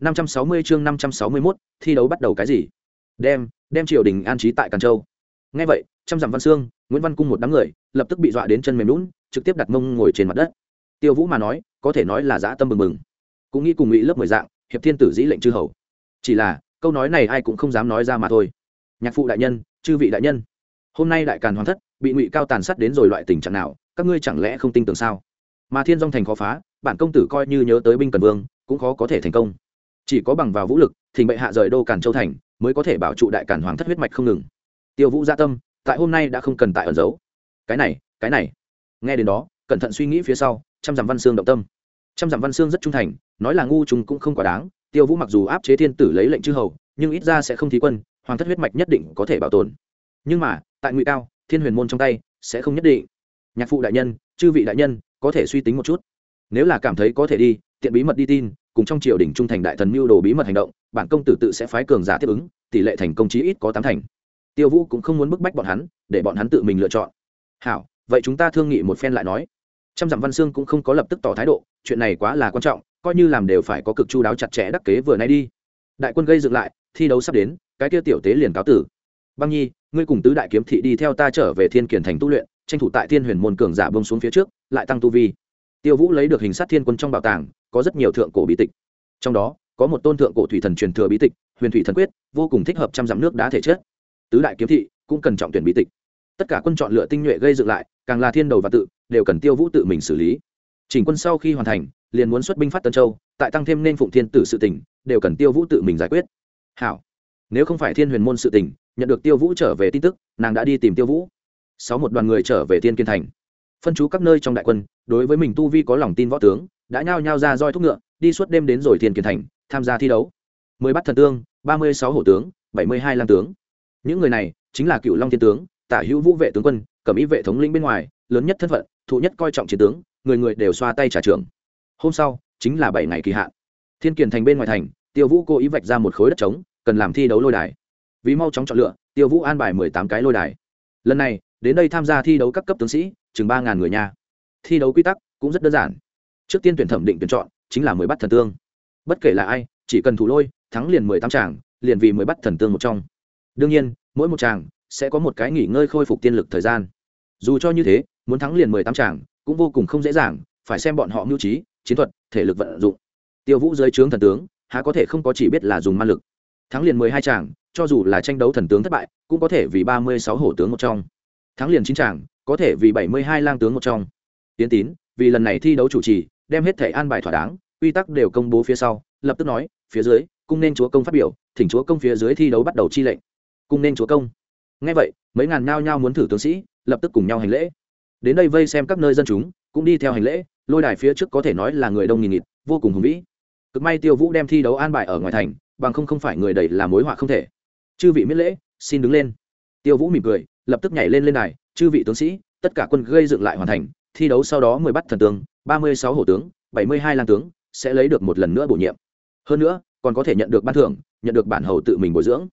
năm trăm sáu mươi chương năm trăm sáu mươi 561, thi đấu bắt đầu cái gì? Đem đem triều đình an trí tại càn châu. Nghe vậy trăm dặm văn xương nguyễn văn cung một đám người lập tức bị dọa đến chân mềm lún trực tiếp đặt mông ngồi trên mặt đất. Tiêu vũ mà nói có thể nói là dã tâm mừng mừng cũng nghĩ cùng ngụy lớp mười dạng hiệp thiên tử dĩ lệnh chư hầu. Chỉ là câu nói này ai cũng không dám nói ra mà thôi. Nhạc phụ đại nhân chư vị đại nhân hôm nay đại càn hoàn thất bị ngụy cao tàn sát đến rồi loại tình trạng nào các ngươi chẳng lẽ không tin tưởng sao? Mà thiên Dung thành khó phá bản công tử coi như nhớ tới binh cần vương cũng khó có thể thành công chỉ có bằng vào vũ lực thì bệ hạ rời đô càn châu thành, mới có thể bảo trụ đại càn hoàng thất huyết mạch không ngừng. Tiêu vũ gia tâm, tại hôm nay đã không cần tại ẩn giấu. Cái này cái này. Nghe đến đó, cẩn thận suy nghĩ phía sau, trăm dặm văn xương động tâm. Trăm dặm văn xương rất trung thành, nói là ngu chúng cũng không quá đáng, tiêu vũ mặc dù áp chế thiên tử lấy lệnh chư hầu, nhưng ít ra sẽ không thí quân, hoàng thất huyết mạch nhất định có thể bảo tồn. Nhưng mà, tại ngụy cao, thiên huyền môn trong tay, sẽ không nhất định. Nhạc phụ đại nhân, chư vị đại nhân, có thể suy tính một chút. Nếu là cảm thấy có thể đi, tiện bí mật đi tin cùng trong triều đình trung thành đại thần mưu đồ bí mật hành động, bản công tử tự sẽ phái cường giả tiếp ứng, tỷ lệ thành công chí ít có tám thành. Tiêu vũ cũng không muốn bức bách bọn hắn, để bọn hắn tự mình lựa chọn. Hảo, vậy chúng ta thương nghị một phen lại nói. Trăm dặm văn sương cũng không có lập tức tỏ thái độ, chuyện này quá là quan trọng, coi như làm đều phải có cực chu đáo chặt chẽ đắc kế vừa nay đi. Đại quân gây dựng lại, thi đấu sắp đến, cái kia tiểu tế liền cáo tử. Băng nhi, ngươi cùng tứ đại kiếm thị đi theo ta trở về thiên kiển thành tu luyện, tranh thủ tại thiên huyền môn cường giả bông xuống phía trước, lại tăng tu vi. Tiêu vũ lấy được hình sát thiên quân trong bảo tàng có rất nhiều thượng cổ bí tịch. Trong đó, có một tôn thượng cổ thủy thần truyền thừa bí tịch, huyền thủy thần quyết, vô cùng thích hợp trăm dặm nước đá thể chất. Tứ đại kiếm thị cũng cần trọng tuyển bí tịch. Tất cả quân chọn lựa tinh nhuệ gây dựng lại, càng là thiên đầu và tự, đều cần tiêu vũ tự mình xử lý. Chỉnh quân sau khi hoàn thành, liền muốn xuất binh phát tân châu, tại tăng thêm nên phụng thiên tử sự tỉnh đều cần tiêu vũ tự mình giải quyết. Hảo. Nếu không phải thiên huyền môn sự tỉnh nhận được tiêu vũ trở về tin tức, nàng đã đi tìm tiêu vũ. Sáu một đoàn người trở về thiên kiên thành phân chú các nơi trong đại quân, đối với mình tu vi có lòng tin võ tướng, đã nhao nhao ra roi thúc ngựa, đi suốt đêm đến rồi thiên Kiền thành, tham gia thi đấu. Mười bắt thần tương, ba mươi sáu hổ tướng, bảy mươi hai lang tướng. Những người này chính là cựu long thiên tướng, tả hữu vũ vệ tướng quân Cẩm ý vệ thống lĩnh bên ngoài, lớn nhất thân phận, thụ nhất coi trọng chiến tướng, người người đều xoa tay trả trưởng. Hôm sau, chính là bảy ngày kỳ hạn. Thiên kiền thành bên ngoài thành, tiêu vũ cố ý vạch ra một khối đất trống, cần làm thi đấu lôi đài. Vì mau chóng chọn lựa, tiêu vũ an bài mười tám cái lôi đài. Lần này, đến đây tham gia thi đấu các cấp tướng sĩ chừng ba ngàn người nha. Thi đấu quy tắc cũng rất đơn giản. Trước tiên tuyển thẩm định tuyển chọn chính là mười bắt thần tương. Bất kể là ai, chỉ cần thủ lôi, thắng liền mười tám tràng liền vì mười bắt thần tương một trong. Đương nhiên, mỗi một tràng sẽ có một cái nghỉ ngơi khôi phục tiên lực thời gian. Dù cho như thế, muốn thắng liền mười tám tràng cũng vô cùng không dễ dàng, phải xem bọn họ mưu trí, chiến thuật, thể lực vận dụng. Tiêu vũ dưới trướng thần tướng, há có thể không có chỉ biết là dùng man lực. Thắng liền mười hai tràng cho dù là tranh đấu thần tướng thất bại, cũng có thể vì ba mươi sáu hổ tướng một trong thắng liền chín tràng, có thể vì bảy mươi hai lang tướng một trong. Tiến tín, vì lần này thi đấu chủ trì, đem hết thể an bài thỏa đáng, quy tắc đều công bố phía sau, lập tức nói, phía dưới, cung nên chúa công phát biểu, thỉnh chúa công phía dưới thi đấu bắt đầu chi lệnh. Cung nên chúa công. Ngay vậy, mấy ngàn nao nhao muốn thử tướng sĩ, lập tức cùng nhau hành lễ. Đến đây vây xem các nơi dân chúng, cũng đi theo hành lễ, lôi đài phía trước có thể nói là người đông nghìn nghịt, vô cùng hùng vĩ. Cực may tiêu vũ đem thi đấu an bài ở ngoài thành, bằng không không phải người đầy là mối họa không thể. Chư vị miết lễ, xin đứng lên. Tiêu vũ mỉm cười lập tức nhảy lên lên đài, chư vị tướng sĩ, tất cả quân gây dựng lại hoàn thành, thi đấu sau đó mười bắt thần tướng, ba mươi sáu hổ tướng, bảy mươi hai lang tướng, sẽ lấy được một lần nữa bổ nhiệm. Hơn nữa, còn có thể nhận được ban thưởng, nhận được bản hầu tự mình bồi dưỡng.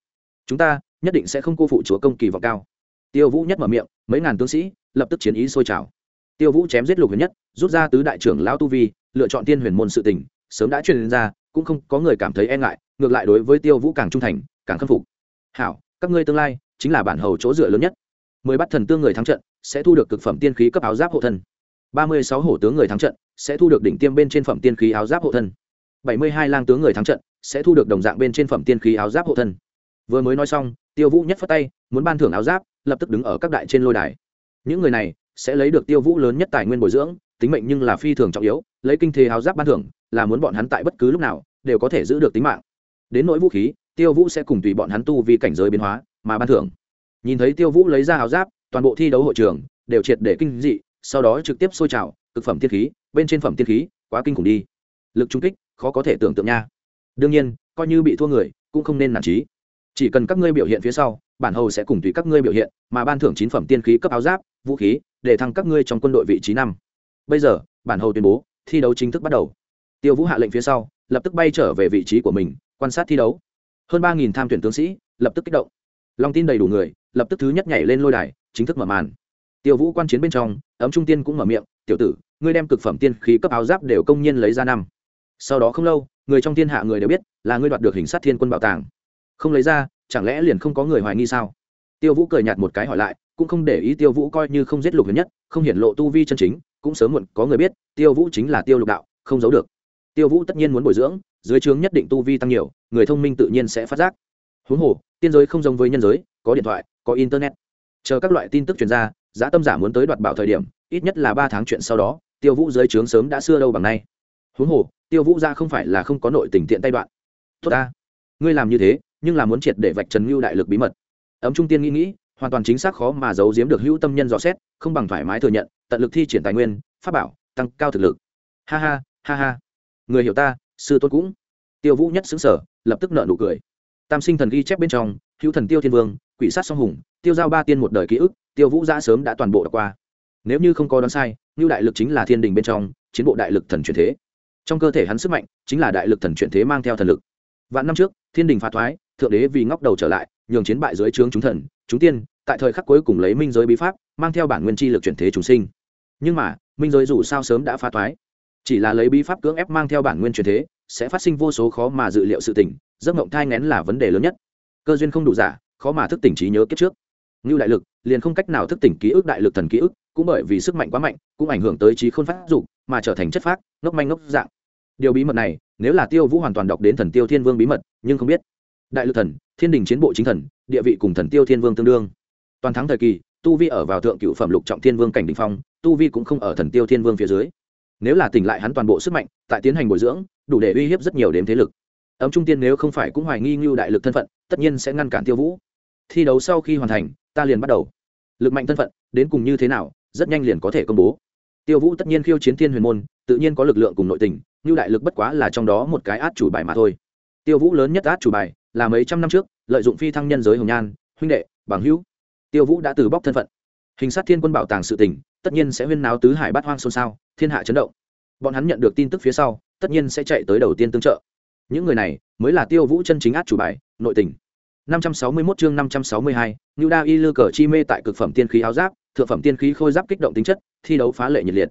Chúng ta nhất định sẽ không cô phụ chúa công kỳ vọng cao. Tiêu vũ nhất mở miệng, mấy ngàn tướng sĩ, lập tức chiến ý sôi trào. Tiêu vũ chém giết lục huyền nhất, rút ra tứ đại trưởng lão tu vi, lựa chọn tiên huyền môn sự tình, sớm đã truyền ra, cũng không có người cảm thấy e ngại, ngược lại đối với tiêu vũ càng trung thành, càng khâm phục. Hảo, các ngươi tương lai chính là bản hầu chỗ dựa lớn nhất. Mười bắt thần tương người thắng trận, sẽ thu được cực phẩm tiên khí cấp áo giáp hộ thân. Ba mươi sáu hổ tướng người thắng trận, sẽ thu được đỉnh tiêm bên trên phẩm tiên khí áo giáp hộ thân. Bảy mươi hai lang tướng người thắng trận, sẽ thu được đồng dạng bên trên phẩm tiên khí áo giáp hộ thân. Vừa mới nói xong, tiêu vũ nhất phất tay, muốn ban thưởng áo giáp, lập tức đứng ở các đại trên lôi đài. Những người này sẽ lấy được tiêu vũ lớn nhất tài nguyên bồi dưỡng, tính mệnh nhưng là phi thường trọng yếu, lấy kinh thế áo giáp ban thưởng, là muốn bọn hắn tại bất cứ lúc nào đều có thể giữ được tính mạng. Đến nỗi vũ khí, tiêu vũ sẽ cùng tùy bọn hắn tu vì cảnh giới biến hóa mà ban thưởng. Nhìn thấy tiêu vũ lấy ra áo giáp, toàn bộ thi đấu hội trường đều triệt để kinh dị, sau đó trực tiếp sôi trào thực phẩm tiên khí, bên trên phẩm tiên khí, quá kinh khủng đi. Lực trung kích, khó có thể tưởng tượng nha. Đương nhiên, coi như bị thua người, cũng không nên nản trí chỉ cần các ngươi biểu hiện phía sau, bản hầu sẽ cùng tùy các ngươi biểu hiện, mà ban thưởng chín phẩm tiên khí cấp áo giáp, vũ khí, để thăng các ngươi trong quân đội vị trí năm. Bây giờ, bản hầu tuyên bố, thi đấu chính thức bắt đầu. Tiêu vũ hạ lệnh phía sau, lập tức bay trở về vị trí của mình, quan sát thi đấu. Hơn ba nghìn tham tuyển tướng sĩ, lập tức kích động lòng tin đầy đủ người, lập tức thứ nhất nhảy lên lôi đài, chính thức mở màn. Tiêu vũ quan chiến bên trong, ấm trung tiên cũng mở miệng, tiểu tử, ngươi đem cực phẩm tiên khí cấp áo giáp đều công nhiên lấy ra năm. Sau đó không lâu, người trong thiên hạ người đều biết là ngươi đoạt được hình sát thiên quân bảo tàng. Không lấy ra, chẳng lẽ liền không có người hoài nghi sao? Tiêu vũ cười nhạt một cái hỏi lại, cũng không để ý tiêu vũ coi như không giết lục huyền nhất, không hiển lộ tu vi chân chính, cũng sớm muộn có người biết, tiêu vũ chính là tiêu lục đạo, không giấu được. Tiêu vũ tất nhiên muốn bồi dưỡng, dưới trướng nhất định tu vi tăng nhiều, người thông minh tự nhiên sẽ phát giác huống hồ, tiên giới không giống với nhân giới, có điện thoại, có internet. Chờ các loại tin tức truyền ra, giá tâm giả muốn tới đoạt bảo thời điểm, ít nhất là ba tháng chuyện sau đó, tiêu vũ dưới trướng sớm đã xưa đâu bằng nay. Huống hồ, tiêu vũ ra không phải là không có nội tình tiện tay đoạn. Tốt ta, ngươi làm như thế, nhưng là muốn triệt để vạch trần mưu đại lực bí mật. Ấm trung tiên nghĩ nghĩ, hoàn toàn chính xác khó mà giấu giếm được hữu tâm nhân dò xét, không bằng thoải mái thừa nhận, tận lực thi triển tài nguyên, pháp bảo, tăng cao thực lực. Ha ha ha ha. Người hiểu ta, sư tôn cũng. Tiêu vũ nhất xứng sở lập tức nợ nụ cười tam sinh thần ghi chép bên trong, hữu thần tiêu thiên vương, quỷ sát song hùng, tiêu giao ba tiên một đời ký ức, tiêu vũ giã sớm đã toàn bộ đọc qua. Nếu như không có đoán sai như đại lực chính là thiên đình bên trong, chiến bộ đại lực thần truyền thế. Trong cơ thể hắn sức mạnh, chính là đại lực thần truyền thế mang theo thần lực. Vạn năm trước, thiên đình phá thoái, thượng đế vì ngóc đầu trở lại, nhường chiến bại dưới trướng chúng thần, chúng tiên, tại thời khắc cuối cùng lấy minh giới bí pháp, mang theo bản nguyên chi lực chuyển thế chúng sinh. Nhưng mà, minh giới dù sao sớm đã phá thoái, chỉ là lấy bí pháp cưỡng ép mang theo bản nguyên chuyển thế, sẽ phát sinh vô số khó mà dự liệu sự tỉnh giấc mộng thai ngén là vấn đề lớn nhất. Cơ duyên không đủ giả, khó mà thức tỉnh trí nhớ kiếp trước. Như đại lực liền không cách nào thức tỉnh ký ức đại lực thần ký ức, cũng bởi vì sức mạnh quá mạnh, cũng ảnh hưởng tới trí khôn phát dục, mà trở thành chất phác, ngốc manh ngốc dạng. Điều bí mật này, nếu là tiêu vũ hoàn toàn đọc đến thần tiêu thiên vương bí mật, nhưng không biết. Đại lực thần, thiên đình chiến bộ chính thần, địa vị cùng thần tiêu thiên vương tương đương. Toàn thắng thời kỳ, tu vi ở vào thượng cựu phẩm lục trọng thiên vương cảnh đình phong, tu vi cũng không ở thần tiêu thiên vương phía dưới. Nếu là tỉnh lại hắn toàn bộ sức mạnh, tại tiến hành bồi dưỡng, đủ để uy hiếp rất nhiều đếm thế lực ấm trung tiên nếu không phải cũng hoài nghi ngưu đại lực thân phận, tất nhiên sẽ ngăn cản tiêu vũ. Thi đấu sau khi hoàn thành, ta liền bắt đầu. Lực mạnh thân phận, đến cùng như thế nào, rất nhanh liền có thể công bố. Tiêu vũ tất nhiên khiêu chiến thiên huyền môn, tự nhiên có lực lượng cùng nội tình, ngưu đại lực bất quá là trong đó một cái át chủ bài mà thôi. Tiêu vũ lớn nhất át chủ bài là mấy trăm năm trước, lợi dụng phi thăng nhân giới hồng nhan, huynh đệ, bằng hữu. Tiêu vũ đã từ bóc thân phận. Hình sát thiên quân bảo tàng sự tình, tất nhiên sẽ huyên náo tứ hải bát hoang xôn xao, thiên hạ chấn động. Bọn hắn nhận được tin tức phía sau, tất nhiên sẽ chạy tới đầu tiên tương trợ những người này mới là tiêu vũ chân chính át chủ bài nội tình 561 chương 562, Nưu Đa Y Lư cờ chi mê tại cực phẩm tiên khí áo giáp, thượng phẩm tiên khí khôi giáp kích động tính chất, thi đấu phá lệ nhiệt liệt.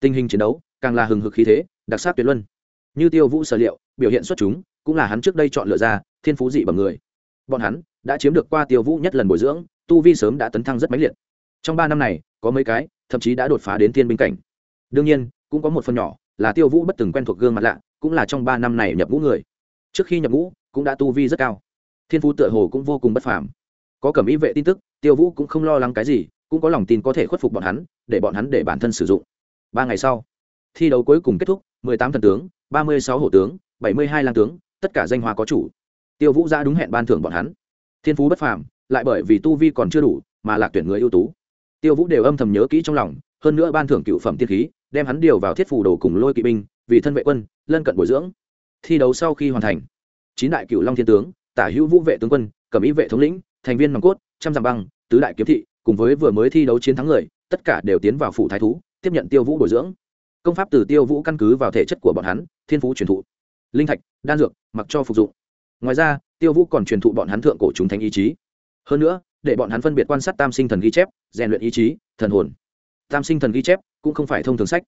Tình hình chiến đấu càng là hừng hực khí thế, đặc sắc tuyệt luân. Như Tiêu Vũ sở liệu, biểu hiện xuất chúng, cũng là hắn trước đây chọn lựa ra, thiên phú dị bẩm người. Bọn hắn đã chiếm được qua Tiêu Vũ nhất lần bồi dưỡng, tu vi sớm đã tấn thăng rất mãnh liệt. Trong 3 năm này, có mấy cái, thậm chí đã đột phá đến tiên binh cảnh. Đương nhiên, cũng có một phần nhỏ là Tiêu Vũ bất từng quen thuộc gương mặt lạ, cũng là trong 3 năm này nhập ngũ người. Trước khi nhập ngũ, cũng đã tu vi rất cao. Thiên phú tựa hồ cũng vô cùng bất phàm. Có cẩm ý vệ tin tức tiêu vũ cũng không lo lắng cái gì cũng có lòng tin có thể khuất phục bọn hắn để bọn hắn để bản thân sử dụng. Ba ngày sau thi đấu cuối cùng kết thúc mười tám thần tướng ba mươi sáu hổ tướng bảy mươi hai lang tướng tất cả danh hoa có chủ. Tiêu vũ ra đúng hẹn ban thưởng bọn hắn. Thiên phú bất phàm lại bởi vì tu vi còn chưa đủ mà lạc tuyển người ưu tú. Tiêu vũ đều âm thầm nhớ kỹ trong lòng hơn nữa ban thưởng cựu phẩm tiên khí đem hắn điều vào thiết phủ đồ cùng lôi kỵ binh, vì thân vệ quân, lân cận bồi dưỡng. Thi đấu sau khi hoàn thành, chín đại cựu long thiên tướng, tả hữu vũ vệ tướng quân cẩm ý vệ thống lĩnh, thành viên nòng cốt, trăm dặm băng, tứ đại kiếm thị, cùng với vừa mới thi đấu chiến thắng người, tất cả đều tiến vào phủ thái thú, tiếp nhận tiêu vũ bồi dưỡng. Công pháp từ tiêu vũ căn cứ vào thể chất của bọn hắn, thiên phú truyền thụ. Linh thạch, đan dược, mặc cho phục dụng. Ngoài ra, tiêu vũ còn truyền thụ bọn hắn thượng cổ chúng thánh ý chí. Hơn nữa, để bọn hắn phân biệt quan sát tam sinh thần ghi chép, rèn luyện ý chí, thần hồn tam sinh thần ghi chép, cũng không phải thông thường sách.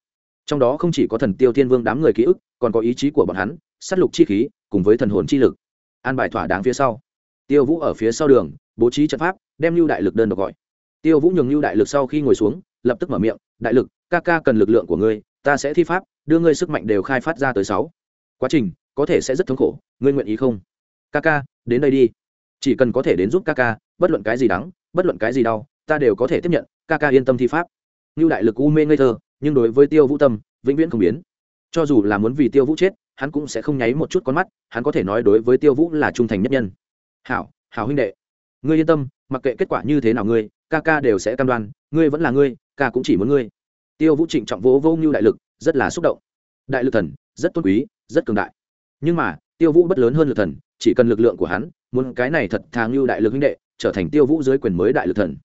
Trong đó không chỉ có thần tiêu thiên vương đám người ký ức, còn có ý chí của bọn hắn s á t lục chi khí, cùng với thần hồn chi lực. An bài thỏa đáng phía sau. Tiêu vũ ở phía sau đường, bố trí trận pháp, đem lưu đại lực đơn độc gọi. Tiêu vũ nhường lưu đại lực sau khi ngồi xuống, lập tức mở miệng, đại lực, ca ca cần lực lượng của ngươi, ta sẽ thi pháp, đưa ngươi sức mạnh đều khai phát ra tới sáu. Quá trình, có thể sẽ rất thống khổ, ngươi nguyện ý không? Ca ca, đến đây đi. Chỉ cần có thể đến giúp ca ca, bất luận cái gì đắng, bất luận cái gì đau, ta đều có thể tiếp nhận, ca ca yên tâm thi pháp lưu đại lực u mê ngây thơ, nhưng đối với tiêu vũ tâm, vĩnh viễn không biến. Cho dù là muốn vì tiêu vũ chết, hắn cũng sẽ không nháy một chút con mắt, hắn có thể nói đối với tiêu vũ là trung thành nhất nhân. Hảo hảo huynh đệ, ngươi yên tâm, mặc kệ kết quả như thế nào ngươi, ca ca đều sẽ cam đoan, ngươi vẫn là ngươi, ca cũng chỉ muốn ngươi. Tiêu vũ trịnh trọng vỗ vô như đại lực, rất là xúc động. Đại lực thần, rất tôn quý, rất cường đại. Nhưng mà, tiêu vũ bất lớn hơn lực thần, chỉ cần lực lượng của hắn, muốn cái này thật thà ngưu đại lực huynh đệ, trở thành tiêu vũ dưới quyền mới đại lực thần.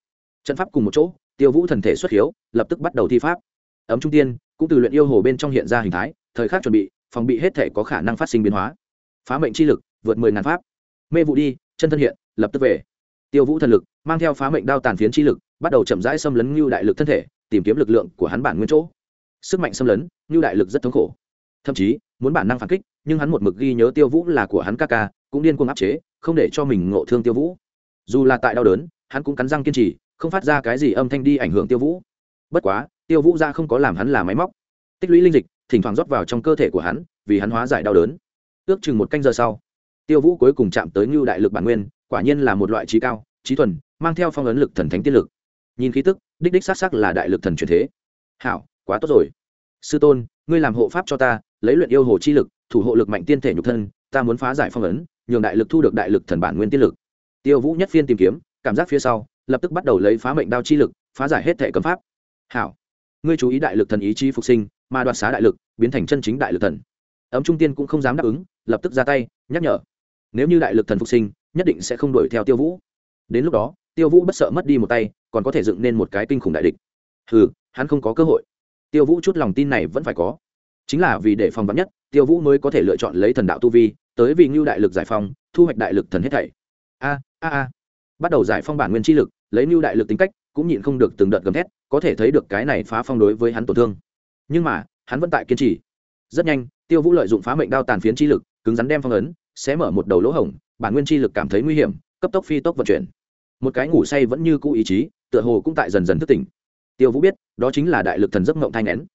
Trận pháp cùng một chỗ tiêu vũ thần thể xuất hiếu, lập tức bắt đầu thi pháp. Ấm trung tiên, cũng từ luyện yêu hồ bên trong hiện ra hình thái, thời khắc chuẩn bị, phòng bị hết thể có khả năng phát sinh biến hóa. Phá mệnh chi lực, vượt mười ngàn pháp. Mê vụ đi, chân thân hiện, lập tức về. Tiêu vũ thần lực, mang theo phá mệnh đao tàn phiến chi lực, bắt đầu chậm rãi xâm lấn ngưu đại lực thân thể, tìm kiếm lực lượng của hắn bản nguyên chỗ. Sức mạnh xâm lấn, ngưu đại lực rất thống khổ. Thậm chí, muốn bản năng phản kích, nhưng hắn một mực ghi nhớ tiêu vũ là của hắn ca ca, cũng điên cuồng áp chế, không để cho mình ngộ thương tiêu vũ. Dù là tại đau đớn, hắn cũng cắn răng kiên trì không phát ra cái gì âm thanh đi ảnh hưởng tiêu vũ. Bất quá, tiêu vũ ra không có làm hắn là máy móc. Tích lũy linh dịch, thỉnh thoảng rót vào trong cơ thể của hắn, vì hắn hóa giải đau đớn. Ước chừng một canh giờ sau, tiêu vũ cuối cùng chạm tới ngưu đại lực bản nguyên, quả nhiên là một loại trí cao, trí thuần, mang theo phong ấn lực thần thánh tiên lực. Nhìn khí tức, đích đích xác sắc là đại lực thần truyền thế. Hảo, quá tốt rồi. Sư tôn, ngươi làm hộ pháp cho ta, lấy luyện yêu hồ chi lực, thủ hộ lực mạnh tiên thể nhục thân, ta muốn phá giải phong ấn, nhường đại lực thu được đại lực thần bản nguyên tiên lực. Tiêu vũ nhất phiên tìm kiếm, cảm giác phía sau lập tức bắt đầu lấy phá mệnh đao chi lực, phá giải hết thể cấm pháp. Hảo, ngươi chú ý đại lực thần ý chí phục sinh, mà đoạt xá đại lực, biến thành chân chính đại lực thần. Ấm trung tiên cũng không dám đáp ứng, lập tức ra tay, nhắc nhở. Nếu như đại lực thần phục sinh, nhất định sẽ không đuổi theo tiêu vũ. Đến lúc đó, tiêu vũ bất sợ mất đi một tay, còn có thể dựng nên một cái kinh khủng đại địch. Hừ, hắn không có cơ hội. Tiêu vũ chút lòng tin này vẫn phải có. Chính là vì để phòng vắn nhất, tiêu vũ mới có thể lựa chọn lấy thần đạo tu vi, tới vì ngưu đại lực giải phong thu hoạch đại lực thần hết thảy. A a a. Bắt đầu giải phong bản nguyên chi lực lấy mưu đại lực tính cách, cũng nhịn không được từng đợt gầm thét, có thể thấy được cái này phá phong đối với hắn tổn thương. Nhưng mà, hắn vẫn tại kiên trì. Rất nhanh, tiêu vũ lợi dụng phá mệnh đao tàn phiến chi lực, cứng rắn đem phong ấn sẽ mở một đầu lỗ hổng, bản nguyên chi lực cảm thấy nguy hiểm, cấp tốc phi tốc vận chuyển. Một cái ngủ say vẫn như cũ ý chí, tựa hồ cũng tại dần dần thức tỉnh. Tiêu vũ biết, đó chính là đại lực thần giấc mộng thai nén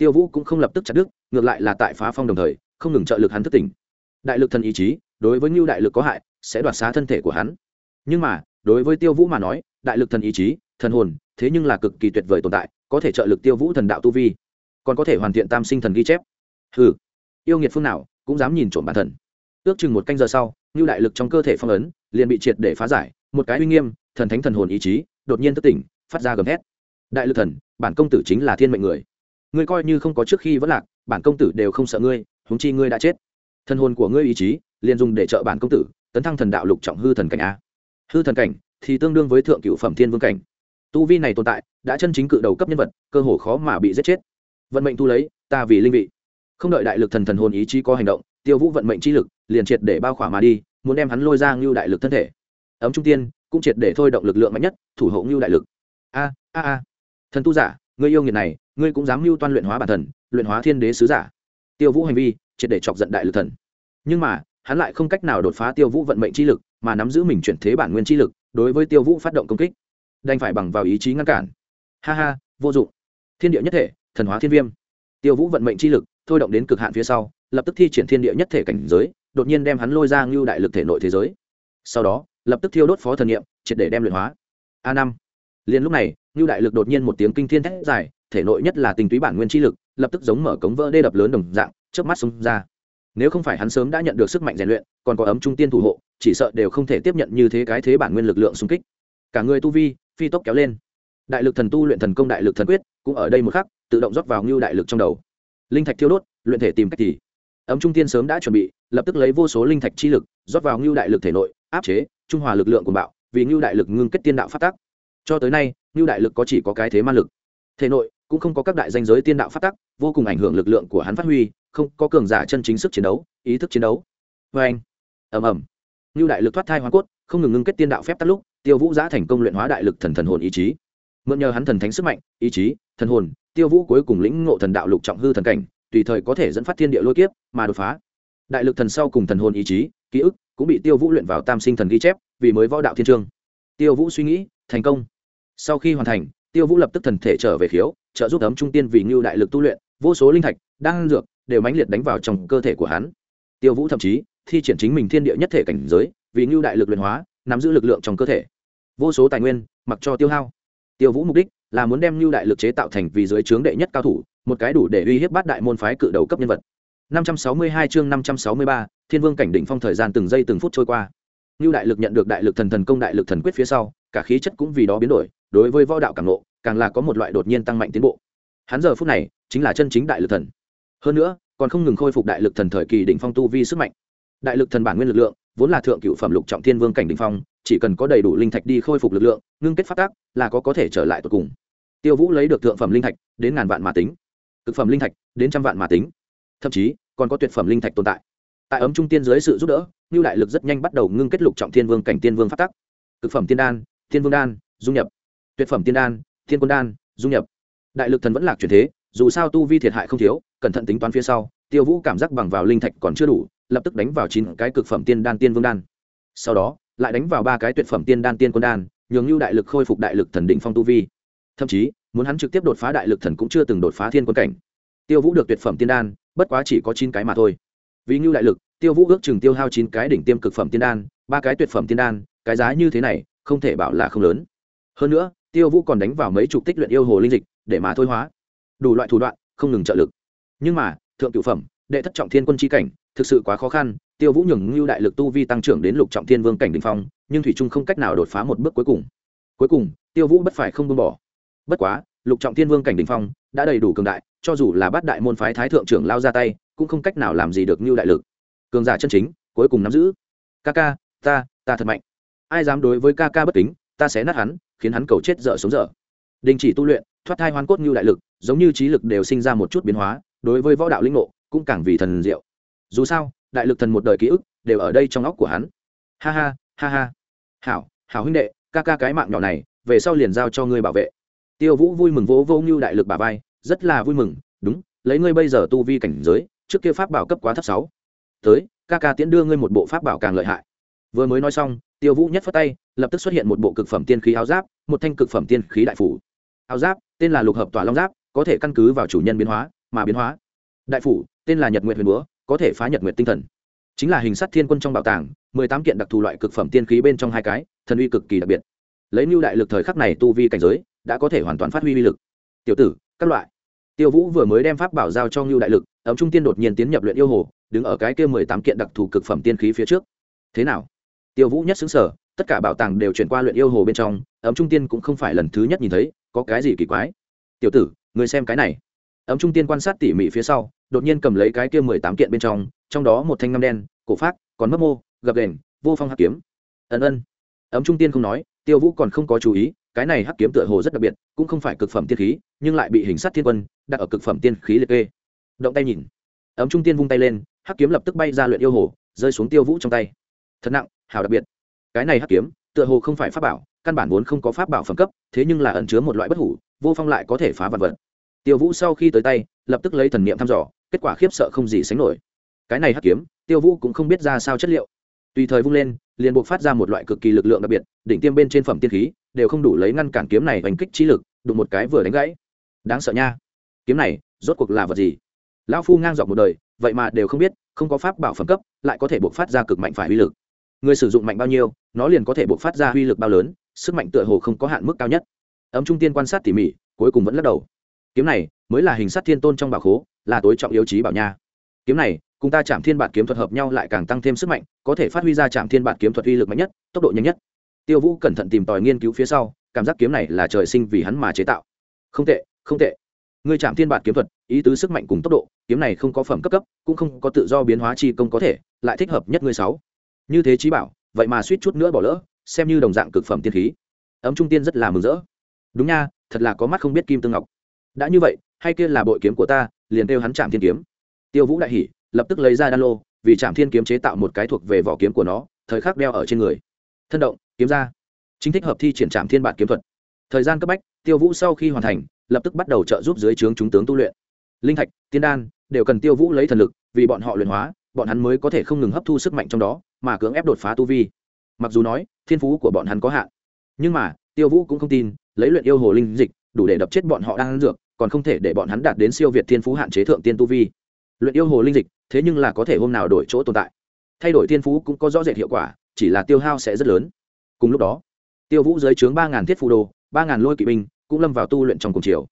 tiêu vũ cũng không lập tức chặt đứt, ngược lại là tại phá phong đồng thời, không ngừng trợ lực hắn thức tỉnh. Đại lực thần ý chí, đối với ngưu đại lực có hại, sẽ đoạt xá thân thể của hắn. Nhưng mà, đối với tiêu vũ mà nói đại lực thần ý chí thần hồn thế nhưng là cực kỳ tuyệt vời tồn tại có thể trợ lực tiêu vũ thần đạo tu vi còn có thể hoàn thiện tam sinh thần ghi chép. Hừ, yêu nghiệt phương nào cũng dám nhìn trộm bản thần ước chừng một canh giờ sau như đại lực trong cơ thể phong ấn liền bị triệt để phá giải một cái uy nghiêm thần thánh thần hồn ý chí đột nhiên thức tỉnh phát ra gầm thét. Đại lực thần bản công tử chính là thiên mệnh người. Ngươi coi như không có trước khi vẫn lạc bản công tử đều không sợ ngươi huống chi ngươi đã chết. Thần hồn của ngươi ý chí liền dùng để trợ bản công tử tấn thăng thần đạo lục trọng hư thần cảnh a. Hư thần cảnh thì tương đương với thượng cựu phẩm thiên vương cảnh. Tu vi này tồn tại, đã chân chính cự đầu cấp nhân vật, cơ hồ khó mà bị giết chết. Vận mệnh tu lấy, ta vì linh vị. Không đợi đại lực thần thần hồn ý chí có hành động, tiêu vũ vận mệnh chi lực, liền triệt để bao khỏa mà đi, muốn đem hắn lôi ra ngưu đại lực thân thể. Ấm trung tiên, cũng triệt để thôi động lực lượng mạnh nhất, thủ hộ ngưu đại lực. A a a. Thần tu giả, ngươi yêu nghiệt này, ngươi cũng dám mưu toan luyện hóa bản thần, luyện hóa thiên đế sứ giả. Tiêu vũ hành vi, triệt để chọc giận đại lực thần. Nhưng mà, hắn lại không cách nào đột phá tiêu vũ vận mệnh chi lực, mà nắm giữ mình chuyển thế bản nguyên chi lực đối với tiêu vũ phát động công kích, đành phải bằng vào ý chí ngăn cản. Ha ha, vô dụng. Thiên địa nhất thể, thần hóa thiên viêm. Tiêu vũ vận mệnh chi lực, thôi động đến cực hạn phía sau, lập tức thi triển thiên địa nhất thể cảnh giới, đột nhiên đem hắn lôi ra ngưu đại lực thể nội thế giới. Sau đó, lập tức thiêu đốt phó thần nghiệm triệt để đem luyện hóa. A năm. Liền lúc này, ngưu đại lực đột nhiên một tiếng kinh thiên thét dài, thể nội nhất là tình túy bản nguyên chi lực, lập tức giống mở cống vỡ đê đập lớn đồng dạng trước mắt xông ra nếu không phải hắn sớm đã nhận được sức mạnh rèn luyện, còn có ấm trung tiên thủ hộ, chỉ sợ đều không thể tiếp nhận như thế cái thế bản nguyên lực lượng xung kích. Cả người tu vi, phi tốc kéo lên. Đại lực thần tu luyện thần công đại lực thần quyết, cũng ở đây một khắc, tự động rót vào ngưu đại lực trong đầu. Linh thạch thiêu đốt, luyện thể tìm cách thì. Ấm trung tiên sớm đã chuẩn bị, lập tức lấy vô số linh thạch chi lực, rót vào ngưu đại lực thể nội, áp chế, trung hòa lực lượng của bạo, vì ngưu đại lực ngưng kết tiên đạo phát tác. Cho tới nay, ngưu đại lực có chỉ có cái thế man lực. Thể nội cũng không có các đại danh giới tiên đạo phát tác vô cùng ảnh hưởng lực lượng của hắn phát huy, không có cường giả chân chính sức chiến đấu, ý thức chiến đấu. Vê anh, ầm ầm. Như đại lực thoát thai hoa cốt, không ngừng ngưng kết tiên đạo phép tắt lúc, tiêu vũ giã thành công luyện hóa đại lực thần thần hồn ý chí. Mượn nhờ hắn thần thánh sức mạnh, ý chí, thần hồn, tiêu vũ cuối cùng lĩnh ngộ thần đạo lục trọng hư thần cảnh, tùy thời có thể dẫn phát thiên địa lôi kiếp, mà đột phá. Đại lực thần sau cùng thần hồn ý chí, ký ức cũng bị tiêu vũ luyện vào tam sinh thần ghi chép, vì mới võ đạo thiên trương. Tiêu vũ suy nghĩ, thành công. Sau khi hoàn thành, tiêu vũ lập tức thần thể trở về khiếu trợ giúp ấm trung tiên vì ngưu đại lực tu luyện vô số linh thạch đang dược đều mãnh liệt đánh vào trong cơ thể của hắn. Tiêu vũ thậm chí thi triển chính mình thiên địa nhất thể cảnh giới vì ngưu đại lực luyện hóa nắm giữ lực lượng trong cơ thể. Vô số tài nguyên mặc cho tiêu hao. Tiêu vũ mục đích là muốn đem ngưu đại lực chế tạo thành vì dưới trướng đệ nhất cao thủ một cái đủ để uy hiếp bát đại môn phái cự đầu cấp nhân vật. 562 chương 563, Thiên Vương cảnh đỉnh phong thời gian từng giây từng phút trôi qua. Nưu đại lực nhận được đại lực thần thần công đại lực thần quyết phía sau, cả khí chất cũng vì đó biến đổi, đối với võ đạo cảm ngộ, càng là có một loại đột nhiên tăng mạnh tiến bộ. Hắn giờ phút này, chính là chân chính đại lực thần. Hơn nữa, còn không ngừng khôi phục đại lực thần thời kỳ đỉnh phong tu vi sức mạnh. Đại lực thần bản nguyên lực lượng, vốn là thượng cửu phẩm lục trọng thiên vương cảnh đỉnh phong, chỉ cần có đầy đủ linh thạch đi khôi phục lực lượng, ngưng kết phát tác, là có có thể trở lại tuyệt cùng. Tiêu Vũ lấy được thượng phẩm linh thạch, đến ngàn vạn mà tính. Cực phẩm linh thạch, đến trăm vạn mà tính thậm chí còn có tuyệt phẩm linh thạch tồn tại tại ấm trung tiên dưới sự giúp đỡ như đại lực rất nhanh bắt đầu ngưng kết lục trọng thiên vương cảnh tiên vương phát tắc cực phẩm tiên đan thiên vương đan dung nhập tuyệt phẩm tiên đan thiên quân đan dung nhập. Đại lực thần vẫn lạc chuyển thế, dù sao tu vi thiệt hại không thiếu, cẩn thận tính toán phía sau, tiêu vũ cảm giác bằng vào linh thạch còn chưa đủ, lập tức đánh vào chín cái cực phẩm tiên đan tiên vương đan. Sau đó, lại đánh vào ba cái tuyệt phẩm tiên đan tiên quân đan, nhường lưu đại lực khôi phục đại lực thần định phong tu vi. Thậm chí, muốn hắn trực tiếp đột phá đại lực thần cũng chưa từng đột phá thiên quân cảnh. Tiêu vũ được tuyệt phẩm tiên đan, bất quá chỉ có chín cái mà thôi. Vì lưu đại lực, tiêu vũ ước chừng tiêu hao chín cái đỉnh tiêm cực phẩm tiên đan, ba cái tuyệt phẩm tiên đan, cái giá như thế này, không thể bảo là không lớn. Hơn nữa tiêu vũ còn đánh vào mấy chục tích luyện yêu hồ linh dịch, để mà thôi hóa. Đủ loại thủ đoạn, không ngừng trợ lực. Nhưng mà, thượng cựu phẩm, đệ thất trọng thiên quân chi cảnh, thực sự quá khó khăn. Tiêu vũ nhường ngưu đại lực tu vi tăng trưởng đến lục trọng thiên vương cảnh đình phong, nhưng thủy trung không cách nào đột phá một bước cuối cùng. Cuối cùng, tiêu vũ bất phải không buông bỏ. Bất quá, lục trọng thiên vương cảnh đình phong đã đầy đủ cường đại, cho dù là bát đại môn phái thái thượng trưởng lao ra tay, cũng không cách nào làm gì được ngưu đại lực. Cường giả chân chính, cuối cùng nắm giữ. Ca ca, ta ta thật mạnh. Ai dám đối với ca ca bất kính? Ta sẽ nát hắn, khiến hắn cầu chết dở sống dở. Đình chỉ tu luyện, thoát thai hoán cốt như đại lực, giống như trí lực đều sinh ra một chút biến hóa, đối với võ đạo linh ngộ, cũng càng vì thần diệu. Dù sao, đại lực thần một đời ký ức, đều ở đây trong óc của hắn. Ha ha ha ha. Hảo hảo huynh đệ, ca ca cái mạng nhỏ này, về sau liền giao cho ngươi bảo vệ. Tiêu vũ vui mừng vỗ vô ngưu đại lực bà vai, rất là vui mừng, đúng, lấy ngươi bây giờ tu vi cảnh giới, trước kia pháp bảo cấp quá thấp sáu. Tới, ca ca tiễn đưa ngươi một bộ pháp bảo càng lợi hại. Vừa mới nói xong tiêu vũ nhất phất tay, lập tức xuất hiện một bộ cực phẩm tiên khí áo giáp, một thanh cực phẩm tiên khí đại phủ. Áo giáp, tên là lục hợp tỏa long giáp, có thể căn cứ vào chủ nhân biến hóa mà biến hóa. Đại phủ, tên là nhật nguyện huyền búa, có thể phá nhật nguyện tinh thần. Chính là hình sắt thiên quân trong bảo tàng, mười tám kiện đặc thù loại cực phẩm tiên khí bên trong hai cái, thần uy cực kỳ đặc biệt. Lấy mưu đại lực thời khắc này tu vi cảnh giới, đã có thể hoàn toàn phát huy uy lực. Tiểu tử, các loại. Tiêu vũ vừa mới đem pháp bảo giao cho ngưu đại lực, ấm trung tiên đột nhiên tiến nhập luyện yêu hồ, đứng ở cái kia mười tám kiện đặc thù cực phẩm tiên khí phía trước. Thế nào? Tiêu vũ nhất xứng sở tất cả bảo tàng đều chuyển qua luyện yêu hồ bên trong, ấm trung tiên cũng không phải lần thứ nhất nhìn thấy, có cái gì kỳ quái? Tiểu tử, người xem cái này. Ấm trung tiên quan sát tỉ mỉ phía sau, đột nhiên cầm lấy cái kia mười tám kiện bên trong trong đó một thanh ngăm đen, cổ phát còn mất mô, gập đền, vô phong hắc kiếm. Ân ân. Ấm trung tiên không nói, tiêu vũ còn không có chú ý, cái này hắc kiếm tựa hồ rất đặc biệt, cũng không phải cực phẩm tiên khí, nhưng lại bị hình sát thiên quân, đặt ở cực phẩm tiên khí liệt kê. Động tay nhìn. Ấm trung tiên vung tay lên, hắc kiếm lập tức bay ra luyện yêu hồ, rơi xuống tiêu vũ trong tay. Thật nặng hào đặc biệt. Cái này hắc kiếm, tựa hồ không phải pháp bảo, căn bản vốn không có pháp bảo phẩm cấp, thế nhưng là ẩn chứa một loại bất hủ, vô phong lại có thể phá vật vật. Tiêu vũ sau khi tới tay, lập tức lấy thần niệm thăm dò, kết quả khiếp sợ không gì sánh nổi. Cái này hắc kiếm, tiêu vũ cũng không biết ra sao chất liệu. Tùy thời vung lên, liền buộc phát ra một loại cực kỳ lực lượng đặc biệt, đỉnh tiêm bên trên phẩm tiên khí, đều không đủ lấy ngăn cản kiếm này hành kích trí lực, đụng một cái vừa đánh gãy. Đáng sợ nha. Kiếm này, rốt cuộc là vật gì? Lão phu ngang dọc một đời, vậy mà đều không biết, không có pháp bảo phẩm cấp, lại có thể buộc phát ra cực mạnh phải uy lực người sử dụng mạnh bao nhiêu, nó liền có thể buộc phát ra uy lực bao lớn, sức mạnh tựa hồ không có hạn mức cao nhất. Ấm trung tiên quan sát tỉ mỉ, cuối cùng vẫn lắc đầu. Kiếm này, mới là hình sát thiên tôn trong bảo khố, là tối trọng yếu trí bảo nha. Kiếm này, cùng ta chạm thiên bản kiếm thuật hợp nhau lại càng tăng thêm sức mạnh, có thể phát huy ra chạm thiên bản kiếm thuật uy lực mạnh nhất, tốc độ nhanh nhất. Tiêu vũ cẩn thận tìm tòi nghiên cứu phía sau, cảm giác kiếm này là trời sinh vì hắn mà chế tạo. Không tệ không tệ. Ngươi chạm thiên bản kiếm thuật, ý tứ sức mạnh cùng tốc độ, kiếm này không có phẩm cấp cấp, cũng không có tự do biến hóa chi công có thể, lại thích hợp nhất ngươi sáu như thế trí bảo, vậy mà suýt chút nữa bỏ lỡ, xem như đồng dạng cực phẩm tiên khí. Ấm trung tiên rất là mừng rỡ. Đúng nha, thật là có mắt không biết kim tương ngọc. Đã như vậy, hay kia là bội kiếm của ta, liền kêu hắn chạm thiên kiếm. Tiêu vũ đại hỉ, lập tức lấy ra đan lô, vì chạm thiên kiếm chế tạo một cái thuộc về vỏ kiếm của nó, thời khắc đeo ở trên người. Thân động, kiếm ra. Chính thích hợp thi triển trạm thiên bản kiếm thuật. Thời gian cấp bách, tiêu vũ sau khi hoàn thành, lập tức bắt đầu trợ giúp dưới trướng chúng tướng tu luyện. Linh thạch, tiên đan, đều cần tiêu vũ lấy thần lực, vì bọn họ luyện hóa, bọn hắn mới có thể không ngừng hấp thu sức mạnh trong đó mà cưỡng ép đột phá tu vi. Mặc dù nói, thiên phú của bọn hắn có hạn, nhưng mà, tiêu vũ cũng không tin, lấy luyện yêu hồ linh dịch, đủ để đập chết bọn họ đang ăn dược, còn không thể để bọn hắn đạt đến siêu việt thiên phú hạn chế thượng tiên tu vi. Luyện yêu hồ linh dịch, thế nhưng là có thể hôm nào đổi chỗ tồn tại. Thay đổi thiên phú cũng có rõ rệt hiệu quả, chỉ là tiêu hao sẽ rất lớn. Cùng lúc đó, tiêu vũ dưới trướng ba ngàn thiết phù đồ, ba ngàn lôi kỵ binh, cũng lâm vào tu luyện trong cùng chiều.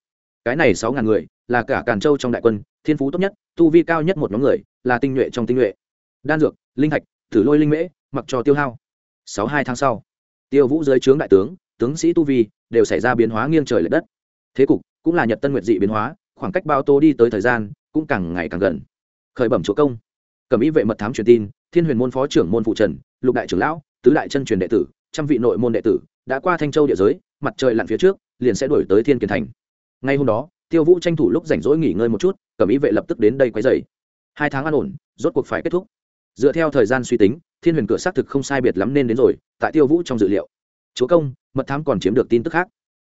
Cái này sáu ngàn người, là cả càn châu trong đại quân, thiên phú tốt nhất, tu vi cao nhất một nhóm người, là tinh nhuệ trong tinh nhuệ. Đan dược, linh thạch thử lôi linh mễ, mặc cho tiêu hao. Sáu hai tháng sau, tiêu vũ dưới trướng đại tướng tướng sĩ tu vi, đều xảy ra biến hóa nghiêng trời l ệ đất. Thế cục cũng là nhật tân nguyệt dị biến hóa, khoảng cách bao tô đi tới thời gian cũng càng ngày càng gần. Khởi bẩm chúa công cầm ý vệ mật thám truyền tin, thiên huyền môn phó trưởng môn phụ trần, lục đại trưởng lão, tứ đại chân truyền đệ tử, trăm vị nội môn đệ tử đã qua thanh châu địa giới, mặt trời lặn phía trước, liền sẽ đổi tới thiên kiền thành. Ngay hôm đó, tiêu vũ tranh thủ lúc rảnh rỗi nghỉ ngơi một chút cầm ý vệ lập tức đến đây quấy dày hai tháng an ổn, rốt cuộc phải kết thúc dựa theo thời gian suy tính, thiên huyền cửa xác thực không sai biệt lắm nên đến rồi, tại tiêu vũ trong dự liệu. Chúa công, mật thám còn chiếm được tin tức khác.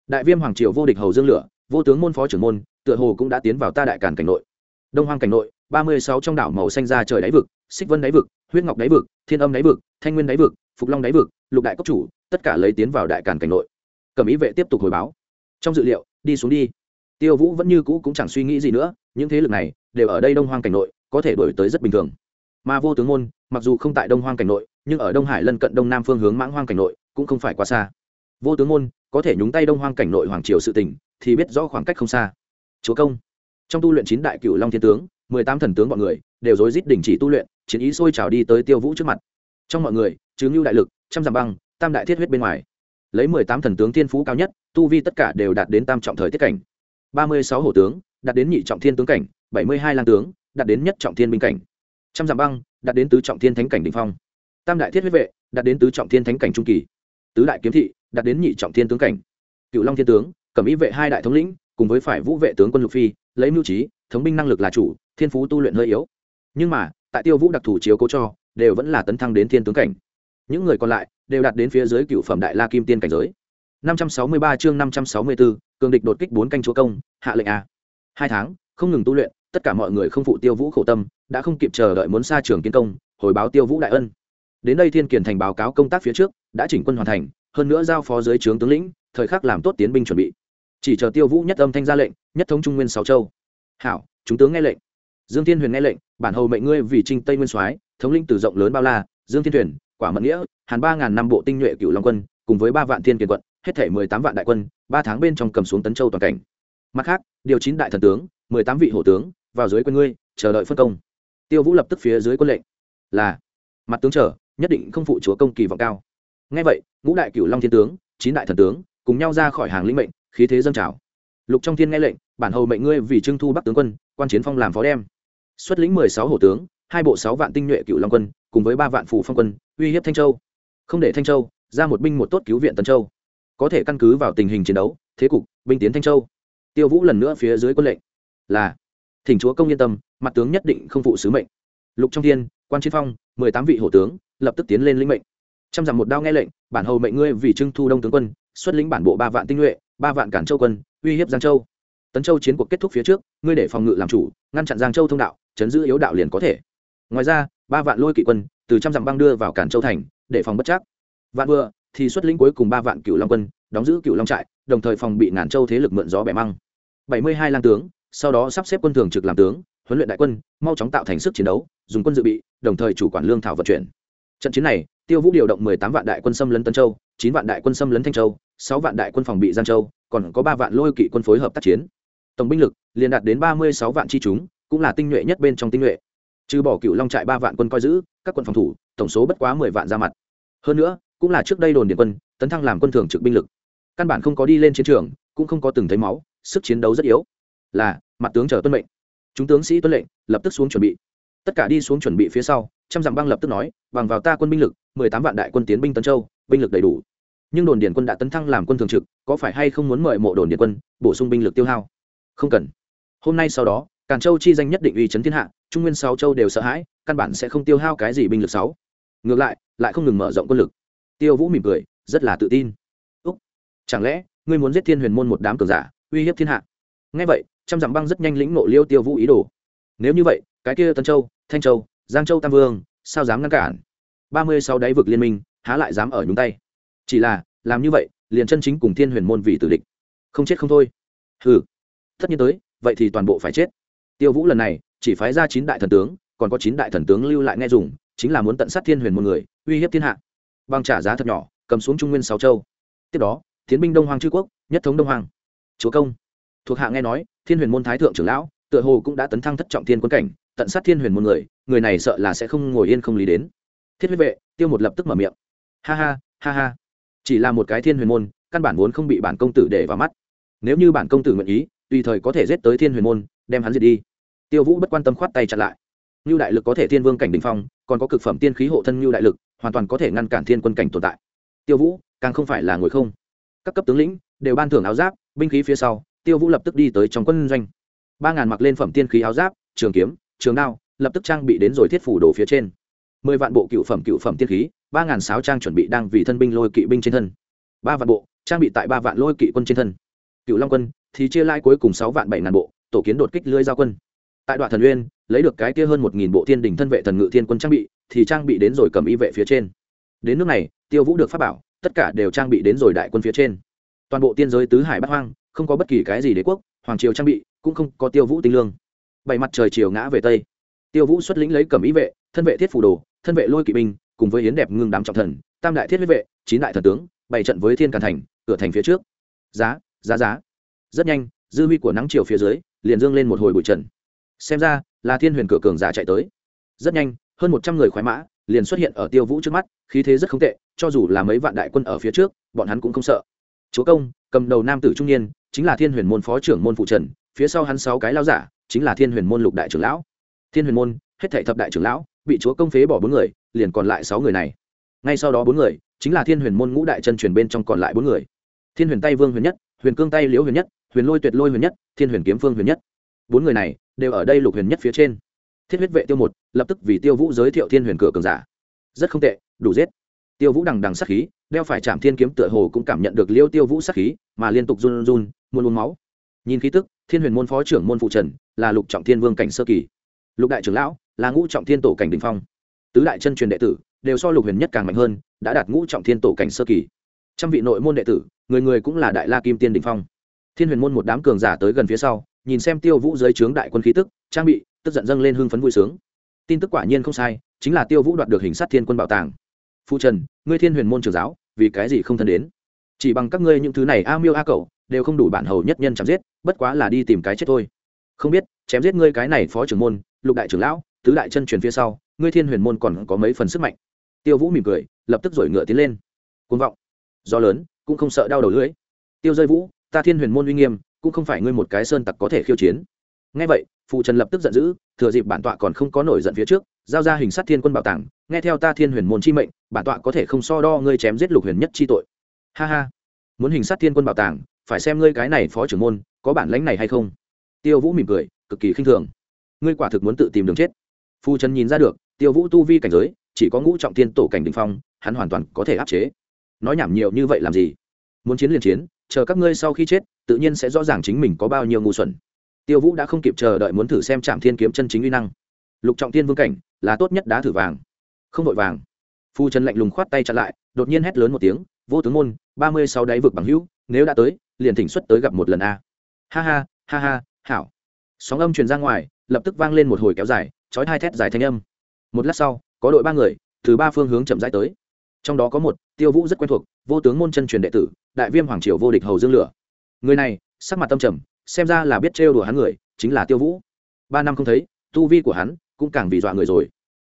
Đại viêm hoàng triều vô địch hầu dương lửa, vô tướng môn phó trưởng môn, tựa hồ cũng đã tiến vào ta đại cản cảnh nội. Đông hoang cảnh nội, ba mươi sáu trong đảo màu xanh ra trời đáy vực, xích vân đáy vực, huyết ngọc đáy vực, thiên âm đáy vực, thanh nguyên đáy vực, phục long đáy vực, lục đại cốc chủ, tất cả lấy tiến vào đại càn cảnh nội. Cầm ý vệ tiếp tục hồi báo. Trong dự liệu, đi xuống đi. Tiêu vũ vẫn như cũ cũng chẳng suy nghĩ gì nữa, những thế lực này đều ở đây đông hoang cảnh nội, có thể đổi tới rất bình thường mà vô tướng môn, mặc dù không tại đông hoang cảnh nội, nhưng ở đông hải lân cận đông nam phương hướng mãng hoang cảnh nội, cũng không phải quá xa. Vô tướng môn, có thể nhúng tay đông hoang cảnh nội hoàng triều sự tỉnh thì biết rõ khoảng cách không xa. Chúa công. Trong tu luyện chín đại cựu long thiên tướng, mười tám thần tướng bọn người, đều rối rít đình chỉ tu luyện, chiến ý sôi trào đi tới tiêu vũ trước mặt. Trong mọi người chứ ngưu đại lực, trăm dặm băng, tam đại thiết huyết bên ngoài, lấy mười tám thần tướng thiên phú cao nhất, tu vi tất cả đều đạt đến tam trọng thời tiết cảnh. Ba mươi sáu hổ tướng, đạt đến nhị trọng thiên tướng cảnh, bảy mươi hai lang tướng, đạt đến nhất trọng thiên binh cảnh trăm dặm băng đạt đến tứ trọng thiên thánh cảnh đ ỉ n h phong. Tam đại thiết huyết vệ đạt đến tứ trọng thiên thánh cảnh trung kỳ. Tứ đại kiếm thị đạt đến nhị trọng thiên tướng cảnh. Cựu long thiên tướng cẩm ý vệ hai đại thống lĩnh cùng với phải vũ vệ tướng quân lục phi lấy mưu trí thống binh năng lực là chủ thiên phú tu luyện hơi yếu. Nhưng mà tại tiêu vũ đặc thù chiếu cố cho đều vẫn là tấn thăng đến thiên tướng cảnh. Những người còn lại đều đạt đến phía dưới cựu phẩm đại la kim tiên cảnh giới. 563 chương 564, cường địch đột kích bốn canh chúa công hạ lệnh a. Hai tháng không ngừng tu luyện tất cả mọi người không phụ tiêu vũ khổ tâm, đã không kịp chờ đợi muốn xa trường kiến công, hồi báo tiêu vũ đại ân. Đến đây thiên kiền thành báo cáo công tác phía trước, đã chỉnh quân hoàn thành, hơn nữa giao phó dưới trướng tướng lĩnh, thời khắc làm tốt tiến binh chuẩn bị. Chỉ chờ tiêu vũ nhất âm thanh ra lệnh, nhất thống trung nguyên sáu châu. Hảo, chúng tướng nghe lệnh. Dương thiên huyền nghe lệnh, bản hầu mệnh ngươi vì trinh tây nguyên soái, thống lĩnh từ rộng lớn bao la, dương thiên thuyền quả mận nghĩa, hàn ba ngàn năm bộ tinh nhuệ cựu long quân, cùng với ba vạn thiên kiền quận, hết thể mười tám vạn đại quân, ba tháng bên trong cầm xuống tấn châu toàn cảnh. Mặt khác, điều chín đại thần tướng, mười tám vị hổ tướng vào dưới quân ngươi, chờ đợi phân công. Tiêu vũ lập tức phía dưới quân lệnh. Là, mặt tướng chờ, nhất định không phụ chúa công kỳ vọng cao. Ngay vậy, ngũ đại cửu long thiên tướng, chín đại thần tướng, cùng nhau ra khỏi hàng linh mệnh, khí thế dâng trào. Lục trong thiên nghe lệnh, bản hầu mệnh ngươi vì trưng thu bắc tướng quân, quan chiến phong làm phó đem. Xuất lĩnh mười sáu hổ tướng, hai bộ sáu vạn tinh nhuệ cựu long quân, cùng với ba vạn phủ phong quân, uy hiếp thanh châu. Không để thanh châu, ra một binh một tốt cứu viện tân châu. Có thể căn cứ vào tình hình chiến đấu, thế cục, binh tiến thanh châu. Tiêu vũ lần nữa phía dưới quân lệnh. Là thỉnh chúa công yên tâm, mặt tướng nhất định không phụ sứ mệnh. Lục trong thiên, quan chiến phong, mười tám vị hổ tướng, lập tức tiến lên lĩnh mệnh. Trăm dặm một đao nghe lệnh, bản hầu mệnh ngươi vì trưng thu đông tướng quân, xuất lĩnh bản bộ ba vạn tinh nhuệ, ba vạn cản châu quân, uy hiếp giang châu. Tấn châu chiến cuộc kết thúc phía trước, ngươi để phòng ngự làm chủ, ngăn chặn giang châu thông đạo, chấn giữ yếu đạo liền có thể. Ngoài ra, ba vạn lôi kỵ quân từ trăm dặm băng đưa vào cản châu thành, để phòng bất chắc. Vạn vừa, thì xuất lĩnh cuối cùng ba vạn cựu long quân, đóng giữ cựu long trại, đồng thời phòng bị ngàn châu thế lực mượn gió bẻ măng. Bảy mươi hai lang tướng sau đó sắp xếp quân thường trực làm tướng, huấn luyện đại quân, mau chóng tạo thành sức chiến đấu, dùng quân dự bị, đồng thời chủ quản lương thảo vận chuyển. Trận chiến này, tiêu vũ điều động mười tám vạn đại quân xâm lấn tân châu, chín vạn đại quân xâm lấn thanh châu, sáu vạn đại quân phòng bị giang châu, còn có ba vạn lôi kỵ quân phối hợp tác chiến. Tổng binh lực liền đạt đến ba mươi sáu vạn chi chúng, cũng là tinh nhuệ nhất bên trong tinh nhuệ. Trừ bỏ cựu long trại ba vạn quân coi giữ, các quân phòng thủ, tổng số bất quá mười vạn ra mặt. Hơn nữa, cũng là trước đây đồn điện quân, tấn thăng làm quân thường trực binh lực. Căn bản không có đi lên chiến trường, cũng không có từng thấy máu, sức chiến đấu rất yếu là, mặt tướng chờ tuân mệnh. Chúng tướng sĩ tuân lệnh, lập tức xuống chuẩn bị. Tất cả đi xuống chuẩn bị phía sau, trăm dặm băng lập tức nói, bằng vào ta quân binh lực, mười tám vạn đại quân tiến binh tân châu, binh lực đầy đủ. Nhưng đồn điền quân đã tấn thăng làm quân thường trực, có phải hay không muốn mời mộ đồn điền quân, bổ sung binh lực tiêu hao? Không cần. Hôm nay sau đó, càn châu chi danh nhất định uy chấn thiên hạ, trung nguyên sáu châu đều sợ hãi, căn bản sẽ không tiêu hao cái gì binh lực sáu. Ngược lại lại không ngừng mở rộng quân lực. Tiêu vũ mỉm cười, rất là tự tin. Úc, chẳng lẽ ngươi muốn giết thiên huyền môn một đám cường giả, uy hiếp thiên hạ? Ngay vậy trăm dặm băng rất nhanh lĩnh nộ liêu tiêu vũ ý đồ. Nếu như vậy, cái kia tân châu, thanh châu, giang châu tam vương, sao dám ngăn cản? Ba mươi sáu đáy vực liên minh, há lại dám ở nhúng tay? Chỉ là, làm như vậy, liền chân chính cùng thiên huyền môn vì tử địch. Không chết không thôi. Ừ tất nhiên tới, vậy thì toàn bộ phải chết. Tiêu vũ lần này, chỉ phái ra chín đại thần tướng, còn có chín đại thần tướng lưu lại nghe dùng, chính là muốn tận sát thiên huyền môn người, uy hiếp thiên hạ. Bằng trả giá thật nhỏ, cầm xuống trung nguyên sáu châu. Tiếp đó tiến binh đông hoàng chư quốc, nhất thống đông hoàng chúa công thuộc hạ nghe nói, thiên huyền môn thái thượng trưởng lão, tựa hồ cũng đã tấn thăng thất trọng thiên quân cảnh, tận sát thiên huyền môn người người này sợ là sẽ không ngồi yên không lý đến. Thiết huyết vệ, tiêu một lập tức mở miệng. Ha ha ha ha. Chỉ là một cái thiên huyền môn, căn bản vốn không bị bản công tử để vào mắt. Nếu như bản công tử nguyện ý, tùy thời có thể giết tới thiên huyền môn, đem hắn diệt đi. Tiêu vũ bất quan tâm khoát tay chặn lại. Như đại lực có thể thiên vương cảnh đình phong, còn có cực phẩm tiên khí hộ thân như đại lực, hoàn toàn có thể ngăn cản thiên quân cảnh tồn tại. Tiêu vũ, càng không phải là ngồi không. Các cấp tướng lĩnh đều ban thưởng áo giáp, binh khí phía sau tiêu vũ lập tức đi tới trong quân doanh. Ba ngàn mặc lên phẩm tiên khí áo giáp, trường kiếm, trường đao, lập tức trang bị đến rồi thiết phủ đồ phía trên. Mười vạn bộ cựu phẩm cựu phẩm tiên khí, ba ngàn sáu trang chuẩn bị đang vì thân binh lôi kỵ binh trên thân. Ba vạn bộ, trang bị tại ba vạn lôi kỵ quân trên thân. Cựu long quân, thì chia lai cuối cùng sáu vạn bảy ngàn bộ, tổ kiến đột kích lưới giao quân. Tại đoạn thần uyên lấy được cái kia hơn một nghìn bộ thiên đình thân vệ thần ngự thiên quân trang bị, thì trang bị đến rồi cầm y vệ phía trên. Đến nước này, tiêu vũ được phát bảo, tất cả đều trang bị đến rồi đại quân phía trên. Toàn bộ tiên giới tứ hải bắc hoang không có bất kỳ cái gì đế quốc, hoàng triều trang bị, cũng không có tiêu vũ tinh lương. Bảy mặt trời chiều ngã về tây. Tiêu vũ xuất lĩnh lấy cầm ý vệ, thân vệ thiết phủ đồ, thân vệ lôi kỵ binh, cùng với hiến đẹp ngưng đám trọng thần, tam đại thiết huyết vệ, chín đại thần tướng, bày trận với thiên càn thành, cửa thành phía trước. Giá giá giá. Rất nhanh, dư huy của nắng chiều phía dưới, liền dương lên một hồi bụi trần. Xem ra, là thiên huyền cửa cường giả chạy tới. Rất nhanh, hơn một trăm người khoái mã liền xuất hiện ở tiêu vũ trước mắt, khí thế rất không tệ, cho dù là mấy vạn đại quân ở phía trước, bọn hắn cũng không sợ. Chúa công, cầm đầu nam tử trung niên chính là thiên huyền môn phó trưởng môn phụ trần, phía sau hắn sáu cái lao giả, chính là thiên huyền môn lục đại trưởng lão. Thiên huyền môn, hết thảy thập đại trưởng lão, bị chúa công phế bỏ bốn người, liền còn lại sáu người này. Ngay sau đó bốn người, chính là thiên huyền môn ngũ đại chân truyền bên trong còn lại bốn người. Thiên huyền tay vương huyền nhất, huyền cương tay liễu huyền nhất, huyền lôi tuyệt lôi huyền nhất, thiên huyền kiếm phương huyền nhất. Bốn người này, đều ở đây lục huyền nhất phía trên. Thiết huyết vệ tiêu một, lập tức vì tiêu vũ giới thiệu thiên huyền cửa cường giả. Rất không tệ, đủ giết. Tiêu vũ đằng đằng sát khí, đeo phải chạm thiên kiếm tựa hồ cũng cảm nhận được liêu tiêu vũ sát khí, mà liên tục run run muốn uống máu. Nhìn khí tức, thiên huyền môn phó trưởng môn phụ trần, là lục trọng thiên vương cảnh sơ kỳ. Lục đại trưởng lão, là ngũ trọng thiên tổ cảnh đình phong. Tứ đại chân truyền đệ tử, đều so lục huyền nhất càng mạnh hơn, đã đạt ngũ trọng thiên tổ cảnh sơ kỳ. Trăm vị nội môn đệ tử, người người cũng là đại la kim tiên đình phong. Thiên huyền môn một đám cường giả tới gần phía sau, nhìn xem tiêu vũ dưới trướng đại quân khí tức, trang bị, tức giận dâng lên hưng phấn vui sướng. Tin tức quả nhiên không sai, chính là tiêu vũ đoạt được hình sát thiên quân bảo tàng. Phu trần, ngươi thiên huyền môn trường giáo, vì cái gì không thân đến? Chỉ bằng các ngươi những thứ này a miêu a cậu đều không đủ bản hầu nhất nhân chém giết, bất quá là đi tìm cái chết thôi. Không biết, chém giết ngươi cái này phó trưởng môn, lục đại trưởng lão, tứ đại chân truyền phía sau, ngươi thiên huyền môn còn có mấy phần sức mạnh. Tiêu vũ mỉm cười, lập tức rồi ngựa tiến lên. Côn vọng do lớn, cũng không sợ đau đầu lưỡi. Tiêu rơi vũ, ta thiên huyền môn uy nghiêm, cũng không phải ngươi một cái sơn tặc có thể khiêu chiến. Ngay vậy, phụ trần lập tức giận dữ, thừa dịp bản tọa còn không có nổi giận phía trước, giao ra hình sát thiên quân bảo tàng, nghe theo ta thiên huyền môn chi mệnh, bản tọa có thể không so đo ngươi chém giết lục huyền nhất chi tội. Ha ha, muốn hình sát thiên quân bảo tàng phải xem ngươi cái này phó trưởng môn, có bản lãnh này hay không. Tiêu vũ mỉm cười, cực kỳ khinh thường. Ngươi quả thực muốn tự tìm đường chết. Phu trần nhìn ra được, tiêu vũ tu vi cảnh giới, chỉ có ngũ trọng tiên tổ cảnh đình phong, hắn hoàn toàn có thể áp chế. Nói nhảm nhiều như vậy làm gì? Muốn chiến liền chiến, chờ các ngươi sau khi chết, tự nhiên sẽ rõ ràng chính mình có bao nhiêu ngu xuẩn. Tiêu vũ đã không kịp chờ đợi muốn thử xem trạm thiên kiếm chân chính uy năng. Lục trọng tiên vương cảnh, là tốt nhất đá thử vàng. Không vội vàng. Phu trần lạnh lùng khoát tay chặn lại, đột nhiên hét lớn một tiếng vô tướng môn, ba mươi sáu đáy vực bằng hữu, nếu đã tới, liền thỉnh xuất tới gặp một lần a. Ha ha ha ha, hảo. Sóng âm truyền ra ngoài, lập tức vang lên một hồi kéo dài, chói hai thét dài thanh âm. Một lát sau, có đội ba người, từ ba phương hướng chậm rãi tới. Trong đó có một, tiêu vũ rất quen thuộc, vô tướng môn chân truyền đệ tử, đại viêm hoàng triều vô địch hầu dương lửa. Người này, sắc mặt tâm trầm, xem ra là biết trêu đùa hắn người, chính là tiêu vũ. Ba năm không thấy, tu vi của hắn cũng càng vì dọa người rồi.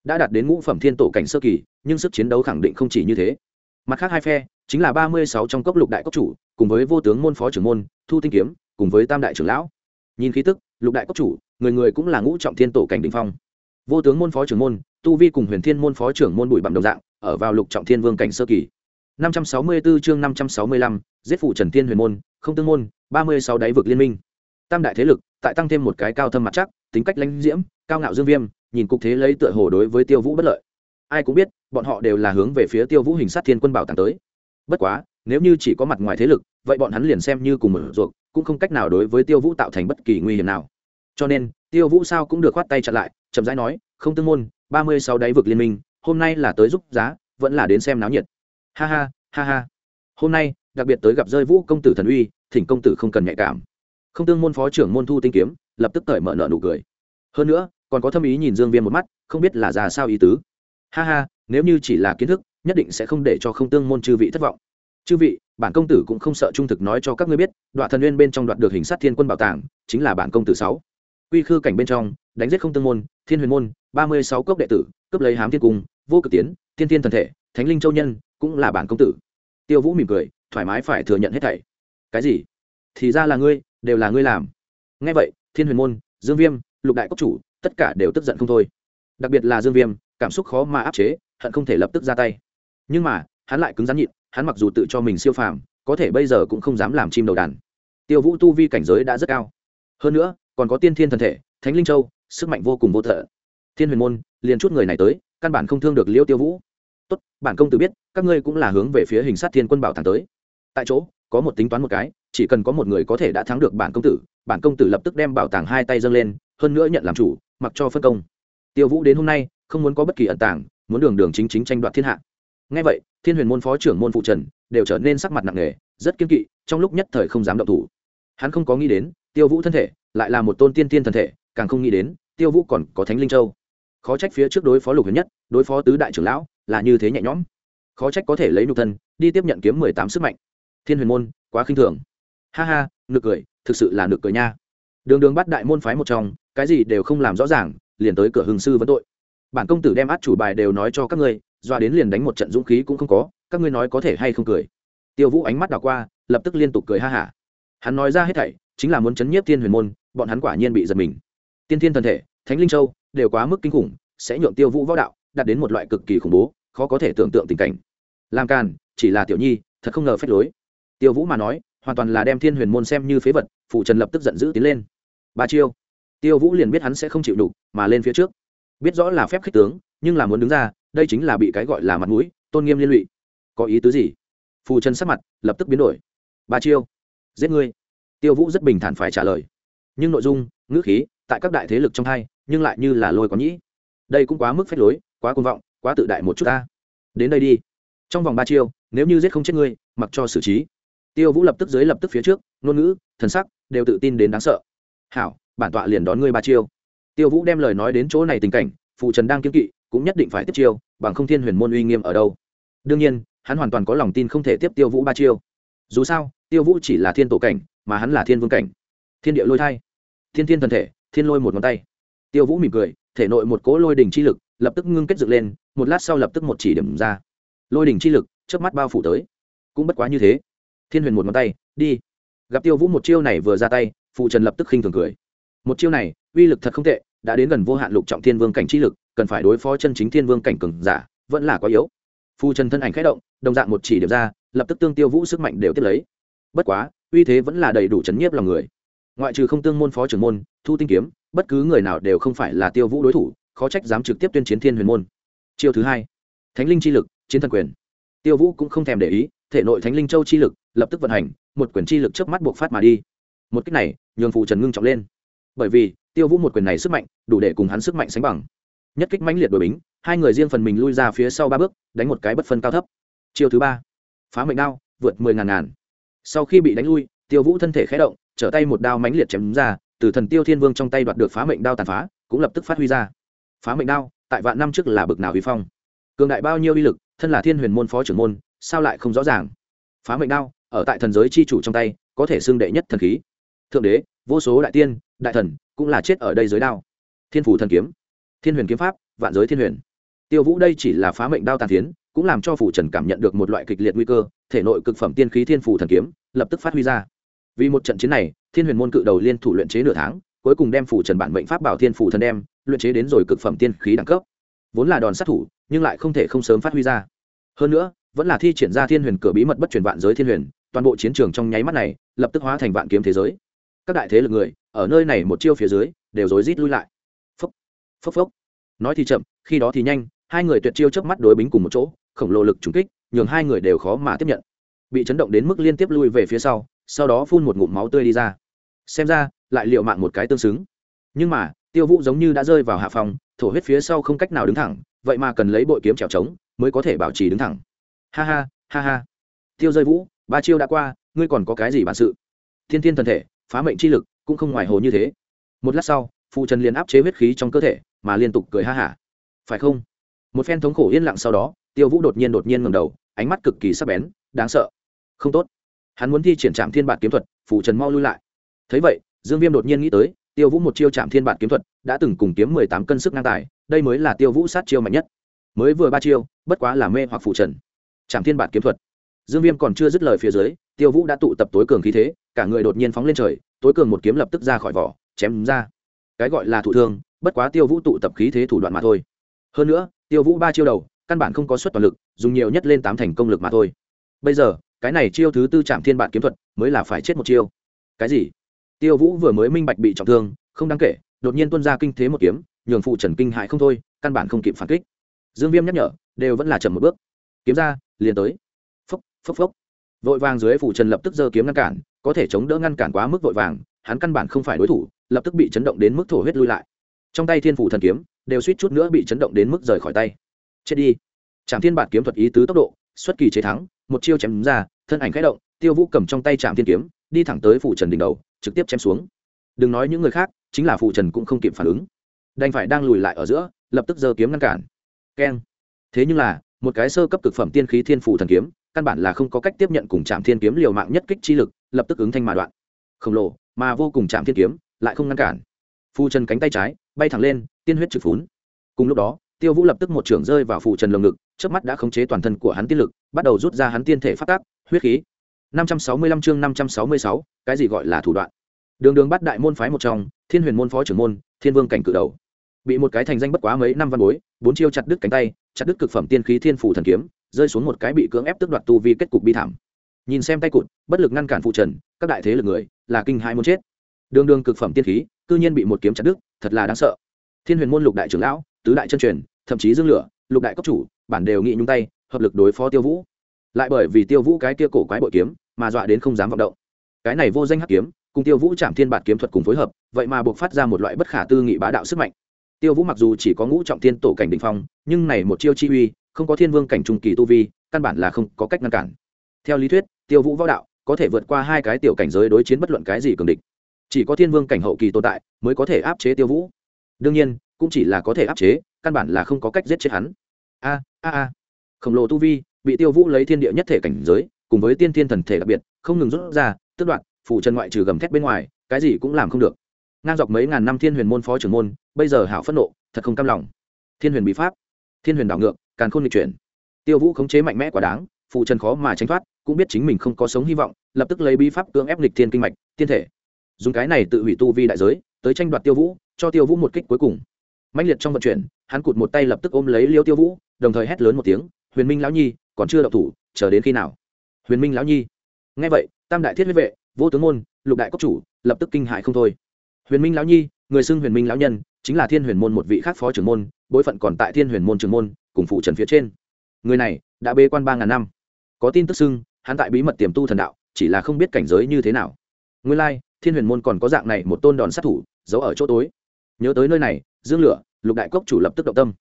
Đã đạt đến ngũ phẩm thiên tổ cảnh sơ kỳ, nhưng sức chiến đấu khẳng định không chỉ như thế mặt khác hai phe, chính là ba mươi sáu trong cốc lục đại cốc chủ, cùng với vô tướng môn phó trưởng môn, thu tinh kiếm, cùng với tam đại trưởng lão. Nhìn khí tức, lục đại cốc chủ, người người cũng là ngũ trọng thiên tổ cảnh đình phong. Vô tướng môn phó trưởng môn, tu vi cùng huyền thiên môn phó trưởng môn bùi bằng đồng dạng, ở vào lục trọng thiên vương cảnh sơ kỳ. năm trăm sáu mươi 564 chương năm trăm sáu mươi lăm, giết phụ trần thiên huyền môn, không tương môn, ba mươi sáu đáy vực liên minh. Tam đại thế lực, tại tăng thêm một cái cao thâm mặt chắc, tính cách lãnh diễm, cao ngạo dương viêm, nhìn cục thế lấy tựa hồ đối với tiêu vũ bất lợi ai cũng biết, bọn họ đều là hướng về phía tiêu vũ hình sát thiên quân bảo tàng tới. Bất quá, nếu như chỉ có mặt ngoài thế lực, vậy bọn hắn liền xem như cùng mở ruột cũng không cách nào đối với tiêu vũ tạo thành bất kỳ nguy hiểm nào. Cho nên, tiêu vũ sao cũng được khoát tay chặn lại, chậm rãi nói, không tương môn, ba mươi sáu đáy vực liên minh, hôm nay là tới giúp giá, vẫn là đến xem náo nhiệt. Ha ha ha ha. Hôm nay, đặc biệt tới gặp rơi vũ công tử thần uy, thỉnh công tử không cần nhạy cảm. Không tương môn phó trưởng môn thu tinh kiếm, lập tức cởi mở nợ nụ cười. Hơn nữa, còn có thâm ý nhìn dương viêm một mắt, không biết là ra sao ý tứ ha ha, nếu như chỉ là kiến thức, nhất định sẽ không để cho không tương môn chư vị thất vọng. Chư vị, bản công tử cũng không sợ trung thực nói cho các ngươi biết, đoạn thần nguyên bên trong đoạn được hình sát thiên quân bảo tàng, chính là bản công tử sáu. Quy khư cảnh bên trong, đánh giết không tương môn, thiên huyền môn, ba mươi sáu cốc đệ tử, cướp lấy hám thiên cung, vô cực tiến, thiên thiên thần thể, thánh linh châu nhân, cũng là bản công tử. Tiêu vũ mỉm cười, thoải mái phải thừa nhận hết thảy. Cái gì? Thì ra là ngươi, đều là ngươi làm. Ngay vậy, thiên huyền môn, dương viêm, lục đại cốc chủ, tất cả đều tức giận không thôi. Đặc biệt là dương viêm cảm xúc khó mà áp chế, hận không thể lập tức ra tay. Nhưng mà, hắn lại cứng rắn nhịn, hắn mặc dù tự cho mình siêu phàm, có thể bây giờ cũng không dám làm chim đầu đàn. Tiêu vũ tu vi cảnh giới đã rất cao. Hơn nữa, còn có tiên thiên thần thể, thánh linh châu, sức mạnh vô cùng vô thợ thiên huyền môn, liền chút người này tới, căn bản không thương được liêu tiêu vũ. Tốt, bản công tử biết, các ngươi cũng là hướng về phía hình sát thiên quân bảo thẳng tới. Tại chỗ, có một tính toán một cái, chỉ cần có một người có thể đã thắng được bản công tử, bản công tử lập tức đem bảo tàng hai tay dâng lên, hơn nữa nhận làm chủ, mặc cho phân công. Tiêu vũ đến hôm nay không muốn có bất kỳ ẩn tàng, muốn đường đường chính chính tranh đoạt thiên hạ. Ngay vậy, thiên huyền môn phó trưởng môn phụ trần đều trở nên sắc mặt nặng nề, rất kiên kỵ, trong lúc nhất thời không dám động thủ. Hắn không có nghĩ đến, tiêu vũ thân thể lại là một tôn tiên tiên thân thể, càng không nghĩ đến, tiêu vũ còn có thánh linh châu. Khó trách phía trước đối phó lục huyền nhất, đối phó tứ đại trưởng lão là như thế nhẹ nhõm. Khó trách có thể lấy nhục thân, đi tiếp nhận kiếm mười tám sức mạnh. Thiên huyền môn, quá khinh thường. Ha ha, nực cười, thực sự là nực cười nha. Đường đường bắt đại môn phái một trong, cái gì đều không làm rõ ràng, liền tới cửa hưng sư vấn tội bản công tử đem át chủ bài đều nói cho các ngươi, doa đến liền đánh một trận dũng khí cũng không có, các ngươi nói có thể hay không cười? Tiêu vũ ánh mắt đảo qua, lập tức liên tục cười ha hả. Hắn nói ra hết thảy, chính là muốn chấn nhiếp thiên huyền môn, bọn hắn quả nhiên bị giật mình. Tiên thiên thần thể, thánh linh châu, đều quá mức kinh khủng, sẽ nhượng tiêu vũ võ đạo, đạt đến một loại cực kỳ khủng bố, khó có thể tưởng tượng tình cảnh. Làm càn, chỉ là tiểu nhi, thật không ngờ phép lối. Tiêu vũ mà nói, hoàn toàn là đem thiên huyền môn xem như phế vật phụ trần lập tức giận dữ tiến lên. Ba chiêu. Tiêu vũ liền biết hắn sẽ không chịu đủ, mà lên phía trước biết rõ là phép khích tướng, nhưng là muốn đứng ra, đây chính là bị cái gọi là mặt mũi, tôn nghiêm liên lụy. Có ý tứ gì? Phù trần sắc mặt lập tức biến đổi. Ba chiêu. Giết ngươi. Tiêu vũ rất bình thản phải trả lời. Nhưng nội dung, ngữ khí, tại các đại thế lực trong hai, nhưng lại như là lôi có nhĩ. Đây cũng quá mức phép lối, quá côn vọng, quá tự đại một chút ta. Đến đây đi. Trong vòng ba chiêu, nếu như giết không chết ngươi, mặc cho xử trí. Tiêu vũ lập tức dưới lập tức phía trước, ngôn ngữ, thần sắc đều tự tin đến đáng sợ. Hảo, bản tọa liền đón ngươi ba chiêu tiêu vũ đem lời nói đến chỗ này tình cảnh, phụ trần đang kiên kỵ, cũng nhất định phải tiếp chiêu, bằng không thiên huyền môn uy nghiêm ở đâu. Đương nhiên, hắn hoàn toàn có lòng tin không thể tiếp tiêu vũ ba chiêu. Dù sao, tiêu vũ chỉ là thiên tổ cảnh, mà hắn là thiên vương cảnh. Thiên địa lôi thai, thiên thiên thần thể, thiên lôi một ngón tay. Tiêu vũ mỉm cười, thể nội một cỗ lôi đỉnh chi lực, lập tức ngưng kết dựng lên, một lát sau lập tức một chỉ điểm ra. Lôi đỉnh chi lực trước mắt bao phủ tới. Cũng bất quá như thế. Thiên huyền một ngón tay, đi. Gặp tiêu vũ một chiêu này vừa ra tay, phụ trần lập tức khinh thường cười một chiêu này, uy lực thật không tệ, đã đến gần vô hạn lục trọng thiên vương cảnh chi lực, cần phải đối phó chân chính thiên vương cảnh cường giả, vẫn là quá yếu. Phu trần thân ảnh khẽ động, đồng dạng một chỉ điểm ra, lập tức tương tiêu vũ sức mạnh đều tiếp lấy. Bất quá, uy thế vẫn là đầy đủ chấn nhiếp lòng người. Ngoại trừ không tương môn phó trưởng môn, thu tinh kiếm, bất cứ người nào đều không phải là tiêu vũ đối thủ, khó trách dám trực tiếp tuyên chiến thiên huyền môn. Chiêu thứ hai, thánh linh chi lực, chiến thần quyền. Tiêu vũ cũng không thèm để ý, thể nội thánh linh châu chi lực, lập tức vận hành, một quyền chi lực trước mắt buộc phát mà đi. Một cách này, nhường phù trần ngưng trọng lên bởi vì tiêu vũ một quyền này sức mạnh đủ để cùng hắn sức mạnh sánh bằng nhất kích mãnh liệt đội bính hai người riêng phần mình lui ra phía sau ba bước đánh một cái bất phân cao thấp chiêu thứ ba phá mệnh đao vượt mười ngàn ngàn sau khi bị đánh lui tiêu vũ thân thể khé động trở tay một đao mãnh liệt chém ra từ thần tiêu thiên vương trong tay đoạt được phá mệnh đao tàn phá cũng lập tức phát huy ra phá mệnh đao tại vạn năm trước là bực nào vi phong cường đại bao nhiêu uy lực thân là thiên huyền môn phó trưởng môn sao lại không rõ ràng phá mệnh đao ở tại thần giới c h i chủ trong tay có thể xưng đệ nhất thần khí thượng đế vô số đại tiên, đại thần cũng là chết ở đây giới đao. Thiên phủ thần kiếm, thiên huyền kiếm pháp, vạn giới thiên huyền. Tiêu vũ đây chỉ là phá mệnh đao tàn tiến cũng làm cho phủ trần cảm nhận được một loại kịch liệt nguy cơ, thể nội cực phẩm tiên khí thiên phủ thần kiếm lập tức phát huy ra. Vì một trận chiến này, thiên huyền môn cự đầu liên thủ luyện chế nửa tháng, cuối cùng đem phủ trần bản mệnh pháp bảo thiên phủ thần đem, luyện chế đến rồi cực phẩm tiên khí đẳng cấp. Vốn là đòn sát thủ, nhưng lại không thể không sớm phát huy ra. Hơn nữa, vẫn là thi triển ra thiên huyền cửa bí mật bất truyền vạn giới thiên huyền, toàn bộ chiến trường trong nháy mắt này, lập tức hóa thành vạn kiếm thế giới các đại thế lực người, ở nơi này một chiêu phía dưới, đều rối rít lui lại. Phốc phốc phốc. Nói thì chậm, khi đó thì nhanh, hai người tuyệt chiêu chớp mắt đối bính cùng một chỗ, khổng lồ lực trúng kích, nhường hai người đều khó mà tiếp nhận. Bị chấn động đến mức liên tiếp lui về phía sau sau đó phun một ngụm máu tươi đi ra. Xem ra, lại liệu mạng một cái tương xứng. Nhưng mà, tiêu vũ giống như đã rơi vào hạ phòng, thổ huyết phía sau không cách nào đứng thẳng, vậy mà cần lấy bội kiếm trèo trống, mới có thể bảo trì đứng thẳng. Ha ha ha ha. Tiêu rơi vũ, ba chiêu đã qua, ngươi còn có cái gì bản sự? Thiên thiên thần thể phá mệnh chi lực, cũng không ngoài hồ như thế. Một lát sau phụ trần liền áp chế huyết khí trong cơ thể, mà liên tục cười ha hả. Phải không? Một phen thống khổ yên lặng sau đó, tiêu vũ đột nhiên đột nhiên ngầm đầu, ánh mắt cực kỳ sắc bén, đáng sợ. Không tốt. Hắn muốn thi triển trạm thiên bản kiếm thuật phụ trần mau lui lại. Thấy vậy, dương viêm đột nhiên nghĩ tới, tiêu vũ một chiêu trạm thiên bản kiếm thuật, đã từng cùng kiếm mười tám cân sức ngang tài, đây mới là tiêu vũ sát chiêu mạnh nhất. Mới vừa ba chiêu, bất quá là mê hoặc phụ trần. Trạm thiên bản kiếm thuật. Dương viêm còn chưa dứt lời phía dưới tiêu vũ đã tụ tập tối cường khí thế, cả người đột nhiên phóng lên trời, tối cường một kiếm lập tức ra khỏi vỏ, chém ra. Cái gọi là thụ thương, bất quá tiêu vũ tụ tập khí thế thủ đoạn mà thôi. Hơn nữa, tiêu vũ ba chiêu đầu, căn bản không có suất toàn lực, dùng nhiều nhất lên tám thành công lực mà thôi. Bây giờ, cái này chiêu thứ tư chạm thiên bản kiếm thuật mới là phải chết một chiêu. Cái gì? Tiêu vũ vừa mới minh bạch bị trọng thương, không đáng kể, đột nhiên tuân ra kinh thế một kiếm, nhường phụ trần kinh hại không thôi, căn bản không kịp phản kích. Dương viêm nhắc nhở, đều vẫn là chậm một bước. Kiếm ra, liền tới. Phốc phốc phốc vội vàng dưới phủ trần lập tức giơ kiếm ngăn cản, có thể chống đỡ ngăn cản quá mức vội vàng, hắn căn bản không phải đối thủ, lập tức bị chấn động đến mức thổ huyết lui lại. Trong tay thiên phủ thần kiếm, đều suýt chút nữa bị chấn động đến mức rời khỏi tay. Chết đi. Trạm thiên bản kiếm thuật ý tứ tốc độ, xuất kỳ chế thắng, một chiêu chém ra, thân ảnh khẽ động, tiêu vũ cầm trong tay trạm thiên kiếm, đi thẳng tới phủ trần đỉnh đầu, trực tiếp chém xuống. Đừng nói những người khác, chính là phủ trần cũng không kịp phản ứng. Đành phải đang lùi lại ở giữa, lập tức giơ kiếm ngăn cản. Keng. Thế nhưng là, một cái sơ cấp cực phẩm tiên khí thiên phủ thần kiếm căn bản là không có cách tiếp nhận cùng trạm thiên kiếm liều mạng nhất kích chi lực, lập tức ứng thanh mà đoạn. Khổng lồ, mà vô cùng chạm thiên kiếm, lại không ngăn cản. Phù trần cánh tay trái, bay thẳng lên, tiên huyết trực phún. Cùng lúc đó, tiêu vũ lập tức một trưởng rơi vào phù trần lồng ngực trước mắt đã khống chế toàn thân của hắn tiên lực, bắt đầu rút ra hắn tiên thể phát tác, huyết khí. Năm trăm sáu mươi lăm chương năm trăm sáu mươi sáu, cái gì gọi là thủ đoạn? Đường đường bắt đại môn phái một trong, thiên huyền môn phó trưởng môn, thiên vương cảnh cử đầu. Bị một cái thành danh bất quá mấy năm văn bối, bốn chiêu chặt đứt cánh tay, chặt đứt cực phẩm tiên khí thiên phủ thần kiếm rơi xuống một cái bị cưỡng ép tước đoạt tu vi kết cục bi thảm. Nhìn xem tay cụt, bất lực ngăn cản phụ trần, các đại thế lực người, là kinh hai muốn chết. Đường đường cực phẩm tiên khí, cư nhiên bị một kiếm chặt đứt, thật là đáng sợ. Thiên huyền môn lục đại trưởng lão, tứ đại chân truyền, thậm chí dương lửa, lục đại cấp chủ, bản đều nghị nhung tay, hợp lực đối phó tiêu vũ. Lại bởi vì tiêu vũ cái kia cổ quái bội kiếm, mà dọa đến không dám vọng động. Cái này vô danh hắc kiếm, cùng tiêu vũ chạm thiên bản kiếm thuật cùng phối hợp, vậy mà buộc phát ra một loại bất khả tư nghị bá đạo sức mạnh. Tiêu vũ mặc dù chỉ có ngũ trọng thiên tổ cảnh đỉnh phong, nhưng này một chiêu chi uy không có thiên vương cảnh trung kỳ tu vi, căn bản là không có cách ngăn cản. Theo lý thuyết, tiêu vũ võ đạo có thể vượt qua hai cái tiểu cảnh giới đối chiến bất luận cái gì cường địch. Chỉ có thiên vương cảnh hậu kỳ tồn tại mới có thể áp chế tiêu vũ. Đương nhiên, cũng chỉ là có thể áp chế, căn bản là không có cách giết chết hắn. A a a. Khổng lồ tu vi, bị tiêu vũ lấy thiên địa nhất thể cảnh giới, cùng với tiên thiên thần thể đặc biệt, không ngừng rút ra, tước đoạn phủ chân ngoại trừ gầm thét bên ngoài, cái gì cũng làm không được. Ngang dọc mấy ngàn năm thiên huyền môn phó trưởng môn, bây giờ hảo phẫn nộ, thật không cam lòng. Thiên huyền bí pháp, thiên huyền đảo ngược càn khôn lịch chuyển. Tiêu vũ khống chế mạnh mẽ quá đáng phụ trần khó mà tránh thoát, cũng biết chính mình không có sống hy vọng, lập tức lấy bí pháp cưỡng ép lịch thiên kinh mạch thiên thể. Dùng cái này tự hủy tu vi đại giới, tới tranh đoạt tiêu vũ, cho tiêu vũ một kích cuối cùng. Mạnh liệt trong vận chuyển, hắn cụt một tay lập tức ôm lấy liêu tiêu vũ, đồng thời hét lớn một tiếng, huyền minh lão nhi, còn chưa đậu thủ, chờ đến khi nào? Huyền minh lão nhi. Nghe vậy, tam đại thiết huyết vệ, vô tướng môn, lục đại cốc chủ, lập tức kinh hại không thôi. Huyền minh lão nhi, người xưng huyền minh lão nhân, chính là thiên huyền môn một vị khác phó trưởng môn, bối phận còn tại thiên huyền môn trưởng môn cùng phụ trần phía trên. Người này đã bê quan ba ngàn năm. Có tin tức xưng, hắn tại bí mật tiềm tu thần đạo, chỉ là không biết cảnh giới như thế nào. Nguyên lai, thiên huyền môn còn có dạng này một tôn đòn sát thủ, giấu ở chỗ tối. Nhớ tới nơi này, dương lửa, lục đại cốc chủ lập tức động tâm.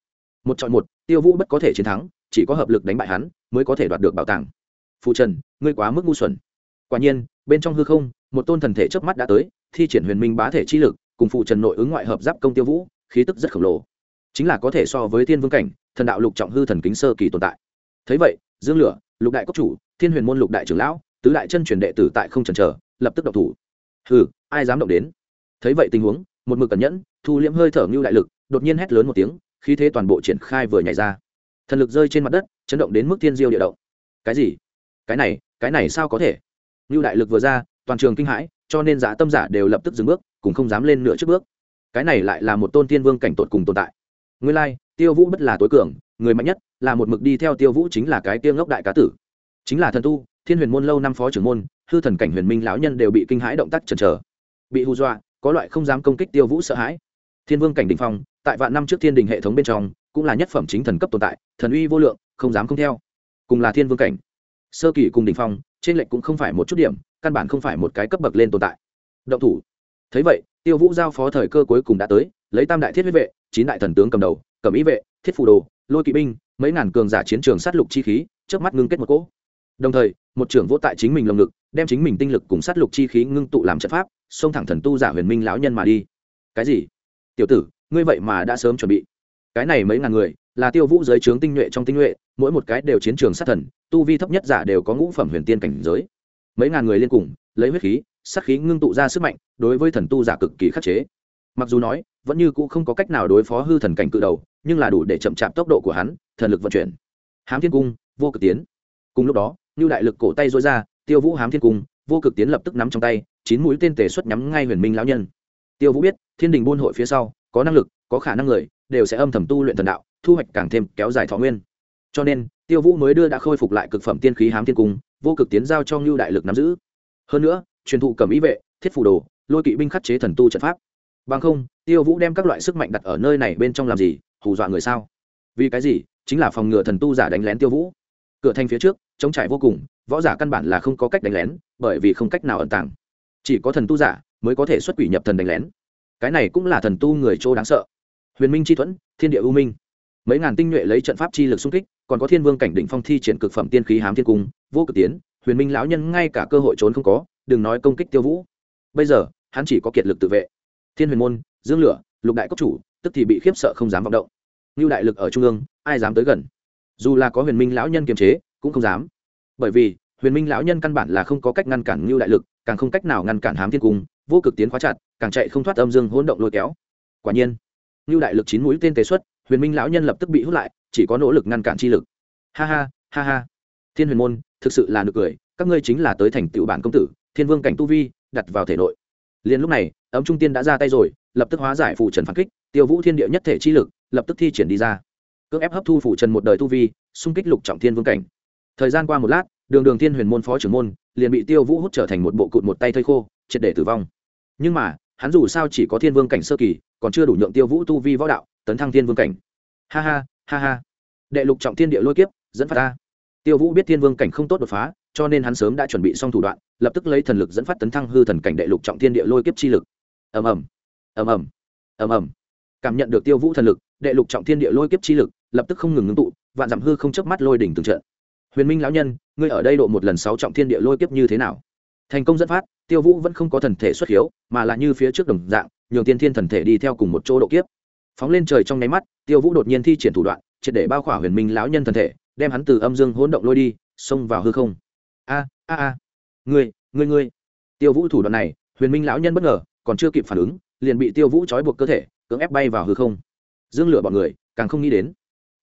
Một chọn một, tiêu vũ bất có thể chiến thắng, chỉ có hợp lực đánh bại hắn, mới có thể đoạt được bảo tàng. Phụ trần, ngươi quá mức ngu xuẩn. Quả nhiên, bên trong hư không, một tôn thần thể trước mắt đã tới, thi triển huyền minh bá thể chi lực, cùng phụ trần nội ứng ngoại hợp giáp công tiêu vũ, khí tức rất khổng lồ. Chính là có thể so với thiên vương cảnh thần đạo lục trọng hư thần kính sơ kỳ tồn tại. Thấy vậy, dương lửa, lục đại cốc chủ, thiên huyền môn lục đại trưởng lão, tứ đại chân truyền đệ tử tại không trần trở lập tức độc thủ. Hừ, ai dám động đến? Thấy vậy tình huống, một mực cẩn nhẫn, thu liễm hơi thở ngưu đại lực, đột nhiên hét lớn một tiếng, khí thế toàn bộ triển khai vừa nhảy ra. Thần lực rơi trên mặt đất, chấn động đến mức thiên diêu địa động. Cái gì? Cái này cái này sao có thể? Ngưu đại lực vừa ra, toàn trường kinh hãi, cho nên giả tâm giả đều lập tức dừng bước cùng không dám lên nửa trước bước. Cái này lại là một tôn thiên vương cảnh tột cùng tồn tại nguyên lai, tiêu vũ bất là tối cường, người mạnh nhất, là một mực đi theo tiêu vũ chính là cái tiêu ngốc đại cá tử. Chính là thần tu, thiên huyền môn lâu năm phó trưởng môn, hư thần cảnh huyền minh lão nhân đều bị kinh hãi động tác chần chờ. Bị hù dọa, có loại không dám công kích tiêu vũ sợ hãi. Thiên vương cảnh đình phong, tại vạn năm trước thiên đình hệ thống bên trong, cũng là nhất phẩm chính thần cấp tồn tại, thần uy vô lượng, không dám không theo. Cùng là thiên vương cảnh, sơ kỳ cùng đình phong, trên lệnh cũng không phải một chút điểm, căn bản không phải một cái cấp bậc lên tồn tại. Động thủ. Thấy vậy, tiêu vũ giao phó thời cơ cuối cùng đã tới lấy tam đại thiết huyết vệ, chín đại thần tướng cầm đầu, cầm ý vệ, thiết phù đồ, lôi kỵ binh, mấy ngàn cường giả chiến trường sát lục chi khí trước mắt ngưng kết một cỗ. Đồng thời, một trưởng vô tại chính mình lồng ngực, đem chính mình tinh lực cùng sát lục chi khí ngưng tụ làm trận pháp, xông thẳng thần tu giả huyền minh lão nhân mà đi. Cái gì? Tiểu tử, ngươi vậy mà đã sớm chuẩn bị. Cái này mấy ngàn người, là tiêu vũ giới trướng tinh nhuệ trong tinh nhuệ, mỗi một cái đều chiến trường sát thần, tu vi thấp nhất giả đều có ngũ phẩm huyền tiên cảnh giới. Mấy ngàn người liên cùng, lấy huyết khí, sát khí ngưng tụ ra sức mạnh, đối với thần tu giả cực kỳ khắc chế mặc dù nói, vẫn như cũ không có cách nào đối phó hư thần cảnh cự đầu, nhưng là đủ để chậm chạp tốc độ của hắn, thần lực vận chuyển. Hám thiên cung, vô cực tiến. Cùng lúc đó như đại lực cổ tay dối ra, tiêu vũ hám thiên cung, vô cực tiến lập tức nắm trong tay, chín mũi tên tề xuất nhắm ngay huyền minh lão nhân. Tiêu vũ biết, thiên đình buôn hội phía sau, có năng lực, có khả năng người, đều sẽ âm thầm tu luyện thần đạo, thu hoạch càng thêm kéo dài thọ nguyên. Cho nên, tiêu vũ mới đưa đã khôi phục lại cực phẩm tiên khí hám thiên cung, vô cực tiến giao cho ngưu đại lực nắm giữ. Hơn nữa, truyền thụ cầm ý vệ, thiết phủ đồ, lôi kỵ binh khắc chế thần tu trận pháp bằng không, tiêu vũ đem các loại sức mạnh đặt ở nơi này bên trong làm gì, hù dọa người sao? Vì cái gì? Chính là phòng ngừa thần tu giả đánh lén tiêu vũ. Cửa thành phía trước chống trải vô cùng, võ giả căn bản là không có cách đánh lén, bởi vì không cách nào ẩn tàng. Chỉ có thần tu giả mới có thể xuất quỷ nhập thần đánh lén. Cái này cũng là thần tu người chỗ đáng sợ. Huyền minh chi thuẫn, thiên địa u minh. Mấy ngàn tinh nhuệ lấy trận pháp chi lực xung kích, còn có thiên vương cảnh đỉnh phong thi triển cực phẩm tiên khí hám thiên cung, vô cực tiến, huyền minh lão nhân ngay cả cơ hội trốn không có, đừng nói công kích tiêu vũ. Bây giờ, hắn chỉ có kiệt lực tự vệ thiên huyền môn, dương lửa, lục đại cốc chủ, tức thì bị khiếp sợ không dám vọng động. Như đại lực ở trung ương, ai dám tới gần? Dù là có huyền minh lão nhân kiềm chế, cũng không dám. Bởi vì, huyền minh lão nhân căn bản là không có cách ngăn cản như đại lực, càng không cách nào ngăn cản hám thiên cung, vô cực tiến khóa chặt, càng chạy không thoát âm dương hỗn động lôi kéo. Quả nhiên như đại lực chín mũi tên tế xuất, huyền minh lão nhân lập tức bị hút lại, chỉ có nỗ lực ngăn cản chi lực. Ha ha ha ha. Thiên huyền môn, thực sự là nực cười, các ngươi chính là tới thành tựu bản công tử, thiên vương cảnh tu vi, đặt vào thể nội liền lúc này, ấm trung tiên đã ra tay rồi, lập tức hóa giải phủ trần phản kích, tiêu vũ thiên địa nhất thể chi lực, lập tức thi triển đi ra. Cưỡng ép hấp thu phủ trần một đời tu vi, xung kích lục trọng thiên vương cảnh. Thời gian qua một lát, đường đường thiên huyền môn phó trưởng môn, liền bị tiêu vũ hút trở thành một bộ cụt một tay thây khô, triệt để tử vong. Nhưng mà, hắn dù sao chỉ có thiên vương cảnh sơ kỳ, còn chưa đủ nhượng tiêu vũ tu vi võ đạo, tấn thăng thiên vương cảnh. Ha ha ha ha. Đệ lục trọng thiên địa lôi kiếp, dẫn phát ta tiêu vũ biết thiên vương cảnh không tốt đột phá, cho nên hắn sớm đã chuẩn bị xong thủ đoạn lập tức lấy thần lực dẫn phát tấn thăng hư thần cảnh đệ lục trọng thiên địa lôi kiếp chi lực. Ầm ầm ầm ầm ầm ầm. Cảm nhận được tiêu vũ thần lực, đệ lục trọng thiên địa lôi kiếp chi lực lập tức không ngừng ngưng tụ, vạn dặm hư không chớp mắt lôi đỉnh từng trận. Huyền minh lão nhân, ngươi ở đây độ một lần sáu trọng thiên địa lôi kiếp như thế nào? Thành công dẫn phát, tiêu vũ vẫn không có thần thể xuất hiếu, mà là như phía trước đồng dạng, nhường tiên thiên thần thể đi theo cùng một chỗ độ kiếp. Phóng lên trời trong nháy mắt, tiêu vũ đột nhiên thi triển thủ đoạn, triệt để bao khỏa huyền minh lão nhân thần thể, đem hắn từ âm dương hỗn động lôi đi, xông vào hư không. A a a ngươi ngươi ngươi. Tiêu vũ thủ đoạn này, huyền minh lão nhân bất ngờ, còn chưa kịp phản ứng, liền bị tiêu vũ trói buộc cơ thể, cưỡng ép bay vào hư không. Dương lửa bọn người, càng không nghĩ đến.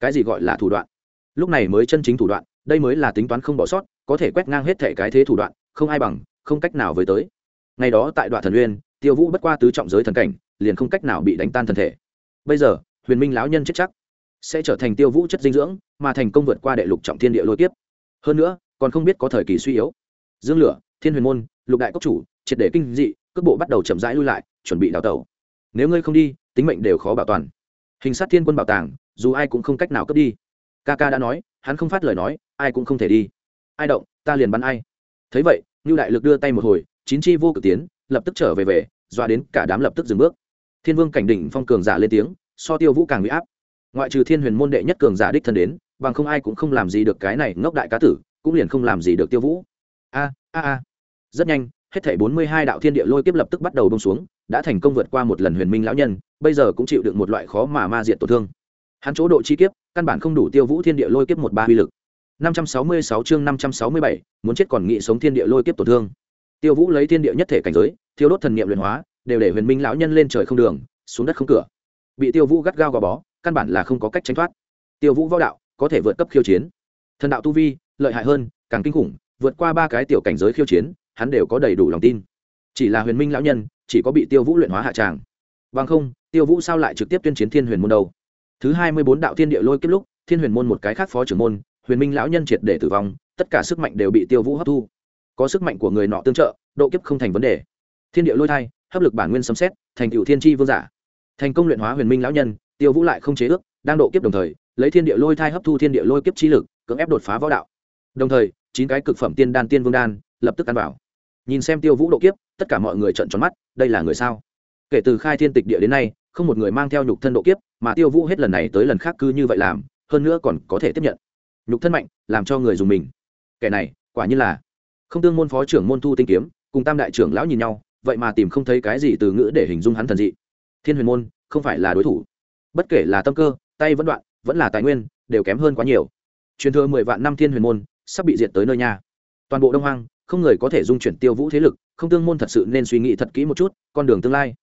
Cái gì gọi là thủ đoạn? Lúc này mới chân chính thủ đoạn, đây mới là tính toán không bỏ sót, có thể quét ngang hết thể cái thế thủ đoạn, không ai bằng, không cách nào với tới. Ngày đó tại đoạn thần uyên tiêu vũ bất qua tứ trọng giới thần cảnh, liền không cách nào bị đánh tan thân thể. Bây giờ, huyền minh lão nhân chết chắc, sẽ trở thành tiêu vũ chất dinh dưỡng, mà thành công vượt qua đệ lục trọng thiên địa lôi tiếp hơn nữa, còn không biết có thời kỳ suy yếu dương lửa, thiên huyền môn, lục đại cốc chủ, triệt để kinh dị, cước bộ bắt đầu chậm rãi lui lại, chuẩn bị đào tẩu. Nếu ngươi không đi, tính mệnh đều khó bảo toàn. Hình sát thiên quân bảo tàng, dù ai cũng không cách nào cướp đi. Ca ca đã nói, hắn không phát lời nói, ai cũng không thể đi. Ai động, ta liền bắn ai. Thấy vậy ngưu đại lực đưa tay một hồi, chín chi vô cực tiến, lập tức trở về về, dọa đến cả đám lập tức dừng bước. Thiên vương cảnh đỉnh phong cường giả lên tiếng, so tiêu vũ càng bị áp. Ngoại trừ thiên huyền môn đệ nhất cường giả đích thân đến, bằng không ai cũng không làm gì được cái này ngốc đại cá tử, cũng liền không làm gì được tiêu vũ a a a rất nhanh hết thảy bốn mươi hai đạo thiên địa lôi kiếp lập tức bắt đầu bông xuống đã thành công vượt qua một lần huyền minh lão nhân bây giờ cũng chịu được một loại khó mà ma diện tổn thương hắn chỗ độ chi kiếp căn bản không đủ tiêu vũ thiên địa lôi kiếp một ba uy lực 566 chương 567, muốn chết còn nghĩ sống thiên địa lôi kiếp tổn thương. Tiêu Vũ lấy thiên địa nhất thể cảnh giới, thiêu đốt thần niệm luyện hóa, đều để Huyền Minh lão nhân lên trời không đường, xuống đất không cửa. Bị Tiêu Vũ gắt gao gò bó, căn bản là không có cách tránh thoát. Tiêu Vũ võ đạo, có thể vượt cấp khiêu chiến. Thần đạo tu vi, lợi hại hơn, càng kinh khủng, vượt qua ba cái tiểu cảnh giới khiêu chiến, hắn đều có đầy đủ lòng tin. Chỉ là Huyền Minh lão nhân, chỉ có bị Tiêu Vũ luyện hóa hạ tràng. Bằng không, Tiêu Vũ sao lại trực tiếp tuyên chiến Thiên Huyền môn đâu? Thứ hai mươi bốn đạo thiên địa lôi kiếp lúc, Thiên Huyền môn một cái khác phó trưởng môn, huyền minh lão nhân triệt để tử vong tất cả sức mạnh đều bị tiêu vũ hấp thu có sức mạnh của người nọ tương trợ độ kiếp không thành vấn đề thiên địa lôi thai hấp lực bản nguyên sấm xét thành cựu thiên tri vương giả thành công luyện hóa huyền minh lão nhân tiêu vũ lại không chế ước đang độ kiếp đồng thời lấy thiên địa lôi thai hấp thu thiên địa lôi kiếp chi lực cưỡng ép đột phá võ đạo đồng thời chín cái cực phẩm tiên đan tiên vương đan, lập tức ăn vào. Nhìn xem tiêu vũ độ kiếp, tất cả mọi người trợn tròn mắt, đây là người sao? Kể từ khai thiên tịch địa đến nay, không một người mang theo nhục thân độ kiếp, mà tiêu vũ hết lần này tới lần khác cứ như vậy làm, hơn nữa còn có thể tiếp nhận. Nhục thân mạnh, làm cho người dùng mình. Kẻ này, quả như là không tương môn phó trưởng môn thu tinh kiếm, cùng tam đại trưởng lão nhìn nhau, vậy mà tìm không thấy cái gì từ ngữ để hình dung hắn thần dị. Thiên huyền môn, không phải là đối thủ. Bất kể là tâm cơ, tay vẫn đoạn, vẫn là tài nguyên, đều kém hơn quá nhiều. Truyền thừa mười vạn năm thiên huyền môn sắp bị diệt tới nơi nhà toàn bộ đông hoang, không người có thể dung chuyển tiêu vũ thế lực, không tương môn thật sự nên suy nghĩ thật kỹ một chút, con đường tương lai.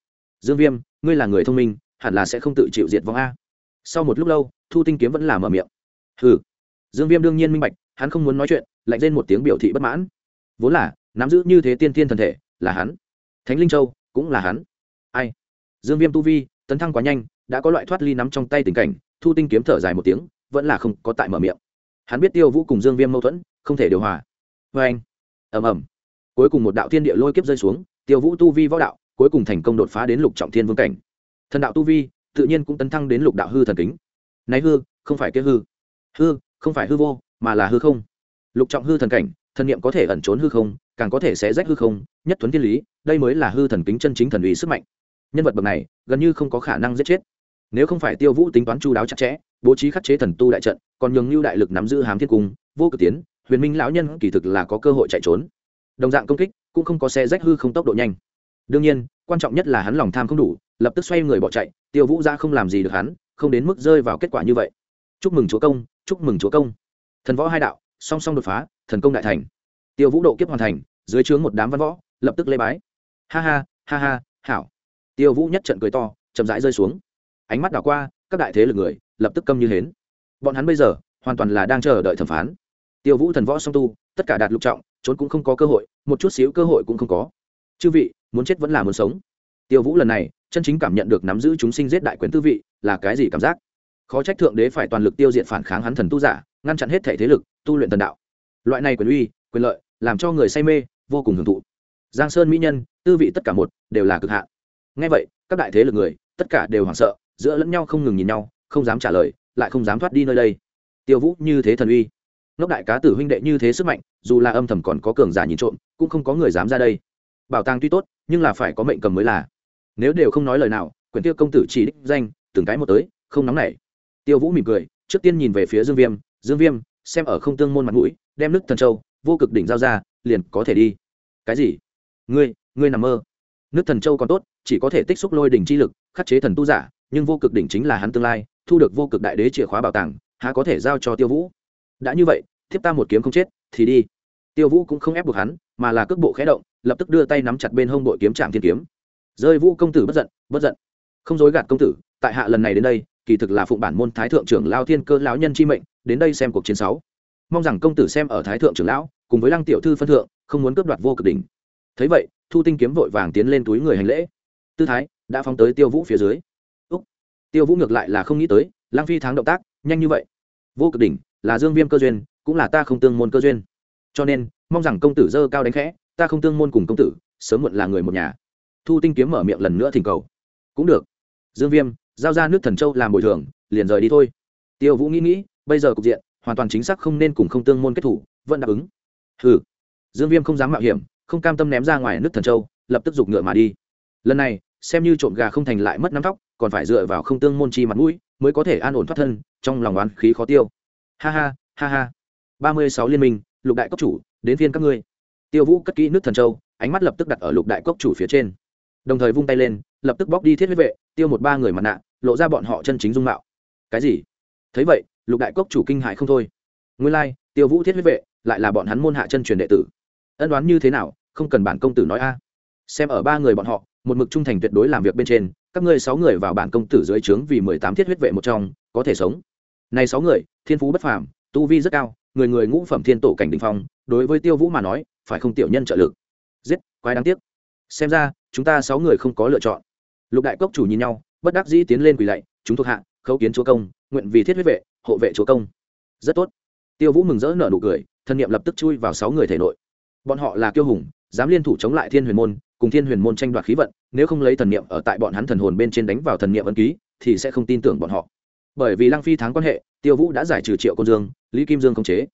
Dương viêm, ngươi là người thông minh, hẳn là sẽ không tự chịu diệt vong a. Sau một lúc lâu, thu tinh kiếm vẫn là mở miệng. Hừ. Dương viêm đương nhiên minh bạch, hắn không muốn nói chuyện, lạnh lên một tiếng biểu thị bất mãn. Vốn là, nắm giữ như thế tiên tiên thần thể, là hắn. Thánh linh châu, cũng là hắn. Ai? Dương viêm tu vi, tấn thăng quá nhanh, đã có loại thoát ly nắm trong tay tình cảnh, thu tinh kiếm thở dài một tiếng, vẫn là không có tại mở miệng hắn biết tiêu vũ cùng dương viêm mâu thuẫn, không thể điều hòa. Vê anh. Ầm ầm. Cuối cùng một đạo thiên địa lôi kiếp rơi xuống, tiêu vũ tu vi võ đạo, cuối cùng thành công đột phá đến lục trọng thiên vương cảnh. Thần đạo tu vi, tự nhiên cũng tấn thăng đến lục đạo hư thần kính. Này hư, không phải kia hư. Hư, không phải hư vô, mà là hư không. Lục trọng hư thần cảnh, thần niệm có thể ẩn trốn hư không, càng có thể sẽ rách hư không, nhất thuấn thiên lý, đây mới là hư thần kính chân chính thần uy sức mạnh. Nhân vật bậc này, gần như không có khả năng giết chết. Nếu không phải tiêu vũ tính toán chu đáo chặt chẽ bố trí khắc chế thần tu đại trận, còn nhường lưu đại lực nắm giữ hám thiên cung, vô cực tiến, huyền minh lão nhân kỳ thực là có cơ hội chạy trốn. Đồng dạng công kích, cũng không có xe rách hư không tốc độ nhanh. Đương nhiên, quan trọng nhất là hắn lòng tham không đủ, lập tức xoay người bỏ chạy, tiêu vũ ra không làm gì được hắn, không đến mức rơi vào kết quả như vậy. Chúc mừng chúa công, chúc mừng chúa công. Thần võ hai đạo, song song đột phá, thần công đại thành. Tiêu vũ độ kiếp hoàn thành, dưới trướng một đám văn võ, lập tức lê bái. Ha ha ha ha, hảo. Tiêu vũ nhất trận cười to, chậm rãi rơi xuống. Ánh mắt đảo qua, các đại thế lực người lập tức câm như hến. Bọn hắn bây giờ hoàn toàn là đang chờ đợi thẩm phán. Tiêu vũ thần võ song tu, tất cả đạt lục trọng, trốn cũng không có cơ hội, một chút xíu cơ hội cũng không có. Chư vị, muốn chết vẫn là muốn sống. Tiêu vũ lần này, chân chính cảm nhận được nắm giữ chúng sinh giết đại quyền tư vị, là cái gì cảm giác? Khó trách thượng đế phải toàn lực tiêu diệt phản kháng hắn thần tu giả, ngăn chặn hết thể thế lực, tu luyện thần đạo. Loại này quyền uy, quyền lợi, làm cho người say mê, vô cùng hưởng thụ. Giang sơn mỹ nhân, tư vị tất cả một, đều là cực hạn. Ngay vậy, các đại thế lực người, tất cả đều hoảng sợ, giữa lẫn nhau không ngừng nhìn nhau không dám trả lời, lại không dám thoát đi nơi đây. Tiêu vũ như thế thần uy. Ngốc đại cá tử huynh đệ như thế sức mạnh, dù là âm thầm còn có cường giả nhìn trộm, cũng không có người dám ra đây. Bảo tàng tuy tốt, nhưng là phải có mệnh cầm mới là. Nếu đều không nói lời nào, quyển tiêu công tử chỉ đích danh, từng cái một tới, không nóng nảy. Tiêu vũ mỉm cười, trước tiên nhìn về phía dương viêm dương viêm, xem ở không tương môn mặt mũi, đem nước thần châu, vô cực đỉnh giao ra, liền có thể đi. Cái gì? Ngươi ngươi nằm mơ. Nước thần châu còn tốt, chỉ có thể tích xúc lôi đỉnh chi lực, khắc chế thần tu giả nhưng vô cực đỉnh chính là hắn tương lai, thu được vô cực đại đế chìa khóa bảo tàng, há có thể giao cho tiêu vũ? Đã như vậy, thiếp ta một kiếm không chết, thì đi. Tiêu vũ cũng không ép buộc hắn, mà là cước bộ khé động, lập tức đưa tay nắm chặt bên hông bội kiếm trạm thiên kiếm. Rơi vũ công tử bất giận bất giận. Không dối gạt công tử, tại hạ lần này đến đây, kỳ thực là phụng bản môn thái thượng trưởng lao thiên cơ lão nhân chi mệnh, đến đây xem cuộc chiến sáu. Mong rằng công tử xem ở thái thượng trưởng lão, cùng với lăng tiểu thư phân thượng, không muốn cướp đoạt vô cực đỉnh. Thấy vậy, thu tinh kiếm vội vàng tiến lên túi người hành lễ. Tư thái, đã phóng tới tiêu vũ phía dưới tiêu vũ ngược lại là không nghĩ tới lăng phi thắng động tác, nhanh như vậy. Vô cực đỉnh, là dương viêm cơ duyên, cũng là ta không tương môn cơ duyên. Cho nên, mong rằng công tử dơ cao đánh khẽ, ta không tương môn cùng công tử, sớm muộn là người một nhà. Thu tinh kiếm mở miệng lần nữa thỉnh cầu. Cũng được. Dương viêm, giao ra nước thần châu làm bồi thường, liền rời đi thôi. Tiêu vũ nghĩ nghĩ, bây giờ cục diện, hoàn toàn chính xác không nên cùng không tương môn kết thủ, vẫn đáp ứng. Ừ dương viêm không dám mạo hiểm, không cam tâm ném ra ngoài nước thần châu, lập tức giục ngựa mà đi. Lần này, xem như trộm gà không thành lại mất nắm tóc còn phải dựa vào không tương môn chi mặt mũi mới có thể an ổn thoát thân trong lòng oán khí khó tiêu. Ha ha ha ha. Ba mươi sáu liên minh lục đại cốc chủ đến phiên các ngươi. Tiêu vũ cất kỹ nước thần châu ánh mắt lập tức đặt ở lục đại cốc chủ phía trên. Đồng thời vung tay lên lập tức bóc đi thiết huyết vệ tiêu một ba người mặt nạ lộ ra bọn họ chân chính dung mạo. Cái gì? Thấy vậy lục đại cốc chủ kinh hại không thôi. Nguyên lai、like, tiêu vũ thiết huyết vệ lại là bọn hắn môn hạ chân truyền đệ tử. Ân đoán như thế nào không cần bản công tử nói a. Xem ở ba người bọn họ một mực trung thành tuyệt đối làm việc bên trên, các ngươi sáu người vào bản công tử dưới trướng vì mười tám thiết huyết vệ một trong, có thể sống. Này sáu người, thiên phú bất phàm, tu vi rất cao, người người ngũ phẩm thiên tổ cảnh đình phong, đối với tiêu vũ mà nói, phải không tiểu nhân trợ lực. Giết, quái đáng tiếc. Xem ra, chúng ta sáu người không có lựa chọn. Lục đại cốc chủ nhìn nhau, bất đắc dĩ tiến lên quỳ lạy, chúng thuộc hạ, khấu kiến chúa công, nguyện vì thiết huyết vệ, hộ vệ chúa công. Rất tốt. Tiêu vũ mừng rỡ nở nụ cười, thân nhiệm lập tức chui vào sáu người thể nội. Bọn họ là kiêu hùng, dám liên thủ chống lại thiên huyền môn cùng thiên huyền môn tranh đoạt khí vận, nếu không lấy thần niệm ở tại bọn hắn thần hồn bên trên đánh vào thần niệm ấn ký, thì sẽ không tin tưởng bọn họ. Bởi vì lăng phi thắng quan hệ, tiêu vũ đã giải trừ triệu công dương, lý kim dương khống chế.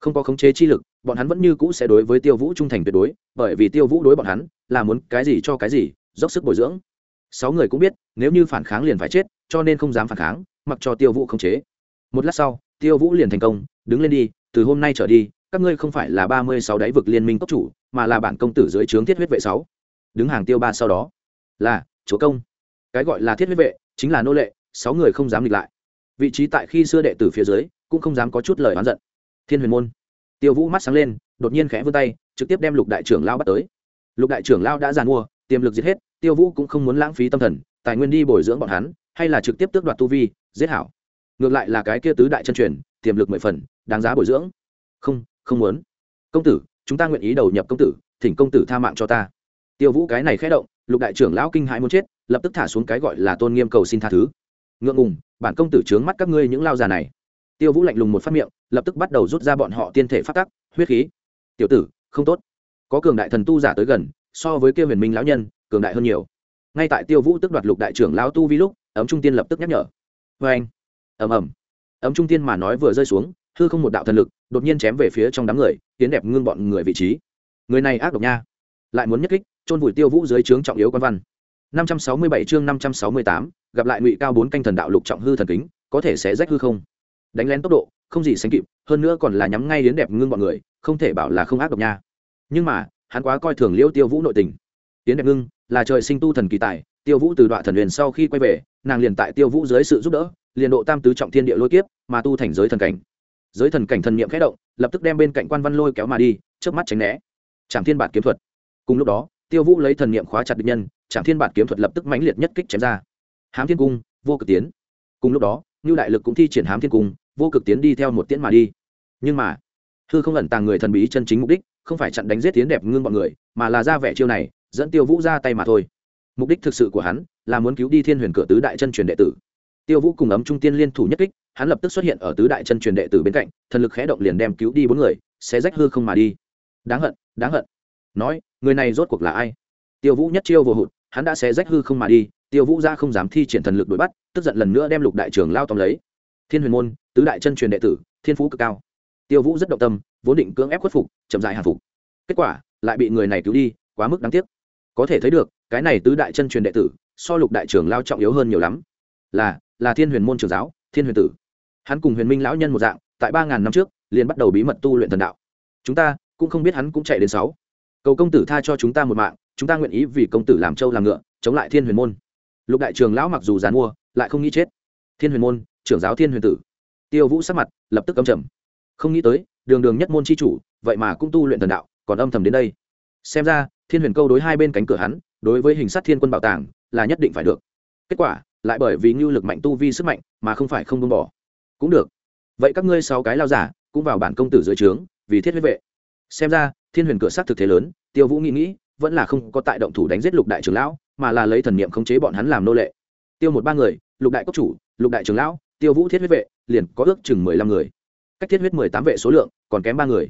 Không có khống chế chi lực, bọn hắn vẫn như cũ sẽ đối với tiêu vũ trung thành tuyệt đối, bởi vì tiêu vũ đối bọn hắn là muốn cái gì cho cái gì, dốc sức bồi dưỡng. Sáu người cũng biết, nếu như phản kháng liền phải chết, cho nên không dám phản kháng, mặc cho tiêu vũ khống chế. Một lát sau, tiêu vũ liền thành công, đứng lên đi, từ hôm nay trở đi, các ngươi không phải là ba mươi sáu đáy vực liên minh cốc chủ, mà là bản công tử dưới trướng thiết huyết vệ sáu đứng hàng tiêu ba sau đó. Là, chúa công. Cái gọi là thiết huyết vệ, chính là nô lệ, sáu người không dám nghịch lại. Vị trí tại khi xưa đệ tử phía dưới, cũng không dám có chút lời oán giận. Thiên huyền môn. Tiêu vũ mắt sáng lên, đột nhiên khẽ vươn tay, trực tiếp đem lục đại trưởng lao bắt tới. Lục đại trưởng lao đã giàn mua, tiềm lực giết hết, tiêu vũ cũng không muốn lãng phí tâm thần, tài nguyên đi bồi dưỡng bọn hắn, hay là trực tiếp tước đoạt tu vi, giết hảo. Ngược lại là cái kia tứ đại chân truyền, tiềm lực mười phần, đáng giá bồi dưỡng. Không không muốn. Công tử, chúng ta nguyện ý đầu nhập công tử, thỉnh công tử tha mạng cho ta tiêu vũ cái này khẽ động, lục đại trưởng lão kinh hãi muốn chết, lập tức thả xuống cái gọi là tôn nghiêm cầu xin tha thứ. Ngượng ngùng, bản công tử trướng mắt các ngươi những lao già này. Tiêu vũ lạnh lùng một phát miệng, lập tức bắt đầu rút ra bọn họ tiên thể phát tắc, huyết khí. Tiểu tử, không tốt. Có cường đại thần tu giả tới gần, so với kia huyền minh lão nhân, cường đại hơn nhiều. Ngay tại tiêu vũ tức đoạt lục đại trưởng lão tu vi lúc, ấm trung tiên lập tức nhắc nhở. Vê anh ầm ầm. Ấm trung tiên mà nói vừa rơi xuống, hư không một đạo thần lực, đột nhiên chém về phía trong đám người, tiến đẹp ngưng bọn người vị trí. Người này ác độc nha lại muốn nhất kích chôn vùi tiêu vũ dưới trướng trọng yếu quan văn. 567 chương 568, gặp lại ngụy cao bốn canh thần đạo lục trọng hư thần kính có thể sẽ rách hư không? Đánh lén tốc độ không gì sánh kịp hơn nữa còn là nhắm ngay đến đẹp ngưng bọn người không thể bảo là không ác độc nha. Nhưng mà hắn quá coi thường liêu tiêu vũ nội tình. Tiến đẹp ngưng là trời sinh tu thần kỳ tài tiêu vũ từ đoạn thần huyền sau khi quay về nàng liền tại tiêu vũ dưới sự giúp đỡ liền độ tam tứ trọng thiên địa lôi kiếp mà tu thành giới thần cảnh. Giới thần cảnh thần niệm khẽ động lập tức đem bên cạnh quan văn lôi kéo mà đi trước mắt tránh né. Trảm thiên bản kiếm thuật cùng lúc đó, tiêu vũ lấy thần niệm khóa chặt địch nhân trạm thiên bản kiếm thuật lập tức mãnh liệt nhất kích chém ra. Hám thiên cung, vô cực tiến. Cùng lúc đó ngưu đại lực cũng thi triển hám thiên cung, vô cực tiến đi theo một tiễn mà đi. Nhưng mà, hư không ẩn tàng người thần bí chân chính mục đích, không phải chặn đánh giết tiến đẹp ngưng bọn người, mà là ra vẻ chiêu này, dẫn tiêu vũ ra tay mà thôi. Mục đích thực sự của hắn là muốn cứu đi thiên huyền cửa tứ đại chân truyền đệ tử. Tiêu vũ cùng ấm trung tiên liên thủ nhất kích, hắn lập tức xuất hiện ở tứ đại chân truyền đệ tử bên cạnh, thần lực khẽ động liền đem cứu đi bốn người sẽ rách hư không mà đi. Đáng hận đáng hận nói, người này rốt cuộc là ai? Tiêu vũ nhất chiêu vô hụt, hắn đã xé rách hư không mà đi, tiêu vũ ra không dám thi triển thần lực đuổi bắt, tức giận lần nữa đem lục đại trưởng lao tóm lấy. Thiên huyền môn, tứ đại chân truyền đệ tử, thiên phú cực cao. Tiêu vũ rất động tâm, vốn định cưỡng ép khuất phục, chậm dại hàng phục. Kết quả, lại bị người này cứu đi, quá mức đáng tiếc. Có thể thấy được, cái này tứ đại chân truyền đệ tử, so lục đại trưởng lao trọng yếu hơn nhiều lắm. Là là thiên huyền môn trường giáo, thiên huyền tử. Hắn cùng huyền minh lão nhân một dạng, tại ba ngàn năm trước, liền bắt đầu bí mật tu luyện thần đạo. Chúng ta cũng không biết hắn cũng chạy đến sáu cầu công tử tha cho chúng ta một mạng, chúng ta nguyện ý vì công tử làm trâu làm ngựa, chống lại thiên huyền môn. Lục đại trường lão mặc dù dàn mua, lại không nghĩ chết. Thiên huyền môn, trưởng giáo thiên huyền tử. Tiêu vũ sắc mặt lập tức cấm trầm. Không nghĩ tới, đường đường nhất môn c h i chủ, vậy mà cũng tu luyện thần đạo, còn âm thầm đến đây. Xem ra, thiên huyền câu đối hai bên cánh cửa hắn, đối với hình sát thiên quân bảo tàng, là nhất định phải được. Kết quả, lại bởi vì ngưu lực mạnh tu vi sức mạnh, mà không phải không buông bỏ. Cũng được. Vậy các ngươi sáu cái lao giả, cũng vào bản công tử dưới trướng, vì thiết huyết vệ. Xem ra thiên huyền cửa s thực thế lớn, tiêu vũ nghĩ nghĩ, vẫn là không có tại động thủ đánh giết lục đại trưởng lão, mà là lấy thần niệm khống chế bọn hắn làm nô lệ. Tiêu một ba người, lục đại cốc chủ, lục đại trưởng lão, tiêu vũ thiết huyết vệ, liền có ước chừng mười lăm người. Cách thiết huyết mười tám vệ số lượng, còn kém ba người.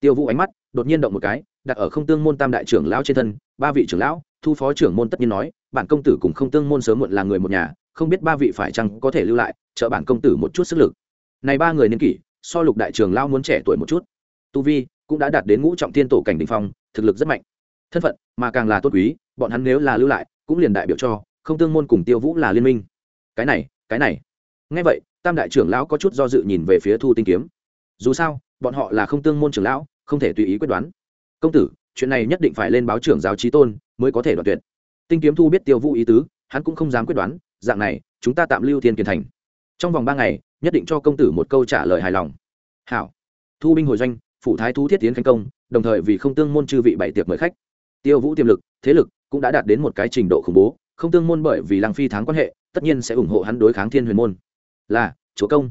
Tiêu vũ ánh mắt, đột nhiên động một cái, đặt ở không tương môn tam đại trưởng lão trên thân, ba vị trưởng lão, thu phó trưởng môn tất nhiên nói, bản công tử cùng không tương môn sớm muộn là người một nhà, không biết ba vị phải chăng có thể lưu lại, trợ bản công tử một chút sức lực. Này ba người niên kỷ, so lục đại trưởng lão muốn trẻ tuổi một chút. Tu vi cũng đã đạt đến ngũ trọng thiên tổ cảnh đỉnh phong, thực lực rất mạnh. Thân phận, mà càng là tốt quý, bọn hắn nếu là lưu lại, cũng liền đại biểu cho, không tương môn cùng tiêu vũ là liên minh. Cái này cái này. Ngay vậy, tam đại trưởng lão có chút do dự nhìn về phía thu tinh kiếm. Dù sao, bọn họ là không tương môn trưởng lão, không thể tùy ý quyết đoán. Công tử, chuyện này nhất định phải lên báo trưởng giáo trí tôn, mới có thể đoạt tuyệt. Tinh kiếm thu biết tiêu vũ ý tứ, hắn cũng không dám quyết đoán, dạng này, chúng ta tạm lưu thiên kiền thành. Trong vòng ba ngày, nhất định cho công tử một câu trả lời hài lòng. Hảo. Thu binh hồi doanh phủ thái thú thiết tiến khánh công, đồng thời vì không tương môn chư vị bảy tiệc mời khách. Tiêu vũ tiềm lực, thế lực cũng đã đạt đến một cái trình độ khủng bố, không tương môn bởi vì lăng phi thắng quan hệ, tất nhiên sẽ ủng hộ hắn đối kháng thiên huyền môn. Là, chúa công.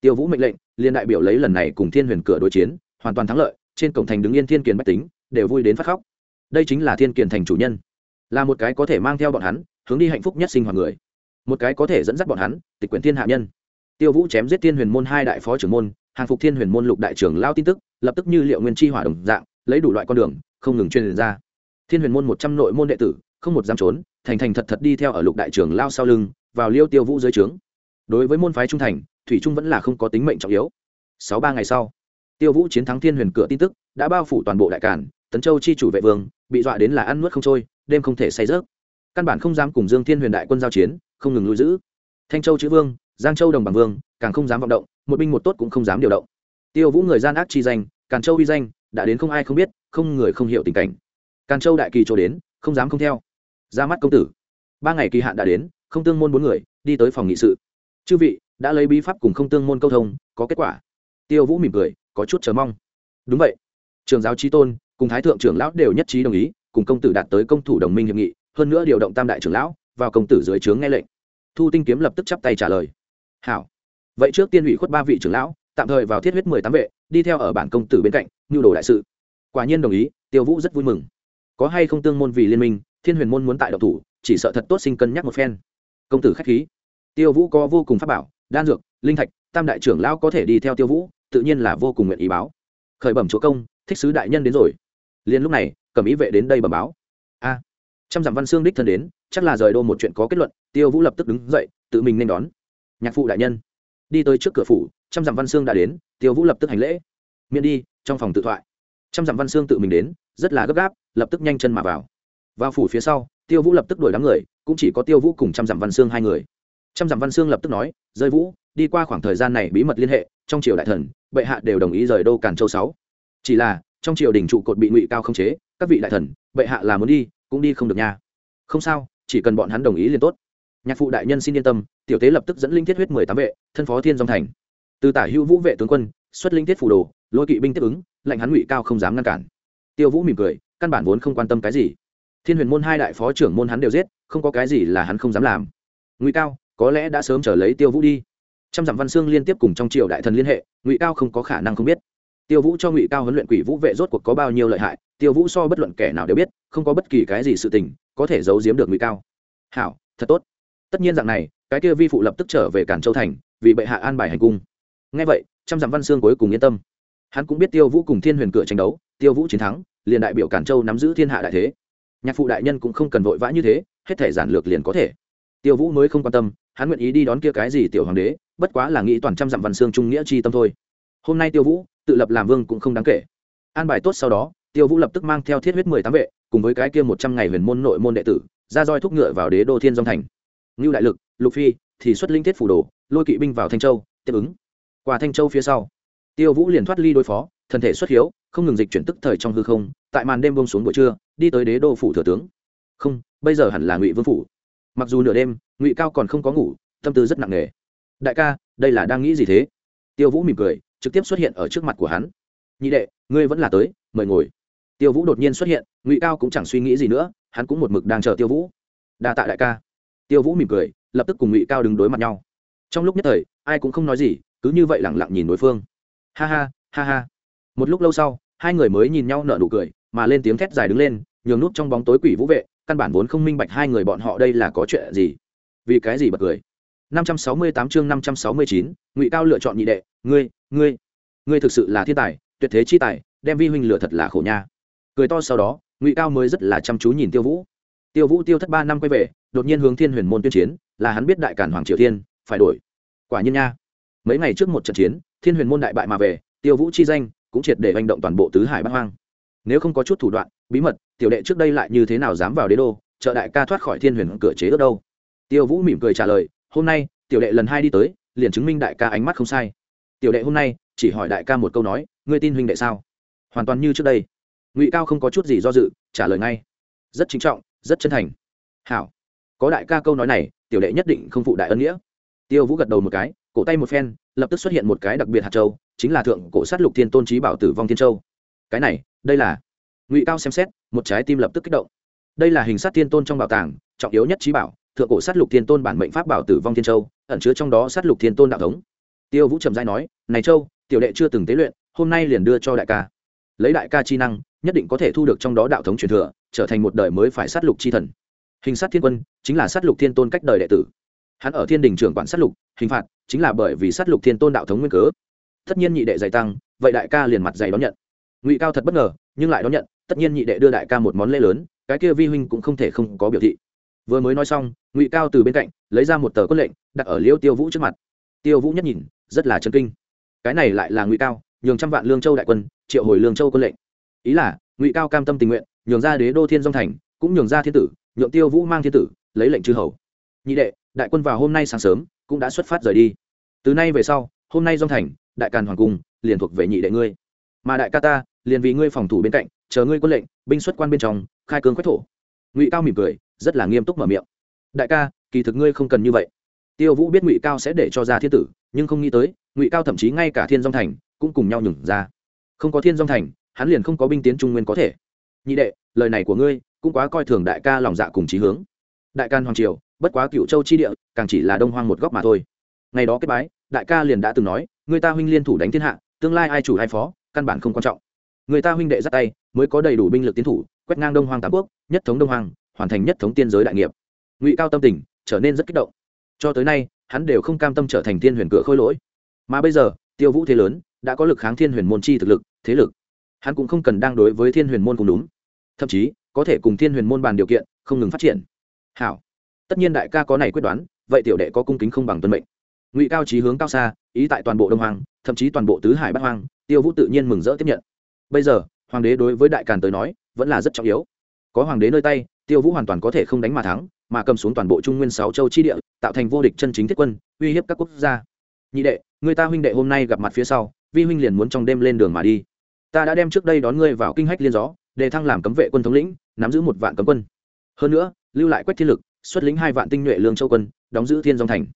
Tiêu vũ mệnh lệnh, liên đại biểu lấy lần này cùng thiên huyền cửa đối chiến, hoàn toàn thắng lợi, trên cổng thành đứng yên thiên kiền bách tính, đều vui đến phát khóc. Đây chính là thiên kiền thành chủ nhân. Là một cái có thể mang theo bọn hắn, hướng đi hạnh phúc nhất sinh hoạt người. Một cái có thể dẫn dắt bọn hắn, tịch quyển thiên hạ nhân. Tiêu vũ chém giết thiên huyền môn hai đại phó trưởng môn, hàng phục thiên huyền môn lục đại trưởng lao tin tức lập tức như liệu nguyên chi hỏa đồng dạng, lấy đủ loại con đường, không ngừng truyền ra. Thiên huyền môn một trăm nội môn đệ tử, không một dám trốn, thành thành thật thật đi theo ở lục đại trưởng lao sau lưng, vào liêu tiêu vũ dưới trướng. Đối với môn phái trung thành, thủy trung vẫn là không có tính mệnh trọng yếu. Sáu ba ngày sau, tiêu vũ chiến thắng thiên huyền cửa tin tức, đã bao phủ toàn bộ đại cản tấn châu chi chủ vệ vương, bị dọa đến là ăn nuốt không trôi, đêm không thể say rớt căn bản không dám cùng dương thiên huyền đại quân giao chiến, không ngừng lui giữ. Thanh châu chữ vương, giang châu đồng bằng vương, càng không dám vọng động, một binh một tốt cũng không dám điều động tiêu vũ người gian ác chi danh, càn châu uy danh, đã đến không ai không biết, không người không hiểu tình cảnh. Càn châu đại kỳ chỗ đến, không dám không theo. Ra mắt công tử. Ba ngày kỳ hạn đã đến, không tương môn bốn người, đi tới phòng nghị sự. Chư vị, đã lấy bí pháp cùng không tương môn câu thông, có kết quả. Tiêu vũ mỉm cười, có chút chờ mong. Đúng vậy. Trường giáo trí tôn, cùng thái thượng trưởng lão đều nhất trí đồng ý, cùng công tử đạt tới công thủ đồng minh hiệp nghị, hơn nữa điều động tam đại trưởng lão, vào công tử dưới trướng nghe lệnh. Thu tinh kiếm lập tức chắp tay trả lời. Hảo. Vậy trước tiên hủy khuất ba vị trưởng lão tạm thời vào thiết huyết mười tám vệ, đi theo ở bản công tử bên cạnh nhu đồ đại sự. Quả nhiên đồng ý, tiêu vũ rất vui mừng. Có hay không tương môn vì liên minh, thiên huyền môn muốn tại độc thủ, chỉ sợ thật tốt sinh cân nhắc một phen. Công tử k h á c h khí. Tiêu vũ có vô cùng pháp bảo, đan dược, linh thạch, tam đại trưởng lão có thể đi theo tiêu vũ, tự nhiên là vô cùng nguyện ý báo. Khởi bẩm chúa công, thích sứ đại nhân đến rồi. Liền lúc này, cầm ý vệ đến đây bẩm báo. A, trăm dặm văn xương đích thân đến, chắc là rời đô một chuyện có kết luận, tiêu vũ lập tức đứng dậy, tự mình nên đón. Nhạc phụ đại nhân, đi tới trước cửa phủ trăm dặm văn xương đã đến, tiêu vũ lập tức hành lễ. Miễn đi, trong phòng tự thoại. Trăm dặm văn xương tự mình đến, rất là gấp gáp, lập tức nhanh chân mà vào. Vào phủ phía sau, tiêu vũ lập tức đuổi đám người, cũng chỉ có tiêu vũ cùng trăm dặm văn xương hai người. Trăm dặm văn xương lập tức nói rơi vũ, đi qua khoảng thời gian này bí mật liên hệ, trong triều đại thần, bệ hạ đều đồng ý rời đô càn châu sáu. Chỉ là, trong triều đình trụ cột bị ngụy cao không chế, các vị đại thần, bệ hạ là muốn đi, cũng đi không được nha. Không sao, chỉ cần bọn hắn đồng ý liền tốt. Nhạc phụ đại nhân xin yên tâm, tiểu tế lập tức dẫn linh thiết huyết mười tám vệ, thân phó thiên dòng thành từ tả hữu vũ vệ tướng quân, xuất linh thiết phủ đồ, lôi kỵ binh tiếp ứng, lệnh hắn ngụy cao không dám ngăn cản. Tiêu vũ mỉm cười, căn bản vốn không quan tâm cái gì. Thiên huyền môn hai đại phó trưởng môn hắn đều giết, không có cái gì là hắn không dám làm. Ngụy cao, có lẽ đã sớm trở lấy tiêu vũ đi. Trăm dặm văn xương liên tiếp cùng trong triều đại thần liên hệ, ngụy cao không có khả năng không biết. Tiêu vũ cho ngụy cao huấn luyện quỷ vũ vệ rốt cuộc có bao nhiêu lợi hại, tiêu vũ so bất luận kẻ nào đều biết, không có bất kỳ cái gì sự tình có thể giấu giếm được ngụy cao. Hảo, thật tốt. Tất nhiên dạng này, cái kia vi phụ lập tức trở về cản châu thành, vì bệ hạ an bài hành cung ngay vậy, trăm dặm văn xương cuối cùng yên tâm. Hắn cũng biết tiêu vũ cùng thiên huyền cửa tranh đấu, tiêu vũ chiến thắng, liền đại biểu cản châu nắm giữ thiên hạ đại thế. Nhạc phụ đại nhân cũng không cần vội vã như thế, hết thể giản lược liền có thể. Tiêu vũ mới không quan tâm, hắn nguyện ý đi đón kia cái gì tiểu hoàng đế, bất quá là nghĩ toàn trăm dặm văn xương trung nghĩa chi tâm thôi. Hôm nay tiêu vũ, tự lập làm vương cũng không đáng kể. An bài tốt sau đó, tiêu vũ lập tức mang theo thiết huyết mười tám vệ, cùng với cái kia một trăm ngày huyền môn nội môn đệ tử, ra roi thúc ngựa vào đế đô thiên dông thành. Ngưu đại lực, lục phi thì xuất linh thiết phủ đồ, lôi kỵ binh vào thanh châu, tiếp ứng qua thanh châu phía sau. Tiêu vũ liền thoát ly đối phó, thân thể xuất hiếu, không ngừng dịch chuyển tức thời trong hư không, tại màn đêm bông xuống buổi trưa, đi tới đế đô phủ thừa tướng. Không, bây giờ hẳn là ngụy vương phủ. Mặc dù nửa đêm, ngụy cao còn không có ngủ, tâm tư rất nặng nề. Đại ca, đây là đang nghĩ gì thế? Tiêu vũ mỉm cười, trực tiếp xuất hiện ở trước mặt của hắn. Nhị đệ, ngươi vẫn là tới, mời ngồi. Tiêu vũ đột nhiên xuất hiện, ngụy cao cũng chẳng suy nghĩ gì nữa, hắn cũng một mực đang chờ tiêu vũ. Đa tạ đại ca. Tiêu vũ mỉm cười, lập tức cùng ngụy cao đứng đối mặt nhau. Trong lúc nhất thời, ai cũng không nói gì cứ như vậy lẳng lặng nhìn đối phương. Ha ha ha ha. Một lúc lâu sau hai người mới nhìn nhau nở nụ cười mà lên tiếng thét dài đứng lên nhường nút trong bóng tối quỷ vũ vệ căn bản vốn không minh bạch hai người bọn họ đây là có chuyện gì. Vì cái gì bật cười? 568 chương 569, ngụy cao lựa chọn nhị đệ ngươi ngươi ngươi thực sự là thiên tài tuyệt thế chi tài đem vi huynh lựa thật là khổ nha. Cười to sau đó ngụy cao mới rất là chăm chú nhìn tiêu vũ. Tiêu vũ tiêu thất ba năm quay về đột nhiên hướng thiên huyền môn tuyên chiến là hắn biết đại cản hoàng triều thiên phải đổi. Quả nhiên nha mấy ngày trước một trận chiến, thiên huyền môn đại bại mà về, tiêu vũ chi danh cũng triệt để hành động toàn bộ tứ hải bắc hoang. Nếu không có chút thủ đoạn, bí mật, tiểu đệ trước đây lại như thế nào dám vào đế đô, trợ đại ca thoát khỏi thiên huyền cửa chế ước đâu? Tiêu vũ mỉm cười trả lời, hôm nay, tiểu đệ lần hai đi tới, liền chứng minh đại ca ánh mắt không sai. Tiểu đệ hôm nay chỉ hỏi đại ca một câu nói, ngươi tin huynh đệ sao? Hoàn toàn như trước đây. Ngụy cao không có chút gì do dự, trả lời ngay. Rất chính trọng, rất chân thành. Hảo. Có đại ca câu nói này, tiểu đệ nhất định không phụ đại ân nghĩa. Tiêu vũ gật đầu một cái cổ tay một phen, lập tức xuất hiện một cái đặc biệt hạt châu, chính là thượng cổ sát lục thiên tôn trí bảo tử vong thiên châu. Cái này, đây là ngụy cao xem xét, một trái tim lập tức kích động. Đây là hình sát thiên tôn trong bảo tàng, trọng yếu nhất trí bảo, thượng cổ sát lục thiên tôn bản mệnh pháp bảo tử vong thiên châu, ẩn chứa trong đó sát lục thiên tôn đạo thống. Tiêu vũ trầm giai nói, này châu, tiểu đệ chưa từng tế luyện, hôm nay liền đưa cho đại ca. Lấy đại ca chi năng, nhất định có thể thu được trong đó đạo thống truyền thừa, trở thành một đời mới phải sát lục chi thần. Hình sát thiên quân, chính là sát lục thiên tôn cách đời đệ tử. Hắn ở thiên đình trưởng quản sát lục, hình phạt chính là bởi vì sát lục thiên tôn đạo thống nguyên cớ. Tất nhiên nhị đệ dày tăng, vậy đại ca liền mặt dày đón nhận. Ngụy cao thật bất ngờ, nhưng lại đón nhận, tất nhiên nhị đệ đưa đại ca một món lễ lớn, cái kia vi huynh cũng không thể không có biểu thị. Vừa mới nói xong, ngụy cao từ bên cạnh, lấy ra một tờ quân lệnh, đặt ở liêu tiêu vũ trước mặt. Tiêu vũ nhất nhìn, rất là chân kinh. Cái này lại là ngụy cao, nhường trăm vạn lương châu đại quân, triệu hồi lương châu quân lệnh. Ý là, ngụy cao cam tâm tình nguyện, nhường ra đế đô thiên dông thành, cũng nhường ra thiên tử, nhượng tiêu vũ mang thiên tử, lấy lệnh chư hầu. Nhị đệ, đại quân vào hôm nay sáng sớm cũng đã xuất phát rời đi. Từ nay về sau, hôm nay dông thành, đại càn hoàng cung liền thuộc về nhị đệ ngươi. Mà đại ca ta liền vì ngươi phòng thủ bên cạnh, chờ ngươi quân lệnh, binh xuất quan bên trong, khai cương quách thổ. Ngụy cao mỉm cười, rất là nghiêm túc mở miệng. Đại ca, kỳ thực ngươi không cần như vậy. Tiêu vũ biết ngụy cao sẽ để cho ra thiên tử, nhưng không nghĩ tới, ngụy cao thậm chí ngay cả thiên dông thành cũng cùng nhau nhường ra. Không có thiên dông thành, hắn liền không có binh tiến trung nguyên có thể. Nhị đệ, lời này của ngươi cũng quá coi thường đại ca lòng dạ cùng trí hướng. Đại can hoàng triều bất quá cựu châu chi địa, càng chỉ là đông hoang một góc mà thôi. Ngày đó kết bái, đại ca liền đã từng nói, người ta huynh liên thủ đánh thiên hạ, tương lai ai chủ ai phó, căn bản không quan trọng. Người ta huynh đệ dắt tay, mới có đầy đủ binh lực tiến thủ, quét ngang đông hoang tám quốc, nhất thống đông hoang, hoàn thành nhất thống tiên giới đại nghiệp. Ngụy cao tâm tình trở nên rất kích động. Cho tới nay, hắn đều không cam tâm trở thành thiên huyền cửa khôi lỗi. Mà bây giờ, tiêu vũ thế lớn, đã có lực kháng thiên huyền môn chi thực lực, thế lực. Hắn cũng không cần đang đối với thiên huyền môn cùng đúng. Thậm chí, có thể cùng thiên huyền môn bàn điều kiện, không ngừng phát triển. Hảo tất nhiên đại ca có này quyết đoán, vậy tiểu đệ có cung kính không bằng tuân mệnh. Ngụy cao trí hướng cao xa, ý tại toàn bộ đông hoàng thậm chí toàn bộ tứ hải bắc hoang, tiêu vũ tự nhiên mừng rỡ tiếp nhận. Bây giờ, hoàng đế đối với đại càn tới nói, vẫn là rất trọng yếu. Có hoàng đế nơi tay, tiêu vũ hoàn toàn có thể không đánh mà thắng, mà cầm xuống toàn bộ trung nguyên sáu châu chi địa, tạo thành vô địch chân chính thiết quân, uy hiếp các quốc gia. Nhị đệ, người ta huynh đệ hôm nay gặp mặt phía sau, vi huynh liền muốn trong đêm lên đường mà đi. Ta đã đem trước đây đón ngươi vào kinh hách liên gió, để thăng làm cấm vệ quân thống lĩnh, nắm giữ một vạn cấm quân. Hơn nữa, lưu lại quách thiên lực xuất lĩnh hai vạn tinh nhuệ lương châu quân, đóng giữ thiên dòng thành.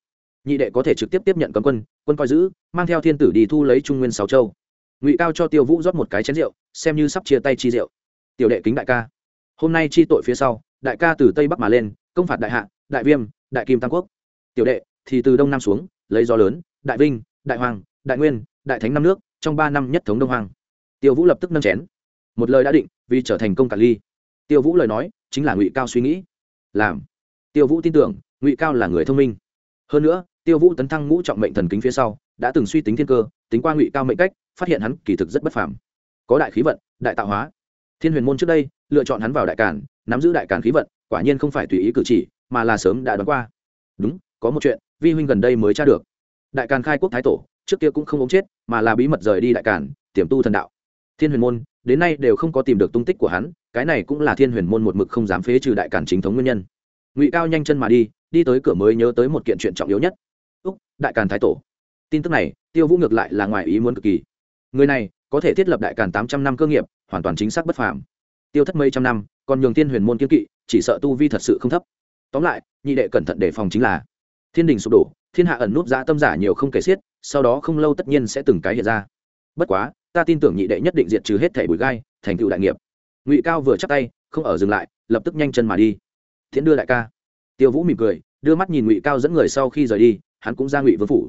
Nhị đệ có thể trực tiếp tiếp nhận cấm quân quân coi giữ, mang theo thiên tử đi thu lấy trung nguyên sáu châu. Ngụy cao cho tiêu vũ rót một cái chén rượu, xem như sắp chia tay chi rượu. Tiểu đệ kính đại ca. Hôm nay chi tội phía sau, đại ca từ tây bắc mà lên, công phạt đại hạ, đại viêm, đại kim tam quốc. Tiểu đệ, thì từ đông nam xuống, lấy gió lớn, đại vinh, đại hoàng, đại nguyên, đại thánh năm nước, trong ba năm nhất thống đông hoàng. Tiêu vũ lập tức nâng chén. Một lời đã định, vì trở thành công cả ly. Tiêu vũ lời nói, chính là ngụy cao suy nghĩ. Làm tiêu vũ tin tưởng, ngụy cao là người thông minh. Hơn nữa, tiêu vũ tấn thăng ngũ trọng mệnh thần kính phía sau, đã từng suy tính thiên cơ, tính qua ngụy cao mệnh cách, phát hiện hắn kỳ thực rất bất phàm. Có đại khí vận, đại tạo hóa. Thiên huyền môn trước đây, lựa chọn hắn vào đại cản nắm giữ đại cản khí vận, quả nhiên không phải tùy ý cử chỉ, mà là sớm đã đoán qua. Đúng, có một chuyện, vi huynh gần đây mới tra được. Đại càn khai quốc thái tổ, trước kia cũng không ống chết, mà là bí mật rời đi đại càn, tiềm tu thần đạo. Thiên huyền môn, đến nay đều không có tìm được tung tích của hắn, cái này cũng là thiên huyền môn một mực không dám phế trừ đại càn chính thống nguyên nhân ngụy cao nhanh chân mà đi đi tới cửa mới nhớ tới một kiện chuyện trọng yếu nhất. Úc, đại càn thái tổ. Tin tức này, tiêu vũ ngược lại là ngoài ý muốn cực kỳ. Người này, có thể thiết lập đại càn tám trăm năm cơ nghiệp, hoàn toàn chính xác bất phàm. Tiêu thất Mây trăm năm, còn nhường thiên huyền môn kiên kỵ, chỉ sợ tu vi thật sự không thấp. Tóm lại, nhị đệ cẩn thận đề phòng chính là, thiên đình sụp đổ, thiên hạ ẩn núp giã tâm giả nhiều không kể xiết, sau đó không lâu tất nhiên sẽ từng cái hiện ra. Bất quá, ta tin tưởng nhị đệ nhất định diệt trừ hết thẻ bụi gai, thành tựu đại nghiệp. Ngụy cao vừa chắc tay, không ở dừng lại, lập tức nhanh chân mà đi thiện đưa đại ca. Tiêu vũ mỉm cười, đưa mắt nhìn ngụy cao dẫn người sau khi rời đi, hắn cũng ra ngụy vương phủ.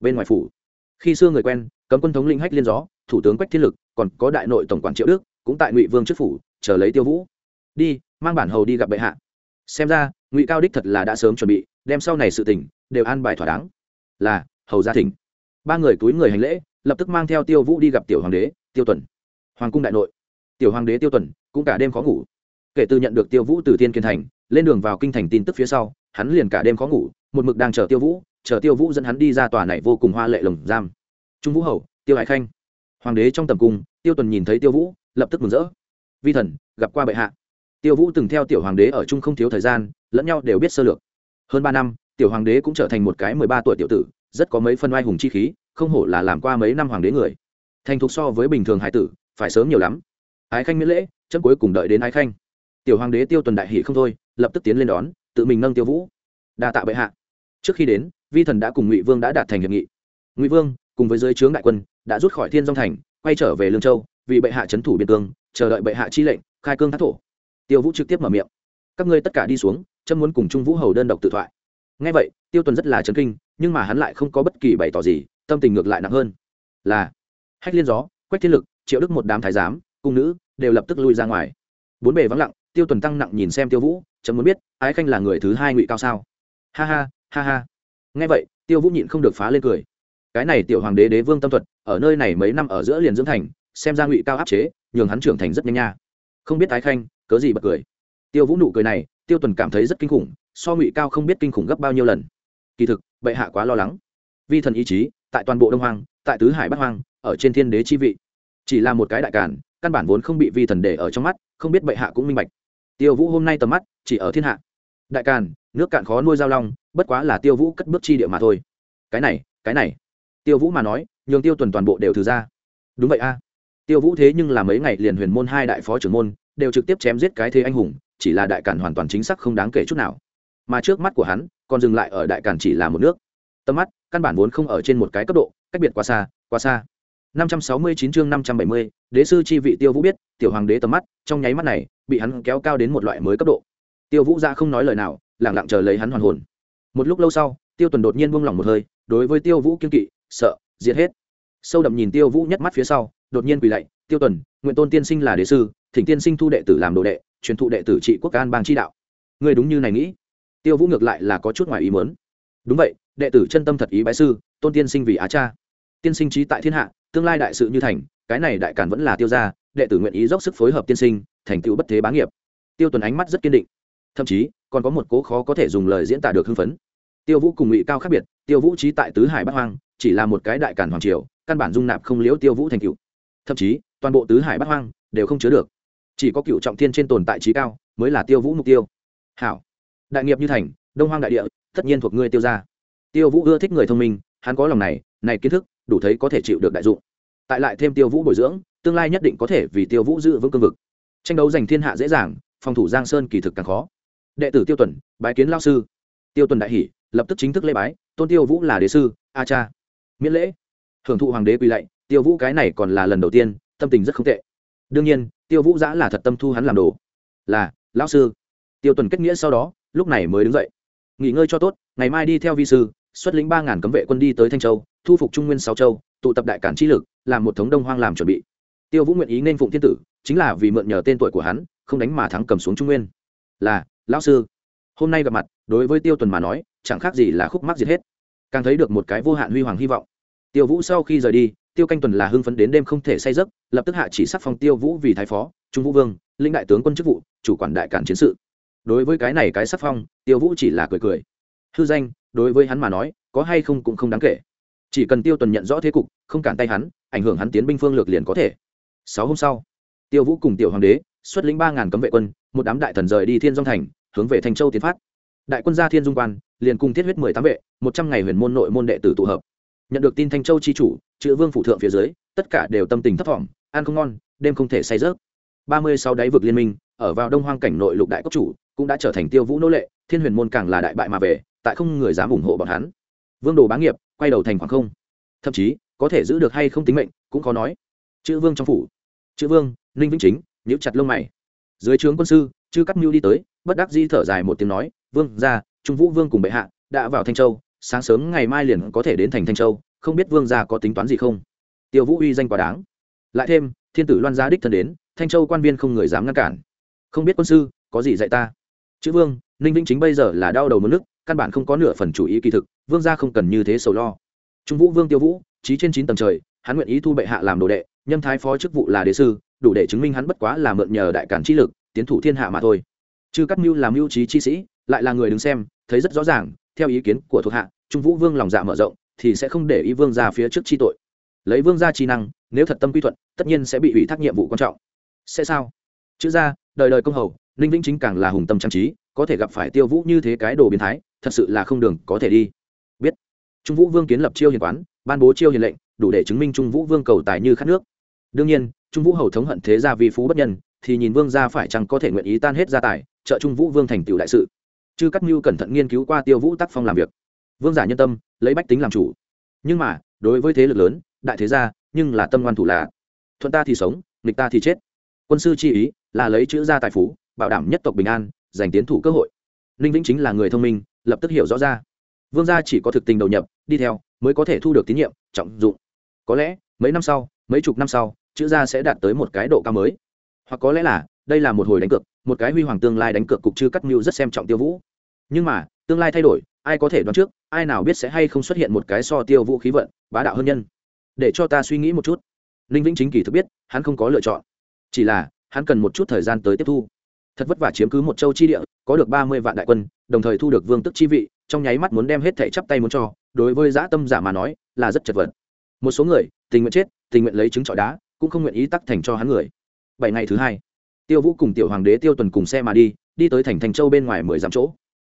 Bên ngoài phủ, khi xưa người quen, cấm quân thống linh hách liên gió, thủ tướng quách thiên lực, còn có đại nội tổng quản triệu đức, cũng tại ngụy vương trước phủ, chờ lấy tiêu vũ. Đi, mang bản hầu đi gặp bệ hạ. Xem ra, ngụy cao đích thật là đã sớm chuẩn bị, đem sau này sự tình đều an bài thỏa đáng. Là, hầu gia thỉnh. Ba người túi người hành lễ, lập tức mang theo tiêu vũ đi gặp tiểu hoàng đế, tiêu tuần. Hoàng cung đại nội. Tiểu hoàng đế tiêu tuần cũng cả đêm khó ngủ. Kể từ nhận được tiêu vũ từ tiên kiên thành lên đường vào kinh thành tin tức phía sau, hắn liền cả đêm khó ngủ, một mực đang chờ tiêu vũ, chờ tiêu vũ dẫn hắn đi ra tòa này vô cùng hoa lệ lồng giam. Trung vũ hầu, tiêu hải khanh. Hoàng đế trong tầm cung, tiêu tuần nhìn thấy tiêu vũ, lập tức mừng rỡ. Vi thần, gặp qua bệ hạ. Tiêu vũ từng theo tiểu hoàng đế ở chung không thiếu thời gian, lẫn nhau đều biết sơ lược. Hơn ba năm, tiểu hoàng đế cũng trở thành một cái mười ba tuổi tiểu tử, rất có mấy phân oai hùng chi khí, không hổ là làm qua mấy năm hoàng đế người. Thành thục so với bình thường hải tử, phải sớm nhiều lắm. Ái khanh miễn lễ, chấm cuối cùng đợi đến ái khanh tiểu hoàng đế tiêu tuần đại hỷ không thôi, lập tức tiến lên đón, tự mình nâng tiêu vũ. Đa tạ bệ hạ. Trước khi đến, vi thần đã cùng ngụy vương đã đạt thành hiệp nghị. Ngụy vương, cùng với dưới trướng đại quân, đã rút khỏi thiên dông thành, quay trở về lương châu, vì bệ hạ c thủ biên cương, chờ đợi bệ hạ chi lệnh, khai cương thác thổ. Tiêu vũ trực tiếp mở miệng. Các ngươi tất cả đi xuống châm muốn cùng trung vũ hầu đơn độc tự thoại. Ngay vậy, tiêu tuần rất là chấn kinh, nhưng mà hắn lại không có bất kỳ bày tỏ gì, tâm tình ngược lại nặng hơn. Là, hách liên gió, quách thiên lực, triệu đức một đám thái giám, cung nữ, đều lập tức lui ra ngoài. Bốn bề vắng lặng tiêu tuần tăng nặng nhìn xem tiêu vũ, chấm muốn biết, ái khanh là người thứ hai ngụy cao sao? Ha ha ha ha. Ngay vậy, tiêu vũ nhịn không được phá lên cười. Cái này tiểu hoàng đế đế vương tâm thuật, ở nơi này mấy năm ở giữa liền dưỡng thành, xem ra ngụy cao áp chế, nhường hắn trưởng thành rất nhanh nha. Không biết ái khanh, cớ gì bật cười. Tiêu vũ nụ cười này, tiêu tuần cảm thấy rất kinh khủng, so ngụy cao không biết kinh khủng gấp bao nhiêu lần. Kỳ thực, bệ hạ quá lo lắng. Vi thần ý chí, tại toàn bộ đông hoàng tại tứ hải bắc hoàng ở trên thiên đế chi vị. Chỉ là một cái đại cản căn bản vốn không bị vi thần để ở trong mắt, không biết bệ hạ cũng minh bạch tiêu vũ hôm nay tầm mắt chỉ ở thiên hạ. Đại càn, nước cạn khó nuôi giao long, bất quá là tiêu vũ cất bước chi địa mà thôi. Cái này cái này. Tiêu vũ mà nói, nhường tiêu tuần toàn bộ đều thử ra. Đúng vậy a. Tiêu vũ thế nhưng là mấy ngày liền huyền môn hai đại phó trưởng môn, đều trực tiếp chém giết cái thế anh hùng, chỉ là đại càn hoàn toàn chính xác không đáng kể chút nào. Mà trước mắt của hắn, còn dừng lại ở đại càn chỉ là một nước. Tầm mắt, căn bản vốn không ở trên một cái cấp độ, cách biệt quá xa quá xa. 569 chương 570, đế sư chi vị Tiêu Vũ biết, tiểu hoàng đế tầm mắt, trong nháy mắt này, bị hắn kéo cao đến một loại mới cấp độ. Tiêu Vũ ra không nói lời nào, lặng lặng chờ lấy hắn hoàn hồn. Một lúc lâu sau, Tiêu Tuần đột nhiên buông lỏng một hơi, đối với Tiêu Vũ kiên kỵ, sợ, diệt hết. Sâu đậm nhìn Tiêu Vũ nhất mắt phía sau, đột nhiên quỳ lạy, "Tiêu Tuần, nguyện tôn tiên sinh là đế sư, thỉnh tiên sinh thu đệ tử làm đồ đệ, truyền thụ đệ tử trị quốc an bang chi đạo." người đúng như này nghĩ? Tiêu Vũ ngược lại là có chút ngoài ý muốn. Đúng vậy, đệ tử chân tâm thật ý bái sư, tôn tiên sinh vì á cha. Tiên sinh trí tại thiên hạ, tương lai đại sự như thành, cái này đại càn vẫn là tiêu gia, đệ tử nguyện ý dốc sức phối hợp tiên sinh, thành tựu bất thế bá nghiệp. Tiêu tuần ánh mắt rất kiên định. Thậm chí, còn có một cố khó có thể dùng lời diễn tả được hưng phấn. Tiêu vũ cùng ngụy cao khác biệt, tiêu vũ trí tại tứ hải bắc hoang, chỉ là một cái đại càn hoàng triều, căn bản dung nạp không liễu tiêu vũ thành cựu thậm chí, toàn bộ tứ hải bắc hoang đều không chứa được. Chỉ có cựu trọng thiên trên tồn tại trí cao mới là tiêu vũ mục tiêu. Hảo. Đại nghiệp như thành, đông hoang đại địa, tất nhiên thuộc ngươi tiêu ra tiêu vũ ưa thích người thông minh, hắn có lòng này này kiến thức đủ thấy có thể chịu được đại dụng. Tại lại thêm tiêu vũ bồi dưỡng, tương lai nhất định có thể vì tiêu vũ giữ vững cương vực. Tranh đấu giành thiên hạ dễ dàng, phòng thủ giang sơn kỳ thực càng khó. Đệ tử tiêu tuần, bái kiến lao sư. Tiêu tuần đại hỷ lập tức chính thức lễ bái, tôn tiêu vũ là đế sư, a cha. Miễn lễ. Hưởng thụ hoàng đế quỳ lạy, tiêu vũ cái này còn là lần đầu tiên, tâm tình rất không tệ. Đương nhiên, tiêu vũ giã là thật tâm thu hắn làm đồ. Là, lão sư. Tiêu tuần kết nghĩa sau đó, lúc này mới đứng dậy. Nghỉ ngơi cho tốt, ngày mai đi theo vi sư, xuất lĩnh ba ngàn cấm vệ quân đi tới thanh châu thu phục trung nguyên sáu châu, tụ tập đại cản chi lực, làm một thống đông hoang làm chuẩn bị. Tiêu vũ nguyện ý nên phụng thiên tử, chính là vì mượn nhờ tên tuổi của hắn, không đánh mà thắng cầm xuống trung nguyên. Là, lão sư. Hôm nay gặp mặt, đối với tiêu tuần mà nói, chẳng khác gì là khúc mắc diệt hết. Càng thấy được một cái vô hạn huy hoàng hy vọng. Tiêu vũ sau khi rời đi, tiêu canh tuần là hưng phấn đến đêm không thể say giấc, lập tức hạ chỉ sắc phong tiêu vũ vì thái phó, trung vũ vương linh đại tướng quân chức vụ, chủ quản đại cản chiến sự. Đối với cái này cái sắc phong, tiêu vũ chỉ là cười cười. Hư danh, đối với hắn mà nói, có hay không cũng không đáng kể chỉ cần tiêu tuần nhận rõ thế cục, không cản tay hắn, ảnh hưởng hắn tiến binh phương lược liền có thể. Sáu hôm sau, tiêu vũ cùng tiểu hoàng đế xuất lĩnh ba ngàn cấm vệ quân, một đám đại thần rời đi thiên dông thành, hướng về thành châu tiến phát. Đại quân gia thiên dung quan, liền cùng thiết huyết mười tám vệ, một trăm ngày huyền môn nội môn đệ tử tụ hợp. Nhận được tin thanh châu chi chủ, chữ vương phủ thượng phía dưới, tất cả đều tâm tình thấp thỏm, ăn không ngon, đêm không thể say rớt ba mươi sáu đáy vực liên minh, ở vào đông hoang cảnh nội lục đại cốc chủ, cũng đã trở thành tiêu vũ nô lệ, thiên huyền môn càng là đại bại mà về, tại không người dám ủng hộ bọn hắn. Vương đồ bá nghiệp quay đầu thành khoảng không. Thậm chí, có thể giữ được hay không tính mệnh, cũng khó nói. Chữ vương trong phủ. Chữ vương, ninh vĩnh chính, nhíu chặt lông mày. Dưới trướng quân sư, chư cắt mưu đi tới, bất đắc di thở dài một tiếng nói, vương ra trung vũ vương cùng bệ hạ đã vào thanh châu, sáng sớm ngày mai liền có thể đến thành thanh châu, không biết vương gia có tính toán gì không? Tiêu vũ uy danh quá đáng. Lại thêm, thiên tử loan gia đích thân đến, thanh châu quan viên không người dám ngăn cản. Không biết quân sư, có gì dạy ta? Chữ vương, ninh vĩnh chính bây giờ là đau đầu mất nước, căn bản không có nửa phần chủ ý kỳ thực vương gia không cần như thế sầu lo. Trung vũ vương tiêu vũ, trí trên chín tầng trời, hắn nguyện ý thu bệ hạ làm đồ đệ, nhâm thái phó chức vụ là đế sư, đủ để chứng minh hắn bất quá là mượn nhờ đại cản trí lực, tiến thủ thiên hạ mà thôi. Chư cắt mưu làm mưu trí chi sĩ, lại là người đứng xem, thấy rất rõ ràng, theo ý kiến của thuộc hạ, trung vũ vương lòng dạ mở rộng, thì sẽ không để ý vương ra phía trước chi tội. Lấy vương ra chi năng, nếu thật tâm quy thuận, tất nhiên sẽ bị ủy thác nhiệm vụ quan trọng. Sẽ sao? Chữ ra, đời đời công hầu, ninh vĩnh chính càng là hùng tâm trang trí, có thể gặp phải tiêu vũ như thế cái đồ biến thái, thật sự là không đường có thể đi trung vũ vương kiến lập chiêu hiền quán, ban bố chiêu hiền lệnh, đủ để chứng minh trung vũ vương cầu tài như khát nước. Đương nhiên, trung vũ hầu thống hận thế gia vì phú bất nhân, thì nhìn vương gia phải chăng có thể nguyện ý tan hết gia tài, trợ trung vũ vương thành tựu đại sự. Chư cắt mưu cẩn thận nghiên cứu qua tiêu vũ tác phong làm việc. Vương giả nhân tâm, lấy bách tính làm chủ. Nhưng mà, đối với thế lực lớn, đại thế gia, nhưng là tâm ngoan thủ là thuận ta thì sống, nghịch ta thì chết. Quân sư chi ý, là lấy chữ gia tài phú, bảo đảm nhất tộc bình an, giành tiến thủ cơ hội. Ninh vĩnh chính là người thông minh, lập tức hiểu rõ ra. Vương gia chỉ có thực tình đầu nhập đi theo, mới có thể thu được tín nhiệm, trọng dụng. Có lẽ, mấy năm sau, mấy chục năm sau, chữ gia sẽ đạt tới một cái độ cao mới. Hoặc có lẽ là, đây là một hồi đánh cược, một cái huy hoàng tương lai đánh cược cục chư cắt mưu rất xem trọng tiêu vũ. Nhưng mà, tương lai thay đổi, ai có thể đoán trước, ai nào biết sẽ hay không xuất hiện một cái so tiêu vũ khí vận, bá đạo hơn nhân. Để cho ta suy nghĩ một chút. Ninh vĩnh chính kỳ thực biết, hắn không có lựa chọn. Chỉ là, hắn cần một chút thời gian tới tiếp thu. Thật vất vả chiếm cứ một châu chi địa, có được ba mươi vạn đại quân, đồng thời thu được vương tức chi vị, trong nháy mắt muốn đem hết thẻ chắp tay muốn cho đối với dã tâm giả mà nói, là rất chật vật. Một số người, tình nguyện chết, tình nguyện lấy trứng trọi đá, cũng không nguyện ý tắc thành cho hắn người. Bảy ngày thứ hai, tiêu vũ cùng tiểu hoàng đế tiêu tuần cùng xe mà đi đi tới thành thành châu bên ngoài mười dặm chỗ.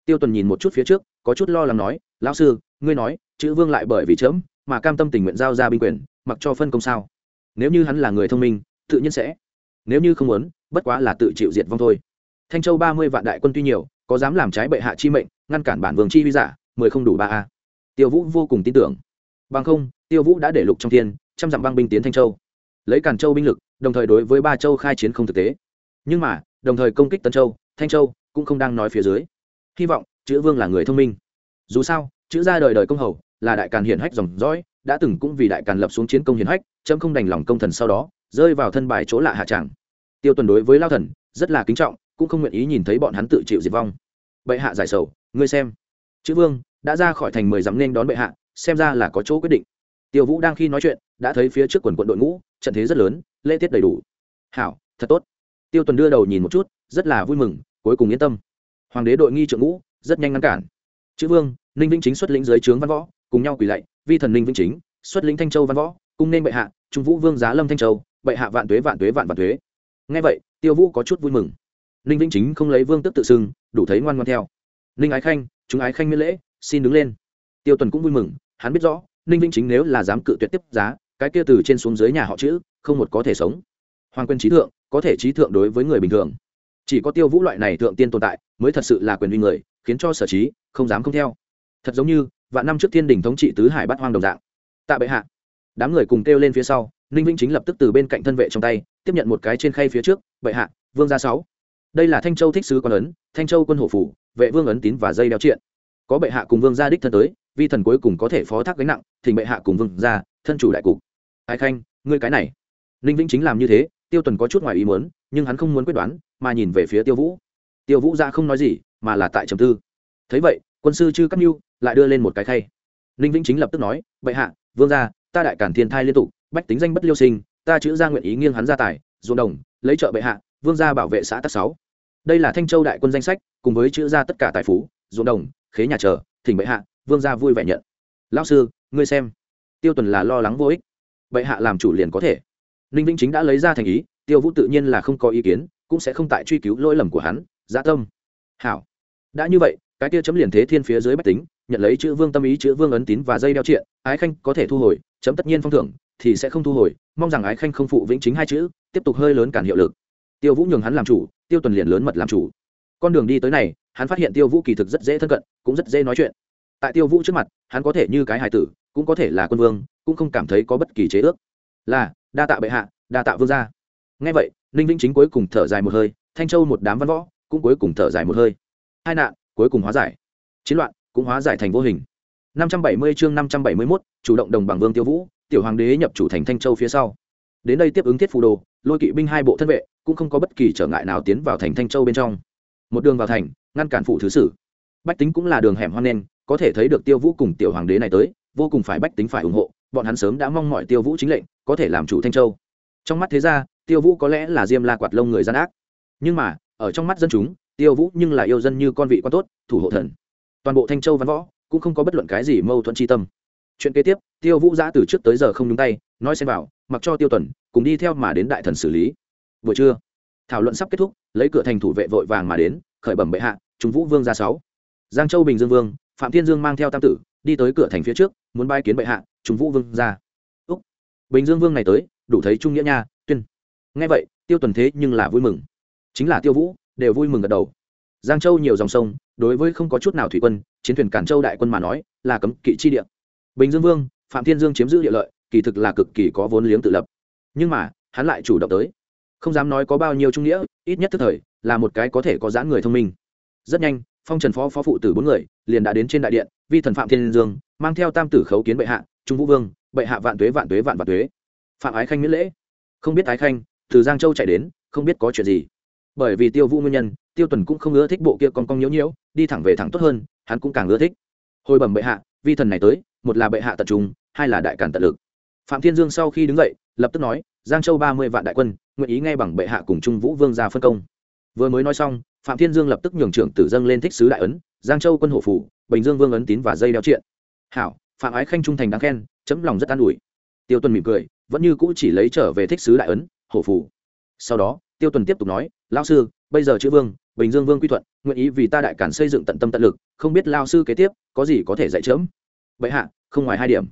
Tiêu tuần nhìn một chút phía trước, có chút lo lắng nói, lão sư, ngươi nói, chữ vương lại bởi vì chớm, mà cam tâm tình nguyện giao ra binh quyền, mặc cho phân công sao? Nếu như hắn là người thông minh, tự nhiên sẽ. Nếu như không muốn, bất quá là tự chịu diệt vong thôi. Thanh châu ba mươi vạn đại quân tuy nhiều, có dám làm trái bệ hạ chi mệnh, ngăn cản bản vương chi huy giả, mười không đủ ba a tiêu vũ vô cùng tin tưởng. Bằng không, tiêu vũ đã để lục trong thiên, trăm dặm băng binh tiến thanh châu. Lấy càn châu binh lực, đồng thời đối với ba châu khai chiến không thực tế. Nhưng mà, đồng thời công kích tân châu, thanh châu cũng không đang nói phía dưới. Hy vọng, chữ vương là người thông minh. Dù sao, chữ ra đời đời công hầu, là đại càn hiển hách dòng dõi, đã từng cũng vì đại càn lập xuống chiến công hiển hách, chấm không đành lòng công thần sau đó, rơi vào thân bài chỗ lạ hạ tràng tiêu tuần đối với lao thần, rất là kính trọng, cũng không nguyện ý nhìn thấy bọn hắn tự chịu diệt vong. Bệ hạ giải sầu, ngươi xem. Chữ vương đã ra khỏi thành mười dặm nên đón bệ hạ, xem ra là có chỗ quyết định. Tiêu vũ đang khi nói chuyện, đã thấy phía trước quần quận đội ngũ, trận thế rất lớn, lễ tiết đầy đủ. Hảo, thật tốt. Tiêu tuần đưa đầu nhìn một chút, rất là vui mừng, cuối cùng yên tâm. Hoàng đế đội nghi trượng ngũ, rất nhanh ngăn cản. Chữ vương, ninh vĩnh chính xuất lĩnh dưới trướng văn võ, cùng nhau quỳ lạy, vi thần ninh vĩnh chính, xuất lĩnh thanh châu văn võ, cung nên bệ hạ, trung vũ vương giá lâm thanh châu, bệ hạ vạn tuế vạn tuế, vạn vạn tuế. Ngay vậy, tiêu vũ có chút vui mừng. Ninh vĩnh chính không lấy vương tức tự xưng, đủ thấy ngoan ngoan theo. Ninh ái khanh, chúng ái khanh miễn lễ xin đứng lên. Tiêu tuần cũng vui mừng, hắn biết rõ, ninh vĩnh chính nếu là dám cự tuyệt tiếp giá, cái kia từ trên xuống dưới nhà họ chữ, không một có thể sống. Hoàng quyền trí thượng, có thể trí thượng đối với người bình thường. Chỉ có tiêu vũ loại này thượng tiên tồn tại, mới thật sự là quyền uy người, khiến cho sở trí, không dám không theo. Thật giống như, vạn năm trước thiên đình thống trị tứ hải bắt hoang đồng dạng. Tạ bệ hạ. Đám người cùng kêu lên phía sau, ninh vĩnh chính lập tức từ bên cạnh thân vệ trong tay, tiếp nhận một cái trên khay phía trước, bệ hạ, vương gia sáu. Đây là thanh châu thích sứ quan ấn, thanh châu quân hổ phủ, vệ vương ấn tín và dây đeo triện có bệ hạ cùng vương gia đích thân tới, vi thần cuối cùng có thể phó thác gánh nặng thì bệ hạ cùng vương gia, thân chủ đại cục. Ai khanh, ngươi cái này. Ninh vĩnh chính làm như thế, tiêu tuần có chút ngoài ý muốn, nhưng hắn không muốn quyết đoán, mà nhìn về phía tiêu vũ. Tiêu vũ ra không nói gì, mà là tại trầm tư. Thấy vậy, quân sư chư cắt mưu lại đưa lên một cái khay. Ninh vĩnh chính lập tức nói, bệ hạ, vương gia, ta đại cản thiên thai liên tục, bách tính danh bất liêu sinh, ta chữ ra nguyện ý nghiêng hắn ra tài, ruộng đồng, lấy trợ bệ hạ, vương gia bảo vệ xã tắc sáu. Đây là thanh châu đại quân danh sách, cùng với chữ ra tất cả tài phú, ruộng đồng khế nhà chờ, thỉnh bệ hạ, vương gia vui vẻ nhận. Lão sư, ngươi xem. Tiêu tuần là lo lắng vô ích. Bệ hạ làm chủ liền có thể. Ninh vĩnh chính đã lấy ra thành ý, tiêu vũ tự nhiên là không có ý kiến, cũng sẽ không tại truy cứu lỗi lầm của hắn dã tâm. Hảo. Đã như vậy, cái kia chấm liền thế thiên phía dưới bách tính, nhận lấy chữ vương tâm ý, chữ vương ấn tín và dây đeo triện, ái khanh có thể thu hồi, chấm tất nhiên phong thưởng, thì sẽ không thu hồi, mong rằng ái khanh không phụ vĩnh chính hai chữ, tiếp tục hơi lớn cản hiệu lực. Tiêu vũ nhường hắn làm chủ, tiêu tuần liền lớn mật làm chủ con đường đi tới này hắn phát hiện tiêu vũ kỳ thực rất dễ thân cận cũng rất dễ nói chuyện. Tại tiêu vũ trước mặt hắn có thể như cái hài tử cũng có thể là quân vương cũng không cảm thấy có bất kỳ chế ước. Là đa tạ bệ hạ đa tạ vương gia. Ngay vậy ninh vĩnh chính cuối cùng thở dài một hơi thanh châu một đám văn võ cũng cuối cùng thở dài một hơi. Hai nạn cuối cùng hóa giải. Chiến loạn cũng hóa giải thành vô hình. 570 chương 571, chủ động đồng bằng vương tiêu vũ tiểu hoàng đế nhập chủ thành thanh châu phía sau. Đến đây tiếp ứng thiết phù đồ lôi kỵ binh hai bộ thân vệ cũng không có bất kỳ trở ngại nào tiến vào thành thanh châu bên trong một đường vào thành, ngăn cản phụ thứ sử. Bách tính cũng là đường hẻm hoang nen có thể thấy được tiêu vũ cùng tiểu hoàng đế này tới, vô cùng phải bách tính phải ủng hộ, bọn hắn sớm đã mong mọi tiêu vũ chính lệnh, có thể làm chủ thanh châu. Trong mắt thế ra tiêu vũ có lẽ là diêm la quạt lông người gian ác. Nhưng mà, ở trong mắt dân chúng, tiêu vũ nhưng là yêu dân như con vị quan tốt, thủ hộ thần. Toàn bộ thanh châu văn võ, cũng không có bất luận cái gì mâu thuẫn tri tâm. Chuyện kế tiếp, tiêu vũ giã từ trước tới giờ không nhúng tay, nói xem vào, mặc cho tiêu tuần, cùng đi theo mà đến đại thần xử lý. Buổi trưa thảo luận sắp kết thúc, lấy cửa thành thủ vệ vội vàng mà đến, khởi bẩm bệ hạ, chúng vũ vương ra sáu, giang châu bình dương vương, phạm thiên dương mang theo tam tử, đi tới cửa thành phía trước, muốn bay kiến bệ hạ, chúng vũ vương ra úc, bình dương vương này tới, đủ thấy trung nghĩa nha, tuyên. Nghe vậy, tiêu tuần thế nhưng là vui mừng. Chính là tiêu vũ, đều vui mừng gật đầu. Giang châu nhiều dòng sông, đối với không có chút nào thủy quân, chiến thuyền cản châu đại quân mà nói, là cấm kỵ chi địa. Bình dương vương, phạm thiên dương chiếm giữ địa lợi, kỳ thực là cực kỳ có vốn liếng tự lập. Nhưng mà, hắn lại chủ động tới không dám nói có bao nhiêu trung nghĩa, ít nhất thức thời, là một cái có thể có dãn người thông minh. Rất nhanh, phong trần phó phó phụ tử bốn người, liền đã đến trên đại điện, vi thần phạm thiên dương, mang theo tam tử khấu kiến bệ hạ, trung vũ vương, bệ hạ vạn tuế vạn tuế, vạn vạn tuế. Phạm ái khanh miễn lễ. Không biết ái khanh, từ giang châu chạy đến, không biết có chuyện gì. Bởi vì tiêu vũ nguyên nhân, tiêu tuần cũng không ưa thích bộ kia con cong nhiễu nhiễu, đi thẳng về thẳng tốt hơn, hắn cũng càng ưa thích. Hồi bẩm bệ hạ, vi thần này tới, một là bệ hạ tận trung, hai là đại cản tận lực. Phạm thiên dương sau khi đứng dậy, lập tức nói, giang châu ba mươi vạn đại quân nguyện ý nghe bằng bệ hạ cùng trung vũ vương ra phân công. Vừa mới nói xong, phạm thiên dương lập tức nhường trưởng tử dâng lên thích sứ đại ấn, giang châu quân hộ phủ, bình dương vương ấn tín và dây đeo triện. Hảo, phạm ái khanh trung thành đáng khen, chấm lòng rất an ủi. Tiêu tuần mỉm cười, vẫn như cũ chỉ lấy trở về thích sứ đại ấn, hộ phủ. Sau đó, tiêu tuần tiếp tục nói lao sư, bây giờ chữ vương, bình dương vương quy thuận, nguyện ý vì ta đại cản xây dựng tận tâm tận lực, không biết lao sư kế tiếp, có gì có thể dạy chớm bệ hạ, không ngoài hai điểm.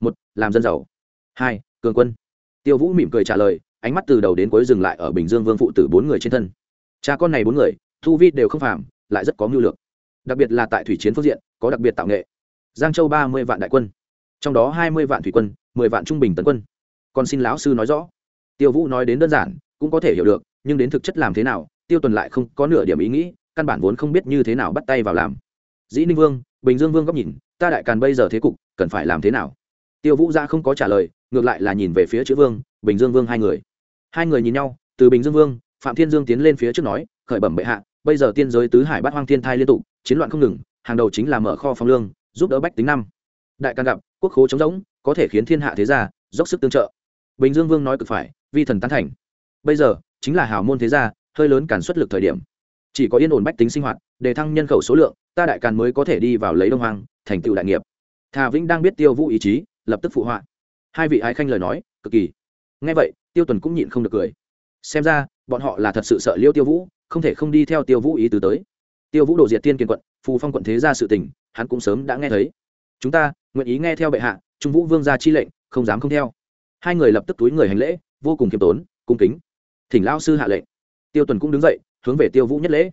Một, làm dân giàu. Hai, cường quân. Tiêu vũ mỉm cười trả lời ánh mắt từ đầu đến cuối dừng lại ở bình dương vương phụ tử bốn người trên thân. Cha con này bốn người, thu vi đều không phàm, lại rất có mưu lược. Đặc biệt là tại thủy chiến phương diện, có đặc biệt tạo nghệ. Giang châu ba mươi vạn đại quân, trong đó hai mươi vạn thủy quân, mười vạn trung bình tấn quân. Còn xin lão sư nói rõ, tiêu vũ nói đến đơn giản, cũng có thể hiểu được, nhưng đến thực chất làm thế nào, tiêu tuần lại không có nửa điểm ý nghĩ, căn bản vốn không biết như thế nào bắt tay vào làm. Dĩ ninh vương, bình dương vương góc nhìn, ta đại càn bây giờ thế cục, cần phải làm thế nào? Tiêu vũ ra không có trả lời, ngược lại là nhìn về phía chữ vương, bình dương vương hai người hai người nhìn nhau, từ bình dương vương, phạm thiên dương tiến lên phía trước nói, khởi bẩm bệ hạ, bây giờ tiên giới tứ hải bát hoang thiên thai liên tục, chiến loạn không ngừng, hàng đầu chính là mở kho phong lương, giúp đỡ bách tính năm. Đại càng gặp, quốc khố chống rỗng, có thể khiến thiên hạ thế gia, dốc sức tương trợ. Bình dương vương nói cực phải, vi thần tán thành. Bây giờ, chính là hào môn thế gia, hơi lớn cản xuất lực thời điểm. Chỉ có yên ổn bách tính sinh hoạt, để thăng nhân khẩu số lượng, ta đại càn mới có thể đi vào lấy đông hoàng thành tựu đại nghiệp. Thà vĩnh đang biết tiêu vũ ý chí, lập tức phụ họa. Hai vị ái khanh lời nói, cực kỳ. Ngay vậy tiêu tuần cũng nhịn không được cười. Xem ra, bọn họ là thật sự sợ liêu tiêu vũ, không thể không đi theo tiêu vũ ý tứ tới. Tiêu vũ đổ diệt tiên kiên quận, phù phong quận thế ra sự tình, hắn cũng sớm đã nghe thấy. Chúng ta, nguyện ý nghe theo bệ hạ, trung vũ vương ra chi lệnh, không dám không theo. Hai người lập tức túi người hành lễ, vô cùng kiêm tốn, cung kính. Thỉnh lao sư hạ lệnh. Tiêu tuần cũng đứng dậy, hướng về tiêu vũ nhất lễ.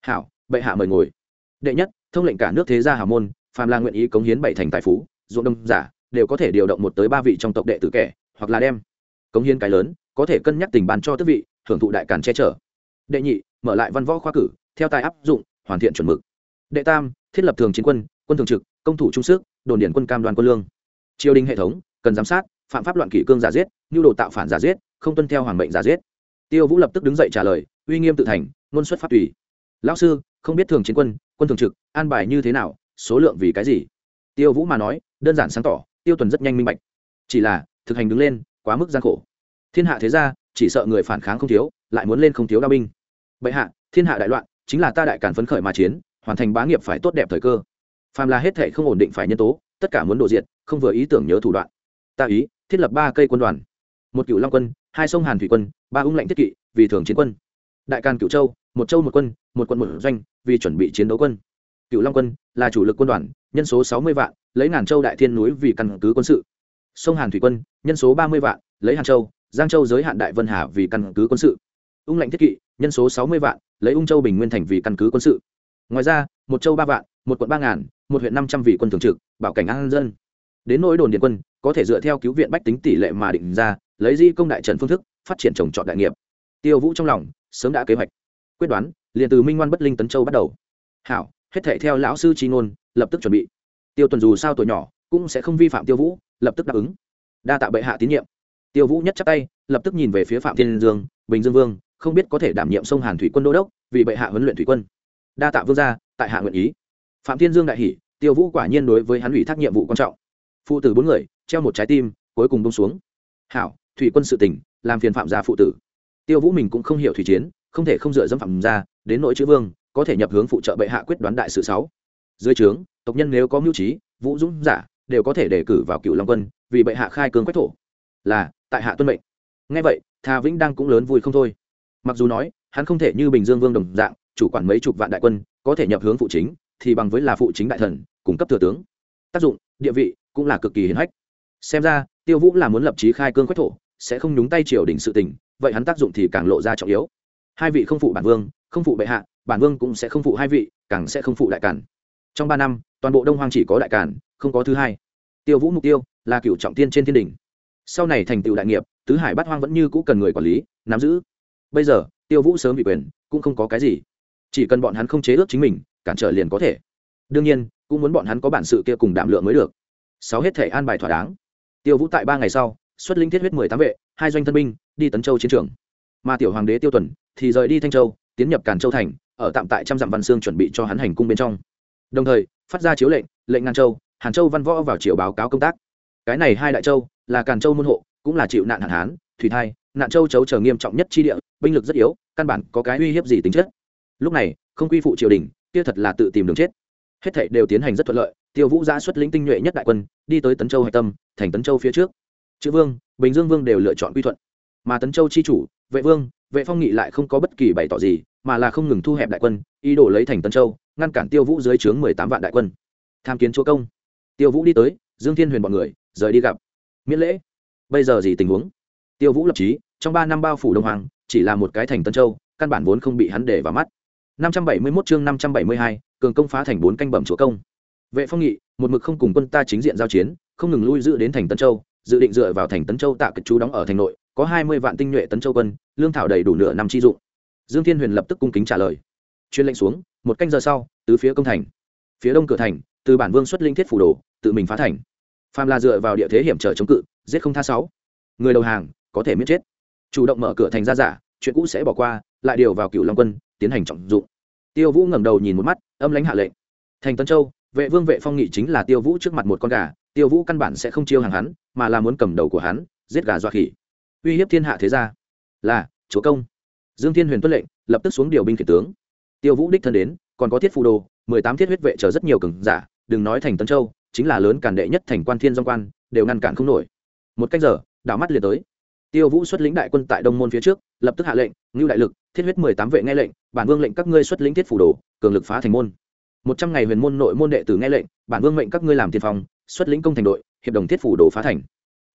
Hảo, bệ hạ mời ngồi. Đệ nhất, thông lệnh cả nước thế gia Hà môn, phàm là nguyện ý cống hiến bảy thành tài phú, ruộng đông giả, đều có thể điều động một tới ba vị trong tộc đệ tử kẻ, hoặc là đem cống hiến cái lớn, có thể cân nhắc tình bàn cho tước vị hưởng thụ đại càn che chở. Đệ nhị, mở lại văn võ khoa cử, theo tài áp dụng, hoàn thiện chuẩn mực. Đệ tam, thiết lập thường chiến quân quân thường trực, công thủ trung sức, đồn điển quân cam đoàn quân lương. Triều đình hệ thống, cần giám sát, phạm pháp loạn kỷ cương giả giết, nhu đồ tạo phản giả giết, không tuân theo hoàng mệnh giả giết. Tiêu vũ lập tức đứng dậy trả lời, uy nghiêm tự thành, ngôn xuất pháp tùy. Lão sư, không biết thường chiến quân quân thường trực, an bài như thế nào, số lượng vì cái gì? Tiêu vũ mà nói, đơn giản sáng tỏ, tiêu tuần rất nhanh minh bạch. Chỉ là, thực hành đứng lên quá mức gian khổ. Thiên hạ thế ra chỉ sợ người phản kháng không thiếu, lại muốn lên không thiếu đao binh. Bệ hạ, thiên hạ đại loạn, chính là ta đại cản phấn khởi mà chiến, hoàn thành bá nghiệp phải tốt đẹp thời cơ. Phàm là hết thể không ổn định phải nhân tố, tất cả muốn đổ diệt, không vừa ý tưởng nhớ thủ đoạn. Ta ý, thiết lập ba cây quân đoàn. Một cựu long quân, hai sông hàn thủy quân, ba ung lệnh thiết kỵ, vì thường chiến quân. Đại càn cựu châu, một châu một quân một quân một doanh, vì chuẩn bị chiến đấu quân. Cựu long quân là chủ lực quân đoàn, nhân số sáu mươi vạn, lấy ngàn châu đại thiên núi vì căn cứ quân sự sông hàn thủy quân, nhân số ba mươi vạn, lấy hàn châu, giang châu giới hạn đại vân hà vì căn cứ quân sự. Ung lệnh thiết kỵ, nhân số sáu mươi vạn, lấy ung châu bình nguyên thành vì căn cứ quân sự. Ngoài ra, một châu ba vạn, một quận ba ngàn, một huyện năm trăm vị quân thường trực bảo cảnh an dân. Đến nỗi đồn điện quân, có thể dựa theo cứu viện bách tính tỷ lệ mà định ra, lấy di công đại trần phương thức, phát triển trồng trọt đại nghiệp. Tiêu vũ trong lòng, sớm đã kế hoạch. Quyết đoán, liền từ minh ngoan bất linh tấn châu bắt đầu. Hảo, hết thể theo lão sư tri ngôn, lập tức chuẩn bị. Tiêu tuần dù sao tuổi nhỏ, cũng sẽ không vi phạm tiêu vũ lập tức đáp ứng. Đa tạ bệ hạ tín nhiệm. Tiêu vũ nhất chắc tay, lập tức nhìn về phía phạm thiên dương, bình dương vương, không biết có thể đảm nhiệm sông hàn thủy quân đô đốc, vì bệ hạ huấn luyện thủy quân. Đa tạ vương gia, tại hạ nguyện ý. Phạm thiên dương đại hỷ tiêu vũ quả nhiên đối với hắn ủy thác nhiệm vụ quan trọng. Phụ tử bốn người, treo một trái tim, cuối cùng bông xuống. Hảo, thủy quân sự tỉnh làm phiền phạm gia phụ tử. Tiêu vũ mình cũng không hiểu thủy chiến, không thể không dựa dẫm phạm gia, đến nội chữ vương, có thể nhập hướng phụ trợ bệ hạ quyết đoán đại sự sáu. Dưới trướng, tộc nhân nếu có mưu trí, vũ dũng giả đều có thể đề cử vào cựu long quân, vì bệ hạ khai cương quách thổ. Là, tại hạ tuân mệnh. Ngay vậy thà vĩnh đang cũng lớn vui không thôi. Mặc dù nói, hắn không thể như bình dương vương đồng dạng, chủ quản mấy chục vạn đại quân, có thể nhập hướng phụ chính, thì bằng với là phụ chính đại thần cung cấp thừa tướng. Tác dụng, địa vị cũng là cực kỳ hiển hách. Xem ra, tiêu vũ là muốn lập trí khai cương quách thổ, sẽ không nhúng tay triều đình sự tình, vậy hắn tác dụng thì càng lộ ra trọng yếu. Hai vị không phụ bản vương, không phụ bệ hạ, bản vương cũng sẽ không phụ hai vị, càng sẽ không phụ đại cản trong ba năm, toàn bộ đông hoang chỉ có đại cản không có thứ hai. Tiêu vũ mục tiêu là cựu trọng tiên trên thiên đình sau này thành tựu đại nghiệp, tứ hải bát hoang vẫn như cũ cần người quản lý, nắm giữ. Bây giờ, tiêu vũ sớm bị quyền, cũng không có cái gì. Chỉ cần bọn hắn không chế ước chính mình, cản trở liền có thể. Đương nhiên, cũng muốn bọn hắn có bản sự kia cùng đảm lượng mới được. Sáu hết thể an bài thỏa đáng. Tiêu vũ tại ba ngày sau, xuất linh thiết huyết mười tám vệ, hai doanh thân binh, đi tấn châu chiến trường. Mà tiểu hoàng đế tiêu tuần thì rời đi thanh châu, tiến nhập càn châu thành, ở tạm tại trăm dặm văn xương chuẩn bị cho hắn hành cung bên trong. Đồng thời, phát ra chiếu lệnh lệnh ngàn châu hàn châu văn võ vào triều báo cáo công tác. Cái này hai đại châu, là càn châu môn hộ, cũng là chịu nạn hạn hán, thủy thai, nạn châu chấu chờ nghiêm trọng nhất chi địa, binh lực rất yếu, căn bản có cái uy hiếp gì tính chất. Lúc này, không quy phụ triều đình, kia thật là tự tìm đường chết. Hết thảy đều tiến hành rất thuận lợi, tiêu vũ giã xuất lĩnh tinh nhuệ nhất đại quân, đi tới tấn châu hạch tâm, thành tấn châu phía trước. Chữ vương, bình dương vương đều lựa chọn quy thuận. Mà tấn châu chi chủ, vệ vương, vệ phong nghị lại không có bất kỳ bày tỏ gì, mà là không ngừng thu hẹp đại quân, ý đồ lấy thành tấn châu, ngăn cản tiêu vũ dưới trướng mười tám vạn đại quân. Tham kiến chúa công tiêu vũ đi tới dương thiên huyền b ọ n người rời đi gặp. Miễn lễ. Bây giờ gì tình huống? Tiêu vũ lập trí trong ba năm bao phủ đông hoàng chỉ là một cái thành tân châu căn bản vốn không bị hắn để vào mắt. năm trăm bảy mươi 571 chương năm trăm bảy mươi hai, cường công phá thành bốn canh bẩm chúa công. Vệ phong nghị một mực không cùng quân ta chính diện giao chiến không ngừng lui giữ đến thành tân châu dự định dựa vào thành tấn châu tạ kịch chú đóng ở thành nội có hai mươi vạn tinh nhuệ tấn châu quân lương thảo đầy đủ nửa năm chi dụng. Dương thiên huyền lập tức cung kính trả lời. Chuyên lệnh xuống một canh giờ sau từ phía công thành. Phía đông cửa thành từ bản vương xuất linh thiết phủ đồ tự mình phá thành. Phàm là dựa vào địa thế hiểm trở chống cự, giết không tha sáu. Người đầu hàng, có thể miết chết. Chủ động mở cửa thành ra giả, chuyện cũ sẽ bỏ qua, lại điều vào cựu long quân, tiến hành trọng dụng. Tiêu vũ ngẩng đầu nhìn một mắt, âm lãnh hạ lệnh. Thành tân châu, vệ vương vệ phong nghị chính là tiêu vũ trước mặt một con gà, tiêu vũ căn bản sẽ không chiêu hàng hắn, mà là muốn cầm đầu của hắn, giết gà doa khỉ. Uy hiếp thiên hạ thế gia. Là, chúa công. Dương thiên huyền tuân lệnh, lập tức xuống điều binh kể tướng. Tiêu vũ đích thân đến, còn có thiết phù đồ, mười tám thiết huyết vệ chờ rất nhiều cường giả, đừng nói thành tân châu chính là lớn cản đệ nhất thành quan thiên dông quan, đều ngăn cản không nổi. Một cách giờ, đảo mắt liền tới. Tiêu vũ xuất lĩnh đại quân tại đông môn phía trước, lập tức hạ lệnh, ngưu đại lực, thiết huyết mười tám vệ nghe lệnh, bản vương lệnh các ngươi xuất lĩnh thiết phủ đồ, cường lực phá thành môn. Một trăm ngày huyền môn nội môn đệ tử nghe lệnh, bản vương mệnh các ngươi làm tiền phòng, xuất lĩnh công thành đội, hiệp đồng thiết phủ đồ phá thành.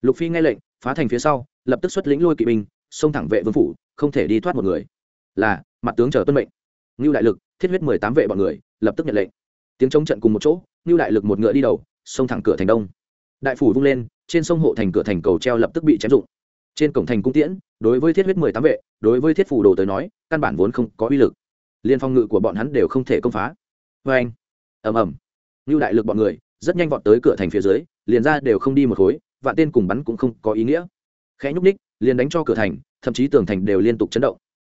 Lục phi nghe lệnh, phá thành phía sau, lập tức xuất lĩnh lôi kỵ binh, xông thẳng vệ vương phủ, không thể đi thoát một người. Là, mặt tướng chờ tuân mệnh. Ngưu đại lực, thiết huyết mười tám vệ bọn người, lập tức nhận lệnh. Tiếng chống trận cùng một chỗ như đại lực một ngựa đi đầu, xông thẳng cửa thành đông. Đại phủ vung lên, trên sông hộ thành cửa thành cầu treo lập tức bị chém dụng trên cổng thành cung tiễn, đối với thiết huyết mười tám vệ, đối với thiết phủ đồ tới nói, căn bản vốn không có uy lực. Liên phong ngự của bọn hắn đều không thể công phá. Vê anh, ầm ầm. Như đại lực bọn người, rất nhanh vọt tới cửa thành phía dưới, liền ra đều không đi một khối, vạn tên cùng bắn cũng không có ý nghĩa. Khẽ nhúc ních liền đánh cho cửa thành, thậm chí tường thành đều liên tục chấn động.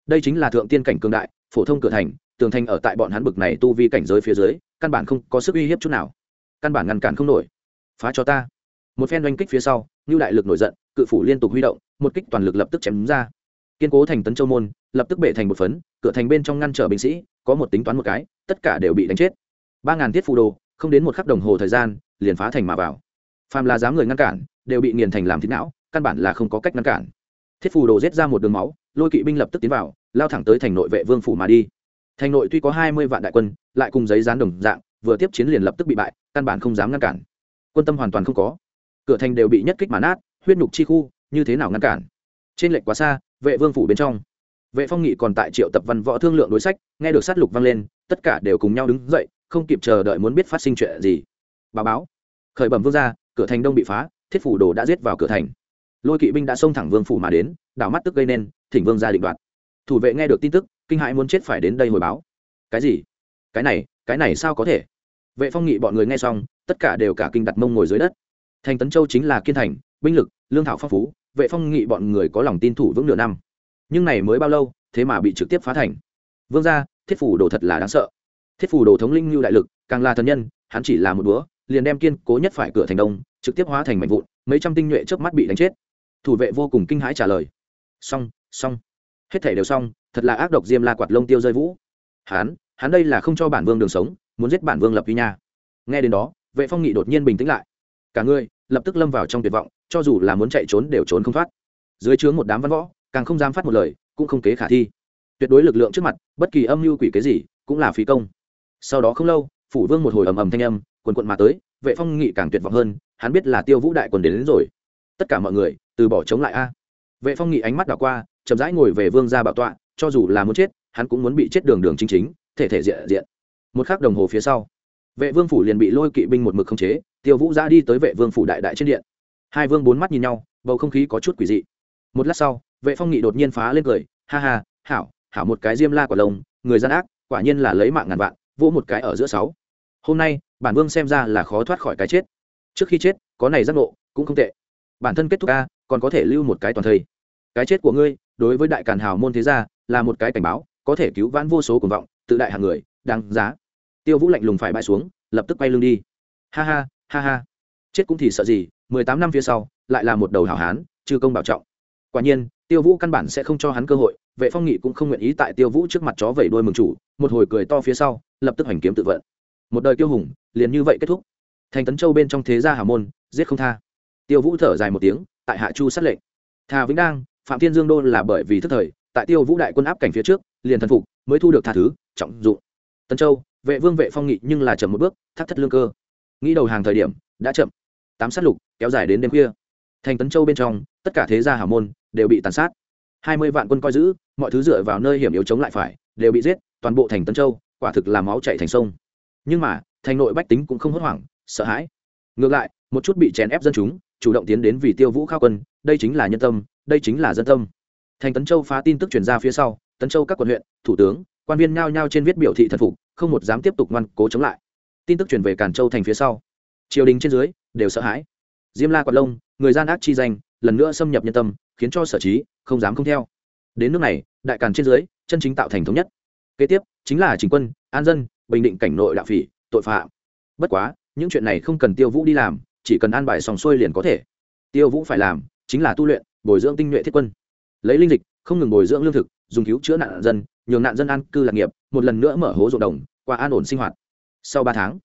Đây chính là thượng tiên cảnh cường đại, phổ thông cửa thành tường thành ở tại bọn hắn bực này tu vi cảnh giới phía dưới, căn bản không có sức uy hiếp chút nào. Căn bản ngăn cản không nổi. Phá cho ta. Một phen oanh kích phía sau như đại lực nổi giận, cự phủ liên tục huy động, một kích toàn lực lập tức chém ra. Kiên cố thành tấn châu môn, lập tức bể thành một phấn, cửa thành bên trong ngăn trở binh sĩ, có một tính toán một cái, tất cả đều bị đánh chết. Ba ngàn thiết phù đồ, không đến một khắc đồng hồ thời gian, liền phá thành mà vào. Phàm là dám người ngăn cản, đều bị nghiền thành làm thịt não, căn bản là không có cách ngăn cản. Thiết phù đồ rết ra một đường máu, lôi kỵ binh lập tức tiến vào, lao thẳng tới thành nội vệ vương phủ mà đi thành nội tuy có hai mươi vạn đại quân, lại cùng giấy dán đồng dạng, vừa tiếp chiến liền lập tức bị bại, căn bản không dám ngăn cản. Quân tâm hoàn toàn không có. Cửa thành đều bị nhất kích mà nát, huyết nhục chi khu, như thế nào ngăn cản? Trên lệnh quá xa, vệ vương phủ bên trong. Vệ phong nghị còn tại triệu tập văn võ thương lượng đối sách, nghe được sát lục vang lên, tất cả đều cùng nhau đứng dậy, không kịp chờ đợi muốn biết phát sinh chuyện gì. Báo báo. Khởi bẩm vương ra cửa thành đông bị phá, thiết phủ đồ đã giết vào cửa thành. Lôi kỵ binh đã xông thẳng vương phủ mà đến, đảo mắt tức gây nên, thỉnh vương ra định đoạt. Thủ vệ nghe được tin tức kinh hãi muốn chết phải đến đây hồi báo. Cái gì? Cái này cái này sao có thể? Vệ phong nghị bọn người nghe xong, tất cả đều cả kinh đặt mông ngồi dưới đất. Thành tấn châu chính là kiên thành, binh lực, lương thảo phong phú, vệ phong nghị bọn người có lòng tin thủ vững nửa năm. Nhưng này mới bao lâu, thế mà bị trực tiếp phá thành? Vương gia, thiết phủ đồ thật là đáng sợ. Thiết phủ đồ thống linh như đại lực, càng là thần nhân, hắn chỉ là một búa liền đem kiên cố nhất phải cửa thành đông, trực tiếp hóa thành mảnh vụn, mấy trăm tinh nhuệ trước mắt bị đánh chết. Thủ vệ vô cùng kinh hãi trả lời. Xong xong. Hết thể đều xong thật là ác độc diêm la quạt lông tiêu rơi vũ. Hắn hắn đây là không cho bản vương đường sống muốn giết bản vương lập uy nha. Nghe đến đó vệ phong nghị đột nhiên bình tĩnh lại. Cả người lập tức lâm vào trong tuyệt vọng cho dù là muốn chạy trốn đều trốn không thoát. Dưới trướng một đám văn võ càng không dám phát một lời cũng không kế khả thi. Tuyệt đối lực lượng trước mặt bất kỳ âm mưu quỷ kế gì cũng là phí công. Sau đó không lâu phủ vương một hồi ầm ầm thanh âm quần quận mà tới vệ phong nghị càng tuyệt vọng hơn hắn biết là tiêu vũ đại quần đến, đến rồi. Tất cả mọi người từ bỏ chống lại a. Vệ phong nghị ánh mắt đảo qua chậm rãi ngồi về vương ra bảo tọa cho dù là muốn chết, hắn cũng muốn bị chết đường đường chính chính, thể thể diện diện. Một khắc đồng hồ phía sau, vệ vương phủ liền bị lôi kỵ binh một mực không chế, tiêu vũ ra đi tới vệ vương phủ đại đại trên điện. Hai vương bốn mắt nhìn nhau, bầu không khí có chút quỷ dị. Một lát sau, vệ phong nghị đột nhiên phá lên cười, ha ha, hảo hảo một cái diêm la quả lông, người gian ác, quả nhiên là lấy mạng ngàn vạn, vỗ một cái ở giữa sáu. Hôm nay, bản vương xem ra là khó thoát khỏi cái chết. Trước khi chết, có này giác ngộ, cũng không tệ. Bản thân kết thúc ca còn có thể lưu một cái toàn thây. Cái chết của ngươi, đối với đại càn hào môn thế gia là một cái cảnh báo, có thể cứu vãn vô số cuồng vọng, tự đại hàng người, đáng giá. Tiêu vũ lạnh lùng phải bãi xuống, lập tức quay lưng đi. Ha ha ha ha. Chết cũng thì sợ gì, mười tám năm phía sau, lại là một đầu hảo hán, chư công bảo trọng. Quả nhiên, tiêu vũ căn bản sẽ không cho hắn cơ hội, vệ phong nghị cũng không nguyện ý tại tiêu vũ trước mặt chó vẩy đuôi mừng chủ, một hồi cười to phía sau, lập tức hành kiếm tự vận. Một đời tiêu hùng, liền như vậy kết thúc. Thành tấn châu bên trong thế gia Hà môn, giết không tha. Tiêu vũ thở dài một tiếng, tại hạ chu sát lệnh. Thà vĩnh đang, phạm thiên dương đô là bởi vì thức thời tại tiêu vũ đại quân áp cảnh phía trước, liền thần phục, mới thu được tha thứ, trọng dụng. Tân châu, vệ vương vệ phong nghị nhưng là chậm một bước, thắt thất lương cơ. Nghĩ đầu hàng thời điểm, đã chậm. Tám sát lục, kéo dài đến đêm khuya. Thành tấn châu bên trong, tất cả thế gia hào môn đều bị tàn sát. Hai mươi vạn quân coi giữ, mọi thứ dựa vào nơi hiểm yếu chống lại phải, đều bị giết, toàn bộ thành tấn châu, quả thực là máu chạy thành sông. Nhưng mà, thành nội bách tính cũng không hốt hoảng, sợ hãi. Ngược lại, một chút bị chèn ép dân chúng, chủ động tiến đến vì tiêu vũ khao quân, đây chính là nhân tâm, đây chính là dân tâm thành tấn châu phá tin tức truyền ra phía sau, tấn châu các quận huyện, thủ tướng, quan viên nhao nhao trên viết biểu thị thần phục, không một dám tiếp tục ngoan cố chống lại. Tin tức truyền về cản châu thành phía sau. Triều đình trên dưới, đều sợ hãi. Diêm la quạt lông, người gian ác chi danh, lần nữa xâm nhập nhân tâm, khiến cho sở trí, không dám không theo. Đến nước này, đại càn trên dưới, chân chính tạo thành thống nhất. Kế tiếp, chính là chính quân, an dân, bình định cảnh nội đạo phỉ, tội phạm. Bất quá, những chuyện này không cần tiêu vũ đi làm, chỉ cần an bài sòng xuôi liền có thể. Tiêu vũ phải làm, chính là tu luyện, bồi dưỡng tinh nhuệ thiết quân lấy linh dịch, không ngừng bồi dưỡng lương thực, dùng cứu chữa nạn dân, nhường nạn dân an cư lạc nghiệp, một lần nữa mở hố ruộng đồng, qua an ổn sinh hoạt. Sau ba tháng,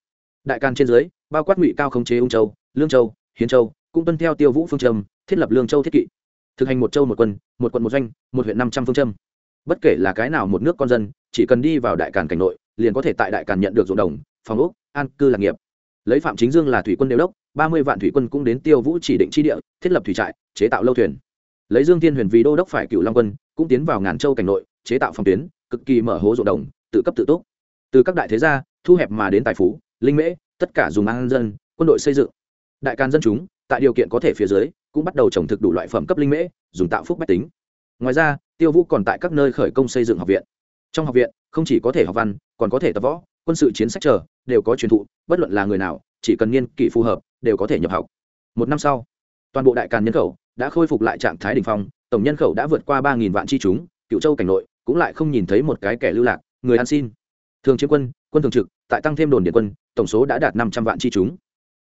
đại can trên dưới, bao quát ngụy cao khống chế ung châu, lương châu, hiến châu, cũng tuân theo tiêu vũ phương châm, thiết lập lương châu thiết kỵ. Thực hành một châu một quân, một quận một doanh, một huyện năm trăm phương châm. Bất kể là cái nào một nước con dân, chỉ cần đi vào đại càn cảnh nội, liền có thể tại đại càn nhận được ruộng đồng, phòng ốc, an cư lạc nghiệp. Lấy phạm chính dương là thủy quân đều đốc, ba mươi vạn thủy quân cũng đến tiêu vũ chỉ định chi địa, thiết lập thủy trại, chế tạo lâu thuyền lấy dương thiên huyền vì đô đốc phải cựu long quân, cũng tiến vào ngàn châu cảnh nội, chế tạo phòng tuyến, cực kỳ mở hố ruộng đồng, tự cấp tự túc. Từ các đại thế gia, thu hẹp mà đến tài phú, linh mễ, tất cả dùng an dân, quân đội xây dựng. Đại can dân chúng, tại điều kiện có thể phía dưới, cũng bắt đầu trồng thực đủ loại phẩm cấp linh mễ, dùng tạo phúc bách tính. Ngoài ra, tiêu vũ còn tại các nơi khởi công xây dựng học viện. Trong học viện, không chỉ có thể học văn, còn có thể tập võ, quân sự chiến sách chờ, đều có truyền thụ, bất luận là người nào, chỉ cần niên kỷ phù hợp, đều có thể nhập học. Một năm sau, toàn bộ đại càn nhân khẩu đã khôi phục lại trạng thái đ ỉ n h phong, tổng nhân khẩu đã vượt qua ba nghìn vạn chi chúng, cựu châu cảnh nội cũng lại không nhìn thấy một cái kẻ lưu lạc, người ăn xin. Thường chiến quân quân thường trực, tại tăng thêm đồn điện quân, tổng số đã đạt năm trăm vạn chi chúng.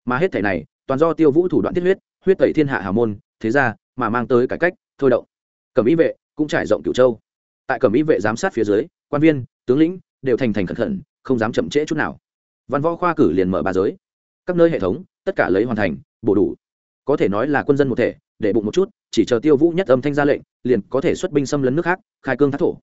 Mà hết thảy này, toàn do tiêu vũ thủ đoạn tiết huyết huyết tẩy thiên hạ hào môn, thế ra, mà mang tới cải cách, thôi động. Cẩm ý vệ cũng trải rộng cựu châu. Tại cẩm ý vệ giám sát phía dưới, quan viên, tướng lĩnh đều thành thành khẩn khẩn, không dám chậm trễ chút nào. Văn võ khoa cử liền mở ba giới. Các nơi hệ thống, tất cả lấy hoàn thành, bổ đủ. Có thể nói là quân dân một thể để bụng một chút, chỉ chờ tiêu vũ nhất âm thanh ra lệnh, liền có thể xuất binh xâm lấn nước khác, khai cương thác thổ.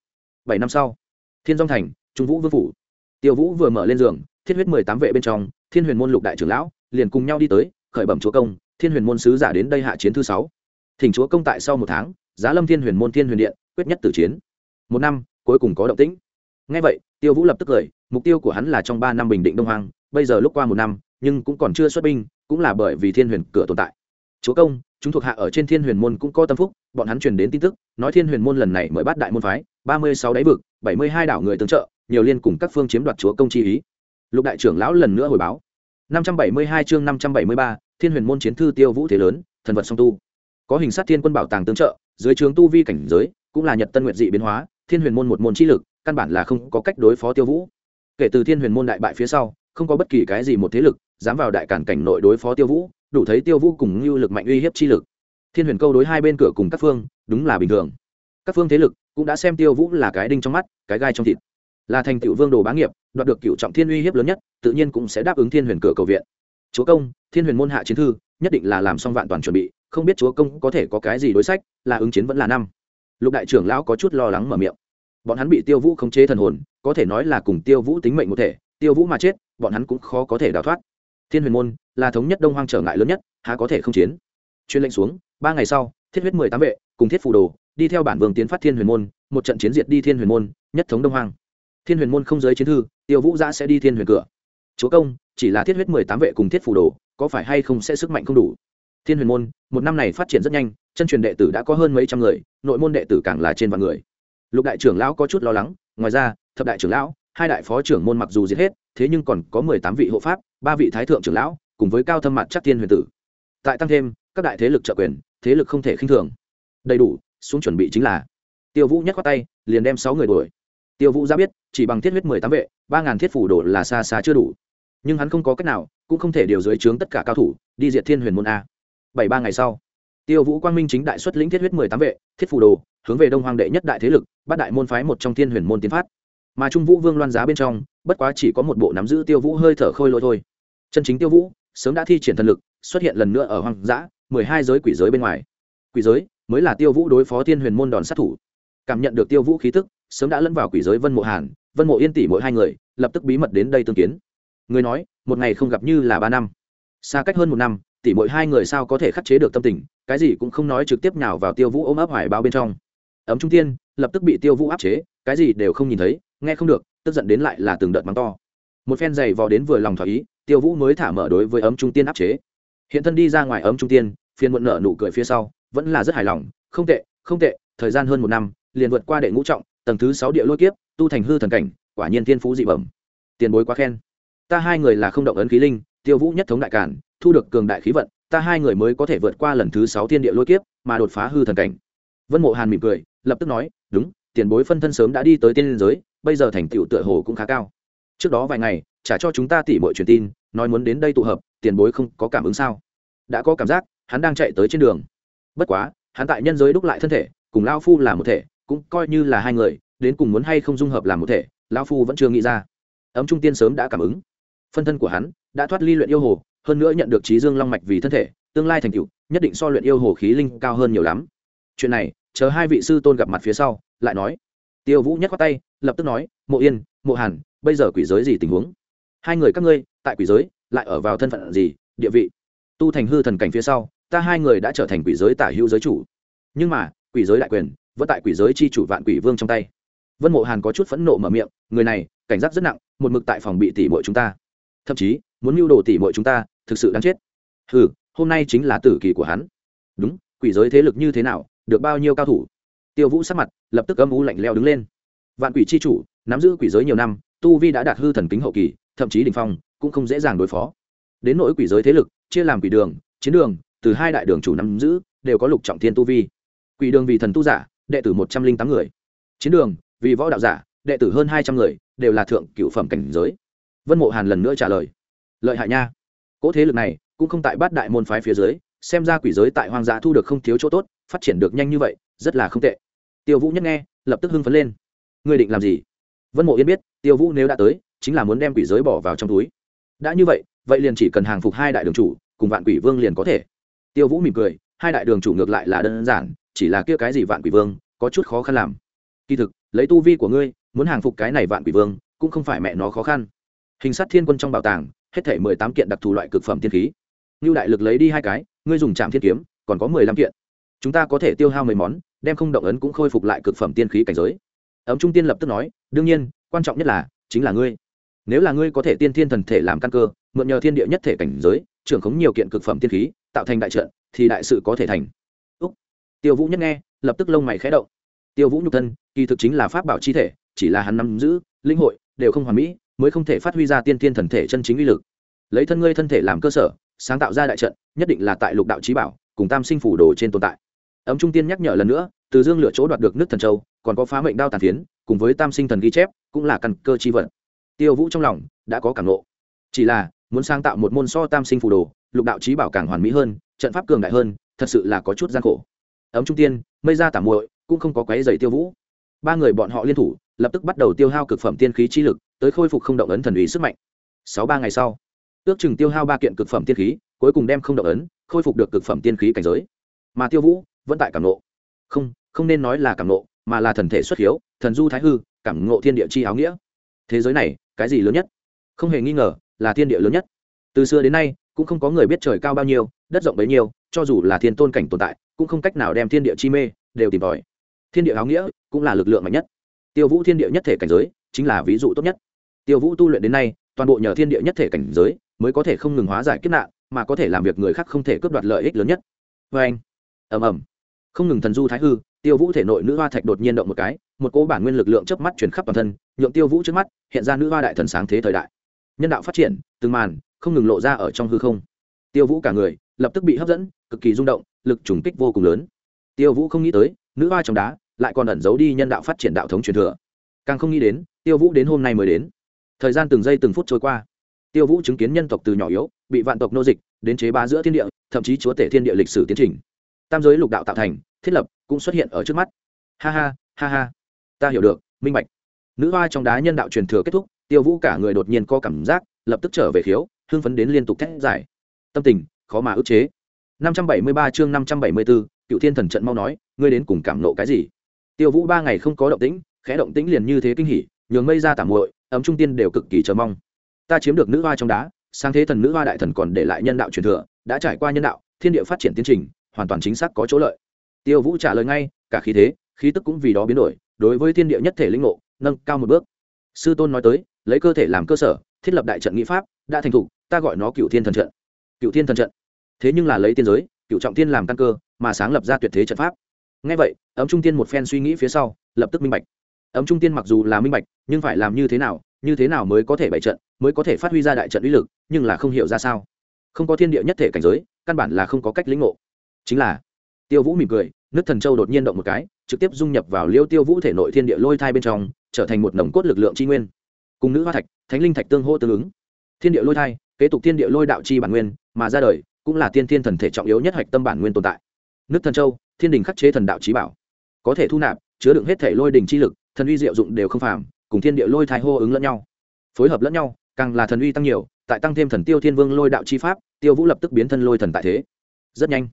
Bảy năm sau, thiên dong thành, trung vũ vương phủ. Tiêu vũ vừa mở lên giường, thiết huyết mười tám vệ bên trong, thiên huyền môn lục đại trưởng lão, liền cùng nhau đi tới, khởi bẩm chúa công, thiên huyền môn sứ giả đến đây hạ chiến thứ sáu. Thỉnh chúa công tại sau một tháng, giá lâm thiên huyền môn thiên huyền điện, quyết nhất tử chiến. Một năm, cuối cùng có động tĩnh. Ngay vậy, tiêu vũ lập tức cười, mục tiêu của hắn là trong ba năm bình định đông hoàng bây giờ lúc qua một năm, nhưng cũng còn chưa xuất binh, cũng là bởi vì thiên huyền cửa tồn tại chúa công, chúng thuộc hạ ở trên thiên huyền môn cũng có tâm phúc, bọn hắn truyền đến tin tức, nói thiên huyền môn lần này mới bắt đại môn phái, ba mươi sáu đáy vực, bảy mươi hai đảo người tương trợ, nhiều liên cùng các phương chiếm đoạt chúa công chi ý. Lục đại trưởng lão lần nữa hồi báo. năm trăm bảy mươi hai chương năm trăm bảy mươi ba, thiên huyền môn chiến thư tiêu vũ thế lớn, thần vật song tu. Có hình sát thiên quân bảo tàng tương trợ, dưới trướng tu vi cảnh giới, cũng là nhật tân nguyện dị biến hóa, thiên huyền môn một môn chi lực, căn bản là không có cách đối phó tiêu vũ. Kể từ thiên huyền môn đại bại phía sau, không có bất kỳ cái gì một thế lực dám vào đại cản cảnh nội đối phó tiêu vũ, đủ thấy tiêu vũ cùng như lực mạnh uy hiếp chi lực. Thiên huyền câu đối hai bên cửa cùng các phương, đúng là bình thường. Các phương thế lực cũng đã xem tiêu vũ là cái đinh trong mắt, cái gai trong thịt. Là thành tựu vương đồ bá nghiệp, đoạt được cựu trọng thiên uy hiếp lớn nhất, tự nhiên cũng sẽ đáp ứng thiên huyền cửa cầu viện. Chúa công, thiên huyền môn hạ chiến thư, nhất định là làm xong vạn toàn chuẩn bị, không biết chúa công có thể có cái gì đối sách, là ứng chiến vẫn là năm. Lục đại trưởng lão có chút lo lắng mở miệng. Bọn hắn bị tiêu vũ khống chế thần hồn, có thể nói là cùng tiêu vũ tính mệnh một thể, tiêu vũ mà chết, bọn hắn cũng khó có thể đào thoát thiên huyền môn là thống nhất đông hoang trở ngại lớn nhất, há có thể không chiến? Chuyên lệnh xuống, ba ngày sau, thiết huyết mười tám vệ, cùng thiết phù đồ, đi theo bản vương tiến phát thiên huyền môn, một trận chiến diệt đi thiên huyền môn, nhất thống đông hoang. Thiên huyền môn không giới chiến thư, tiêu vũ giã sẽ đi thiên huyền cửa. Chúa công, chỉ là thiết huyết mười tám vệ cùng thiết phù đồ, có phải hay không sẽ sức mạnh không đủ? Thiên huyền môn, một năm này phát triển rất nhanh, chân truyền đệ tử đã có hơn mấy trăm người, nội môn đệ tử càng là trên vạn người. Lục đại trưởng lão có chút lo lắng, ngoài ra, thập đại trưởng lão hai đại phó trưởng môn mặc dù giết hết, thế nhưng còn có mười tám vị hộ pháp, ba vị thái thượng trưởng lão, cùng với cao thâm mặt chắc thiên huyền tử. Tại tăng thêm, các đại thế lực trợ quyền, thế lực không thể khinh thường. Đầy đủ, xuống chuẩn bị chính là. Tiêu vũ nhắc qua tay, liền đem sáu người đuổi. Tiêu vũ ra biết, chỉ bằng thiết huyết mười tám vệ, ba ngàn thiết phủ đồ là xa xa chưa đủ. Nhưng hắn không có cách nào, cũng không thể điều dưới trướng tất cả cao thủ, đi diệt thiên huyền môn a. Bảy ba ngày sau, tiêu vũ quang minh chính đại xuất lĩnh thiết huyết mười tám vệ, thiết phủ đồ, hướng về đông hoàng đệ nhất đại thế lực bát đại môn phái một trong thiên huyền môn tiến phát mà trung vũ vương loan giá bên trong, bất quá chỉ có một bộ nắm giữ tiêu vũ hơi thở khôi lỗi thôi. Chân chính tiêu vũ, sớm đã thi triển thần lực, xuất hiện lần nữa ở hoang dã, mười hai giới quỷ giới bên ngoài. Quỷ giới mới là tiêu vũ đối phó thiên huyền môn đòn sát thủ. Cảm nhận được tiêu vũ khí tức, sớm đã lẫn vào quỷ giới vân mộ hàn, vân mộ yên tỷ mỗi hai người, lập tức bí mật đến đây tương kiến. Người nói, một ngày không gặp như là ba năm. Xa cách hơn một năm, tỷ mỗi hai người sao có thể khắc chế được tâm tình, cái gì cũng không nói trực tiếp nào vào tiêu vũ ôm ấp hoài bao bên trong. Ấm trung tiên lập tức bị tiêu vũ áp chế, cái gì đều không nhìn thấy nghe không được, tức giận đến lại là từng đợt mắng to. Một phen giày vò đến vừa lòng thỏa ý, tiêu vũ mới thả mở đối với ấm trung tiên áp chế. Hiện thân đi ra ngoài ấm trung tiên phiên muộn nợ nụ cười phía sau, vẫn là rất hài lòng, không tệ không tệ, thời gian hơn một năm, liền vượt qua đệ ngũ trọng, tầng thứ sáu địa lôi kiếp, tu thành hư thần cảnh, quả nhiên Thiên phú dị bẩm. Tiền bối quá khen. Ta hai người là không động ấn khí linh, tiêu vũ nhất thống đại cản thu được cường đại khí vận, ta hai người mới có thể vượt qua lần thứ sáu thiên địa lôi kiếp, mà đột phá hư thần cảnh. Vân mộ hàn mỉm cười, lập tức nói, đúng, tiền bối phân thân sớm đã đi tới tiên giới bây giờ thành tựu tựa hồ cũng khá cao. Trước đó vài ngày, trả cho chúng ta tỉ mọi truyền tin, nói muốn đến đây tụ hợp, tiền bối không có cảm ứng sao? Đã có cảm giác, hắn đang chạy tới trên đường. Bất quá, hắn tại nhân giới đúc lại thân thể, cùng lao phu là một thể, cũng coi như là hai người, đến cùng muốn hay không dung hợp làm một thể, lao phu vẫn chưa nghĩ ra. Ấm trung tiên sớm đã cảm ứng. Phân thân của hắn đã thoát ly luyện yêu hồ, hơn nữa nhận được trí dương long mạch vì thân thể, tương lai thành tựu, nhất định so luyện yêu hồ khí linh cao hơn nhiều lắm. Chuyện này, chờ hai vị sư tôn gặp mặt phía sau, lại nói tiêu vũ nhất khoát tay, lập tức nói, mộ yên, mộ hàn, bây giờ quỷ giới gì tình huống? Hai người các ngươi, tại quỷ giới, lại ở vào thân phận gì, địa vị? Tu thành hư thần cảnh phía sau, ta hai người đã trở thành quỷ giới tả hữu giới chủ. Nhưng mà, quỷ giới đại quyền, vẫn tại quỷ giới chi chủ vạn quỷ vương trong tay. Vân mộ hàn có chút phẫn nộ mở miệng, người này, cảnh giác rất nặng, một mực tại phòng bị tỉ mội chúng ta. Thậm chí, muốn mưu đồ tỉ mội chúng ta, thực sự đáng chết. Ừ hôm nay chính là tử kỳ của hắn. Đúng, quỷ giới thế lực như thế nào, được bao nhiêu cao thủ? Tiêu vũ sắc mặt lập tức âm u lạnh leo đứng lên. Vạn quỷ chi chủ, nắm giữ quỷ giới nhiều năm, tu vi đã đạt hư thần kính hậu kỳ, thậm chí đình phong, cũng không dễ dàng đối phó. Đến nỗi quỷ giới thế lực, chia làm quỷ đường, chiến đường, từ hai đại đường chủ nắm giữ, đều có lục trọng thiên tu vi. Quỷ đường vì thần tu giả, đệ tử một trăm linh tám người. Chiến đường, vì võ đạo giả, đệ tử hơn hai trăm người, đều là thượng cựu phẩm cảnh giới. Vân mộ hàn lần nữa trả lời. Lợi hại nha. Cỗ thế lực này, cũng không tại bát đại môn phái phía dưới, xem ra quỷ giới tại hoang dã thu được không thiếu chỗ tốt, phát triển được nhanh như vậy, rất là không tệ tiêu vũ nhất nghe, lập tức hưng phấn lên. Ngươi định làm gì? Vân mộ yên biết, tiêu vũ nếu đã tới, chính là muốn đem quỷ giới bỏ vào trong túi. Đã như vậy vậy liền chỉ cần hàng phục hai đại đường chủ, cùng vạn quỷ vương liền có thể. Tiêu vũ mỉm cười, hai đại đường chủ ngược lại là đơn giản, chỉ là kia cái gì vạn quỷ vương, có chút khó khăn làm. Kỳ thực, lấy tu vi của ngươi, muốn hàng phục cái này vạn quỷ vương, cũng không phải mẹ nó khó khăn. Hình sát thiên quân trong bảo tàng, hết thể mười tám kiện đặc thù loại cực phẩm tiên khí. Như đại lực lấy đi hai cái, ngươi dùng trạm thiên kiếm, còn có mười lăm kiện chúng ta có thể tiêu hao mười món, đem không động ấn cũng khôi phục lại cực phẩm tiên khí cảnh giới. Ấm trung tiên lập tức nói, đương nhiên, quan trọng nhất là, chính là ngươi. Nếu là ngươi có thể tiên thiên thần thể làm căn cơ, mượn nhờ thiên địa nhất thể cảnh giới, trưởng khống nhiều kiện cực phẩm tiên khí, tạo thành đại trận, thì đại sự có thể thành. Úc. Tiêu vũ nhất nghe, lập tức lông mày khẽ động. Tiêu vũ nhục thân, kỳ thực chính là pháp bảo chi thể, chỉ là hắn nắm giữ, linh hội, đều không hoàn mỹ, mới không thể phát huy ra tiên thiên thần thể chân chính uy lực. Lấy thân ngươi thân thể làm cơ sở, sáng tạo ra đại trận, nhất định là tại lục đạo trí bảo cùng tam sinh phủ đồ trên tồn tại. Ấm trung tiên nhắc nhở lần nữa, từ dương lựa chỗ đoạt được nước thần châu, còn có phá mệnh đao tàn phiến, cùng với tam sinh thần ghi chép, cũng là căn cơ chi vật. Tiêu vũ trong lòng đã có cảm lộ chỉ là, muốn sáng tạo một môn so tam sinh phù đồ, lục đạo trí bảo càng hoàn mỹ hơn, trận pháp cường đại hơn, thật sự là có chút gian khổ. Ấm trung tiên, mây ra tả muội, cũng không có quái dày tiêu vũ. Ba người bọn họ liên thủ, lập tức bắt đầu tiêu hao cực phẩm tiên khí chi lực, tới khôi phục không động ấn thần ý sức mạnh. Sáu ba ngày sau, ước chừng tiêu hao ba kiện cực phẩm tiên khí, cuối cùng đem không động ấn khôi phục được cực phẩm tiên khí cảnh giới. Mà tiêu vũ vẫn tại cảm nộ không không nên nói là cảm nộ mà là thần thể xuất hiếu, thần du thái hư, cảm ngộ thiên địa chi áo nghĩa. Thế giới này, cái gì lớn nhất? Không hề nghi ngờ là thiên địa lớn nhất. Từ xưa đến nay, cũng không có người biết trời cao bao nhiêu, đất rộng bấy nhiêu, cho dù là thiên tôn cảnh tồn tại, cũng không cách nào đem thiên địa chi mê đều tìm tòi. Thiên địa áo nghĩa cũng là lực lượng mạnh nhất. Tiêu vũ thiên địa nhất thể cảnh giới chính là ví dụ tốt nhất. Tiêu vũ tu luyện đến nay, toàn bộ nhờ thiên địa nhất thể cảnh giới mới có thể không ngừng hóa giải kiếp nạn mà có thể làm việc người khác không thể cướp đoạt lợi ích lớn nhất. Vê anh, ầm ầm. Không ngừng thần du thái hư, tiêu vũ thể nội nữ hoa thạch đột nhiên động một cái, một cỗ bản nguyên lực lượng chớp mắt chuyển khắp toàn thân, nhượng tiêu vũ trước mắt hiện ra nữ hoa đại thần sáng thế thời đại. Nhân đạo phát triển, từng màn, không ngừng lộ ra ở trong hư không. Tiêu vũ cả người, lập tức bị hấp dẫn, cực kỳ rung động, lực trùng kích vô cùng lớn. Tiêu vũ không nghĩ tới, nữ hoa trong đá lại còn ẩn giấu đi nhân đạo phát triển đạo thống truyền thừa. Càng không nghĩ đến, tiêu vũ đến hôm nay mới đến. Thời gian từng giây từng phút trôi qua. Tiêu vũ chứng kiến nhân tộc từ nhỏ yếu bị vạn tộc nô dịch đến chế bá giữa thiên địa thậm chí chúa tể thiên địa lịch sử tiến trình. Tam giới lục đạo tạo thành thiết lập cũng xuất hiện ở trước mắt. Ha ha ha ha. Ta hiểu được minh bạch. Nữ hoa trong đá nhân đạo truyền thừa kết thúc tiêu vũ cả người đột nhiên có cảm giác lập tức trở về khiếu hưng phấn đến liên tục thét giải tâm tình khó mà ức chế. 573 chương 574, cựu thiên thần trận mau nói ngươi đến cùng cảm nộ cái gì? Tiêu vũ ba ngày không có động tĩnh khẽ động tĩnh liền như thế kinh hỉ nhường mây ra tạm muội ấm trung tiên đều cực kỳ chờ mong. Ta chiếm được nữ hoa trong đá sang thế thần nữ hoa đại thần còn để lại nhân đạo truyền thừa, đã trải qua nhân đạo, thiên địa phát triển tiến trình, hoàn toàn chính xác có chỗ lợi. Tiêu vũ trả lời ngay, cả khí thế, khí tức cũng vì đó biến đổi, đối với thiên địa nhất thể linh ngộ, nâng cao một bước. Sư tôn nói tới, lấy cơ thể làm cơ sở, thiết lập đại trận nghị pháp, đã thành thục, ta gọi nó cựu thiên thần trận. Cựu thiên thần trận. Thế nhưng là lấy tiên giới cựu trọng tiên làm căn cơ, mà sáng lập ra tuyệt thế trận pháp. Ngay vậy, ấm trung tiên một phen suy nghĩ phía sau, lập tức minh bạch. Ấm trung tiên mặc dù là minh bạch, nhưng phải làm như thế nào như thế nào mới có thể bày trận, mới có thể phát huy ra đại trận uy lực, nhưng là không hiểu ra sao. Không có thiên địa nhất thể cảnh giới, căn bản là không có cách lĩnh ngộ. Chính là, tiêu vũ mỉm cười, nước thần châu đột nhiên động một cái, trực tiếp dung nhập vào liêu tiêu vũ thể nội thiên địa lôi thai bên trong, trở thành một nồng cốt lực lượng tri nguyên. Cùng nữ hoa thạch, thánh linh thạch tương hô tương ứng. Thiên địa lôi thai, kế tục thiên địa lôi đạo chi bản nguyên, mà ra đời, cũng là tiên thiên thần thể trọng yếu nhất hạch tâm bản nguyên tồn tại. Nước thần châu, thiên đình khắc chế thần đạo trí bảo. Có thể thu nạp, chứa đựng hết thể lôi đình chi lực, thần uy diệu dụng đều không phàm cùng thiên địa lôi thai hô ứng lẫn nhau. Phối hợp lẫn nhau, càng là thần uy tăng nhiều, tại tăng thêm thần tiêu thiên vương lôi đạo chi pháp, tiêu vũ lập tức biến thân lôi thần tại thế. Rất nhanh,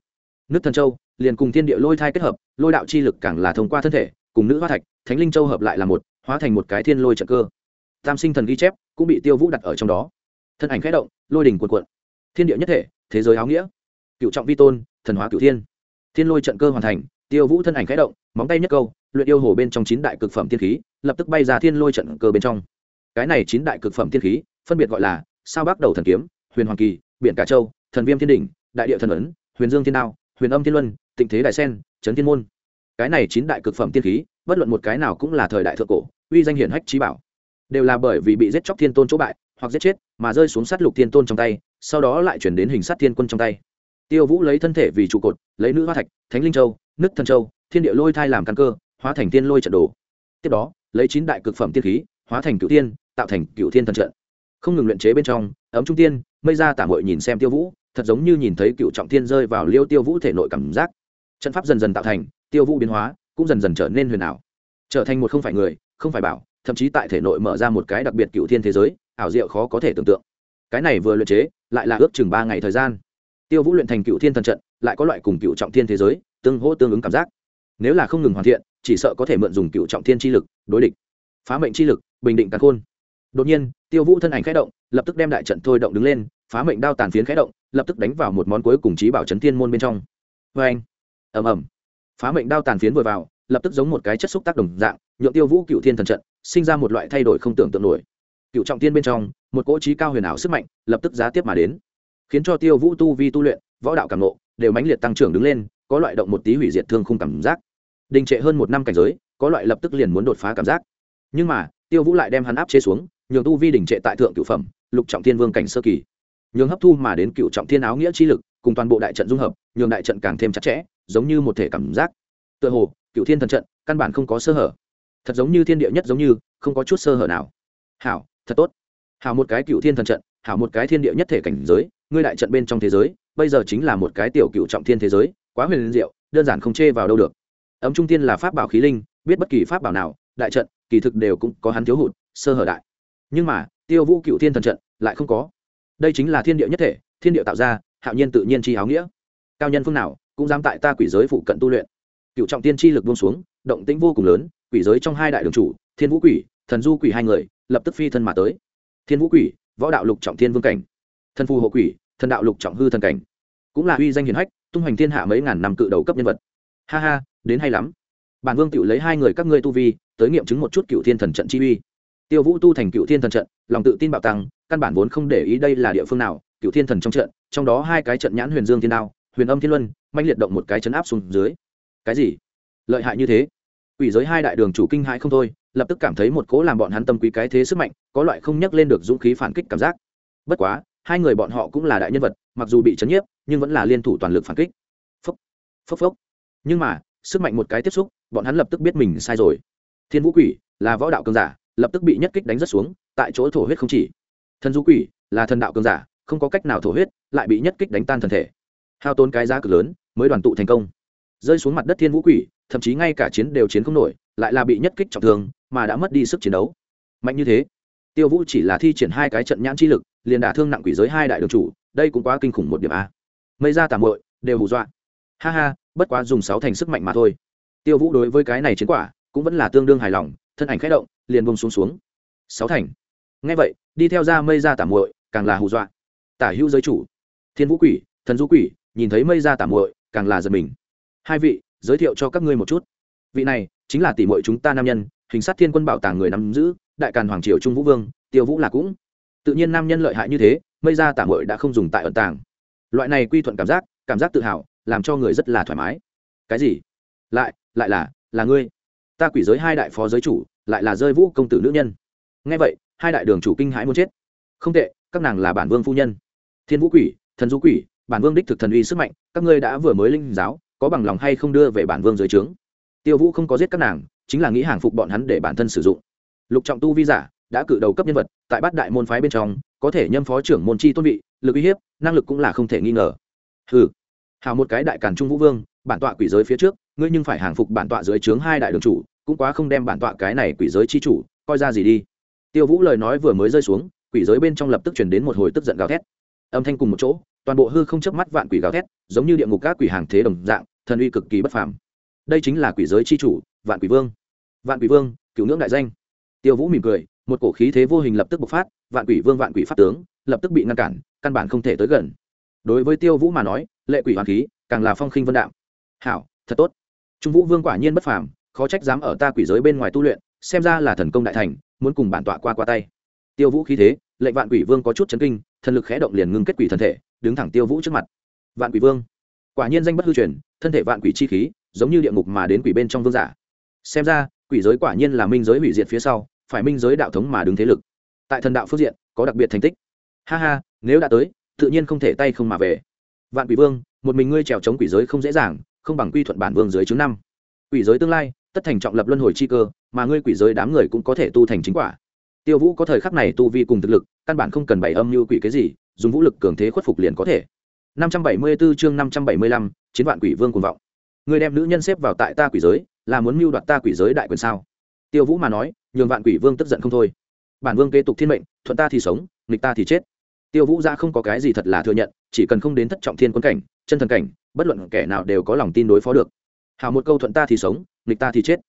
nước thần châu liền cùng thiên địa lôi thai kết hợp, lôi đạo chi lực càng là thông qua thân thể, cùng nữ hoa thạch, thánh linh châu hợp lại là một, hóa thành một cái thiên lôi trận cơ. Tam sinh thần ghi chép cũng bị tiêu vũ đặt ở trong đó. Thân ảnh khẽ động, lôi đỉnh cuộn cuộn. Thiên địa nhất thể, thế giới áo nghĩa. Cựu trọng vi tôn, thần hóa cựu thiên. Thiên lôi trận cơ hoàn thành, tiêu vũ thân ảnh khẽ động, móng tay nhất câu, luyện yêu hồ bên trong chín đại cực phẩm thiên khí lập tức bay ra thiên lôi trận cơ bên trong. Cái này chín đại cực phẩm thiên khí, phân biệt gọi là sao bắc đầu thần kiếm, huyền hoàng kỳ, biển cả châu, thần viêm thiên đỉnh, đại địa thần ấn, huyền dương thiên đao, huyền âm thiên luân, tịnh thế đại sen trấn thiên môn. Cái này chín đại cực phẩm tiên khí, bất luận một cái nào cũng là thời đại thượng cổ, uy danh hiển hách trí bảo. Đều là bởi vì bị giết chóc thiên tôn chỗ bại, hoặc giết chết, mà rơi xuống sát lục thiên tôn trong tay, sau đó lại chuyển đến hình sát thiên quân trong tay. Tiêu vũ lấy thân thể vì trụ cột, lấy nữ hoa thạch, thánh linh châu, nứt thần châu, thiên địa lôi thai làm căn cơ, hóa thành tiên lôi trận đồ. Tiếp đó lấy chín đại cực phẩm tiên khí, hóa thành cựu tiên, tạo thành cựu thiên thần trận. Không ngừng luyện chế bên trong, ấm trung tiên, mây ra tả mội nhìn xem tiêu vũ, thật giống như nhìn thấy cựu trọng tiên rơi vào liêu tiêu vũ thể nội cảm giác. Trận pháp dần dần tạo thành, tiêu vũ biến hóa, cũng dần dần trở nên huyền ảo. Trở thành một không phải người, không phải bảo, thậm chí tại thể nội mở ra một cái đặc biệt cựu thiên thế giới, ảo diệu khó có thể tưởng tượng. Cái này vừa luyện chế, lại là ước chừng ba ngày thời gian. Tiêu vũ luyện thành cựu thiên thần trận, lại có loại cùng cựu trọng thiên thế giới, tương hỗ tương ứng cảm giác nếu là không ngừng hoàn thiện, chỉ sợ có thể mượn dùng cựu trọng thiên chi lực, đối địch. Phá mệnh chi lực, bình định càn khôn. Đột nhiên, tiêu vũ thân ảnh khẽ động, lập tức đem đại trận thôi động đứng lên, phá mệnh đao tàn phiến khẽ động, lập tức đánh vào một món cuối cùng trí bảo chấn thiên môn bên trong. Vê anh, ầm ầm. Phá mệnh đao tàn phiến vừa vào, lập tức giống một cái chất xúc tác đồng dạng nhuộm tiêu vũ cựu thiên thần trận, sinh ra một loại thay đổi không tưởng tượng nổi. Cựu trọng tiên bên trong, một cỗ trí cao huyền ảo sức mạnh, lập tức giá tiếp mà đến. Khiến cho tiêu vũ tu vi tu luyện, võ đạo cảm nộ đều mãnh liệt tăng trưởng đứng lên, có loại động một tí hủy diệt thương không cảm giác đình trệ hơn một năm cảnh giới, có loại lập tức liền muốn đột phá cảm giác. Nhưng mà, tiêu vũ lại đem hắn áp chế xuống, nhường tu vi đình trệ tại thượng cựu phẩm, lục trọng thiên vương cảnh sơ kỳ. Nhường hấp thu mà đến cựu trọng thiên áo nghĩa chi lực, cùng toàn bộ đại trận dung hợp, nhường đại trận càng thêm chặt chẽ, giống như một thể cảm giác. Tựa hồ cựu thiên thần trận, căn bản không có sơ hở. Thật giống như thiên địa nhất giống như, không có chút sơ hở nào. Hảo, thật tốt. Hảo một cái cựu thiên thần trận, hảo một cái thiên địa nhất thể cảnh giới, ngươi đại trận bên trong thế giới, bây giờ chính là một cái tiểu cựu trọng thiên thế giới, quá huyền liên diệu, đơn giản không chê vào đâu được ấm trung tiên là pháp bảo khí linh, biết bất kỳ pháp bảo nào, đại trận, kỳ thực đều cũng có hắn thiếu hụt, sơ hở đại. Nhưng mà, tiêu vũ cựu thiên thần trận lại không có. Đây chính là thiên địa nhất thể, thiên địa tạo ra, hạo nhiên tự nhiên chi áo nghĩa. Cao nhân phương nào cũng dám tại ta quỷ giới phụ cận tu luyện. Cựu trọng tiên chi lực buông xuống, động tĩnh vô cùng lớn, quỷ giới trong hai đại đường chủ, thiên vũ quỷ, thần du quỷ hai người, lập tức phi thân mà tới. Thiên vũ quỷ, võ đạo lục trọng thiên vương cảnh. Thần phù hộ quỷ, thần đạo lục trọng hư thần cảnh. Cũng là uy danh hiền hách, tung hoành thiên hạ mấy ngàn năm cự đầu cấp nhân vật ha ha, đến hay lắm. Bản vương tự lấy hai người các ngươi tu vi, tới nghiệm chứng một chút cựu thiên thần trận chi uy. Tiêu vũ tu thành cựu thiên thần trận, lòng tự tin bạo tăng, căn bản vốn không để ý đây là địa phương nào, cựu thiên thần trong trận, trong đó hai cái trận nhãn huyền dương thiên đao, huyền âm thiên luân manh liệt động một cái chấn áp xuống dưới. Cái gì? Lợi hại như thế? Ủy giới hai đại đường chủ kinh hãi không thôi, lập tức cảm thấy một cố làm bọn hắn tâm quý cái thế sức mạnh, có loại không nhắc lên được dũng khí phản kích cảm giác. Bất quá, hai người bọn họ cũng là đại nhân vật, mặc dù bị chấn nhiếp, nhưng vẫn là liên thủ toàn lực phản kích. Phốc phốc phốc nhưng mà, sức mạnh một cái tiếp xúc, bọn hắn lập tức biết mình sai rồi. Thiên vũ quỷ là võ đạo cường giả, lập tức bị nhất kích đánh rất xuống, tại chỗ thổ huyết không chỉ. Thần du quỷ là thần đạo cường giả, không có cách nào thổ huyết, lại bị nhất kích đánh tan thần thể. Hao tốn cái giá cực lớn, mới đoàn tụ thành công. Rơi xuống mặt đất thiên vũ quỷ, thậm chí ngay cả chiến đều chiến không nổi, lại là bị nhất kích trọng thương, mà đã mất đi sức chiến đấu. Mạnh như thế, tiêu vũ chỉ là thi triển hai cái trận nhãn chi lực, liền đả thương nặng quỷ giới hai đại đường chủ, đây cũng quá kinh khủng một điểm a. Mây ra tà muội, đều hù dọa. Ha ha bất quá dùng sáu thành sức mạnh mà thôi. Tiêu vũ đối với cái này chiến quả cũng vẫn là tương đương hài lòng, thân ảnh khẽ động, liền bông xuống xuống. Sáu thành. Ngay vậy, đi theo ra mây ra tả muội, càng là hù dọa. Tả hữu giới chủ, thiên vũ quỷ, thần du quỷ, nhìn thấy mây ra tả muội, càng là giật mình. Hai vị, giới thiệu cho các ngươi một chút. Vị này chính là tỷ muội chúng ta nam nhân, hình sát thiên quân bảo tàng người nắm giữ, đại càn hoàng triều trung vũ vương, tiêu vũ là cũng. Tự nhiên nam nhân lợi hại như thế, mây ra tả muội đã không dùng tại ẩn tàng. Loại này quy thuận cảm giác cảm giác tự hào làm cho người rất là thoải mái. Cái gì? Lại lại là là ngươi. Ta quỷ giới hai đại phó giới chủ, lại là rơi vũ công tử nữ nhân. Nghe vậy, hai đại đường chủ kinh hãi muốn chết. Không tệ, các nàng là bản vương phu nhân. Thiên vũ quỷ, thần du quỷ, bản vương đích thực thần uy sức mạnh, các ngươi đã vừa mới linh giáo, có bằng lòng hay không đưa về bản vương dưới trướng? Tiêu vũ không có giết các nàng, chính là nghĩ hàng phục bọn hắn để bản thân sử dụng. Lục trọng tu vi giả, đã cử đầu cấp nhân vật, tại bát đại môn phái bên trong, có thể nhâm phó trưởng môn chi tôn vị, lực uy hiếp, năng lực cũng là không thể nghi ngờ. Ừ hào một cái đại càn trung vũ vương, bản tọa quỷ giới phía trước, ngươi nhưng phải hàng phục bản tọa dưới trướng hai đại đường chủ, cũng quá không đem bản tọa cái này quỷ giới chi chủ, coi ra gì đi. Tiêu vũ lời nói vừa mới rơi xuống, quỷ giới bên trong lập tức chuyển đến một hồi tức giận gào thét. Âm thanh cùng một chỗ, toàn bộ hư không chớp mắt vạn quỷ gào thét, giống như địa ngục các quỷ hàng thế đồng dạng, thần uy cực kỳ bất phàm. Đây chính là quỷ giới chi chủ, vạn quỷ vương. Vạn quỷ vương, cựu ngưỡng đại danh. Tiêu vũ mỉm cười, một cổ khí thế vô hình lập tức bộc phát, vạn quỷ vương, vạn quỷ pháp tướng, lập tức bị ngăn cản, căn bản không thể tới gần đối với tiêu vũ mà nói, lệ quỷ hoàn khí càng là phong khinh vân đạo hảo, thật tốt. Trung vũ vương quả nhiên bất phàm, khó trách dám ở ta quỷ giới bên ngoài tu luyện, xem ra là thần công đại thành, muốn cùng bản tọa qua qua tay. Tiêu vũ khí thế lệnh vạn quỷ vương có chút chấn kinh, thần lực khẽ động liền ngưng kết quỷ thần thể, đứng thẳng tiêu vũ trước mặt. Vạn quỷ vương. Quả nhiên danh bất hư truyền, thân thể vạn quỷ chi khí, giống như địa ngục mà đến quỷ bên trong vương giả. Xem ra, quỷ giới quả nhiên là minh giới hủy diệt phía sau, phải minh giới đạo thống mà đứng thế lực. Tại thần đạo phương diện, có đặc biệt thành tích. Ha ha, nếu đã tới tự nhiên không thể tay không mà về. Vạn quỷ vương một mình ngươi trèo chống quỷ giới không dễ dàng không bằng quy thuận bản vương dưới chứng năm. Quỷ giới tương lai tất thành trọng lập luân hồi chi cơ mà ngươi quỷ giới đám người cũng có thể tu thành chính quả. Tiêu vũ có thời khắc này tu vi cùng thực lực căn bản không cần bày âm như quỷ cái gì dùng vũ lực cường thế khuất phục liền có thể. 574 chương 575, chiến vạn quỷ vương cuồng vọng. Ngươi đem nữ nhân xếp vào tại ta quỷ giới là muốn mưu đoạt ta quỷ giới đại quyền sao? Tiêu vũ mà nói nhường vạn quỷ vương tức giận không thôi. Bản vương kế tục thiên mệnh thuận ta thì sống nghịch ta thì chết tiêu vũ ra không có cái gì thật là thừa nhận, chỉ cần không đến thất trọng thiên quân cảnh, chân thần cảnh, bất luận kẻ nào đều có lòng tin đối phó được. Hào một câu thuận ta thì sống, nghịch ta thì chết.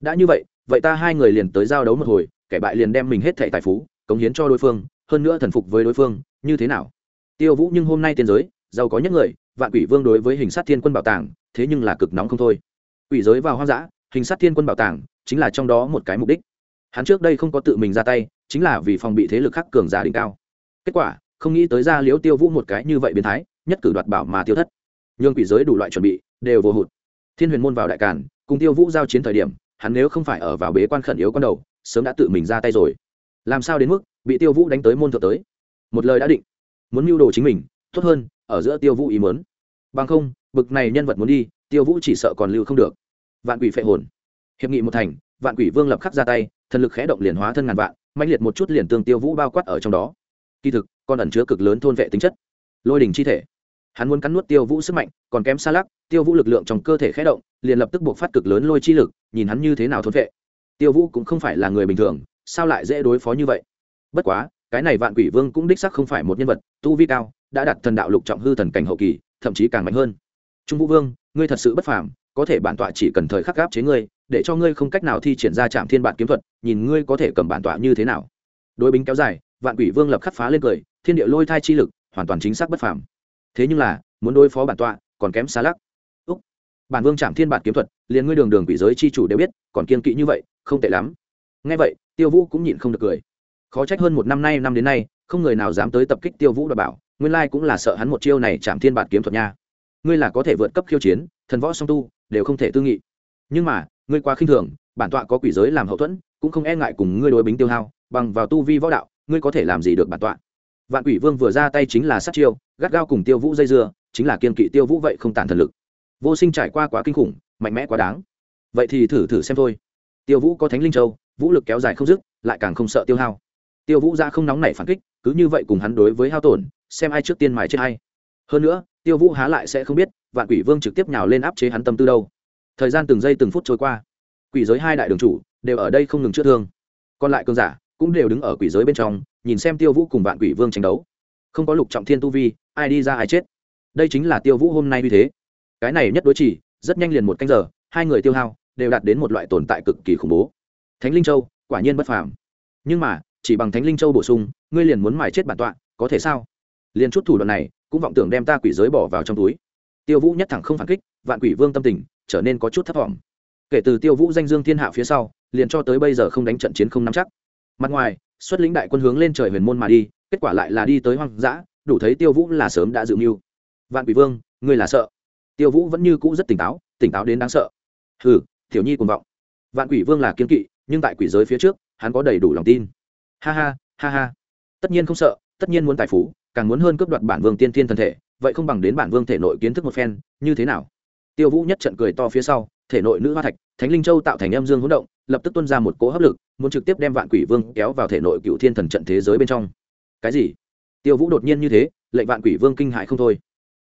Đã như vậy vậy ta hai người liền tới giao đấu một hồi, kẻ bại liền đem mình hết thẻ tài phú, cống hiến cho đối phương, hơn nữa thần phục với đối phương, như thế nào? Tiêu vũ nhưng hôm nay tiên giới, giàu có nhất người, vạn quỷ vương đối với hình sát thiên quân bảo tàng, thế nhưng là cực nóng không thôi. Quỷ giới vào hoang dã, hình sát thiên quân bảo tàng chính là trong đó một cái mục đích. Hắn trước đây không có tự mình ra tay, chính là vì phòng bị thế lực khắc cường giả đỉnh cao. Kết quả không nghĩ tới ra liễu tiêu vũ một cái như vậy biến thái, nhất cử đoạt bảo mà tiêu thất. Nhường quỷ giới đủ loại chuẩn bị, đều vô hụt. Thiên huyền môn vào đại càn, cùng tiêu vũ giao chiến thời điểm, hắn nếu không phải ở vào bế quan khẩn yếu con đầu, sớm đã tự mình ra tay rồi. Làm sao đến mức, bị tiêu vũ đánh tới môn thượng tới? Một lời đã định. Muốn mưu đồ chính mình, tốt hơn, ở giữa tiêu vũ ý mớn bằng không, bực này nhân vật muốn đi, tiêu vũ chỉ sợ còn lưu không được. Vạn quỷ phệ hồn. Hiệp nghị một thành, vạn quỷ vương lập khắc ra tay, thần lực khẽ động liền hóa thân ngàn vạn mạnh liệt một chút liền tương tiêu vũ bao quát ở trong đó. Kỳ thực còn ẩn chứa cực lớn thôn vệ tính chất. Lôi đình chi thể. Hắn muốn cắn nuốt tiêu vũ sức mạnh, còn kém xa lắc, tiêu vũ lực lượng trong cơ thể khé động, liền lập tức buộc phát cực lớn lôi chi lực, nhìn hắn như thế nào thôn vệ. Tiêu vũ cũng không phải là người bình thường, sao lại dễ đối phó như vậy? Bất quá, cái này vạn quỷ vương cũng đích sắc không phải một nhân vật, tu vi cao, đã đặt thần đạo lục trọng hư thần cảnh hậu kỳ, thậm chí càng mạnh hơn. Trung vũ vương, ngươi thật sự bất phàm, có thể bản tọa chỉ cần thời khắc gáp chế ngươi, để cho ngươi không cách nào thi triển ra trạm thiên bản kiếm thuật, nhìn ngươi có thể cầm bản tọa như thế nào. Đối bính kéo dài vạn quỷ vương lập khắc phá lên cười, thiên địa lôi thai chi lực, hoàn toàn chính xác bất phàm. Thế nhưng là, muốn đối phó bản tọa, còn kém xa lắc. Úc. Bản vương chạm thiên bản kiếm thuật, liền ngươi đường đường quỷ giới chi chủ đều biết, còn kiên kỵ như vậy, không tệ lắm. Ngay vậy, tiêu vũ cũng nhịn không được cười. Khó trách hơn một năm nay, năm đến nay, không người nào dám tới tập kích tiêu vũ đ bảo, nguyên lai cũng là sợ hắn một chiêu này chạm thiên bản kiếm thuật nha. Ngươi là có thể vượt cấp khiêu chiến, thần võ song tu, đều không thể tư nghị. Nhưng mà, ngươi quá khinh thường, bản tọa có quỷ giới làm hậu thuẫn, cũng không e ngại cùng ngươi đối bính tiêu hao, bằng vào tu vi võ đạo ngươi có thể làm gì được bản tọa? Vạn quỷ vương vừa ra tay chính là sát chiêu, gắt gao cùng tiêu vũ dây dưa, chính là kiên kỵ tiêu vũ vậy không tàn thần lực. Vô sinh trải qua quá kinh khủng, mạnh mẽ quá đáng. Vậy thì thử thử xem thôi. Tiêu vũ có thánh linh châu, vũ lực kéo dài không dứt, lại càng không sợ tiêu hao. Tiêu vũ ra không nóng nảy phản kích, cứ như vậy cùng hắn đối với hao tổn, xem ai trước tiên mài chết hay hơn nữa, tiêu vũ há lại sẽ không biết, vạn quỷ vương trực tiếp nhào lên áp chế hắn tâm tư đâu. Thời gian từng giây từng phút trôi qua. Quỷ giới hai đại đường chủ, đều ở đây không ngừng chữa thương. Còn lại cơn giả cũng đều đứng ở quỷ giới bên trong, nhìn xem tiêu vũ cùng vạn quỷ vương tranh đấu. Không có lục trọng thiên tu vi, ai đi ra ai chết. Đây chính là tiêu vũ hôm nay như thế. Cái này nhất đối chỉ, rất nhanh liền một canh giờ, hai người tiêu hao, đều đạt đến một loại tồn tại cực kỳ khủng bố. Thánh linh châu, quả nhiên bất phàm. Nhưng mà, chỉ bằng thánh linh châu bổ sung, ngươi liền muốn mài chết bản tọa, có thể sao? Liền chút thủ đoạn này, cũng vọng tưởng đem ta quỷ giới bỏ vào trong túi. Tiêu vũ nhất thẳng không phản kích, vạn quỷ vương tâm tình trở nên có chút thất vọng kể từ tiêu vũ danh dương thiên hạ phía sau, liền cho tới bây giờ không đánh trận chiến không nắm chắc mặt ngoài, xuất lĩnh đại quân hướng lên trời huyền môn mà đi, kết quả lại là đi tới hoang dã, đủ thấy tiêu vũ là sớm đã dự mưu. Vạn quỷ vương, ngươi là sợ? Tiêu vũ vẫn như cũ rất tỉnh táo tỉnh táo đến đáng sợ. Hừ thiểu nhi cùng vọng. Vạn quỷ vương là kiên kỵ, nhưng tại quỷ giới phía trước, hắn có đầy đủ lòng tin. Ha ha ha ha. Tất nhiên không sợ, tất nhiên muốn tài phú, càng muốn hơn cướp đoạt bản vương tiên thiên thân thể, vậy không bằng đến bản vương thể nội kiến thức một phen, như thế nào? Tiêu vũ nhất trận cười to phía sau, thể nội nữ hoa thạch, thánh linh châu tạo thành âm dương hỗn động, lập tức tuân ra một cỗ hấp lực muốn trực tiếp đem vạn quỷ vương kéo vào thể nội cựu thiên thần trận thế giới bên trong. Cái gì? Tiêu vũ đột nhiên như thế, lệnh vạn quỷ vương kinh hại không thôi.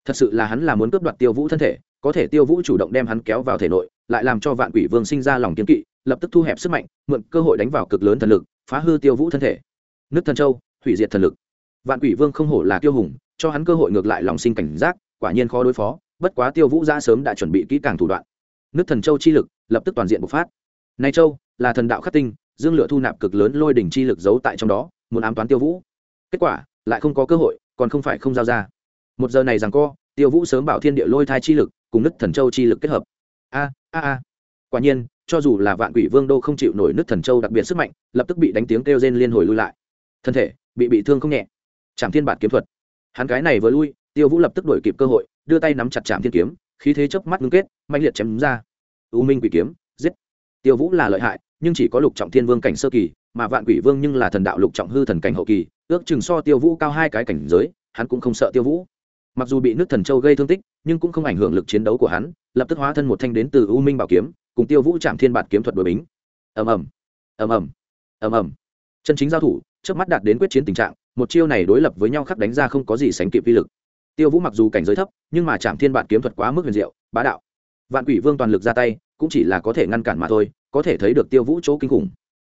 Thật sự là hắn là muốn cướp đoạt tiêu vũ thân thể, có thể tiêu vũ chủ động đem hắn kéo vào thể nội, lại làm cho vạn quỷ vương sinh ra lòng kiên kỵ, lập tức thu hẹp sức mạnh, mượn cơ hội đánh vào cực lớn thần lực, phá hư tiêu vũ thân thể. Nước thần châu, hủy diệt thần lực. Vạn quỷ vương không hổ là tiêu hùng, cho hắn cơ hội ngược lại lòng sinh cảnh giác, quả nhiên khó đối phó, bất quá tiêu vũ ra sớm đã chuẩn bị kỹ càng thủ đoạn. Nước thần châu chi lực lập tức toàn diện bộc phát. Nay châu là thần đạo khắc tinh dương lửa thu nạp cực lớn lôi đỉnh chi lực giấu tại trong đó, muốn ám toán tiêu vũ. Kết quả, lại không có cơ hội, còn không phải không giao ra. Một giờ này rằng co, tiêu vũ sớm bảo thiên địa lôi thai chi lực, cùng nứt thần châu chi lực kết hợp. A a a. Quả nhiên, cho dù là vạn quỷ vương đô không chịu nổi nứt thần châu đặc biệt sức mạnh, lập tức bị đánh tiếng kêu rên liên hồi lui lại. Thân thể, bị bị thương không nhẹ. Trảm thiên bản kiếm thuật. Hắn cái này vừa lui, tiêu vũ lập tức đổi kịp cơ hội, đưa tay nắm chặt trảm thiên kiếm, khí thế chớp mắt ngưng kết mạnh liệt chém ra. U minh quỷ kiếm tiêu vũ là lợi hại, nhưng chỉ có lục trọng thiên vương cảnh sơ kỳ, mà vạn quỷ vương nhưng là thần đạo lục trọng hư thần cảnh hậu kỳ, ước chừng so tiêu vũ cao hai cái cảnh giới, hắn cũng không sợ tiêu vũ. Mặc dù bị nước thần châu gây thương tích, nhưng cũng không ảnh hưởng lực chiến đấu của hắn, lập tức hóa thân một thanh đến từ u minh bảo kiếm, cùng tiêu vũ chạm thiên bạt kiếm thuật đội bính. Ầm ầm ầm ầm ầm ầm. Chân chính giao thủ trước mắt đạt đến quyết chiến tình trạng, một chiêu này đối lập với nhau khắc đánh ra không có gì sánh kịp vi lực. Tiêu vũ mặc dù cảnh giới thấp, nhưng mà chạm thiên bạt kiếm thuật quá mức huyền diệu, bá đạo vạn quỷ vương toàn lực ra tay, cũng chỉ là có thể ngăn cản mà thôi, có thể thấy được tiêu vũ chỗ kinh khủng.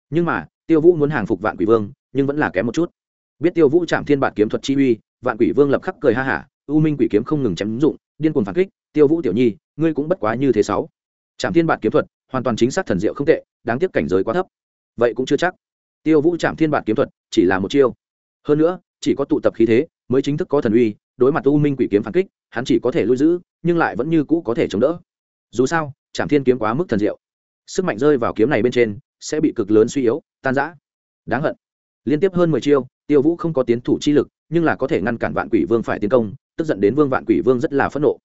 Nhưng mà, tiêu vũ muốn hàng phục vạn quỷ vương, nhưng vẫn là kém một chút. Biết tiêu vũ chạm thiên bạt kiếm thuật chi uy, vạn quỷ vương lập khắc cười ha hả, u minh quỷ kiếm không ngừng chém dụng, điên cuồng phản kích, tiêu vũ tiểu nhi, ngươi cũng bất quá như thế sáu. Trạm thiên bạt kiếm thuật, hoàn toàn chính xác thần diệu không tệ, đáng tiếc cảnh giới quá thấp. Vậy cũng chưa chắc. Tiêu vũ trạm thiên bạt kiếm thuật, chỉ là một chiêu. Hơn nữa, chỉ có tụ tập khí thế, mới chính thức có thần uy, đối mặt u minh quỷ kiếm phản kích, hắn chỉ có thể lui giữ, nhưng lại vẫn như cũ có thể chống đỡ dù sao trạm thiên kiếm quá mức thần diệu. Sức mạnh rơi vào kiếm này bên trên, sẽ bị cực lớn suy yếu, tan rã. Đáng hận. Liên tiếp hơn mười chiêu, tiêu vũ không có tiến thủ chi lực, nhưng là có thể ngăn cản vạn quỷ vương phải tiến công, tức giận đến vương vạn quỷ vương rất là phẫn nộ.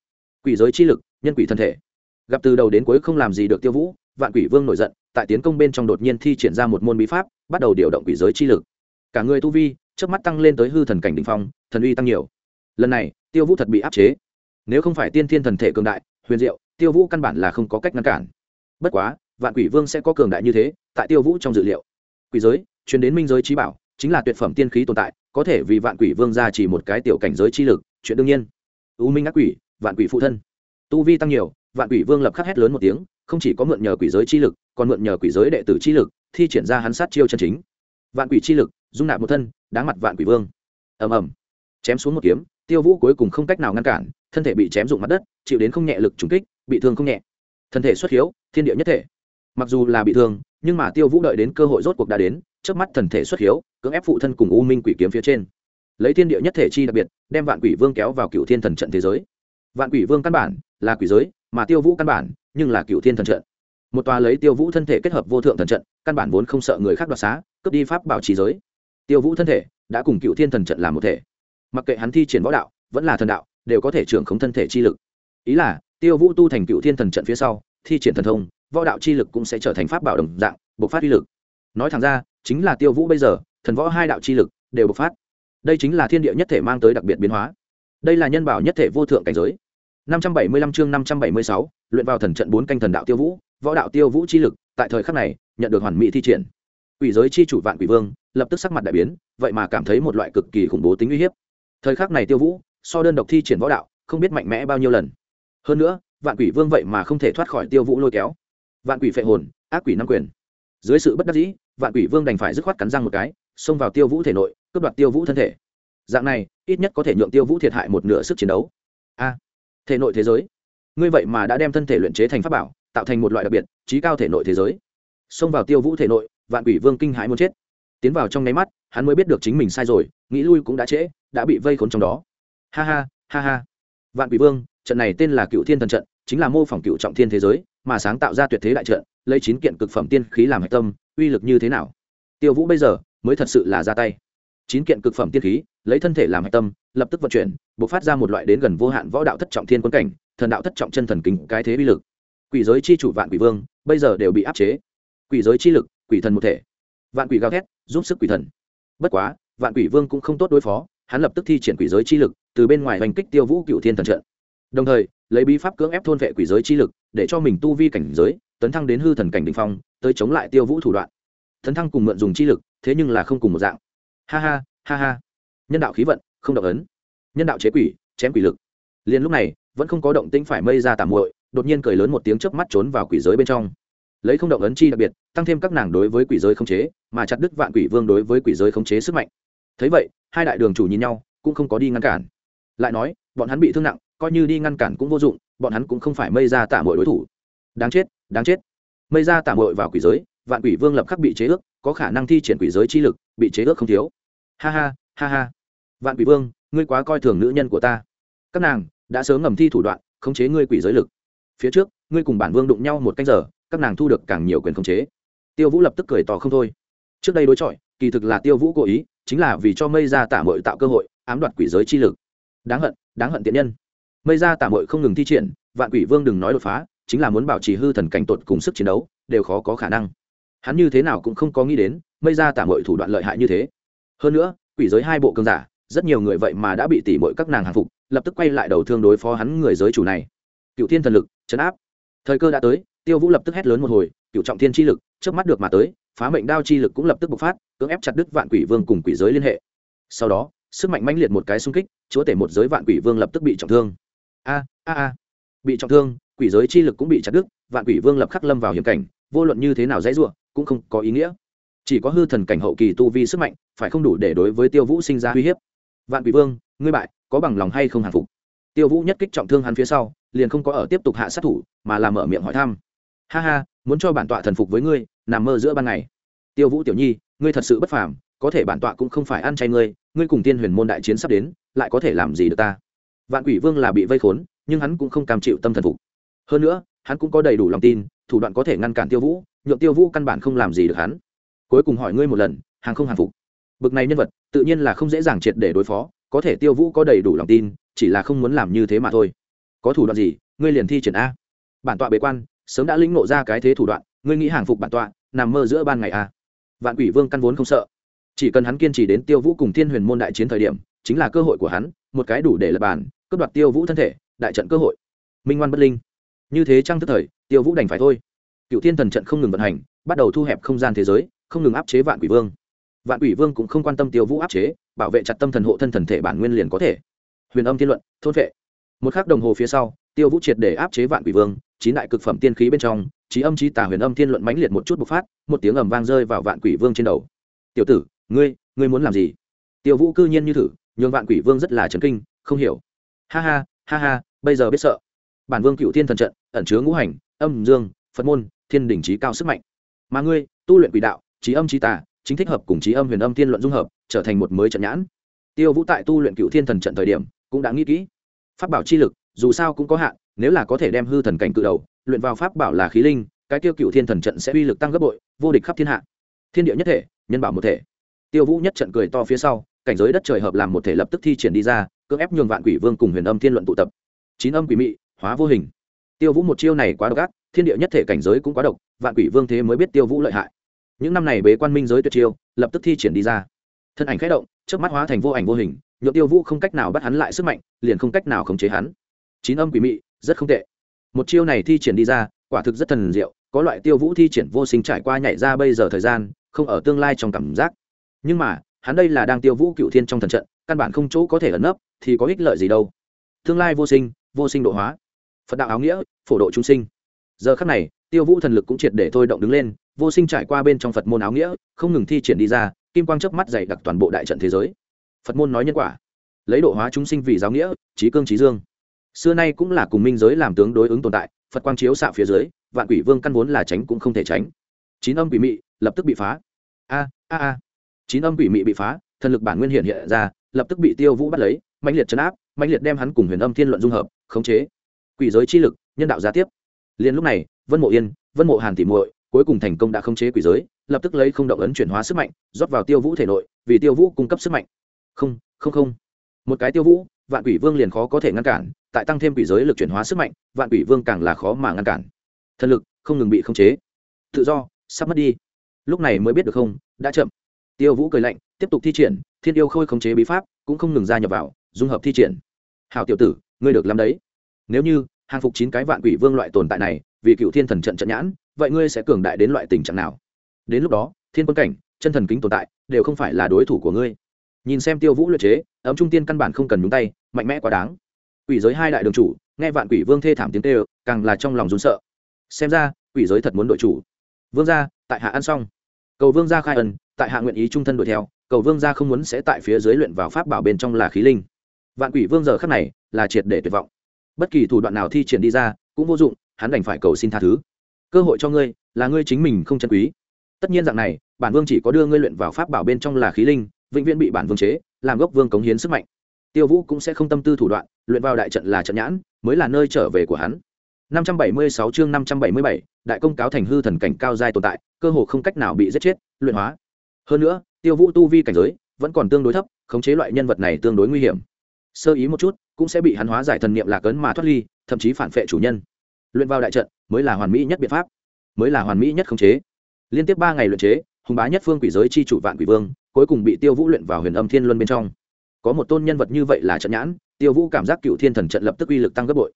Quỷ giới chi lực, nhân quỷ thân thể. Gặp từ đầu đến cuối không làm gì được tiêu vũ, vạn quỷ vương nổi giận, tại tiến công bên trong đột nhiên thi triển ra một môn bí pháp, bắt đầu điều động quỷ giới chi lực. Cả người tu vi trước mắt tăng lên tới hư thần cảnh đ ỉ n h phong, thần uy tăng nhiều. Lần này, tiêu vũ thật bị áp chế. Nếu không phải tiên thiên thần thể cường đại, huyền diệu tiêu vũ căn bản là không có cách ngăn cản. Bất quá, vạn quỷ vương sẽ có cường đại như thế, tại tiêu vũ trong dự liệu. Quỷ giới chuyến đến minh giới trí bảo, chính là tuyệt phẩm tiên khí tồn tại, có thể vì vạn quỷ vương ra chỉ một cái tiểu cảnh giới chi lực, chuyện đương nhiên. U minh ác quỷ, vạn quỷ phụ thân. Tu vi tăng nhiều, vạn quỷ vương lập khắc hét lớn một tiếng, không chỉ có mượn nhờ quỷ giới chi lực, còn mượn nhờ quỷ giới đệ tử chi lực, thi triển ra hắn sát chiêu chân chính. Vạn quỷ chi lực, dung nạp một thân, đáng mặt vạn quỷ vương. Ầm ầm. Chém xuống một kiếm, tiêu vũ cuối cùng không cách nào ngăn cản, thân thể bị chém dụng mặt đất, chịu đến không nhẹ lực trúng kích bị thương không nhẹ. Thân thể xuất hiếu, thiên địa nhất thể. Mặc dù là bị thương, nhưng mà tiêu vũ đợi đến cơ hội rốt cuộc đã đến trước mắt thần thể xuất hiếu, cưỡng ép phụ thân cùng u minh quỷ kiếm phía trên. Lấy thiên địa nhất thể chi đặc biệt, đem vạn quỷ vương kéo vào cựu thiên thần trận thế giới. Vạn quỷ vương căn bản là quỷ giới, mà tiêu vũ căn bản nhưng là cựu thiên thần trận. Một tòa lấy tiêu vũ thân thể kết hợp vô thượng thần trận, căn bản vốn không sợ người khác đoạt xá, cướp đi pháp bảo trì giới. Tiêu vũ thân thể đã cùng cựu thiên thần trận làm một thể. Mặc kệ hắn thi triển võ đạo, vẫn là thần đạo, đều có thể trưởng khống thân thể chi lực. Ý là tiêu vũ tu thành cựu thiên thần trận phía sau thi triển thần thông võ đạo chi lực cũng sẽ trở thành pháp bảo đồng dạng bộc phát uy lực nói thẳng ra chính là tiêu vũ bây giờ thần võ hai đạo chi lực đều bộc phát đây chính là thiên địa nhất thể mang tới đặc biệt biến hóa đây là nhân bảo nhất thể vô thượng cảnh giới 575 chương 576, luyện vào thần trận bốn canh thần đạo tiêu vũ, võ đạo tiêu vũ chi lực, tại thời khắc này, nhận được hoàn mỹ thi triển. Quỷ giới chi chủ vạn quỷ vương, lập tức sắc mặt đại biến, vậy mà cảm thấy một loại cực kỳ khủng bố tính uy hiếp. Thời khắc này tiêu vũ, so đơn độc thi triển võ đạo, không biết mạnh mẽ bao nhiêu lần. Hơn nữa, vạn quỷ vương vậy mà không thể thoát khỏi tiêu vũ lôi kéo. Vạn quỷ phệ hồn, ác quỷ năm quyền. Dưới sự bất đắc dĩ, vạn quỷ vương đành phải dứt khoát cắn răng một cái, xông vào tiêu vũ thể nội, cướp đoạt tiêu vũ thân thể. Dạng này, ít nhất có thể nhượng tiêu vũ thiệt hại một nửa sức chiến đấu. A thể nội thế giới ngươi vậy mà đã đem thân thể luyện chế thành pháp bảo tạo thành một loại đặc biệt trí cao thể nội thế giới xông vào tiêu vũ thể nội vạn quỷ vương kinh hãi muốn chết tiến vào trong nháy mắt hắn mới biết được chính mình sai rồi nghĩ lui cũng đã trễ đã bị vây khốn trong đó ha ha ha ha vạn quỷ vương trận này tên là cựu thiên thần trận, chính là mô phỏng cựu trọng thiên thế giới, mà sáng tạo ra tuyệt thế đại trận, lấy chín kiện cực phẩm tiên khí làm hạch tâm, uy lực như thế nào? Tiêu vũ bây giờ mới thật sự là ra tay. Chín kiện cực phẩm tiên khí, lấy thân thể làm hạch tâm, lập tức vận chuyển b ộ c phát ra một loại đến gần vô hạn võ đạo thất trọng thiên quân cảnh, thần đạo thất trọng chân thần kính, cái thế uy lực. Quỷ giới chi chủ vạn quỷ vương, bây giờ đều bị áp chế. Quỷ giới chi lực, quỷ thần một thể. Vạn quỷ gào thét, giúp sức quỷ thần. Bất quá, vạn quỷ vương cũng không tốt đối phó, hắn lập tức thi triển quỷ giới chi lực, từ bên ngoài hành kích tiêu vũ cựu thiên thần trận đồng thời, lấy bí pháp cưỡng ép thôn vệ quỷ giới chi lực, để cho mình tu vi cảnh giới, tấn thăng đến hư thần cảnh đình phong, tới chống lại tiêu vũ thủ đoạn. Tấn thăng cùng mượn dùng chi lực, thế nhưng là không cùng một dạng. Ha ha ha ha. Nhân đạo khí vận, không động ấn. Nhân đạo chế quỷ, chém quỷ lực. Liền lúc này, vẫn không có động tĩnh phải mây ra tạm muội, đột nhiên cười lớn một tiếng chớp mắt trốn vào quỷ giới bên trong. Lấy không động ấn chi đặc biệt, tăng thêm các nàng đối với quỷ giới không chế, mà chặt đứt vạn quỷ vương đối với quỷ giới không chế sức mạnh. Thấy vậy, hai đại đường chủ nhìn nhau, cũng không có đi ngăn cản. Lại nói, bọn hắn bị thương nặng coi như đi ngăn cản cũng vô dụng, bọn hắn cũng không phải mây ra tạ muội đối thủ. Đáng chết đáng chết. Mây ra tạ muội vào quỷ giới, vạn quỷ vương lập khắc bị chế ước, có khả năng thi triển quỷ giới chi lực, bị chế ước không thiếu. Ha ha ha ha. Vạn quỷ vương, ngươi quá coi thường nữ nhân của ta. Các nàng, đã sớm ngầm thi thủ đoạn, khống chế ngươi quỷ giới lực. Phía trước, ngươi cùng bản vương đụng nhau một canh giờ, các nàng thu được càng nhiều quyền khống chế. Tiêu vũ lập tức cười tỏ không thôi. Trước đây đối chọi, kỳ thực là tiêu vũ cố ý, chính là vì cho mây ra tả mội tạo cơ hội, ám đoạt quỷ giới chi lực. Đáng hận đáng hận tiện nhân mây ra tạm hội không ngừng thi triển, vạn quỷ vương đừng nói đột phá, chính là muốn bảo trì hư thần cảnh tột cùng sức chiến đấu, đều khó có khả năng. Hắn như thế nào cũng không có nghĩ đến, mây ra tạm hội thủ đoạn lợi hại như thế. Hơn nữa, quỷ giới hai bộ cơn giả, rất nhiều người vậy mà đã bị tỉ mọi các nàng hàng phục, lập tức quay lại đầu thương đối phó hắn người giới chủ này. Cựu thiên thần lực, chấn áp. Thời cơ đã tới, tiêu vũ lập tức hét lớn một hồi, cựu trọng thiên chi lực trước mắt được mà tới, phá mệnh đao chi lực cũng lập tức bộc phát, cưỡng ép chặt đứt vạn quỷ vương cùng quỷ giới liên hệ. Sau đó, sức mạnh mãnh liệt một cái xung kích, chúa tể một giới vạn quỷ vương lập tức bị trọng thương a a a. Bị trọng thương, quỷ giới chi lực cũng bị chặt đứt, vạn quỷ vương lập khắc lâm vào hiểm cảnh, vô luận như thế nào dãy ruộng cũng không có ý nghĩa. Chỉ có hư thần cảnh hậu kỳ tu vi sức mạnh, phải không đủ để đối với tiêu vũ sinh ra uy hiếp. Vạn quỷ vương, ngươi bại, có bằng lòng hay không hàng phục? Tiêu vũ nhất kích trọng thương hắn phía sau, liền không có ở tiếp tục hạ sát thủ, mà làm mở miệng hỏi thăm. Ha ha, muốn cho bản tọa thần phục với ngươi, nằm mơ giữa ban ngày. Tiêu vũ tiểu nhi, ngươi thật sự bất phàm, có thể bản tọa cũng không phải ăn chay ngươi ngươi cùng tiên huyền môn đại chiến sắp đến, lại có thể làm gì được ta? Vạn quỷ vương là bị vây khốn, nhưng hắn cũng không cam chịu tâm thần phục. Hơn nữa, hắn cũng có đầy đủ lòng tin, thủ đoạn có thể ngăn cản tiêu vũ, nhượng tiêu vũ căn bản không làm gì được hắn. Cuối cùng hỏi ngươi một lần, hàng không hàng phục. Bực này nhân vật, tự nhiên là không dễ dàng triệt để đối phó, có thể tiêu vũ có đầy đủ lòng tin, chỉ là không muốn làm như thế mà thôi. Có thủ đoạn gì, ngươi liền thi triển a. Bản tọa bế quan, sớm đã lĩnh nộ ra cái thế thủ đoạn, ngươi nghĩ hàng phục bản tọa, nằm mơ giữa ban ngày a. Vạn quỷ vương căn vốn không sợ. Chỉ cần hắn kiên trì đến tiêu vũ cùng thiên huyền môn đại chiến thời điểm, chính là cơ hội của hắn, một cái đủ để lập bản cướp đoạt tiêu vũ thân thể, đại trận cơ hội. Minh ngoan bất linh. Như thế trăng thức thời, tiêu vũ đành phải thôi. Cựu thiên thần trận không ngừng vận hành, bắt đầu thu hẹp không gian thế giới, không ngừng áp chế vạn quỷ vương. Vạn quỷ vương cũng không quan tâm tiêu vũ áp chế, bảo vệ chặt tâm thần hộ thân thần thể bản nguyên liền có thể. Huyền âm thiên luận, thôn vệ. Một k h ắ c đồng hồ phía sau, tiêu vũ triệt để áp chế vạn quỷ vương, chín đại cực phẩm tiên khí bên trong, trí âm trí tả huyền âm thiên luận mãnh liệt một chút bộc phát, một tiếng ầm vang rơi vào vạn quỷ vương trên đầu. Tiểu tử, ngươi ngươi muốn làm gì? Tiêu vũ cư nhiên như thử, nhường vạn quỷ vương rất là chấn kinh, không hiểu ha ha ha ha, bây giờ biết sợ. Bản vương cựu thiên thần trận, ẩn chứa ngũ hành, âm, dương, phật môn, thiên đỉnh trí cao sức mạnh. Mà ngươi, tu luyện quỷ đạo, trí âm trí tà, chính thích hợp cùng trí âm huyền âm thiên luận dung hợp, trở thành một mới trận nhãn. Tiêu vũ tại tu luyện cựu thiên thần trận thời điểm, cũng đã nghĩ kỹ. Pháp bảo chi lực, dù sao cũng có hạn, nếu là có thể đem hư thần cảnh cự đầu, luyện vào pháp bảo là khí linh, cái tiêu cựu thiên thần trận sẽ uy lực tăng gấp bội, vô địch khắp thiên hạ. Thiên địa nhất thể, nhân bảo một thể. Tiêu vũ nhất trận cười to phía sau, cảnh giới đất trời hợp làm một thể lập tức thi triển đi ra cưỡng ép nhường vạn quỷ vương cùng huyền âm thiên luận tụ tập. Chín âm quỷ mị, hóa vô hình. Tiêu vũ một chiêu này quá độc ác, thiên địa nhất thể cảnh giới cũng quá độc, vạn quỷ vương thế mới biết tiêu vũ lợi hại. Những năm này bế quan minh giới tuyệt chiêu, lập tức thi triển đi ra. Thân ảnh khẽ động trước mắt hóa thành vô ảnh vô hình nhộn tiêu vũ không cách nào bắt hắn lại sức mạnh, liền không cách nào khống chế hắn. Chín âm quỷ mị, rất không tệ. Một chiêu này thi triển đi ra, quả thực rất thần diệu, có loại tiêu vũ thi triển vô sinh trải qua nhảy ra bây giờ thời gian, không ở tương lai trong cảm giác. Nhưng mà, hắn đây là đang tiêu vũ cựu thiên trong thần trận, căn bản không chỗ có thể ẩn nấp thì có ích lợi gì đâu. Tương lai vô sinh vô sinh độ hóa. Phật đạo áo nghĩa, phổ độ chúng sinh. Giờ khắc này, tiêu vũ thần lực cũng triệt để thôi động đứng lên, vô sinh trải qua bên trong phật môn áo nghĩa, không ngừng thi triển đi ra, kim quang chớp mắt dày đặc toàn bộ đại trận thế giới. Phật môn nói nhân quả. Lấy độ hóa chúng sinh vì giáo nghĩa, trí cương trí dương. Xưa nay cũng là cùng minh giới làm tướng đối ứng tồn tại, phật quang chiếu xạ phía dưới, vạn quỷ vương căn vốn là tránh cũng không thể tránh. Chín âm quỷ mị, lập tức bị phá. A a a. Chín âm quỷ mị bị phá, thần lực bản nguyên hiện hiện ra, lập tức bị tiêu vũ bắt lấy mạnh liệt chấn áp mạnh liệt đem hắn cùng huyền âm thiên luận dung hợp, khống chế. Quỷ giới chi lực, nhân đạo giá tiếp. Liền lúc này, vân mộ yên, vân mộ hàn tỉ muội, cuối cùng thành công đã khống chế quỷ giới, lập tức lấy không động ấn chuyển hóa sức mạnh, rót vào tiêu vũ thể nội, vì tiêu vũ cung cấp sức mạnh. Không không không. Một cái tiêu vũ, vạn quỷ vương liền khó có thể ngăn cản, tại tăng thêm quỷ giới lực chuyển hóa sức mạnh, vạn quỷ vương càng là khó mà ngăn cản. Thần lực, không ngừng bị khống chế. Tự do, sắp mất đi. Lúc này mới biết được không, đã chậm. Tiêu vũ cười lạnh, tiếp tục thi triển, thiên yêu khôi khống chế bí pháp, cũng không ngừng gia nhập vào dung hợp thi triển. Hào tiểu tử, ngươi được làm đấy. Nếu như, hàng phục chín cái vạn quỷ vương loại tồn tại này, vì cựu thiên thần trận trận nhãn, vậy ngươi sẽ cường đại đến loại tình trạng nào? Đến lúc đó, thiên quân cảnh, chân thần kính tồn tại, đều không phải là đối thủ của ngươi. Nhìn xem tiêu vũ luyện chế, ấm trung tiên căn bản không cần nhúng tay, mạnh mẽ quá đáng. Quỷ giới hai đại đường chủ, nghe vạn quỷ vương thê thảm tiếng tê càng là trong lòng rún sợ. Xem ra, quỷ giới thật muốn đội chủ. Vương gia, tại hạ ăn xong. Cầu vương gia khai ân, tại hạ nguyện ý trung thân đuổi theo, cầu vương gia không muốn sẽ tại phía dưới luyện vào pháp bảo bên trong là khí linh vạn quỷ vương giờ khắc này là triệt để tuyệt vọng. Bất kỳ thủ đoạn nào thi triển đi ra cũng vô dụng hắn đành phải cầu xin tha thứ. Cơ hội cho ngươi là ngươi chính mình không chân quý. Tất nhiên dạng này bản vương chỉ có đưa ngươi luyện vào pháp bảo bên trong là khí linh vĩnh viễn bị bản vương chế làm gốc vương cống hiến sức mạnh. Tiêu vũ cũng sẽ không tâm tư thủ đoạn luyện vào đại trận là trận nhãn mới là nơi trở về của hắn. 576 chương 577, đại công cáo thành hư thần cảnh cao giai tồn tại cơ hồ không cách nào bị giết chết luyện hóa. Hơn nữa tiêu vũ tu vi cảnh giới vẫn còn tương đối thấp khống chế loại nhân vật này tương đối nguy hiểm sơ ý một chút, cũng sẽ bị hắn hóa giải thần niệm lạc ấn mà thoát ly, thậm chí phản vệ chủ nhân. Luyện vào đại trận, mới là hoàn mỹ nhất biện pháp, mới là hoàn mỹ nhất khống chế. Liên tiếp ba ngày luyện chế, hùng bá nhất phương quỷ giới chi chủ vạn quỷ vương, cuối cùng bị tiêu vũ luyện vào huyền âm thiên luân bên trong. Có một tôn nhân vật như vậy là trận nhãn, tiêu vũ cảm giác cựu thiên thần trận lập tức uy lực tăng gấp bội.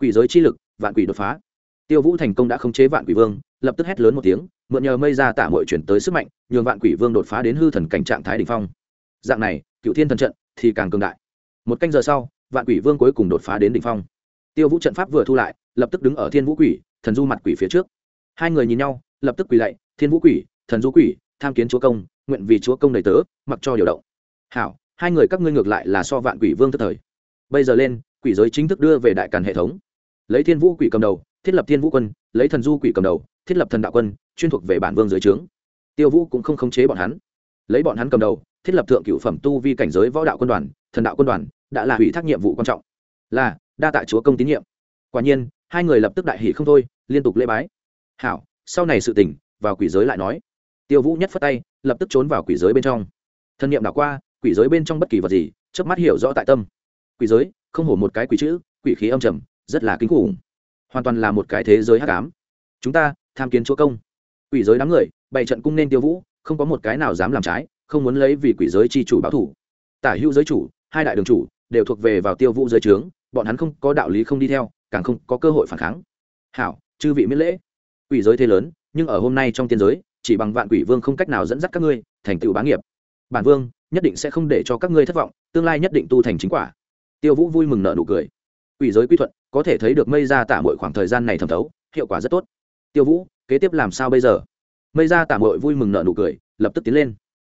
Quỷ giới chi lực, vạn quỷ đột phá. Tiêu vũ thành công đã khống chế vạn quỷ vương, lập tức hét lớn một tiếng, mượn nhờ mây ra tả mội chuyển tới sức mạnh, nhường vạn quỷ vương đột phá đến hư thần cảnh trạng thái đ ỉ n h phong. Dạng này, cựu thiên thần trận thì càng cường đại một canh giờ sau, vạn quỷ vương cuối cùng đột phá đến đ ỉ n h phong. Tiêu vũ trận pháp vừa thu lại, lập tức đứng ở thiên vũ quỷ, thần du mặt quỷ phía trước. Hai người nhìn nhau, lập tức quỳ lạy, thiên vũ quỷ, thần du quỷ, tham kiến chúa công, nguyện vì chúa công đầy tớ, mặc cho điều động. Hảo, hai người các ngươi ngược lại là so vạn quỷ vương tức thời. Bây giờ lên, quỷ giới chính thức đưa về đại càn hệ thống. Lấy thiên vũ quỷ cầm đầu, thiết lập thiên vũ quân, lấy thần du quỷ cầm đầu, thiết lập thần đạo quân, chuyên thuộc về bản vương dưới trướng. Tiêu vũ cũng không khống chế bọn hắn. Lấy bọn hắn cầm đầu, thiết lập thượng cựu phẩm tu vi cảnh giới võ đạo quân đoàn, thần đạo quân đoàn đã là hủy thác nhiệm vụ quan trọng. Là, đa tại chúa công tín nhiệm. Quả nhiên, hai người lập tức đại hỷ không thôi, liên tục lễ bái. Hảo, sau này sự tỉnh vào quỷ giới lại nói. Tiêu vũ nhất phất tay, lập tức trốn vào quỷ giới bên trong. Thân nhiệm đảo qua, quỷ giới bên trong bất kỳ vật gì trước mắt hiểu rõ tại tâm. Quỷ giới, không hổ một cái quỷ chữ, quỷ khí âm trầm, rất là kinh khủng. Hoàn toàn là một cái thế giới hắc ám. Chúng ta, tham kiến chúa công. Quỷ giới đám người, bày trận cung nên tiêu vũ, không có một cái nào dám làm trái, không muốn lấy vì quỷ giới chi chủ báo thủ. Tả hữu giới chủ, hai đại đường chủ đều thuộc về vào tiêu vũ giới trướng, bọn hắn không có đạo lý không đi theo, càng không có cơ hội phản kháng. Hảo, chư vị miễn lễ. Quỷ giới thế lớn, nhưng ở hôm nay trong tiên giới, chỉ bằng vạn quỷ vương không cách nào dẫn dắt các ngươi, thành tựu bá nghiệp. Bản vương nhất định sẽ không để cho các ngươi thất vọng, tương lai nhất định tu thành chính quả. Tiêu vũ vui mừng nợ nụ cười. Quỷ giới quy thuận, có thể thấy được mây ra tả mội khoảng thời gian này thẩm thấu, hiệu quả rất tốt. Tiêu vũ, kế tiếp làm sao bây giờ? Mây ra tả mội vui mừng nợ nụ cười, lập tức tiến lên.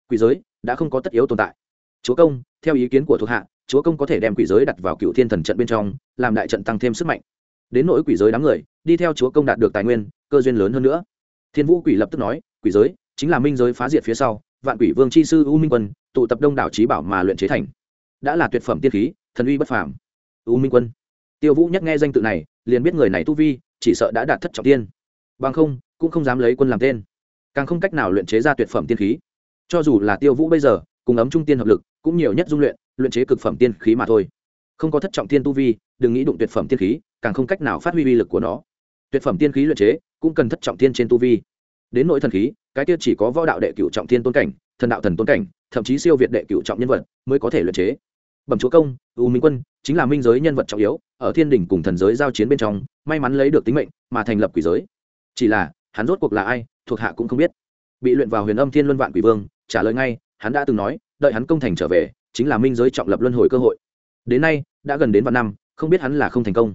Quỷ giới đã không có tất yếu tồn tại. Chúa công, theo ý kiến của thuộc hạ chúa công có thể đem quỷ giới đặt vào cựu thiên thần trận bên trong, làm đại trận tăng thêm sức mạnh. Đến nỗi quỷ giới đám người, đi theo chúa công đạt được tài nguyên, cơ duyên lớn hơn nữa. Thiên vũ quỷ lập tức nói, quỷ giới chính là minh giới phá diệt phía sau, vạn quỷ vương chi sư u minh quân, tụ tập đông đảo trí bảo mà luyện chế thành. Đã là tuyệt phẩm tiên khí, thần uy bất phàm. U minh quân. Tiêu vũ nhắc nghe danh tự này, liền biết người này tu vi, chỉ sợ đã đạt thất trọng tiên. Bằng không, cũng không dám lấy quân làm tên. Càng không cách nào luyện chế ra tuyệt phẩm tiên khí. Cho dù là tiêu vũ bây giờ, cùng ấm trung tiên hợp lực, cũng nhiều nhất dung luyện luyện chế cực phẩm tiên khí mà thôi. Không có thất trọng tiên tu vi, đừng nghĩ đụng tuyệt phẩm tiên khí, càng không cách nào phát huy uy lực của nó. Tuyệt phẩm tiên khí luyện chế, cũng cần thất trọng tiên trên tu vi. Đến nội thần khí, cái tiết chỉ có võ đạo đệ cựu trọng tiên tôn cảnh, thần đạo thần tôn cảnh, thậm chí siêu việt đệ cựu trọng nhân vật mới có thể luyện chế. Bẩm chúa công, u minh quân, chính là minh giới nhân vật trọng yếu, ở thiên đình cùng thần giới giao chiến bên trong, may mắn lấy được tính mệnh mà thành lập quỷ giới. Chỉ là, hắn rốt cuộc là ai, thuộc hạ cũng không biết. Bị luyện vào huyền âm thiên luân vạn quỷ vương, trả lời ngay, hắn đã từng nói, đợi hắn công thành trở về chính là minh giới trọng lập luân hồi cơ hội. Đến nay, đã gần đến vạn năm, không biết hắn là không thành công.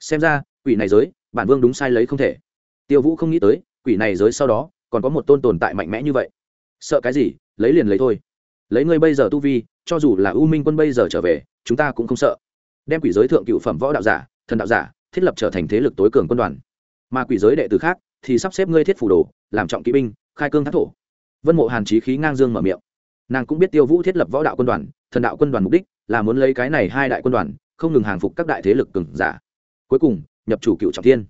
Xem ra, quỷ này giới, bản vương đúng sai lấy không thể. Tiêu vũ không nghĩ tới, quỷ này giới sau đó, còn có một tôn tồn tại mạnh mẽ như vậy. Sợ cái gì, lấy liền lấy thôi. Lấy ngươi bây giờ tu vi, cho dù là u minh quân bây giờ trở về, chúng ta cũng không sợ. Đem quỷ giới thượng cựu phẩm võ đạo giả, thần đạo giả, thiết lập trở thành thế lực tối cường quân đoàn. Mà quỷ giới đệ tử khác, thì sắp xếp ngươi thiết phủ đồ, làm trọng kỵ binh, khai cương thác thổ. Vân mộ hàn trí khí ngang dương mở miệng nàng cũng biết tiêu vũ thiết lập võ đạo quân đoàn, thần đạo quân đoàn mục đích là muốn lấy cái này hai đại quân đoàn, không ngừng hàng phục các đại thế lực cường giả. Cuối cùng, nhập chủ cựu trọng thiên.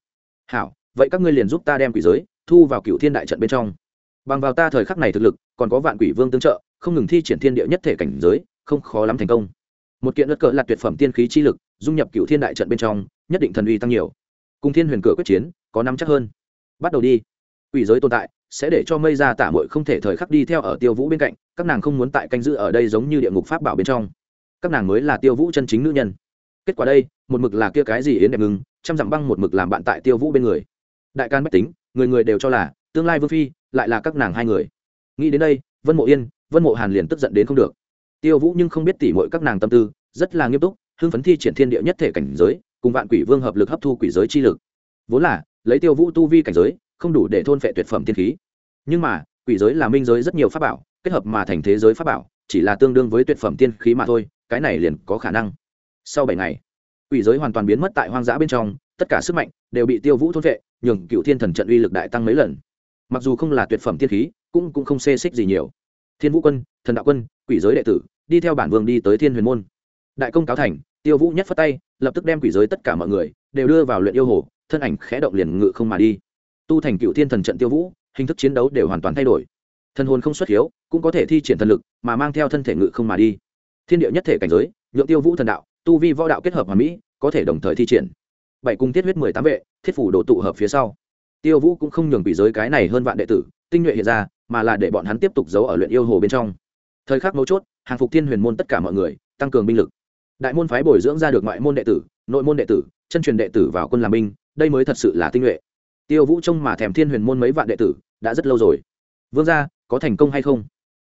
Hảo, vậy các ngươi liền giúp ta đem quỷ giới thu vào cựu thiên đại trận bên trong. Bằng vào ta thời khắc này thực lực, còn có vạn quỷ vương tương trợ, không ngừng thi triển thiên địa nhất thể cảnh giới, không khó lắm thành công. Một kiện đất cỡ là tuyệt phẩm tiên khí chi lực, dung nhập cựu thiên đại trận bên trong, nhất định thần uy tăng nhiều. Cùng thiên huyền cửa quyết chiến, có năm chắc hơn. Bắt đầu đi. Quỷ giới tồn tại, sẽ để cho mây ra tả mội không thể thời khắc đi theo ở tiêu vũ bên cạnh các nàng không muốn tại canh giữ ở đây giống như địa ngục pháp bảo bên trong. Các nàng mới là tiêu vũ chân chính nữ nhân. Kết quả đây, một mực là kia cái gì yến đẹp ngừng, trăm dặm băng một mực làm bạn tại tiêu vũ bên người. Đại can bách tính, người người đều cho là, tương lai vương phi lại là các nàng hai người. Nghĩ đến đây, vân mộ yên, vân mộ hàn liền tức giận đến không được. Tiêu vũ nhưng không biết tỉ mọi các nàng tâm tư, rất là nghiêm túc, hưng phấn thi triển thiên địa nhất thể cảnh giới, cùng vạn quỷ vương hợp lực hấp thu quỷ giới chi lực. Vốn là, lấy tiêu vũ tu vi cảnh giới, không đủ để thôn phệ tuyệt phẩm tiên khí. Nhưng mà, quỷ giới là minh giới rất nhiều pháp bảo kết hợp mà thành thế giới pháp bảo, chỉ là tương đương với tuyệt phẩm tiên khí mà thôi, cái này liền có khả năng. Sau bảy ngày, quỷ giới hoàn toàn biến mất tại hoang dã bên trong, tất cả sức mạnh đều bị tiêu vũ thôn vệ, nhường cựu thiên thần trận uy lực đại tăng mấy lần. Mặc dù không là tuyệt phẩm tiên khí, cũng cũng không xê xích gì nhiều. Thiên vũ quân, thần đạo quân, quỷ giới đệ tử, đi theo bản vương đi tới thiên huyền môn. Đại công cáo thành, tiêu vũ nhất phất tay, lập tức đem quỷ giới tất cả mọi người đều đưa vào luyện yêu hồ, thân ảnh khẽ động liền ngự không mà đi. Tu thành cựu thiên thần trận tiêu vũ, hình thức chiến đấu đều hoàn toàn thay đổi thân hồn không xuất hiếu, cũng có thể thi triển thần lực, mà mang theo thân thể ngự không mà đi. Thiên địa nhất thể cảnh giới, nhượng tiêu vũ thần đạo, tu vi võ đạo kết hợp hòa mỹ, có thể đồng thời thi triển. Bảy cung tiết huyết mười tám vệ, thiết phủ đồ tụ hợp phía sau. Tiêu vũ cũng không nhường bị giới cái này hơn vạn đệ tử, tinh nhuệ hiện ra, mà là để bọn hắn tiếp tục giấu ở luyện yêu hồ bên trong. Thời khắc mấu chốt, hàng phục thiên huyền môn tất cả mọi người, tăng cường binh lực. Đại môn phái bồi dưỡng ra được ngoại môn đệ tử, nội môn đệ tử, chân truyền đệ tử vào quân làm binh, đây mới thật sự là tinh nhuệ. Tiêu vũ trông mà thèm thiên huyền môn mấy vạn đệ tử, đã rất lâu rồi. Vương gia có thành công hay không?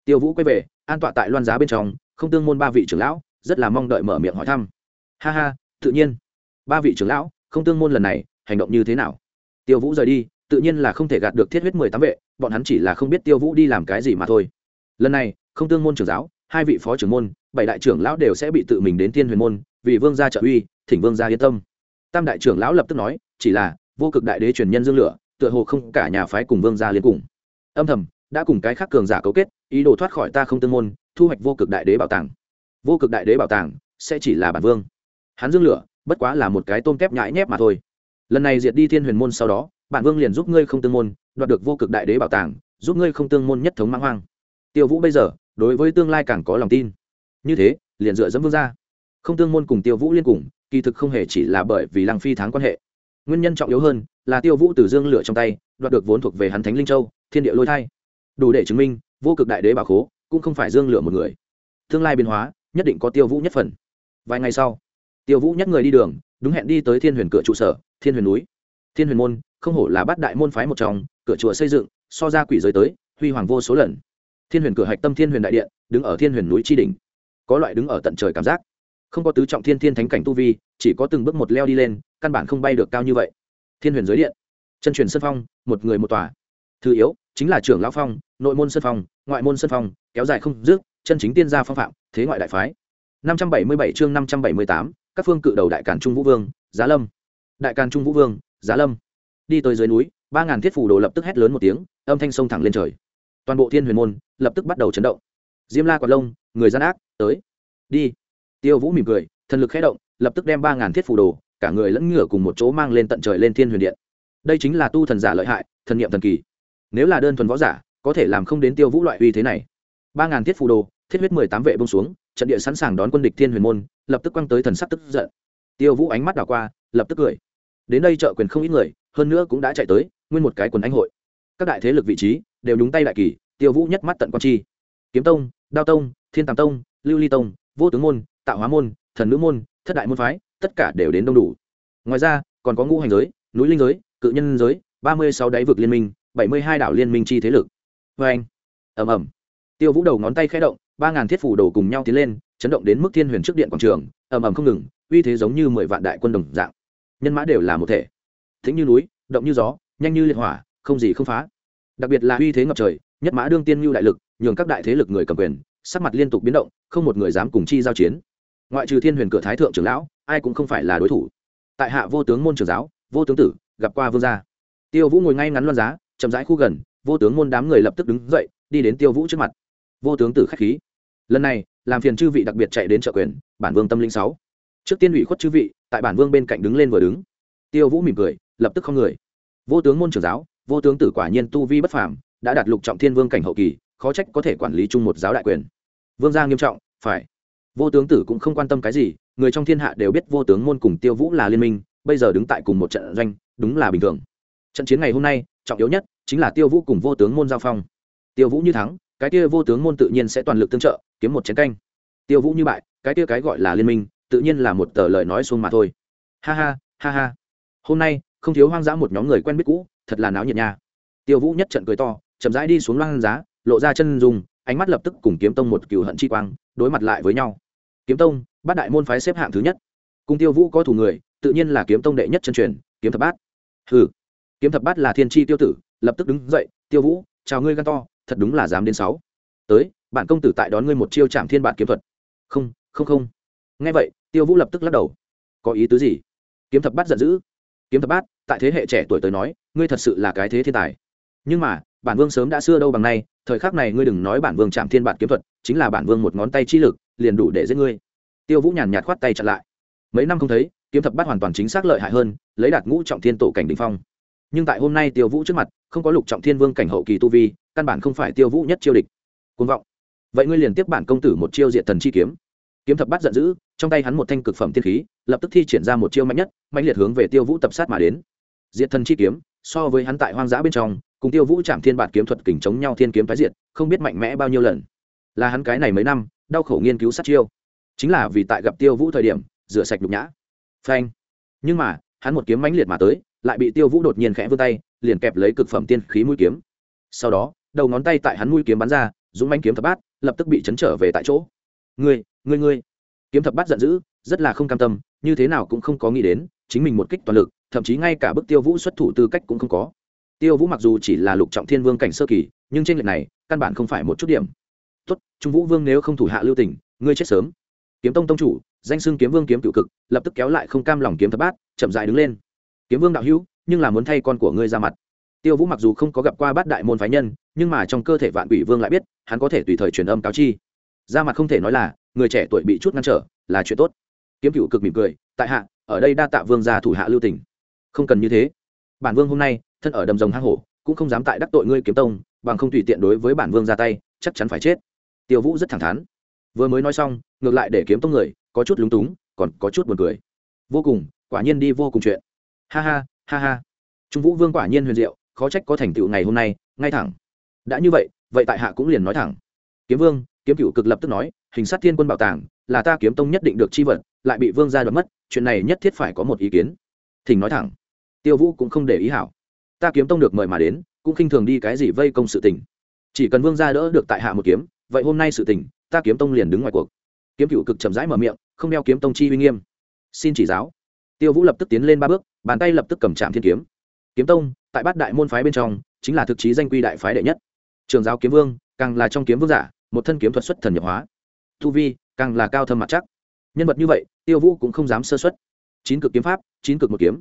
Tiêu vũ quay về, an tọa tại loan giá bên trong, không tương môn ba vị trưởng lão, rất là mong đợi mở miệng hỏi thăm. Ha ha, tự nhiên. Ba vị trưởng lão, không tương môn lần này, hành động như thế nào? Tiêu vũ rời đi, tự nhiên là không thể gạt được thiết huyết mười tám vệ, bọn hắn chỉ là không biết tiêu vũ đi làm cái gì mà thôi. Lần này, không tương môn trưởng giáo, hai vị phó trưởng môn, bảy đại trưởng lão đều sẽ bị tự mình đến thiên huyền môn, vì vương gia trợ uy, thỉnh vương gia yên tâm. Tam đại trưởng lão lập tức nói, chỉ là, vô cực đại đế truyền nhân dương lửa, tựa hồ không cả nhà phái cùng vương gia liên cùng. Âm thầm đã cùng cái khác cường giả cấu kết, ý đồ thoát khỏi ta không tương môn, thu hoạch vô cực đại đế bảo tàng. Vô cực đại đế bảo tàng sẽ chỉ là bản vương. Hắn dương lửa, bất quá là một cái tôm kép nhãi nhép mà thôi. Lần này diệt đi thiên huyền môn sau đó, bản vương liền giúp ngươi không tương môn, đoạt được vô cực đại đế bảo tàng, giúp ngươi không tương môn nhất thống mãng hoang. Tiêu vũ bây giờ, đối với tương lai càng có lòng tin. Như thế, liền dựa dẫm vương ra. Không tương môn cùng tiêu vũ liên cùng, kỳ thực không hề chỉ là bởi vì lăng phi thắng quan hệ. Nguyên nhân trọng yếu hơn là tiêu vũ từ dương lửa trong tay, đoạt được vốn thuộc về hắn thánh linh châu, thiên địa lôi thai đủ để chứng minh vô cực đại đế bảo khố cũng không phải dương lửa một người. Tương lai biến hóa, nhất định có tiêu vũ nhất phần. Vài ngày sau, tiêu vũ nhất người đi đường, đúng hẹn đi tới thiên huyền cửa trụ sở, thiên huyền núi. Thiên huyền môn, không hổ là bát đại môn phái một trong, cửa chùa xây dựng, so ra quỷ giới tới, huy hoàng vô số lần. Thiên huyền cửa hạch tâm thiên huyền đại điện, đứng ở thiên huyền núi tri đình có loại đứng ở tận trời cảm giác. Không có tứ trọng thiên thiên thánh cảnh tu vi, chỉ có từng bước một leo đi lên, căn bản không bay được cao như vậy. Thiên huyền giới điện, chân truyền sân phong, một người một tòa. Thứ yếu chính là trưởng lão phong, nội môn sân phong, ngoại môn sân phong, kéo dài không dứt, chân chính tiên gia phong phạm, thế ngoại đại phái. năm trăm bảy mươi bảy chương năm trăm bảy mươi tám, các phương cự đầu đại càn trung vũ vương, giá lâm. Đại càn trung vũ vương, giá lâm. Đi tới dưới núi, ba ngàn thiết phủ đồ lập tức hét lớn một tiếng, âm thanh sông thẳng lên trời. Toàn bộ thiên huyền môn lập tức bắt đầu chấn động. Diêm la quạt lông, người gian ác, tới. Đi. Tiêu vũ mỉm cười, thần lực khé động, lập tức đem ba ngàn thiết phủ đồ, cả người lẫn ngửa cùng một chỗ mang lên tận trời lên thiên huyền điện. Đây chính là tu thần giả lợi hại, thần nghiệm thần kỳ nếu là đơn thuần võ giả, có thể làm không đến tiêu vũ loại uy thế này. Ba ngàn thiết phù đồ, thiết huyết mười tám vệ bông xuống, trận địa sẵn sàng đón quân địch thiên huyền môn, lập tức quăng tới thần sắc tức giận. Tiêu vũ ánh mắt đảo qua, lập tức cười. Đến đây trợ quyền không ít người, hơn nữa cũng đã chạy tới, nguyên một cái quần anh hội. Các đại thế lực vị trí, đều đúng tay đại kỳ, tiêu vũ nhất mắt tận quan chi. Kiếm tông, đao tông, thiên tàm tông, lưu ly tông, vô tướng môn, tạo hóa môn, thần nữ môn, thất đại môn phái, tất cả đều đến đông đủ. Ngoài ra, còn có ngũ hành giới, núi linh giới, cự nhân giới, ba mươi sáu đáy vực liên minh bảy mươi hai đảo liên minh chi thế lực. Vê anh ẩm ẩm tiêu vũ đầu ngón tay khẽ động, ba ngàn thiết phủ đồ cùng nhau tiến lên, chấn động đến mức thiên huyền trước điện quảng trường ẩm ẩm không ngừng, uy thế giống như mười vạn đại quân đồng dạng. Nhân mã đều là một thể. Thính như núi, động như gió, nhanh như liệt hỏa, không gì không phá. Đặc biệt là uy thế ngập trời, nhất mã đương tiên như đại lực, nhường các đại thế lực người cầm quyền, sắc mặt liên tục biến động, không một người dám cùng chi giao chiến. Ngoại trừ thiên huyền cửa thái thượng trưởng lão, ai cũng không phải là đối thủ. Tại hạ vô tướng môn trưởng giáo, vô tướng tử, gặp qua vương gia. Tiêu vũ ngồi ngay ngắn loan giá chậm rãi khu gần, vô tướng môn đám người lập tức đứng dậy, đi đến tiêu vũ trước mặt. Vô tướng tử k h á c h khí. Lần này, làm phiền chư vị đặc biệt chạy đến trợ quyền, bản vương tâm linh sáu. Trước tiên ủy khuất chư vị, tại bản vương bên cạnh đứng lên vừa đứng. Tiêu vũ mỉm cười, lập tức không người. Vô tướng môn trưởng giáo, vô tướng tử quả nhiên tu vi bất phàm, đã đạt lục trọng thiên vương cảnh hậu kỳ, khó trách có thể quản lý chung một giáo đại quyền. Vương gia nghiêm trọng, phải. Vô tướng tử cũng không quan tâm cái gì, người trong thiên hạ đều biết vô tướng môn cùng tiêu vũ là liên minh, bây giờ đứng tại cùng một trận doanh, đúng là bình thường trận chiến ngày hôm nay, trọng yếu nhất chính là tiêu vũ cùng vô tướng môn giao phong. Tiêu vũ như thắng, cái kia vô tướng môn tự nhiên sẽ toàn lực tương trợ, kiếm một chiến canh. Tiêu vũ như bại, cái kia cái gọi là liên minh, tự nhiên là một tờ lời nói xuông mà thôi. Ha ha ha ha. Hôm nay, không thiếu hoang dã một nhóm người quen biết cũ, thật là náo nhiệt nha. Tiêu vũ nhất trận cười to, chậm rãi đi xuống loang giá, lộ ra chân dùng ánh mắt lập tức cùng kiếm tông một cựu hận chi quang, đối mặt lại với nhau. Kiếm tông, bát đại môn phái xếp hạng thứ nhất. Cùng tiêu vũ có thủ người, tự nhiên là kiếm tông đệ nhất chân truyền, kiếm thập bát. Hừ kiếm thập bát là thiên tri tiêu tử, lập tức đứng dậy, tiêu vũ, chào ngươi gan to, thật đúng là dám đến sáu. Tới, bạn công tử tại đón ngươi một chiêu trạm thiên bản kiếm thuật. Không không không. Nghe vậy, tiêu vũ lập tức lắc đầu. Có ý tứ gì? Kiếm thập bát giận dữ. Kiếm thập bát, tại thế hệ trẻ tuổi tới nói, ngươi thật sự là cái thế thiên tài. Nhưng mà, bản vương sớm đã xưa đâu bằng nay, thời khắc này ngươi đừng nói bản vương chạm thiên bản kiếm thuật, chính là bản vương một ngón tay chi lực, liền đủ để giết ngươi. Tiêu vũ nhàn nhạt khoát tay chặn lại. Mấy năm không thấy, kiếm thập bát hoàn toàn chính xác lợi hại hơn, lấy đạt ngũ trọng thiên tổ cảnh đình phong nhưng tại hôm nay tiêu vũ trước mặt, không có lục trọng thiên vương cảnh hậu kỳ tu vi, căn bản không phải tiêu vũ nhất chiêu địch. Côn vọng. Vậy ngươi liền tiếp bản công tử một chiêu diện thần chi kiếm. Kiếm thập bát giận dữ, trong tay hắn một thanh cực phẩm tiên khí, lập tức thi triển ra một chiêu mạnh nhất mạnh liệt hướng về tiêu vũ tập sát mà đến. Diện thần chi kiếm, so với hắn tại hoang dã bên trong, cùng tiêu vũ chạm thiên bản kiếm thuật kình chống nhau thiên kiếm tái diệt, không biết mạnh mẽ bao nhiêu lần. Là hắn cái này mấy năm, đau khổ nghiên cứu sát chiêu. Chính là vì tại gặp tiêu vũ thời điểm, rửa sạch nhục nhã. Phanh. Nhưng mà, hắn một kiếm mãnh liệt mà tới lại bị tiêu vũ đột nhiên khẽ vươn tay, liền kẹp lấy cực phẩm tiên khí mũi kiếm. Sau đó, đầu ngón tay tại hắn mũi kiếm bắn ra, dũng manh kiếm thập bát, lập tức bị chấn trở về tại chỗ. Ngươi ngươi ngươi! Kiếm thập bát giận dữ, rất là không cam tâm, như thế nào cũng không có nghĩ đến, chính mình một kích toàn lực, thậm chí ngay cả bức tiêu vũ xuất thủ tư cách cũng không có. Tiêu vũ mặc dù chỉ là lục trọng thiên vương cảnh sơ kỳ, nhưng trên lệch này, căn bản không phải một chút điểm. Tốt, trung vũ vương nếu không thủ hạ lưu tình, ngươi chết sớm. Kiếm tông tông chủ, danh xưng kiếm vương kiếm cựu cực, lập tức kéo lại không cam lòng kiếm thập bát, chậm dại đứng lên kiếm vương đạo hữu, nhưng là muốn thay con của ngươi ra mặt. Tiêu vũ mặc dù không có gặp qua bát đại môn phái nhân, nhưng mà trong cơ thể vạn quỷ vương lại biết, hắn có thể tùy thời truyền âm cáo chi. Ra mặt không thể nói là, người trẻ tuổi bị chút ngăn trở, là chuyện tốt. Kiếm cựu cực mỉm cười, tại hạ, ở đây đa tạ vương gia thủ hạ lưu tỉnh không cần như thế. Bản vương hôm nay, thân ở đầm rồng hang hổ, cũng không dám tại đắc tội ngươi kiếm tông, bằng không tùy tiện đối với bản vương ra tay, chắc chắn phải chết. Tiêu vũ rất thẳng thắn. Vừa mới nói xong, ngược lại để kiếm tông người có chút lúng túng, còn có chút buồn cười. Vô cùng, quả nhiên đi vô cùng chuyện ha ha ha ha. Trung vũ vương quả nhiên huyền diệu, khó trách có thành tựu ngày hôm nay, ngay thẳng. Đã như vậy vậy tại hạ cũng liền nói thẳng. Kiếm vương, kiếm cựu cực lập tức nói, hình sát thiên quân bảo tàng, là ta kiếm tông nhất định được chi vật, lại bị vương gia đoạt mất, chuyện này nhất thiết phải có một ý kiến. Thỉnh nói thẳng. Tiêu vũ cũng không để ý hảo. Ta kiếm tông được mời mà đến, cũng khinh thường đi cái gì vây công sự tình. Chỉ cần vương gia đỡ được tại hạ một kiếm, vậy hôm nay sự tình, ta kiếm tông liền đứng ngoài cuộc. Kiếm cựu cực chậm rãi mở miệng, không đeo kiếm tông chi uy nghiêm. Xin chỉ giáo. Tiêu vũ lập tức tiến lên ba bước bàn tay lập tức cầm trạm thiên kiếm. Kiếm tông, tại bát đại môn phái bên trong, chính là thực chí danh quy đại phái đệ nhất. Trường giáo kiếm vương, càng là trong kiếm vương giả, một thân kiếm thuật xuất thần nhập hóa. Tu vi, càng là cao thâm mặt chắc. Nhân vật như vậy, tiêu vũ cũng không dám sơ xuất chín cực kiếm pháp, chín cực một kiếm.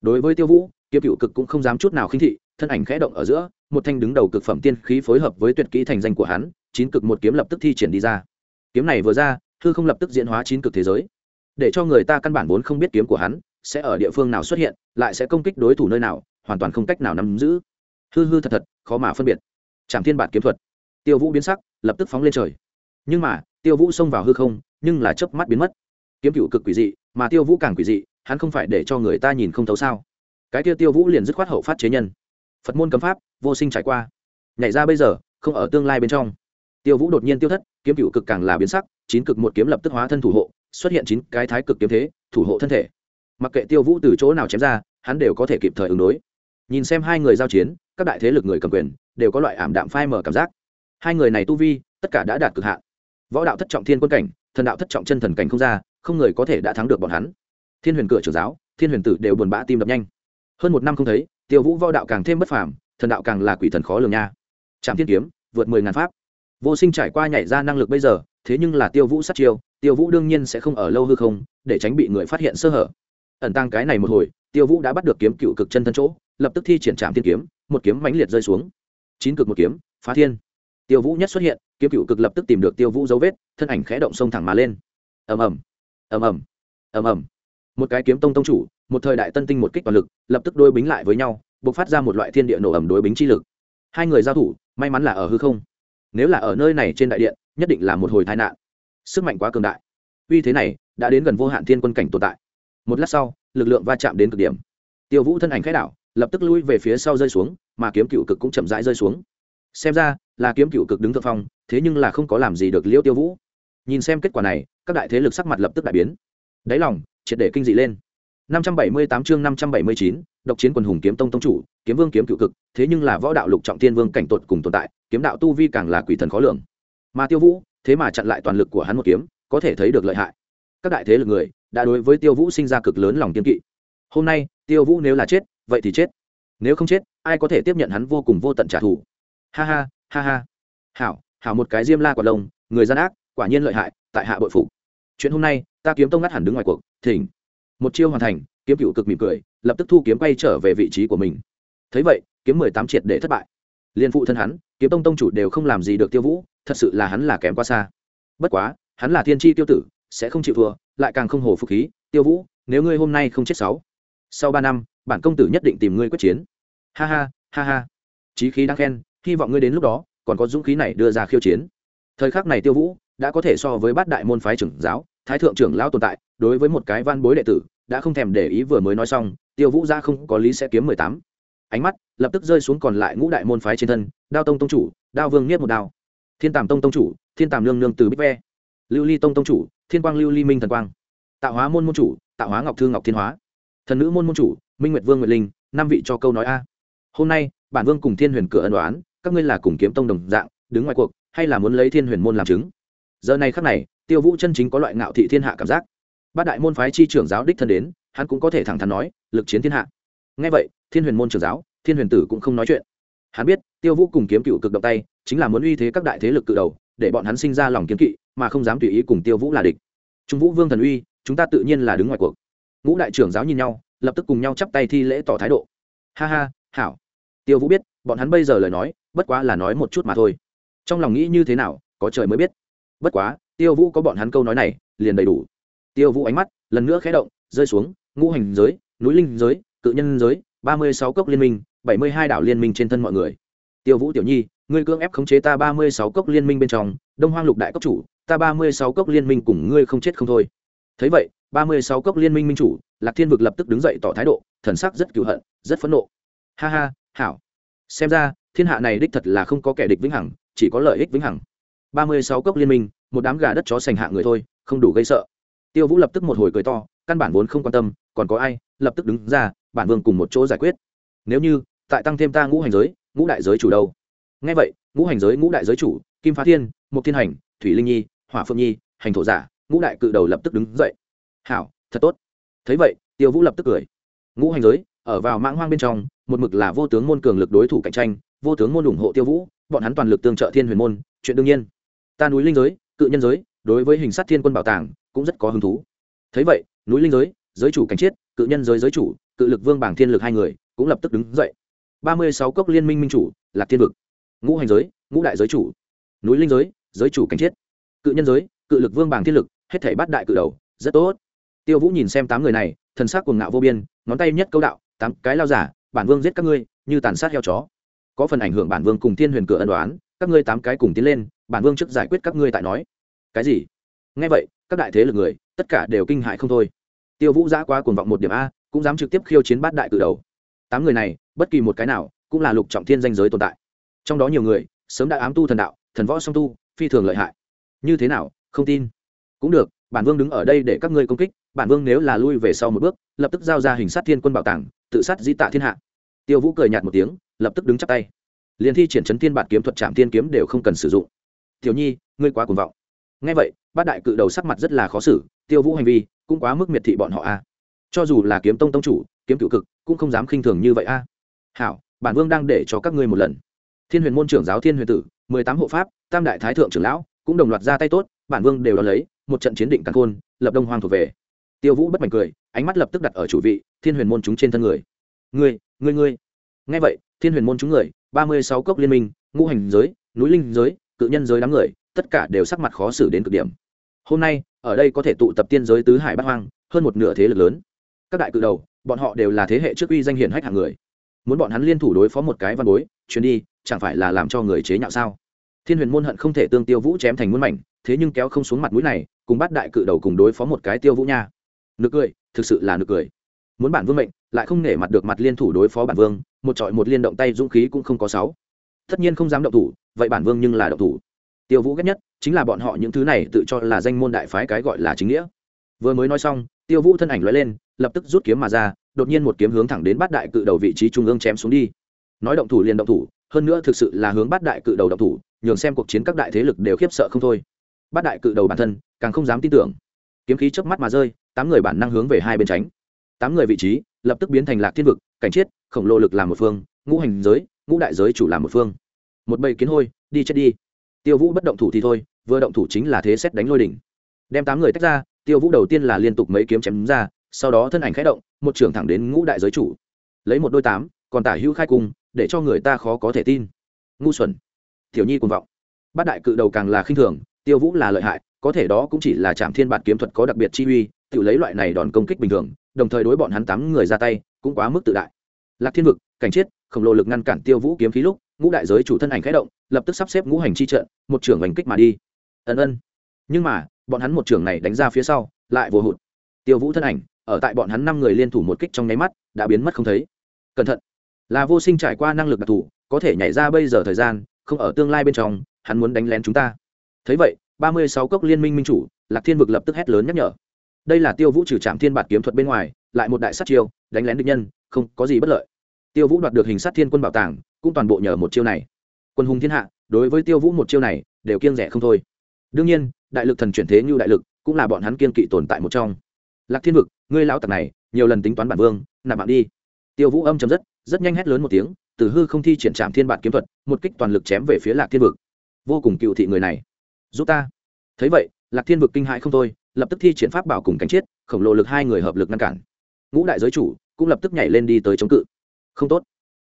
Đối với tiêu vũ, kiếm cựu cực cũng không dám chút nào khinh thị, thân ảnh khẽ động ở giữa, một thanh đứng đầu cực phẩm tiên khí phối hợp với tuyệt kỹ thành danh của hắn, chín cực một kiếm lập tức thi triển đi ra. Kiếm này vừa ra thư không lập tức diễn hóa chín cực thế giới. Để cho người ta căn bản vốn không biết kiếm của hắn sẽ ở địa phương nào xuất hiện, lại sẽ công kích đối thủ nơi nào, hoàn toàn không cách nào nắm giữ. Hư hư thật thật, khó mà phân biệt. Trảm thiên bản kiếm thuật. Tiêu vũ biến sắc, lập tức phóng lên trời. Nhưng mà, tiêu vũ xông vào hư không, nhưng là chớp mắt biến mất. Kiếm cựu cực quỷ dị, mà tiêu vũ càng quỷ dị, hắn không phải để cho người ta nhìn không thấu sao? Cái tiêu tiêu vũ liền dứt khoát hậu phát chế nhân. Phật môn cấm pháp, vô sinh trải qua. Nhảy ra bây giờ, không ở tương lai bên trong. Tiêu vũ đột nhiên tiêu thất, kiếm cựu cực càng là biến sắc, chín cực một kiếm lập tức hóa thân thủ hộ, xuất hiện chín cái thái cực kiếm thế, thủ hộ thân thể mặc kệ tiêu vũ từ chỗ nào chém ra, hắn đều có thể kịp thời ứng đối. Nhìn xem hai người giao chiến, các đại thế lực người cầm quyền, đều có loại ảm đạm phai mở cảm giác. Hai người này tu vi, tất cả đã đạt cực hạn. Võ đạo thất trọng thiên quân cảnh, thần đạo thất trọng chân thần cảnh không ra, không người có thể đã thắng được bọn hắn. Thiên huyền cửa trưởng giáo, thiên huyền tử đều buồn bã tim đập nhanh. Hơn một năm không thấy, tiêu vũ võ đạo càng thêm bất phàm, thần đạo càng là quỷ thần khó lường nha. Trạm thiên kiếm, vượt mười ngàn pháp. Vô sinh trải qua nhảy ra năng lực bây giờ, thế nhưng là tiêu vũ sát chiêu, tiêu vũ đương nhiên sẽ không ở lâu hư không, để tránh bị người phát hiện sơ hở ẩn tăng cái này một hồi, tiêu vũ đã bắt được kiếm cựu cực chân thân chỗ, lập tức thi triển trạm thiên kiếm, một kiếm mãnh liệt rơi xuống. Chín cực một kiếm, phá thiên. Tiêu vũ nhất xuất hiện, kiếm cựu cực lập tức tìm được tiêu vũ dấu vết, thân ảnh khẽ động sông thẳng mà lên. Ầm ầm ầm ầm ầm ầm. Một cái kiếm tông tông chủ, một thời đại tân tinh một kích toàn lực, lập tức đôi bính lại với nhau buộc phát ra một loại thiên địa nổ ẩm đối bính chi lực. Hai người giao thủ, may mắn là ở hư không. Nếu là ở nơi này trên đại điện, nhất định là một hồi tai nạn. Sức mạnh quá cường đại. Uy thế này, đã đến gần vô hạn thiên quân cảnh tồn tại một lát sau lực lượng va chạm đến cực điểm. Tiêu vũ thân ảnh khẽ đảo lập tức lui về phía sau rơi xuống mà kiếm cựu cực cũng chậm rãi rơi xuống. Xem ra là kiếm cựu cực đứng thượng phong thế nhưng là không có làm gì được liêu tiêu vũ. Nhìn xem kết quả này các đại thế lực sắc mặt lập tức đại biến. Đáy lòng triệt để kinh dị lên. 578 chương 579, độc chiến quần hùng kiếm tông tông chủ kiếm vương kiếm cựu cực thế nhưng là võ đạo lục trọng tiên vương cảnh tột cùng tồn tại kiếm đạo tu vi càng là quỷ thần khó lường. Mà tiêu vũ thế mà chặn lại toàn lực của hắn một kiếm có thể thấy được lợi hại. Các đại thế lực người đã đối với tiêu vũ sinh ra cực lớn lòng kiên kỵ. Hôm nay, tiêu vũ nếu là chết, vậy thì chết. Nếu không chết, ai có thể tiếp nhận hắn vô cùng vô tận trả thù? Ha ha ha ha. Hảo hảo một cái diêm la quả lông, người gian ác, quả nhiên lợi hại, tại hạ bội phụ chuyện hôm nay, ta kiếm tông ngắt hẳn đứng ngoài cuộc, thỉnh. Một chiêu hoàn thành, kiếm cựu cực mỉm cười, lập tức thu kiếm quay trở về vị trí của mình. Thấy vậy, kiếm mười tám triệt để thất bại. Liên phụ thân hắn, kiếm tông tông chủ đều không làm gì được tiêu vũ, thật sự là hắn là kém quá xa. Bất quá, hắn là thiên tri tiêu tử, sẽ không chịu thua lại càng không hổ phục khí, tiêu vũ, nếu ngươi hôm nay không chết sáu, sau ba năm, bản công tử nhất định tìm ngươi quyết chiến. Ha ha ha ha. Chí khí đang khen, hy vọng ngươi đến lúc đó, còn có dũng khí này đưa ra khiêu chiến. Thời khắc này tiêu vũ đã có thể so với bát đại môn phái trưởng giáo, thái thượng trưởng lão tồn tại, đối với một cái văn bối đệ tử, đã không thèm để ý vừa mới nói xong, tiêu vũ ra không có lý sẽ kiếm mười tám. Ánh mắt lập tức rơi xuống còn lại ngũ đại môn phái trên thân, đao tông tông chủ, đao vương niết một đao. Thiên tàm tông tông chủ, thiên tàm nương nương từ bích ve. Lưu ly tông tông chủ thiên quang lưu ly minh thần quang. Tạo hóa môn môn chủ, tạo hóa ngọc thư ngọc thiên hóa. Thần nữ môn môn chủ, minh nguyệt vương nguyệt linh, năm vị cho câu nói a. Hôm nay, bản vương cùng thiên huyền cửa ân đoán các ngươi là cùng kiếm tông đồng dạng, đứng ngoài cuộc, hay là muốn lấy thiên huyền môn làm chứng? Giờ này khắc này, tiêu vũ chân chính có loại ngạo thị thiên hạ cảm giác. Bát đại môn phái chi trưởng giáo đích thân đến, hắn cũng có thể thẳng thắn nói, lực chiến thiên hạ. Ngay vậy, thiên huyền môn trưởng giáo, thiên huyền tử cũng không nói chuyện. Hắn biết, tiêu vũ cùng kiếm cựu cực động tay, chính là muốn uy thế các đại thế lực cự đầu để bọn hắn sinh ra lòng kiếm kỵ, mà không dám tùy ý cùng tiêu vũ là địch. Trung vũ vương thần uy, chúng ta tự nhiên là đứng ngoài cuộc. Ngũ đại trưởng giáo nhìn nhau, lập tức cùng nhau chắp tay thi lễ tỏ thái độ. Ha ha, hảo. Tiêu vũ biết, bọn hắn bây giờ lời nói, bất quá là nói một chút mà thôi. Trong lòng nghĩ như thế nào, có trời mới biết. Bất quá, tiêu vũ có bọn hắn câu nói này, liền đầy đủ. Tiêu vũ ánh mắt, lần nữa khé động, rơi xuống, ngũ hành giới, núi linh giới, cự nhân giới, ba mươi sáu cốc liên minh, bảy mươi hai đảo liên minh trên thân mọi người. Tiêu vũ tiểu nhi ngươi cưỡng ép khống chế ta ba mươi sáu cốc liên minh bên trong, đông hoang lục đại cốc chủ, ta ba mươi sáu cốc liên minh cùng ngươi không chết không thôi. Thấy vậy, ba mươi sáu cốc liên minh minh chủ, lạc thiên vực lập tức đứng dậy tỏ thái độ, thần sắc rất cựu hận, rất phẫn nộ. Ha ha, hảo. Xem ra, thiên hạ này đích thật là không có kẻ địch vĩnh hằng, chỉ có lợi ích vĩnh hằng. ba mươi sáu cốc liên minh, một đám gà đất chó sành hạ người thôi, không đủ gây sợ. Tiêu vũ lập tức một hồi cười to, căn bản vốn không quan tâm, còn có ai, lập tức đứng ra, bản vương cùng một chỗ giải quyết. Nếu như, tại tăng thêm ta ngũ hành giới, ngũ đại giới chủ đâu? Ngay vậy, ngũ hành giới ngũ đại giới chủ, kim phá thiên mục thiên hành, thủy linh nhi, hỏa phượng nhi, hành thổ giả, ngũ đại cự đầu lập tức đứng dậy. Hảo, thật tốt. Thấy vậy, tiêu vũ lập tức cười. Ngũ hành giới, ở vào mãng hoang bên trong, một mực là vô tướng môn cường lực đối thủ cạnh tranh, vô tướng môn ủng hộ tiêu vũ, bọn hắn toàn lực tương trợ thiên huyền môn, chuyện đương nhiên. Ta núi linh giới, cự nhân giới, đối với hình sát thiên quân bảo tàng, cũng rất có hứng thú. Thấy vậy, núi linh giới giới chủ cảnh chiết, cự nhân giới giới chủ, cự lực vương bảng thiên lực hai người, cũng lập tức đứng dậy. Ba mươi sáu cốc liên minh minh chủ, lạc thiên vực ngũ hành giới, ngũ đại giới chủ. Núi linh giới giới chủ cảnh chiết cự nhân giới, cự lực vương bảng thiết lực, hết thể bát đại cự đầu, rất tốt. Tiêu vũ nhìn xem tám người này, thần sắc cuồng ngạo vô biên, ngón tay nhất câu đạo, tám cái lao giả, bản vương giết các ngươi, như tàn sát heo chó. Có phần ảnh hưởng bản vương cùng thiên huyền cửa ân đoán các ngươi tám cái cùng tiến lên, bản vương trước giải quyết các ngươi tại nói. Cái gì? Nghe vậy, các đại thế lực người, tất cả đều kinh hại không thôi. Tiêu vũ giã qua cuồng vọng một điểm a, cũng dám trực tiếp khiêu chiến bát đại cự đầu. Tám người này, bất kỳ một cái nào, cũng là lục trọng thiên danh giới tồn tại trong đó nhiều người, sớm đã ám tu thần đạo, thần võ song tu, phi thường lợi hại. Như thế nào, không tin? Cũng được, bản vương đứng ở đây để các ngươi công kích, bản vương nếu là lui về sau một bước, lập tức giao ra hình sát thiên quân bảo tàng, tự sát di tạ thiên hạ. Tiêu vũ cười nhạt một tiếng, lập tức đứng chắp tay. Liền thi triển chấn thiên bản kiếm thuật trạm thiên kiếm đều không cần sử dụng. Tiểu nhi, ngươi quá cuồng vọng. Ngay vậy, bát đại cự đầu sắc mặt rất là khó xử, tiêu vũ hành vi cũng quá mức miệt thị bọn họ a. Cho dù là kiếm tông tông chủ, kiếm cựu cực, cũng không dám khinh thường như vậy a. Hảo, bản vương đang để cho các ngươi một lần thiên huyền môn trưởng giáo thiên huyền tử, mười tám hộ pháp, tam đại thái thượng trưởng lão, cũng đồng loạt ra tay tốt, bản vương đều đón lấy, một trận chiến định cắn khôn, lập đông hoang thuộc về. Tiêu vũ bất mảnh cười, ánh mắt lập tức đặt ở chủ vị, thiên huyền môn chúng trên thân người. Ngươi ngươi ngươi. Ngay vậy, thiên huyền môn chúng người, ba mươi sáu cốc liên minh, ngũ hành giới, núi linh giới, cự nhân giới đám người, tất cả đều sắc mặt khó xử đến cực điểm. Hôm nay, ở đây có thể tụ tập tiên giới tứ hải bát hoang, hơn một nửa thế lực lớn. Các đại cự đầu, bọn họ đều là thế hệ trước uy danh hiển hách hạng người muốn bọn hắn liên thủ đối phó một cái văn bối, chuyến đi, chẳng phải là làm cho người chế nhạo sao? Thiên huyền môn hận không thể tương tiêu vũ chém thành muôn mảnh, thế nhưng kéo không xuống mặt mũi này, cùng bắt đại cự đầu cùng đối phó một cái tiêu vũ nha. Nực cười, thực sự là nực cười. Muốn bản vương mệnh, lại không nể mặt được mặt liên thủ đối phó bản vương, một trọi một liên động tay dũng khí cũng không có sáu. Tất nhiên không dám động thủ, vậy bản vương nhưng là động thủ. Tiêu vũ ghét nhất chính là bọn họ những thứ này tự cho là danh môn đại phái cái gọi là chính nghĩa. Vừa mới nói xong, tiêu vũ thân ảnh lóe lên, lập tức rút kiếm mà ra đột nhiên một kiếm hướng thẳng đến bát đại cự đầu vị trí trung ương chém xuống đi. Nói động thủ liền động thủ, hơn nữa thực sự là hướng bát đại cự đầu động thủ, nhường xem cuộc chiến các đại thế lực đều khiếp sợ không thôi. Bát đại cự đầu bản thân, càng không dám tin tưởng. Kiếm khí chớp mắt mà rơi, tám người bản năng hướng về hai bên tránh. Tám người vị trí, lập tức biến thành lạc thiên vực, cảnh chiết, khổng lồ lực làm một phương, ngũ hành giới, ngũ đại giới chủ làm một phương. Một bầy kiến hôi, đi chết đi. Tiêu vũ bất động thủ thì thôi, vừa động thủ chính là thế xét đánh lôi đỉnh. Đem tám người tách ra, tiêu vũ đầu tiên là liên tục mấy kiếm chém ra sau đó thân ảnh khẽ động một trưởng thẳng đến ngũ đại giới chủ. Lấy một đôi tám còn tả hữu khai cung để cho người ta khó có thể tin. Ngu xuẩn. Tiểu nhi cùng vọng. Bát đại cự đầu càng là khinh thường tiêu vũ là lợi hại có thể đó cũng chỉ là trạm thiên bản kiếm thuật có đặc biệt chi uy tự lấy loại này đòn công kích bình thường đồng thời đối bọn hắn tám người ra tay cũng quá mức tự đại. Lạc thiên vực cảnh chết, khổng lồ lực ngăn cản tiêu vũ kiếm khí lúc ngũ đại giới chủ thân ảnh khẽ động lập tức sắp xếp ngũ hành chi trận một trưởng hành kích mà đi. Ân ân. Nhưng mà bọn hắn một trưởng này đánh ra phía sau lại vô hụt. Tiêu vũ thân ảnh ở tại bọn hắn năm người liên thủ một kích trong nháy mắt, đã biến mất không thấy. Cẩn thận. Là vô sinh trải qua năng lực đặc thù, có thể nhảy ra bây giờ thời gian, không ở tương lai bên trong, hắn muốn đánh lén chúng ta. Thấy vậy, ba mươi sáu cốc liên minh minh chủ, lạc thiên vực lập tức hét lớn nhắc nhở. Đây là tiêu vũ trừ trạm thiên bạt kiếm thuật bên ngoài, lại một đại sát chiêu, đánh lén địch nhân, không có gì bất lợi. Tiêu vũ đoạt được hình sát thiên quân bảo tàng, cũng toàn bộ nhờ một chiêu này. Quân hùng thiên hạ, đối với tiêu vũ một chiêu này, đều kiêng rẻ không thôi. Đương nhiên, đại lực thần chuyển thế như đại lực, cũng là bọn hắn kiên kỵ tồn tại một trong lạc thiên vực, ngươi lão tặc này, nhiều lần tính toán bản vương, nạp mạng đi. Tiêu vũ âm chấm dứt, rất nhanh hét lớn một tiếng, từ hư không thi triển trạm thiên bản kiếm thuật, một kích toàn lực chém về phía lạc thiên vực. Vô cùng cựu thị người này. Giúp ta. Thấy vậy, lạc thiên vực kinh hãi không thôi, lập tức thi triển pháp bảo cùng cánh chiết, khổng lồ lực hai người hợp lực ngăn cản. Ngũ đại giới chủ cũng lập tức nhảy lên đi tới chống cự. Không tốt.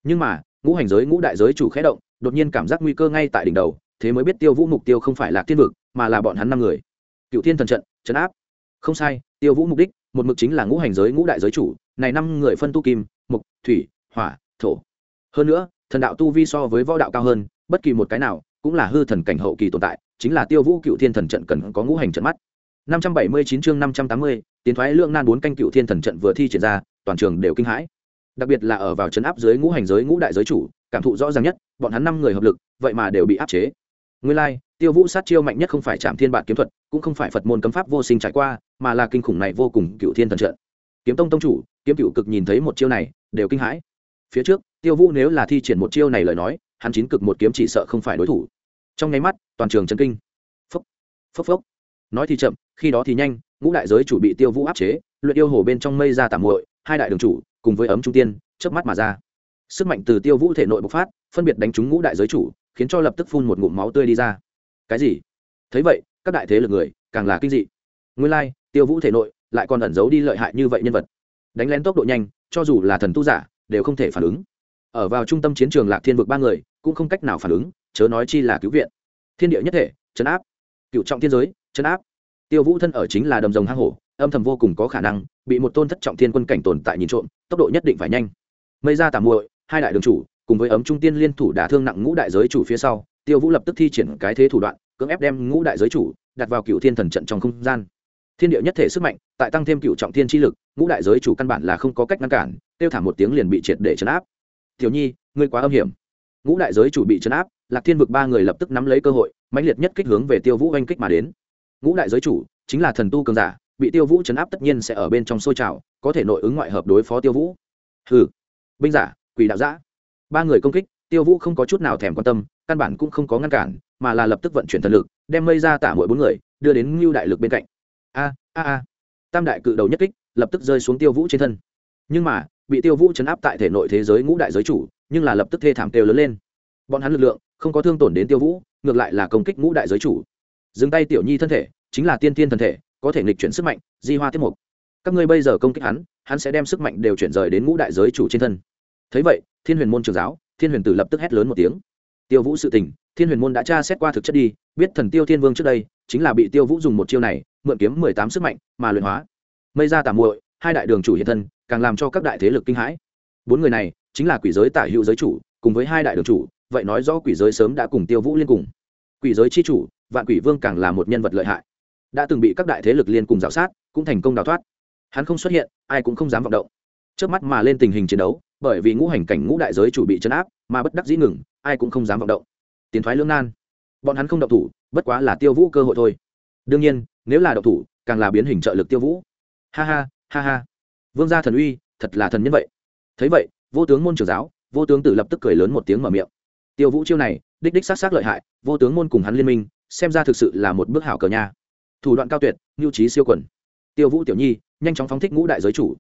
Nhưng mà, ngũ hành giới, ngũ đại giới chủ khé động, đột nhiên cảm giác nguy cơ ngay tại đỉnh đầu, thế mới biết tiêu vũ mục tiêu không phải là thiên vực, mà là bọn hắn năm người. Cựu thiên thần trận trấn áp không sai tiêu vũ mục đích một mực chính là ngũ hành giới ngũ đại giới chủ này năm người phân tu kim mục thủy hỏa thổ. Hơn nữa thần đạo tu vi so với võ đạo cao hơn bất kỳ một cái nào cũng là hư thần cảnh hậu kỳ tồn tại chính là tiêu vũ cựu thiên thần trận cần có ngũ hành trận mắt. 579 chương 580, tiến thoái lượng nan bốn canh cựu thiên thần trận vừa thi triển ra toàn trường đều kinh hãi. Đặc biệt là ở vào trấn áp dưới ngũ hành giới ngũ đại giới chủ cảm thụ rõ ràng nhất bọn hắn năm người hợp lực vậy mà đều bị áp chế. Nguyên lai tiêu vũ sát chiêu mạnh nhất không phải chạm thiên bản kiếm thuật, cũng không phải phật môn cấm pháp vô sinh trải qua, mà là kinh khủng này vô cùng cựu thiên thần trận. Kiếm tông tông chủ, kiếm cựu cực nhìn thấy một chiêu này, đều kinh hãi. Phía trước, tiêu vũ nếu là thi triển một chiêu này lời nói, hắn chín cực một kiếm chỉ sợ không phải đối thủ. Trong nháy mắt, toàn trường chân kinh. Phốc phốc phốc. Nói thì chậm, khi đó thì nhanh, ngũ đại giới chủ bị tiêu vũ áp chế, luyện yêu hồ bên trong mây ra tạm muội, hai đại đường chủ, cùng với ấm trung tiên, chớp mắt mà ra. Sức mạnh từ tiêu vũ thể nội bộc phát, phân biệt đánh trúng ngũ đại giới chủ, khiến cho lập tức phun một ngụm máu tươi đi ra cái gì? Thấy vậy, các đại thế lực người càng là kinh dị. Nguyên lai, tiêu vũ thể nội lại còn ẩn giấu đi lợi hại như vậy nhân vật. Đánh lén tốc độ nhanh, cho dù là thần tu giả, đều không thể phản ứng. Ở vào trung tâm chiến trường lạc thiên vực ba người, cũng không cách nào phản ứng, chớ nói chi là cứu viện. Thiên địa nhất thể, chấn áp. Cựu trọng thiên giới, chấn áp. Tiêu vũ thân ở chính là đầm rồng hang hổ, âm thầm vô cùng có khả năng bị một tôn thất trọng thiên quân cảnh tồn tại nhìn trộm, tốc độ nhất định phải nhanh. Mây ra tà muội, hai đại đường chủ, cùng với ấm trung tiên liên thủ đả thương nặng ngũ đại giới chủ phía sau tiêu vũ lập tức thi triển cái thế thủ đoạn, cưỡng ép đem ngũ đại giới chủ đặt vào cựu thiên thần trận trong không gian. Thiên địa nhất thể sức mạnh, tại tăng thêm cựu trọng thiên chi lực, ngũ đại giới chủ căn bản là không có cách ngăn cản, tiêu thả một tiếng liền bị triệt để chấn áp. Tiểu nhi, ngươi quá âm hiểm. Ngũ đại giới chủ bị chấn áp, lạc thiên vực ba người lập tức nắm lấy cơ hội, mãnh liệt nhất kích hướng về tiêu vũ oanh kích mà đến. Ngũ đại giới chủ, chính là thần tu cường giả, bị tiêu vũ chấn áp tất nhiên sẽ ở bên trong sôi trào, có thể nội ứng ngoại hợp đối phó tiêu vũ. Hừ. Binh giả, quỷ đạo giã. Ba người công kích tiêu vũ không có chút nào thèm quan tâm, căn bản cũng không có ngăn cản, mà là lập tức vận chuyển thần lực, đem mây ra tả mỗi bốn người, đưa đến ngưu đại lực bên cạnh. A a a. Tam đại cự đầu nhất kích, lập tức rơi xuống tiêu vũ trên thân. Nhưng mà, bị tiêu vũ chấn áp tại thể nội thế giới ngũ đại giới chủ, nhưng là lập tức thê thảm tiêu lớn lên. Bọn hắn lực lượng, không có thương tổn đến tiêu vũ, ngược lại là công kích ngũ đại giới chủ. Dừng tay tiểu nhi thân thể, chính là tiên tiên thân thể, có thể nghịch chuyển sức mạnh, di hoa tiết mục. Các ngươi bây giờ công kích hắn hắn sẽ đem sức mạnh đều chuyển rời đến ngũ đại giới chủ trên thân. Thấy vậy, thiên huyền môn trường giáo thiên huyền tử lập tức hét lớn một tiếng. Tiêu vũ sự tình, thiên huyền môn đã tra xét qua thực chất đi, biết thần tiêu thiên vương trước đây, chính là bị tiêu vũ dùng một chiêu này, mượn kiếm mười tám sức mạnh mà luyện hóa. Mây ra tà muội, hai đại đường chủ hiện thân, càng làm cho các đại thế lực kinh hãi. Bốn người này, chính là quỷ giới tả hữu giới chủ, cùng với hai đại đường chủ, vậy nói rõ quỷ giới sớm đã cùng tiêu vũ liên cùng. Quỷ giới c h i chủ, vạn quỷ vương càng là một nhân vật lợi hại. Đã từng bị các đại thế lực liên cùng g i o sát, cũng thành công đào thoát. Hắn không xuất hiện, ai cũng không dám vọng động. Trước mắt mà lên tình hình chiến đấu bởi vì ngũ hành cảnh ngũ đại giới chủ bị chấn áp, mà bất đắc dĩ ngừng, ai cũng không dám vọng động. Tiến thoái lưỡng nan. Bọn hắn không động thủ, bất quá là tiêu vũ cơ hội thôi. Đương nhiên, nếu là động thủ, càng là biến hình trợ lực tiêu vũ. Ha ha ha ha. Vương gia thần uy, thật là thần nhân vậy. Thấy vậy, vô tướng môn trưởng giáo, vô tướng tử lập tức cười lớn một tiếng mở miệng. Tiêu vũ chiêu này, đích đích s á lợi hại, vô tướng môn cùng hắn liên minh, xem ra thực sự là một bước hảo cờ nha. Thủ đoạn cao tuyệt mưu trí siêu quần tiêu vũ tiểu nhi, nhanh chóng phóng thích ngũ đại giới chủ.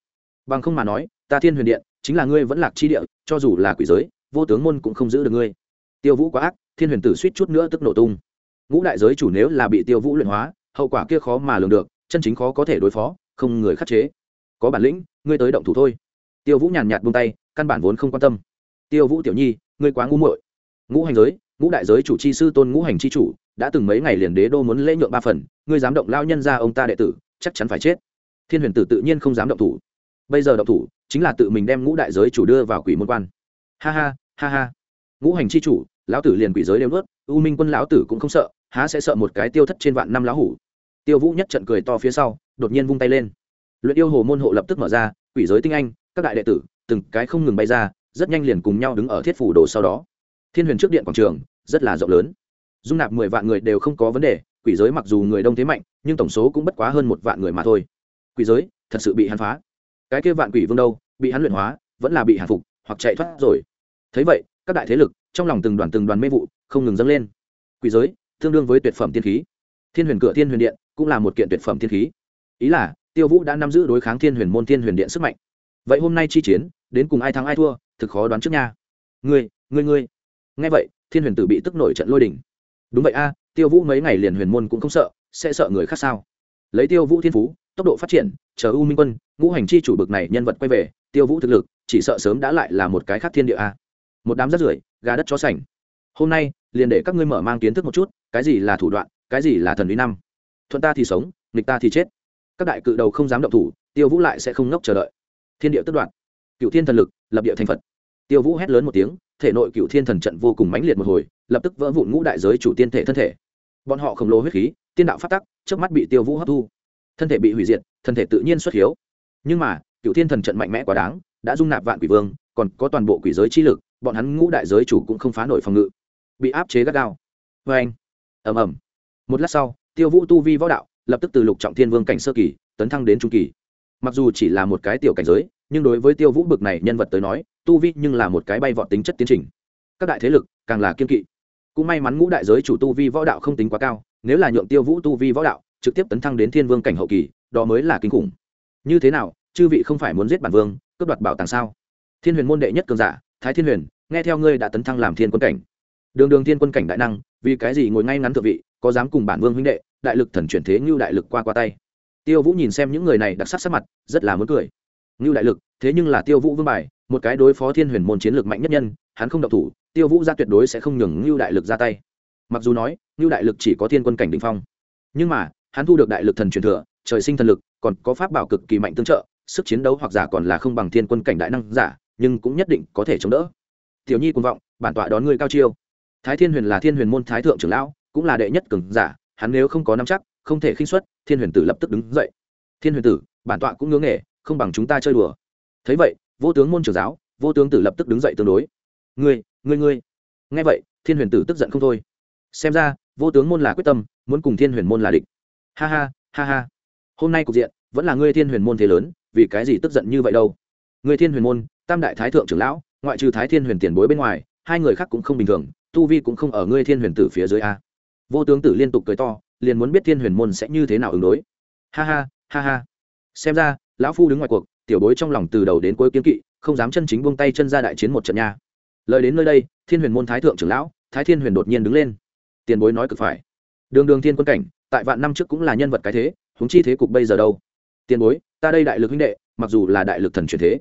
Bằng không mà nói, ta thiên huyền điện chính là ngươi vẫn lạc chi địa, cho dù là quỷ giới, vô tướng môn cũng không giữ được ngươi. Tiêu vũ quá ác, thiên huyền tử suýt chút nữa tức nổ tung. Ngũ đại giới chủ nếu là bị tiêu vũ luyện hóa, hậu quả kia khó mà lường được, chân chính khó có thể đối phó, không người khắc chế. Có bản lĩnh, ngươi tới động thủ thôi. Tiêu vũ nhàn nhạt buông tay, căn bản vốn không quan tâm. Tiêu vũ tiểu nhi, ngươi quá ngu muội. Ngũ hành giới, ngũ đại giới chủ chi sư tôn ngũ hành chi chủ, đã từng mấy ngày liền đế đô muốn lễ nhượng ba phần, ngươi dám động lao nhân ra ông ta đệ tử, chắc chắn phải chết. Thiên huyền tử tự nhiên không dám động thủ. Bây giờ động thủ chính là tự mình đem ngũ đại giới chủ đưa vào quỷ môn quan. Ha ha ha ha. Ngũ hành chi chủ, lão tử liền quỷ giới đều nuốt, u minh quân lão tử cũng không sợ, há sẽ sợ một cái tiêu thất trên vạn năm lão hủ. Tiêu vũ nhất trận cười to phía sau, đột nhiên vung tay lên. Luyện yêu hồ môn hộ lập tức mở ra, quỷ giới tinh anh, các đại đệ tử, từng cái không ngừng bay ra, rất nhanh liền cùng nhau đứng ở thiết phủ đồ sau đó. Thiên huyền trước điện quảng trường, rất là rộng lớn. Dung nạp mười vạn người đều không có vấn đề, quỷ giới mặc dù người đông thế mạnh, nhưng tổng số cũng bất quá hơn một vạn người mà thôi. Quỷ giới, thật sự bị hắn phá. Cái kia vạn quỷ vương đâu bị hắn luyện hóa, vẫn là bị hạ phục, hoặc chạy thoát rồi. Thấy vậy, các đại thế lực, trong lòng từng đoàn từng đoàn mê vụ, không ngừng dâng lên. Quỷ giới, tương đương với tuyệt phẩm tiên khí. Thiên huyền cửa, thiên huyền điện, cũng là một kiện tuyệt phẩm tiên khí. Ý là, tiêu vũ đã nắm giữ đối kháng thiên huyền môn, thiên huyền điện sức mạnh. Vậy hôm nay chi chiến, đến cùng ai thắng ai thua, thực khó đoán trước nha. Ngươi ngươi ngươi. Nghe vậy, thiên huyền tử bị tức nổi trận lôi đỉnh đúng vậy a, tiêu vũ mấy ngày liền huyền môn cũng không sợ, sẽ sợ người khác sao? Lấy tiêu vũ thiên phú, tốc độ phát triển chờ u minh quân, ngũ hành chi chủ bực này nhân vật quay về, tiêu vũ thực lực, chỉ sợ sớm đã lại là một cái khác thiên địa a. Một đám rất rưởi, gà đất chó sành. Hôm nay, liền để các ngươi mở mang kiến thức một chút, cái gì là thủ đoạn, cái gì là thần uy năm. Thuận ta thì sống, nghịch ta thì chết. Các đại cự đầu không dám động thủ, tiêu vũ lại sẽ không ngốc chờ đợi. Thiên địa tất đoạn. Cựu thiên thần lực, lập địa thành phật. Tiêu vũ hét lớn một tiếng, thể nội cựu thiên thần trận vô cùng mãnh liệt một hồi, lập tức vỡ vụn ngũ đại giới chủ tiên thể thân thể. Bọn họ khổng lồ huyết khí, tiên đạo phát tắc trước mắt bị tiêu vũ hấp thu. Thân thể bị hủy diệt thân thể tự nhiên xuất hiếu. Nhưng mà cựu thiên thần trận mạnh mẽ quá đáng, đã dung nạp vạn quỷ vương, còn có toàn bộ quỷ giới chi lực, bọn hắn ngũ đại giới chủ cũng không phá nổi phòng ngự. Bị áp chế gắt gao. Vê anh ầm ầm. Một lát sau, tiêu vũ tu vi võ đạo, lập tức từ lục trọng thiên vương cảnh sơ kỳ, tấn thăng đến trung kỳ. Mặc dù chỉ là một cái tiểu cảnh giới, nhưng đối với tiêu vũ bực này nhân vật tới nói, tu vi nhưng là một cái bay vọt tính chất tiến trình. Các đại thế lực, càng là kiên kỵ. Cũng may mắn ngũ đại giới chủ tu vi võ đạo không tính quá cao, nếu là nhượng tiêu vũ tu vi võ đạo, trực tiếp tấn thăng đến thiên vương cảnh hậu kỳ đó mới là kinh khủng. Như thế nào, chư vị không phải muốn giết bản vương, cướp đoạt bảo tàng sao? Thiên huyền môn đệ nhất cường giả, thái thiên huyền, nghe theo ngươi đã tấn thăng làm thiên quân cảnh. Đường đường thiên quân cảnh đại năng, vì cái gì ngồi ngay ngắn thượng vị, có dám cùng bản vương huynh đệ, đại lực thần chuyển thế như đại lực qua qua tay? Tiêu vũ nhìn xem những người này đặc sắc sắc mặt, rất là muốn cười. Như đại lực, thế nhưng là tiêu vũ vương bài, một cái đối phó thiên huyền môn chiến lược mạnh nhất nhân, hắn không độc thủ, tiêu vũ ra tuyệt đối sẽ không nhường như đại lực ra tay. Mặc dù nói như đại lực chỉ có thiên quân cảnh đ ỉ n h phong, nhưng mà, hắn thu được đại lực thần truyền thừa trời sinh thần lực, còn có pháp bảo cực kỳ mạnh tương trợ, sức chiến đấu hoặc giả còn là không bằng thiên quân cảnh đại năng giả, nhưng cũng nhất định có thể chống đỡ. Tiểu nhi cuồng vọng, bản tọa đón ngươi cao chiêu. Thái thiên huyền là thiên huyền môn thái thượng trưởng lão, cũng là đệ nhất cường giả, hắn nếu không có nắm chắc, không thể khinh xuất thiên huyền tử lập tức đứng dậy. Thiên huyền tử, bản tọa cũng ngưỡng nghề, không bằng chúng ta chơi đùa. Thấy vậy, vô tướng môn trưởng giáo, vô tướng tử lập tức đứng dậy tương đối. Ngươi ngươi ngươi. Nghe vậy, thiên huyền tử tức giận không thôi. Xem ra, vô tướng môn là quyết tâm, muốn cùng thiên huyền môn là địch. Ha ha ha ha hôm nay cục diện vẫn là ngươi thiên huyền môn thế lớn, vì cái gì tức giận như vậy đâu? Ngươi thiên huyền môn, tam đại thái thượng trưởng lão, ngoại trừ thái thiên huyền tiền bối bên ngoài, hai người khác cũng không bình thường, tu vi cũng không ở ngươi thiên huyền tử phía dưới a. Vô tướng tử liên tục cười to, liền muốn biết thiên huyền môn sẽ như thế nào ứng đối. Ha ha ha ha. Xem ra, lão phu đứng ngoài cuộc, tiểu bối trong lòng từ đầu đến cuối kiếm kỵ, không dám chân chính buông tay chân ra đại chiến một trận nha. Lời đến nơi đây, thiên huyền môn thái thượng trưởng lão, thái thiên huyền đột nhiên đứng lên. Tiền bối nói cực phải. Đường đường thiên quân cảnh, tại vạn năm trước cũng là nhân vật cái thế huống chi thế cục bây giờ đâu? Tiền bối ta đây đại lực huynh đệ mặc dù là đại lực thần truyền thế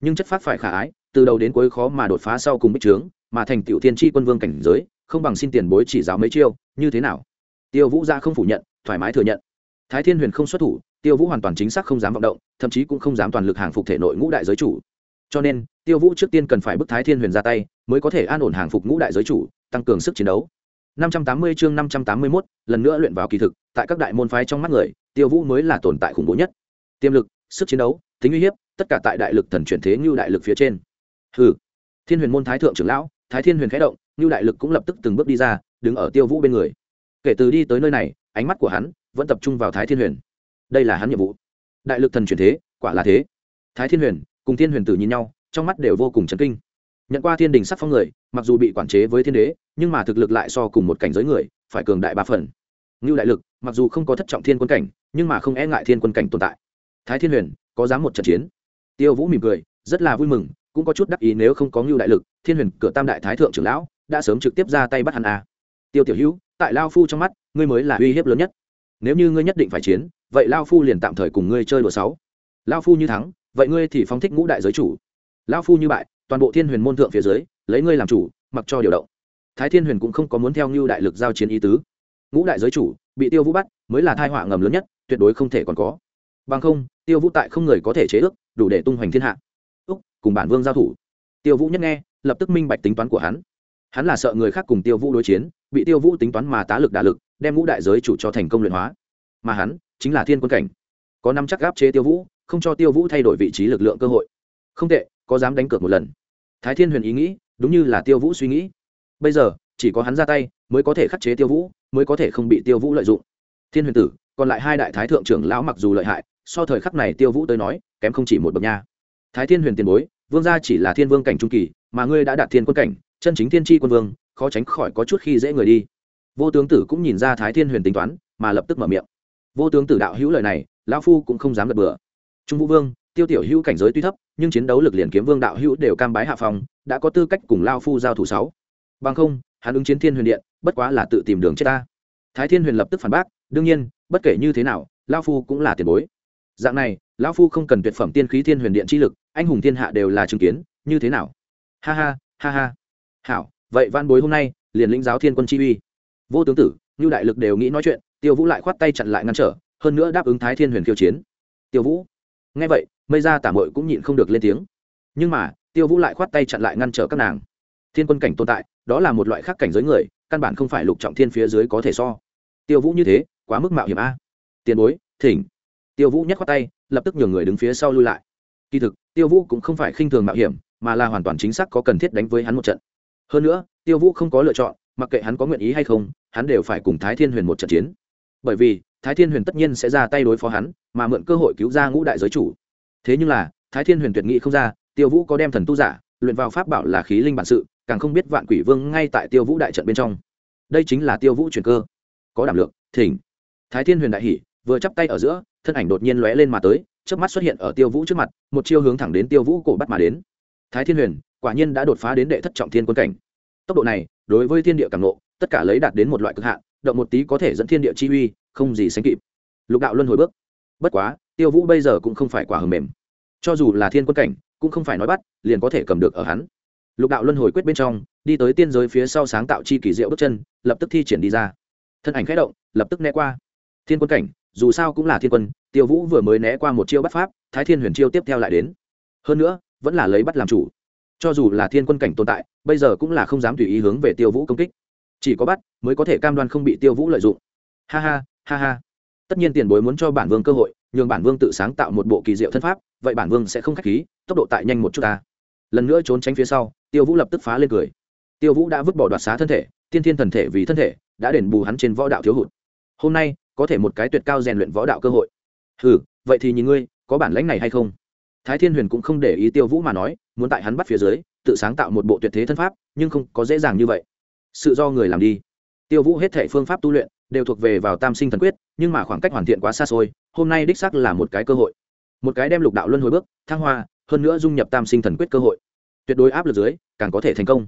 nhưng chất phát phải khả ái từ đầu đến cuối khó mà đột phá sau cùng bích trướng mà thành tiểu thiên tri quân vương cảnh giới không bằng xin tiền bối chỉ giáo mấy chiêu như thế nào? Tiêu vũ ra không phủ nhận thoải mái thừa nhận. Thái thiên huyền không xuất thủ tiêu vũ hoàn toàn chính xác không dám vọng động thậm chí cũng không dám toàn lực hàng phục thể nội ngũ đại giới chủ. Cho nên tiêu vũ trước tiên cần phải bức thái thiên huyền ra tay mới có thể an ổn hàng phục ngũ đại giới chủ tăng cường sức chiến đấu. 580 chương 581, lần nữa luyện vào kỳ thực tại các đại môn phái trong mắt người tiêu vũ mới là tồn tại khủng bố nhất. Tiềm lực, sức chiến đấu, tính uy hiếp, tất cả tại đại lực thần chuyển thế như đại lực phía trên. Hừ. Thiên huyền môn thái thượng trưởng lão, thái thiên huyền khẽ động, như đại lực cũng lập tức từng bước đi ra, đứng ở tiêu vũ bên người. Kể từ đi tới nơi này, ánh mắt của hắn vẫn tập trung vào thái thiên huyền. Đây là hắn nhiệm vụ. Đại lực thần chuyển thế, quả là thế. Thái thiên huyền cùng thiên huyền tử nhìn nhau, trong mắt đều vô cùng chấn kinh. Nhận qua thiên đình sắc phong người, mặc dù bị quản chế với thiên đế, nhưng mà thực lực lại so cùng một cảnh giới người, phải cường đại ba phần. Ngưu đại lực mặc dù không có thất trọng thiên quân cảnh, nhưng mà không e ngại thiên quân cảnh tồn tại. Thái thiên huyền, có dám một trận chiến? Tiêu vũ mỉm cười, rất là vui mừng, cũng có chút đắc ý nếu không có ngưu đại lực, thiên huyền, cửa tam đại thái thượng trưởng lão, đã sớm trực tiếp ra tay bắt hắn à. tiêu tiểu hữu, tại lao phu trong mắt, ngươi mới là uy hiếp lớn nhất. Nếu như ngươi nhất định phải chiến, vậy lao phu liền tạm thời cùng ngươi chơi đùa sáu. Lao phu như thắng, vậy ngươi thì phóng thích ngũ đại giới chủ. Lao phu như bại, toàn bộ thiên huyền môn thượng phía dưới, lấy ngươi làm chủ, mặc cho điều động. Thái thiên huyền cũng không có muốn theo Ngưu đại lực giao chiến ý tứ ngũ đại giới chủ, bị tiêu vũ bắt, mới là thai họa ngầm lớn nhất, tuyệt đối không thể còn có. Bằng không, tiêu vũ tại không người có thể chế ước, đủ để tung hoành thiên hạ. Úc, cùng bản vương giao thủ. Tiêu vũ nhất nghe, lập tức minh bạch tính toán của hắn. Hắn là sợ người khác cùng tiêu vũ đối chiến, bị tiêu vũ tính toán mà tá lực đả lực, đem ngũ đại giới chủ cho thành công luyện hóa. Mà hắn, chính là thiên quân cảnh. Có năm chắc gáp chế tiêu vũ, không cho tiêu vũ thay đổi vị trí lực lượng cơ hội. Không tệ, có dám đánh cược một lần. Thái thiên huyền ý nghĩ, đúng như là tiêu vũ suy nghĩ. Bây giờ, chỉ có hắn ra tay, mới có thể khắc chế tiêu vũ mới có thể không bị tiêu vũ lợi dụng. Thiên huyền tử, còn lại hai đại thái thượng trưởng lão mặc dù lợi hại, so thời khắc này tiêu vũ tới nói, kém không chỉ một bậc nha. Thái thiên huyền tiền bối, vương gia chỉ là thiên vương cảnh trung kỳ, mà ngươi đã đạt thiên quân cảnh, chân chính thiên tri quân vương, khó tránh khỏi có chút khi dễ người đi. Vô tướng tử cũng nhìn ra thái thiên huyền tính toán, mà lập tức mở miệng. Vô tướng tử đạo hữu lời này, lão phu cũng không dám gật bừa. Trung vũ vương, tiêu tiểu hữu cảnh giới tuy thấp, nhưng chiến đấu lực liền kiếm vương đạo hữu đều cam bái hạ phòng đã có tư cách cùng lao phu giao thủ sáu. Bằng không hắn ứng chiến thiên huyền điện, bất quá là tự tìm đường chết ta. Thái thiên huyền lập tức phản bác, đương nhiên, bất kể như thế nào lao phu cũng là tiền bối. Dạng này, lão phu không cần tuyệt phẩm tiên khí thiên huyền điện chi lực, anh hùng thiên hạ đều là chứng kiến, như thế nào? Ha ha ha ha. Hảo, vậy văn bối hôm nay, liền lĩnh giáo thiên quân chi uy. Vô tướng tử như đại lực đều nghĩ nói chuyện, tiêu vũ lại khoát tay chặn lại ngăn trở, hơn nữa đáp ứng thái thiên huyền khiêu chiến. Tiêu vũ. Nghe vậy, mây ra tả mội cũng nhịn không được lên tiếng. Nhưng mà, tiêu vũ lại khoát tay chặn lại ngăn trở các nàng thiên quân cảnh tồn tại, đó là một loại khác cảnh giới người, căn bản không phải lục trọng thiên phía dưới có thể so. Tiêu vũ như thế, quá mức mạo hiểm a. Tiền bối, thỉnh. Tiêu vũ nhắc khoác tay, lập tức nhường người đứng phía sau lui lại. Kỳ thực, tiêu vũ cũng không phải khinh thường mạo hiểm, mà là hoàn toàn chính xác có cần thiết đánh với hắn một trận. Hơn nữa, tiêu vũ không có lựa chọn, mặc kệ hắn có nguyện ý hay không, hắn đều phải cùng thái thiên huyền một trận chiến. Bởi vì, thái thiên huyền tất nhiên sẽ ra tay đối phó hắn, mà mượn cơ hội cứu ra ngũ đại giới chủ. Thế nhưng là, thái thiên huyền tuyệt nghị không ra, tiêu vũ có đem thần tu giả, luyện vào pháp bảo là khí linh bản sự càng không biết vạn quỷ vương ngay tại tiêu vũ đại trận bên trong. Đây chính là tiêu vũ truyền cơ. Có đảm lượng, thỉnh. Thái thiên huyền đại hỷ vừa chắp tay ở giữa, thân ảnh đột nhiên lóe lên mà tới trước mắt xuất hiện ở tiêu vũ trước mặt, một chiêu hướng thẳng đến tiêu vũ cổ bắt mà đến. Thái thiên huyền, quả nhiên đã đột phá đến đệ thất trọng thiên quân cảnh. Tốc độ này, đối với thiên địa càng nộ, tất cả lấy đạt đến một loại cực hạn, động một tí có thể dẫn thiên địa chi uy, không gì sánh kịp. Lục đạo luân hồi bước. Bất quá, tiêu vũ bây giờ cũng không phải quả hầm mềm. Cho dù là thiên quân cảnh, cũng không phải nói bắt, liền có thể cầm được ở hắn lục đạo luân hồi quyết bên trong, đi tới tiên giới phía sau sáng tạo chi kỳ diệu bước chân, lập tức thi triển đi ra. Thân ảnh khẽ động, lập tức né qua. Thiên quân cảnh, dù sao cũng là thiên quân, tiêu vũ vừa mới né qua một chiêu bắt pháp, thái thiên huyền chiêu tiếp theo lại đến. Hơn nữa, vẫn là lấy bắt làm chủ. Cho dù là thiên quân cảnh tồn tại, bây giờ cũng là không dám tùy ý hướng về tiêu vũ công kích. Chỉ có bắt, mới có thể cam đoan không bị tiêu vũ lợi dụng. Ha ha ha ha. Tất nhiên tiền bối muốn cho bản vương cơ hội, nhường bản vương tự sáng tạo một bộ kỳ diệu thân pháp, vậy bản vương sẽ không k h á c h khí, tốc độ tại nhanh một chút ta lần nữa trốn tránh phía sau, tiêu vũ lập tức phá lên cười. Tiêu vũ đã vứt bỏ đoạt xá thân thể, tiên thiên thần thể vì thân thể, đã đền bù hắn trên võ đạo thiếu hụt. Hôm nay, có thể một cái tuyệt cao rèn luyện võ đạo cơ hội. Ừ vậy thì nhìn ngươi, có bản lãnh này hay không? Thái thiên huyền cũng không để ý tiêu vũ mà nói, muốn tại hắn bắt phía dưới, tự sáng tạo một bộ tuyệt thế thân pháp, nhưng không có dễ dàng như vậy. Sự do người làm đi. Tiêu vũ hết thể phương pháp tu luyện, đều thuộc về vào tam sinh thần quyết, nhưng mà khoảng cách hoàn thiện quá xa xôi, hôm nay đích xác là một cái cơ hội. Một cái đem lục đạo luân hồi bước, thăng hoa hơn nữa dung nhập tam sinh thần quyết cơ hội. Tuyệt đối áp lực dưới, càng có thể thành công.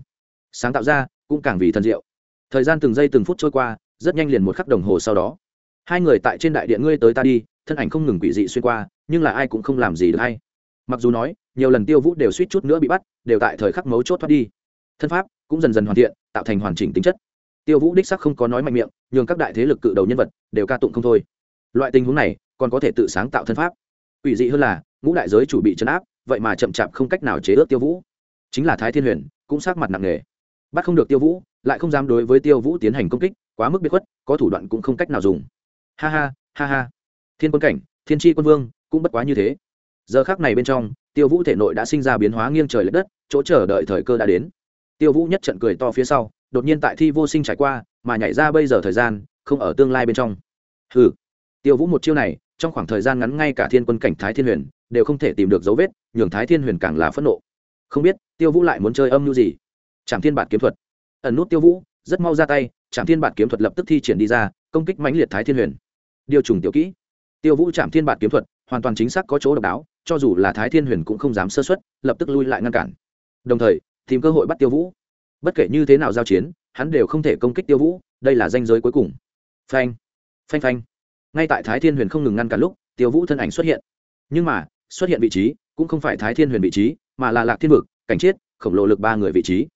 Sáng tạo ra, cũng càng vì thần diệu. Thời gian từng giây từng phút trôi qua, rất nhanh liền một khắc đồng hồ sau đó. Hai người tại trên đại điện ngươi tới ta đi, thân ảnh không ngừng quỷ dị xuyên qua, nhưng là ai cũng không làm gì được hay. Mặc dù nói, nhiều lần tiêu vũ đều suýt chút nữa bị bắt, đều tại thời khắc mấu chốt thoát đi. Thân pháp cũng dần dần hoàn thiện, tạo thành hoàn chỉnh tính chất. Tiêu vũ đích sắc không có nói mạnh miệng, nhường các đại thế lực cự đầu nhân vật đều ca tụng không thôi. Loại tình huống này, còn có thể tự sáng tạo thân pháp. Ủy dị hơn là, ngũ đại giới chủ bị chấn áp vậy mà chậm chạp không cách nào chế ước tiêu vũ. Chính là thái thiên huyền, cũng sát mặt nặng nề. Bắt không được tiêu vũ, lại không dám đối với tiêu vũ tiến hành công kích, quá mức biệt khuất, có thủ đoạn cũng không cách nào dùng. Ha ha ha ha. Thiên quân cảnh, thiên tri quân vương, cũng bất quá như thế. Giờ khác này bên trong, tiêu vũ thể nội đã sinh ra biến hóa nghiêng trời l ệ đất, chỗ chờ đợi thời cơ đã đến. Tiêu vũ nhất trận cười to phía sau, đột nhiên tại thi vô sinh trải qua, mà nhảy ra bây giờ thời gian, không ở tương lai bên trong. Ừ tiêu vũ một chiêu này, trong khoảng thời gian ngắn ngay cả thiên quân cảnh thái thiên huyền đều không thể tìm được dấu vết, nhường thái thiên huyền càng là phẫn nộ. Không biết, tiêu vũ lại muốn chơi âm mưu gì? Trạm thiên bản kiếm thuật. Ẩn nút tiêu vũ, rất mau ra tay trạm thiên bản kiếm thuật lập tức thi triển đi ra, công kích mãnh liệt thái thiên huyền. Điều trùng tiểu kỹ. Tiêu vũ trạm thiên bản kiếm thuật, hoàn toàn chính xác có chỗ độc đáo, cho dù là thái thiên huyền cũng không dám sơ xuất lập tức lui lại ngăn cản. Đồng thời, tìm cơ hội bắt tiêu vũ. Bất kể như thế nào giao chiến, hắn đều không thể công kích tiêu vũ, đây là danh giới cuối cùng. Phanh phanh phanh. Ngay tại thái thiên huyền không ngừng ngăn cản lúc, tiêu vũ thân ảnh xuất hiện. Nhưng mà xuất hiện vị trí, cũng không phải thái thiên huyền vị trí, mà là lạc thiên vực, cảnh chiết, khổng lồ lực ba người vị trí.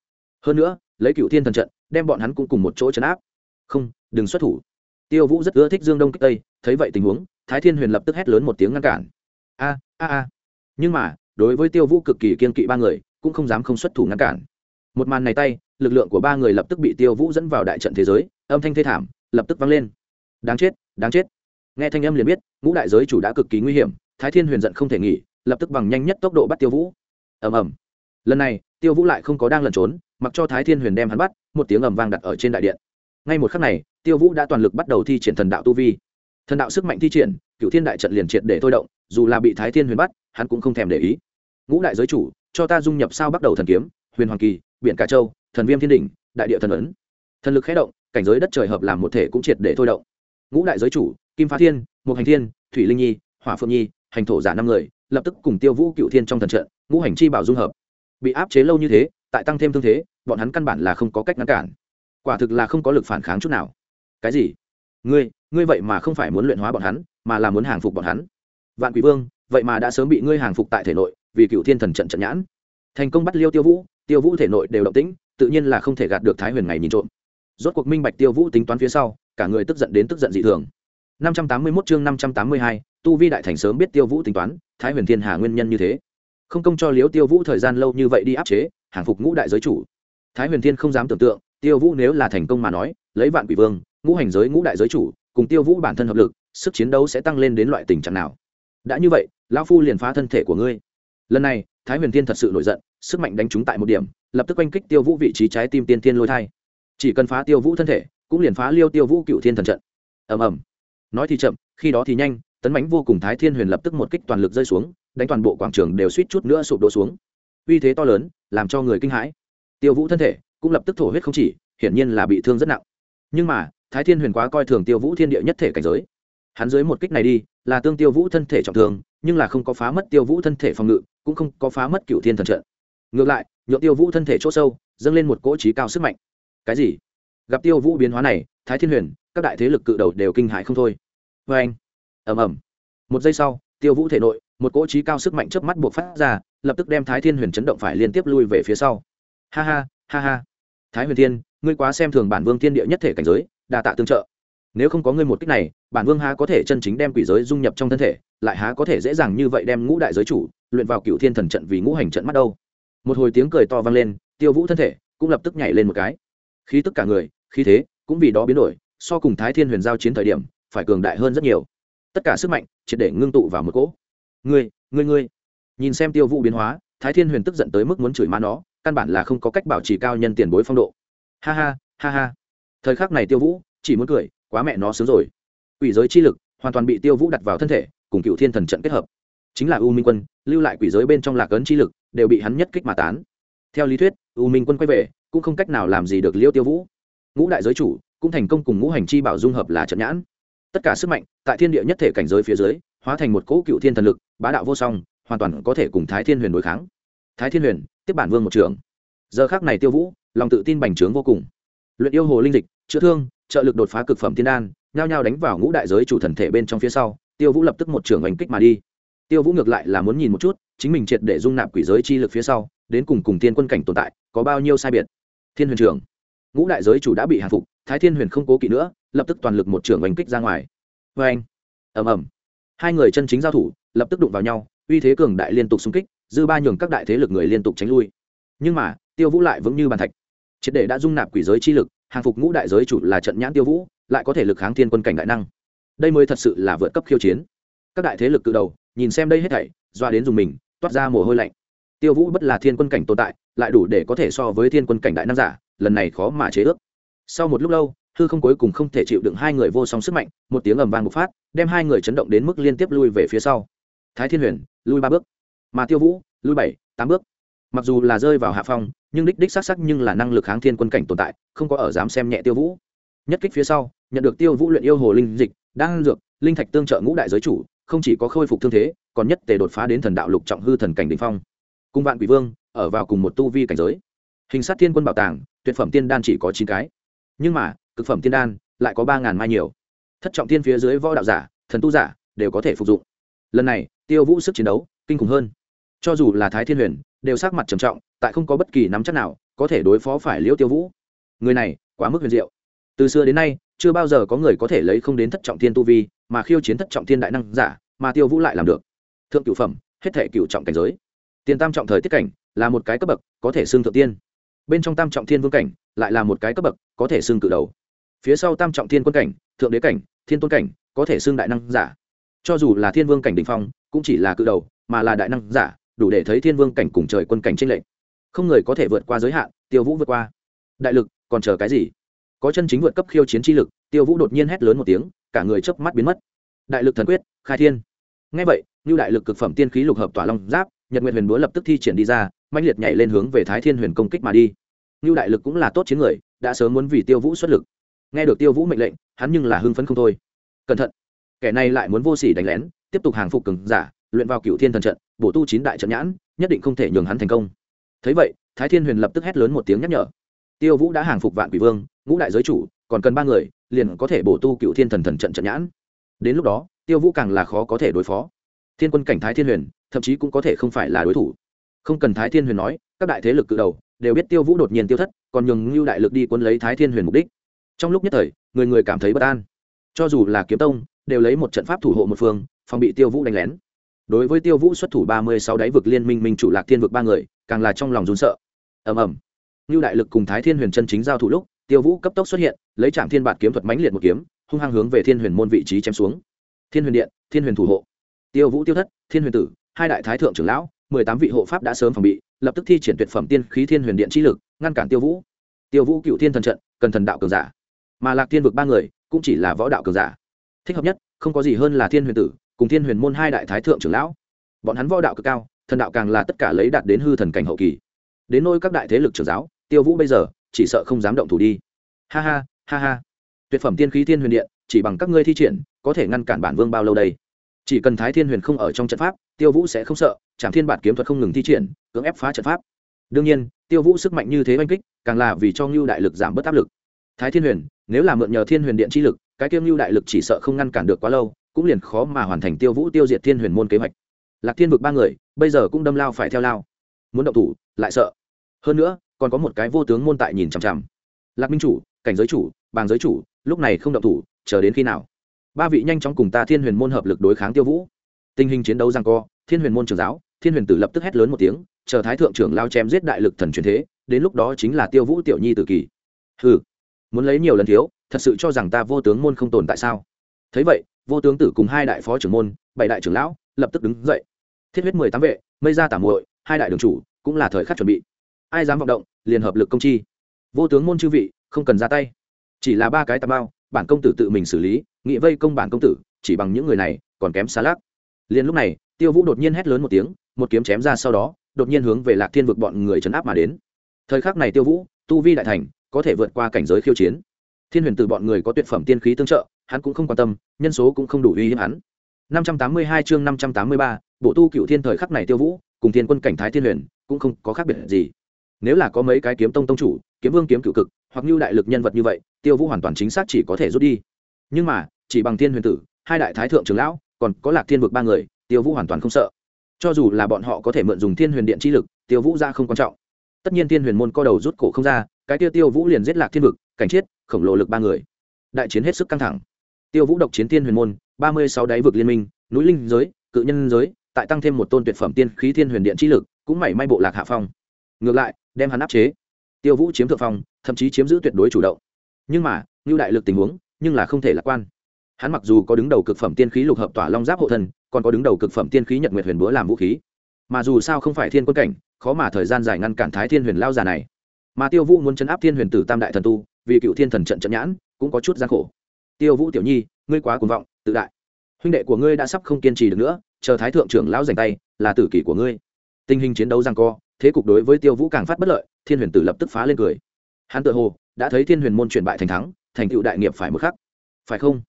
Hơn nữa, lấy cựu thiên thần trận, đem bọn hắn cũng cùng một chỗ chấn áp. Không, đừng xuất thủ. Tiêu vũ rất ưa thích dương đông kích tây, thấy vậy tình huống, thái thiên huyền lập tức hét lớn một tiếng ngăn cản. A a a. Nhưng mà, đối với tiêu vũ cực kỳ kiên kỵ ba người, cũng không dám không xuất thủ ngăn cản. Một màn này tay, lực lượng của ba người lập tức bị tiêu vũ dẫn vào đại trận thế giới, âm thanh thê thảm, lập tức vang lên. Đáng chết đáng chết. Nghe thanh âm liền biết, ngũ đại giới chủ đã cực kỳ nguy hiểm thái thiên huyền giận không thể nghỉ, lập tức bằng nhanh nhất tốc độ bắt tiêu vũ. Ầm ầm. Lần này, tiêu vũ lại không có đang lẩn trốn, mặc cho thái thiên huyền đem hắn bắt, một tiếng ầm vang đặt ở trên đại điện. Ngay một khắc này, tiêu vũ đã toàn lực bắt đầu thi triển thần đạo tu vi. Thần đạo sức mạnh thi triển cựu thiên đại trận liền triệt để thôi động, dù là bị thái thiên huyền bắt, hắn cũng không thèm để ý. Ngũ đại giới chủ, cho ta dung nhập sao bắt đầu thần kiếm, huyền hoàng kỳ, biển cả châu, thần viêm thiên đình đại địa thần ấn. Thần lực khé động, cảnh giới đất trời hợp làm một thể cũng triệt để thôi động. Ngũ đại giới chủ, kim phá thiên mục hành thiên, thủy linh nhi, hỏa phượng nhi hành thổ giả năm người lập tức cùng tiêu vũ cựu thiên trong thần trận ngũ hành chi bảo dung hợp. Bị áp chế lâu như thế tại tăng thêm thương thế bọn hắn căn bản là không có cách ngăn cản. Quả thực là không có lực phản kháng chút nào. Cái gì? Ngươi ngươi vậy mà không phải muốn luyện hóa bọn hắn mà là muốn hàng phục bọn hắn. Vạn quỷ vương vậy mà đã sớm bị ngươi hàng phục tại thể nội vì cựu thiên thần trận trận nhãn. Thành công bắt liêu tiêu vũ tiêu vũ thể nội đều động tĩnh tự nhiên là không thể gạt được thái huyền ngày nhìn trộm. Rốt cuộc minh bạch tiêu vũ tính toán phía sau cả người tức giận đến tức giận dị thường. 581 chương 582, tu vi đại thành sớm biết tiêu vũ tính toán, thái huyền thiên hà nguyên nhân như thế. Không công cho liếu tiêu vũ thời gian lâu như vậy đi áp chế, hàng phục ngũ đại giới chủ. Thái huyền thiên không dám tưởng tượng, tiêu vũ nếu là thành công mà nói, lấy vạn quỷ vương, ngũ hành giới, ngũ đại giới chủ, cùng tiêu vũ bản thân hợp lực, sức chiến đấu sẽ tăng lên đến loại tình trạng nào? Đã như vậy, lão phu liền phá thân thể của ngươi. Lần này, thái huyền thiên thật sự nổi giận, sức mạnh đánh trúng tại một điểm, lập tức oanh kích tiêu vũ vị trí trái tim tiên tiên lôi thai. Chỉ cần phá tiêu vũ thân thể, cũng liền phá liêu tiêu vũ cựu thiên thần trận. Ầm ầm. Nói thì chậm, khi đó thì nhanh tấn mãnh vô cùng thái thiên huyền lập tức một kích toàn lực rơi xuống, đánh toàn bộ quảng trường đều suýt chút nữa sụp đổ xuống. Uy thế to lớn, làm cho người kinh hãi. Tiêu vũ thân thể cũng lập tức thổ huyết không chỉ, hiển nhiên là bị thương rất nặng. Nhưng mà, thái thiên huyền quá coi thường tiêu vũ thiên địa nhất thể cảnh giới. Hắn dưới một kích này đi, là tương tiêu vũ thân thể trọng thương, nhưng là không có phá mất tiêu vũ thân thể phòng ngự, cũng không có phá mất cựu thiên thần trận. Ngược lại nhuộm tiêu vũ thân thể c h ỗ sâu, dâng lên một cỗ trí cao sức mạnh. Cái gì? Gặp tiêu vũ biến hóa này, thái thiên huyền, các đại thế lực cự đầu đều kinh hại không thôi. Vê anh ầm ầm. một giây sau, tiêu vũ thể nội, một cỗ trí cao sức mạnh chớp mắt buộc phát ra, lập tức đem thái thiên huyền chấn động phải liên tiếp lui về phía sau. Ha ha ha ha. Thái huyền thiên, ngươi quá xem thường bản vương thiên địa nhất thể cảnh giới, đa tạ tương trợ. Nếu không có ngươi một cách này, bản vương há có thể chân chính đem quỷ giới dung nhập trong thân thể, lại há có thể dễ dàng như vậy đem ngũ đại giới chủ, luyện vào cựu thiên thần trận vì ngũ hành trận mắt đâu. Một hồi tiếng cười to vang lên, tiêu vũ thân thể cũng lập tức nhảy lên một cái. Khí tức cả người, khí thế cũng vì đó biến đổi, so cùng thái thiên huyền giao chiến thời điểm, phải cường đại hơn rất nhiều tất cả sức mạnh, triệt để ngưng tụ vào một cỗ. Ngươi ngươi ngươi. Nhìn xem tiêu vũ biến hóa, thái thiên huyền tức giận tới mức muốn chửi má nó, căn bản là không có cách bảo trì cao nhân tiền bối phong độ. Ha ha ha ha. Thời khắc này tiêu vũ, chỉ muốn cười, quá mẹ nó sướng rồi. Quỷ giới chi lực, hoàn toàn bị tiêu vũ đặt vào thân thể, cùng cựu thiên thần trận kết hợp. Chính là u minh quân, lưu lại quỷ giới bên trong lạc ấn chi lực, đều bị hắn nhất kích mà tán. Theo lý thuyết, u minh quân quay về, cũng không cách nào làm gì được liêu tiêu vũ. Ngũ đại giới chủ, cũng thành công cùng ngũ hành chi bảo dung hợp là trận nhãn tất cả sức mạnh, tại thiên địa nhất thể cảnh giới phía dưới, hóa thành một cỗ cựu thiên thần lực, bá đạo vô song, hoàn toàn có thể cùng thái thiên huyền đối kháng. Thái thiên huyền, tiếp bản vương một trường giờ khác này tiêu vũ, lòng tự tin bành trướng vô cùng. Luyện yêu hồ linh dịch, chữa thương, trợ lực đột phá cực phẩm thiên đan, nhao nhao đánh vào ngũ đại giới chủ thần thể bên trong phía sau, tiêu vũ lập tức một trường oanh kích mà đi. Tiêu vũ ngược lại là muốn nhìn một chút, chính mình triệt để dung nạp quỷ giới chi lực phía sau, đến cùng cùng tiên quân cảnh tồn tại, có bao nhiêu sai biệt. Thiên huyền trưởng, ngũ đại giới chủ đã bị hạ phục, thái thiên huyền không cố kỵ nữa lập tức toàn lực một trưởng oanh kích ra ngoài. Vê anh ẩm ẩm hai người chân chính giao thủ, lập tức đụng vào nhau, uy thế cường đại liên tục xung kích, dư ba nhường các đại thế lực người liên tục tránh lui. Nhưng mà, tiêu vũ lại vững như bàn thạch. Triệt để đã dung nạp quỷ giới chi lực, hàng phục ngũ đại giới chủ là trận nhãn tiêu vũ, lại có thể lực kháng thiên quân cảnh đại năng. Đây mới thật sự là vượt cấp khiêu chiến. Các đại thế lực cự đầu, nhìn xem đây hết thảy, doa đến dùng mình, toát ra mồ hôi lạnh. Tiêu vũ bất là thiên quân cảnh tồn tại, lại đủ để có thể so với thiên quân cảnh đại năng giả, lần này khó mà chế ước. Sau một lúc lâu hư không cuối cùng không thể chịu đựng hai người vô song sức mạnh, một tiếng ầm vang bộc phát, đem hai người chấn động đến mức liên tiếp lui về phía sau. Thái thiên huyền, lui ba bước. Mà tiêu vũ, lui bảy, tám bước. Mặc dù là rơi vào hạ phong, nhưng đích đích xác sắc nhưng là năng lực kháng thiên quân cảnh tồn tại, không có ở dám xem nhẹ tiêu vũ. Nhất kích phía sau, nhận được tiêu vũ luyện yêu hồ linh dịch đang dược, linh thạch tương trợ ngũ đại giới chủ, không chỉ có khôi phục thương thế, còn nhất tề đột phá đến thần đạo lục trọng hư thần cảnh đ ỉ n h phong. Cùng vạn quỷ vương, ở vào cùng một tu vi cảnh giới. Hình sát thiên quân bảo tàng, tuyệt phẩm tiên đan chỉ có chín cái. Nhưng mà cực phẩm tiên đan, lại có ba ngàn mai nhiều. Thất trọng tiên phía dưới võ đạo giả, thần tu giả đều có thể phục dụng. Lần này, tiêu vũ sức chiến đấu kinh khủng hơn. Cho dù là thái thiên huyền, đều sắc mặt trầm trọng, tại không có bất kỳ nắm chắc nào, có thể đối phó phải liễu tiêu vũ. Người này, quá mức huyền diệu. Từ xưa đến nay, chưa bao giờ có người có thể lấy không đến thất trọng thiên tu vi, mà khiêu chiến thất trọng thiên đại năng giả, mà tiêu vũ lại làm được. Thượng cựu phẩm, hết thể cựu trọng cảnh giới. Tiền tam trọng thời tiết cảnh, là một cái cấp bậc, có thể xưng thượng tiên. Bên trong tam trọng thiên vương cảnh, lại là một cái cấp bậc, có thể xưng cự đầu phía sau tam trọng thiên quân cảnh, thượng đế cảnh, thiên tôn cảnh, có thể xưng đại năng giả. Cho dù là thiên vương cảnh đ ỉ n h phong, cũng chỉ là cự đầu, mà là đại năng giả, đủ để thấy thiên vương cảnh cùng trời quân cảnh tranh lệch. Không người có thể vượt qua giới hạn, tiêu vũ vượt qua. Đại lực, còn chờ cái gì? Có chân chính vượt cấp khiêu chiến chi lực, tiêu vũ đột nhiên hét lớn một tiếng, cả người chớp mắt biến mất. Đại lực thần quyết, khai thiên. Ngay vậy như đại lực cực phẩm tiên khí lục hợp tỏa long giáp, nhật nguyện huyền búa lập tức thi triển đi ra mạnh liệt nhảy lên hướng về thái thiên huyền công kích mà đi. Như đại lực cũng là tốt chiến người, đã sớm muốn vì tiêu vũ xuất lực nghe được tiêu vũ mệnh lệnh, hắn nhưng là hưng phấn không thôi. Cẩn thận. Kẻ này lại muốn vô s ỉ đánh lén, tiếp tục hàng phục cường giả, luyện vào cựu thiên thần trận, bổ tu chín đại trận nhãn, nhất định không thể nhường hắn thành công. Thấy vậy, thái thiên huyền lập tức hét lớn một tiếng nhắc nhở. Tiêu vũ đã hàng phục vạn quỷ vương, ngũ đại giới chủ, còn cần ba người, liền có thể bổ tu cựu thiên thần thần trận trận nhãn. Đến lúc đó, tiêu vũ càng là khó có thể đối phó. Thiên quân cảnh thái thiên huyền, thậm chí cũng có thể không phải là đối thủ. Không cần thái thiên huyền nói, các đại thế lực cự đầu đều biết tiêu vũ đột nhiên tiêu thất, còn nhường ngưu đại lực đi quân lấy thái thiên huyền mục đích trong lúc nhất thời, người người cảm thấy bất an. Cho dù là kiếm tông, đều lấy một trận pháp thủ hộ một phương, phòng bị tiêu vũ đánh lén. Đối với tiêu vũ xuất thủ ba mươi sáu đáy vực liên minh minh chủ lạc thiên vực ba người, càng là trong lòng rún sợ. Ầm ầm. Như đại lực cùng thái thiên huyền chân chính giao thủ lúc, tiêu vũ cấp tốc xuất hiện, lấy trạm thiên bạt kiếm thuật mãnh liệt một kiếm, hung hăng hướng về thiên huyền môn vị trí chém xuống. Thiên huyền điện, thiên huyền thủ hộ. Tiêu vũ tiêu thất, thiên huyền tử, hai đại thái thượng trưởng lão, mười tám vị hộ pháp đã sớm phòng bị, lập tức thi triển tuyệt phẩm tiên khí thiên huyền điện trí lực, ngăn cản tiêu vũ. Tiêu vũ cựu thiên thần trận, cần thần đạo cường giả mà lạc thiên vực ba người cũng chỉ là võ đạo cường giả. Thích hợp nhất, không có gì hơn là thiên huyền tử cùng thiên huyền môn hai đại thái thượng trưởng lão. Bọn hắn võ đạo cực cao, thần đạo càng là tất cả lấy đạt đến hư thần cảnh hậu kỳ. Đến nôi các đại thế lực trưởng giáo, tiêu vũ bây giờ chỉ sợ không dám động thủ đi. Ha ha ha ha. Tuyệt phẩm tiên khí thiên huyền điện, chỉ bằng các ngươi thi triển, có thể ngăn cản bản vương bao lâu đây? Chỉ cần thái thiên huyền không ở trong trận pháp, tiêu vũ sẽ không sợ, trảm thiên bản kiếm thuật không ngừng thi triển, cưỡng ép phá trận pháp. Đương nhiên, tiêu vũ sức mạnh như thế oanh kích, càng là vì cho ngưu đại lực giảm bớt áp lực. Thái thiên huyền nếu là mượn nhờ thiên huyền điện chi lực, cái kiêm ngưu đại lực chỉ sợ không ngăn cản được quá lâu, cũng liền khó mà hoàn thành tiêu vũ tiêu diệt thiên huyền môn kế hoạch. Lạc thiên vực ba người, bây giờ cũng đâm lao phải theo lao. Muốn động thủ, lại sợ. Hơn nữa, còn có một cái vô tướng môn tại nhìn chằm chằm. Lạc minh chủ, cảnh giới chủ, bàng giới chủ, lúc này không động thủ, chờ đến khi nào? Ba vị nhanh chóng cùng ta thiên huyền môn hợp lực đối kháng tiêu vũ. Tình hình chiến đấu rằng co, thiên huyền môn trường giáo, thiên huyền tử lập tức hét lớn một tiếng, chờ thái thượng trưởng lao chém giết đại lực thần truyền thế, đến lúc đó chính là tiêu vũ tiểu nhi tự kỳ. Ừ muốn lấy nhiều lần thiếu, thật sự cho rằng ta vô tướng môn không tồn tại sao? Thấy vậy, vô tướng tử cùng hai đại phó trưởng môn, bảy đại trưởng lão, lập tức đứng dậy. Thiết huyết mười tám vệ, mây ra tả muội, hai đại đường chủ, cũng là thời khắc chuẩn bị. Ai dám vọng động, liền hợp lực công chi. Vô tướng môn chư vị, không cần ra tay. Chỉ là ba cái tà bao bản công tử tự mình xử lý, nghị vây công bản công tử, chỉ bằng những người này, còn kém xa lác liền lúc này, tiêu vũ đột nhiên hét lớn một tiếng, một kiếm chém ra sau đó, đột nhiên hướng về lạc thiên vực bọn người chấn áp mà đến. Thời khắc này tiêu vũ, tu vi đại thành có thể vượt qua cảnh giới khiêu chiến. Thiên huyền từ bọn người có tuyệt phẩm tiên khí tương trợ hắn cũng không quan tâm nhân số cũng không đủ uy hiếp hắn. 582 chương 583, bộ tu cựu thiên thời khắc này tiêu vũ cùng thiên quân cảnh thái thiên huyền cũng không có khác biệt gì. Nếu là có mấy cái kiếm tông tông chủ kiếm vương kiếm cựu cực hoặc như đại lực nhân vật như vậy tiêu vũ hoàn toàn chính xác chỉ có thể rút đi. Nhưng mà chỉ bằng thiên huyền tử hai đại thái thượng trưởng lão còn có lạc thiên vực ba người tiêu vũ hoàn toàn không sợ. Cho dù là bọn họ có thể mượn dùng thiên huyền điện chi lực tiêu vũ ra không quan trọng. Tất nhiên thiên huyền môn co đầu rút cổ không ra cái tiêu tiêu vũ liền giết lạc thiên vực, cảnh chiết khổng lồ lực ba người. Đại chiến hết sức căng thẳng. Tiêu vũ độc chiến tiên huyền môn, ba mươi sáu đáy vực liên minh, núi linh giới, cự nhân giới, tại tăng thêm một tôn tuyệt phẩm tiên khí thiên huyền điện chi lực, cũng mảy may bộ lạc hạ phong. Ngược lại, đem hắn áp chế. Tiêu vũ chiếm thượng phong, thậm chí chiếm giữ tuyệt đối chủ động. Nhưng mà, như đại lực tình huống, nhưng là không thể lạc quan. Hắn mặc dù có đứng đầu cực phẩm tiên khí lục hợp tỏa long giáp hộ thân, còn có đứng đầu cực phẩm tiên khí nhật nguyệt huyền búa làm vũ khí. Mà dù sao không phải thiên quân cảnh, khó mà thời gian dài ngăn cản thái thiên huyền lao già này mà tiêu vũ muốn chấn áp thiên huyền tử tam đại thần tu, vì cựu thiên thần trận trận nhãn, cũng có chút gian khổ. Tiêu vũ tiểu nhi, ngươi quá cuồng vọng, tự đại. Huynh đệ của ngươi đã sắp không kiên trì được nữa, chờ thái thượng trưởng lão giành tay, là tử kỷ của ngươi. Tình hình chiến đấu giằng co, thế cục đối với tiêu vũ càng phát bất lợi, thiên huyền tử lập tức phá lên cười. Hắn tự hồ, đã thấy thiên huyền môn chuyển bại thành thắng, thành tựu đại nghiệp phải một khắc. Phải không?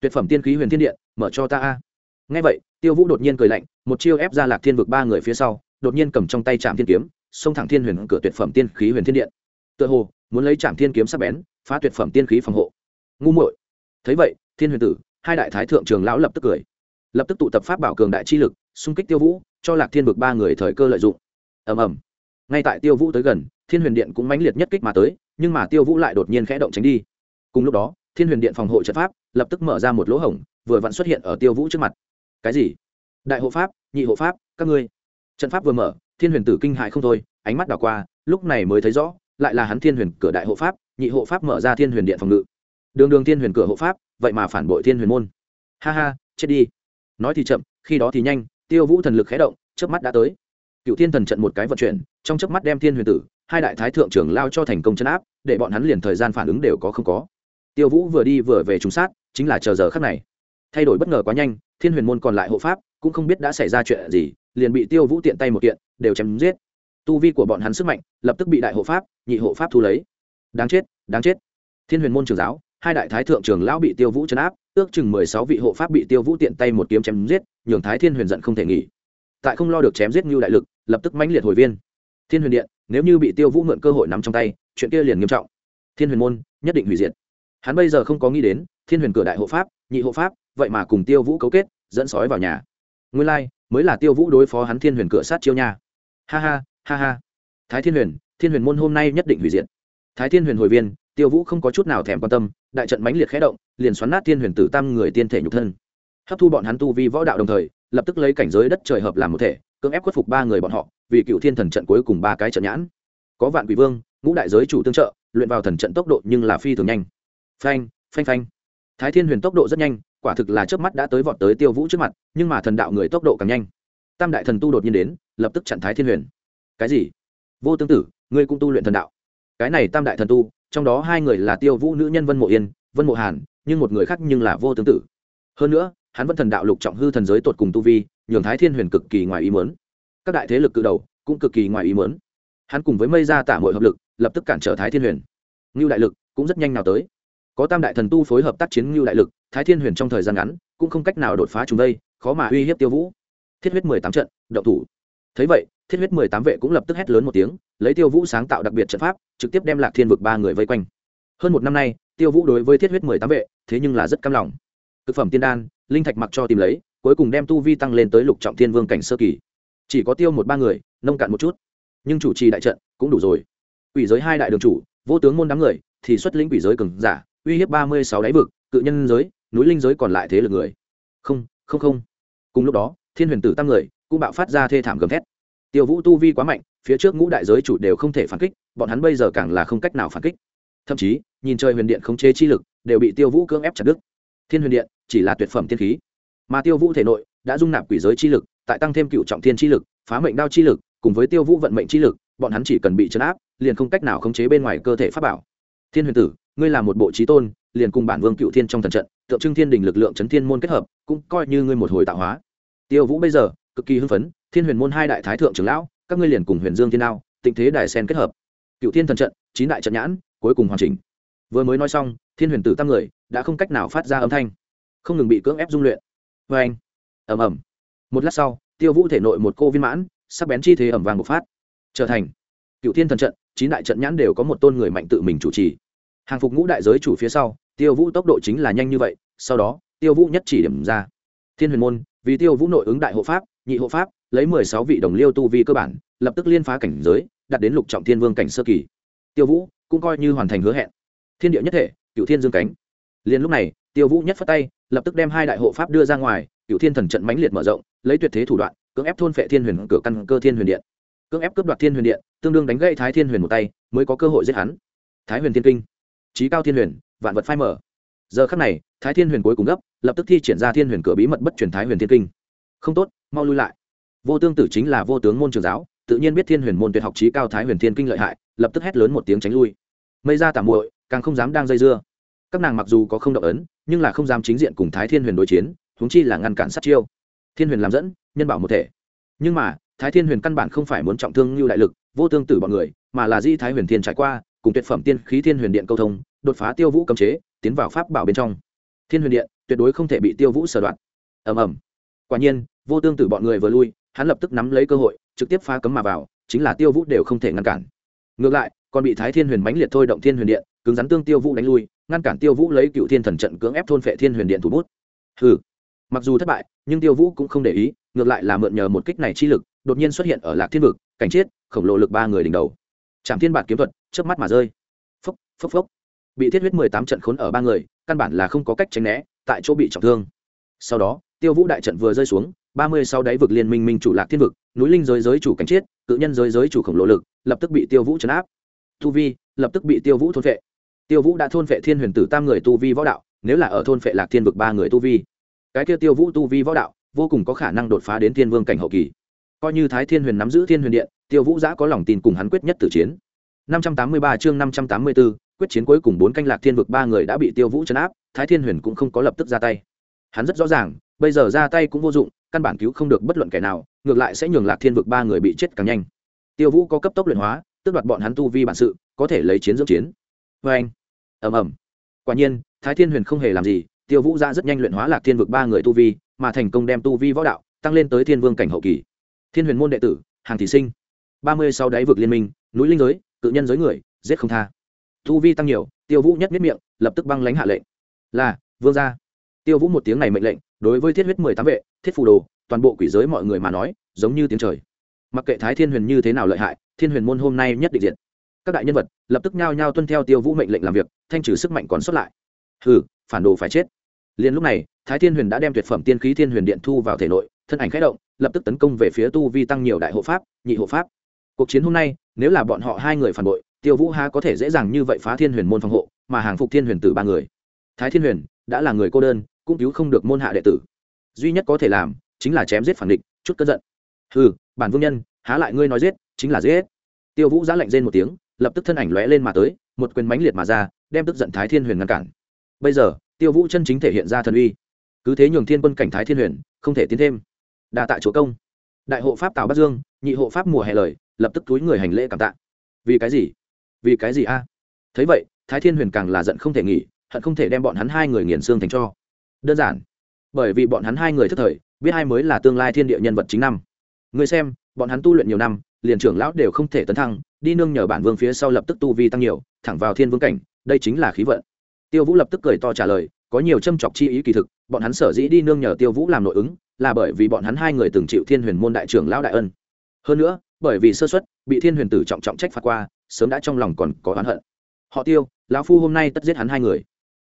Tuyệt phẩm tiên khí huyền thiên điện mở cho ta a. Ngay vậy, tiêu vũ đột nhiên cười lạnh, một chiêu ép ra lạc thiên vực ba người phía sau, đột nhiên cầm trong tay trạm thiên kiếm xông thẳng thiên huyền cửa tuyệt phẩm tiên khí huyền thiên điện. Tựa hồ, muốn lấy trạm thiên kiếm sắc bén, phá tuyệt phẩm tiên khí phòng hộ. Ngu muội. Thấy vậy, thiên huyền tử, hai đại thái thượng trường lão lập tức cười. Lập tức tụ tập pháp bảo cường đại chi lực, xung kích tiêu vũ, cho lạc thiên vực ba người thời cơ lợi dụng. Ầm ầm. Ngay tại tiêu vũ tới gần, thiên huyền điện cũng mãnh liệt nhất kích mà tới, nhưng mà tiêu vũ lại đột nhiên khẽ động tránh đi. Cùng lúc đó, thiên huyền điện phòng hộ trận pháp lập tức mở ra một lỗ hổng, vừa vặn xuất hiện ở tiêu vũ trước mặt. Cái gì? Đại hộ pháp, nhị hộ pháp, các ngươi. Trận pháp vừa mở thiên huyền tử kinh hại không thôi, ánh mắt đảo qua, lúc này mới thấy rõ, lại là hắn thiên huyền cửa đại hộ pháp, nhị hộ pháp mở ra thiên huyền điện phòng ngự. Đường đường thiên huyền cửa hộ pháp, vậy mà phản bội thiên huyền môn. Ha ha, chết đi. Nói thì chậm, khi đó thì nhanh, tiêu vũ thần lực khé động, chớp mắt đã tới. Cựu thiên thần trận một cái vận chuyển, trong chớp mắt đem thiên huyền tử, hai đại thái thượng trưởng lao cho thành công chấn áp, để bọn hắn liền thời gian phản ứng đều có không có. Tiêu vũ vừa đi vừa về trùng sát, chính là chờ giờ khắc này. Thay đổi bất ngờ quá nhanh, thiên huyền môn còn lại hộ pháp, cũng không biết đã xảy ra chuyện gì liền bị tiêu vũ tiện tay một kiện, đều chém giết. Tu vi của bọn hắn sức mạnh, lập tức bị đại hộ pháp, nhị hộ pháp thu lấy. Đáng chết đáng chết. Thiên huyền môn trường giáo, hai đại thái thượng trường lão bị tiêu vũ chấn áp, ước chừng mười sáu vị hộ pháp bị tiêu vũ tiện tay một kiếm chém giết, nhường thái thiên huyền giận không thể nghỉ. Tại không lo được chém giết như đại lực, lập tức mãnh liệt hồi viên. Thiên huyền điện, nếu như bị tiêu vũ mượn cơ hội nắm trong tay, chuyện kia liền nghiêm trọng. Thiên huyền môn, nhất định hủy diệt. Hắn bây giờ không có nghĩ đến, thiên huyền cửa đại hộ pháp, nhị hộ pháp, vậy mà cùng tiêu vũ cấu kết, dẫn sói vào nhà. Nguyên Lai mới là tiêu vũ đối phó hắn thiên huyền cửa sát chiêu nha. Ha ha ha ha. Thái thiên huyền thiên huyền môn hôm nay nhất định hủy diệt. Thái thiên huyền hồi viên, tiêu vũ không có chút nào thèm quan tâm, đại trận mãnh liệt khé động, liền xoắn nát thiên huyền tử tam người tiên thể nhục thân. Hấp thu bọn hắn tu vi võ đạo đồng thời, lập tức lấy cảnh giới đất trời hợp làm một thể, cưỡng ép khuất phục ba người bọn họ, vì cựu thiên thần trận cuối cùng ba cái trận nhãn. Có vạn quỷ vương, ngũ đại giới chủ tương trợ, luyện vào thần trận tốc độ nhưng là phi thường nhanh. Phanh phanh phanh. Thái thiên huyền tốc độ rất nhanh quả thực là chớp mắt đã tới vọt tới tiêu vũ trước mặt, nhưng mà thần đạo người tốc độ càng nhanh. Tam đại thần tu đột nhiên đến, lập tức chặn thái thiên huyền. Cái gì? Vô tương tử, ngươi cũng tu luyện thần đạo. Cái này tam đại thần tu, trong đó hai người là tiêu vũ nữ nhân vân mộ yên, vân mộ hàn, nhưng một người khác nhưng là vô tương tử. Hơn nữa, hắn vẫn thần đạo lục trọng hư thần giới tột cùng tu vi, nhường thái thiên huyền cực kỳ ngoài ý mớn các đại thế lực cự đầu cũng cực kỳ ngoài ý mớn hắn cùng với mây gia tả mọi hợp lực, lập tức cản trở thái thiên huyền. Ngưu đại lực cũng rất nhanh nào tới có tam đại thần tu phối hợp tác chiến ngưu đại lực, thái thiên huyền trong thời gian ngắn cũng không cách nào đột phá chúng đây, khó mà uy hiếp tiêu vũ. Thiết huyết mười tám trận, động thủ. Thấy vậy, thiết huyết mười tám vệ cũng lập tức hét lớn một tiếng, lấy tiêu vũ sáng tạo đặc biệt trận pháp, trực tiếp đem lạc thiên vực ba người vây quanh. Hơn một năm nay, tiêu vũ đối với thiết huyết mười tám vệ, thế nhưng là rất căm lòng. Thực phẩm tiên đan, linh thạch mặc cho tìm lấy, cuối cùng đem tu vi tăng lên tới lục trọng thiên vương cảnh sơ kỳ. Chỉ có tiêu một ba người, nông cạn một chút. Nhưng chủ trì đại trận cũng đủ rồi. Ủy giới hai đại đường chủ, vô tướng môn đám người, thì xuất lĩnh ủy giới cường giả uy hiếp ba mươi sáu đáy vực, cự nhân giới, núi linh giới còn lại thế lực người. Không không không. Cùng lúc đó, thiên huyền tử tam người cũng bạo phát ra thê thảm gầm thét. Tiêu vũ tu vi quá mạnh, phía trước ngũ đại giới chủ đều không thể phản kích, bọn hắn bây giờ càng là không cách nào phản kích. Thậm chí, nhìn trời huyền điện khống chế chi lực, đều bị tiêu vũ cưỡng ép chặt đứt. Thiên huyền điện chỉ là tuyệt phẩm tiên khí. Mà tiêu vũ thể nội đã dung nạp quỷ giới chi lực, tại tăng thêm cựu trọng thiên chi lực, phá mệnh đao chi lực, cùng với tiêu vũ vận mệnh chi lực, bọn hắn chỉ cần bị chấn áp, liền không cách nào khống chế bên ngoài cơ thể pháp bảo. Thiên huyền tử ngươi là một bộ trí tôn, liền cùng bản vương cựu thiên trong thần trận, tượng trưng thiên đình lực lượng chấn thiên môn kết hợp, cũng coi như ngươi một hồi tạo hóa. Tiêu vũ bây giờ, cực kỳ hưng phấn, thiên huyền môn hai đại thái thượng trưởng lão, các ngươi liền cùng huyền dương thiên đao, tịnh thế đài sen kết hợp. Cựu thiên thần trận, chín đại trận nhãn, cuối cùng hoàn chỉnh. Vừa mới nói xong, thiên huyền tử tam người, đã không cách nào phát ra âm thanh. Không ngừng bị cưỡng ép dung luyện. Vê anh ẩm ẩm một lát sau, tiêu vũ thể nội một cô viên mãn, sắc bén chi thế ẩm vàng bộc phát. Trở thành cựu thiên thần trận, chín đại trận nhãn đều có một tôn người mạnh tự mình chủ trì hàng phục ngũ đại giới chủ phía sau, tiêu vũ tốc độ chính là nhanh như vậy, sau đó, tiêu vũ nhất chỉ điểm ra. Thiên huyền môn, vì tiêu vũ nội ứng đại hộ pháp, nhị hộ pháp, lấy mười sáu vị đồng liêu tu vi cơ bản, lập tức liên phá cảnh giới, đạt đến lục trọng thiên vương cảnh sơ kỳ. Tiêu vũ cũng coi như hoàn thành hứa hẹn. Thiên địa nhất thể cựu thiên dương cánh. Liền lúc này, tiêu vũ nhất phất tay, lập tức đem hai đại hộ pháp đưa ra ngoài cựu thiên thần trận mãnh liệt mở rộng, lấy tuyệt thế thủ đoạn, cưỡng ép thôn phệ thiên huyền cửa căn cơ thiên huyền điện. Cưỡng ép cướp đoạt thiên huyền điện, tương đương đánh gãy thái thiên huyền một tay, mới có cơ hội giết hắn. Thái huyền thiên kinh trí cao thiên huyền, vạn vật phai mở giờ khắc này, thái thiên huyền cuối cùng gấp, lập tức thi triển ra thiên huyền cửa bí mật bất truyền thái huyền thiên kinh. Không tốt, mau lui lại. Vô tương tử chính là vô tướng môn trường giáo, tự nhiên biết thiên huyền môn tuyệt học trí cao thái huyền thiên kinh lợi hại, lập tức hét lớn một tiếng tránh lui. Mây ra tạm muội, càng không dám đang dây dưa. Các nàng mặc dù có không động ấn, nhưng là không dám chính diện cùng thái thiên huyền đối chiến, huống chi là ngăn cản sát chiêu. Thiên huyền làm dẫn, nhân bảo một thể. Nhưng mà, thái thiên huyền căn bản không phải muốn trọng thương như đại lực, vô tương tử bọn người, mà là di thái huyền thiên trải qua cùng tuyệt phẩm tiên khí thiên huyền điện câu thông, đột phá tiêu vũ cấm chế, tiến vào pháp bảo bên trong. Thiên huyền điện, tuyệt đối không thể bị tiêu vũ sở đoạn ầm ầm. Quả nhiên, vô tương tử bọn người vừa lui, hắn lập tức nắm lấy cơ hội, trực tiếp phá cấm mà vào, chính là tiêu vũ đều không thể ngăn cản. Ngược lại, còn bị thái thiên huyền mãnh liệt thôi động thiên huyền điện, cứng rắn tương tiêu vũ đánh lui, ngăn cản tiêu vũ lấy cựu thiên thần trận cưỡng ép thôn phệ thiên huyền điện thủ bút. Hừ. Mặc dù thất bại, nhưng tiêu vũ cũng không để ý, ngược lại là mượn nhờ một kích này chi lực, đột nhiên xuất hiện ở lạc thiên vực, cảnh chiết, khổng lồ lực ba người đỉnh đầu. Trạm thiên bản kiếm thuật chớp mắt mà rơi. Phốc phốc phốc. Bị thiết huyết mười tám trận khốn ở ba người, căn bản là không có cách tránh né, tại chỗ bị trọng thương. Sau đó, tiêu vũ đại trận vừa rơi xuống, ba mươi sau đáy vực liên minh minh chủ lạc thiên vực, núi linh giới giới chủ cánh chiết, cự nhân giới giới chủ khổng lồ lực, lập tức bị tiêu vũ chấn áp. Tu vi, lập tức bị tiêu vũ thôn vệ tiêu vũ đã thôn vệ thiên huyền tử tam người tu vi võ đạo, nếu là ở thôn vệ lạc thiên vực ba người tu vi. Cái kia tiêu vũ tu vi võ đạo, vô cùng có khả năng đột phá đến thiên vương cảnh hậu kỳ. Coi như thái thiên huyền nắm giữ thiên huyền điện, tiêu vũ giã có lòng tin cùng hắn quyết nhất tử chiến. 583 chương 584, quyết chiến cuối cùng bốn canh lạc thiên vực ba người đã bị tiêu vũ chấn áp thái thiên huyền cũng không có lập tức ra tay. Hắn rất rõ ràng bây giờ ra tay cũng vô dụng căn bản cứu không được bất luận kẻ nào ngược lại sẽ nhường lạc thiên vực ba người bị chết càng nhanh. Tiêu vũ có cấp tốc luyện hóa tức đoạt bọn hắn tu vi bản sự có thể lấy chiến dưỡng chiến. Vê anh ầm ầm. Quả nhiên thái thiên huyền không hề làm gì tiêu vũ ra rất nhanh luyện hóa lạc thiên vực ba người tu vi mà thành công đem tu vi võ đạo tăng lên tới thiên vương cảnh hậu kỳ. Thiên huyền môn đệ tử hàng thị sinh. ba mươi sáu đáy vực liên minh núi linh giới cự nhân giới người, giết không tha. Thu vi tăng nhiều, tiêu vũ nhất miết miệng, lập tức băng lãnh hạ lệnh. Là, vương gia. Tiêu vũ một tiếng này mệnh lệnh, đối với thiết huyết mười tám vệ, thiết phù đồ, toàn bộ quỷ giới mọi người mà nói, giống như tiếng trời. Mặc kệ thái thiên huyền như thế nào lợi hại, thiên huyền môn hôm nay nhất định diện các đại nhân vật, lập tức nhao nhao tuân theo tiêu vũ mệnh lệnh làm việc, thanh trừ sức mạnh còn xuất lại. Hừ, phản đồ phải chết. Liền lúc này, thái thiên huyền đã đem tuyệt phẩm tiên khí thiên huyền điện thu vào thể nội, thân ảnh khẽ động, lập tức tấn công về phía tu vi tăng nhiều đại hộ pháp, nhị hộ pháp cuộc chiến hôm nay nếu là bọn họ hai người phản bội tiêu vũ há có thể dễ dàng như vậy phá thiên huyền môn phòng hộ mà hàng phục thiên huyền tử ba người. Thái thiên huyền đã là người cô đơn cũng cứu không được môn hạ đệ tử. Duy nhất có thể làm chính là chém giết phản địch chút cơn giận. Hừ, bản vương nhân há lại ngươi nói giết chính là giết. Tiêu vũ giã lạnh rên một tiếng lập tức thân ảnh lóe lên mà tới một quyền mãnh liệt mà ra đem tức giận thái thiên huyền ngăn cản. Bây giờ tiêu vũ chân chính thể hiện ra thần uy. Cứ thế nhường thiên quân cảnh thái thiên huyền không thể tiến thêm. Đa tạ chúa công. Đại hộ pháp tào bắc dương nhị hộ pháp mùa hè lời lập tức túi người hành lễ cảm tạ. Vì cái gì? Vì cái gì a? Thấy vậy, thái thiên huyền càng là giận không thể nghỉ, hận không thể đem bọn hắn hai người nghiền xương thành cho. Đơn giản, bởi vì bọn hắn hai người thức thời, biết hai mới là tương lai thiên địa nhân vật chính năm. Người xem, bọn hắn tu luyện nhiều năm, liền trưởng lão đều không thể tấn thăng, đi nương nhờ bản vương phía sau lập tức tu vi tăng nhiều, thẳng vào thiên vương cảnh, đây chính là khí vận. Tiêu vũ lập tức cười to trả lời, có nhiều châm chọc chi ý kỳ thực, bọn hắn sở dĩ đi nương nhờ tiêu vũ làm nội ứng, là bởi vì bọn hắn hai người từng chịu thiên huyền môn đại trưởng lão đại ân. Hơn nữa bởi vì sơ xuất bị thiên huyền tử trọng trọng trách phạt qua, sớm đã trong lòng còn có oán hận. Họ tiêu, lão phu hôm nay tất giết hắn hai người.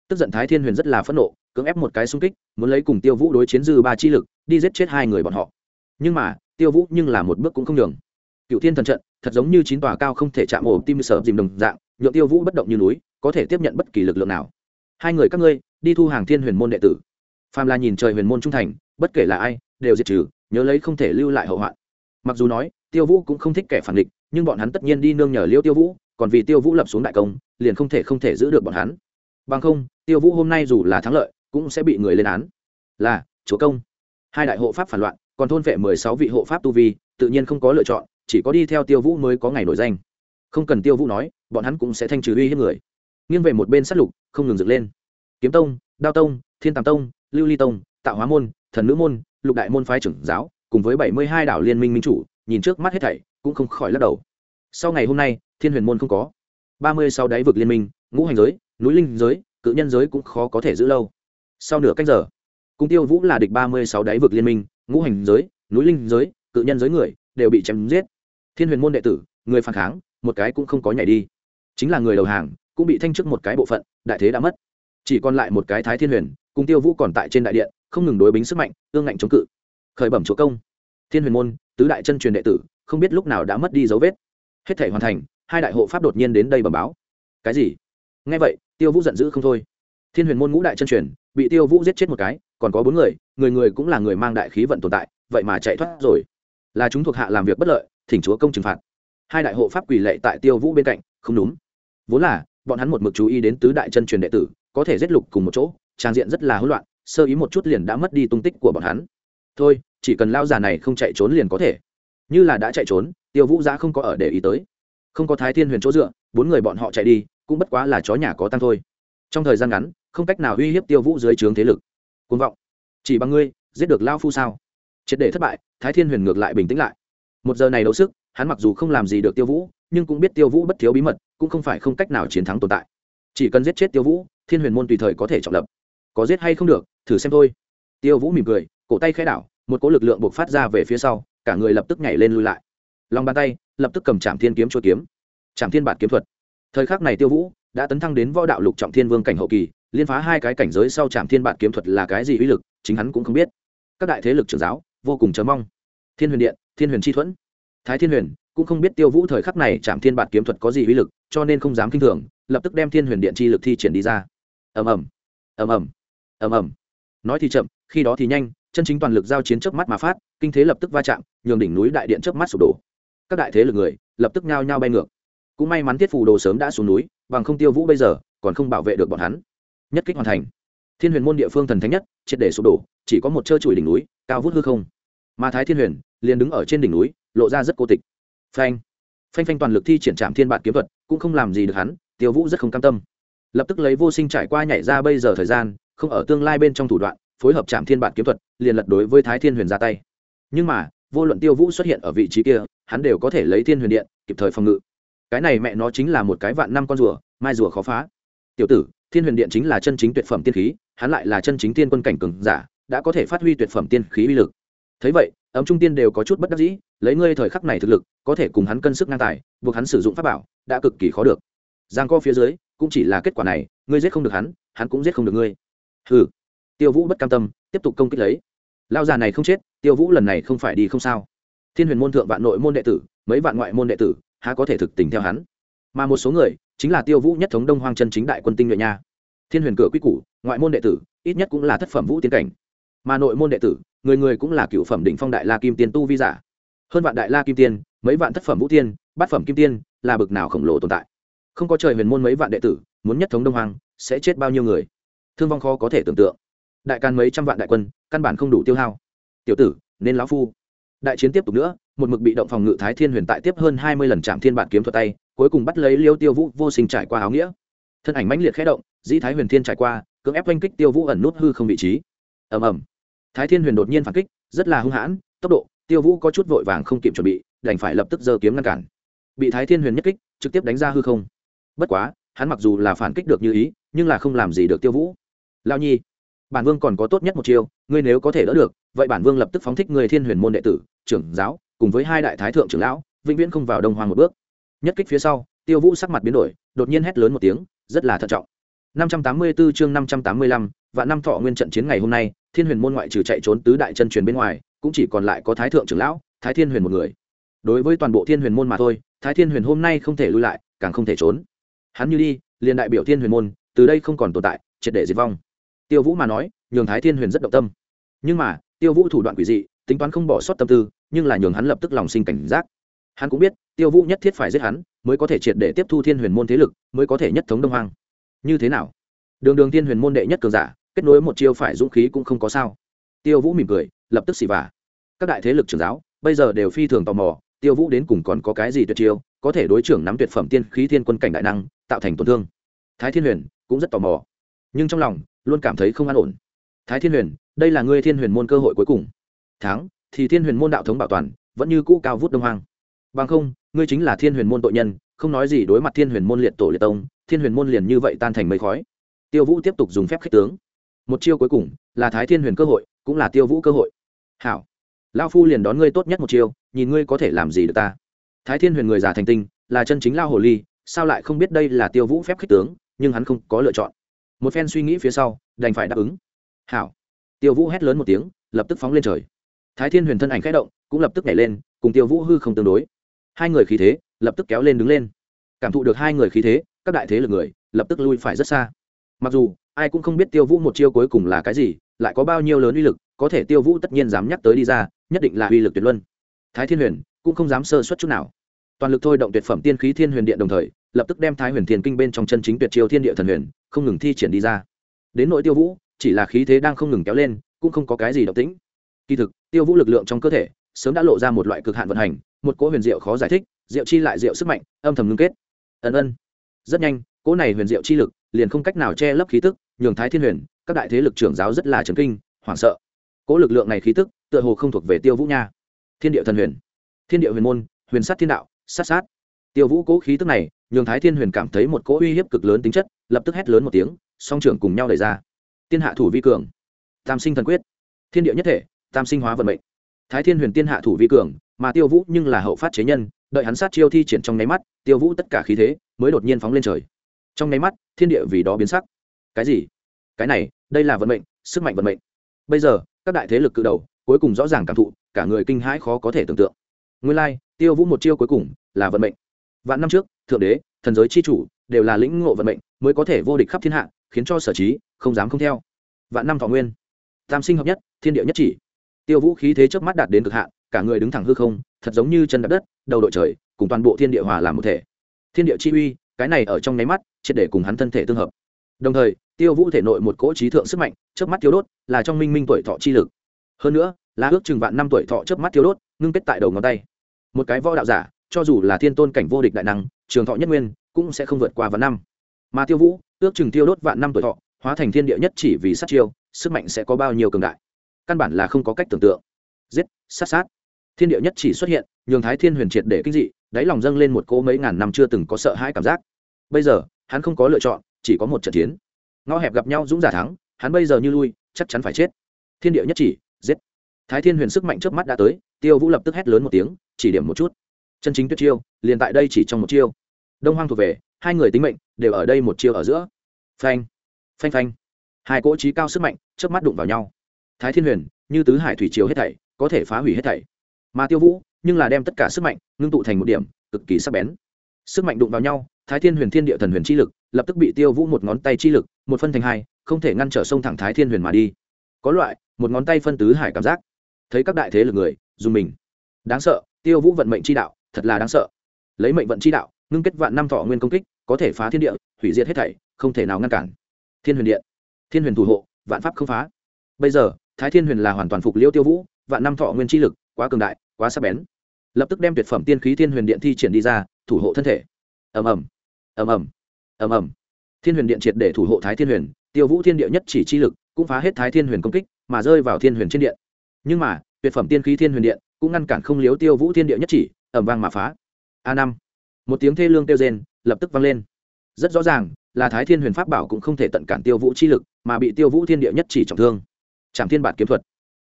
Tức giận thái thiên huyền rất là phẫn nộ, cưỡng ép một cái xung kích, muốn lấy cùng tiêu vũ đối chiến dư ba chi lực, đi giết chết hai người bọn họ. Nhưng mà, tiêu vũ nhưng là một bước cũng không nhường. Cựu thiên thần trận, thật giống như chín tòa cao không thể chạm ổ tim sở dìm đồng dạng nhựa tiêu vũ bất động như núi, có thể tiếp nhận bất kỳ lực lượng nào. Hai người các ngươi, đi thu hàng thiên huyền môn đệ tử. Phàm là nhìn trời huyền môn trung thành, bất kể là ai, đều diệt trừ, nhớ lấy không thể lưu lại hậu hoạn. Mặc dù nói tiêu vũ cũng không thích kẻ phản địch nhưng bọn hắn tất nhiên đi nương nhờ liêu tiêu vũ, còn vì tiêu vũ lập xuống đại công, liền không thể không thể giữ được bọn hắn. Bằng không, tiêu vũ hôm nay dù là thắng lợi, cũng sẽ bị người lên án. Là, chúa công. Hai đại hộ pháp phản loạn, còn thôn vệ mười sáu vị hộ pháp tu vi, tự nhiên không có lựa chọn, chỉ có đi theo tiêu vũ mới có ngày nổi danh. Không cần tiêu vũ nói, bọn hắn cũng sẽ thanh trừ uy hiếp người. Nghiêng về một bên sát lục, không ngừng dựng lên. Kiếm tông, đao tông, thiên tàm tông, lưu ly tông, tạo hóa môn, thần nữ môn, lục đại môn phái trưởng giáo, cùng với bảy mươi hai đảo liên minh minh chủ nhìn trước mắt hết thảy, cũng không khỏi lắc đầu. Sau ngày hôm nay, thiên huyền môn không có. Ba mươi sau đáy vực liên minh, ngũ hành giới, núi linh giới, cự nhân giới cũng khó có thể giữ lâu. Sau nửa cách giờ, cung tiêu vũ là địch ba mươi sáu đáy vực liên minh, ngũ hành giới, núi linh giới, cự nhân giới người đều bị chém giết. Thiên huyền môn đệ tử, người phản kháng, một cái cũng không có nhảy đi. Chính là người đầu hàng, cũng bị thanh chức một cái bộ phận, đại thế đã mất. Chỉ còn lại một cái thái thiên huyền cùng tiêu vũ còn tại trên đại điện, không ngừng đối bính sức mạnh, ương ngạnh chống cự. Khởi bẩm chúa công. Thiên huyền môn tứ đại chân truyền đệ tử, không biết lúc nào đã mất đi dấu vết. Hết thể hoàn thành, hai đại hộ pháp đột nhiên đến đây bẩm báo. Cái gì? Nghe vậy, tiêu vũ giận dữ không thôi. Thiên huyền môn ngũ đại chân truyền, bị tiêu vũ giết chết một cái, còn có bốn người người người cũng là người mang đại khí vận tồn tại, vậy mà chạy thoát rồi. Là chúng thuộc hạ làm việc bất lợi, thỉnh chúa công trừng phạt. Hai đại hộ pháp quỳ lệ tại tiêu vũ bên cạnh, không đúng. Vốn là, bọn hắn một mực chú ý đến tứ đại chân truyền đệ tử, có thể giết lục cùng một chỗ, trang diện rất là hỗn loạn, sơ ý một chút liền đã mất đi tung tích của bọn hắn. Thôi chỉ cần lao già này không chạy trốn liền có thể. Như là đã chạy trốn, tiêu vũ giã không có ở để ý tới. Không có thái thiên huyền chỗ dựa, bốn người bọn họ chạy đi, cũng bất quá là chó nhà có tăng thôi. Trong thời gian ngắn, không cách nào uy hiếp tiêu vũ dưới trướng thế lực. Côn vọng. Chỉ bằng ngươi, giết được lao phu sao? Triệt để thất bại, thái thiên huyền ngược lại bình tĩnh lại. Một giờ này đấu sức, hắn mặc dù không làm gì được tiêu vũ, nhưng cũng biết tiêu vũ bất thiếu bí mật, cũng không phải không cách nào chiến thắng tồn tại. Chỉ cần giết chết tiêu vũ, thiên huyền môn tùy thời có thể trọng lập. Có giết hay không được, thử xem thôi. Tiêu vũ mỉm cười, cổ tay khai đảo một cỗ lực lượng buộc phát ra về phía sau, cả người lập tức nhảy lên lui lại. Lòng bàn tay lập tức cầm trạm thiên kiếm chua kiếm. Trạm thiên bản kiếm thuật. Thời khắc này tiêu vũ đã tấn thăng đến võ đạo lục trọng thiên vương cảnh hậu kỳ, liên phá hai cái cảnh giới sau trạm thiên bản kiếm thuật là cái gì uy lực, chính hắn cũng không biết. Các đại thế lực trưởng giáo vô cùng chờ mong. Thiên huyền điện, thiên huyền chi thuẫn. Thái thiên huyền cũng không biết tiêu vũ thời khắc này trạm thiên bản kiếm thuật có gì uy lực, cho nên không dám kinh thường, lập tức đem thiên huyền điện chi lực thi triển đi ra. Ầm ầm. Ầm ầm. Ầm ầm. Nói thì chậm, khi đó thì nhanh chân chính toàn lực giao chiến chớp mắt mà phát, kinh thế lập tức va chạm, nhường đỉnh núi đại điện chớp mắt sụp đổ. Các đại thế lực người, lập tức nhao nhao bay ngược. Cũng may mắn thiết phù đồ sớm đã xuống núi, bằng không tiêu vũ bây giờ, còn không bảo vệ được bọn hắn. Nhất kích hoàn thành. Thiên huyền môn địa phương thần thánh nhất, triệt để sụp đổ, chỉ có một trơ trụi đỉnh núi, cao vút hư không. Mà thái thiên huyền, liền đứng ở trên đỉnh núi, lộ ra rất cô tịch. Phanh. Phanh phanh toàn lực thi triển trạm thiên bản kiếm thuật, cũng không làm gì được hắn, tiêu vũ rất không cam tâm. Lập tức lấy vô sinh trải qua nhảy ra bây giờ thời gian, không ở tương lai bên trong thủ đoạn, phối hợp trạm thiên bản kiếm thuật liền lật đối với thái thiên huyền ra tay. Nhưng mà, vô luận tiêu vũ xuất hiện ở vị trí kia, hắn đều có thể lấy thiên huyền điện kịp thời phòng ngự. Cái này mẹ nó chính là một cái vạn năm con rùa, mai rùa khó phá. Tiểu tử, thiên huyền điện chính là chân chính tuyệt phẩm tiên khí, hắn lại là chân chính tiên quân cảnh cường giả, đã có thể phát huy tuyệt phẩm tiên khí uy lực. Thấy vậy, ấm trung tiên đều có chút bất đắc dĩ, lấy ngươi thời khắc này thực lực, có thể cùng hắn cân sức ngang tài, buộc hắn sử dụng pháp bảo, đã cực kỳ khó được. Giang co phía dưới, cũng chỉ là kết quả này, ngươi giết không được hắn hắn cũng giết không được ngươi. Hừ tiêu vũ bất cam tâm tiếp tục công kích lấy. Lao già này không chết tiêu vũ lần này không phải đi không sao. Thiên huyền môn thượng vạn nội môn đệ tử mấy vạn ngoại môn đệ tử há có thể thực tình theo hắn? Mà một số người chính là tiêu vũ nhất thống đông hoang chân chính đại quân tinh nhuệ nha. Thiên huyền cửa quy củ ngoại môn đệ tử ít nhất cũng là thất phẩm vũ tiến cảnh. Mà nội môn đệ tử người người cũng là cựu phẩm đỉnh phong đại la kim tiên tu vi giả. Hơn vạn đại la kim tiên mấy vạn thất phẩm vũ tiên bát phẩm kim tiên là bực nào khổng lồ tồn tại. Không có trời huyền môn mấy vạn đệ tử muốn nhất thống đông Hoang, sẽ chết bao nhiêu người? Thương vong khó có thể tưởng tượng đại can mấy trăm vạn đại quân, căn bản không đủ tiêu hao. Tiểu tử, nên lão phu. Đại chiến tiếp tục nữa, một mực bị động phòng ngự thái thiên huyền tại tiếp hơn hai mươi lần chạm thiên bản kiếm thuật tay, cuối cùng bắt lấy liêu tiêu vũ vô sinh trải qua áo nghĩa. Thân ảnh mãnh liệt khẽ động, dĩ thái huyền thiên trải qua, cưỡng ép oanh kích tiêu vũ ẩn nút hư không vị trí. Ầm ầm. Thái thiên huyền đột nhiên phản kích, rất là hung hãn, tốc độ, tiêu vũ có chút vội vàng không kịp chuẩn bị, đành phải lập tức giơ kiếm ngăn cản. Bị thái thiên huyền nhất kích, trực tiếp đánh ra hư không. Bất quá, hắn mặc dù là phản kích được như ý, nhưng là không làm gì được tiêu vũ. Lao nhi bản vương còn có tốt nhất một chiêu ngươi nếu có thể đỡ được vậy bản vương lập tức phóng thích người thiên huyền môn đệ tử trưởng giáo cùng với hai đại thái thượng trưởng lão vĩnh viễn không vào đông hoàng một bước. Nhất kích phía sau tiêu vũ sắc mặt biến đổi đột nhiên hét lớn một tiếng rất là thận trọng. 584 chương 585, và năm thọ nguyên trận chiến ngày hôm nay thiên huyền môn ngoại trừ chạy trốn tứ đại chân truyền bên ngoài cũng chỉ còn lại có thái thượng trưởng lão thái thiên huyền một người. Đối với toàn bộ thiên huyền môn mà thôi thái thiên huyền hôm nay không thể lui lại càng không thể trốn. Hắn như đi liền đại biểu thiên huyền môn từ đây không còn tồn tại triệt để diệt vong tiêu vũ mà nói, nhường thái thiên huyền rất động tâm. Nhưng mà, tiêu vũ thủ đoạn quỷ dị, tính toán không bỏ sót tâm tư, nhưng là nhường hắn lập tức lòng sinh cảnh giác. Hắn cũng biết, tiêu vũ nhất thiết phải giết hắn, mới có thể triệt để tiếp thu thiên huyền môn thế lực, mới có thể nhất thống đông hoang. Như thế nào? Đường đường thiên huyền môn đệ nhất cường giả, kết nối một chiêu phải dũng khí cũng không có sao. Tiêu vũ mỉm cười, lập tức xì vả. Các đại thế lực trưởng giáo, bây giờ đều phi thường tò mò, tiêu vũ đến cùng còn có cái gì tuyệt chiêu, có thể đối trưởng nắm tuyệt phẩm tiên khí thiên quân cảnh đại năng, tạo thành tổn thương. Thái thiên huyền cũng rất tò mò. Nhưng trong lòng luôn cảm thấy không an ổn. Thái thiên huyền, đây là ngươi thiên huyền môn cơ hội cuối cùng. Thắng, thì thiên huyền môn đạo thống bảo toàn, vẫn như cũ cao vút đông hoang. Bằng không, ngươi chính là thiên huyền môn tội nhân, không nói gì đối mặt thiên huyền môn liệt tổ liệt tông, thiên huyền môn liền như vậy tan thành mây khói. Tiêu vũ tiếp tục dùng phép khích tướng. Một chiêu cuối cùng, là thái thiên huyền cơ hội, cũng là tiêu vũ cơ hội. Hảo. Lao phu liền đón ngươi tốt nhất một chiêu, nhìn ngươi có thể làm gì được ta. Thái thiên huyền người già thành tinh, là chân chính lao hồ ly, sao lại không biết đây là tiêu vũ phép khích tướng, nhưng hắn không có lựa chọn một phen suy nghĩ phía sau, đành phải đáp ứng. Hảo. Tiêu vũ hét lớn một tiếng, lập tức phóng lên trời. Thái thiên huyền thân ảnh k h ẽ động, cũng lập tức nhảy lên, cùng tiêu vũ hư không tương đối. Hai người khí thế, lập tức kéo lên đứng lên. Cảm thụ được hai người khí thế, các đại thế lực người, lập tức lui phải rất xa. Mặc dù, ai cũng không biết tiêu vũ một chiêu cuối cùng là cái gì, lại có bao nhiêu lớn uy lực, có thể tiêu vũ tất nhiên dám nhắc tới đi ra, nhất định là uy lực tuyệt luân. Thái thiên huyền cũng không dám sơ suất chút nào. Toàn lực thôi động tuyệt phẩm tiên khí thiên huyền điện đồng thời, lập tức đem thái huyền thiên kinh bên trong chân chính tuyệt chiêu thiên địa thần huyền không ngừng thi triển đi ra. Đến nội tiêu vũ, chỉ là khí thế đang không ngừng kéo lên, cũng không có cái gì động tĩnh. Kỳ thực, tiêu vũ lực lượng trong cơ thể, sớm đã lộ ra một loại cực hạn vận hành, một cỗ huyền diệu khó giải thích, diệu chi lại diệu sức mạnh, âm thầm ngưng kết. Ân ân. Rất nhanh, cỗ này huyền diệu chi lực liền không cách nào che lấp khí tức, nhường thái thiên huyền, các đại thế lực trưởng giáo rất là trấn kinh, hoảng sợ. Cỗ lực lượng này khí tức, tựa hồ không thuộc về tiêu vũ nha. Thiên địa thần huyền. Thiên địa huyền môn, huyền sát thiên đạo, sát sát. Tiêu vũ cỗ khí tức này, nhường thái thiên huyền cảm thấy một cỗ uy hiếp cực lớn tính chất lập tức hét lớn một tiếng, song trưởng cùng nhau đẩy ra. Tiên hạ thủ vi cường, tam sinh thần quyết. Thiên địa nhất thể, tam sinh hóa vận mệnh. Thái thiên huyền tiên hạ thủ vi cường, mà tiêu vũ nhưng là hậu phát chế nhân, đợi hắn sát chiêu thi triển trong nháy mắt, tiêu vũ tất cả khí thế mới đột nhiên phóng lên trời. Trong nháy mắt, thiên địa vì đó biến sắc. Cái gì? Cái này, đây là vận mệnh, sức mạnh vận mệnh. Bây giờ, các đại thế lực cự đầu, cuối cùng rõ ràng cảm thụ, cả người kinh hãi khó có thể tưởng tượng. Nguyên lai, tiêu vũ một chiêu cuối cùng là vận mệnh. Vạn năm trước, thượng đế thần giới chi chủ đều là lĩnh ngộ vận mệnh, mới có thể vô địch khắp thiên hạ, khiến cho sở trí không dám không theo. Vạn năm thọ nguyên. Tam sinh hợp nhất, thiên địa nhất chỉ. Tiêu vũ khí thế trước mắt đạt đến cực hạn, cả người đứng thẳng hư không, thật giống như chân đạp đất, đầu đội trời, cùng toàn bộ thiên địa hòa làm một thể. Thiên địa chi uy, cái này ở trong nháy mắt, triệt để cùng hắn thân thể tương hợp. Đồng thời, tiêu vũ thể nội một cỗ trí thượng sức mạnh trước mắt thiếu đốt, là trong minh minh tuổi thọ chi lực. Hơn nữa, là ước chừng vạn năm tuổi thọ trước mắt thiếu đốt, ngưng kết tại đầu ngón tay. Một cái võ đạo giả, cho dù là thiên tôn cảnh vô địch đại năng trường thọ nhất nguyên cũng sẽ không vượt qua vạn năm. Mà tiêu vũ, ước chừng tiêu đốt vạn năm tuổi thọ, hóa thành thiên địa nhất chỉ vì sát chiêu, sức mạnh sẽ có bao nhiêu cường đại? Căn bản là không có cách tưởng tượng. Giết, sát sát. Thiên địa nhất chỉ xuất hiện, nhường thái thiên huyền triệt để kinh dị, đáy lòng dâng lên một cỗ mấy ngàn năm chưa từng có sợ hãi cảm giác. Bây giờ, hắn không có lựa chọn, chỉ có một trận chiến. Ngõ hẹp gặp nhau dũng giả thắng, hắn bây giờ như lui, chắc chắn phải chết. Thiên địa nhất chỉ, giết. Thái thiên huyền sức mạnh trước mắt đã tới, tiêu vũ lập tức hét lớn một tiếng, chỉ điểm một chút chân chính tuyệt chiêu, liền tại đây chỉ trong một chiêu. Đông hoang thuộc về, hai người tính mệnh đều ở đây một chiêu ở giữa. Phanh phanh phanh. Hai cỗ trí cao sức mạnh trước mắt đụng vào nhau. Thái thiên huyền, như tứ hải thủy chiếu hết thảy, có thể phá hủy hết thảy. Mà tiêu vũ, nhưng là đem tất cả sức mạnh ngưng tụ thành một điểm, cực kỳ sắc bén. Sức mạnh đụng vào nhau, thái thiên huyền thiên địa thần huyền chi lực lập tức bị tiêu vũ một ngón tay chi lực, một phân thành hai, không thể ngăn trở sông thẳng thái thiên huyền mà đi. Có loại, một ngón tay phân tứ hải cảm giác. Thấy các đại thế lực người, dùng mình. Đáng sợ, tiêu vũ vận mệnh chi đạo thật là đáng sợ. Lấy mệnh vận chi đạo, ngưng kết vạn năm thọ nguyên công kích, có thể phá thiên địa, hủy diệt hết thảy, không thể nào ngăn cản. Thiên huyền điện, thiên huyền thủ hộ, vạn pháp không phá. Bây giờ, thái thiên huyền là hoàn toàn phục liêu tiêu vũ, vạn năm thọ nguyên chi lực, quá cường đại, quá sắc bén. Lập tức đem tuyệt phẩm tiên khí thiên huyền điện thi triển đi ra, thủ hộ thân thể. Ầm ầm ầm ầm ầm ầm. Thiên huyền điện triệt để thủ hộ thái thiên huyền, tiêu vũ thiên địa nhất chỉ chi lực, cũng phá hết thái thiên huyền công kích, mà rơi vào thiên huyền trên điện. Nhưng mà tuyệt phẩm tiên khí thiên huyền điện, cũng ngăn cản không liếu tiêu vũ thiên địa nhất chỉ ẩm vang mà phá. A năm. Một tiếng thê lương tiêu rên, lập tức vang lên. Rất rõ ràng, là thái thiên huyền pháp bảo cũng không thể tận cản tiêu vũ chi lực, mà bị tiêu vũ thiên địa nhất chỉ trọng thương. Trảm thiên bản kiếm thuật.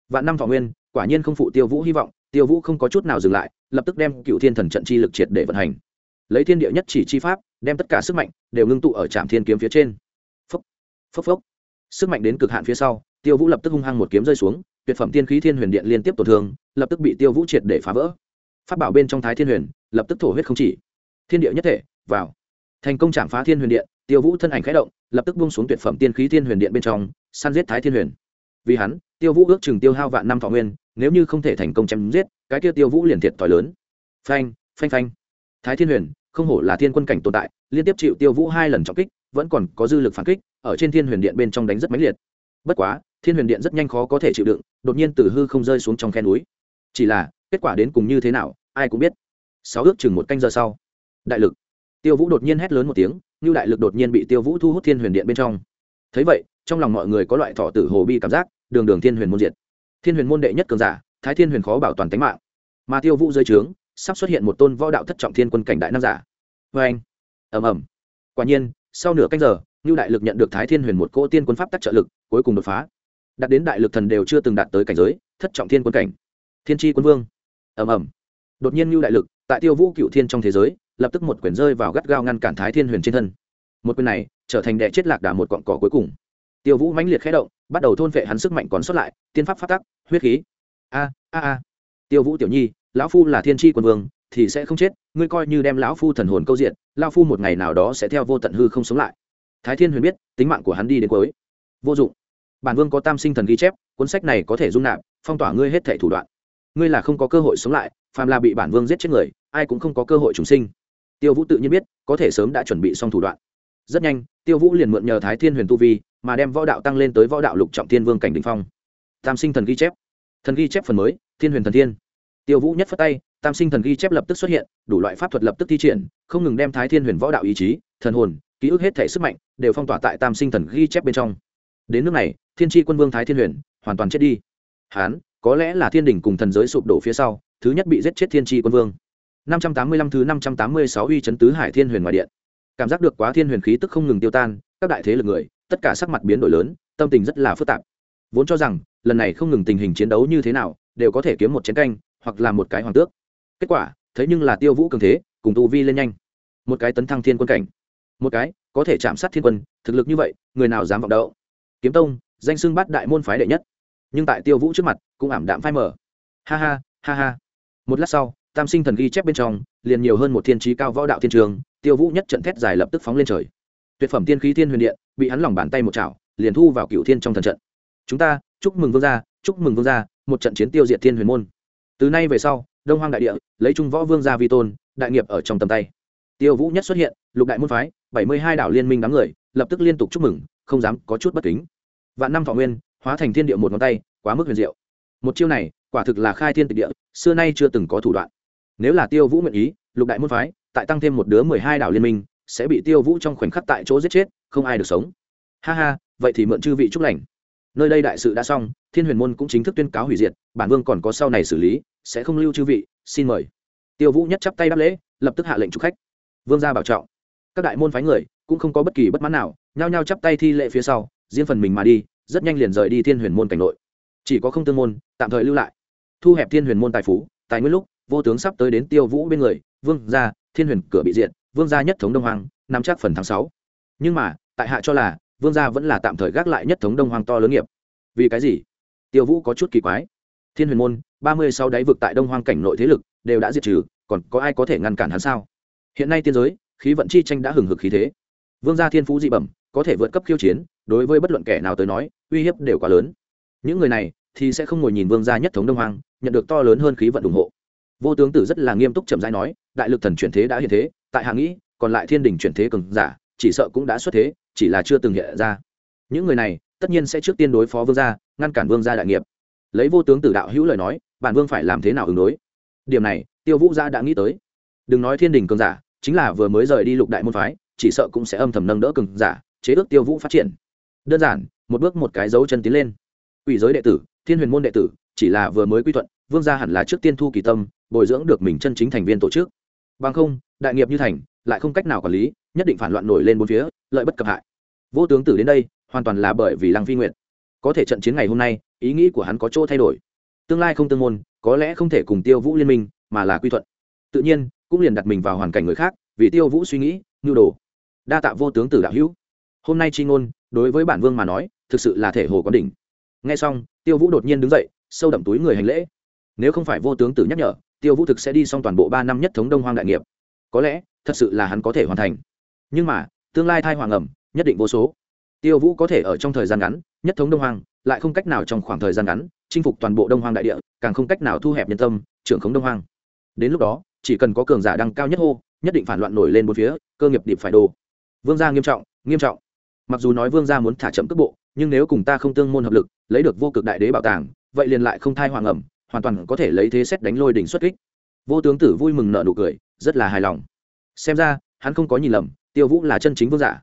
Vạn năm thọ nguyên, quả nhiên không phụ tiêu vũ hy vọng, tiêu vũ không có chút nào dừng lại, lập tức đem cựu thiên thần trận chi lực triệt để vận hành. Lấy thiên địa nhất chỉ chi pháp, đem tất cả sức mạnh đều ngưng tụ ở trạm thiên kiếm phía trên. Phốc phốc phốc. Sức mạnh đến cực hạn phía sau, tiêu vũ lập tức hung hăng một kiếm rơi xuống tuyệt phẩm tiên khí thiên huyền điện liên tiếp tổn thương, lập tức bị tiêu vũ triệt để phá vỡ. Phát bảo bên trong thái thiên huyền, lập tức thổ huyết không chỉ. Thiên địa nhất thể, vào. Thành công chạm phá thiên huyền điện, tiêu vũ thân ảnh khẽ động, lập tức buông xuống tuyệt phẩm tiên khí thiên huyền điện bên trong, săn giết thái thiên huyền. Vì hắn, tiêu vũ ước chừng tiêu hao vạn năm thọ nguyên, nếu như không thể thành công chém giết, cái kia tiêu vũ liền thiệt thòi lớn. Phanh phanh phanh. Thái thiên huyền, không hổ là thiên quân cảnh tồn tại, liên tiếp chịu tiêu vũ hai lần trọng kích, vẫn còn có dư lực phản kích, ở trên thiên huyền điện bên trong đánh rất mãnh liệt. Bất quá, thiên huyền điện rất nhanh khó có thể chịu đựng đột nhiên từ hư không rơi xuống trong khe núi. Chỉ là, kết quả đến cùng như thế nào, ai cũng biết. Sáu ước chừng một canh giờ sau, đại lực. Tiêu vũ đột nhiên hét lớn một tiếng, như đại lực đột nhiên bị tiêu vũ thu hút thiên huyền điện bên trong. Thấy vậy, trong lòng mọi người có loại thọ tử hồ bi cảm giác, đường đường thiên huyền môn diệt. Thiên huyền môn đệ nhất cường giả, thái thiên huyền khó bảo toàn tính mạng. Mà tiêu vũ dưới trướng, sắp xuất hiện một tôn võ đạo thất trọng thiên quân cảnh đại nam giả. Vê anh, ầm ầm. Quả nhiên, sau nửa canh giờ, như đại lực nhận được thái thiên huyền một cỗ tiên quân pháp tác trợ lực, cuối cùng đột phá đạt đến đại lực thần đều chưa từng đạt tới cảnh giới, thất trọng thiên quân cảnh. Thiên tri quân vương. Ầm ầm. Đột nhiên như đại lực, tại tiêu vũ cựu thiên trong thế giới, lập tức một quyền rơi vào gắt gao ngăn cản thái thiên huyền trên thân. Một quyền này trở thành đệ chết lạc đà một cọn cỏ cuối cùng. Tiêu vũ mãnh liệt khé động, bắt đầu thôn vệ hắn sức mạnh còn sót lại, tiên pháp phát tắc, huyết khí. A a a. Tiêu vũ tiểu nhi, lão phu là thiên tri quân vương, thì sẽ không chết, ngươi coi như đem lão phu thần hồn câu diện, lão phu một ngày nào đó sẽ theo vô tận hư không sống lại. Thái thiên huyền biết, tính mạng của hắn đi đến cuối. Vô dụng bản vương có tam sinh thần ghi chép, cuốn sách này có thể dung nạp, phong tỏa ngươi hết thể thủ đoạn. Ngươi là không có cơ hội sống lại, phàm là bị bản vương giết chết người, ai cũng không có cơ hội trùng sinh. Tiêu vũ tự nhiên biết, có thể sớm đã chuẩn bị xong thủ đoạn. Rất nhanh, tiêu vũ liền mượn nhờ thái thiên huyền tu vi, mà đem võ đạo tăng lên tới võ đạo lục trọng thiên vương cảnh đình phong. Tam sinh thần ghi chép. Thần ghi chép phần mới, thiên huyền thần thiên. Tiêu vũ nhất phất tay, tam sinh thần ghi chép lập tức xuất hiện, đủ loại pháp thuật lập tức thi triển, không ngừng đem thái thiên huyền võ đạo ý chí, thần hồn, ký ức hết thể sức mạnh, đều phong tỏa tại tam sinh thần ghi chép bên trong đến nước này, thiên tri quân vương thái thiên huyền hoàn toàn chết đi. Hán, có lẽ là thiên đình cùng thần giới sụp đổ phía sau, thứ nhất bị giết chết thiên tri quân vương. Năm trăm tám mươi lăm thứ năm trăm tám mươi sáu uy chấn tứ hải thiên huyền ngoài điện. Cảm giác được quá thiên huyền khí tức không ngừng tiêu tan, các đại thế lực người, tất cả sắc mặt biến đổi lớn, tâm tình rất là phức tạp. Vốn cho rằng, lần này không ngừng tình hình chiến đấu như thế nào, đều có thể kiếm một chiến canh, hoặc là một cái hoàng tước. Kết quả thấy nhưng là tiêu vũ cường thế, cùng tu vi lên nhanh. Một cái tấn thăng thiên quân cảnh. Một cái, có thể chạm sát thiên quân, thực lực như vậy, người nào dám vọng đậu? Kiếm tông, danh xưng bắt đại môn phái đệ nhất. Nhưng tại tiêu vũ trước mặt, cũng ảm đạm phai mở ha ha ha ha. Một lát sau, tam sinh thần ghi chép bên trong, liền nhiều hơn một thiên trí cao võ đạo thiên trường, tiêu vũ nhất trận thét dài lập tức phóng lên trời. Tuyệt phẩm tiên khí thiên huyền điện, bị hắn lòng bàn tay một chảo, liền thu vào cựu thiên trong thần trận. Chúng ta, chúc mừng vương gia, chúc mừng vương gia, một trận chiến tiêu diệt thiên huyền môn. Từ nay về sau, đông hoang đại địa, lấy trung võ vương gia vi tôn, đại nghiệp ở trong tầm tay. Tiêu vũ nhất xuất hiện, lục đại môn phái, bảy mươi hai đảo liên minh đám người, lập tức liên tục chúc mừng, không dám có chút bất kính vạn năm thọ nguyên, hóa thành thiên địa một ngón tay, quá mức huyền diệu. Một chiêu này, quả thực là khai thiên tịch địa, xưa nay chưa từng có thủ đoạn. Nếu là tiêu vũ nguyện ý, lục đại môn phái, tại tăng thêm một đứa mười hai đảo liên minh, sẽ bị tiêu vũ trong khoảnh khắc tại chỗ giết chết, không ai được sống. Ha ha, vậy thì mượn chư vị chúc lành. Nơi đây đại sự đã xong, thiên huyền môn cũng chính thức tuyên cáo hủy diệt, bản vương còn có sau này xử lý, sẽ không lưu chư vị, xin mời. Tiêu vũ nhất chắp tay đáp lễ, lập tức hạ lệnh chúc khách. Vương gia bảo trọng. Các đại môn phái người cũng không có bất kỳ bất mãn nào, nhao nhao chắp tay thi lệ phía sau riêng phần mình mà đi, rất nhanh liền rời đi thiên huyền môn cảnh nội. Chỉ có không tương môn, tạm thời lưu lại. Thu hẹp thiên huyền môn tài phú, tài nguyên lúc, vô tướng sắp tới đến tiêu vũ bên người, vương gia, thiên huyền cửa bị diện vương gia nhất thống đông hoàng nắm chắc phần tháng sáu. Nhưng mà, tại hạ cho là, vương gia vẫn là tạm thời gác lại nhất thống đông hoàng to lớn nghiệp. Vì cái gì? Tiêu vũ có chút kỳ quái. Thiên huyền môn, ba mươi sáu đáy vực tại đông hoang cảnh nội thế lực, đều đã diệt trừ, còn có ai có thể ngăn cản hắn sao? Hiện nay tiên giới, khí vận chi tranh đã hừng hực khí thế. Vương gia thiên phú dị bẩm có thể vượt cấp khiêu chiến, đối với bất luận kẻ nào tới nói, uy hiếp đều quá lớn. Những người này thì sẽ không ngồi nhìn vương gia nhất thống đông hoang, nhận được to lớn hơn khí vận ủng hộ. Vô tướng tử rất là nghiêm túc chậm rãi nói, đại lực thần chuyển thế đã hiện thế, tại hạ nghĩ, còn lại thiên đình chuyển thế cường giả, chỉ sợ cũng đã xuất thế, chỉ là chưa từng hiện ra. Những người này tất nhiên sẽ trước tiên đối phó vương gia, ngăn cản vương gia đại nghiệp. Lấy vô tướng tử đạo hữu lời nói, bản vương phải làm thế nào ứng đối? Điểm này, tiêu vũ gia đã nghĩ tới. Đừng nói thiên đình cường giả, chính là vừa mới rời đi lục đại môn phái, chỉ sợ cũng sẽ âm thầm nâng đỡ cường giả chế ước tiêu vũ phát triển. Đơn giản, một bước một cái dấu chân tiến lên. Ủy giới đệ tử, thiên huyền môn đệ tử, chỉ là vừa mới quy thuận, vương gia hẳn là trước tiên thu kỳ tâm, bồi dưỡng được mình chân chính thành viên tổ chức. Bằng không, đại nghiệp như thành, lại không cách nào quản lý, nhất định phản loạn nổi lên bốn phía, lợi bất cập hại. Vô tướng tử đến đây, hoàn toàn là bởi vì lăng phi nguyện có thể trận chiến ngày hôm nay, ý nghĩ của hắn có chỗ thay đổi. Tương lai không tương môn, có lẽ không thể cùng tiêu vũ liên minh, mà là quy thuận. Tự nhiên, cũng liền đặt mình vào hoàn cảnh người khác, vì tiêu vũ suy nghĩ, nhu đồ. Đa tạ vô tướng tử đạo hữu hôm nay chi ngôn, đối với bản vương mà nói, thực sự là thể hồ có đỉnh. Nghe xong, tiêu vũ đột nhiên đứng dậy, sâu đậm túi người hành lễ. Nếu không phải vô tướng tử nhắc nhở, tiêu vũ thực sẽ đi xong toàn bộ ba năm nhất thống đông hoang đại nghiệp. Có lẽ, thật sự là hắn có thể hoàn thành. Nhưng mà, tương lai thai hoàng ẩm, nhất định vô số. Tiêu vũ có thể ở trong thời gian ngắn, nhất thống đông hoang, lại không cách nào trong khoảng thời gian ngắn, chinh phục toàn bộ đông hoang đại địa, càng không cách nào thu hẹp nhân tâm, trưởng khống đông hoang. Đến lúc đó, chỉ cần có cường giả đăng cao nhất hô, nhất định phản loạn nổi lên bốn phía, cơ nghiệp điệp phải đồ vương gia nghiêm trọng nghiêm trọng mặc dù nói vương gia muốn thả chậm cước bộ, nhưng nếu cùng ta không tương môn hợp lực, lấy được vô cực đại đế bảo tàng, vậy liền lại không thai hoàng ẩm, hoàn toàn có thể lấy thế xét đánh lôi đỉnh xuất kích. Vô tướng tử vui mừng nợ nụ cười, rất là hài lòng. Xem ra, hắn không có nhìn lầm, tiêu vũ là chân chính vương giả.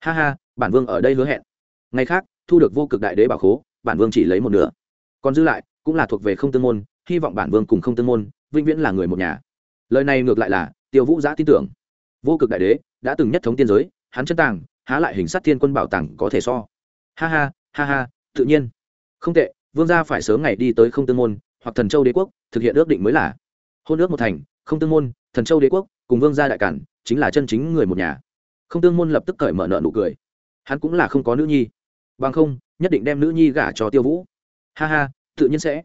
Ha ha, bản vương ở đây hứa hẹn. Ngày khác, thu được vô cực đại đế bảo khố, bản vương chỉ lấy một nửa. Còn dư lại, cũng là thuộc về không tương môn, hy vọng bản vương cùng không tương môn, vĩnh viễn là người một nhà. Lời này ngược lại là tiêu vũ giã tin tưởng. Vô cực đại đế đã từng nhất thống tiên giới, hắn chân tàng há lại hình sát thiên quân bảo tàng có thể so. Ha ha ha ha, tự nhiên. Không tệ, vương gia phải sớm ngày đi tới không tương môn, hoặc thần châu đế quốc, thực hiện ước định mới là. Hôn ước một thành, không tương môn, thần châu đế quốc, cùng vương gia đại cản, chính là chân chính người một nhà. Không tương môn lập tức cởi mở nợ nụ cười. Hắn cũng là không có nữ nhi. Bằng không, nhất định đem nữ nhi gả cho tiêu vũ. Ha ha, tự nhiên sẽ.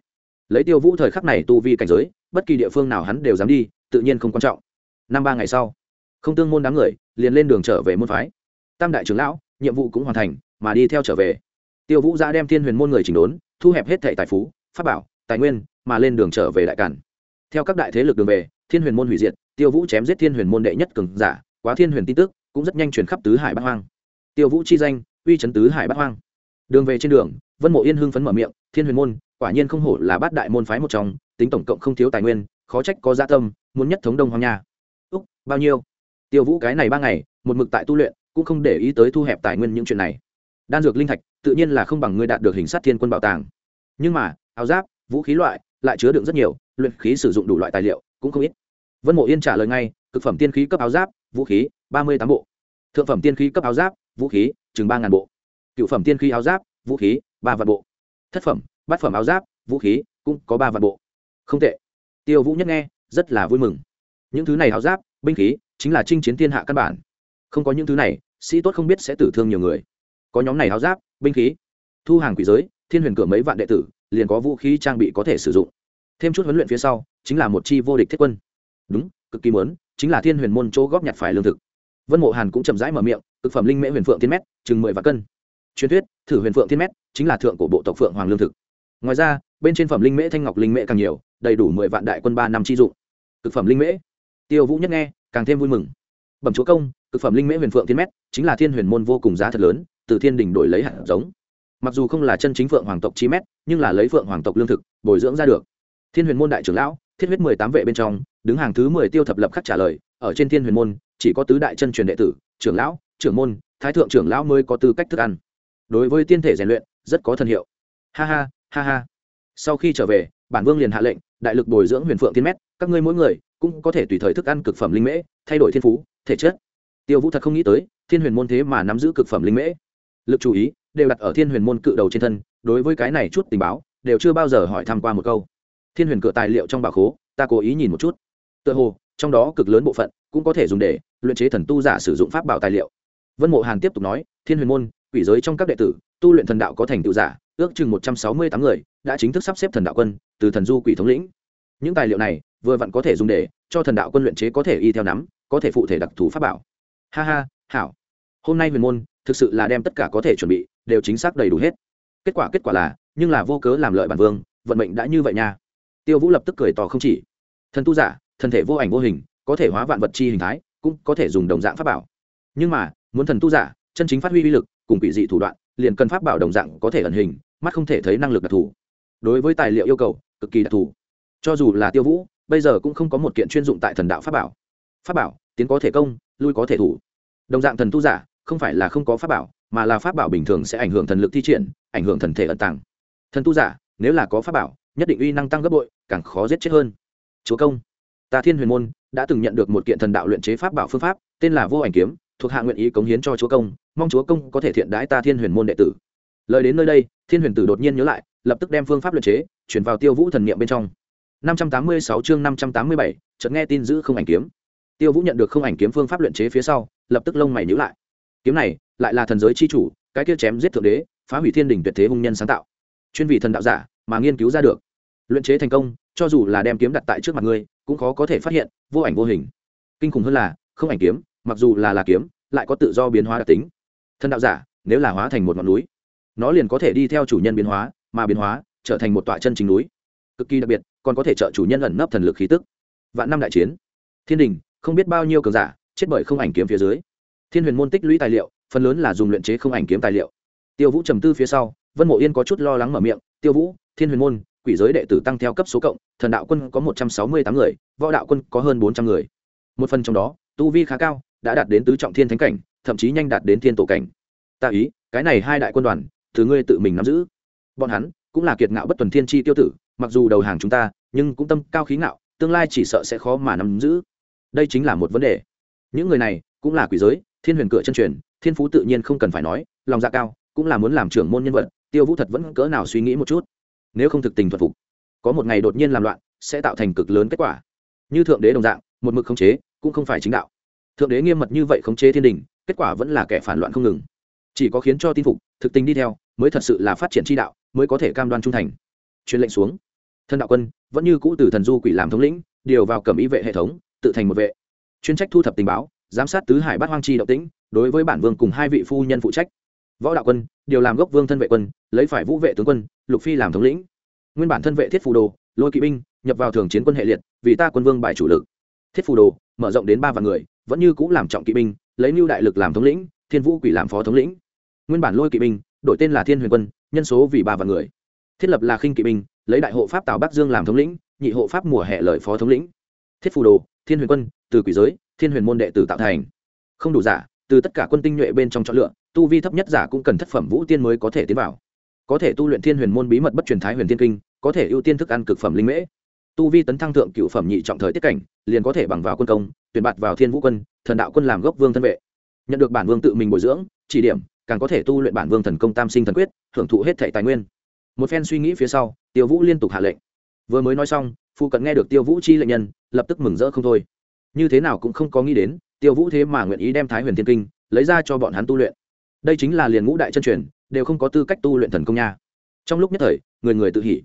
Lấy tiêu vũ thời khắc này tu vi cảnh giới, bất kỳ địa phương nào hắn đều dám đi, tự nhiên không quan trọng. Năm ba ngày sau, không tương môn đám người liền lên đường trở về môn phái tam đại trưởng lão, nhiệm vụ cũng hoàn thành, mà đi theo trở về. Tiêu vũ giã đem thiên huyền môn người chỉnh đốn, thu hẹp hết thệ tài phú, pháp bảo, tài nguyên, mà lên đường trở về đại cản theo các đại thế lực đường về, thiên huyền môn hủy diệt, tiêu vũ chém giết thiên huyền môn đệ nhất cường giả, quá thiên huyền tin tức, cũng rất nhanh chuyển khắp tứ hải bắc hoang. Tiêu vũ chi danh, uy chấn tứ hải bắc hoang. Đường về trên đường, vân mộ yên hưng phấn mở miệng, thiên huyền môn, quả nhiên không hổ là bát đại môn phái một trong, tính tổng cộng không thiếu tài nguyên, khó trách có gia tâm, muốn nhất thống đông hoàng nha. Úc, bao nhiêu? Tiêu vũ cái này ba ngày, một mực tại tu luyện cũng không để ý tới thu hẹp tài nguyên những chuyện này. Đan dược linh thạch, tự nhiên là không bằng ngươi đạt được hình sát thiên quân bảo tàng. Nhưng mà, áo giáp, vũ khí loại, lại chứa đựng rất nhiều, luyện khí sử dụng đủ loại tài liệu, cũng không ít. Vân mộ yên trả lời ngay, cực phẩm tiên khí cấp áo giáp, vũ khí, ba mươi tám bộ. Thượng phẩm tiên khí cấp áo giáp, vũ khí, chừng ba ngàn bộ. Cựu phẩm tiên khí áo giáp, vũ khí, ba vạn bộ. Thất phẩm, bát phẩm áo giáp, vũ khí, cũng có ba vạn bộ. Không tệ. Tiêu vũ nhất nghe, rất là vui mừng. Những thứ này áo giáp, binh khí, chính là chinh chiến thiên hạ căn bản. Không có những thứ này sĩ tốt không biết sẽ tử thương nhiều người. Có nhóm này háo giáp, binh khí, thu hàng quỷ giới, thiên huyền cửa mấy vạn đệ tử, liền có vũ khí trang bị có thể sử dụng. Thêm chút huấn luyện phía sau, chính là một chi vô địch thiết quân. Đúng, cực kỳ muốn, chính là thiên huyền môn chỗ góp nhặt phải lương thực. Vân mộ hàn cũng chậm rãi mở miệng thực phẩm linh mễ huyền phượng thiên mét, chừng mười vạn cân. Truyền thuyết, thử huyền phượng thiên mét, chính là thượng của bộ tộc phượng hoàng lương thực. Ngoài ra, bên trên phẩm linh mễ thanh ngọc linh mễ càng nhiều, đầy đủ mười vạn đại quân ba năm chi dụng. Thực phẩm linh mễ. Tiêu vũ nhất nghe, càng thêm vui mừng. Bẩm chúa công cực phẩm linh mễ huyền phượng thiên mét, chính là thiên huyền môn vô cùng giá thật lớn, từ thiên đình đổi lấy hạt giống. Mặc dù không là chân chính phượng hoàng tộc chi mét, nhưng là lấy phượng hoàng tộc lương thực, bồi dưỡng ra được. Thiên huyền môn đại trưởng lão, thiết huyết mười tám vệ bên trong, đứng hàng thứ mười tiêu thập lập khắc trả lời, ở trên thiên huyền môn, chỉ có tứ đại chân truyền đệ tử, trưởng lão, trưởng môn, thái thượng trưởng lão mới có tư cách thức ăn. Đối với tiên thể rèn luyện, rất có thân hiệu. Ha ha ha ha. Sau khi trở về, bản vương liền hạ lệnh, đại lực bồi dưỡng huyền phượng thiên mét, các ngươi mỗi người cũng có thể tùy thời thức ăn cực phẩm linh mễ, thay đổi thiên phú, thể chất tiêu vũ thật không nghĩ tới, thiên huyền môn thế mà nắm giữ cực phẩm linh mễ. Lực chú ý, đều đặt ở thiên huyền môn cự đầu trên thân, đối với cái này chút tình báo, đều chưa bao giờ hỏi tham qua một câu. Thiên huyền cửa tài liệu trong bảo khố, ta cố ý nhìn một chút. Tựa hồ, trong đó cực lớn bộ phận, cũng có thể dùng để luyện chế thần tu giả sử dụng pháp bảo tài liệu. Vân mộ hàn tiếp tục nói, thiên huyền môn, quỷ giới trong các đệ tử, tu luyện thần đạo có thành tựu giả, ước chừng một trăm sáu mươi tám người, đã chính thức sắp xếp thần đạo quân, từ thần du quỷ thống lĩnh. Những tài liệu này, vừa vặn có thể dùng để cho thần đạo quân luyện chế có thể y theo nắm, có thể phụ thể đặc thù pháp bảo ha ha, hảo. Hôm nay huyền môn, thực sự là đem tất cả có thể chuẩn bị, đều chính xác đầy đủ hết. Kết quả kết quả là, nhưng là vô cớ làm lợi bản vương, vận mệnh đã như vậy nha. Tiêu vũ lập tức cười tỏ không chỉ. Thần tu giả, thân thể vô ảnh vô hình, có thể hóa vạn vật chi hình thái, cũng có thể dùng đồng dạng pháp bảo. Nhưng mà, muốn thần tu giả, chân chính phát huy uy lực, cùng quỷ dị thủ đoạn, liền cần pháp bảo đồng dạng có thể ẩn hình, mắt không thể thấy năng lực đặc thù. Đối với tài liệu yêu cầu, cực kỳ đặc thù. Cho dù là tiêu vũ, bây giờ cũng không có một kiện chuyên dụng tại thần đạo pháp bảo. Pháp bảo tiến có thể công, lui có thể thủ. Đồng dạng thần tu giả, không phải là không có pháp bảo, mà là pháp bảo bình thường sẽ ảnh hưởng thần lực thi triển, ảnh hưởng thần thể ẩn tàng. Thần tu giả, nếu là có pháp bảo, nhất định uy năng tăng gấp bội, càng khó giết chết hơn. Chúa công, ta thiên huyền môn đã từng nhận được một kiện thần đạo luyện chế pháp bảo phương pháp, tên là vô ảnh kiếm, thuộc hạ nguyện ý cống hiến cho chúa công, mong chúa công có thể thiện đái ta thiên huyền môn đệ tử. Lời đến nơi đây, thiên huyền tử đột nhiên nhớ lại, lập tức đem phương pháp luyện chế, chuyển vào tiêu vũ thần niệm bên trong. Năm trăm tám mươi sáu chương năm trăm tám mươi bảy, chợt nghe tin giữ không ảnh kiếm tiêu vũ nhận được không ảnh kiếm phương pháp luyện chế phía sau, lập tức lông mày nhữ lại. Kiếm này lại là thần giới c h i chủ, cái kia chém giết thượng đế, phá hủy thiên đình tuyệt thế hung nhân sáng tạo. Chuyên vị thần đạo giả mà nghiên cứu ra được. Luyện chế thành công, cho dù là đem kiếm đặt tại trước mặt ngươi, cũng khó có thể phát hiện, vô ảnh vô hình. Kinh khủng hơn là, không ảnh kiếm, mặc dù là là kiếm, lại có tự do biến hóa đặc tính. Thần đạo giả, nếu là hóa thành một ngọn núi, nó liền có thể đi theo chủ nhân biến hóa, mà biến hóa trở thành một tọa chân chính núi. Cực kỳ đặc biệt, còn có thể trợ chủ nhân ẩn nấp thần lực khí tức. Vạn năm đại chiến. Thiên đình không biết bao nhiêu cường giả, chết bởi không ảnh kiếm phía dưới. Thiên huyền môn tích lũy tài liệu, phần lớn là dùng luyện chế không ảnh kiếm tài liệu. Tiêu vũ trầm tư phía sau, vân mộ yên có chút lo lắng mở miệng, tiêu vũ, thiên huyền môn, quỷ giới đệ tử tăng theo cấp số cộng, thần đạo quân có một trăm sáu mươi tám người, võ đạo quân có hơn bốn trăm người. Một phần trong đó, tu vi khá cao, đã đạt đến tứ trọng thiên thánh cảnh, thậm chí nhanh đạt đến thiên tổ cảnh. Tạ ý, cái này hai đại quân đoàn từ ngươi tự mình nắm giữ. Bọn hắn cũng là kiệt ngạo bất tuần thiên tri tiêu tử, mặc dù đầu hàng chúng ta, nhưng cũng tâm cao khí ngạo, tương lai chỉ sợ sẽ khó mà nắm giữ đây chính là một vấn đề. Những người này cũng là quỷ giới, thiên huyền cửa chân truyền, thiên phú tự nhiên không cần phải nói, lòng dạ cao, cũng là muốn làm trưởng môn nhân vật, tiêu vũ thật vẫn cỡ nào suy nghĩ một chút. Nếu không thực tình thuận phục, có một ngày đột nhiên làm loạn, sẽ tạo thành cực lớn kết quả. Như thượng đế đồng dạng, một mực khống chế, cũng không phải chính đạo. Thượng đế nghiêm mật như vậy khống chế thiên đình, kết quả vẫn là kẻ phản loạn không ngừng. Chỉ có khiến cho tin phục, thực tình đi theo, mới thật sự là phát triển tri đạo, mới có thể cam đoan trung thành. Truyền lệnh xuống. Thân đạo quân, vẫn như cũ từ thần du quỷ làm thống lĩnh, điều vào cầm ý vệ hệ thống tự thành một vệ. Chuyên trách thu thập tình báo, giám sát tứ hải bát hoang chi động tĩnh, đối với bản vương cùng hai vị phu nhân phụ trách. Võ đạo quân, điều làm gốc vương thân vệ quân, lấy phải vũ vệ tướng quân, lục phi làm thống lĩnh. Nguyên bản thân vệ thiết phù đồ, lôi kỵ binh, nhập vào thường chiến quân hệ liệt, vì ta quân vương bài chủ lực. Thiết phù đồ, mở rộng đến ba vạn người, vẫn như cũ làm trọng kỵ binh, lấy mưu đại lực làm thống lĩnh, thiên vũ quỷ làm phó thống lĩnh. Nguyên bản lôi kỵ binh, đổi tên là thiên huyền quân, nhân số vì ba vạn người. Thiết lập là khinh kỵ binh, lấy đại hộ pháp tào bắc dương làm thống lĩnh, nhị hộ pháp mùa hè lợi phó thống lĩnh. Thiết phù đồ thiên huyền quân, từ quỷ giới, thiên huyền môn đệ tử tạo thành. Không đủ giả, từ tất cả quân tinh nhuệ bên trong chọn lựa, tu vi thấp nhất giả cũng cần thất phẩm vũ tiên mới có thể tiến vào. Có thể tu luyện thiên huyền môn bí mật bất truyền thái huyền tiên kinh, có thể ưu tiên thức ăn cực phẩm linh mễ. Tu vi tấn thăng thượng cựu phẩm nhị trọng thời tiết cảnh, liền có thể bằng vào quân công, tuyển bạt vào thiên vũ quân, thần đạo quân làm gốc vương thân vệ. Nhận được bản vương tự mình bồi dưỡng, chỉ điểm, càng có thể tu luyện bản vương thần công tam sinh thần quyết, hưởng thụ hết thệ tài nguyên. Một phen suy nghĩ phía sau, tiêu vũ liên tục hạ lệnh. Vừa mới nói xong phụ cận nghe được tiêu vũ chi lệnh nhân, lập tức mừng rỡ không thôi. Như thế nào cũng không có nghĩ đến, tiêu vũ thế mà nguyện ý đem thái huyền thiên kinh lấy ra cho bọn hắn tu luyện. Đây chính là liền ngũ đại chân truyền, đều không có tư cách tu luyện thần công nha. Trong lúc nhất thời, người người tự hỉ.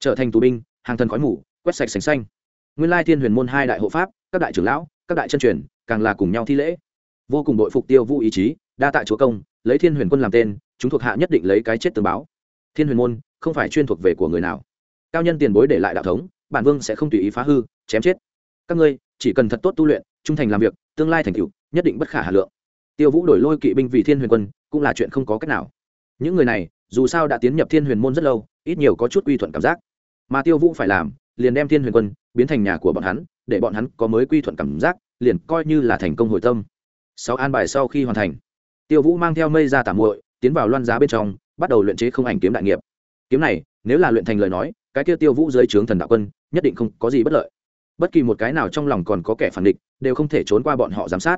Trở thành tù binh, hàng thần khói mù, quét sạch sành xanh. Nguyên lai thiên huyền môn hai đại hộ pháp, các đại trưởng lão, các đại chân truyền, càng là cùng nhau thi lễ. Vô cùng đội phục tiêu vũ ý chí, đa tại chúa công, lấy thiên huyền quân làm tên, chúng thuộc hạ nhất định lấy cái chết tường báo. Thiên huyền môn không phải chuyên thuộc về của người nào. Cao nhân tiền bối để lại đạo thống bản vương sẽ không tùy ý phá hư, chém chết. Các ngươi, chỉ cần thật tốt tu luyện, trung thành làm việc, tương lai thành tựu, nhất định bất khả hà lượng. Tiêu vũ đổi lôi kỵ binh vì thiên huyền quân, cũng là chuyện không có cách nào. Những người này, dù sao đã tiến nhập thiên huyền môn rất lâu, ít nhiều có chút quy thuận cảm giác. Mà tiêu vũ phải làm, liền đem thiên huyền quân, biến thành nhà của bọn hắn, để bọn hắn có mới quy thuận cảm giác, liền coi như là thành công hồi tâm. Sáu an bài sau khi hoàn thành, tiêu vũ mang theo mây ra tạm muội, tiến vào loan giá bên trong, bắt đầu luyện chế không ảnh kiếm đại nghiệp. Kiếm này, nếu là luyện thành lời nói cái kia tiêu vũ dưới trướng thần đạo quân, nhất định không có gì bất lợi. Bất kỳ một cái nào trong lòng còn có kẻ phản địch, đều không thể trốn qua bọn họ giám sát.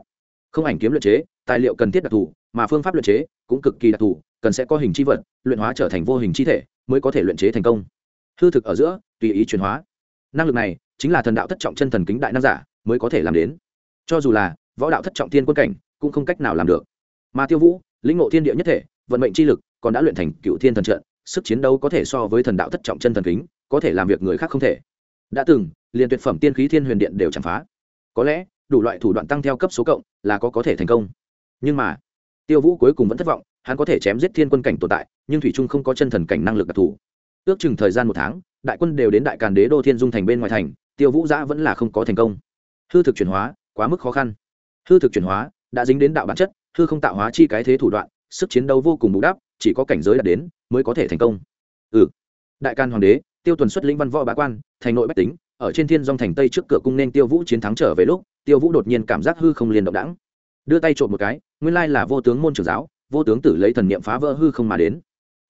Không ảnh kiếm luyện chế, tài liệu cần thiết đặc thù, mà phương pháp luyện chế cũng cực kỳ đặc thù, cần sẽ có hình chi vật, luyện hóa trở thành vô hình chi thể, mới có thể luyện chế thành công. Hư thực ở giữa, tùy ý chuyển hóa. Năng lực này chính là thần đạo thất trọng chân thần kính đại năng giả mới có thể làm đến. Cho dù là võ đạo thất trọng thiên quân cảnh, cũng không cách nào làm được. Mà tiêu vũ, lĩnh ngộ thiên địa nhất thể, vận mệnh chi lực, còn đã luyện thành cựu thiên thần trận sức chiến đấu có thể so với thần đạo thất trọng chân thần kính, có thể làm việc người khác không thể. Đã từng, liền tuyệt phẩm tiên khí thiên huyền điện đều chạm phá. Có lẽ, đủ loại thủ đoạn tăng theo cấp số cộng là có có thể thành công. Nhưng mà, tiêu vũ cuối cùng vẫn thất vọng, hắn có thể chém giết thiên quân cảnh tồn tại, nhưng thủy trung không có chân thần cảnh năng lực đặc thù. Ước chừng thời gian một tháng, đại quân đều đến đại càn đế đô thiên dung thành bên ngoài thành, tiêu vũ giã vẫn là không có thành công. Hư thực chuyển hóa, quá mức khó khăn. Hư thực chuyển hóa, đã dính đến đạo bản chất, hư không tạo hóa chi cái thế thủ đoạn, sức chiến đấu vô cùng bù đắp, chỉ có cảnh giới đạt đến mới có thể thành công. Ừ. Đại can hoàng đế, tiêu tuần xuất lĩnh văn võ bá quan, thành nội bách tính, ở trên thiên dong thành tây trước cửa cung nên tiêu vũ chiến thắng trở về lúc, tiêu vũ đột nhiên cảm giác hư không liền động đẳng đưa tay trộm một cái, nguyên lai là vô tướng môn trưởng giáo, vô tướng tử lấy thần niệm phá vỡ hư không mà đến.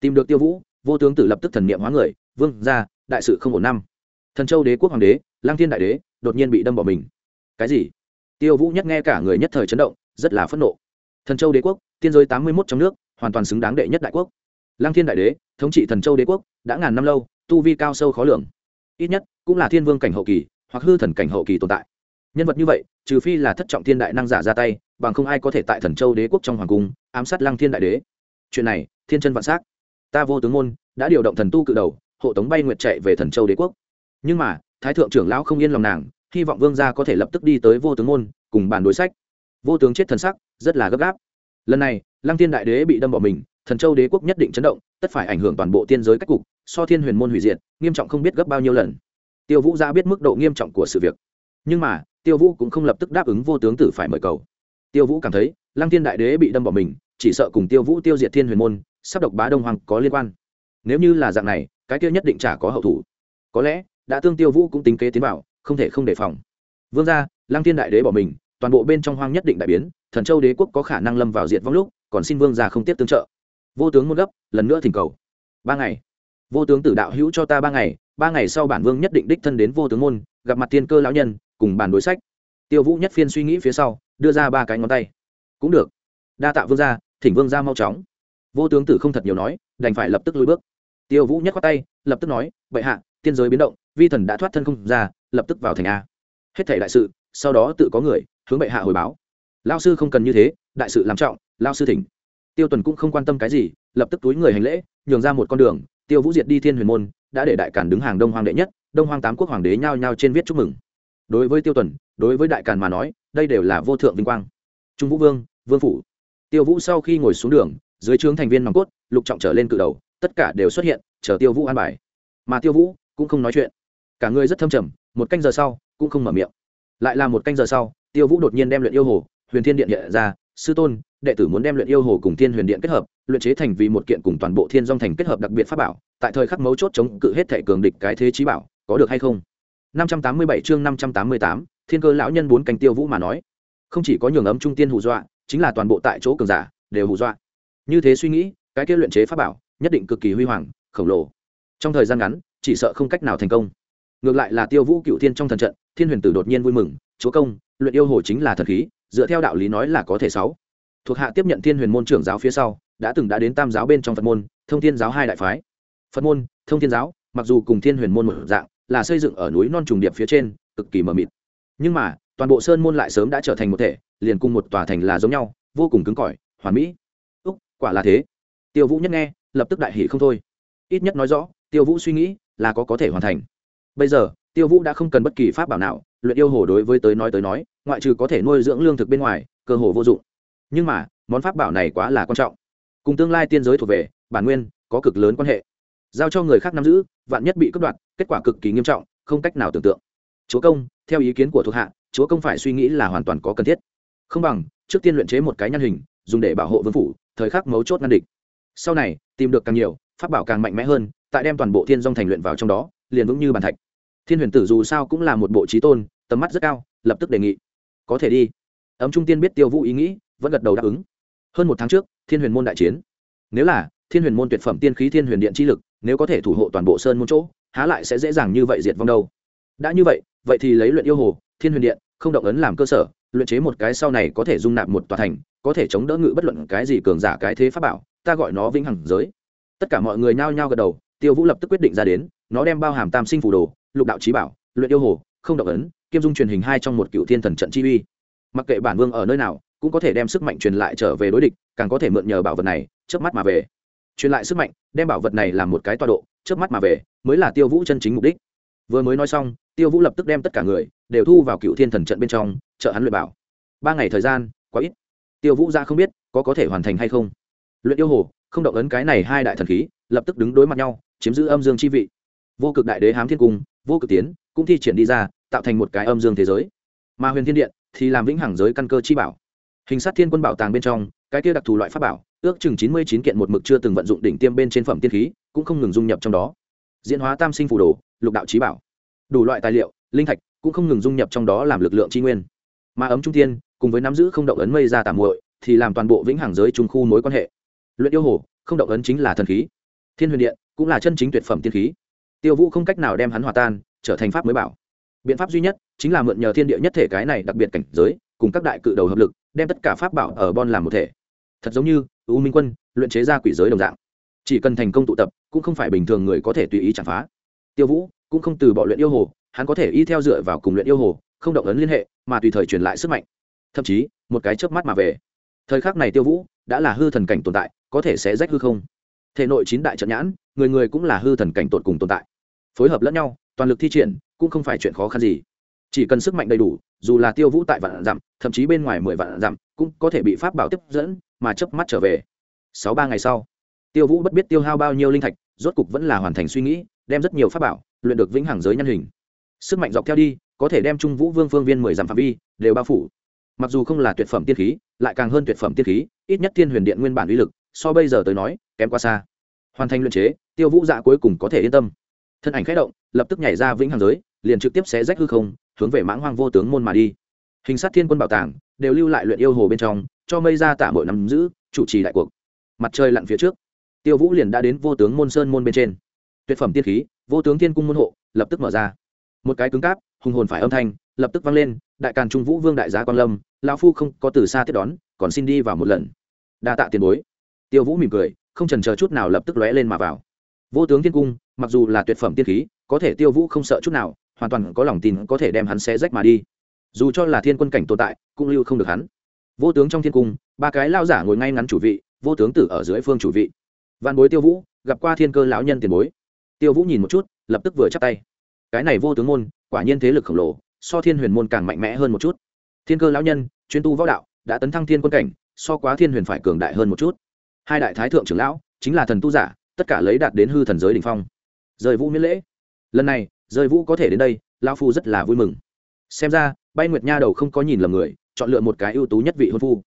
Tìm được tiêu vũ, vô tướng tử lập tức thần niệm hóa người, vương, ra, đại sự không ổn năm. Thần châu đế quốc hoàng đế, lang thiên đại đế, đột nhiên bị đâm bỏ mình. Cái gì? Tiêu vũ nhất nghe cả người nhất thời chấn động, rất là phẫn nộ. Thần châu đế quốc, tiên giới tám mươi mốt trong nước, hoàn toàn xứng đáng đệ nhất đại quốc lăng thiên đại đế, thống trị thần châu đế quốc, đã ngàn năm lâu, tu vi cao sâu khó lường. Ít nhất, cũng là thiên vương cảnh hậu kỳ, hoặc hư thần cảnh hậu kỳ tồn tại. Nhân vật như vậy, trừ phi là thất trọng thiên đại năng giả ra tay, bằng không ai có thể tại thần châu đế quốc trong hoàng cung, ám sát lăng thiên đại đế. Chuyện này, thiên chân vạn s á c ta vô tướng môn, đã điều động thần tu cự đầu, hộ tống bay nguyệt chạy về thần châu đế quốc. Nhưng mà, thái thượng trưởng lão không yên lòng nàng, hy vọng vương gia có thể lập tức đi tới vô tướng môn, cùng bàn đối sách. Vô tướng chết thần sắc, rất là gấp gáp. Lần này, lăng thiên đại đế bị đâm bỏ mình thần châu đế quốc nhất định chấn động tất phải ảnh hưởng toàn bộ tiên giới cách cục so thiên huyền môn hủy diệt nghiêm trọng không biết gấp bao nhiêu lần. Tiêu vũ ra biết mức độ nghiêm trọng của sự việc. Nhưng mà tiêu vũ cũng không lập tức đáp ứng vô tướng tử phải mời cầu. Tiêu vũ cảm thấy lăng thiên đại đế bị đâm bỏ mình chỉ sợ cùng tiêu vũ tiêu diệt thiên huyền môn sắp độc bá đông hoàng có liên quan. Nếu như là dạng này cái kia nhất định chả có hậu thủ. Có lẽ đã tương tiêu vũ cũng tính kế tiến bảo, không thể không đề phòng. Vương gia lăng thiên đại đế bỏ mình toàn bộ bên trong hoang nhất định đại biến thần châu đế quốc có khả năng lâm vào diệt vong lúc còn xin vương gia không tiếp tương trợ vô tướng muốn gấp, lần nữa thỉnh cầu. Ba ngày. Vô tướng tử đạo hữu cho ta ba ngày ba ngày sau bản vương nhất định đích thân đến vô tướng môn, gặp mặt tiên cơ lão nhân, cùng bàn đối sách. Tiêu vũ nhất phiên suy nghĩ phía sau, đưa ra ba cái ngón tay. Cũng được. Đa tạ vương gia, thỉnh vương gia mau chóng. Vô tướng tử không thật nhiều nói, đành phải lập tức lùi bước. Tiêu vũ nhất khoát tay, lập tức nói vậy hạ, tiên giới biến động, vi thần đã thoát thân không ra, lập tức vào thành a. Hết thể đại sự, sau đó tự có người hướng bệ hạ hồi báo. Lao sư không cần như thế, đại sự làm trọng lao sư thỉnh tiêu tuần cũng không quan tâm cái gì, lập tức túi người hành lễ, nhường ra một con đường, tiêu vũ diệt đi thiên huyền môn, đã để đại càn đứng hàng đông hoàng đệ nhất, đông hoàng tám quốc hoàng đế nhao nhao trên viết chúc mừng. Đối với tiêu tuần, đối với đại càn mà nói, đây đều là vô thượng vinh quang. Trung vũ vương vương phủ. Tiêu vũ sau khi ngồi xuống đường, dưới trướng thành viên nòng cốt, lục trọng trở lên cự đầu, tất cả đều xuất hiện, chờ tiêu vũ an bài. Mà tiêu vũ cũng không nói chuyện. Cả người rất thâm trầm, một canh giờ sau, cũng không mở miệng. Lại là một canh giờ sau, tiêu vũ đột nhiên đem luyện yêu hồ, huyền thiên điện hiện ra, sư tôn đệ tử muốn đem luyện yêu hồ cùng thiên huyền điện kết hợp luyện chế thành vì một kiện cùng toàn bộ thiên dong thành kết hợp đặc biệt pháp bảo tại thời khắc mấu chốt chống cự hết thể cường địch cái thế trí bảo có được hay không? 587 chương 588, thiên cơ lão nhân bốn cánh tiêu vũ mà nói. Không chỉ có nhường ấm trung tiên hù dọa chính là toàn bộ tại chỗ cường giả đều hù dọa. Như thế suy nghĩ cái kia luyện chế pháp bảo nhất định cực kỳ huy hoàng khổng lồ. Trong thời gian ngắn chỉ sợ không cách nào thành công. Ngược lại là tiêu vũ cựu thiên trong thần trận thiên huyền tử đột nhiên vui mừng chúa công luyện yêu hồ chính là thần khí dựa theo đạo lý nói là có thể sáu thuộc hạ tiếp nhận thiên huyền môn trưởng giáo phía sau, đã từng đã đến tam giáo bên trong phật môn, thông thiên giáo hai đại phái. Phật môn, thông thiên giáo, mặc dù cùng thiên huyền môn một dạng, là xây dựng ở núi non trùng điệp phía trên, cực kỳ mờ mịt. Nhưng mà, toàn bộ sơn môn lại sớm đã trở thành một thể, liền cùng một tòa thành là giống nhau, vô cùng cứng cỏi, hoàn mỹ. Úc, quả là thế. Tiêu vũ nhất nghe, lập tức đại hỷ không thôi. Ít nhất nói rõ, tiêu vũ suy nghĩ là có có thể hoàn thành. Bây giờ, tiêu vũ đã không cần bất kỳ pháp bảo nào, luyện yêu hồ đối với tới nói tới nói, ngoại trừ có thể nuôi dưỡng lương thực bên ngoài, cơ hồ vô dụng nhưng mà, món pháp bảo này quá là quan trọng. Cùng tương lai tiên giới thuộc về, bản nguyên, có cực lớn quan hệ. Giao cho người khác nắm giữ, vạn nhất bị cướp đoạt, kết quả cực kỳ nghiêm trọng, không cách nào tưởng tượng. Chúa công, theo ý kiến của thuộc hạ, chúa công phải suy nghĩ là hoàn toàn có cần thiết. Không bằng, trước tiên luyện chế một cái nhân hình, dùng để bảo hộ vương phủ, thời khắc mấu chốt ngăn địch. Sau này, tìm được càng nhiều, pháp bảo càng mạnh mẽ hơn, tại đem toàn bộ thiên dong thành luyện vào trong đó, liền vững như bàn thạch. Thiên huyền tử dù sao cũng là một bộ trí tôn, tầm mắt rất cao, lập tức đề nghị. Có thể đi. Ấm trung tiên biết tiêu vũ ý nghĩ vẫn gật đầu đáp ứng. Hơn một tháng trước, thiên huyền môn đại chiến. Nếu là, thiên huyền môn tuyệt phẩm tiên khí thiên huyền điện chi lực, nếu có thể thủ hộ toàn bộ sơn môn chỗ, há lại sẽ dễ dàng như vậy diệt vong đâu. Đã như vậy vậy thì lấy luyện yêu hồ, thiên huyền điện, không động ấn làm cơ sở, luyện chế một cái sau này có thể dung nạp một tòa thành, có thể chống đỡ ngự bất luận cái gì cường giả cái thế pháp bảo, ta gọi nó vĩnh hằng giới. Tất cả mọi người nhao nhao gật đầu, tiêu vũ lập tức quyết định ra đến, nó đem bao hàm tam sinh phù đồ, lục đạo trí bảo, luyện yêu hồ, không động ấn, kiêm dung truyền hình hai trong một cựu thiên thần trận chi uy. Mặc kệ bản vương ở nơi nào cũng có thể đem sức mạnh truyền lại trở về đối địch, càng có thể mượn nhờ bảo vật này, chớp mắt mà về. Truyền lại sức mạnh, đem bảo vật này làm một cái tọa độ, chớp mắt mà về, mới là tiêu vũ chân chính mục đích. Vừa mới nói xong, tiêu vũ lập tức đem tất cả người, đều thu vào cựu thiên thần trận bên trong chợ hắn luyện bảo. Ba ngày thời gian, quá ít. Tiêu vũ ra không biết, có có thể hoàn thành hay không. Luyện yêu hồ, không động ấn cái này hai đại thần khí, lập tức đứng đối mặt nhau, chiếm giữ âm dương chi vị. Vô cực đại đế hám thiên cung, vô cực tiến, cũng thi triển đi ra, tạo thành một cái âm dương thế giới. Mà huyền thiên điện thì làm vĩnh hằng giới căn cơ chi bảo hình sát thiên quân bảo tàng bên trong, cái kia đặc thù loại pháp bảo, ước chừng chín mươi chín kiện một mực chưa từng vận dụng đỉnh tiêm bên trên phẩm tiên khí, cũng không ngừng dung nhập trong đó. Diễn hóa tam sinh phù đồ, lục đạo trí bảo. Đủ loại tài liệu, linh thạch, cũng không ngừng dung nhập trong đó làm lực lượng tri nguyên. Mà ấm trung tiên, cùng với nắm giữ không động ấn mây ra tạm muội, thì làm toàn bộ vĩnh hằng giới trung khu mối quan hệ. Luyện yêu hồ, không động ấn chính là thần khí. Thiên huyền điện, cũng là chân chính tuyệt phẩm tiên khí. Tiêu vũ không cách nào đem hắn hòa tan, trở thành pháp mới bảo. Biện pháp duy nhất, chính là mượn nhờ thiên địa nhất thể cái này đặc biệt cảnh giới, cùng các đại cự đầu hợp lực đem tất cả pháp bảo ở bon làm một thể. Thật giống như u minh quân luyện chế ra quỷ giới đồng dạng. Chỉ cần thành công tụ tập, cũng không phải bình thường người có thể tùy ý chạm phá. Tiêu vũ cũng không từ bỏ luyện yêu hồ, hắn có thể y theo dựa vào cùng luyện yêu hồ, không động ấn liên hệ, mà tùy thời truyền lại sức mạnh. Thậm chí, một cái chớp mắt mà về. Thời khắc này tiêu vũ đã là hư thần cảnh tồn tại, có thể sẽ rách hư không. Thể nội chín đại trận nhãn, người người cũng là hư thần cảnh tột cùng tồn tại. Phối hợp lẫn nhau, toàn lực thi triển, cũng không phải chuyện khó khăn gì. Chỉ cần sức mạnh đầy đủ dù là tiêu vũ tại vạn dặm, thậm chí bên ngoài mười vạn dặm, cũng có thể bị pháp bảo tiếp dẫn, mà chớp mắt trở về. Sáu ba ngày sau, tiêu vũ bất biết tiêu hao bao nhiêu linh thạch, rốt cục vẫn là hoàn thành suy nghĩ, đem rất nhiều pháp bảo, luyện được vĩnh hằng giới nhân hình. Sức mạnh dọc theo đi, có thể đem trung vũ vương phương viên mười dặm phạm vi, đều bao phủ. Mặc dù không là tuyệt phẩm tiên khí, lại càng hơn tuyệt phẩm tiên khí, ít nhất thiên huyền điện nguyên bản uy lực, so bây giờ tới nói, kém quá xa. Hoàn thành luyện chế, tiêu vũ dạ cuối cùng có thể yên tâm. Thân ảnh khẽ động, lập tức nhảy ra vĩnh hằng giới liền trực tiếp xé rách hư không, hướng về mãng hoang vô tướng môn mà đi. Hình sát thiên quân bảo tàng đều lưu lại luyện yêu hồ bên trong, cho mây ra tả mỗi nắm giữ, chủ trì đại cuộc. Mặt trời lặn phía trước, tiêu vũ liền đã đến vô tướng môn sơn môn bên trên. Tuyệt phẩm tiên khí, vô tướng thiên cung môn hộ, lập tức mở ra. Một cái cứng cáp, hùng hồn phải âm thanh, lập tức vang lên, đại càn trung vũ vương đại giá quan lâm lao phu không có từ xa tiếp đón, còn xin đi vào một lần. Đa tạ tiền bối. Tiêu vũ mỉm cười, không trần chờ chút nào lập tức lóe lên mà vào. Vô tướng thiên cung, mặc dù là tuyệt phẩm tiên khí, có thể tiêu vũ không sợ chút nào hoàn toàn có lòng tin có thể đem hắn xé rách mà đi. Dù cho là thiên quân cảnh tồn tại, cũng lưu không được hắn. Vô tướng trong thiên cung, ba cái lao giả ngồi ngay ngắn chủ vị, vô tướng tử ở dưới phương chủ vị. Văn bối tiêu vũ, gặp qua thiên cơ lão nhân tiền bối. Tiêu vũ nhìn một chút, lập tức vừa chắp tay. Cái này vô tướng môn, quả nhiên thế lực khổng lồ, so thiên huyền môn càng mạnh mẽ hơn một chút. Thiên cơ lão nhân, chuyên tu võ đạo, đã tấn thăng thiên quân cảnh, so quá thiên huyền phải cường đại hơn một chút. Hai đại thái thượng trưởng lão, chính là thần tu giả, tất cả lấy đạt đến hư thần giới đ ỉ n h phong. Rời vũ miễn lễ. Lần này rơi vũ có thể đến đây lao phu rất là vui mừng. Xem ra, bay nguyệt nha đầu không có nhìn lầm người, chọn lựa một cái ưu tú nhất vị hôn phu.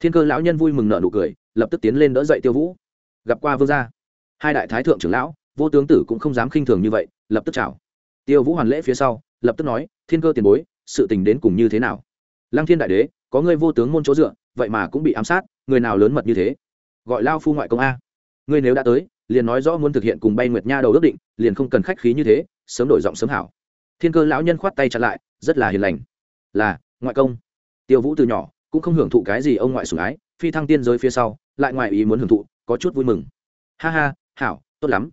Thiên cơ lão nhân vui mừng nợ nụ cười, lập tức tiến lên đỡ dậy tiêu vũ. Gặp qua vương gia. Hai đại thái thượng trưởng lão, vô tướng tử cũng không dám khinh thường như vậy, lập tức chào. Tiêu vũ hoàn lễ phía sau, lập tức nói, thiên cơ tiền bối, sự tình đến cùng như thế nào? Lăng thiên đại đế, có người vô tướng môn chỗ dựa, vậy mà cũng bị ám sát, người nào lớn mật như thế? Gọi lao phu ngoại công a. Ngươi nếu đã tới liền nói rõ muốn thực hiện cùng bay nguyệt nha đầu ước định, liền không cần khách khí như thế, sớm đổi giọng sớm hảo. Thiên cơ lão nhân khoát tay chặt lại, rất là hiền lành. Là, ngoại công. Tiêu vũ từ nhỏ cũng không hưởng thụ cái gì ông ngoại sủng ái, phi thăng tiên giới phía sau, lại ngoại ý muốn hưởng thụ, có chút vui mừng. Ha ha, hảo, tốt lắm.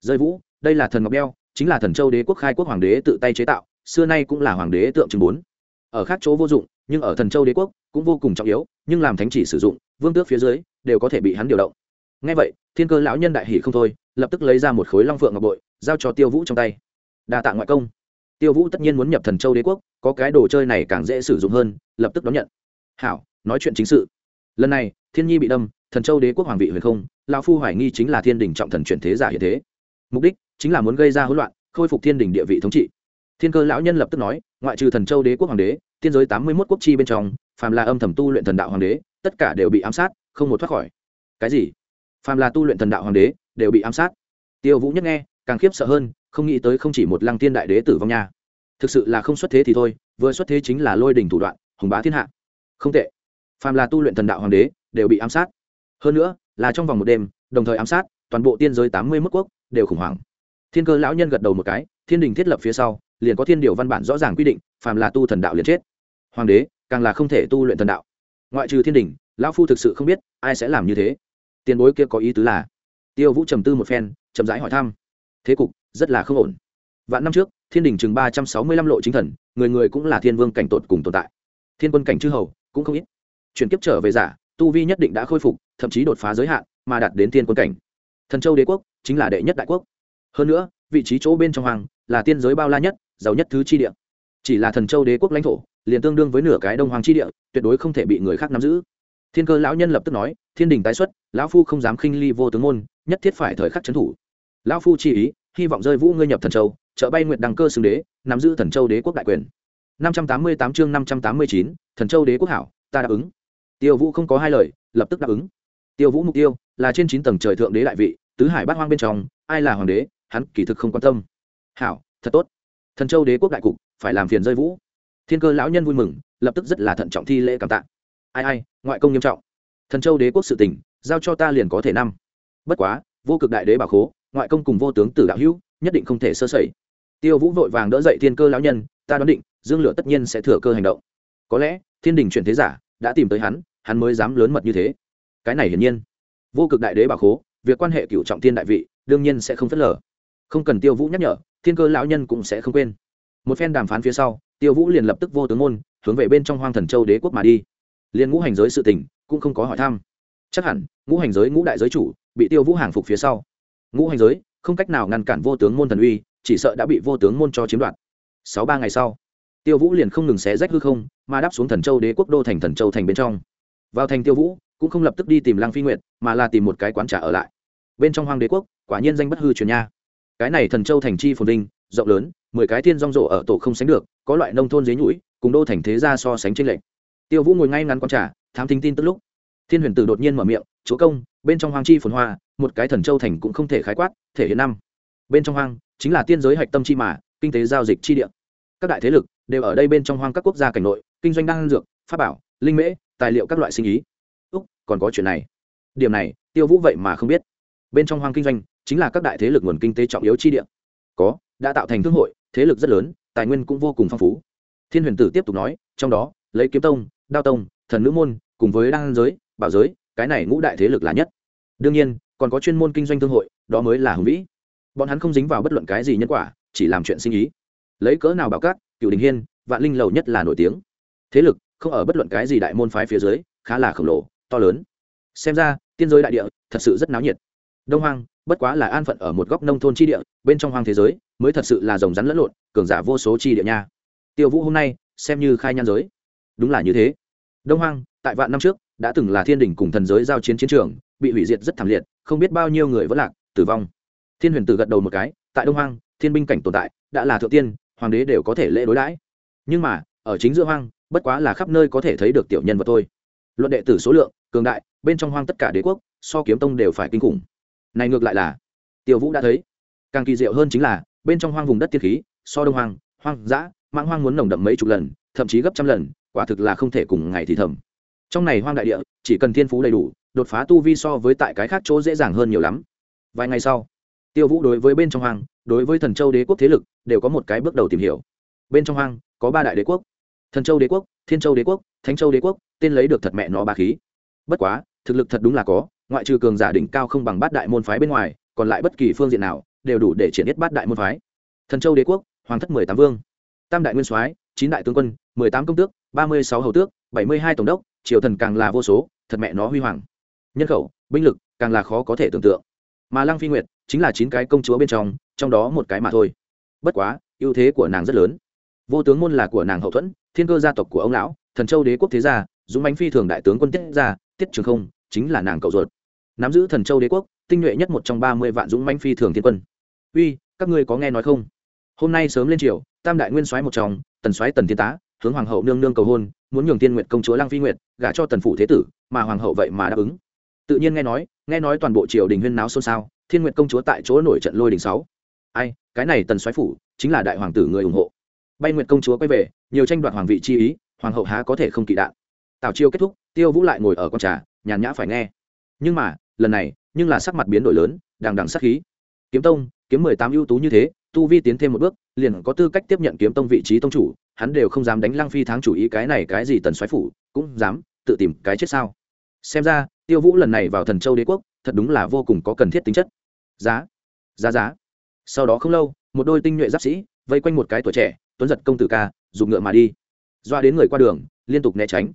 Rơi vũ, đây là thần ngọc đeo chính là thần châu đế quốc khai quốc hoàng đế tự tay chế tạo, xưa nay cũng là hoàng đế tượng trưng bốn. Ở khác chỗ vô dụng, nhưng ở thần châu đế quốc cũng vô cùng trọng yếu, nhưng làm thánh chỉ sử dụng, vương tước phía dưới đều có thể bị hắn điều động. Ngay vậy thiên cơ lão nhân đại hỷ không thôi, lập tức lấy ra một khối long phượng ngọc bội, giao cho tiêu vũ trong tay. Đa tạ ngoại công. Tiêu vũ tất nhiên muốn nhập thần châu đế quốc, có cái đồ chơi này càng dễ sử dụng hơn, lập tức đón nhận. Hảo, nói chuyện chính sự. Lần này, thiên nhi bị đâm, thần châu đế quốc hoàng vị huyền không, lão phu hoài nghi chính là thiên đình trọng thần chuyển thế giả hiện thế. Mục đích chính là muốn gây ra hỗn loạn, khôi phục thiên đình địa vị thống trị. Thiên cơ lão nhân lập tức nói, ngoại trừ thần châu đế quốc hoàng đế, tiên giới tám mươi mốt quốc chi bên trong, phàm là âm thầm tu luyện thần đạo hoàng đế, tất cả đều bị ám sát, không một thoát khỏi. Cái gì? Phàm là tu luyện thần đạo hoàng đế, đều bị ám sát. Tiêu vũ nhất nghe, càng khiếp sợ hơn, không nghĩ tới không chỉ một lăng tiên đại đế tử vong nha. Thực sự là không xuất thế thì thôi, vừa xuất thế chính là lôi đình thủ đoạn, hùng bá thiên hạ. Không tệ. Phàm là tu luyện thần đạo hoàng đế, đều bị ám sát. Hơn nữa, là trong vòng một đêm, đồng thời ám sát, toàn bộ tiên giới tám mươi mức quốc đều khủng hoảng. Thiên cơ lão nhân gật đầu một cái, thiên đình thiết lập phía sau, liền có thiên điều văn bản rõ ràng quy định, phàm là tu thần đạo liền chết. Hoàng đế, càng là không thể tu luyện thần đạo. Ngoại trừ thiên đình, lão phu thực sự không biết, ai sẽ làm như thế tiền bối kia có ý tứ là, tiêu vũ trầm tư một phen, chậm rãi hỏi thăm. Thế cục, rất là không ổn. Vạn năm trước, thiên đình chừng ba trăm sáu mươi lăm lộ chính thần, người người cũng là thiên vương cảnh tột cùng tồn tại. Thiên quân cảnh chư hầu, cũng không ít. Chuyển kiếp trở về giả, tu vi nhất định đã khôi phục, thậm chí đột phá giới hạn, mà đạt đến thiên quân cảnh. Thần châu đế quốc, chính là đệ nhất đại quốc. Hơn nữa, vị trí chỗ bên trong hoàng, là tiên giới bao la nhất, giàu nhất thứ chi địa. Chỉ là thần châu đế quốc lãnh thổ, liền tương đương với nửa cái đông hoàng chi địa, tuyệt đối không thể bị người khác nắm giữ thiên cơ lão nhân lập tức nói, thiên đình tái xuất, lão phu không dám khinh ly vô tướng môn, nhất thiết phải thời khắc trấn thủ. Lão phu chi ý, hy vọng rơi vũ ngươi nhập thần châu, trợ bay nguyện đăng cơ xưng đế, nắm giữ thần châu đế quốc đại quyền. năm trăm tám mươi tám chương năm trăm tám mươi chín, thần châu đế quốc hảo, ta đáp ứng. Tiêu vũ không có hai lời, lập tức đáp ứng. Tiêu vũ mục tiêu là trên chín tầng trời thượng đế đại vị, tứ hải bát hoang bên trong, ai là hoàng đế, hắn kỳ thực không quan tâm. Hảo, thật tốt. Thần châu đế quốc đại cục, phải làm phiền rơi vũ. Thiên cơ lão nhân vui mừng, lập tức rất là thận trọng thi lễ cảm tạ ai ai, ngoại công nghiêm trọng. Thần châu đế quốc sự tỉnh giao cho ta liền có thể năm. Bất quá, vô cực đại đế bảo khố, ngoại công cùng vô tướng tử đạo hữu, nhất định không thể sơ sẩy. Tiêu vũ vội vàng đỡ dậy thiên cơ lão nhân, ta đoán định, dương lửa tất nhiên sẽ thừa cơ hành động. Có lẽ, thiên đình chuyển thế giả, đã tìm tới hắn hắn mới dám lớn mật như thế. Cái này hiển nhiên. Vô cực đại đế bảo khố, việc quan hệ cựu trọng thiên đại vị, đương nhiên sẽ không phớt lờ. Không cần tiêu vũ nhắc nhở, thiên cơ lão nhân cũng sẽ không quên. Một phen đàm phán phía sau, tiêu vũ liền lập tức vô tướng môn, hướng về bên trong hoang thần châu đế quốc mà đi liền ngũ hành giới sự tình cũng không có hỏi thăm. Chắc hẳn, ngũ hành giới ngũ đại giới chủ bị tiêu vũ hàng phục phía sau. Ngũ hành giới, không cách nào ngăn cản vô tướng môn thần uy, chỉ sợ đã bị vô tướng môn cho chiếm đoạt. Sáu ba ngày sau, tiêu vũ liền không ngừng xé rách hư không, mà đáp xuống thần châu đế quốc đô thành thần châu thành bên trong. Vào thành tiêu vũ, cũng không lập tức đi tìm lăng phi nguyệt, mà là tìm một cái quán trả ở lại. Bên trong hoang đế quốc, quả nhiên danh bất hư truyền nha. Cái này thần châu thành chi phồn vinh, rộng lớn, mười cái thiên rong rộ ở tổ không sánh được, có loại nông thôn dế nhũi, cùng đô thành thế gia so sánh trên lệnh tiêu vũ ngồi ngay ngắn con trà, thám thính tin tức lúc. Thiên huyền tử đột nhiên mở miệng, chúa công, bên trong hoang chi phồn hoa, một cái thần châu thành cũng không thể khái quát, thể hiện năm. Bên trong hoang, chính là tiên giới hạch tâm chi mà, kinh tế giao dịch chi địa. Các đại thế lực đều ở đây bên trong hoang các quốc gia cảnh nội, kinh doanh đan dược, pháp bảo, linh mễ, tài liệu các loại sinh ý. Úc, còn có chuyện này. Điểm này, tiêu vũ vậy mà không biết. Bên trong hoang kinh doanh, chính là các đại thế lực nguồn kinh tế trọng yếu chi địa. Có, đã tạo thành thương hội, thế lực rất lớn, tài nguyên cũng vô cùng phong phú. Thiên huyền tử tiếp tục nói, trong đó, lấy kiếm tông đao tông, thần nữ môn, cùng với đăng giới, bảo giới, cái này ngũ đại thế lực là nhất. Đương nhiên, còn có chuyên môn kinh doanh thương hội, đó mới là hùng vĩ. Bọn hắn không dính vào bất luận cái gì nhân quả, chỉ làm chuyện sinh ý. Lấy cỡ nào bảo cát cựu đình hiên, vạn linh lầu nhất là nổi tiếng. Thế lực, không ở bất luận cái gì đại môn phái phía dưới, khá là khổng lồ, to lớn. Xem ra, tiên giới đại địa, thật sự rất náo nhiệt. Đông hoang, bất quá là an phận ở một góc nông thôn chi địa, bên trong hoang thế giới, mới thật sự là rồng rắn lẫn lộn, cường giả vô số chi địa nha. Tiêu vũ hôm nay, xem như khai nhan giới đúng là như thế. Đông hoang, tại vạn năm trước, đã từng là thiên đình cùng thần giới giao chiến chiến trường, bị hủy diệt rất thảm liệt, không biết bao nhiêu người vẫn lạc, tử vong. Thiên huyền tử gật đầu một cái, tại đông hoang, thiên binh cảnh tồn tại, đã là thượng tiên, hoàng đế đều có thể lễ đối đãi. Nhưng mà, ở chính giữa hoang, bất quá là khắp nơi có thể thấy được tiểu nhân vật thôi. Luận đệ tử số lượng, cường đại, bên trong hoang tất cả đế quốc, so kiếm tông đều phải kinh khủng. Này ngược lại là tiêu vũ đã thấy. Càng kỳ diệu hơn chính là, bên trong hoang vùng đất tiên khí, so đông hoang hoang dã, mãng hoang muốn nồng đậm mấy chục lần, thậm chí gấp trăm lần quả thực là không thể cùng ngày thì thầm. Trong này hoang đại địa, chỉ cần thiên phú đầy đủ, đột phá tu vi so với tại cái khác chỗ dễ dàng hơn nhiều lắm. Vài ngày sau, tiêu vũ đối với bên trong hoang, đối với thần châu đế quốc thế lực, đều có một cái bước đầu tìm hiểu. Bên trong hoang, có ba đại đế quốc. Thần châu đế quốc, thiên châu đế quốc, thánh châu đế quốc, tên lấy được thật mẹ nó ba khí. Bất quá, thực lực thật đúng là có, ngoại trừ cường giả đỉnh cao không bằng bát đại môn phái bên ngoài, còn lại bất kỳ phương diện nào, đều đủ để triển biết bát đại môn phái. Thần châu đế quốc, hoàng thất mười tám vương. Tam đại nguyên soái, chín đại tướng quân, mười tám công tước ba mươi sáu hầu tước, bảy mươi hai tổng đốc, triều thần càng là vô số, thật mẹ nó huy hoàng. Nhân khẩu, binh lực, càng là khó có thể tưởng tượng. Mà lăng phi nguyệt, chính là chín cái công chúa bên trong trong đó một cái mà thôi. Bất quá, ưu thế của nàng rất lớn. Vô tướng môn là của nàng hậu thuẫn, thiên cơ gia tộc của ông lão, thần châu đế quốc thế gia, dũng bánh phi thường đại tướng quân tiết gia, tiết trường không, chính là nàng cậu ruột. Nắm giữ thần châu đế quốc, tinh nhuệ nhất một trong ba mươi vạn dũng bánh phi thường thiên quân. Uy, các ngươi có nghe nói không? Hôm nay sớm lên triều, tam đại nguyên soái một chồng tần soái tần thiên tá hướng hoàng hậu nương nương cầu hôn, muốn nhường tiên nguyện công chúa lăng phi nguyệt gả cho tần phủ thế tử, mà hoàng hậu vậy mà đáp ứng. Tự nhiên nghe nói nghe nói toàn bộ triều đình huyên náo xôn xao, thiên nguyện công chúa tại chỗ nổi trận lôi đình sáu. Ai, cái này tần xoáy phủ, chính là đại hoàng tử người ủng hộ. Bay nguyện công chúa quay về, nhiều tranh đoạt hoàng vị chi ý, hoàng hậu há có thể không kỵ đạn. Tào chiêu kết thúc, tiêu vũ lại ngồi ở con trà, nhàn nhã phải nghe. Nhưng mà, lần này, nhưng là sắc mặt biến đổi lớn, đằng đằng sắc khí. Kiếm tông, kiếm mười tám ưu tú như thế, tu vi tiến thêm một bước liền có tư cách tiếp nhận kiếm tông vị trí tông chủ, hắn đều không dám đánh lăng phi thắng chủ ý cái này cái gì tần xoáy phủ, cũng dám tự tìm cái chết sao? Xem ra, tiêu vũ lần này vào thần châu đế quốc, thật đúng là vô cùng có cần thiết tính chất. Giá giá giá. Sau đó không lâu, một đôi tinh nhuệ giáp sĩ, vây quanh một cái tuổi trẻ, tuấn giật công tử ca, dùng ngựa mà đi. Doa đến người qua đường, liên tục né tránh.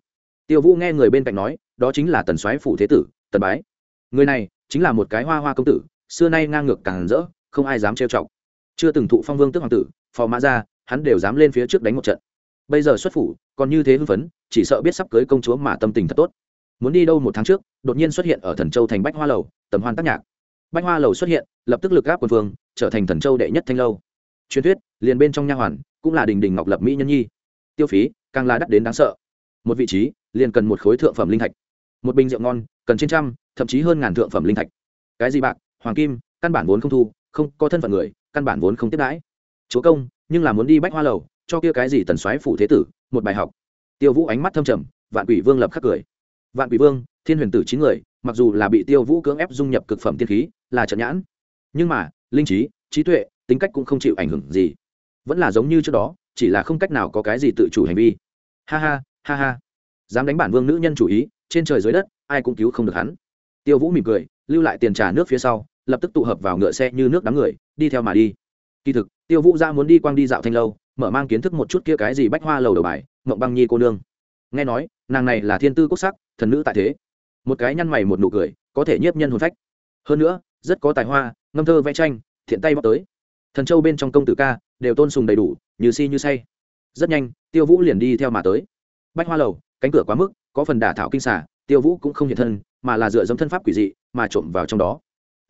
Tiêu vũ nghe người bên cạnh nói, đó chính là tần soái phủ thế tử, tần bái. Người này chính là một cái hoa hoa công tử, xưa nay ngang ngược càng rỡ, không ai dám trêu chọc chưa từng thụ phong vương tức hoàng tử, phò mã ra, hắn đều dám lên phía trước đánh một trận. Bây giờ xuất phủ, còn như thế hưng phấn, chỉ sợ biết sắp cưới công chúa mà tâm tình thật tốt. Muốn đi đâu một tháng trước, đột nhiên xuất hiện ở thần châu thành bách hoa lầu, tầm hoan tác nhạc. Bách hoa lầu xuất hiện, lập tức lực gáp quân vương, trở thành thần châu đệ nhất thanh lâu. Truyền thuyết, liền bên trong nha hoàn, cũng là đình đình ngọc lập mỹ nhân nhi. Tiêu phí, càng là đắt đến đáng sợ. Một vị trí, liền cần một khối thượng phẩm linh thạch. Một bình rượu ngon, cần trên trăm, thậm chí hơn ngàn thượng phẩm linh thạch. Cái gì bạc, hoàng kim, căn bản vốn không thu không có thân phận người, căn bản vốn không tiếp đãi. Chúa công, nhưng là muốn đi bách hoa lầu, cho kia cái gì tần soái phủ thế tử, một bài học. Tiêu vũ ánh mắt thâm trầm, vạn quỷ vương lập khắc cười. Vạn quỷ vương, thiên huyền tử chín người, mặc dù là bị tiêu vũ cưỡng ép dung nhập cực phẩm tiên khí, là trận nhãn. Nhưng mà, linh trí trí tuệ, tính cách cũng không chịu ảnh hưởng gì. Vẫn là giống như trước đó, chỉ là không cách nào có cái gì tự chủ hành vi. Ha ha ha ha. Dám đánh bản vương nữ nhân chủ ý, trên trời dưới đất, ai cũng cứu không được hắn. Tiêu vũ mỉm cười, lưu lại tiền trà nước phía sau lập tức tụ hợp vào ngựa xe như nước đám người, đi theo mà đi. Kỳ thực, tiêu vũ ra muốn đi quang đi dạo thanh lâu, mở mang kiến thức một chút kia cái gì bách hoa lầu đầu bài, mộng băng nhi cô nương. Nghe nói, nàng này là thiên tư quốc sắc, thần nữ tại thế. Một cái nhăn mày một nụ cười, có thể nhiếp nhân hồn phách. Hơn nữa, rất có tài hoa, ngâm thơ vẽ tranh, thiện tay bóc tới. Thần châu bên trong công tử ca, đều tôn sùng đầy đủ, như si như say. Rất nhanh, tiêu vũ liền đi theo mà tới. Bách hoa lầu, cánh cửa quá mức, có phần đả thảo kinh xả tiêu vũ cũng không hiện thân, mà là dựa dẫm thân pháp quỷ dị, mà trộm vào trong đó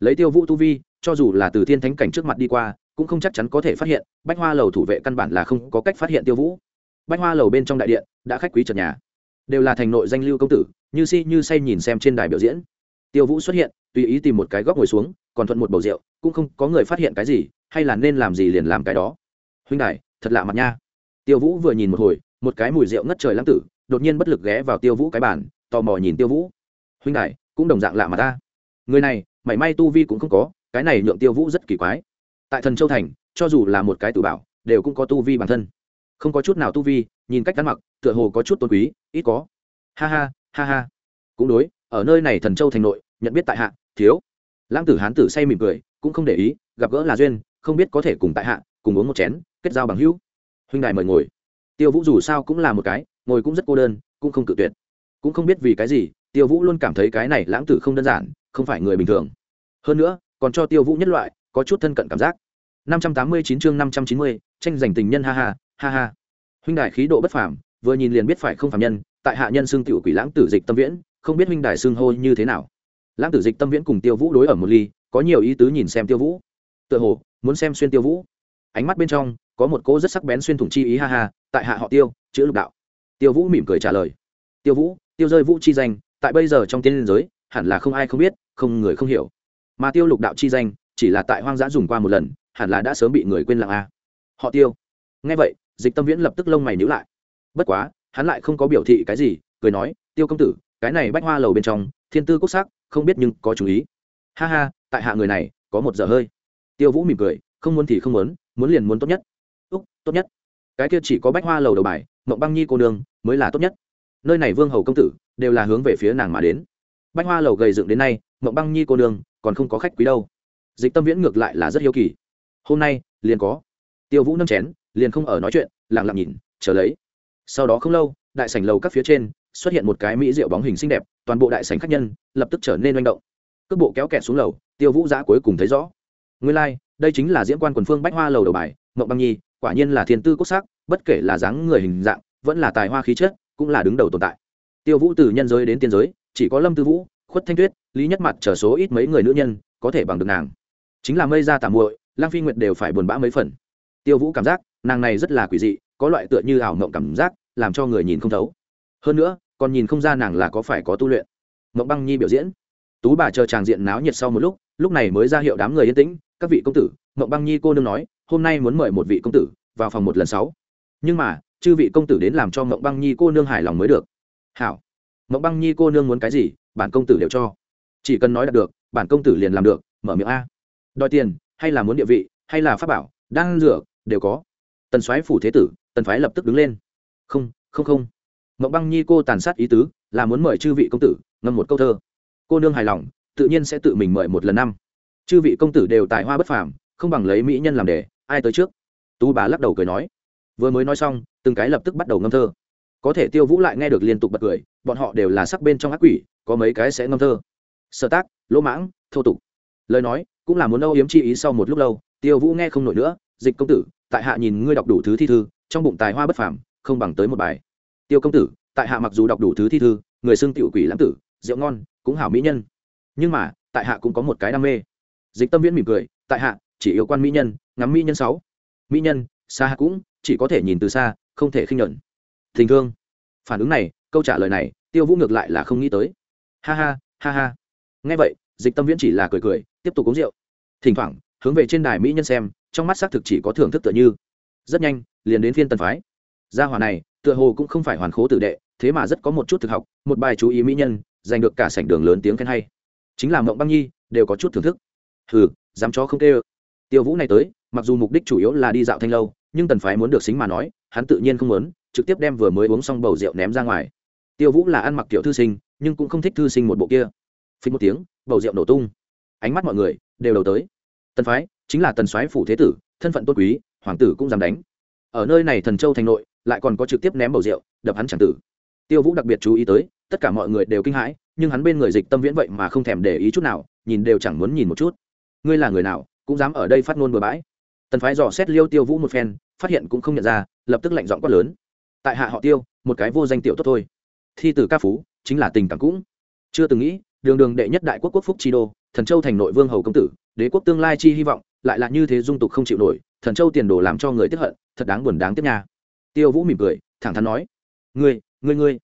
lấy tiêu vũ tu vi, cho dù là từ thiên thánh cảnh trước mặt đi qua, cũng không chắc chắn có thể phát hiện, bách hoa lầu thủ vệ căn bản là không có cách phát hiện tiêu vũ. Bách hoa lầu bên trong đại điện, đã khách quý trần nhà. Đều là thành nội danh lưu công tử, như si như say nhìn xem trên đài biểu diễn. Tiêu vũ xuất hiện, tùy ý tìm một cái góc ngồi xuống, còn thuận một bầu rượu, cũng không có người phát hiện cái gì, hay là nên làm gì liền làm cái đó. Huynh đại thật lạ mặt nha. Tiêu vũ vừa nhìn một hồi, một cái mùi rượu ngất trời lãng tử, đột nhiên bất lực ghé vào tiêu vũ cái bàn, tò mò nhìn tiêu vũ. Huynh đại cũng đồng dạng lạ mà ta. Người này mảy may tu vi cũng không có, cái này nhượng tiêu vũ rất kỳ quái. Tại thần châu thành, cho dù là một cái tự bảo, đều cũng có tu vi bản thân. Không có chút nào tu vi, nhìn cách cắn mặc, tựa hồ có chút tôn quý, ít có. Ha ha ha ha. Cũng đối, ở nơi này thần châu thành nội, nhận biết tại hạ, thiếu. Lãng tử hán tử say mỉm cười, cũng không để ý, gặp gỡ là duyên, không biết có thể cùng tại hạ, cùng uống một chén, kết giao bằng hữu. Huynh đại mời ngồi. Tiêu vũ dù sao cũng là một cái, ngồi cũng rất cô đơn, cũng không cự tuyệt. Cũng không biết vì cái gì, tiêu vũ luôn cảm thấy cái này lãng tử không đơn giản không phải người bình thường. Hơn nữa còn cho tiêu vũ nhất loại có chút thân cận cảm giác. 589 chương 590, tranh giành tình nhân ha ha ha ha. Huynh đại khí độ bất phàm vừa nhìn liền biết phải không phàm nhân tại hạ nhân xương tiểu quỷ lãng tử dịch tâm viễn không biết huynh đại xương hô như thế nào. Lãng tử dịch tâm viễn cùng tiêu vũ đối ở một ly có nhiều ý tứ nhìn xem tiêu vũ. Tựa hồ muốn xem xuyên tiêu vũ. Ánh mắt bên trong có một cỗ rất sắc bén xuyên thủng chi ý ha ha tại hạ họ tiêu chữ lục đạo. Tiêu vũ mỉm cười trả lời. Tiêu vũ tiêu rơi vũ chi danh tại bây giờ trong tiên liên giới hẳn là không ai không biết không người không hiểu. Mà tiêu lục đạo chi danh, chỉ là tại hoang dã dùng qua một lần, hẳn là đã sớm bị người quên lặng a. Họ tiêu. Nghe vậy, dịch tâm viễn lập tức lông mày nhíu lại. Bất quá, hắn lại không có biểu thị cái gì, cười nói, tiêu công tử, cái này bách hoa lầu bên trong, thiên tư quốc sắc, không biết nhưng có chú ý. Ha ha, tại hạ người này, có một giờ hơi. Tiêu vũ mỉm cười, không muốn thì không muốn muốn liền muốn tốt nhất. Úc, tốt nhất. Cái kia chỉ có bách hoa lầu đầu bài, mộng băng nhi cô nương, mới là tốt nhất. Nơi này vương hầu công tử, đều là hướng về phía nàng mà đến. Bách hoa lầu gầy dựng đến nay mộng băng nhi cô đường còn không có khách quý đâu. Dịch tâm viễn ngược lại là rất hiếu kỳ. Hôm nay liền có. Tiêu vũ nâng chén liền không ở nói chuyện lặng lặng nhìn chờ lấy. Sau đó không lâu đại sảnh lầu các phía trên xuất hiện một cái mỹ rượu bóng hình xinh đẹp toàn bộ đại sảnh khách nhân lập tức trở nên manh động. Cước bộ kéo kẹt xuống lầu tiêu vũ giã cuối cùng thấy rõ. Nguyên lai、like, đây chính là diễn quan quần phương bách hoa lầu đầu bài mộng băng nhi quả nhiên là thiên tư quốc sắc bất kể là dáng người hình dạng vẫn là tài hoa khí chất cũng là đứng đầu tồn tại. Tiêu vũ từ nhân giới đến tiên giới chỉ có lâm tư vũ khuất thanh tuyết, lý nhất mặt chở số ít mấy người nữ nhân, có thể bằng được nàng. Chính là mây ra tạm muội lang phi nguyệt đều phải buồn bã mấy phần. Tiêu vũ cảm giác, nàng này rất là quỷ dị, có loại tựa như ảo mộng cảm giác, làm cho người nhìn không thấu. Hơn nữa, còn nhìn không ra nàng là có phải có tu luyện. Mộng băng nhi biểu diễn. Tú bà chờ tràng diện náo nhiệt sau một lúc lúc này mới ra hiệu đám người yên tĩnh, các vị công tử, mộng băng nhi cô nương nói, hôm nay muốn mời một vị công tử vào phòng một lần sáu. Nhưng mà, chư vị công tử đến làm cho mộng băng nhi cô nương hài lòng mới được. Hảo. Mộng băng nhi cô nương muốn cái gì? Bản công tử đều cho. Chỉ cần nói đạt được, bản công tử liền làm được, mở miệng a. Đòi tiền, hay là muốn địa vị, hay là pháp bảo đang rửa đều có. Tần soái phủ thế tử, tần phái lập tức đứng lên. Không không không. Mộng băng nhi cô tàn sát ý tứ, là muốn mời chư vị công tử, ngâm một câu thơ. Cô nương hài lòng, tự nhiên sẽ tự mình mời một lần năm. Chư vị công tử đều tài hoa bất phàm, không bằng lấy mỹ nhân làm đề, ai tới trước? Tú bà lắc đầu cười nói. Vừa mới nói xong, từng cái lập tức bắt đầu ngâm thơ. Có thể tiêu vũ lại nghe được liên tục bật cười, bọn họ đều là sắc bên trong ác quỷ có mấy cái sẽ ngâm thơ. Sơ tác, lỗ mãng, thô tục. Lời nói, cũng là muốn âu yếm chi ý sau một lúc lâu, tiêu vũ nghe không nổi nữa, dịch công tử, tại hạ nhìn ngươi đọc đủ thứ thi thư, trong bụng tài hoa bất phàm, không bằng tới một bài. Tiêu công tử, tại hạ mặc dù đọc đủ thứ thi thư, người xưng tiểu quỷ lãng tử, rượu ngon, cũng hảo mỹ nhân. Nhưng mà, tại hạ cũng có một cái đam mê. Dịch tâm viễn mỉm cười, tại hạ, chỉ yêu quan mỹ nhân, ngắm mỹ nhân sáu. Mỹ nhân, xa hạ cũng, chỉ có thể nhìn từ xa, không thể khinh nhuận. Tình thương. Phản ứng này, câu trả lời này, tiêu vũ ngược lại là không nghĩ tới ha ha ha ha. Nghe vậy, dịch tâm viễn chỉ là cười cười, tiếp tục uống rượu. Thỉnh thoảng, hướng về trên đài mỹ nhân xem, trong mắt xác thực chỉ có thưởng thức tựa như. Rất nhanh, liền đến phiên tần phái. Gia hòa này, tựa hồ cũng không phải hoàn khố tử đệ, thế mà rất có một chút thực học, một bài chú ý mỹ nhân, giành được cả sảnh đường lớn tiếng khen hay. Chính là mộng băng nhi, đều có chút thưởng thức. Hừ, dám cho không tê tiêu vũ này tới, mặc dù mục đích chủ yếu là đi dạo thanh lâu, nhưng tần phái muốn được xính mà nói, hắn tự nhiên không muốn, trực tiếp đem vừa mới uống xong bầu rượu ném ra ngoài. Tiêu vũ là ăn mặc kiểu thư sinh nhưng cũng không thích thư sinh một bộ kia. Phí một tiếng, bầu rượu nổ tung. Ánh mắt mọi người đều đầu tới. Tần phái chính là tần soái phủ thế tử, thân phận tôn quý, hoàng tử cũng dám đánh. Ở nơi này thần châu thành nội, lại còn có trực tiếp ném bầu rượu, đập hắn chẳng tử. Tiêu vũ đặc biệt chú ý tới, tất cả mọi người đều kinh hãi, nhưng hắn bên người dịch tâm viễn vậy mà không thèm để ý chút nào, nhìn đều chẳng muốn nhìn một chút. Ngươi là người nào, cũng dám ở đây phát ngôn bừa bãi. Tần phái dò xét liêu tiêu vũ một phen, phát hiện cũng không nhận ra, lập tức lạnh giọng quát lớn. Tại hạ họ tiêu, một cái vô danh tiểu tốt thôi. Thi tử ca phú chính là tình cảm cũng. Chưa từng nghĩ, đường đường đệ nhất đại quốc quốc phúc chi đô, thần châu thành nội vương hầu công tử, đế quốc tương lai chi hy vọng, lại là như thế dung tục không chịu nổi, thần châu tiền đồ làm cho người tiếp hận, thật đáng buồn đáng tiếc nha. Tiêu vũ mỉm cười, thẳng thắn nói, ngươi ngươi ngươi.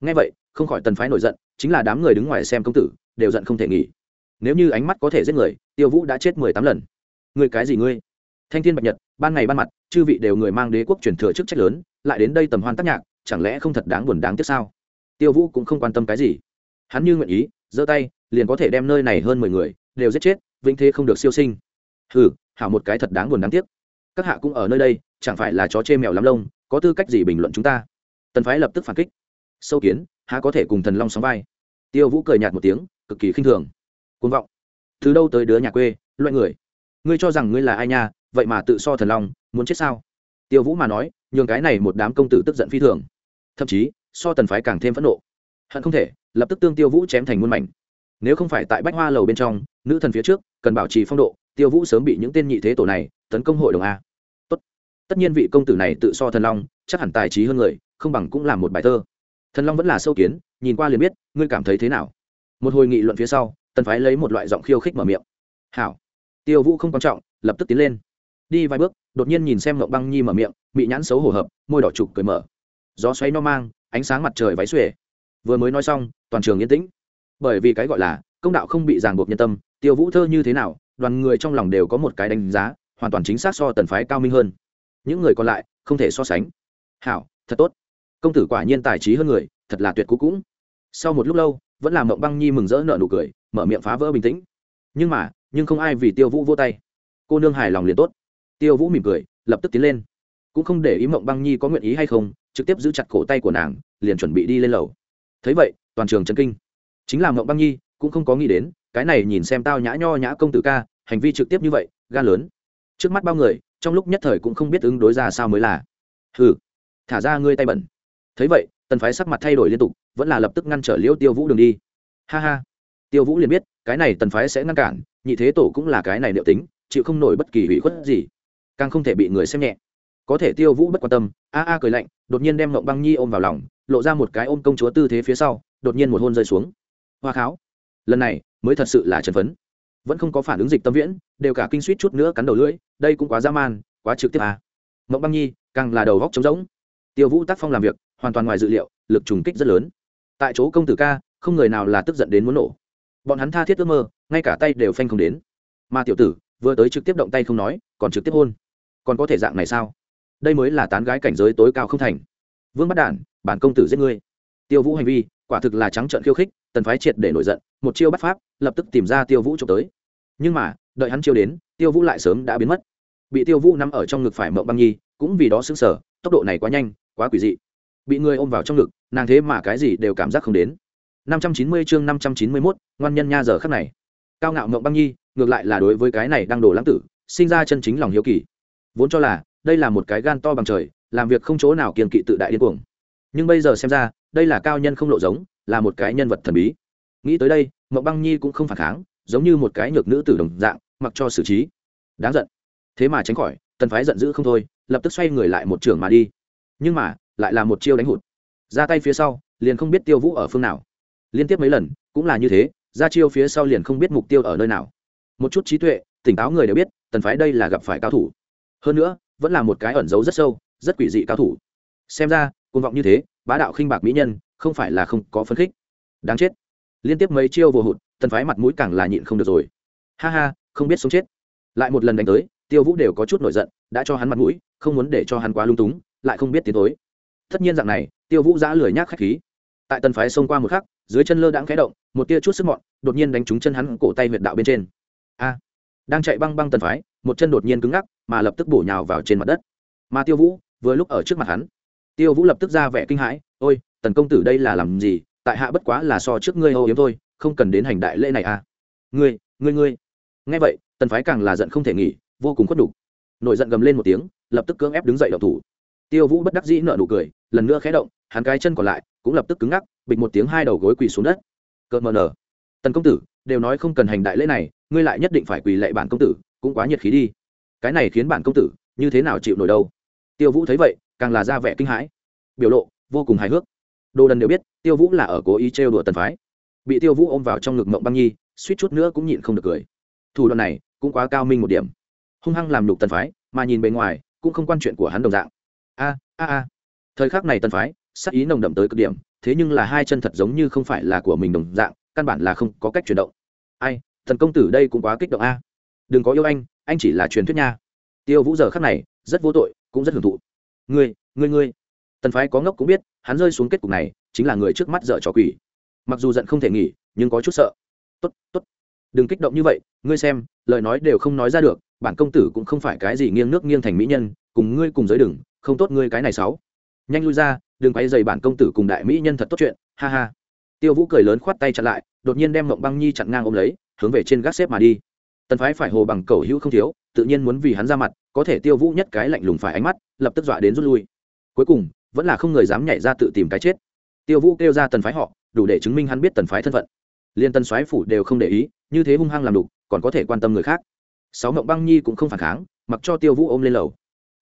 Nghe vậy, không khỏi tần phái nổi giận, chính là đám người đứng ngoài xem công tử, đều giận không thể nghỉ. Nếu như ánh mắt có thể giết người, tiêu vũ đã chết mười tám lần. Ngươi cái gì ngươi? Thanh thiên bạch nhật, ban ngày ban mặt, chư vị đều người mang đế quốc truyền thừa chức trách lớn, lại đến đây tầm hoan tác nhạc, chẳng lẽ không thật đáng buồn đáng tiếc sao? Tiêu vũ cũng không quan tâm cái gì. Hắn như nguyện ý, giơ tay, liền có thể đem nơi này hơn mười người, đều giết chết, vĩnh thế không được siêu sinh. Hừ, hảo một cái thật đáng buồn đáng tiếc. Các hạ cũng ở nơi đây, chẳng phải là chó chê mèo lắm lông, có tư cách gì bình luận chúng ta? Tần phái lập tức phản kích. Sâu kiến, há có thể cùng thần long sóng vai? Tiêu vũ cười nhạt một tiếng, cực kỳ khinh thường. Côn vọng. Từ đâu tới đứa nhà quê, loại người? Ngươi cho rằng ngươi là ai nha, vậy mà tự so thần long, muốn chết sao? Tiêu vũ mà nói, nhường cái này một đám công tử tức giận phi thường. Thậm chí so tần phái càng thêm phẫn nộ. Hận không thể, lập tức tương tiêu vũ chém thành muôn mảnh. Nếu không phải tại bách hoa lầu bên trong, nữ thần phía trước cần bảo trì phong độ, tiêu vũ sớm bị những tên nhị thế tổ này tấn công hội đồng a. Tốt. tất nhiên vị công tử này tự so thần long, chắc hẳn tài trí hơn người, không bằng cũng làm một bài thơ. Thần long vẫn là sâu kiến, nhìn qua liền biết, ngươi cảm thấy thế nào. Một hồi nghị luận phía sau, tần phái lấy một loại giọng khiêu khích mở miệng. Hảo. Tiêu vũ không quan trọng, lập tức tiến lên. Đi vài bước, đột nhiên nhìn xem ngậu băng nhi mở miệng bị nhãn xấu hổ hợp, môi đỏ trục cười mở. Gió xoáy no mang ánh sáng mặt trời váy xuề, vừa mới nói xong toàn trường yên tĩnh. Bởi vì cái gọi là công đạo không bị ràng buộc nhân tâm tiêu vũ thơ như thế nào đoàn người trong lòng đều có một cái đánh giá hoàn toàn chính xác so tần phái cao minh hơn. Những người còn lại không thể so sánh. Hảo thật tốt. Công tử quả nhiên tài trí hơn người thật là tuyệt cú cũng. Sau một lúc lâu vẫn làm mộng băng nhi mừng rỡ nợ nụ cười mở miệng phá vỡ bình tĩnh. Nhưng mà nhưng không ai vì tiêu vũ vô tay. Cô nương hài lòng liền tốt. Tiêu vũ mỉm cười lập tức tiến lên. Cũng không để ý mộng băng nhi có nguyện ý hay không trực tiếp giữ chặt cổ tay của nàng, liền chuẩn bị đi lên lầu. Thấy vậy, toàn trường chân kinh. Chính là mộng băng nhi cũng không có nghĩ đến, cái này nhìn xem tao nhã nho nhã công tử ca, hành vi trực tiếp như vậy gan lớn. Trước mắt bao người, trong lúc nhất thời cũng không biết ứng đối ra sao mới là. Hừ, thả ra ngươi tay bẩn. Thấy vậy, tần phái sắc mặt thay đổi liên tục, vẫn là lập tức ngăn trở liêu tiêu vũ đường đi. Ha ha. Tiêu vũ liền biết, cái này tần phái sẽ ngăn cản, nhị thế tổ cũng là cái này liệu tính, chịu không nổi bất kỳ hủy khuất gì. Càng không thể bị người xem nhẹ có thể tiêu vũ bất quan tâm, a a cười lạnh, đột nhiên đem ngộng băng nhi ôm vào lòng, lộ ra một cái ôm công chúa tư thế phía sau, đột nhiên một hôn rơi xuống. Hoa kháo, lần này mới thật sự là trần phấn. Vẫn không có phản ứng dịch tâm viễn, đều cả kinh suýt chút nữa cắn đầu lưỡi, đây cũng quá dã man, quá trực tiếp à. mộng băng nhi, càng là đầu góc trống rỗng. Tiêu vũ tác phong làm việc, hoàn toàn ngoài dự liệu, lực trùng kích rất lớn. Tại chỗ công tử ca, không người nào là tức giận đến muốn nổ. Bọn hắn tha thiết ước mơ, ngay cả tay đều phanh không đến. Mà tiểu tử, vừa tới trực tiếp động tay không nói, còn trực tiếp hôn. Còn có thể dạng này sao? Đây mới là tán gái cảnh giới tối cao không thành. Vương bắt đản bản công tử giết ngươi. Tiêu vũ hành vi quả thực là trắng trợn khiêu khích tần phái triệt để nổi giận một chiêu bắt pháp lập tức tìm ra tiêu vũ trộm tới. Nhưng mà đợi hắn chiêu đến tiêu vũ lại sớm đã biến mất. Bị tiêu vũ nằm ở trong ngực phải mộng băng nhi cũng vì đó xứng sở tốc độ này quá nhanh quá quỷ dị. Bị người ôm vào trong ngực nàng thế mà cái gì đều cảm giác không đến. 590 chương 591, ngoan nhân nha giờ khắc này. Cao ngạo mộng băng nhi ngược lại là đối với cái này đang đổ lãng tử sinh ra chân chính lòng hiếu kỳ. Vốn cho là đây là một cái gan to bằng trời, làm việc không chỗ nào kiềm kỵ tự đại điên cuồng. Nhưng bây giờ xem ra, đây là cao nhân không lộ giống, là một cái nhân vật thần bí. Nghĩ tới đây, mộng băng nhi cũng không phản kháng, giống như một cái nhược nữ tử đồng dạng, mặc cho xử trí. Đáng giận. Thế mà tránh khỏi, tần phái giận dữ không thôi, lập tức xoay người lại một trường mà đi. Nhưng mà, lại là một chiêu đánh hụt. Ra tay phía sau, liền không biết tiêu vũ ở phương nào. Liên tiếp mấy lần, cũng là như thế, ra chiêu phía sau liền không biết mục tiêu ở nơi nào. Một chút trí tuệ, tỉnh táo người đều biết, tần phái đây là gặp phải cao thủ. Hơn nữa vẫn là một cái ẩn giấu rất sâu, rất quỷ dị cao thủ. Xem ra côn vọng như thế, bá đạo khinh bạc mỹ nhân, không phải là không có phấn khích. Đáng chết. Liên tiếp mấy chiêu vô hụt, tần phái mặt mũi càng là nhịn không được rồi. Ha ha, không biết sống chết. Lại một lần đánh tới, tiêu vũ đều có chút nổi giận, đã cho hắn mặt mũi, không muốn để cho hắn quá lung túng, lại không biết tiến tối. tất nhiên dạng này, tiêu vũ giã lười nhác khách khí. Tại tần phái xông qua một khắc, dưới chân lơ đãng khẽ động, một tia chút sức mọn, đột nhiên đánh trúng chân hắn cổ tay huyệt đạo bên trên. A. Đang chạy băng băng tần phái, một chân đột nhiên cứng ngắc mà lập tức bổ nhào vào trên mặt đất. Mà tiêu vũ, vừa lúc ở trước mặt hắn, tiêu vũ lập tức ra vẻ kinh hãi, ôi, tần công tử đây là làm gì? Tại hạ bất quá là so trước ngươi âu yếm thôi, không cần đến hành đại lễ này à? Ngươi ngươi ngươi. Nghe vậy, tần phái càng là giận không thể nghỉ, vô cùng khuất đục nổi giận gầm lên một tiếng, lập tức cưỡng ép đứng dậy đậu thủ. Tiêu vũ bất đắc dĩ nợ nụ cười, lần nữa khé động, hắn cái chân còn lại cũng lập tức cứng ngắc, bịch một tiếng hai đầu gối quỳ xuống đất. Cợt mờ nở. Tần công tử, đều nói không cần hành đại lễ này, ngươi lại nhất định phải quỳ lệ bản công tử, cũng quá nhiệt khí đi cái này khiến bản công tử như thế nào chịu nổi đâu? Tiêu vũ thấy vậy, càng là ra vẻ kinh hãi. Biểu lộ, vô cùng hài hước. Đồ đần đều biết, tiêu vũ là ở cố ý trêu đùa tần phái. Bị tiêu vũ ôm vào trong ngực mộng băng nhi, suýt chút nữa cũng nhịn không được cười. Thủ đoạn này cũng quá cao minh một điểm. Hung hăng làm lục tần phái, mà nhìn bề ngoài cũng không quan chuyện của hắn đồng dạng. A a a. Thời khắc này tần phái, sắc ý nồng đậm tới cực điểm, thế nhưng là hai chân thật giống như không phải là của mình đồng dạng, căn bản là không có cách chuyển động. Ai thần công tử đây cũng quá kích động a. Đừng có yêu anh anh chỉ là truyền thuyết nha. Tiêu vũ giờ khắc này rất vô tội, cũng rất hưởng thụ. Ngươi ngươi ngươi. Tần phái có ngốc cũng biết, hắn rơi xuống kết cục này chính là người trước mắt dở trò quỷ. Mặc dù giận không thể nghỉ, nhưng có chút sợ. Tốt tốt. Đừng kích động như vậy, ngươi xem, lời nói đều không nói ra được, bản công tử cũng không phải cái gì nghiêng nước nghiêng thành mỹ nhân, cùng ngươi cùng giới đừng, không tốt ngươi cái này sáu nhanh lui ra, đừng quay dày bản công tử cùng đại mỹ nhân thật tốt chuyện, ha ha. Tiêu vũ cười lớn khoát tay chặn lại, đột nhiên đem mộng băng nhi chặn ngang ôm lấy, hướng về trên gác xếp mà đi tần phái phải hồ bằng cầu hữu không thiếu, tự nhiên muốn vì hắn ra mặt, có thể tiêu vũ nhất cái lạnh lùng phải ánh mắt, lập tức dọa đến rút lui. Cuối cùng, vẫn là không người dám nhảy ra tự tìm cái chết. Tiêu vũ kêu ra tần phái họ, đủ để chứng minh hắn biết tần phái thân phận. Liên tân soái phủ đều không để ý, như thế hung hăng làm đục, còn có thể quan tâm người khác. Sáu mộng băng nhi cũng không phản kháng, mặc cho tiêu vũ ôm lên lầu.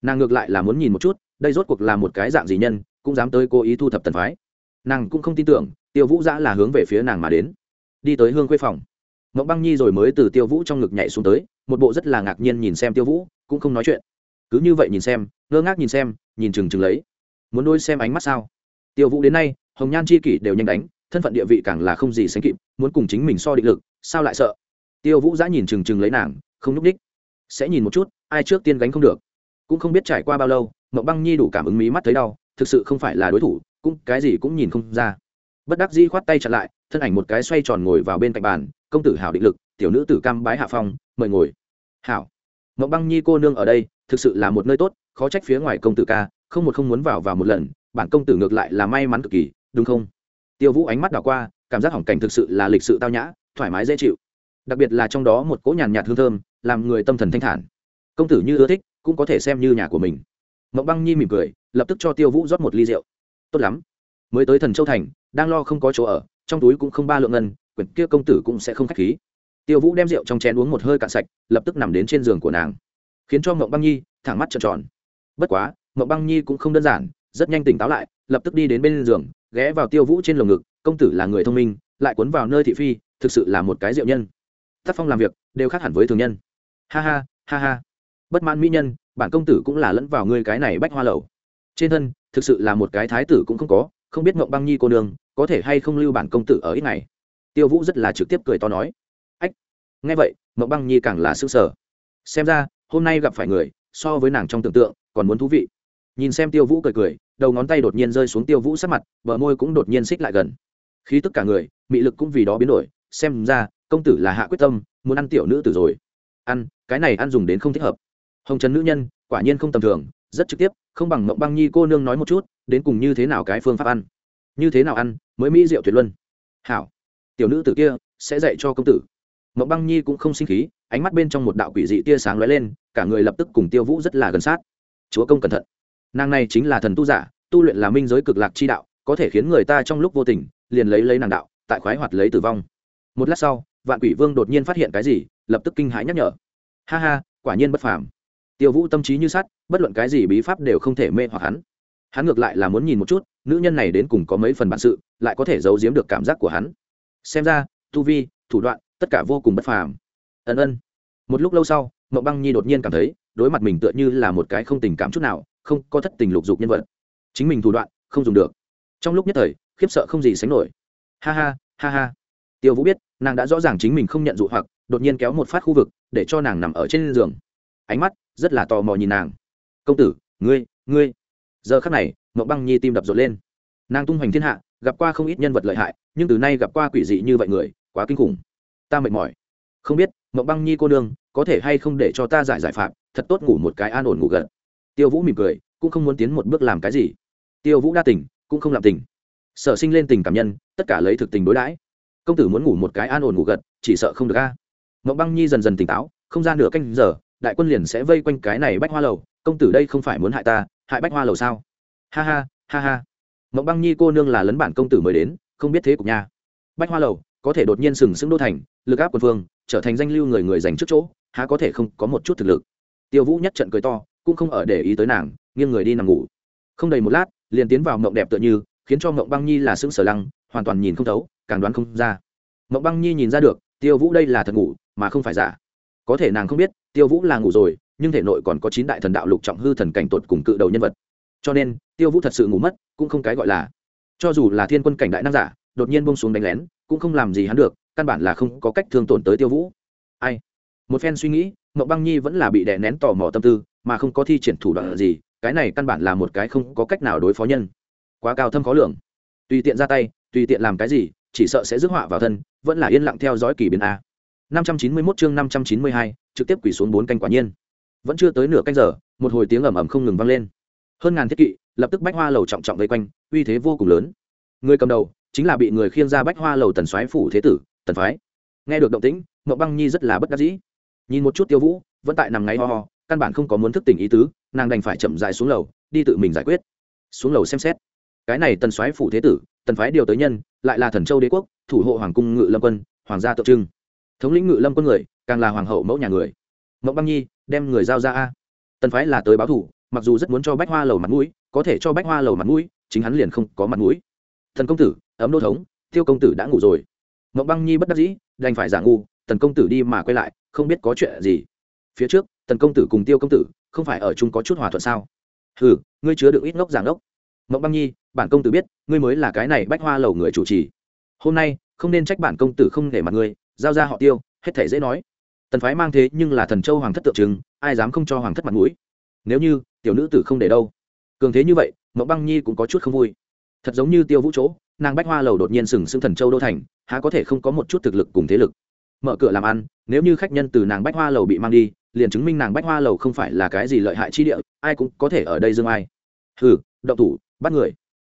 Nàng ngược lại là muốn nhìn một chút, đây rốt cuộc là một cái dạng gì nhân, cũng dám tới cố ý thu thập tần phái. Nàng cũng không tin tưởng, tiêu vũ giã là hướng về phía nàng mà đến. Đi tới hương quê phòng mộng băng nhi rồi mới từ tiêu vũ trong ngực nhảy xuống tới, một bộ rất là ngạc nhiên nhìn xem tiêu vũ, cũng không nói chuyện. Cứ như vậy nhìn xem, ngơ ngác nhìn xem, nhìn chừng chừng lấy. Muốn đôi xem ánh mắt sao? Tiêu vũ đến nay, hồng nhan c h i kỷ đều nhanh đánh, thân phận địa vị càng là không gì sánh kịp, muốn cùng chính mình so định lực, sao lại sợ? Tiêu vũ giã nhìn chừng chừng lấy nàng, không nhúc ních sẽ nhìn một chút, ai trước tiên gánh không được. Cũng không biết trải qua bao lâu mậu băng nhi đủ cảm ứng mí mắt thấy đau, thực sự không phải là đối thủ, cũng cái gì cũng nhìn không ra bất đắc dĩ khoát tay chặn lại, thân ảnh một cái xoay tròn ngồi vào bên cạnh bàn, công tử hảo định lực, tiểu nữ tử cam bái hạ phong, mời ngồi. Hảo. Mậu băng nhi cô nương ở đây, thực sự là một nơi tốt, khó trách phía ngoài công tử ca, không một không muốn vào vào một lần, bản công tử ngược lại là may mắn cực kỳ, đúng không? Tiêu vũ ánh mắt đảo qua, cảm giác hỏng cảnh thực sự là lịch sự tao nhã, thoải mái dễ chịu. Đặc biệt là trong đó một cỗ nhàn nhạt hương thơm, làm người tâm thần thanh thản. Công tử như ưa thích, cũng có thể xem như nhà của mình. Mộng băng nhi mỉm cười, lập tức cho tiêu vũ rót một ly rượu. Tốt lắm, mới tới thần châu thành đang lo không có chỗ ở, trong túi cũng không ba lượng ngân, quyển kia công tử cũng sẽ không k h á c h khí. Tiêu vũ đem rượu trong chén uống một hơi cạn sạch, lập tức nằm đến trên giường của nàng. Khiến cho mộng băng nhi thẳng mắt trợn tròn. Bất quá, mộng băng nhi cũng không đơn giản, rất nhanh tỉnh táo lại, lập tức đi đến bên giường, ghé vào tiêu vũ trên lồng ngực, công tử là người thông minh, lại cuốn vào nơi thị phi, thực sự là một cái diệu nhân. Tác phong làm việc đều khác hẳn với thường nhân. Ha ha ha ha. Bất mãn mỹ nhân, bản công tử cũng là lẫn vào ngươi cái này bách hoa lầu. Trên thân, thực sự là một cái thái tử cũng không có không biết mộng băng nhi cô nương có thể hay không lưu bản công tử ở ít này tiêu vũ rất là trực tiếp cười to nói. Ách, nghe vậy mộng băng nhi càng là s ư ơ sở xem ra, hôm nay gặp phải người, so với nàng trong tưởng tượng, còn muốn thú vị. Nhìn xem tiêu vũ cười cười, đầu ngón tay đột nhiên rơi xuống tiêu vũ sắc mặt, bờ môi cũng đột nhiên xích lại gần. Khi tất cả người, mị lực cũng vì đó biến đổi, xem ra, công tử là hạ quyết tâm, muốn ăn tiểu nữ tử rồi. Ăn, cái này ăn dùng đến không thích hợp. Hồng trần nữ nhân, quả nhiên không tầm thường rất trực tiếp, không bằng mộng băng nhi cô nương nói một chút, đến cùng như thế nào cái phương pháp ăn? Như thế nào ăn mới mỹ diệu tuyệt luân? Hảo, tiểu nữ tử kia sẽ dạy cho công tử. Mộng băng nhi cũng không sinh khí, ánh mắt bên trong một đạo quỷ dị tia sáng lóe lên, cả người lập tức cùng tiêu vũ rất là gần sát. Chúa công cẩn thận. Nàng này chính là thần tu giả, tu luyện là minh giới cực lạc chi đạo, có thể khiến người ta trong lúc vô tình, liền lấy lấy nàng đạo, tại khoái hoạt lấy tử vong. Một lát sau, vạn quỷ vương đột nhiên phát hiện cái gì, lập tức kinh hãi nhắc nhở. Ha ha, quả nhiên bất phàm. Tiêu vũ tâm trí như sắt bất luận cái gì bí pháp đều không thể mê hoặc hắn. Hắn ngược lại là muốn nhìn một chút, nữ nhân này đến cùng có mấy phần bản sự, lại có thể giấu giếm được cảm giác của hắn. Xem ra, tu vi, thủ đoạn, tất cả vô cùng bất phàm. Ân ân. Một lúc lâu sau mậu băng nhi đột nhiên cảm thấy, đối mặt mình tựa như là một cái không tình cảm chút nào, không có thất tình lục dục nhân vật. Chính mình thủ đoạn, không dùng được. Trong lúc nhất thời, khiếp sợ không gì sánh nổi. Ha ha ha ha. Tiêu vũ biết, nàng đã rõ ràng chính mình không nhận dụ hoặc, đột nhiên kéo một phát khu vực, để cho nàng nằm ở trên giường. Ánh mắt rất là tò mò nhìn nàng công tử, ngươi ngươi. Giờ khắc này mậu băng nhi tim đập rộn lên. Nàng tung hoành thiên hạ, gặp qua không ít nhân vật lợi hại, nhưng từ nay gặp qua quỷ dị như vậy người, quá kinh khủng. Ta mệt mỏi. Không biết mậu băng nhi cô nương, có thể hay không để cho ta giải giải phạm, thật tốt ngủ một cái an ổn ngủ gật. Tiêu vũ mỉm cười, cũng không muốn tiến một bước làm cái gì. Tiêu vũ đa tình, cũng không làm tình. Sở sinh lên tình cảm nhân, tất cả lấy thực tình đối đãi. Công tử muốn ngủ một cái an ổn ngủ gật, chỉ sợ không được a. Mậu băng nhi dần dần tỉnh táo, không ra nửa canh giờ, đại quân liền sẽ vây quanh cái này bách hoa lầu công tử đây không phải muốn hại ta, hại bách hoa lầu sao? Ha ha ha ha. Mộng băng nhi cô nương là lấn bản công tử mới đến, không biết thế cục nha. Bách hoa lầu, có thể đột nhiên sừng sững đô thành, lực áp quân phương, trở thành danh lưu người người dành trước chỗ, há có thể không có một chút thực lực. Tiêu vũ nhất trận cười to, cũng không ở để ý tới nàng, nghiêng người đi nằm ngủ. Không đầy một lát, liền tiến vào mộng đẹp tựa như, khiến cho mộng băng nhi là sững sờ lăng, hoàn toàn nhìn không thấu, càng đoán không ra. Mộng băng nhi nhìn ra được, tiêu vũ đây là thật ngủ, mà không phải giả. Có thể nàng không biết, tiêu vũ là ngủ rồi nhưng thể nội còn có chín đại thần đạo lục trọng hư thần cảnh tột cùng cự đầu nhân vật. Cho nên tiêu vũ thật sự ngủ mất cũng không cái gọi là. Cho dù là thiên quân cảnh đại năng giả đột nhiên bông xuống đánh lén cũng không làm gì hắn được căn bản là không có cách thương tổn tới tiêu vũ. Ai? Một phen suy nghĩ mậu băng nhi vẫn là bị đè nén tò mò tâm tư mà không có thi triển thủ đoạn gì cái này căn bản là một cái không có cách nào đối phó nhân. Quá cao thâm khó lường. Tùy tiện ra tay tùy tiện làm cái gì chỉ sợ sẽ rước họa vào thân vẫn là yên lặng theo dõi kỳ biến a. 591 chương 592, trực tiếp quỷ xuống bốn canh quả nhiên vẫn chưa tới nửa canh giờ, một hồi tiếng ầm ầm không ngừng vang lên. Hơn ngàn thiết kỵ lập tức bách hoa lầu trọng trọng vây quanh, uy thế vô cùng lớn. Người cầm đầu chính là bị người khiêng ra bách hoa lầu tần soái phủ thế tử, tần phái. Nghe được động tĩnh mậu băng nhi rất là bất đắc dĩ. Nhìn một chút tiêu vũ, vẫn tại nằm ngáy ho ho, căn bản không có muốn thức tỉnh ý tứ, nàng đành phải chậm dài xuống lầu, đi tự mình giải quyết. Xuống lầu xem xét. Cái này tần soái phủ thế tử, tần phái điều tới nhân, lại là thần châu đế quốc, thủ hộ hoàng cung ngự lâm quân, hoàng gia tượng trưng. Thống lĩnh ngự lâm quân người, càng là hoàng hậu mẫu nhà người mộng băng nhi, đem người giao ra a. Tần phái là tới báo thủ, mặc dù rất muốn cho bách hoa lầu mặt mũi, có thể cho bách hoa lầu mặt mũi, chính hắn liền không có mặt mũi. Thần công tử, ấm đô thống, tiêu công tử đã ngủ rồi. Mộng băng nhi bất đắc dĩ, đành phải giả ngu, tần công tử đi mà quay lại, không biết có chuyện gì. Phía trước, tần công tử cùng tiêu công tử, không phải ở chung có chút hòa thuận sao? Ừ ngươi chứa được ít ngốc giảng ngốc. Mộng băng nhi, bản công tử biết, ngươi mới là cái này bách hoa lầu người chủ trì. Hôm nay, không nên trách bản công tử không để mặt ngươi, giao ra họ tiêu, hết thể dễ nói tần phái mang thế nhưng là thần châu hoàng thất tượng trưng, ai dám không cho hoàng thất mặt mũi? Nếu như, tiểu nữ tử không để đâu. Cường thế như vậy mậu băng nhi cũng có chút không vui. Thật giống như tiêu vũ chỗ, nàng bách hoa lầu đột nhiên sừng sững thần châu đô thành, há có thể không có một chút thực lực cùng thế lực. Mở cửa làm ăn, nếu như khách nhân từ nàng bách hoa lầu bị mang đi, liền chứng minh nàng bách hoa lầu không phải là cái gì lợi hại chi địa, ai cũng có thể ở đây dương ai. Hừ, động thủ, bắt người.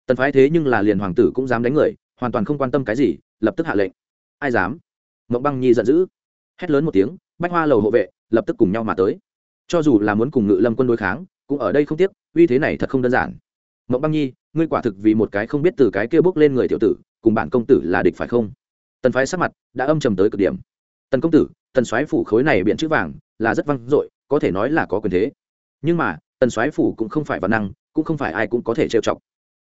Tần phái thế nhưng là liền hoàng tử cũng dám đánh người, hoàn toàn không quan tâm cái gì, lập tức hạ lệnh. Ai dám? Mộng băng nhi giận dữ. Hét lớn một tiếng bách hoa lầu hộ vệ lập tức cùng nhau mà tới. Cho dù là muốn cùng ngự lâm quân đối kháng, cũng ở đây không tiếc, uy thế này thật không đơn giản. Mộng băng nhi, ngươi quả thực vì một cái không biết từ cái kia bước lên người tiểu tử, cùng bản công tử là địch phải không? Tần phái sắc mặt đã âm trầm tới cực điểm. Tần công tử, tần soái phủ khối này biện chữ vàng là rất vang dội, có thể nói là có quyền thế. Nhưng mà, tần soái phủ cũng không phải văn năng, cũng không phải ai cũng có thể trêu chọc.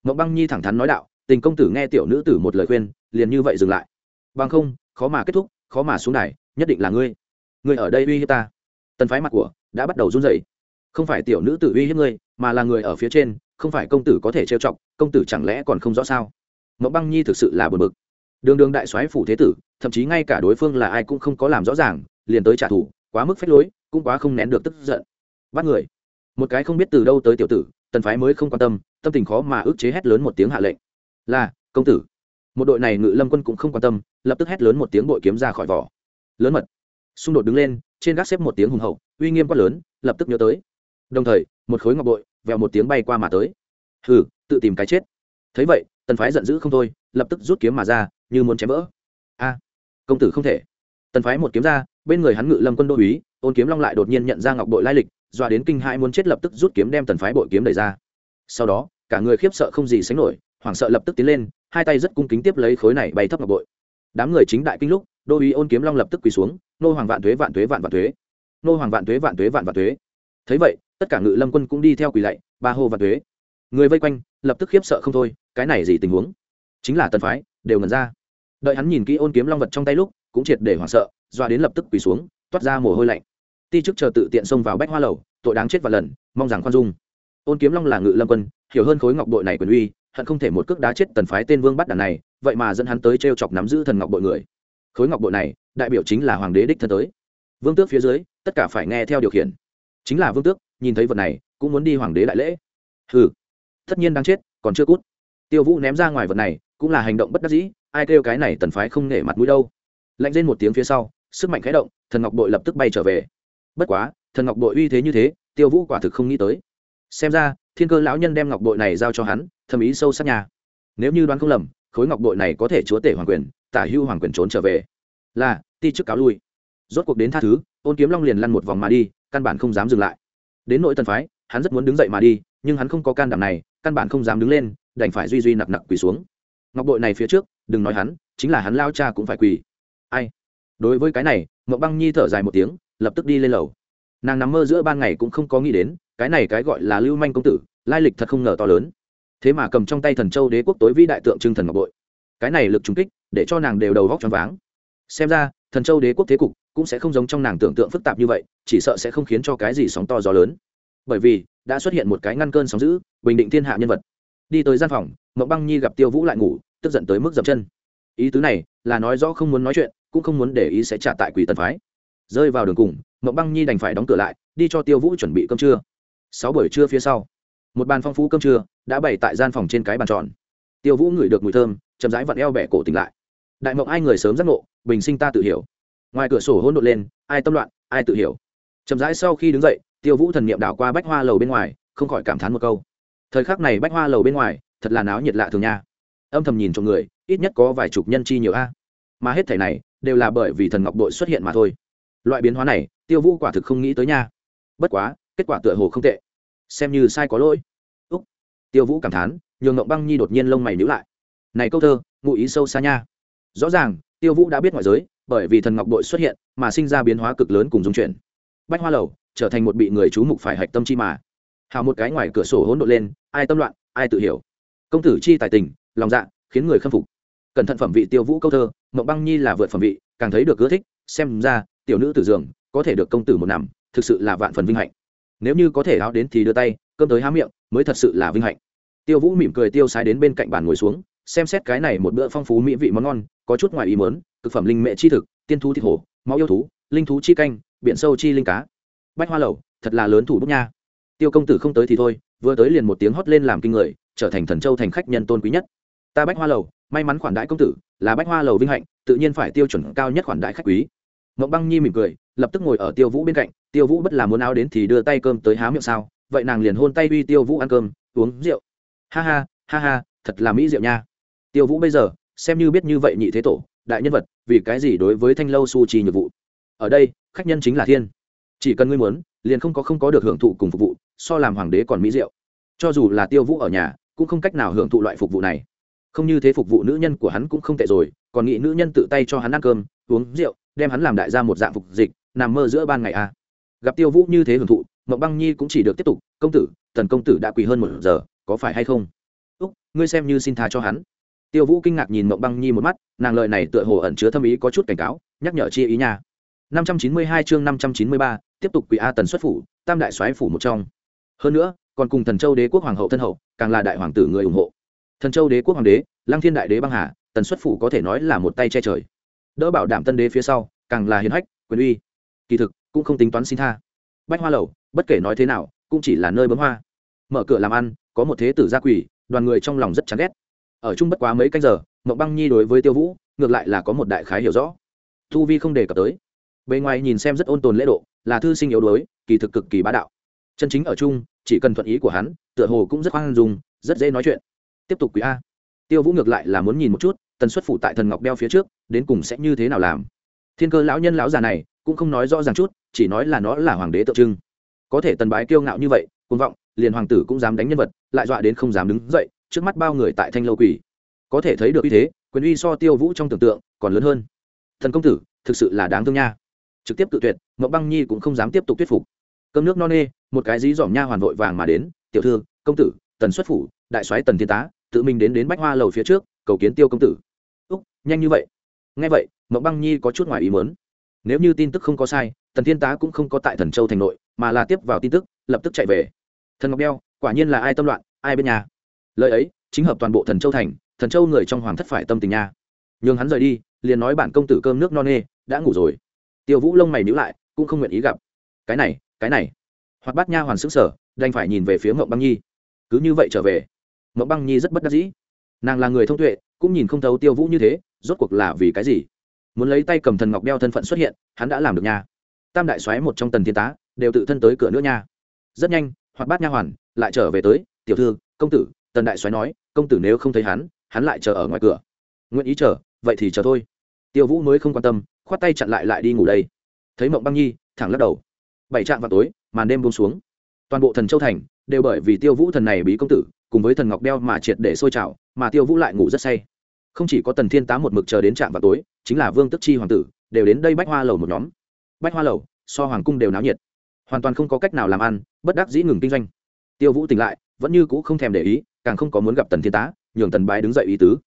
Mộng băng nhi thẳng thắn nói đạo, tình công tử nghe tiểu nữ tử một lời khuyên, liền như vậy dừng lại. Bằng không, khó mà kết thúc, khó mà xuống đài, nhất định là ngươi. Người ở đây uy hiếp ta. Tần phái mặt của đã bắt đầu run rẩy. Không phải tiểu nữ tử uy hiếp ngươi, mà là người ở phía trên, không phải công tử có thể trêu chọc, công tử chẳng lẽ còn không rõ sao? Mẫu băng nhi thực sự là bờ bực. Đường đường đại soái phủ thế tử, thậm chí ngay cả đối phương là ai cũng không có làm rõ ràng, liền tới trả thù, quá mức phách lối, cũng quá không nén được tức giận. Bắt người. Một cái không biết từ đâu tới tiểu tử, tần phái mới không quan tâm tâm tình khó mà ức chế hét lớn một tiếng hạ lệnh. Là, công tử. Một đội này ngự lâm quân cũng không quan tâm, lập tức hét lớn một tiếng bội kiếm ra khỏi vỏ. Lớn mật xung đột đứng lên, trên gác xếp một tiếng hùng hậu, uy nghiêm quát lớn, lập tức nhớ tới. Đồng thời, một khối ngọc bội vèo một tiếng bay qua mà tới. Hừ, tự tìm cái chết. Thấy vậy, tần phái giận dữ không thôi, lập tức rút kiếm mà ra, như muốn chém vỡ. A, công tử không thể. Tần phái một kiếm ra, bên người hắn ngự lâm quân đô úy, ôn kiếm long lại đột nhiên nhận ra ngọc bội lai lịch, dọa đến kinh hãi muốn chết lập tức rút kiếm đem tần phái bội kiếm đẩy ra. Sau đó, cả người khiếp sợ không gì sánh nổi, hoảng sợ lập tức tiến lên, hai tay rất cung kính tiếp lấy khối này bay thấp ngọc bội. Đám người chính đại kinh lúc, đô uý ôn kiếm long lập tức quỳ xuống nô hoàng vạn thuế vạn thuế vạn vạn thuế nô hoàng vạn thuế vạn thuế vạn vạn thuế thấy vậy, tất cả ngự lâm quân cũng đi theo quỳ lạy, ba hô vạn thuế người vây quanh, lập tức khiếp sợ không thôi, cái này gì tình huống? Chính là tần phái, đều ngần ra. Đợi hắn nhìn kỹ ôn kiếm long vật trong tay lúc, cũng triệt để hoảng sợ, doa đến lập tức quỳ xuống, toát ra mồ hôi lạnh. Ti chức chờ tự tiện xông vào bách hoa lầu, tội đáng chết và lần, mong rằng khoan dung. Ôn kiếm long là ngự lâm quân, hiểu hơn khối ngọc bội này quyền uy, hận không thể một cước đá chết tần phái tên vương bắt đàn này, vậy mà dẫn hắn tới t r e o chọc nắm giữ thần ngọc bội người. Khối ngọc bội này đại biểu chính là hoàng đế đích thân tới. Vương tước phía dưới, tất cả phải nghe theo điều khiển. Chính là vương tước, nhìn thấy vật này, cũng muốn đi hoàng đế đại lễ. Ừ tất nhiên đang chết, còn chưa cút. Tiêu vũ ném ra ngoài vật này, cũng là hành động bất đắc dĩ, ai kêu cái này tần phái không nể mặt mũi đâu. Lạnh lên một tiếng phía sau, sức mạnh khẽ động, thần ngọc bội lập tức bay trở về. Bất quá, thần ngọc bội uy thế như thế, tiêu vũ quả thực không nghĩ tới. Xem ra, thiên cơ lão nhân đem ngọc bội này giao cho hắn, thầm ý sâu sắc nhà. Nếu như đoán không lầm, khối ngọc bội này có thể chúa tể hoàng quyền, tả hưu hoàng quyền trốn trở về là, ti chức cáo lui. Rốt cuộc đến tha thứ, ôn kiếm long liền lăn một vòng mà đi, căn bản không dám dừng lại. Đến nội tần phái, hắn rất muốn đứng dậy mà đi, nhưng hắn không có can đảm này, căn bản không dám đứng lên, đành phải duy duy nặc nặc quỳ xuống. Ngọc bội này phía trước, đừng nói hắn, chính là hắn lao cha cũng phải quỳ. Ai? Đối với cái này mậu băng nhi thở dài một tiếng, lập tức đi lên lầu. Nàng nằm mơ giữa ban ngày cũng không có nghĩ đến, cái này cái gọi là lưu manh công tử, lai lịch thật không ngờ to lớn. Thế mà cầm trong tay thần châu đế quốc tối vĩ đại tượng trưng thần ngọc bội. Cái này lực trúng kích, để cho nàng đều đầu vóc choáng váng xem ra, thần châu đế quốc thế cục cũng sẽ không giống trong nàng tưởng tượng phức tạp như vậy, chỉ sợ sẽ không khiến cho cái gì sóng to gió lớn. Bởi vì, đã xuất hiện một cái ngăn cơn sóng giữ bình định thiên hạ nhân vật. Đi tới gian phòng mậu băng nhi gặp tiêu vũ lại ngủ, tức giận tới mức dập chân. Ý tứ này là nói rõ không muốn nói chuyện, cũng không muốn để ý sẽ trả tại quỷ tần phái. Rơi vào đường cùng mậu băng nhi đành phải đóng cửa lại, đi cho tiêu vũ chuẩn bị cơm trưa. Sáu buổi trưa phía sau, một bàn phong phú cơm trưa đã bày tại gian phòng trên cái bàn tròn. Tiêu vũ ngửi được mùi thơm, chậm rãi vặn eo bẻ cổ tỉnh lại đại mộng ai người sớm giác ngộ, bình sinh ta tự hiểu. Ngoài cửa sổ hỗn độn lên, ai tâm loạn, ai tự hiểu. Chậm rãi sau khi đứng dậy, tiêu vũ thần niệm đảo qua bách hoa lầu bên ngoài, không khỏi cảm thán một câu. Thời khắc này bách hoa lầu bên ngoài, thật là náo nhiệt lạ thường nha. Âm thầm nhìn trong người, ít nhất có vài chục nhân chi nhiều a. Mà hết thảy này, đều là bởi vì thần ngọc đội xuất hiện mà thôi. Loại biến hóa này, tiêu vũ quả thực không nghĩ tới nha. Bất quá, kết quả tựa hồ không tệ. Xem như sai có lỗi. Úc. Tiêu vũ cảm thán, nhường ngộng băng nhi đột nhiên lông mày nhữ lại. Này câu thơ, ngụ ý sâu xa nha rõ ràng, tiêu vũ đã biết ngoại giới, bởi vì thần ngọc bội xuất hiện mà sinh ra biến hóa cực lớn cùng dung chuyển. Bách hoa lầu trở thành một bị người chú mục phải hạch tâm chi mà. Hào một cái ngoài cửa sổ hỗn độn lên, ai tâm loạn, ai tự hiểu. Công tử chi tài tình, lòng dạ khiến người khâm phục. Cẩn thận phẩm vị tiêu vũ câu thơ, mộng băng nhi là vượt phẩm vị, càng thấy được ưa thích, xem ra, tiểu nữ tử dường, có thể được công tử một nằm, thực sự là vạn phần vinh hạnh. Nếu như có thể áo đến thì đưa tay, cơm tới há miệng, mới thật sự là vinh hạnh. Tiêu vũ mỉm cười tiêu sai đến bên cạnh bàn ngồi xuống xem xét cái này một bữa phong phú mỹ vị món ngon, có chút ngoài ý mớn thực phẩm linh mệ chi thực, tiên thú thịt hổ, máu yêu thú, linh thú chi canh, biển sâu chi linh cá. Bách hoa lẩu thật là lớn thủ bút nha. Tiêu công tử không tới thì thôi, vừa tới liền một tiếng hót lên làm kinh người, trở thành thần châu thành khách nhân tôn quý nhất. Ta bách hoa lầu, may mắn khoản đại công tử, là bách hoa lầu vinh hạnh, tự nhiên phải tiêu chuẩn cao nhất khoản đại khách quý. Mộng băng nhi mỉm cười, lập tức ngồi ở tiêu vũ bên cạnh, tiêu vũ bất là muốn áo đến thì đưa tay cơm tới há miệng sao, vậy nàng liền hôn tay uy tiêu vũ ăn cơm, uống rượu. Ha ha ha ha, thật là mỹ rượu nha tiêu vũ bây giờ, xem như biết như vậy nhị thế tổ, đại nhân vật, vì cái gì đối với thanh lâu su trì nhiệm vụ? Ở đây, khách nhân chính là thiên. Chỉ cần ngươi muốn, liền không có không có được hưởng thụ cùng phục vụ, so làm hoàng đế còn mỹ diệu. cho dù là tiêu vũ ở nhà, cũng không cách nào hưởng thụ loại phục vụ này. Không như thế phục vụ nữ nhân của hắn cũng không tệ rồi, còn nghĩ nữ nhân tự tay cho hắn ăn cơm, uống rượu, đem hắn làm đại ra một dạng phục dịch, nằm mơ giữa ban ngày à. gặp tiêu vũ như thế hưởng thụ, mộng băng nhi cũng chỉ được tiếp tục, công tử, tần công tử đã quỳ hơn một giờ, có phải hay không? Úc, ngươi xem như xin tha cho hắn tiêu vũ kinh ngạc nhìn mộng băng nhi một mắt nàng lời này tựa hồ ẩn chứa thâm ý có chút cảnh cáo nhắc nhở chi ý nha. 592 chương 593, tiếp tục quỷ a tần xuất phủ tam đại soái phủ một trong. Hơn nữa còn cùng thần châu đế quốc hoàng hậu thân hậu càng là đại hoàng tử người ủng hộ. Thần châu đế quốc hoàng đế lăng thiên đại đế băng hà tần xuất phủ có thể nói là một tay che trời. Đỡ bảo đảm tân đế phía sau càng là hiền hách quyền uy. Kỳ thực cũng không tính toán xin tha. Bách hoa lầu bất kể nói thế nào cũng chỉ là nơi bấm hoa. Mở cửa làm ăn có một thế tử gia quỷ đoàn người trong lòng rất chán ghét ở chung bất quá mấy canh giờ mậu băng nhi đối với tiêu vũ, ngược lại là có một đại khái hiểu rõ. Thu vi không đề cập tới. Bề ngoài nhìn xem rất ôn tồn lễ độ, là thư sinh yếu đuối, kỳ thực cực kỳ bá đạo. Chân chính ở chung, chỉ cần thuận ý của hắn, tựa hồ cũng rất khoan dung, rất dễ nói chuyện. Tiếp tục quý a. Tiêu vũ ngược lại là muốn nhìn một chút, tần suất phụ tại thần ngọc đeo phía trước, đến cùng sẽ như thế nào làm. Thiên cơ lão nhân lão già này, cũng không nói rõ ràng chút, chỉ nói là nó là hoàng đế tượng trưng. Có thể tần bái kiêu ngạo như vậy côn vọng, liền hoàng tử cũng dám đánh nhân vật, lại dọa đến không dám đứng dậy trước mắt bao người tại thanh lâu quỷ có thể thấy được uy thế, quyền uy so tiêu vũ trong tưởng tượng còn lớn hơn. Thần công tử, thực sự là đáng thương nha. Trực tiếp tự tuyệt mậu băng nhi cũng không dám tiếp tục thuyết phục. Cơm nước no nê, một cái dí dỏm nha hoàn vội vàng mà đến, tiểu thư, công tử, tần xuất phủ, đại soái tần thiên tá, tự mình đến đến bách hoa lầu phía trước, cầu kiến tiêu công tử. Úc, nhanh như vậy. Nghe vậy mậu băng nhi có chút ngoài ý muốn. Nếu như tin tức không có sai, tần thiên tá cũng không có tại thần châu thành nội, mà là tiếp vào tin tức, lập tức chạy về. Thần ngọc đeo, quả nhiên là ai tâm loạn, ai bên nhà? Lời ấy, chính hợp toàn bộ thần châu thành, thần châu người trong hoàng thất phải tâm tình nha. Nhường hắn rời đi, liền nói bản công tử cơm nước no nê, đã ngủ rồi. Tiêu vũ lông mày nhíu lại, cũng không nguyện ý gặp. Cái này cái này. Hoặc bát nha hoàn xứng sở đành phải nhìn về phía mộng băng nhi. Cứ như vậy trở về. Mộng băng nhi rất bất đắc dĩ. Nàng là người thông tuệ, cũng nhìn không thấu tiêu vũ như thế, rốt cuộc là vì cái gì? Muốn lấy tay cầm thần ngọc đeo thân phận xuất hiện, hắn đã làm được nha. Tam đại xoáy một trong tần thiên tá, đều tự thân tới cửa nữa nha. Rất nhanh hoặc bát nha hoàn lại trở về tới, tiểu thư, công tử tần đại soái nói, công tử nếu không thấy hắn hắn lại chờ ở ngoài cửa. Nguyện ý chờ, vậy thì chờ thôi. Tiêu vũ mới không quan tâm, khoát tay chặn lại lại đi ngủ đây. Thấy mộng băng nhi, thẳng lắc đầu. Bảy trạm vào tối, màn đêm buông xuống. Toàn bộ thần châu thành đều bởi vì tiêu vũ thần này bí công tử, cùng với thần ngọc đeo mà triệt để sôi trào, mà tiêu vũ lại ngủ rất say. Không chỉ có tần thiên tá một mực chờ đến trạm vào tối, chính là vương tức chi hoàng tử đều đến đây bách hoa lầu một nhóm. Bách hoa lầu, so hoàng cung đều náo nhiệt. Hoàn toàn không có cách nào làm ăn, bất đắc dĩ ngừng kinh doanh. Tiêu vũ tỉnh lại, vẫn như cũ không thèm để ý càng không có muốn gặp tần thiên tá, nhường tần bái đứng dậy ý tứ.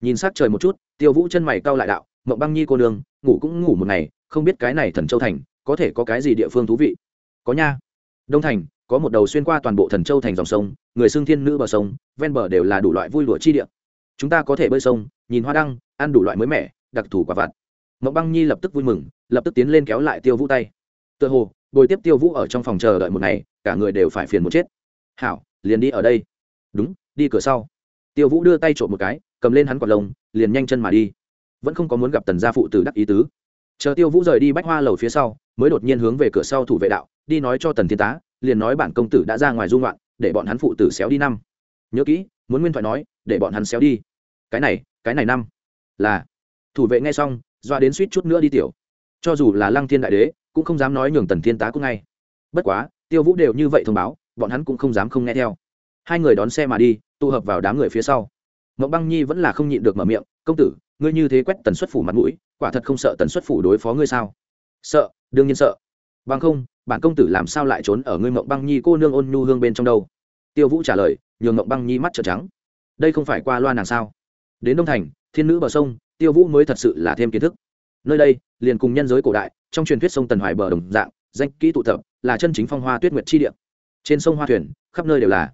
Nhìn sát trời một chút, tiêu vũ chân mày cau lại đạo, mộng băng nhi cô nương, ngủ cũng ngủ một ngày, không biết cái này thần châu thành, có thể có cái gì địa phương thú vị? Có nha. Đông thành, có một đầu xuyên qua toàn bộ thần châu thành dòng sông, người xưng thiên nữ bờ sông, ven bờ đều là đủ loại vui lụa chi địa. Chúng ta có thể bơi sông, nhìn hoa đăng, ăn đủ loại mới mẻ, đặc thù quả vặt. Mộng băng nhi lập tức vui mừng, lập tức tiến lên kéo lại tiêu vũ tay. Tựa hồ bồi tiếp tiêu vũ ở trong phòng chờ đợi một ngày, cả người đều phải phiền một chết. Hảo, liền đi ở đây đúng, đi cửa sau. Tiêu vũ đưa tay trộm một cái, cầm lên hắn quạt lông, liền nhanh chân mà đi. Vẫn không có muốn gặp tần gia phụ tử đắc ý tứ. Chờ tiêu vũ rời đi bách hoa lầu phía sau, mới đột nhiên hướng về cửa sau thủ vệ đạo, đi nói cho tần thiên tá, liền nói bản công tử đã ra ngoài dung loạn để bọn hắn phụ tử xéo đi năm. Nhớ kỹ, muốn nguyên thoại nói, để bọn hắn xéo đi. Cái này cái này năm. Là. Thủ vệ nghe xong, doa đến suýt chút nữa đi tiểu. Cho dù là lăng thiên đại đế, cũng không dám nói nhường tần thiên tá cũng ngay. Bất quá, tiêu vũ đều như vậy thông báo, bọn hắn cũng không dám không nghe theo hai người đón xe mà đi, tụ hợp vào đám người phía sau. Mộng băng nhi vẫn là không nhịn được mở miệng, công tử, ngươi như thế quét tần suất phủ mặt mũi, quả thật không sợ tần suất phủ đối phó ngươi sao? Sợ, đương nhiên sợ. Bằng không, bản công tử làm sao lại trốn ở ngươi mộng băng nhi cô nương ôn nhu hương bên trong đâu? Tiêu vũ trả lời, nhường mộng băng nhi mắt trợn trắng. Đây không phải qua loa nàng sao? Đến đông thành, thiên nữ bờ sông, tiêu vũ mới thật sự là thêm kiến thức. Nơi đây, liền cùng nhân giới cổ đại, trong truyền thuyết sông tần hoài bờ đồng dạng, danh kỹ tụ tập, là chân chính phong hoa tuyết nguyệt chi địa. Trên sông hoa thuyền, khắp nơi đều là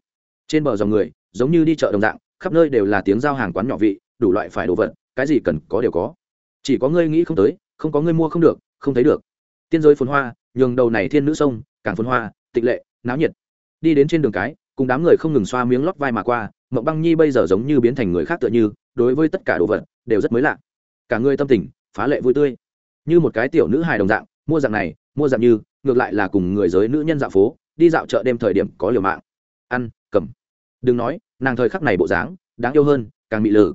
trên bờ dòng người, giống như đi chợ đồng dạng, khắp nơi đều là tiếng giao hàng quán nhỏ vị, đủ loại phải đồ vật, cái gì cần có đều có. Chỉ có ngươi nghĩ không tới, không có ngươi mua không được, không thấy được. Tiên giới phồn hoa, nhường đầu này thiên nữ sông, càng phồn hoa, tịch lệ, náo nhiệt. Đi đến trên đường cái, cùng đám người không ngừng xoa miếng lót vai mà qua, mộng băng nhi bây giờ giống như biến thành người khác tựa như, đối với tất cả đồ vật, đều rất mới lạ. Cả người tâm tình, phá lệ vui tươi. Như một cái tiểu nữ hài đồng dạng, mua dạng này, mua dạng như, ngược lại là cùng người giới nữ nhân dạo phố, đi dạo chợ đêm thời điểm có liều mạng. Ăn, cầm đừng nói nàng thời khắc này bộ dáng đáng yêu hơn càng bị lử.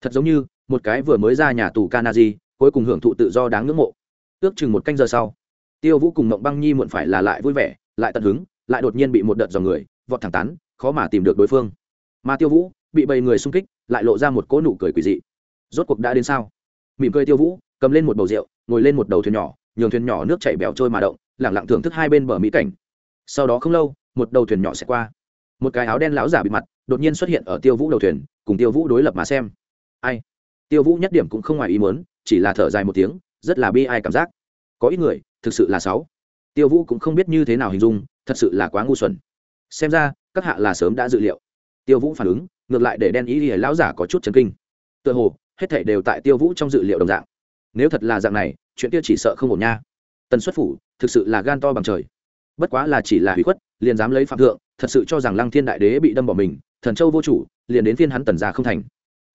Thật giống như một cái vừa mới ra nhà tù Kanaji, cuối cùng hưởng thụ tự do đáng ngưỡng mộ. Ước chừng một canh giờ sau tiêu vũ cùng mộng băng nhi muộn phải là lại vui vẻ lại tận hứng lại đột nhiên bị một đợt dòng người vọt thẳng tán khó mà tìm được đối phương. Mà tiêu vũ bị bầy người xung kích lại lộ ra một cỗ nụ cười quỳ dị. Rốt cuộc đã đến sao? Mỉm cười tiêu vũ cầm lên một bầu rượu ngồi lên một đầu thuyền nhỏ nhường thuyền nhỏ nước chảy bèo trôi mà động lẳng lặng thưởng thức hai bên bờ mỹ cảnh. Sau đó không lâu một đầu thuyền nhỏ sẽ qua một cái áo đen lão giả bị mặt, đột nhiên xuất hiện ở tiêu vũ đầu thuyền, cùng tiêu vũ đối lập mà xem. Ai? Tiêu vũ nhất điểm cũng không ngoài ý muốn, chỉ là thở dài một tiếng, rất là bi ai cảm giác. Có ít người, thực sự là sáu. Tiêu vũ cũng không biết như thế nào hình dung, thật sự là quá ngu xuẩn. Xem ra, các hạ là sớm đã dự liệu. Tiêu vũ phản ứng, ngược lại để đen ý ỉa lão giả có chút chấn kinh. Tựa hồ, hết thảy đều tại tiêu vũ trong dự liệu đồng dạng. Nếu thật là dạng này, chuyện kia chỉ sợ không ổn nha. Tần xuất phủ, thực sự là gan to bằng trời. Bất quá là chỉ là hủy khuất, liền dám lấy phạm thượng thật sự cho rằng lăng thiên đại đế bị đâm bỏ mình, thần châu vô chủ, liền đến phiên hắn tần gia không thành.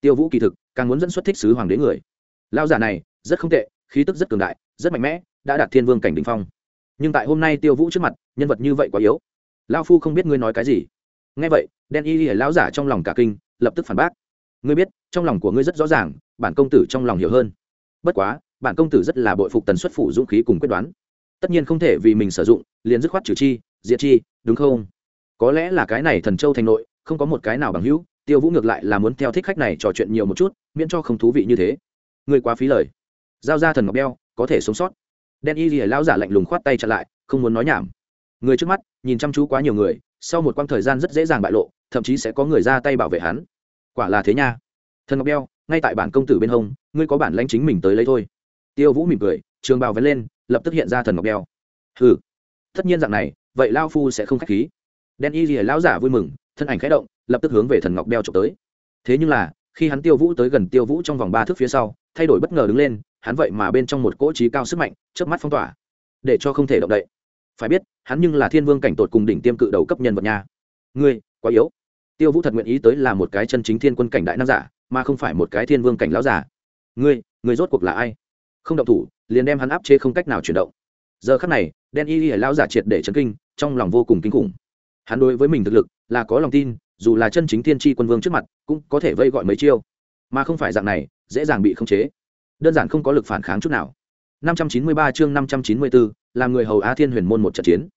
Tiêu vũ kỳ thực, càng muốn dẫn xuất thích sứ hoàng đế người. Lao giả này, rất không tệ, khí tức rất cường đại, rất mạnh mẽ, đã đạt thiên vương cảnh đ ỉ n h phong. Nhưng tại hôm nay tiêu vũ trước mặt, nhân vật như vậy quá yếu. Lao phu không biết ngươi nói cái gì. Ngay vậy, đen y lìa lão giả trong lòng cả kinh, lập tức phản bác. Ngươi biết, trong lòng của ngươi rất rõ ràng, bản công tử trong lòng hiểu hơn. Bất quá, bản công tử rất là bội phục tần xuất phủ dũng khí cùng quyết đoán. Tất nhiên không thể vì mình sử dụng, liền dứt khoát trừ chi, diệt chi, đúng không? Có lẽ là cái này thần châu thành nội, không có một cái nào bằng hữu, tiêu vũ ngược lại là muốn theo thích khách này trò chuyện nhiều một chút, miễn cho không thú vị như thế. Người quá phí lời. Giao ra thần ngọc đeo, có thể sống sót. Đen y gì lão giả lạnh lùng khoát tay chặn lại, không muốn nói nhảm. Người trước mắt, nhìn chăm chú quá nhiều người, sau một quãng thời gian rất dễ dàng bại lộ, thậm chí sẽ có người ra tay bảo vệ hắn. Quả là thế nha. Thần ngọc đeo, ngay tại bản công tử bên hông, ngươi có bản lãnh chính mình tới lấy thôi. Tiêu vũ mỉm cười, trường bào vén lên, lập tức hiện ra thần ngọc đeo. Hừ. Tất nhiên dạng này, vậy lao phu sẽ không k h á c h khí đen y rìa lão giả vui mừng, thân ảnh khẽ động, lập tức hướng về thần ngọc đeo trộm tới. Thế nhưng là, khi hắn tiêu vũ tới gần tiêu vũ trong vòng ba thước phía sau, thay đổi bất ngờ đứng lên, hắn vậy mà bên trong một cỗ trí cao sức mạnh trước mắt phong tỏa. Để cho không thể động đậy. Phải biết, hắn nhưng là thiên vương cảnh tột cùng đỉnh tiêm cự đầu cấp nhân vật nha. Ngươi, quá yếu. Tiêu vũ thật nguyện ý tới là một cái chân chính thiên quân cảnh đại nam giả, mà không phải một cái thiên vương cảnh lão giả. Ngươi ngươi rốt cuộc là ai? Không động thủ, liền đem hắn áp chế không cách nào chuyển động. Giờ khắc này, đen y y lão giả triệt để chấn kinh, trong lòng vô cùng kinh khủng hắn đối với mình thực lực là có lòng tin dù là chân chính tiên tri quân vương trước mặt cũng có thể vây gọi mấy chiêu. Mà không phải dạng này dễ dàng bị khống chế. Đơn giản không có lực phản kháng chút nào. 593 chương 594, làm người hầu á thiên huyền môn một trận chiến.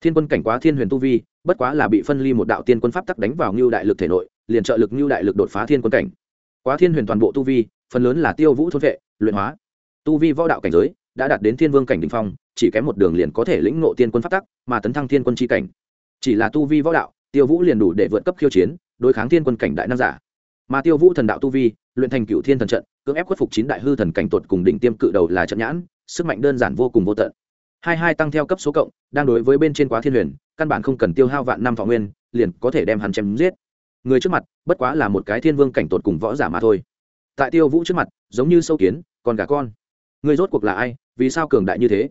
Thiên quân cảnh quá thiên huyền tu vi bất quá là bị phân ly một đạo tiên quân pháp tắc đánh vào ngưu đại lực thể nội liền trợ lực ngưu đại lực đột phá thiên quân cảnh. Quá thiên huyền toàn bộ tu vi phần lớn là tiêu vũ thôn vệ luyện hóa. Tu vi võ đạo cảnh giới đã đạt đến thiên vương cảnh đỉnh phong chỉ kém một đường liền có thể lĩnh ngộ tiên quân pháp tắc mà tấn thăng thiên quân chi cảnh chỉ là tu vi võ đạo, tiêu vũ liền đủ để vượt cấp khiêu chiến, đối kháng thiên quân cảnh đại nam giả. Mà tiêu vũ thần đạo tu vi, luyện thành cựu thiên thần trận, cưỡng ép khuất phục chín đại hư thần cảnh tột cùng đỉnh tiêm cự đầu là trận nhãn, sức mạnh đơn giản vô cùng vô tận. Hai hai tăng theo cấp số cộng, đang đối với bên trên quá thiên huyền, căn bản không cần tiêu hao vạn năm thọ nguyên, liền có thể đem hắn chém giết. Người trước mặt, bất quá là một cái thiên vương cảnh tột cùng võ giả mà thôi. Tại tiêu vũ trước mặt, giống như sâu kiến, còn cả con. Người rốt cuộc là ai, vì sao cường đại như thế?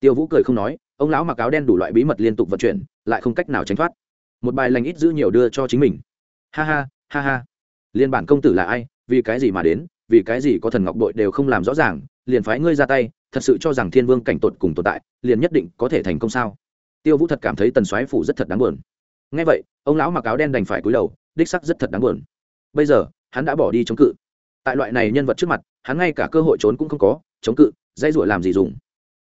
Tiêu vũ cười không nói ông lão mặc áo đen đủ loại bí mật liên tục vận chuyển, lại không cách nào tránh thoát. Một bài lành ít giữ nhiều đưa cho chính mình. Ha ha ha ha. Liên bản công tử là ai, vì cái gì mà đến, vì cái gì có thần ngọc đội đều không làm rõ ràng, liền phái ngươi ra tay, thật sự cho rằng thiên vương cảnh tột cùng tồn tại, liền nhất định có thể thành công sao? Tiêu vũ thật cảm thấy tần soái phủ rất thật đáng buồn. Ngay vậy, ông lão mặc áo đen đành phải cúi đầu, đích sắc rất thật đáng buồn. Bây giờ, hắn đã bỏ đi chống cự. Tại loại này nhân vật trước mặt, hắn ngay cả cơ hội trốn cũng không có, chống cự dây rủa làm gì dùng?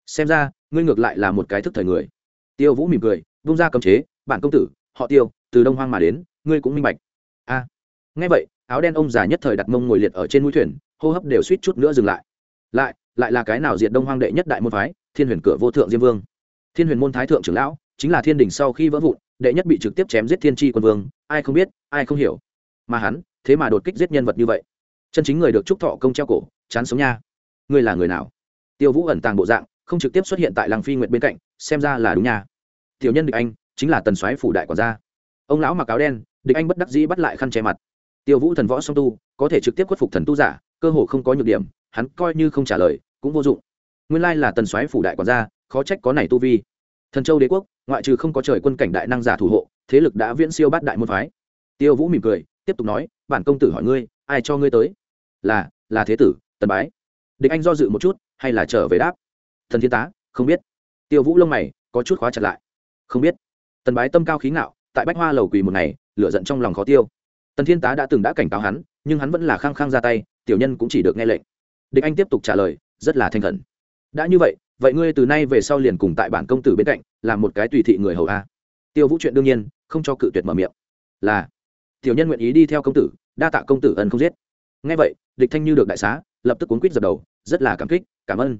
Xem ra ngươi ngược lại là một cái thức thời người. Tiêu vũ mỉm cười vung ra cấm chế bản công tử họ tiêu từ đông hoang mà đến ngươi cũng minh bạch. A. À, nghe vậy áo đen ông già nhất thời đặt mông ngồi liệt ở trên mũi thuyền hô hấp đều suýt chút nữa dừng lại. Lại lại là cái nào diệt đông hoang đệ nhất đại môn phái? Thiên huyền cửa vô thượng diêm vương. Thiên huyền môn thái thượng trưởng lão chính là thiên đình sau khi vỡ vụn đệ nhất bị trực tiếp chém giết thiên tri quân vương ai không biết ai không hiểu. Mà hắn thế mà đột kích giết nhân vật như vậy. Chân chính người được trúc thọ công treo cổ chán sống nha. Ngươi là người nào? Tiêu vũ ẩn tàng bộ dạng không trực tiếp xuất hiện tại làng phi nguyệt bên cạnh, xem ra là đúng nha. Tiểu nhân địch anh, chính là tần soái phủ đại quản gia. Ông lão mặc áo đen, địch anh bất đắc dĩ bắt lại khăn che mặt. Tiêu vũ thần võ song tu, có thể trực tiếp khuất phục thần tu giả, cơ hồ không có nhược điểm, hắn coi như không trả lời, cũng vô dụng. Nguyên lai là tần soái phủ đại quản gia, khó trách có này tu vi. Thần châu đế quốc, ngoại trừ không có trời quân cảnh đại năng giả thủ hộ, thế lực đã viễn siêu bát đại môn phái. Tiêu vũ mỉm cười, tiếp tục nói, bản công tử hỏi ngươi, ai cho ngươi tới? Là là thế tử, tần bái. Địch anh do dự một chút, hay là trở về đáp? Thần thiên tá, không biết. Tiêu vũ lông mày có chút khóa chặt lại. Không biết. Tần bái tâm cao khí ngạo, tại bách hoa lầu quỳ một ngày, lửa giận trong lòng khó tiêu. Tần thiên tá đã từng đã cảnh cáo hắn, nhưng hắn vẫn là khăng khăng ra tay, tiểu nhân cũng chỉ được nghe lệnh. Địch anh tiếp tục trả lời, rất là thanh khẩn. Đã như vậy vậy ngươi từ nay về sau liền cùng tại bản công tử bên cạnh, làm một cái tùy thị người hầu a. Tiêu vũ chuyện đương nhiên, không cho cự tuyệt mở miệng. Là, tiểu nhân nguyện ý đi theo công tử, đa tạ công tử ân không giết. Nghe vậy, địch thanh như được đại xá, lập tức cuốn quýt dập đầu, rất là cảm kích, cảm ơn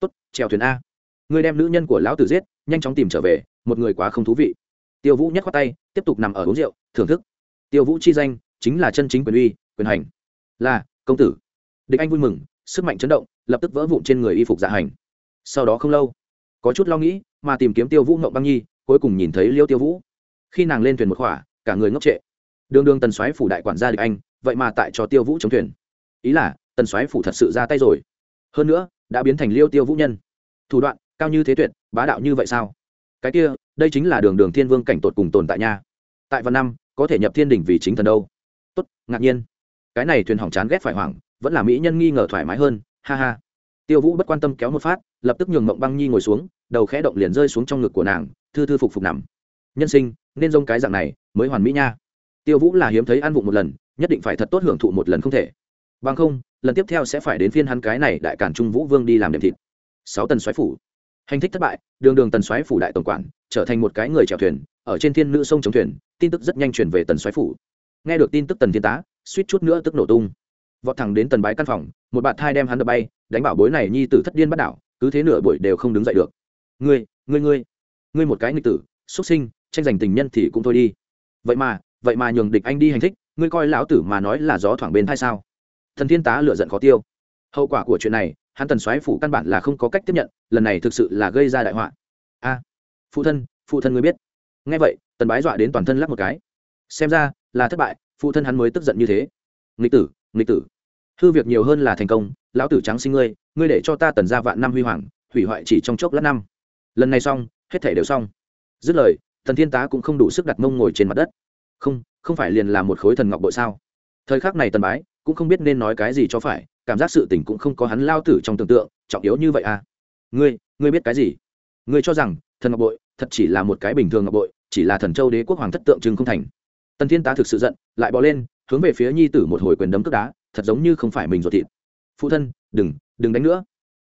tốt trèo thuyền a. Người đem nữ nhân của lão tử giết, nhanh chóng tìm trở về, một người quá không thú vị. Tiêu vũ nhắc khoác tay, tiếp tục nằm ở uống rượu, thưởng thức. Tiêu vũ chi danh chính là chân chính quyền uy, quyền hành. Là, công tử. Địch anh vui mừng, sức mạnh chấn động, lập tức vỡ vụn trên người y phục dạ hành. Sau đó không lâu, có chút lo nghĩ, mà tìm kiếm tiêu vũ ngộng băng nhi, cuối cùng nhìn thấy liêu tiêu vũ. Khi nàng lên thuyền một khỏa, cả người ngốc trệ. Đường đường tần soái phủ đại quản gia địch anh, vậy mà tại cho tiêu vũ chống thuyền. Ý là, tần soái phủ thật sự ra tay rồi. Hơn nữa đã biến thành liêu tiêu vũ nhân. Thủ đoạn, cao như thế tuyệt, bá đạo như vậy sao? Cái kia, đây chính là đường đường thiên vương cảnh tột cùng tồn tại nha. Tại văn năm, có thể nhập thiên đỉnh vì chính thần đâu. Tốt, ngạc nhiên. Cái này thuyền hỏng chán ghét phải hoảng, vẫn là mỹ nhân nghi ngờ thoải mái hơn, ha ha. Tiêu vũ bất quan tâm kéo một phát, lập tức nhường mộng băng nhi ngồi xuống, đầu khẽ động liền rơi xuống trong ngực của nàng, thư thư phục phục nằm. Nhân sinh, nên dông cái dạng này, mới hoàn mỹ nha. Tiêu vũ là hiếm thấy ăn vụng một lần, nhất định phải thật tốt hưởng thụ một lần không thể bằng không, lần tiếp theo sẽ phải đến phiên hắn cái này đại cản trung vũ vương đi làm đệm thịt. Sáu tần xoáy phủ. Hành thích thất bại, đường đường tần xoáy phủ đại tổng quản, trở thành một cái người chèo thuyền, ở trên thiên nữ sông chống thuyền, tin tức rất nhanh truyền về tần xoáy phủ. Nghe được tin tức tần thiên tá, suýt chút nữa tức nổ tung. Vọt thẳng đến tần bái căn phòng, một bạn thai đem hắn đập bay, đánh bảo bối này nhi tử thất điên bắt đảo, cứ thế nửa buổi đều không đứng dậy được. Ngươi ngươi ngươi ngươi một cái nghịch tử, xuất sinh, tranh giành tình nhân thì cũng thôi đi. Vậy mà vậy mà nhường địch anh đi hành thích, ngươi coi lão tử mà nói là gió thoảng bên thai sao? Thần thiên tá lựa giận khó tiêu. Hậu quả của chuyện này, hắn tần Soái phủ căn bản là không có cách tiếp nhận, lần này thực sự là gây ra đại họa. A, phụ thân phụ thân ngươi biết. Nghe vậy, tần bái dọa đến toàn thân lắc một cái. Xem ra, là thất bại, phụ thân hắn mới tức giận như thế. Nghịch tử nghịch tử. Hư việc nhiều hơn là thành công, lão tử trắng sinh ngươi ngươi để cho ta tần ra vạn năm huy hoàng, hủy hoại chỉ trong chốc lát năm. Lần này xong, hết thể đều xong. Dứt lời, thần thiên tá cũng không đủ sức đặt mông ngồi trên mặt đất. Không không phải liền là một khối thần ngọc bội sao? Thời khắc này tần bái cũng không biết nên nói cái gì cho phải, cảm giác sự tình cũng không có hắn lao tử trong tưởng tượng, trọng yếu như vậy à? Ngươi ngươi biết cái gì? Ngươi cho rằng, thần ngọc bội, thật chỉ là một cái bình thường ngọc bội, chỉ là thần châu đế quốc hoàng thất tượng trưng không thành. Tần thiên tá thực sự giận, lại bỏ lên, hướng về phía nhi tử một hồi quyền đấm cướp đá, thật giống như không phải mình ruột thịt. Phụ thân, đừng đừng đánh nữa.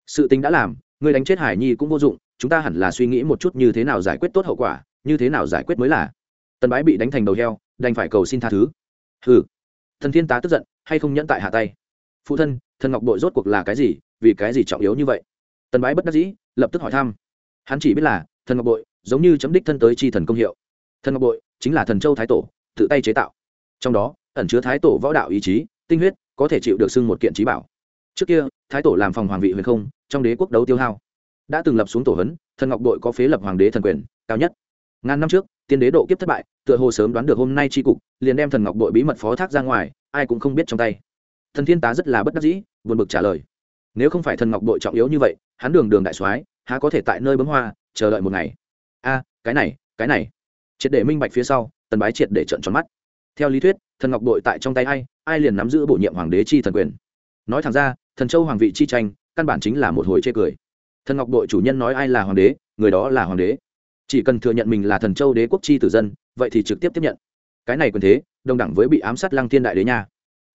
Sự tình đã làm, ngươi đánh chết hải nhi cũng vô dụng, chúng ta hẳn là suy nghĩ một chút như thế nào giải quyết tốt hậu quả, như thế nào giải quyết mới là. Tần bái bị đánh thành đầu heo, đành phải cầu xin tha thứ. Hừ. Thần thiên tá tức giận hay không nhẫn tại hạ tay? Phụ thân, thần ngọc bội rốt cuộc là cái gì? Vì cái gì trọng yếu như vậy? Tần bái bất đắc dĩ, lập tức hỏi thăm. Hắn chỉ biết là, thần ngọc bội, giống như chấm đích thân tới chi thần công hiệu. Thần ngọc bội, chính là thần châu thái tổ, tự tay chế tạo. Trong đó, ẩn chứa thái tổ võ đạo ý chí, tinh huyết, có thể chịu được xưng một kiện trí bảo. Trước kia, thái tổ làm phòng hoàng vị huyền không, trong đế quốc đấu tiêu hao. Đã từng lập xuống tổ hấn, thần ngọc bội có phế lập hoàng đế thần quyền, cao nhất. Ngàn năm trước, tiên đế độ kiếp thất bại, tựa hồ sớm đoán được hôm nay tri cục, liền đem thần ngọc bội bí mật phó thác ra ngoài ai cũng không biết trong tay. Thần thiên tá rất là bất đắc dĩ, buồn bực trả lời. Nếu không phải thần ngọc bội trọng yếu như vậy, hắn đường đường đại soái, há có thể tại nơi bấm hoa, chờ đợi một ngày. A, cái này cái này. Triệt để minh bạch phía sau, tần bái triệt để trận tròn mắt. Theo lý thuyết, thần ngọc bội tại trong tay ai ai liền nắm giữ bổ nhiệm hoàng đế chi thần quyền. Nói thẳng ra, thần châu hoàng vị chi tranh, căn bản chính là một hồi chê cười. Thần ngọc bội chủ nhân nói ai là hoàng đế, người đó là hoàng đế. Chỉ cần thừa nhận mình là thần châu đế quốc chi tử dân, vậy thì trực tiếp tiếp nhận. Cái này quyền thế đồng đẳng với bị ám sát lăng thiên đại đế nha.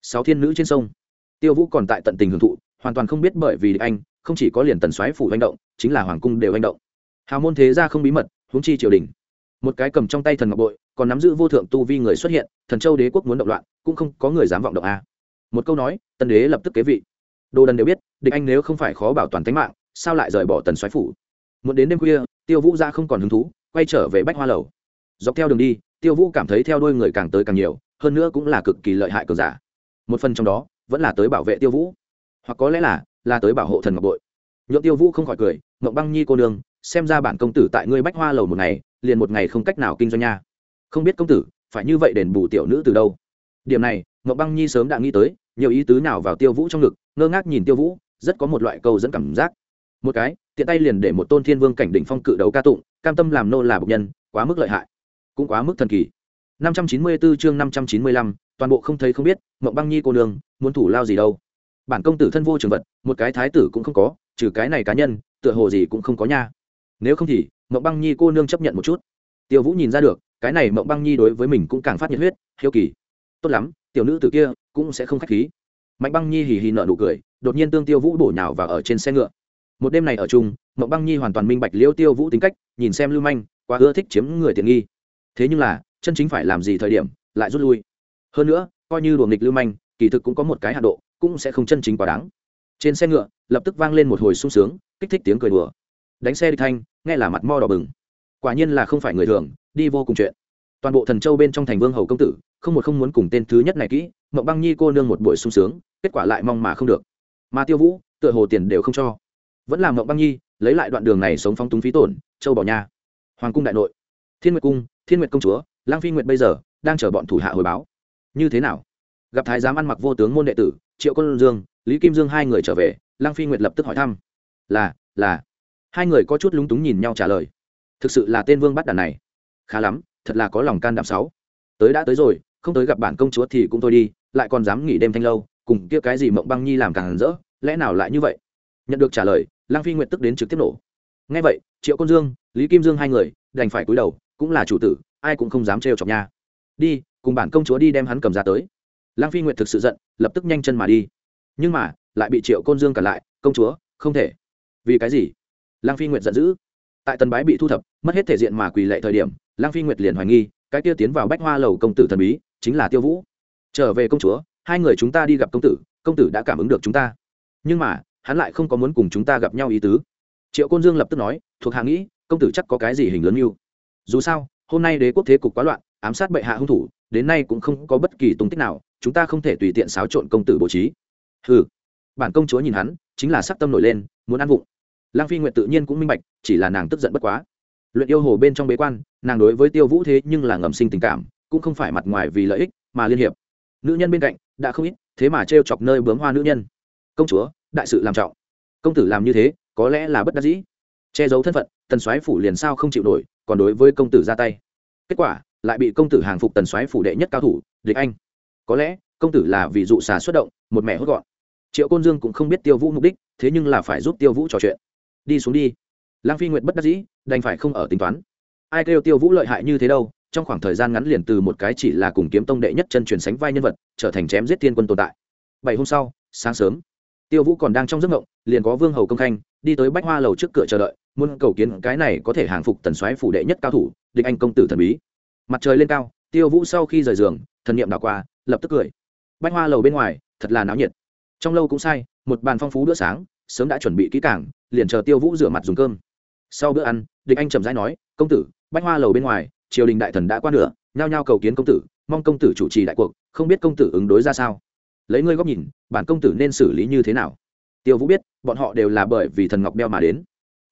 Sáu thiên nữ trên sông. Tiêu vũ còn tại tận tình hưởng thụ, hoàn toàn không biết bởi vì anh, không chỉ có liền tần xoáy phủ hành động, chính là hoàng cung đều hành động. Hào môn thế ra không bí mật, huống chi triều đình. Một cái cầm trong tay thần ngọc bội, còn nắm giữ vô thượng tu vi người xuất hiện, thần châu đế quốc muốn động loạn, cũng không có người dám vọng động a. Một câu nói, tần đế lập tức kế vị. Đồ đần đều biết, địch anh nếu không phải khó bảo toàn tính mạng, sao lại rời bỏ tần xoáy phủ? Muốn đến đêm khuya, tiêu vũ ra không còn hứng thú, quay trở về bách hoa lầu dọc theo đường đi, tiêu vũ cảm thấy theo đuôi người càng tới càng nhiều, hơn nữa cũng là cực kỳ lợi hại cường giả. Một phần trong đó, vẫn là tới bảo vệ tiêu vũ. Hoặc có lẽ là là tới bảo hộ thần ngọc bội. Nhuộm tiêu vũ không khỏi cười, ngọc băng nhi cô nương, xem ra bản công tử tại ngươi bách hoa lầu một ngày, liền một ngày không cách nào kinh doanh nha. Không biết công tử, phải như vậy đền bù tiểu nữ từ đâu? Điểm này, ngọc băng nhi sớm đã nghĩ tới, nhiều ý tứ nào vào tiêu vũ trong ngực, ngơ ngác nhìn tiêu vũ, rất có một loại câu dẫn cảm giác. Một cái, tiện tay liền để một tôn thiên vương cảnh đỉnh phong cự đấu ca tụng, cam tâm làm nô là bộc nhân, quá mức lợi hại cũng quá mức thần kỳ. 594 chương 595, toàn bộ không thấy không biết mộng băng nhi cô nương muốn thủ lao gì đâu. Bản công tử thân vô trường vật một cái thái tử cũng không có trừ cái này cá nhân tựa hồ gì cũng không có nha. Nếu không thì mộng băng nhi cô nương chấp nhận một chút. Tiêu vũ nhìn ra được cái này mộng băng nhi đối với mình cũng càng phát nhiệt huyết hiếu kỳ. Tốt lắm tiểu nữ tử kia cũng sẽ không khách khí. Mạnh băng nhi hì hì nợ nụ cười đột nhiên tương tiêu vũ bổ nhào và ở trên xe ngựa. Một đêm này ở chung mộng băng nhi hoàn toàn minh bạch liêu tiêu vũ tính cách nhìn xem lưu manh quá ưa thích chiếm người tiện nghi thế nhưng là, chân chính phải làm gì thời điểm, lại rút lui. Hơn nữa, coi như đùa nghịch lưu manh, kỳ thực cũng có một cái hạ độ, cũng sẽ không chân chính quá đáng. Trên xe ngựa, lập tức vang lên một hồi sung sướng, kích thích tiếng cười đùa. Đánh xe đi thanh, nghe là mặt mo đỏ bừng. Quả nhiên là không phải người thường, đi vô cùng chuyện. Toàn bộ thần châu bên trong thành vương hầu công tử, không một không muốn cùng tên thứ nhất này kỹ mậu băng nhi cô nương một buổi sung sướng, kết quả lại mong mà không được. Mà tiêu vũ, tựa hồ tiền đều không cho. Vẫn là mậu băng nhi, lấy lại đoạn đường này sống phong túng phí tổn, châu bỏ nha hoàng cung đại nội. Thiên nguyệt cung thiên nguyệt công chúa, lang phi nguyệt bây giờ đang chờ bọn thủ hạ hồi báo. Như thế nào? Gặp thái giám ăn mặc vô tướng môn đệ tử, triệu quân dương, lý kim dương hai người trở về, lang phi nguyệt lập tức hỏi thăm. Là là. Hai người có chút lúng túng nhìn nhau trả lời. Thực sự là tên vương bắt đàn này. Khá lắm, thật là có lòng can đảm sáu. Tới đã tới rồi, không tới gặp bản công chúa thì cũng thôi đi, lại còn dám nghỉ đêm thanh lâu, cùng kia cái gì mộng băng nhi làm càng rỡ, lẽ nào lại như vậy? Nhận được trả lời, lang phi nguyệt tức đến trực tiếp nổ. Ngay vậy, triệu côn dương, lý kim dương hai người đành phải cúi đầu cũng là chủ tử, ai cũng không dám trêu chọc nha. Đi, cùng bản công chúa đi đem hắn cầm ra tới. Lang phi nguyệt thực sự giận, lập tức nhanh chân mà đi. Nhưng mà, lại bị triệu côn dương cản lại, công chúa, không thể. Vì cái gì? Lang phi nguyệt giận dữ. Tại tần bái bị thu thập, mất hết thể diện mà quỳ lệ thời điểm lang phi nguyệt liền hoài nghi, cái kia tiến vào bách hoa lầu công tử thần bí, chính là tiêu vũ. Trở về công chúa, hai người chúng ta đi gặp công tử công tử đã cảm ứng được chúng ta. Nhưng mà, hắn lại không có muốn cùng chúng ta gặp nhau ý tứ. Triệu côn dương lập tức nói, thuộc hạ nghĩ, công tử chắc có cái gì hình lớn mưu? Dù sao, hôm nay đế quốc thế cục quá loạn, ám sát bệ hạ hung thủ, đến nay cũng không có bất kỳ tung tích nào, chúng ta không thể tùy tiện xáo trộn công tử bố trí. Ừ bản công chúa nhìn hắn, chính là sắc tâm nổi lên, muốn ăn vụng. Lang phi nguyện tự nhiên cũng minh bạch, chỉ là nàng tức giận bất quá. Luyện yêu hồ bên trong bế quan, nàng đối với tiêu vũ thế nhưng là ngầm sinh tình cảm, cũng không phải mặt ngoài vì lợi ích, mà liên hiệp. Nữ nhân bên cạnh, đã không ít, thế mà t chọc nơi bướm hoa nữ nhân. Công chúa, đại sự làm trọng. Công tử làm như thế, có lẽ là bất đắc dĩ. Che giấu thân phận tần soái phủ liền sao không chịu nổi, còn đối với công tử ra tay. Kết quả, lại bị công tử hàng phục tần soái phủ đệ nhất cao thủ, địch anh. Có lẽ, công tử là vì dụ xà xuất động, một mẹ hốt gọn. Triệu côn dương cũng không biết tiêu vũ mục đích, thế nhưng là phải giúp tiêu vũ trò chuyện. Đi xuống đi. Lang phi nguyện bất đắc dĩ, đành phải không ở tính toán. Ai kêu tiêu vũ lợi hại như thế đâu, trong khoảng thời gian ngắn liền từ một cái chỉ là cùng kiếm tông đệ nhất chân truyền sánh vai nhân vật, trở thành chém giết tiên quân tồn tại. Bảy hôm sau, sáng sớm, tiêu vũ còn đang trong giấc mộng, liền có vương hầu công khanh, đi tới bách hoa lầu trước cửa chờ đợi muốn cầu kiến cái này có thể hàng phục tần soái phủ đệ nhất cao thủ, địch anh công tử thần bí. Mặt trời lên cao, tiêu vũ sau khi rời giường, thần niệm đảo qua, lập tức cười. Bách hoa lầu bên ngoài, thật là náo nhiệt. Trong lâu cũng sai, một bàn phong phú bữa sáng, sớm đã chuẩn bị kỹ càng, liền chờ tiêu vũ rửa mặt dùng cơm. Sau bữa ăn, địch anh trầm rãi nói, công tử, bách hoa lầu bên ngoài, triều đình đại thần đã qua nửa, nhao nhao cầu kiến công tử, mong công tử chủ trì đại cuộc, không biết công tử ứng đối ra sao. Lấy ngươi góc nhìn, bản công tử nên xử lý như thế nào? Tiêu vũ biết, bọn họ đều là bởi vì thần ngọc đeo mà đến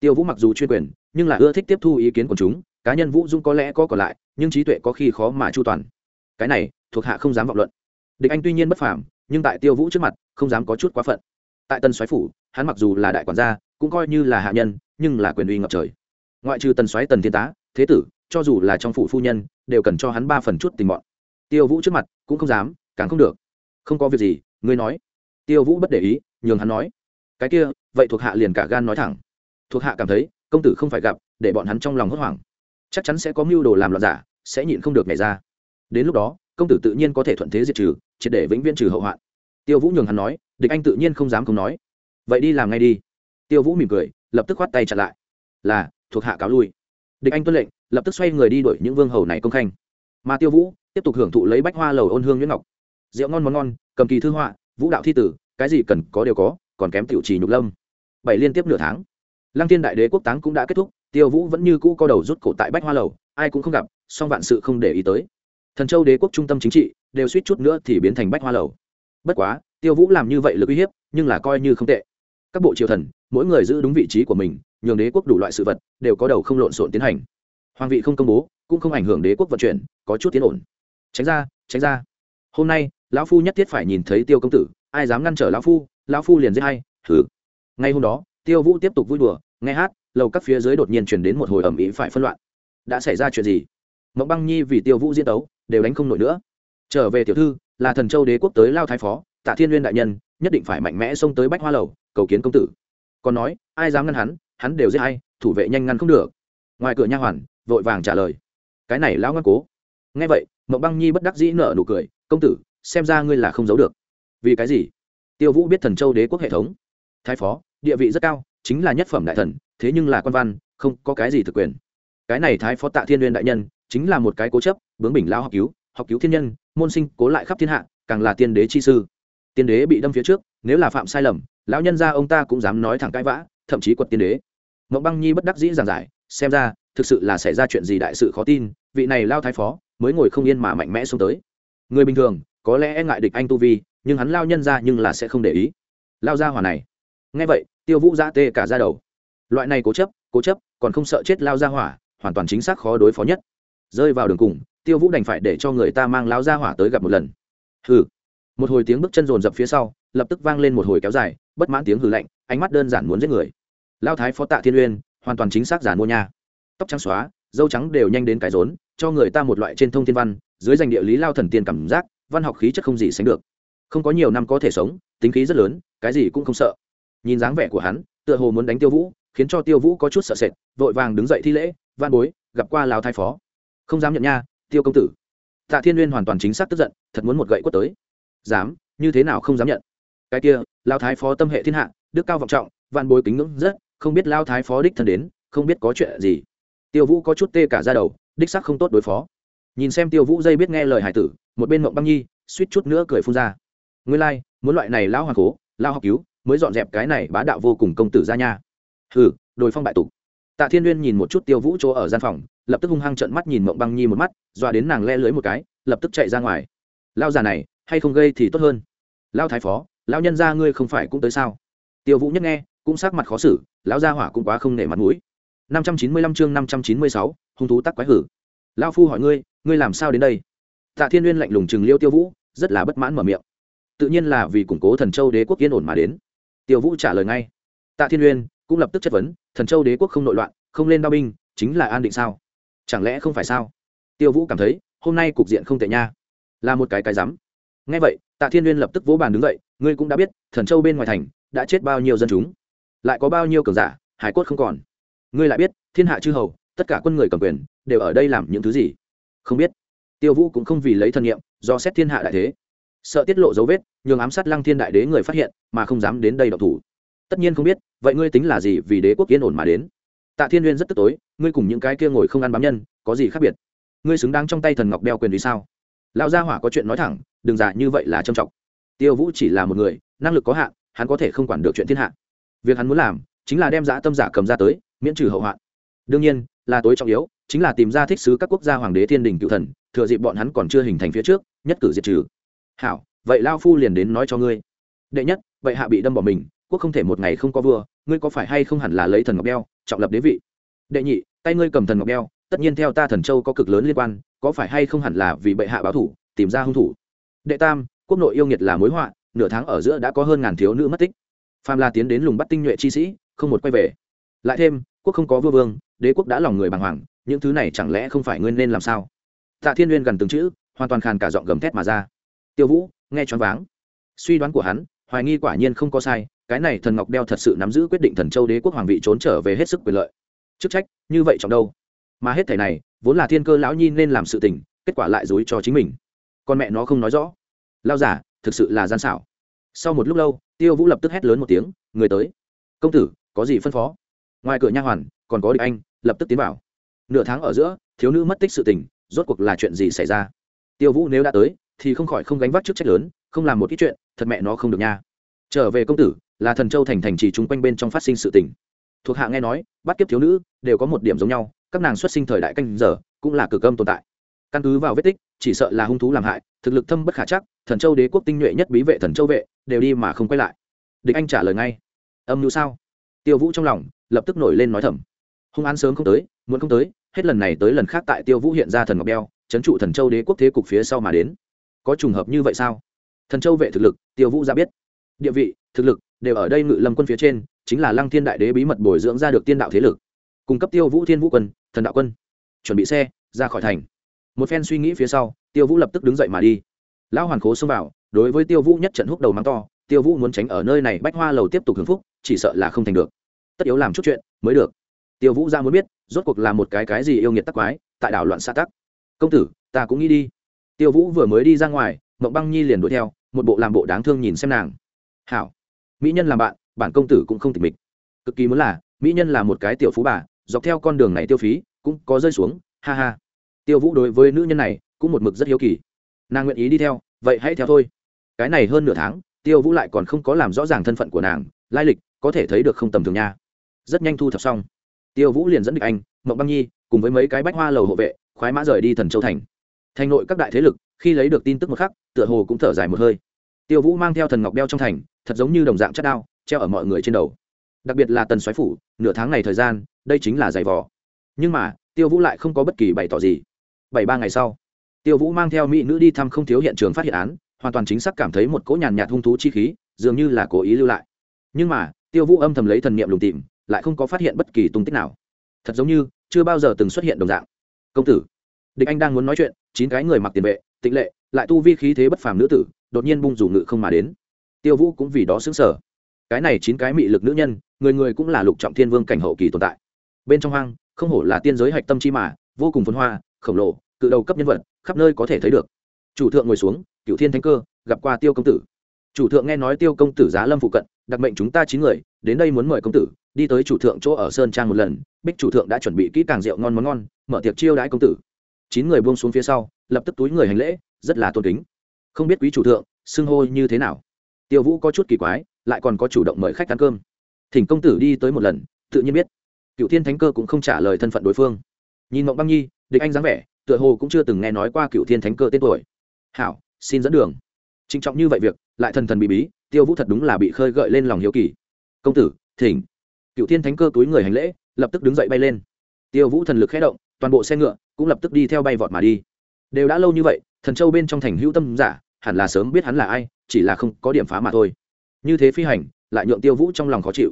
tiêu vũ mặc dù chuyên quyền, nhưng là ưa thích tiếp thu ý kiến của chúng, cá nhân vũ dung có lẽ có còn lại, nhưng trí tuệ có khi khó mà chu toàn. Cái này, thuộc hạ không dám vọng luận. Địch anh tuy nhiên bất phàm, nhưng tại tiêu vũ trước mặt, không dám có chút quá phận. Tại tân soái phủ, hắn mặc dù là đại quản gia, cũng coi như là hạ nhân, nhưng là quyền uy ngập trời. Ngoại trừ tần soái tần thiên tá, thế tử, cho dù là trong phủ phu nhân, đều cần cho hắn ba phần chút tình bọn. Tiêu vũ trước mặt, cũng không dám, càng không được. Không có việc gì, ngươi nói. Tiêu vũ bất để ý, nhường hắn nói. Cái kia, vậy thuộc hạ liền cả gan nói thẳng thuộc hạ cảm thấy công tử không phải gặp, để bọn hắn trong lòng hốt hoảng. Chắc chắn sẽ có mưu đồ làm loạn giả, sẽ nhịn không được nhảy ra. Đến lúc đó, công tử tự nhiên có thể thuận thế diệt trừ, triệt để vĩnh viễn trừ hậu hoạn. Tiêu vũ nhường hắn nói, địch anh tự nhiên không dám không nói. Vậy đi làm ngay đi. Tiêu vũ mỉm cười, lập tức khoát tay chặn lại. Là, thuộc hạ cáo lui. Địch anh tuân lệnh, lập tức xoay người đi đuổi những vương hầu này công khanh. Mà tiêu vũ tiếp tục hưởng thụ lấy bách hoa lầu ôn hương nhuyễn ngọc. Rượu ngon món ngon, cầm kỳ thư họa, vũ đạo thi tử, cái gì cần có đều có, còn kém tiểu trì nhục lâm. Bảy liên tiếp nửa tháng lăng tiên đại đế quốc táng cũng đã kết thúc, tiêu vũ vẫn như cũ co đầu rút cổ tại bách hoa lầu, ai cũng không gặp, song vạn sự không để ý tới. Thần châu đế quốc trung tâm chính trị, đều suýt chút nữa thì biến thành bách hoa lầu. Bất quá, tiêu vũ làm như vậy lực uy hiếp, nhưng là coi như không tệ. Các bộ triều thần, mỗi người giữ đúng vị trí của mình, nhường đế quốc đủ loại sự vật, đều có đầu không lộn xộn tiến hành. Hoàng vị không công bố, cũng không ảnh hưởng đế quốc vận chuyển, có chút tiến ổn. Tránh ra tránh ra. Hôm nay, lão phu nhất thiết phải nhìn thấy tiêu công tử, ai dám ngăn trở lão phu lão phu liền giết hay thử. Ngay hôm đó, tiêu vũ tiếp tục vui đùa nghe hát, lầu các phía dưới đột nhiên chuyển đến một hồi ẩm ý phải phân loạn. Đã xảy ra chuyện gì? Mộng băng nhi vì tiêu vũ diễn tấu, đều đánh không nổi nữa. Trở về tiểu thư, là thần châu đế quốc tới lao thái phó, tạ thiên n đại nhân, nhất định phải mạnh mẽ xông tới bách hoa lầu, cầu kiến công tử. Còn nói, ai dám ngăn hắn hắn đều giết hay thủ vệ nhanh ngăn không được. Ngoài cửa nha hoàn, vội vàng trả lời. Cái này lão ngăn cố. Nghe vậy, mộng băng nhi bất đắc dĩ nở nụ cười, công tử, xem ra ngươi là không giấu được. Vì cái gì? Tiêu vũ biết thần châu đế quốc hệ thống. Thái phó, địa vị rất cao chính là nhất phẩm đại thần, thế nhưng là quan văn, không có cái gì thực quyền. Cái này thái phó tạ thiên liên đại nhân, chính là một cái cố chấp, bướng bình lao học cứu học cứu thiên nhân, môn sinh cố lại khắp thiên hạ, càng là tiên đế chi sư. Tiên đế bị đâm phía trước, nếu là phạm sai lầm, lão nhân gia ông ta cũng dám nói thẳng cãi vã, thậm chí quật tiên đế. Mộng băng nhi bất đắc dĩ giảng giải, xem ra, thực sự là xảy ra chuyện gì đại sự khó tin, vị này lao thái phó, mới ngồi không yên mà mạnh mẽ xông tới. Người bình thường, có lẽ e ngại địch anh tu vi, nhưng hắn lao nhân ra nhưng là sẽ không để ý. Lao ra hỏa này. Ngay vậy tiêu vũ giã tê cả ra đầu. Loại này cố chấp cố chấp, còn không sợ chết lao ra hỏa, hoàn toàn chính xác khó đối phó nhất. Rơi vào đường cùng, tiêu vũ đành phải để cho người ta mang lao ra hỏa tới gặp một lần. Hừ. Một hồi tiếng bước chân rồn rập phía sau, lập tức vang lên một hồi kéo dài, bất mãn tiếng hừ lạnh, ánh mắt đơn giản muốn giết người. Lao thái phó tạ thiên uyên, hoàn toàn chính xác giả mua nha. Tóc trắng xóa, dâu trắng đều nhanh đến cái rốn, cho người ta một loại trên thông thiên văn, dưới danh địa lý lao thần tiên cảm giác, văn học khí chất không gì sánh được. Không có nhiều năm có thể sống, tính khí rất lớn, cái gì cũng không sợ nhìn dáng vẻ của hắn tựa hồ muốn đánh tiêu vũ khiến cho tiêu vũ có chút sợ sệt vội vàng đứng dậy thi lễ van bối gặp qua lào thái phó. Không dám nhận nha tiêu công tử. Tạ thiên uyên hoàn toàn chính xác tức giận thật muốn một gậy quất tới. Dám như thế nào không dám nhận? Cái kia lao thái phó tâm hệ thiên hạ đức cao vọng trọng van bối kính ngưỡng rất không biết lao thái phó đích thân đến không biết có chuyện gì. Tiêu vũ có chút tê cả ra đầu đích sắc không tốt đối phó. Nhìn xem tiêu vũ dây biết nghe lời hải tử một bên mộng băng nhi suýt chút nữa cười phun ra. Nguyên lai、like, muốn loại này lao hoàng cố lao học cứu mới dọn dẹp cái này bá đạo vô cùng công tử ra nha. Hừ, đồi phong bại tục. Tạ thiên uyên nhìn một chút tiêu vũ chỗ ở gian phòng, lập tức hung hăng trận mắt nhìn mộng băng nhi một mắt, dọa đến nàng le lưới một cái, lập tức chạy ra ngoài. Lao già này, hay không gây thì tốt hơn? Lao thái phó lao nhân ra ngươi không phải cũng tới sao? Tiêu vũ nhất nghe, cũng sắc mặt khó xử, lão gia hỏa cũng quá không nể mặt mũi. Năm trăm chín mươi lăm chương năm trăm chín mươi sáu, hung thú tắc quái hử. Lao phu hỏi ngươi ngươi làm sao đến đây? Tạ thiên Uyên lạnh lùng chừng liêu tiêu vũ, rất là bất mãn mở miệng. Tự nhiên là vì củng cố thần châu đế quốc yên ổn mà đến tiêu vũ trả lời ngay. Tạ thiên uyên cũng lập tức chất vấn, thần châu đế quốc không nội loạn, không lên đao binh, chính là an định sao? Chẳng lẽ không phải sao? Tiêu vũ cảm thấy, hôm nay cục diện không tệ nha. Là một cái cái rắm. Ngay vậy, tạ thiên uyên lập tức vỗ bàn đứng dậy, ngươi cũng đã biết, thần châu bên ngoài thành đã chết bao nhiêu dân chúng. Lại có bao nhiêu cường giả, hải cốt không còn. Ngươi lại biết, thiên hạ chư hầu, tất cả quân người cầm quyền, đều ở đây làm những thứ gì? Không biết. Tiêu vũ cũng không vì lấy thân nhiệm do xét thiên hạ đại thế sợ tiết lộ dấu vết, nhường ám sát lăng thiên đại đế người phát hiện, mà không dám đến đây độc thủ. Tất nhiên không biết, vậy ngươi tính là gì vì đế quốc yên ổn mà đến? Tạ thiên n rất tức tối, ngươi cùng những cái kia ngồi không ăn bám nhân, có gì khác biệt? Ngươi xứng đáng trong tay thần ngọc đeo quyền vì sao? Lão gia hỏa có chuyện nói thẳng, đừng giả như vậy là trầm trọng. Tiêu vũ chỉ là một người, năng lực có hạn, hắn có thể không quản được chuyện thiên hạ. Việc hắn muốn làm, chính là đem giã tâm giả cầm ra tới, miễn trừ hậu hoạn. Đương nhiên, là tối trọng yếu, chính là tìm ra thích sứ các quốc gia hoàng đế thiên đình cựu thần, thừa dịp bọn hắn còn chưa hình thành phía trước, nhất cử diệt trừ hảo, vậy lao phu liền đến nói cho ngươi. Đệ nhất, vậy hạ bị đâm bỏ mình, quốc không thể một ngày không có vua, ngươi có phải hay không hẳn là lấy thần ngọc đeo, trọng lập đế vị? Đệ nhị, tay ngươi cầm thần ngọc đeo, tất nhiên theo ta thần châu có cực lớn liên quan, có phải hay không hẳn là vì bệ hạ báo thủ, tìm ra hung thủ? Đệ tam, quốc nội yêu nghiệt là mối họa, nửa tháng ở giữa đã có hơn ngàn thiếu nữ mất tích. Phàm la tiến đến lùng bắt tinh nhuệ chi sĩ, không một quay về. Lại thêm, quốc không có vua vương, đế quốc đã lòng người bàng hoàng, những thứ này chẳng lẽ không phải ngươi nên làm sao? Tạ thiên uyên gần từng chữ, hoàn toàn khàn cả giọng gầm thét mà ra tiêu vũ, nghe choáng váng. Suy đoán của hắn, hoài nghi quả nhiên không có sai, cái này thần ngọc đeo thật sự nắm giữ quyết định thần châu đế quốc hoàng vị trốn trở về hết sức quyền lợi. Chức trách, như vậy trọng đâu? Mà hết thảy này, vốn là thiên cơ lão nhi nên làm sự tình, kết quả lại dối cho chính mình. Con mẹ nó không nói rõ. Lao giả, thực sự là gian xảo. Sau một lúc lâu, tiêu vũ lập tức hét lớn một tiếng, người tới. Công tử, có gì phân phó? Ngoài cửa nha hoàn, còn có địch anh, lập tức tiến vào. Nửa tháng ở giữa, thiếu nữ mất tích sự tình, rốt cuộc là chuyện gì xảy ra? Tiêu vũ nếu đã tới thì không khỏi không gánh vác chức trách lớn, không làm một ít chuyện, thật mẹ nó không được nha. Trở về công tử, là thần châu thành thành trì chung quanh bên trong phát sinh sự tình. Thuộc hạ nghe nói, bắt kiếp thiếu nữ, đều có một điểm giống nhau, các nàng xuất sinh thời đại canh giờ, cũng là cực âm tồn tại. Căn cứ vào vết tích, chỉ sợ là hung thú làm hại, thực lực thâm bất khả chắc, thần châu đế quốc tinh nhuệ nhất bí vệ thần châu vệ, đều đi mà không quay lại. Địch anh trả lời ngay. Âm mưu sao? Tiêu vũ trong lòng, lập tức nổi lên nói thầm. Hung án sớm không tới, muốn không tới, hết lần này tới lần khác tại tiêu vũ hiện ra thần ngọc đeo trấn trụ thần châu đế quốc thế cục phía sau mà đến có trùng hợp như vậy sao? Thần châu vệ thực lực, tiêu vũ ra biết. Địa vị, thực lực, đều ở đây ngự lâm quân phía trên, chính là lăng thiên đại đế bí mật bồi dưỡng ra được tiên đạo thế lực. Cung cấp tiêu vũ thiên vũ quân, thần đạo quân. Chuẩn bị xe, ra khỏi thành. Một phen suy nghĩ phía sau, tiêu vũ lập tức đứng dậy mà đi. Lão hoàn khố xông vào, đối với tiêu vũ nhất trận húc đầu mắng to, tiêu vũ muốn tránh ở nơi này bách hoa lầu tiếp tục hưởng phúc, chỉ sợ là không thành được. Tất yếu làm chút chuyện, mới được. Tiêu vũ ra muốn biết, rốt cuộc là một cái cái gì yêu nghiệt tắc quái, tại đảo loạn xã tắc. Công tử, ta cũng nghĩ đi tiêu vũ vừa mới đi ra ngoài, mộng băng nhi liền đuổi theo, một bộ làm bộ đáng thương nhìn xem nàng. Hảo, mỹ nhân làm bạn, bản công tử cũng không tịch mịch. Cực kỳ muốn là, mỹ nhân là một cái tiểu phú bà, dọc theo con đường này tiêu phí, cũng có rơi xuống, ha ha. Tiêu vũ đối với nữ nhân này cũng một mực rất hiếu kỳ. Nàng nguyện ý đi theo, vậy hãy theo thôi. Cái này hơn nửa tháng, tiêu vũ lại còn không có làm rõ ràng thân phận của nàng, lai lịch, có thể thấy được không tầm thường nha. Rất nhanh thu thập xong. Tiêu vũ liền dẫn địch anh, mộng băng nhi, cùng với mấy cái bách hoa lầu hộ vệ, khoái mã rời đi thần châu thành thành nội các đại thế lực, khi lấy được tin tức một khắc, tựa hồ cũng thở dài một hơi. Tiêu vũ mang theo thần ngọc đeo trong thành, thật giống như đồng dạng chất đao, treo ở mọi người trên đầu. Đặc biệt là tần xoáy phủ, nửa tháng này thời gian, đây chính là giày vò. Nhưng mà, tiêu vũ lại không có bất kỳ bày tỏ gì. Bảy, ba ngày sau, tiêu vũ mang theo mỹ nữ đi thăm không thiếu hiện trường phát hiện án, hoàn toàn chính xác cảm thấy một cỗ nhàn nhạt hung thú chi khí, dường như là cố ý lưu lại. Nhưng mà, tiêu vũ âm thầm lấy thần niệm lùng tìm, lại không có phát hiện bất kỳ tung tích nào. Thật giống như, chưa bao giờ từng xuất hiện đồng dạng. Công tử địch anh đang muốn nói chuyện, chín cái người mặc tiền vệ, tịnh lệ, lại tu vi khí thế bất phàm nữ tử, đột nhiên bung rủ ngự không mà đến. Tiêu vũ cũng vì đó xứng sở cái này chín cái mị lực nữ nhân, người người cũng là lục trọng thiên vương cảnh hậu kỳ tồn tại. Bên trong hoang, không hổ là tiên giới hạch tâm chi mà, vô cùng phấn hoa, khổng lồ, cự đầu cấp nhân vật, khắp nơi có thể thấy được. Chủ thượng ngồi xuống cựu thiên thánh cơ, gặp qua tiêu công tử. Chủ thượng nghe nói tiêu công tử giá lâm phụ cận, đặc mệnh chúng ta chín người, đến đây muốn mời công tử, đi tới chủ thượng chỗ ở sơn trang một lần, bích chủ thượng đã chuẩn bị kỹ càng rượu ngon món ngon, mở tiệc chiêu đãi công tử chín người buông xuống phía sau, lập tức túi người hành lễ, rất là tôn kính. Không biết quý chủ thượng, xưng hô như thế nào? Tiêu vũ có chút kỳ quái, lại còn có chủ động mời khách ăn cơm. Thỉnh công tử đi tới một lần, tự nhiên biết. Cựu thiên thánh cơ cũng không trả lời thân phận đối phương. Nhìn mộng băng nhi, địch anh dáng vẻ, tựa hồ cũng chưa từng nghe nói qua cựu thiên thánh cơ tên tuổi. Hảo, xin dẫn đường. Trinh trọng như vậy việc, lại thần thần bị bí, tiêu vũ thật đúng là bị khơi gợi lên lòng hiếu kỳ. Công tử, thỉnh. Cựu thiên thánh cơ túi người hành lễ, lập tức đứng dậy bay lên. Tiêu vũ thần lực khé động toàn bộ xe ngựa cũng lập tức đi theo bay vọt mà đi. Đều đã lâu như vậy, thần châu bên trong thành hữu tâm giả, hẳn là sớm biết hắn là ai, chỉ là không có điểm phá mà thôi. Như thế phi hành, lại nhượng tiêu vũ trong lòng khó chịu.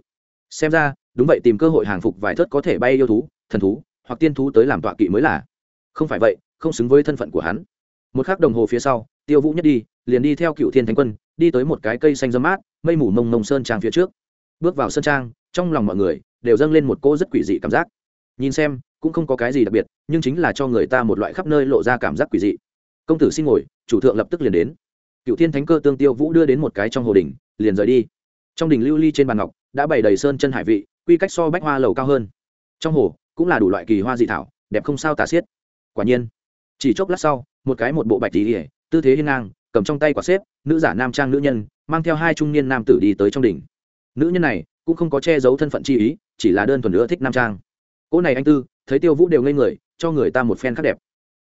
Xem ra, đúng vậy tìm cơ hội hàng phục vài thớt có thể bay yêu thú, thần thú, hoặc tiên thú tới làm tọa kỵ mới là. Không phải vậy, không xứng với thân phận của hắn. Một k h ắ c đồng hồ phía sau, tiêu vũ nhất đi, liền đi theo cựu thiên thánh quân, đi tới một cái cây xanh dâm mát, mây mù mông mông sơn trang phía trước. Bước vào sơn trang, trong lòng mọi người đều dâng lên một cô rất quỷ dị cảm giác. Nhìn xem cũng không có cái gì đặc biệt, nhưng chính là cho người ta một loại khắp nơi lộ ra cảm giác quỷ dị. Công tử xin ngồi, chủ thượng lập tức liền đến. Cựu thiên thánh cơ tương tiêu vũ đưa đến một cái trong hồ đình liền rời đi. Trong đình lưu ly trên bàn ngọc, đã bày đầy sơn chân hải vị, quy cách so bách hoa lầu cao hơn. Trong hồ, cũng là đủ loại kỳ hoa dị thảo, đẹp không sao tả xiết. Quả nhiên, chỉ chốc lát sau, một cái một bộ bạch tỉ ỉa tư thế hiên ngang, cầm trong tay quả xếp, nữ giả nam trang nữ nhân, mang theo hai trung niên nam tử đi tới trong đỉnh. Nữ nhân này, cũng không có che giấu thân phận chi ý, chỉ là đơn thuần nữa thích nam trang cỗ này anh tư, thấy tiêu vũ đều ngây người, cho người ta một phen khắc đẹp.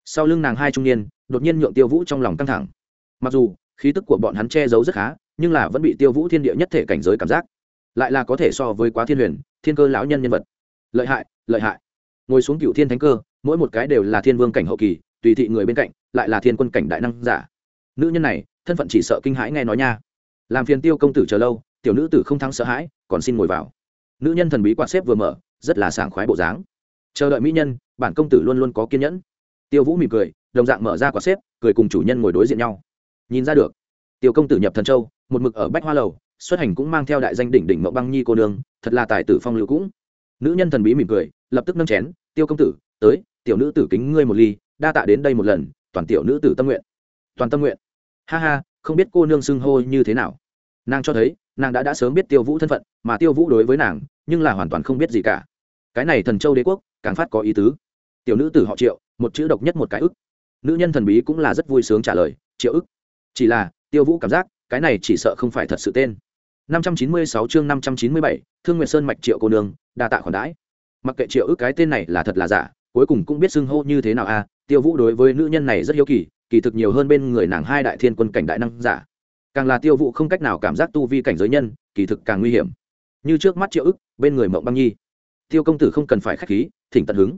Sau lưng nàng hai trung niên, đột nhiên nhượng tiêu vũ trong lòng căng thẳng. Mặc dù, khí tức của bọn hắn che giấu rất khá, nhưng là vẫn bị tiêu vũ thiên địa nhất thể cảnh giới cảm giác. Lại là có thể so với quá thiên huyền, thiên cơ lão nhân nhân vật. Lợi hại lợi hại. Ngồi xuống cựu thiên thánh cơ, mỗi một cái đều là thiên vương cảnh hậu kỳ, tùy thị người bên cạnh, lại là thiên quân cảnh đại năng giả. Nữ nhân này, thân phận chỉ sợ kinh hãi nghe nói nha. Làm phiền tiêu công tử chờ lâu, tiểu nữ tử không thắng sợ hãi, còn xin ngồi vào. Nữ nhân thần bí quạt xếp vừa mở rất là sảng khoái bộ dáng. Chờ đợi mỹ nhân, bản công tử luôn luôn có kiên nhẫn. Tiêu vũ mỉm cười, đồng dạng mở ra quả xếp, cười cùng chủ nhân ngồi đối diện nhau. Nhìn ra được, tiêu công tử nhập thần châu, một mực ở bách hoa lầu, xuất hành cũng mang theo đại danh đỉnh đỉnh mậu băng nhi cô đường thật là tài tử phong lưu cũng. Nữ nhân thần bí mỉm cười, lập tức nâng chén, tiêu công tử, tới, tiểu nữ tử kính ngươi một ly, đa tạ đến đây một lần, toàn tiểu nữ tử tâm nguyện. Toàn tâm nguyện. Ha ha, không biết cô nương xưng hô như thế nào. Nàng cho thấy, nàng đã đã sớm biết tiêu vũ thân phận, mà tiêu vũ đối với nàng, nhưng là hoàn toàn không biết gì cả cái này thần châu đế quốc càng phát có ý tứ tiểu nữ tử họ triệu một chữ độc nhất một cái ức nữ nhân thần bí cũng là rất vui sướng trả lời triệu ức chỉ là tiêu vũ cảm giác cái này chỉ sợ không phải thật sự tên 596 chương 597, Thương Nguyệt Sơn mạch Triệu cô nương, đa tạ khoản đãi. Mặc kệ Triệu ức cái tên này là thật là giả, cuối cùng cũng biết xưng hô như thế nào a, à, Tiêu Vũ đối với nữ nhân này rất hiếu kỳ, kỳ thực nhiều hơn bên người nàng hai đại thiên quân cảnh đại năng giả. Càng là Tiêu Vũ không cách nào cảm giác tu vi cảnh giới nhân, kỳ thực càng nguy hiểm. Như trước mắt Triệu ức, bên người Mộng Băng Nhi. Tiêu công tử không cần phải khách khí, thỉnh tận hứng.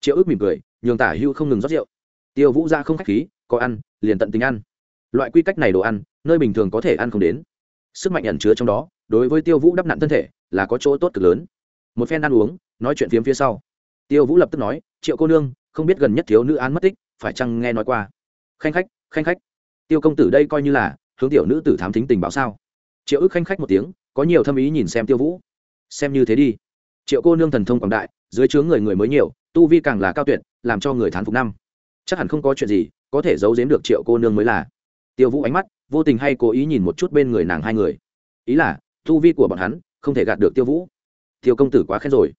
Triệu ước mỉm cười, nhường Tả Hưu không ngừng rót rượu. Tiêu Vũ ra không khách khí, có ăn, liền tận tình ăn. Loại quy cách này đồ ăn, nơi bình thường có thể ăn không đến. Sức mạnh ẩn chứa trong đó đối với tiêu vũ đắp nặn thân thể là có chỗ tốt cực lớn. Một phen ăn uống nói chuyện phiếm phía sau. Tiêu vũ lập tức nói triệu cô nương không biết gần nhất thiếu nữ án mất tích phải chăng nghe nói qua? Khanh khách khanh khách. Tiêu công tử đây coi như là hướng tiểu nữ tử thám thính tình báo sao. Triệu ức khanh khách một tiếng có nhiều thâm ý nhìn xem tiêu vũ. Xem như thế đi triệu cô nương thần thông quảng đại, dưới chướng người người mới nhiều, tu vi càng là cao tuyệt, làm cho người thán phục năm. Chắc hẳn không có chuyện gì, có thể giấu giếm được triệu cô nương mới là. Tiêu vũ ánh mắt, vô tình hay cố ý nhìn một chút bên người nàng hai người. Ý là, Tu vi của bọn hắn, không thể gạt được tiêu vũ. Tiêu công tử quá khen rồi.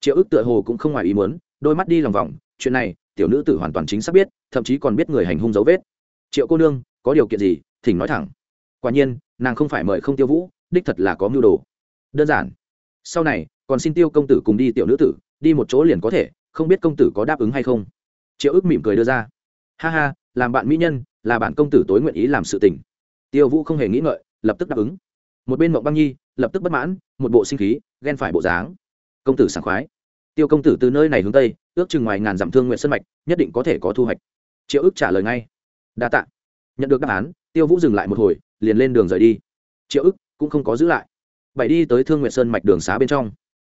Triệu ức tựa hồ cũng không ngoài ý muốn, đôi mắt đi lòng vòng, chuyện này, tiểu nữ tử hoàn toàn chính xác biết, thậm chí còn biết người hành hung dấu vết. Triệu cô nương, có điều kiện gì? Thỉnh nói thẳng. Quả nhiên, nàng không phải mời không tiêu vũ, đích thật là có mưu đồ. Đơn giản. Sau này còn xin tiêu công tử cùng đi tiểu nữ tử, đi một chỗ liền có thể, không biết công tử có đáp ứng hay không? Triệu ước mỉm cười đưa ra. Ha ha, làm bạn mỹ nhân, là bạn công tử tối nguyện ý làm sự tình. Tiêu vũ không hề nghĩ ngợi, lập tức đáp ứng. Một bên mộng băng nhi, lập tức bất mãn, một bộ sinh khí, ghen phải bộ dáng. Công tử sảng khoái. Tiêu công tử từ nơi này hướng tây, ước chừng ngoài ngàn dặm thương nguyện sân mạch, nhất định có thể có thu hoạch. Triệu ước trả lời ngay. Đa t ạ nhận được đáp án, tiêu vũ dừng lại một hồi, liền lên đường rời đi. Triệu ức cũng không có giữ lại. Bảy đi tới thương nguyện sơn mạch đường xá bên trong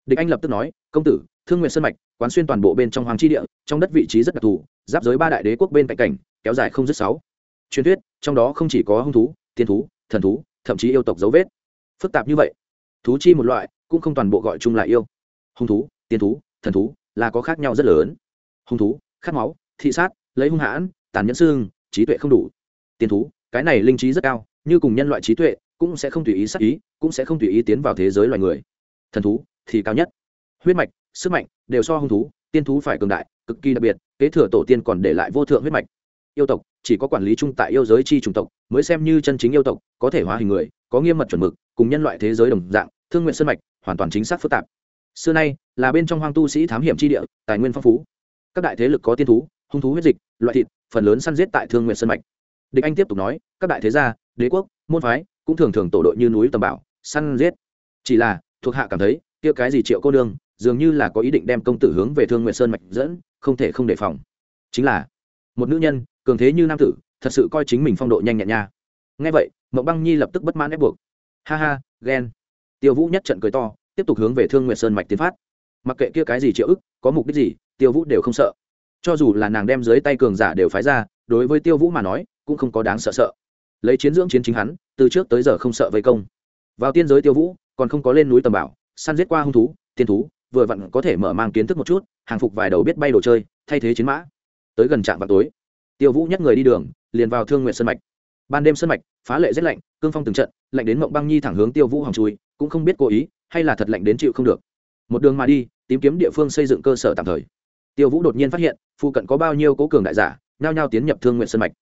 địch anh lập tức nói, công tử, thương nguyện sơn mạch, quán xuyên toàn bộ bên trong hoàng tri địa, trong đất vị trí rất đặc thù, giáp giới ba đại đế quốc bên cạnh cảnh, kéo dài không dứt sáu. Truyền thuyết, trong đó không chỉ có hung thú, tiên thú, thần thú, thậm chí yêu tộc dấu vết. Phức tạp như vậy, thú chi một loại, cũng không toàn bộ gọi chung là yêu. Hung thú, tiên thú, thần thú, là có khác nhau rất lớn. Hung thú, khát máu, thị sát, lấy hung hãn, tàn nhẫn xương, trí tuệ không đủ. Tiên thú, cái này linh trí rất cao, như cùng nhân loại trí tuệ, cũng sẽ không tùy ý sát ý, cũng sẽ không tùy ý tiến vào thế giới loài người. Thần thú thì cao nhất. Huyết mạch, sức mạnh đều so hung thú, tiên thú phải cường đại, cực kỳ đặc biệt, kế thừa tổ tiên còn để lại vô thượng huyết mạch. Yêu tộc chỉ có quản lý chung tại yêu giới chi chủng tộc, mới xem như chân chính yêu tộc, có thể hóa hình người, có nghiêm mật chuẩn mực, cùng nhân loại thế giới đồng dạng, thương nguyện sân mạch hoàn toàn chính xác phức tạp. Xưa nay là bên trong hoang tu sĩ thám hiểm tri địa, tài nguyên phong phú. Các đại thế lực có tiên thú, hung thú huyết dịch, loại thịt, phần lớn săn giết tại thương nguyện sân mạch. Địch anh tiếp tục nói, các đại thế gia, đế quốc, môn phái cũng thường thường tổ đội như núi tầm bảo, săn giết. Chỉ là, thuộc hạ cảm thấy kia cái gì triệu cô nương, dường như là có ý định đem công tử hướng về thương nguyện sơn mạch dẫn, không thể không đề phòng. Chính là, một nữ nhân, cường thế như nam tử, thật sự coi chính mình phong độ nhanh nhẹn nha. Ngay vậy, mộng băng nhi lập tức bất mãn ép buộc. Ha ha, ghen. Tiêu vũ nhất trận cười to, tiếp tục hướng về thương nguyện sơn mạch tiến phát. Mặc kệ kia cái gì triệu ức, có mục đích gì, tiêu vũ đều không sợ. Cho dù là nàng đem dưới tay cường giả đều phái ra, đối với tiêu vũ mà nói, cũng không có đáng sợ sợ. Lấy chiến dưỡng chiến chính hắn, từ trước tới giờ không sợ vây công. Vào tiên giới tiêu vũ, còn không có lên núi tầm bảo săn giết qua hung thú, tiên thú, vừa vặn có thể mở mang kiến thức một chút, hàng phục vài đầu biết bay đồ chơi, thay thế chiến mã. Tới gần trạm vào tối, tiêu vũ nhất người đi đường, liền vào thương nguyện sân mạch. Ban đêm sân mạch, phá lệ rét lạnh, cương phong từng trận, lạnh đến mộng băng nhi thẳng hướng tiêu vũ hòng chui, cũng không biết cố ý, hay là thật lạnh đến chịu không được. Một đường mà đi, tìm kiếm địa phương xây dựng cơ sở tạm thời. Tiêu vũ đột nhiên phát hiện, phụ cận có bao nhiêu cố cường đại giả, nhao nhao tiến nhập thương nguyện sân mạch.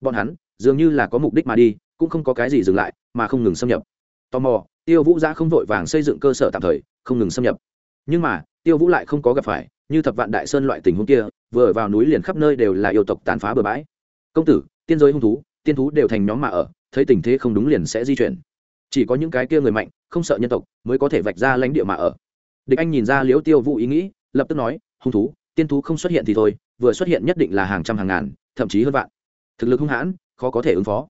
Bọn hắn, dường như là có mục đích mà đi, cũng không có cái gì dừng lại, mà không ngừng xâm nhập. Tò mò tiêu vũ ra không vội vàng xây dựng cơ sở tạm thời, không ngừng xâm nhập. Nhưng mà, tiêu vũ lại không có gặp phải, như thập vạn đại sơn loại tình huống kia, vừa vào núi liền khắp nơi đều là yêu tộc tàn phá bừa bãi. Công tử, tiên giới hung thú, tiên thú đều thành nhóm mà ở, thấy tình thế không đúng liền sẽ di chuyển. Chỉ có những cái kia người mạnh, không sợ nhân tộc, mới có thể vạch ra lãnh địa mà ở. Địch anh nhìn ra liễu tiêu vũ ý nghĩ, lập tức nói, hung thú, tiên thú không xuất hiện thì thôi, vừa xuất hiện nhất định là hàng trăm hàng ngàn, thậm chí hơn vạn. Thực lực hung hãn, khó có thể ứng phó.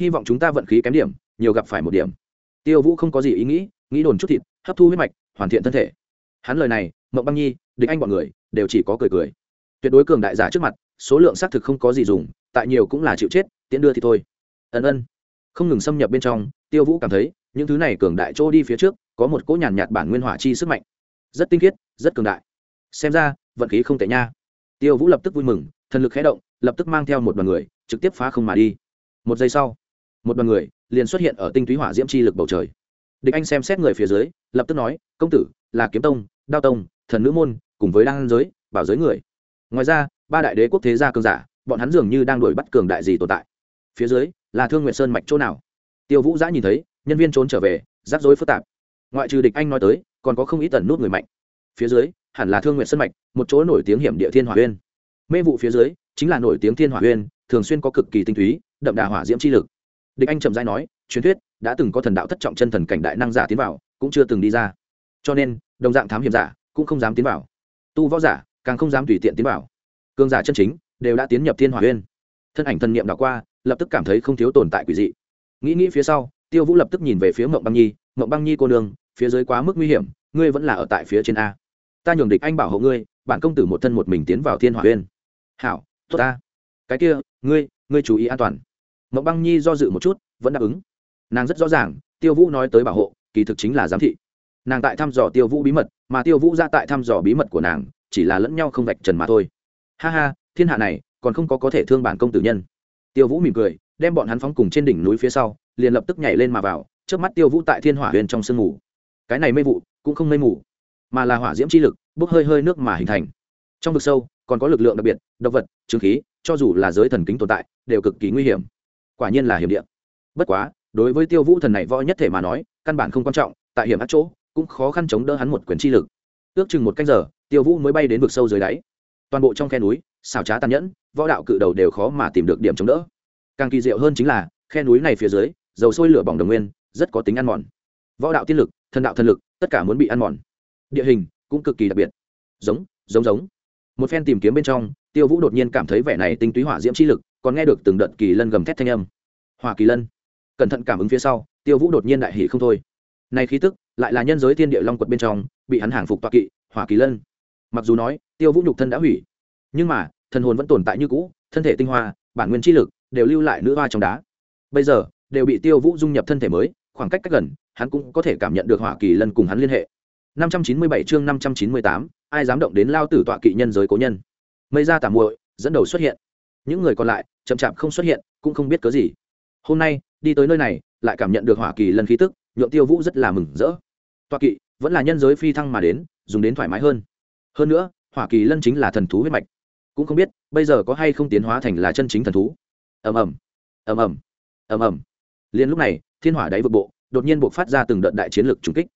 Hy vọng chúng ta vận khí kém điểm, nhiều gặp phải một điểm tiêu vũ không có gì ý nghĩ nghĩ đồn chút thịt, hấp thu huyết mạch, hoàn thiện thân thể. Hắn lời này, mộng băng nhi, địch anh bọn người, đều chỉ có cười cười. Tuyệt đối cường đại giả trước mặt, số lượng xác thực không có gì dùng, tại nhiều cũng là chịu chết, tiễn đưa thì thôi. Ân ân. Không ngừng xâm nhập bên trong, tiêu vũ cảm thấy, những thứ này cường đại chỗ đi phía trước, có một cỗ nhàn nhạt bản nguyên hỏa chi sức mạnh. Rất tinh khiết, rất cường đại. Xem ra, vận khí không tệ nha. Tiêu vũ lập tức vui mừng, thần lực khé động, lập tức mang theo một đoàn người, trực tiếp phá không mà đi. Một giây sau một đoàn người liền xuất hiện ở tinh túy hỏa diễm chi lực bầu trời. Địch anh xem xét người phía dưới lập tức nói công tử là kiếm tông đao tông thần nữ môn cùng với đan giới bảo giới người. Ngoài ra ba đại đế quốc thế gia cường giả bọn hắn dường như đang đuổi bắt cường đại gì tồn tại. Phía dưới là thương nguyện sơn mạch chỗ nào? Tiêu vũ giã nhìn thấy nhân viên trốn trở về rắc rối phức tạp. Ngoại trừ địch anh nói tới còn có không ít tần nút người mạnh. Phía dưới hẳn là thương nguyện sơn mạch một chỗ nổi tiếng hiểm địa thiên hỏa uyên. mê vụ phía dưới chính là nổi tiếng thiên hỏa uyên, thường xuyên có cực kỳ tinh túy đậm đà hỏa diễm chi lực địch anh trầm dai nói, truyền thuyết, đã từng có thần đạo thất trọng chân thần cảnh đại năng giả tiến vào, cũng chưa từng đi ra. Cho nên, đồng dạng thám hiểm giả, cũng không dám tiến vào. Tu võ giả, càng không dám tùy tiện tiến vào. Cương giả chân chính, đều đã tiến nhập thiên hỏa huyên thân ảnh thần niệm đảo qua, lập tức cảm thấy không thiếu tồn tại quỷ dị. Nghĩ nghĩ phía sau, tiêu vũ lập tức nhìn về phía mộng băng nhi, mộng băng nhi cô nương, phía dưới quá mức nguy hiểm, ngươi vẫn là ở tại phía trên a. Ta nhường địch anh bảo hộ ngươi, bản công tử một thân một mình tiến vào thiên hỏa huyên hảo, tốt ta. Cái kia, ngươi ngươi chú ý an toàn mộng băng nhi do dự một chút, vẫn đáp ứng. Nàng rất rõ ràng, tiêu vũ nói tới bảo hộ, kỳ thực chính là giám thị. Nàng tại thăm dò tiêu vũ bí mật, mà tiêu vũ ra tại thăm dò bí mật của nàng, chỉ là lẫn nhau không vạch trần mà thôi. Ha ha, thiên hạ này, còn không có có thể thương bản công tử nhân. Tiêu vũ mỉm cười, đem bọn hắn phóng cùng trên đỉnh núi phía sau, liền lập tức nhảy lên mà vào, trước mắt tiêu vũ tại thiên hỏa huyền trong sương mù. Cái này mê vụ, cũng không mê mù, mà là hỏa diễm chi lực, bốc hơi hơi nước mà hình thành. Trong vực sâu, còn có lực lượng đặc biệt, độc vật trường khí, cho dù là giới thần kính tồn tại, đều cực kỳ nguy hiểm quả nhiên là hiểm địa. Bất quá, đối với tiêu vũ thần này võ nhất thể mà nói, căn bản không quan trọng, tại hiểm ác chỗ, cũng khó khăn chống đỡ hắn một quyền chi lực. Ước chừng một canh giờ, tiêu vũ mới bay đến vực sâu dưới đáy. Toàn bộ trong khe núi xào trá tàn nhẫn, võ đạo cự đầu đều khó mà tìm được điểm chống đỡ. Càng kỳ diệu hơn chính là, khe núi này phía dưới, dầu sôi lửa bỏng đồng nguyên, rất có tính ăn mòn. Võ đạo tiên lực, thần đạo thần lực, tất cả muốn bị ăn mòn. Địa hình cũng cực kỳ đặc biệt. Giống giống giống. Một phen tìm kiếm bên trong, tiêu vũ đột nhiên cảm thấy vẻ này tinh túy hỏa diễm chi lực còn nghe được từng đợt kỳ lân gầm thét thanh âm. Hỏa kỳ lân. Cẩn thận cảm ứng phía sau tiêu vũ đột nhiên đại hỷ không thôi. Này khí tức lại là nhân giới thiên địa long quật bên trong bị hắn hàng phục tọa kỵ hỏa kỳ lân. Mặc dù nói tiêu vũ nhục thân đã hủy nhưng mà thần hồn vẫn tồn tại như cũ thân thể tinh hoa bản nguyên chi lực đều lưu lại nữ hoa trong đá. Bây giờ đều bị tiêu vũ dung nhập thân thể mới khoảng cách cách gần hắn cũng có thể cảm nhận được hỏa kỳ lân cùng hắn liên hệ. 597 chương 598, ai dám động đến lao tử tọa kỵ nhân giới cố nhân? Mây ra tà muội dẫn đầu xuất hiện những người còn lại chậm chạp không xuất hiện, cũng không biết cớ gì. Hôm nay, đi tới nơi này, lại cảm nhận được hỏa kỳ lân khí tức, nhượng tiêu vũ rất là mừng rỡ. Toa kỵ vẫn là nhân giới phi thăng mà đến, dùng đến thoải mái hơn. Hơn nữa, hỏa kỳ lân chính là thần thú huyết mạch. Cũng không biết, bây giờ có hay không tiến hóa thành là chân chính thần thú. Ầm ầm ầm ầm ầm ầm. Liền lúc này, thiên hỏa đáy vực bộ, đột nhiên buộc phát ra từng đợt đại chiến lược trùng kích.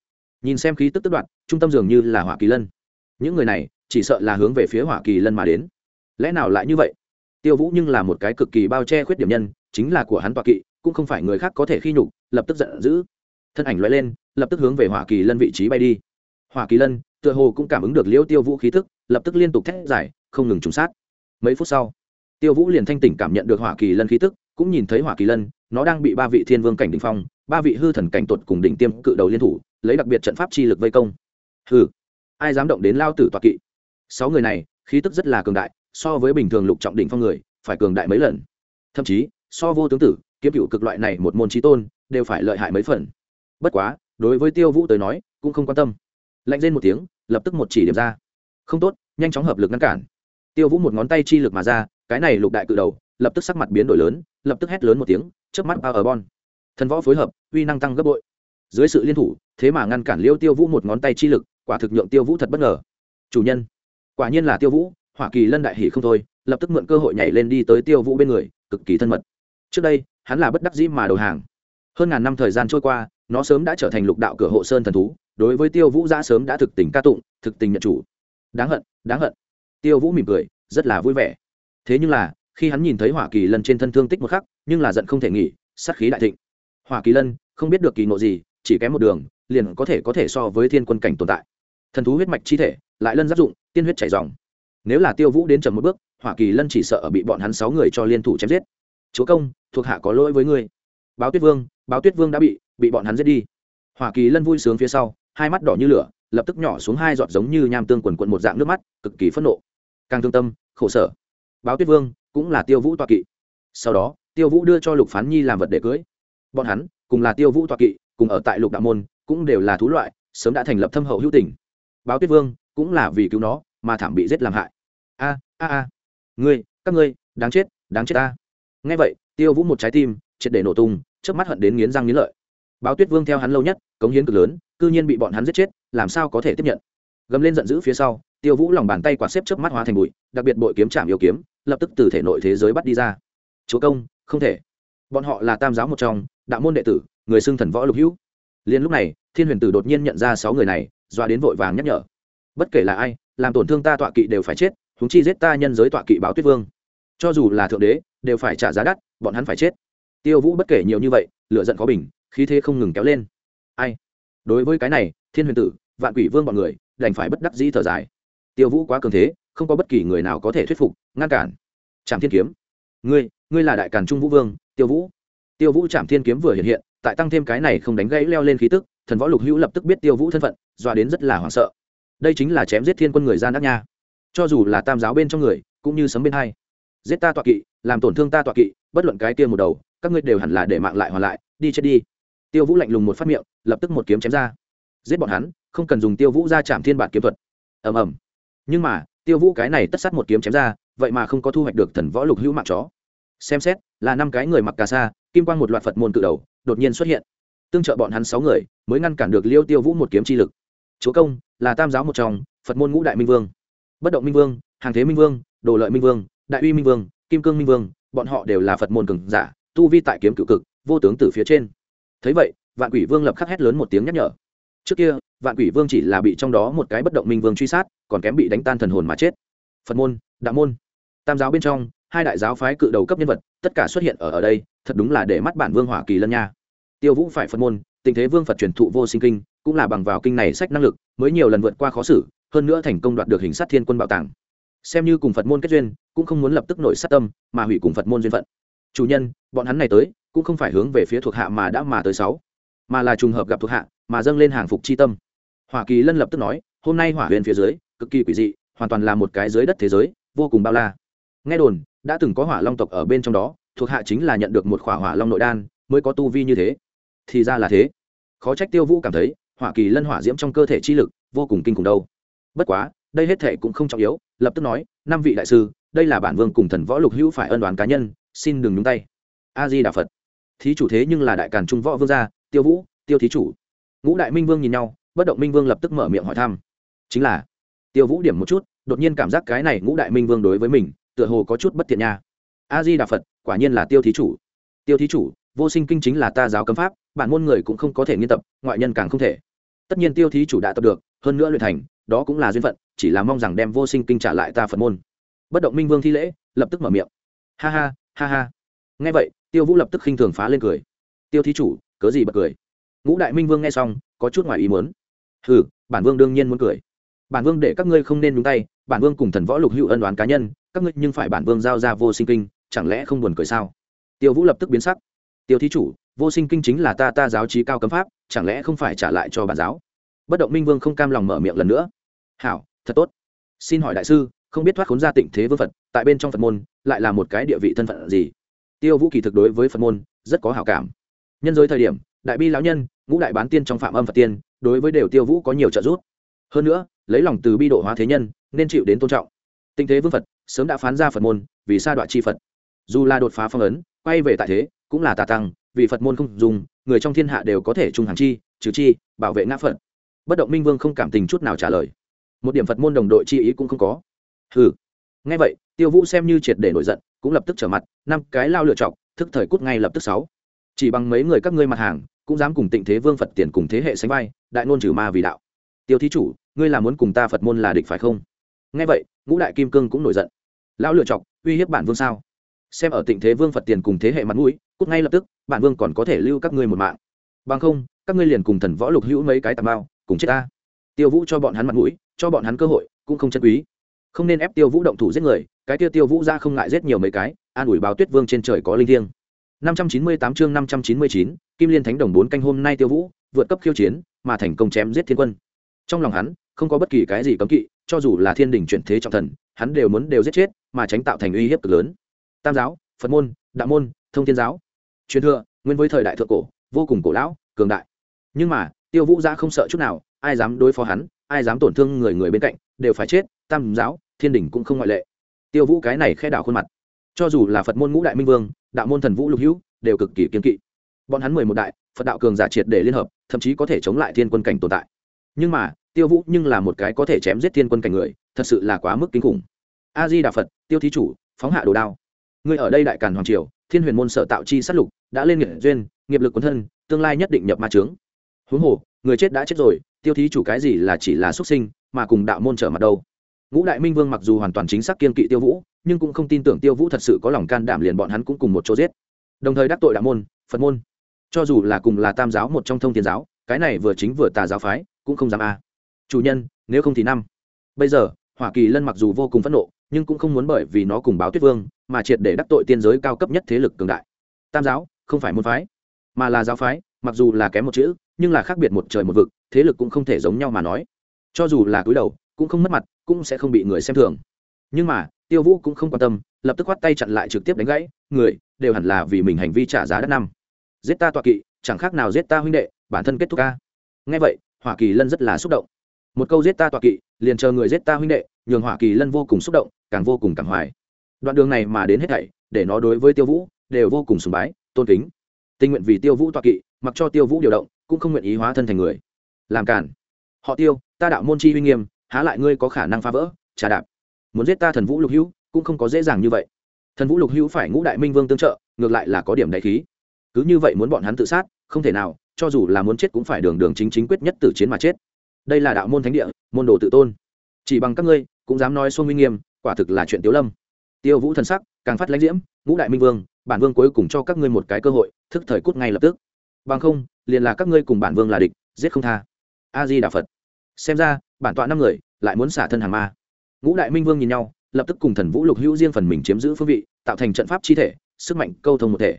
Nhìn xem khí tức tức đoạn trung tâm dường như là hỏa kỳ lân. Những người này chỉ sợ là hướng về phía hỏa kỳ lân mà đến. Lẽ nào lại như vậy? Tiêu vũ nhưng là một cái cực kỳ bao che khuyết điểm nhân, chính là của hắn tọa kỵ, cũng không phải người khác có thể khi nhục, lập tức giận dữ. Thân ảnh loại lên, lập tức hướng về hỏa kỳ lân vị trí bay đi. Hỏa kỳ lân, tựa hồ cũng cảm ứng được liễu tiêu vũ khí thức lập tức liên tục thét giải không ngừng trùng sát. Mấy phút sau, tiêu vũ liền thanh tỉnh cảm nhận được hỏa kỳ lân khí tức, cũng nhìn thấy hỏa kỳ lân, nó đang bị ba vị thiên vương cảnh đ ỉ n h phong, ba vị hư thần cảnh tuột cùng đỉnh tiêm cự đầu liên thủ, lấy đặc biệt trận pháp chi lực vây công. Hừ, ai dám động đến lao tử toạc kỵ? Sáu người này, khí tức rất là cường đại so với bình thường lục trọng đỉnh phong người, phải cường đại mấy lần. Thậm chí, so vô tướng tử, kiếm cựu cực loại này một môn trí tôn, đều phải lợi hại mấy phần. Bất quá, đối với tiêu vũ tới nói, cũng không quan tâm. Lạnh lên một tiếng, lập tức một chỉ điểm ra. Không tốt, nhanh chóng hợp lực ngăn cản. Tiêu vũ một ngón tay chi lực mà ra, cái này lục đại cự đầu, lập tức sắc mặt biến đổi lớn, lập tức hét lớn một tiếng trước mắt ba ở bon thần võ phối hợp, uy năng tăng gấp bội. Dưới sự liên thủ, thế mà ngăn cản liêu tiêu vũ một ngón tay chi lực, quả thực nhượng tiêu vũ thật bất ngờ. Chủ nhân, quả nhiên là tiêu vũ hoa kỳ lân đại hỉ không thôi, lập tức mượn cơ hội nhảy lên đi tới tiêu vũ bên người, cực kỳ thân mật. Trước đây, hắn là bất đắc dĩ mà đầu hàng. Hơn ngàn năm thời gian trôi qua, nó sớm đã trở thành lục đạo cửa hộ sơn thần thú, đối với tiêu vũ giã sớm đã thực tình ca tụng, thực tình nhận chủ. Đáng hận đáng hận. Tiêu vũ mỉm cười, rất là vui vẻ. Thế nhưng là, khi hắn nhìn thấy hỏa kỳ lân trên thân thương tích một khắc, nhưng là giận không thể nghỉ, sát khí đại thịnh. Hỏa kỳ lân, không biết được kỳ ngộ gì, chỉ kém một đường, liền có thể có thể so với thiên quân cảnh tồn tại. Thần thú huyết mạch chi thể, lại lân giáp dụng, tiên huyết chảy dòng nếu là tiêu vũ đến chậm một bước, hỏa kỳ lân chỉ sợ bị bọn hắn sáu người cho liên thủ chém giết. Chúa công, thuộc hạ có lỗi với ngươi. Báo tuyết vương, báo tuyết vương đã bị bị bọn hắn giết đi. Hỏa kỳ lân vui sướng phía sau, hai mắt đỏ như lửa, lập tức nhỏ xuống hai giọt giống như nham tương quần quận một dạng nước mắt, cực kỳ phẫn nộ. Càng thương tâm, khổ sở. Báo tuyết vương cũng là tiêu vũ toa kỵ. Sau đó, tiêu vũ đưa cho lục phán nhi làm vật để cưới. Bọn hắn, cùng là tiêu vũ toa kỵ, cùng ở tại lục đạo môn, cũng đều là thú loại, sớm đã thành lập thâm hậu hữu tình. Báo tuyết vương cũng là vì cứu nó, mà thảm bị giết làm hại a a, ngươi, các ngươi, đáng chết đáng chết ta. Nghe vậy, tiêu vũ một trái tim, triệt để nổ tung trước mắt hận đến nghiến răng nghiến lợi. Báo tuyết vương theo hắn lâu nhất, cống hiến cực lớn, cư nhiên bị bọn hắn giết chết, làm sao có thể tiếp nhận? Gầm lên giận dữ phía sau, tiêu vũ lòng bàn tay quạt xếp trước mắt hóa thành bụi, đặc biệt bội kiếm chạm yêu kiếm, lập tức từ thể nội thế giới bắt đi ra. Chúa công, không thể. Bọn họ là tam giáo một trong, đạo môn đệ tử, người xưng thần võ lục hữu. Liền lúc này, thiên huyền tử đột nhiên nhận ra sáu người này doa đến vội vàng nhắc nhở. Bất kể là ai, làm tổn thương ta tọa kỵ đều phải chết huống chi giết ta nhân giới tọa kỵ báo tuyết vương. Cho dù là thượng đế, đều phải trả giá đắt, bọn hắn phải chết. Tiêu vũ bất kể nhiều như vậy lựa giận khó bình, khí thế không ngừng kéo lên. Ai? Đối với cái này, thiên huyền tử, vạn quỷ vương bọn người, đành phải bất đắc dĩ thở dài. Tiêu vũ quá cường thế, không có bất kỳ người nào có thể thuyết phục, ngăn cản. Trạm thiên kiếm. Ngươi ngươi là đại càn trung vũ vương, tiêu vũ. Tiêu vũ trạm thiên kiếm vừa hiện hiện, tại tăng thêm cái này không đánh gãy leo lên khí tức, thần võ lục hữu lập tức biết tiêu vũ thân phận doa đến rất là hoảng sợ. Đây chính là chém giết thiên quân người gian đắc nha cho dù là tam giáo bên trong người, cũng như sấm bên hai. Giết ta tọa kỵ, làm tổn thương ta tọa kỵ, bất luận cái kia một đầu, các ngươi đều hẳn là để mạng lại hoàn lại, đi chết đi. Tiêu vũ lạnh lùng một phát miệng, lập tức một kiếm chém ra. Giết bọn hắn, không cần dùng tiêu vũ ra chạm thiên bản kiếm thuật. Ầm ầm. Nhưng mà, tiêu vũ cái này tất sát một kiếm chém ra, vậy mà không có thu hoạch được thần võ lục hữu mạng chó. Xem xét, là năm cái người mặc cà sa, kim quang một loạt phật môn cự đầu, đột nhiên xuất hiện. Tương trợ bọn hắn sáu người, mới ngăn cản được liêu tiêu vũ một kiếm chi lực. Chúa công, là tam giáo một trong, phật môn ngũ đại minh vương bất động minh vương, hàng thế minh vương, đồ lợi minh vương, đại uy minh vương, kim cương minh vương, bọn họ đều là phật môn cường giả, tu vi tại kiếm cựu cực, vô tướng từ phía trên. Thấy vậy, vạn quỷ vương lập khắc hét lớn một tiếng nhắc nhở. Trước kia, vạn quỷ vương chỉ là bị trong đó một cái bất động minh vương truy sát, còn kém bị đánh tan thần hồn mà chết. Phật môn, đạo môn. Tam giáo bên trong, hai đại giáo phái cự đầu cấp nhân vật, tất cả xuất hiện ở ở đây, thật đúng là để mắt bản vương hỏa kỳ lân nha. Tiêu vũ phải phật môn, tình thế vương phật truyền thụ vô sinh kinh, cũng là bằng vào kinh này sách năng lực, mới nhiều lần vượt qua khó xử hơn nữa thành công đoạt được hình sát thiên quân bảo tàng. Xem như cùng phật môn kết duyên, cũng không muốn lập tức nổi sát tâm, mà hủy cùng phật môn duyên phận. Chủ nhân, bọn hắn này tới, cũng không phải hướng về phía thuộc hạ mà đã mà tới sáu, mà là trùng hợp gặp thuộc hạ, mà dâng lên hàng phục chi tâm. Hoa kỳ lân lập tức nói, hôm nay hỏa huyền phía dưới, cực kỳ quỷ dị, hoàn toàn là một cái dưới đất thế giới, vô cùng bao la. Nghe đồn, đã từng có hỏa long tộc ở bên trong đó, thuộc hạ chính là nhận được một khỏa hỏa long nội đan, mới có tu vi như thế. Thì ra là thế. Khó trách tiêu vũ cảm thấy, hỏa kỳ lân hỏa diễm trong cơ thể chi lực, vô cùng kinh khủng đâu bất quá, đây hết thể cũng không trọng yếu, lập tức nói, năm vị đại sư, đây là bản vương cùng thần võ lục hữu phải ân đoán cá nhân, xin đừng nhúng tay. A di đà phật. Thí chủ thế nhưng là đại càn trung võ vương gia, tiêu vũ, tiêu thí chủ. Ngũ đại minh vương nhìn nhau, bất động minh vương lập tức mở miệng hỏi thăm. Chính là, tiêu vũ điểm một chút, đột nhiên cảm giác cái này ngũ đại minh vương đối với mình, tựa hồ có chút bất thiện nha. A di đà phật, quả nhiên là tiêu thí chủ. Tiêu thí chủ, vô sinh kinh chính là ta giáo cấm pháp, bản môn người cũng không có thể nghiên tập, ngoại nhân càng không thể. Tất nhiên tiêu thí chủ đã tập được, hơn nữa luyện thành đó cũng là duyên phận, chỉ là mong rằng đem vô sinh kinh trả lại ta phật môn. Bất động minh vương thi lễ, lập tức mở miệng. Ha ha ha ha. Nghe vậy, tiêu vũ lập tức khinh thường phá lên cười. Tiêu thí chủ, cớ gì bật cười? Ngũ đại minh vương nghe xong, có chút ngoài ý muốn. Hừ, bản vương đương nhiên muốn cười. Bản vương để các ngươi không nên nhúng tay, bản vương cùng thần võ lục hữu ân đoán cá nhân, các ngươi nhưng phải bản vương giao ra vô sinh kinh, chẳng lẽ không buồn cười sao? Tiêu vũ lập tức biến sắc. Tiêu thí chủ, vô sinh kinh chính là ta ta giáo trí cao cấm pháp, chẳng lẽ không phải trả lại cho bản giáo? Bất động minh vương không cam lòng mở miệng lần nữa hảo, thật tốt. Xin hỏi đại sư, không biết thoát khốn ra tịnh thế vương phật, tại bên trong phật môn, lại là một cái địa vị thân phận gì? Tiêu vũ kỳ thực đối với phật môn, rất có hảo cảm. Nhân giới thời điểm, đại bi lão nhân, ngũ đại bán tiên trong phạm âm phật tiên, đối với đều tiêu vũ có nhiều trợ giúp. Hơn nữa, lấy lòng từ bi độ hóa thế nhân, nên chịu đến tôn trọng. Tinh thế vương phật, sớm đã phán ra phật môn, vì sa đoạn chi phật. Dù là đột phá phong ấn, quay về tại thế, cũng là tà tăng, vì phật môn không dùng, người trong thiên hạ đều có thể trung hàng chi, trừ chi, bảo vệ ngã phật. Bất động minh vương không cảm tình chút nào trả lời một điểm phật môn đồng đội chi ý cũng không có. Ừ ngay vậy, tiêu vũ xem như triệt để nổi giận, cũng lập tức trở mặt, năm cái lao lựa chọc thức thời cút ngay lập tức sáu. Chỉ bằng mấy người các ngươi mặt hàng, cũng dám cùng tịnh thế vương phật tiền cùng thế hệ sánh vai, đại ngôn trừ ma vì đạo. Tiêu thí chủ, ngươi là muốn cùng ta phật môn là địch phải không? Ngay vậy, ngũ đại kim cương cũng nổi giận. Lão lựa chọc uy hiếp bản vương sao? Xem ở tịnh thế vương phật tiền cùng thế hệ mặt mũi, cút ngay lập tức, bản vương còn có thể lưu các ngươi một mạng. Bằng không, các ngươi liền cùng thần võ lục hữu mấy cái tà mao, cùng chết ta. Tiêu vũ cho bọn hắn mặt mũi cho bọn hắn cơ hội cũng không chân quý không nên ép tiêu vũ động thủ giết người cái tiêu tiêu vũ ra không ngại giết nhiều mấy cái an ủi báo tuyết vương trên trời có linh thiêng 598 chương 599, Kim Liên Thánh Đồng bốn canh hôm nay Tiêu Vũ vượt cấp khiêu chiến, mà thành công chém giết thiên quân. Trong lòng hắn, không có bất kỳ cái gì cấm kỵ, cho dù là thiên đình chuyển thế trọng thần, hắn đều muốn đều giết chết, mà tránh tạo thành uy hiếp cực lớn. Tam giáo, Phật môn, Đạo môn, Thông Thiên giáo, truyền thừa, nguyên với thời đại thượng cổ, vô cùng cổ lão, cường đại. Nhưng mà, Tiêu Vũ ra không sợ chút nào, ai dám đối phó hắn, ai dám tổn thương người người bên cạnh, đều phải chết, Tam giáo, Thiên đình cũng không ngoại lệ. Tiêu Vũ cái này khẽ đảo khuôn mặt. Cho dù là Phật môn ngũ đại minh vương, đạo môn thần vũ lục hữu đều cực kỳ kiên kỵ. Bọn hắn mười một đại phật đạo cường giả triệt để liên hợp thậm chí có thể chống lại thiên quân cảnh tồn tại. Nhưng mà tiêu vũ nhưng là một cái có thể chém giết thiên quân cảnh người thật sự là quá mức kinh khủng. A di đà phật tiêu thí chủ phóng hạ đồ đao. Người ở đây đại càn hoàng triều thiên huyền môn sở tạo chi sát lục đã lên nghiệp duyên nghiệp lực quân thân tương lai nhất định nhập ma trướng huống hồ người chết đã chết rồi tiêu thí chủ cái gì là chỉ là xuất sinh, mà cùng đạo môn trở mặt đâu? Ngũ đại minh vương mặc dù hoàn toàn chính xác kiên kỵ tiêu vũ, nhưng cũng không tin tưởng tiêu vũ thật sự có lòng can đảm liền bọn hắn cũng cùng một chỗ giết. Đồng thời đắc tội đạo môn, phật môn. Cho dù là cùng là tam giáo một trong thông thiên giáo, cái này vừa chính vừa tà giáo phái, cũng không dám a. Chủ nhân, nếu không thì năm. Bây giờ hoa kỳ lân mặc dù vô cùng phẫn nộ, nhưng cũng không muốn bởi vì nó cùng báo tuyết vương, mà triệt để đắc tội tiên giới cao cấp nhất thế lực cường đại. Tam giáo, không phải môn phái, mà là giáo phái, mặc dù là kém một chữ, nhưng là khác biệt một trời một vực thế lực cũng không thể giống nhau mà nói. Cho dù là cúi đầu, cũng không mất mặt, cũng sẽ không bị người xem thường. Nhưng mà, tiêu vũ cũng không quan tâm, lập tức khoát tay chặn lại trực tiếp đánh gãy, người, đều hẳn là vì mình hành vi trả giá đắt năm. Giết ta tọa kỵ, chẳng khác nào giết ta huynh đệ, bản thân kết thúc ca. Ngay vậy hoa kỳ lân rất là xúc động. Một câu giết ta tọa kỵ, liền chờ người giết ta huynh đệ, nhường hoa kỳ lân vô cùng xúc động, càng vô cùng cảm hoài. Đoạn đường này mà đến hết thảy, để nó đối với tiêu vũ, đều vô cùng sùng bái, tôn kính. Tình nguyện vì tiêu vũ tọa kỵ, mặc cho tiêu vũ điều động, cũng không nguyện ý hóa thân thành người làm cản họ tiêu, ta đạo môn chi uy nghiêm, há lại ngươi có khả năng phá vỡ, trà đạp. Muốn giết ta thần vũ lục hữu, cũng không có dễ dàng như vậy. Thần vũ lục hữu phải ngũ đại minh vương tương trợ, ngược lại là có điểm đại khí. Cứ như vậy muốn bọn hắn tự sát, không thể nào, cho dù là muốn chết cũng phải đường đường chính chính quyết nhất tử chiến mà chết. Đây là đạo môn thánh địa, môn đồ tự tôn. Chỉ bằng các ngươi, cũng dám nói xuân uy nghiêm, quả thực là chuyện tiếu lâm. Tiêu vũ thần sắc, càng phát lãnh diễm, ngũ đại minh vương, bản vương cuối cùng cho các ngươi một cái cơ hội, thức thời cút ngay lập tức. Bằng không, liền là các ngươi cùng bản vương là địch, giết không tha a di đà phật. Xem ra, bản tọa năm người lại muốn xả thân hàng ma. Ngũ đại minh vương nhìn nhau, lập tức cùng thần vũ lục hữu riêng phần mình chiếm giữ phương vị, tạo thành trận pháp chi thể, sức mạnh câu thông một thể.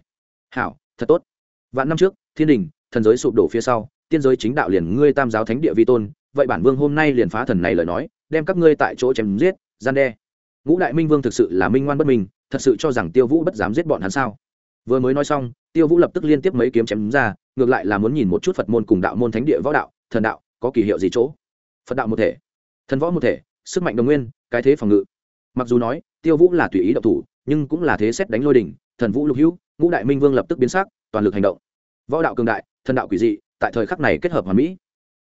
Hảo, thật tốt. Vạn năm trước, thiên đình, thần giới sụp đổ phía sau, tiên giới chính đạo liền ngươi tam giáo thánh địa vi tôn, vậy bản vương hôm nay liền phá thần này lời nói, đem các ngươi tại chỗ chém giết, gian đe. Ngũ đại minh vương thực sự là minh ngoan bất minh, thật sự cho rằng tiêu vũ bất dám giết bọn hắn sao? Vừa mới nói xong, tiêu vũ lập tức liên tiếp mấy kiếm chém ra, ngược lại là muốn nhìn một chút phật môn cùng đạo môn thánh địa võ đạo, thần đạo có kỳ hiệu gì chỗ? Phật đạo một thể, thần võ một thể, sức mạnh đồng nguyên, cái thế phòng ngự. Mặc dù nói, tiêu vũ là tùy ý động thủ, nhưng cũng là thế xét đánh lôi đỉnh, thần vũ lục hữu, ngũ đại minh vương lập tức biến sắc, toàn lực hành động. Võ đạo cường đại, thần đạo quỷ dị, tại thời khắc này kết hợp hoàn mỹ.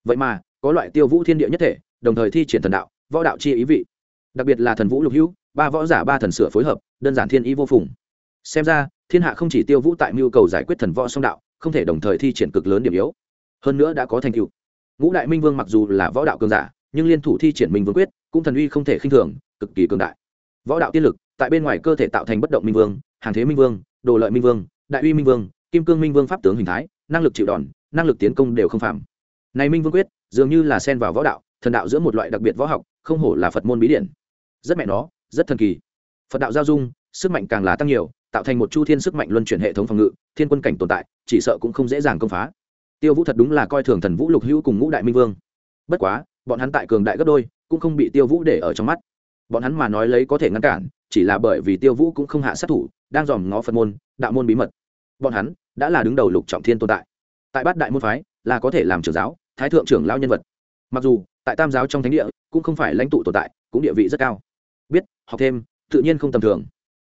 Vậy mà, có loại tiêu vũ thiên địa nhất thể, đồng thời thi triển thần đạo, võ đạo chi ý vị. Đặc biệt là thần vũ lục hữu, ba võ giả ba thần sửa phối hợp, đơn giản thiên ý vô phùng. Xem ra, thiên hạ không chỉ tiêu vũ tại mưu cầu giải quyết thần võ song đạo, không thể đồng thời thi triển cực lớn điểm yếu. Hơn nữa đã có thành tựu ngũ đại minh vương mặc dù là võ đạo cường giả, nhưng liên thủ thi triển minh vương quyết, cũng thần uy không thể khinh thường, cực kỳ cường đại. Võ đạo tiên lực, tại bên ngoài cơ thể tạo thành bất động minh vương, hàng thế minh vương, đồ lợi minh vương, đại uy minh vương, kim cương minh vương pháp tướng hình thái, năng lực chịu đòn, năng lực tiến công đều không phạm. Này minh vương quyết, dường như là xen vào võ đạo, thần đạo giữa một loại đặc biệt võ học, không hổ là phật môn bí điển. Rất mẹ nó, rất thần kỳ. Phật đạo giao dung, sức mạnh càng là tăng nhiều, tạo thành một chu thiên sức mạnh luân chuyển hệ thống phòng ngự, thiên quân cảnh tồn tại, chỉ sợ cũng không dễ dàng công phá tiêu vũ thật đúng là coi thường thần vũ lục hữu cùng ngũ đại minh vương. Bất quá, bọn hắn tại cường đại gấp đôi, cũng không bị tiêu vũ để ở trong mắt. Bọn hắn mà nói lấy có thể ngăn cản, chỉ là bởi vì tiêu vũ cũng không hạ sát thủ, đang dòm ngó phật môn, đạo môn bí mật. Bọn hắn đã là đứng đầu lục trọng thiên tồn tại. Tại bát đại môn phái, là có thể làm trưởng giáo, thái thượng trưởng lao nhân vật. Mặc dù, tại tam giáo trong thánh địa, cũng không phải lãnh tụ tồn tại, cũng địa vị rất cao. Biết, học thêm, tự nhiên không tầm thường.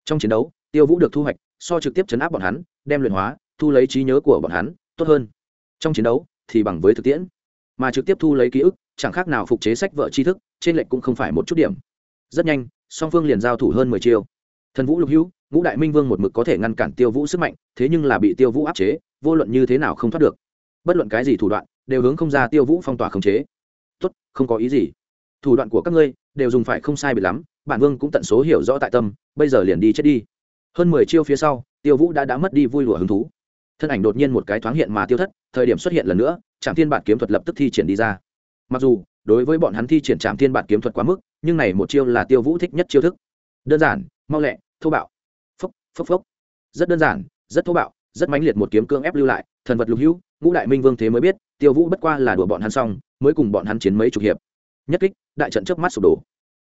Trong chiến đấu, tiêu vũ được thu hoạch, so trực tiếp chấn áp bọn hắn, đem luyện hóa, thu lấy trí nhớ của bọn hắn, tốt hơn trong chiến đấu thì bằng với thực tiễn, mà trực tiếp thu lấy ký ức, chẳng khác nào phục chế sách vợ tri thức, trên lệnh cũng không phải một chút điểm. Rất nhanh, song phương liền giao thủ hơn mười chiêu. Thần vũ lục hữu, ngũ đại minh vương một mực có thể ngăn cản tiêu vũ sức mạnh, thế nhưng là bị tiêu vũ áp chế, vô luận như thế nào không thoát được. Bất luận cái gì thủ đoạn, đều hướng không ra tiêu vũ phong tỏa khống chế. Tốt, không có ý gì. Thủ đoạn của các ngươi đều dùng phải không sai bị lắm, bản vương cũng tận số hiểu rõ tại tâm, bây giờ liền đi chết đi. Hơn mười chiêu phía sau, tiêu vũ đã đã mất đi vui lụa hứng thú thân ảnh đột nhiên một cái thoáng hiện mà tiêu thất, thời điểm xuất hiện lần nữa trạm thiên bản kiếm thuật lập tức thi triển đi ra. Mặc dù, đối với bọn hắn thi triển trạm thiên bản kiếm thuật quá mức, nhưng này một chiêu là tiêu vũ thích nhất chiêu thức. Đơn giản, mau lẹ, thô bạo. Phốc phốc phốc. Rất đơn giản, rất thô bạo, rất mãnh liệt một kiếm cương ép lưu lại, thần vật lục hữu, ngũ đại minh vương thế mới biết, tiêu vũ bất qua là đùa bọn hắn xong, mới cùng bọn hắn chiến mấy chục hiệp. Nhất kích, đại trận trước mắt sụp đổ.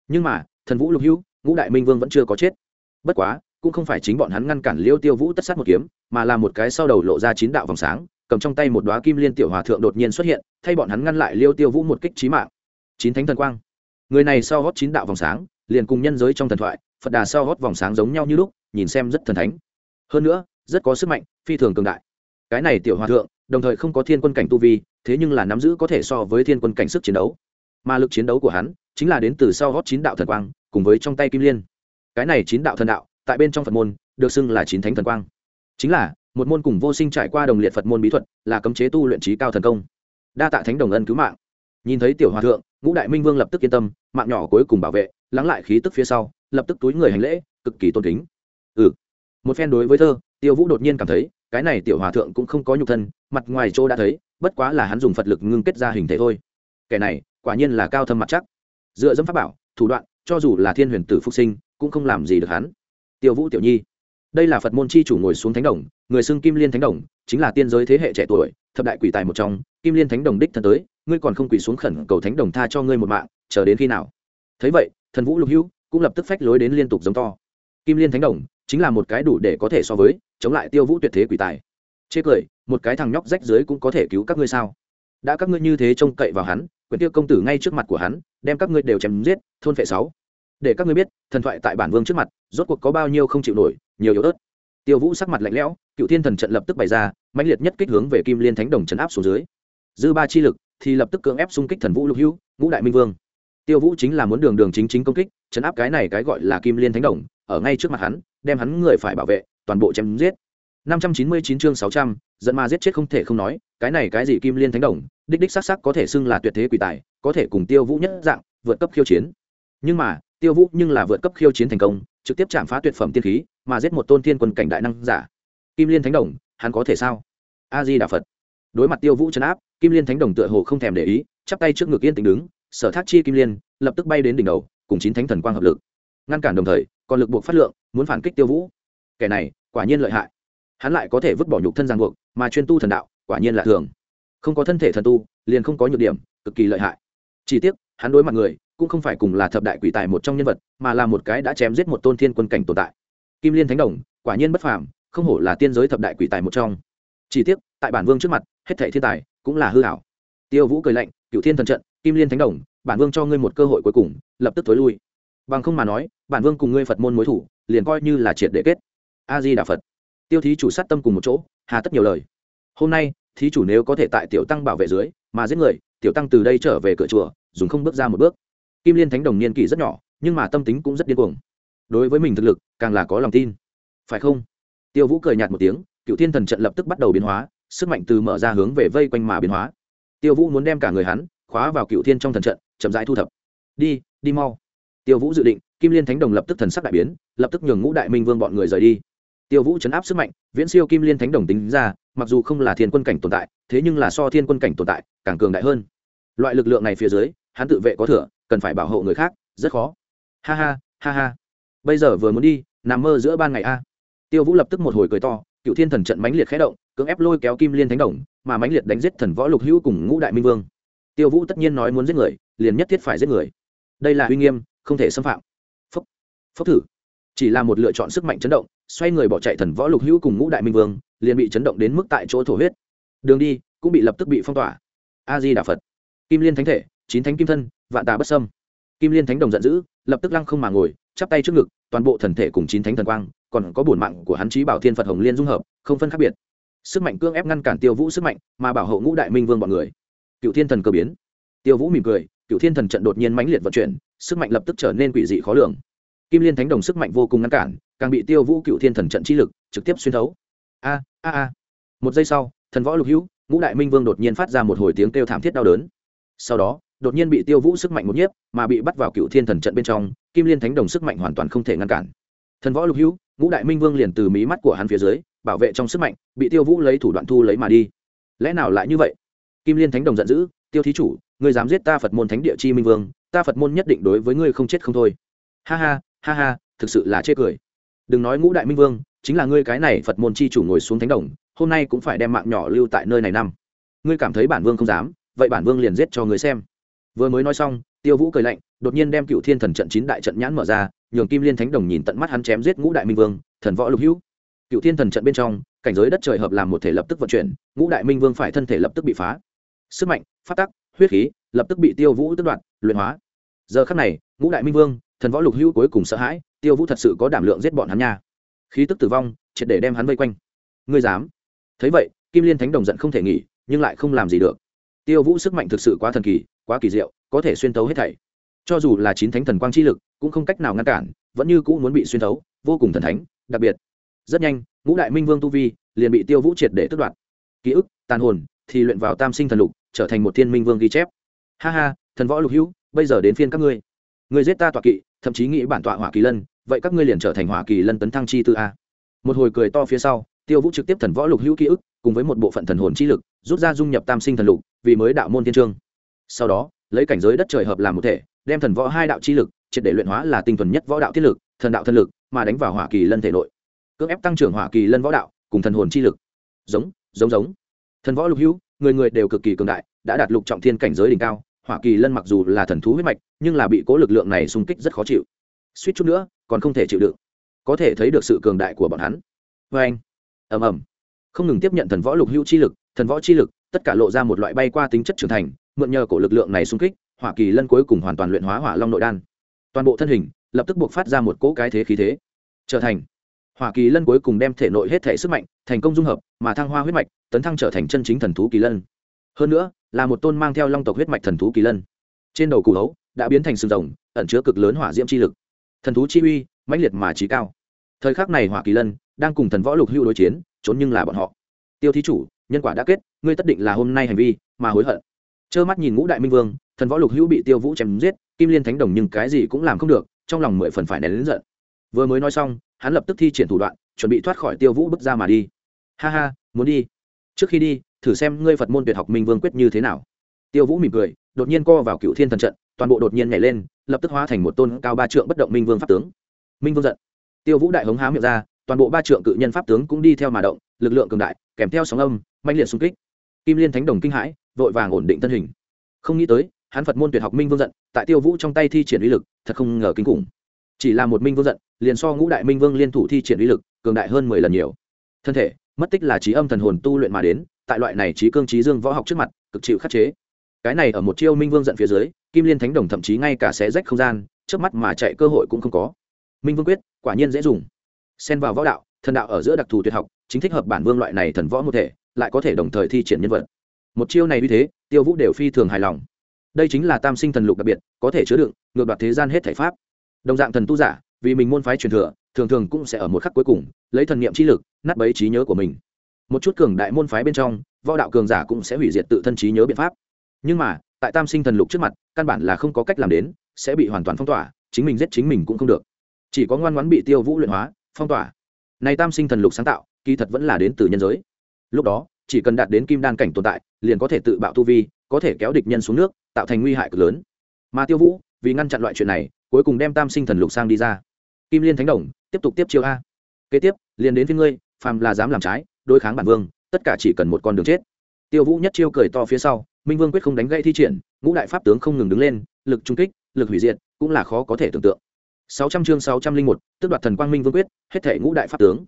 Nhưng mà, thần vũ lục hữu, ngũ đại minh vương vẫn chưa có chết. Bất quá cũng không phải chính bọn hắn ngăn cản liêu tiêu vũ tất sát một kiếm, mà là một cái sau đầu lộ ra chín đạo vòng sáng, cầm trong tay một đoá kim liên tiểu hòa thượng đột nhiên xuất hiện, thay bọn hắn ngăn lại liêu tiêu vũ một kích trí mạng. Chín thánh thần quang. Người này sau hót chín đạo vòng sáng, liền cùng nhân giới trong thần thoại, phật đà sau hót vòng sáng giống nhau như lúc, nhìn xem rất thần thánh. Hơn nữa, rất có sức mạnh, phi thường cường đại. Cái này tiểu hòa thượng, đồng thời không có thiên quân cảnh tu vi, thế nhưng là nắm giữ có thể so với thiên quân cảnh sức chiến đấu. Mà lực chiến đấu của hắn, chính là đến từ sau hót chín đạo thần quang, cùng với trong tay kim liên. Cái này chín đạo thần đạo tại bên trong phật môn, được xưng là chín thánh thần quang. Chính là, một môn cùng vô sinh trải qua đồng liệt phật môn bí thuật, là cấm chế tu luyện trí cao thần công. Đa tạ thánh đồng ân cứu mạng. Nhìn thấy tiểu hòa thượng, ngũ đại minh vương lập tức yên tâm, mạng nhỏ cuối cùng bảo vệ, lắng lại khí tức phía sau, lập tức túi người hành lễ, cực kỳ tôn kính. Ừ. Một phen đối với thơ, tiêu vũ đột nhiên cảm thấy, cái này tiểu hòa thượng cũng không có nhục thân, mặt ngoài chỗ đã thấy, bất quá là hắn dùng phật lực ngưng kết ra hình thể thôi. Kẻ này, quả nhiên là cao thâm mặt chắc. Dựa dẫm pháp bảo, thủ đoạn, cho dù là thiên huyền tử phúc sinh, cũng không làm gì được hắn tiêu vũ tiểu nhi. Đây là phật môn chi chủ ngồi xuống thánh đồng, người xưng kim liên thánh đồng, chính là tiên giới thế hệ trẻ tuổi, thập đại quỷ tài một trong. Kim liên thánh đồng đích thân tới, ngươi còn không quỳ xuống khẩn cầu thánh đồng tha cho ngươi một mạng, chờ đến khi nào? Thấy vậy, thần vũ lục hữu cũng lập tức phách lối đến liên tục giống to. Kim liên thánh đồng chính là một cái đủ để có thể so với, chống lại tiêu vũ tuyệt thế quỷ tài. Chê cười, một cái thằng nhóc rách dưới cũng có thể cứu các ngươi sao? Đã các ngươi như thế trông cậy vào hắn quyền tiêu công tử ngay trước mặt của hắn, đem các ngươi đều chém giết, thôn phệ sáu để các ngươi biết thần thoại tại bản vương trước mặt rốt cuộc có bao nhiêu không chịu nổi nhiều yếu ớt. Tiêu vũ sắc mặt lạnh lẽo cựu thiên thần trận lập tức bày ra mãnh liệt nhất kích hướng về kim liên thánh đồng trấn áp xuống dưới. Dư ba chi lực thì lập tức cưỡng ép xung kích thần vũ lục hữu ngũ đại minh vương. Tiêu vũ chính là muốn đường đường chính chính công kích chấn áp cái này cái gọi là kim liên thánh đồng ở ngay trước mặt hắn đem hắn người phải bảo vệ toàn bộ chém giết. 599 chương 600, dẫn ma giết chết không thể không nói cái này cái gì kim liên thánh đồng đích đích sắc sắc có thể xưng là tuyệt thế quỷ tài có thể cùng tiêu vũ nhất dạng vượt cấp khiêu chiến. Nhưng mà tiêu vũ nhưng là vượt cấp khiêu chiến thành công, trực tiếp chạm phá tuyệt phẩm tiên khí, mà giết một tôn thiên quân cảnh đại năng giả. Kim liên thánh đồng, hắn có thể sao? A di đà phật đối mặt tiêu vũ chấn áp, kim liên thánh đồng tựa hồ không thèm để ý, chắp tay trước ngực yên tĩnh đứng, sở thác chi kim liên, lập tức bay đến đỉnh đầu, cùng chín thánh thần quang hợp lực. Ngăn cản đồng thời, còn lực buộc phát lượng, muốn phản kích tiêu vũ. Kẻ này, quả nhiên lợi hại. Hắn lại có thể vứt bỏ nhục thân giang buộc, mà chuyên tu thần đạo, quả nhiên là thường. Không có thân thể thần tu, liền không có nhược điểm, cực kỳ lợi hại. Chỉ tiếc, hắn đối mặt người cũng không phải cùng là thập đại quỷ tài một trong nhân vật, mà là một cái đã chém giết một tôn thiên quân cảnh tồn tại. Kim liên thánh đồng, quả nhiên bất phàm, không hổ là tiên giới thập đại quỷ tài một trong. Chỉ tiếc, tại bản vương trước mặt, hết thảy thiên tài cũng là hư hảo tiêu vũ cười lạnh cựu thiên thần trận, kim liên thánh đồng, bản vương cho ngươi một cơ hội cuối cùng, lập tức tối lui. Bằng không mà nói, bản vương cùng ngươi phật môn mối thủ, liền coi như là triệt để kết. A di đà phật. Tiêu thí chủ sát tâm cùng một chỗ, hà tất nhiều lời. Hôm nay, thí chủ nếu có thể tại tiểu tăng bảo vệ dưới, mà giết người, tiểu tăng từ đây trở về cửa chùa, dùng không bước ra một bước kim liên thánh đồng niên kỷ rất nhỏ, nhưng mà tâm tính cũng rất điên cuồng. Đối với mình thực lực, càng là có lòng tin. Phải không? Tiêu vũ cười nhạt một tiếng, cựu thiên thần trận lập tức bắt đầu biến hóa, sức mạnh từ mở ra hướng về vây quanh mà biến hóa. Tiêu vũ muốn đem cả người hắn khóa vào cựu thiên trong thần trận, chậm rãi thu thập. Đi đi mau. Tiêu vũ dự định, kim liên thánh đồng lập tức thần sắc đại biến, lập tức nhường ngũ đại minh vương bọn người rời đi. Tiêu vũ chấn áp sức mạnh, viễn siêu kim liên thánh đồng tính ra, mặc dù không là thiên quân cảnh tồn tại, thế nhưng là so thiên quân cảnh tồn tại càng cường đại hơn. Loại lực lượng này phía dưới, hắn tự vệ có thừa cần phải bảo hộ người khác, rất khó. Ha ha ha ha. Bây giờ vừa muốn đi, nằm mơ giữa ban ngày a. Tiêu vũ lập tức một hồi cười to cựu thiên thần trận mãnh liệt khé động, cưỡng ép lôi kéo kim liên thánh đồng, mà mãnh liệt đánh giết thần võ lục hữu cùng ngũ đại minh vương. Tiêu vũ tất nhiên nói muốn giết người, liền nhất thiết phải giết người. Đây là uy nghiêm, không thể xâm phạm. Phúc phúc thử. Chỉ là một lựa chọn sức mạnh chấn động, xoay người bỏ chạy thần võ lục hữu cùng ngũ đại minh vương, liền bị chấn động đến mức tại chỗ thổ huyết. Đường đi, cũng bị lập tức bị phong tỏa. A di đà phật. Kim liên thánh thể chín thánh kim thân, vạn tà bất sâm kim liên thánh đồng giận dữ, lập tức lăng không mà ngồi, chắp tay trước ngực, toàn bộ thần thể cùng chín thánh thần quang, còn có bổn mạng của hắn trí bảo thiên phật hồng liên dung hợp, không phân khác biệt. Sức mạnh cương ép ngăn cản tiêu vũ sức mạnh, mà bảo hộ ngũ đại minh vương bọn người. Cựu thiên thần cơ biến. Tiêu vũ mỉm cười, cựu thiên thần trận đột nhiên mãnh liệt vận chuyển, sức mạnh lập tức trở nên quỷ dị khó lường. Kim liên thánh đồng sức mạnh vô cùng ngăn cản, càng bị tiêu vũ cựu thiên thần trận chi lực trực tiếp xuyên thấu. A a a. Một giây sau, thần võ lục hữu, ngũ đại minh vương đột nhiên phát ra một hồi tiếng kêu thảm thiết đau đớn. Sau đó đột nhiên bị tiêu vũ sức mạnh một nhiếp, mà bị bắt vào cựu thiên thần trận bên trong, kim liên thánh đồng sức mạnh hoàn toàn không thể ngăn cản. Thần võ lục hữu, ngũ đại minh vương liền từ mí mắt của hắn phía dưới, bảo vệ trong sức mạnh, bị tiêu vũ lấy thủ đoạn thu lấy mà đi. Lẽ nào lại như vậy? Kim liên thánh đồng giận dữ, tiêu thí chủ, ngươi dám giết ta phật môn thánh địa chi minh vương, ta phật môn nhất định đối với ngươi không chết không thôi. Ha ha ha ha, thực sự là chê cười. Đừng nói ngũ đại minh vương, chính là ngươi cái này phật môn chi chủ ngồi xuống thánh đồng, hôm nay cũng phải đem mạng nhỏ lưu tại nơi này năm. Ngươi cảm thấy bản vương không dám, vậy bản vương liền giết cho ngươi xem vừa mới nói xong tiêu vũ cười lạnh đột nhiên đem cựu thiên thần trận chín đại trận nhãn mở ra nhường kim liên thánh đồng nhìn tận mắt hắn chém giết ngũ đại minh vương thần võ lục hữu. Cựu thiên thần trận bên trong cảnh giới đất trời hợp làm một thể lập tức vận chuyển ngũ đại minh vương phải thân thể lập tức bị phá. Sức mạnh phát tắc huyết khí lập tức bị tiêu vũ tức đoạt, luyện hóa. Giờ khắc này ngũ đại minh vương thần võ lục hữu cuối cùng sợ hãi tiêu vũ thật sự có đảm lượng giết bọn hắn nha. Khí tức tử vong triệt để đem hắn vây quanh. Ngươi dám? Thấy vậy kim liên thánh đồng giận không thể nghỉ nhưng lại không làm gì được. Tiêu vũ sức mạnh thực sự quá thần kỳ quá kỳ diệu, có thể xuyên tấu hết thảy. Cho dù là chín thánh thần quang chi lực, cũng không cách nào ngăn cản, vẫn như cũ muốn bị xuyên thấu, vô cùng thần thánh, đặc biệt. Rất nhanh, ngũ đại minh vương tu vi liền bị tiêu vũ triệt để tước đoạt. Ký ức, tàn hồn, thì luyện vào tam sinh thần lục, trở thành một thiên minh vương ghi chép. Ha ha, thần võ lục hữu, bây giờ đến phiên các ngươi. Người giết ta tọa kỵ, thậm chí nghĩ bản tọa hỏa kỳ lân, vậy các ngươi liền trở thành hỏa kỳ lân tấn thăng chi tư a. Một hồi cười to phía sau, tiêu vũ trực tiếp thần võ lục hữu ký ức, cùng với một bộ phận thần hồn chi lực, rút ra dung nhập tam sinh thần lục, vì mới đạo môn thiên trương sau đó, lấy cảnh giới đất trời hợp làm một thể, đem thần võ hai đạo chi lực, triệt để luyện hóa là tinh thuần nhất võ đạo thiết lực, thần đạo thân lực, mà đánh vào hỏa kỳ lân thể nội. Cưỡng ép tăng trưởng hỏa kỳ lân võ đạo, cùng thần hồn chi lực. Giống giống giống. Thần võ lục hữu, người người đều cực kỳ cường đại, đã đạt lục trọng thiên cảnh giới đỉnh cao, hỏa kỳ lân mặc dù là thần thú huyết mạch, nhưng là bị cố lực lượng này xung kích rất khó chịu. Suýt chút nữa, còn không thể chịu đựng. Có thể thấy được sự cường đại của bọn hắn. Vê anh. Ầm ầm. Không ngừng tiếp nhận thần võ lục hữu chi lực, thần võ chi lực, tất cả lộ ra một loại bay qua tính chất trưởng thành mượn nhờ cổ lực lượng này xung kích, hỏa kỳ lân cuối cùng hoàn toàn luyện hóa hỏa long nội đan. Toàn bộ thân hình lập tức buộc phát ra một cỗ cái thế khí thế. Trở thành, hỏa kỳ lân cuối cùng đem thể nội hết thể sức mạnh thành công dung hợp, mà thăng hoa huyết mạch, tấn thăng trở thành chân chính thần thú kỳ lân. Hơn nữa, là một tôn mang theo long tộc huyết mạch thần thú kỳ lân. Trên đầu cù hấu đã biến thành sừng rồng, ẩn chứa cực lớn hỏa diễm chi lực. Thần thú chi uy mãnh liệt mà trí cao. Thời khắc này hỏa kỳ lân đang cùng thần võ lục hưu đối chiến, trốn nhưng là bọn họ. Tiêu thí chủ, nhân quả đã kết, ngươi tất định là hôm nay hành vi mà hối hận trơ mắt nhìn ngũ đại minh vương, thần võ lục hữu bị tiêu vũ chém giết, kim liên thánh đồng nhưng cái gì cũng làm không được, trong lòng mười phần phải nén lớn giận. Vừa mới nói xong, hắn lập tức thi triển thủ đoạn, chuẩn bị thoát khỏi tiêu vũ bước ra mà đi. Ha ha, muốn đi. Trước khi đi, thử xem ngươi phật môn tuyệt học minh vương quyết như thế nào. Tiêu vũ mỉm cười, đột nhiên co vào cựu thiên thần trận, toàn bộ đột nhiên nhảy lên, lập tức hóa thành một tôn cao ba trượng bất động minh vương pháp tướng. Minh vương giận. Tiêu vũ đại hống há miệng ra, toàn bộ ba trượng cự nhân pháp tướng cũng đi theo mà động, lực lượng cường đại, kèm theo sóng âm mạnh liệt xung kích. Kim liên thánh đồng kinh hãi vội vàng ổn định thân hình. Không nghĩ tới, hắn phật môn tuyệt học minh vương giận, tại tiêu vũ trong tay thi triển uy lực, thật không ngờ kinh khủng. Chỉ là một minh vương giận, liền so ngũ đại minh vương liên thủ thi triển uy lực, cường đại hơn mười lần nhiều. Thân thể, mất tích là trí âm thần hồn tu luyện mà đến, tại loại này trí cương trí dương võ học trước mặt, cực chịu khắc chế. Cái này ở một chiêu minh vương giận phía dưới, kim liên thánh đồng thậm chí ngay cả xé rách không gian, trước mắt mà chạy cơ hội cũng không có. Minh vương quyết, quả nhiên dễ dùng. Xen vào võ đạo, thần đạo ở giữa đặc thù tuyệt học, chính thích hợp bản vương loại này thần võ một thể, lại có thể đồng thời thi triển nhân vật một chiêu này như thế, tiêu vũ đều phi thường hài lòng. Đây chính là tam sinh thần lục đặc biệt, có thể chứa đựng, ngược đoạt thế gian hết thể pháp. Đồng dạng thần tu giả, vì mình môn phái truyền thừa, thường thường cũng sẽ ở một khắc cuối cùng, lấy thần niệm trí lực, nát bấy trí nhớ của mình. Một chút cường đại môn phái bên trong, võ đạo cường giả cũng sẽ hủy diệt tự thân trí nhớ biện pháp. Nhưng mà, tại tam sinh thần lục trước mặt, căn bản là không có cách làm đến, sẽ bị hoàn toàn phong tỏa, chính mình giết chính mình cũng không được. Chỉ có ngoan ngoãn bị tiêu vũ luyện hóa, phong tỏa. Này tam sinh thần lục sáng tạo, kỳ thật vẫn là đến từ nhân giới. Lúc đó chỉ cần đạt đến kim đan cảnh tồn tại liền có thể tự bạo tu vi có thể kéo địch nhân xuống nước tạo thành nguy hại cực lớn. Mà tiêu vũ vì ngăn chặn loại chuyện này cuối cùng đem tam sinh thần lục sang đi ra. Kim liên thánh đồng tiếp tục tiếp chiêu a. Kế tiếp liền đến với ngươi phàm là dám làm trái đối kháng bản vương tất cả chỉ cần một con đường chết. Tiêu vũ nhất chiêu cười to phía sau minh vương quyết không đánh gây thi triển ngũ đại pháp tướng không ngừng đứng lên lực trung kích lực hủy diệt cũng là khó có thể tưởng tượng. 600 chương 601, tức đoạt thần quang minh vương quyết hết thể ngũ đại pháp tướng.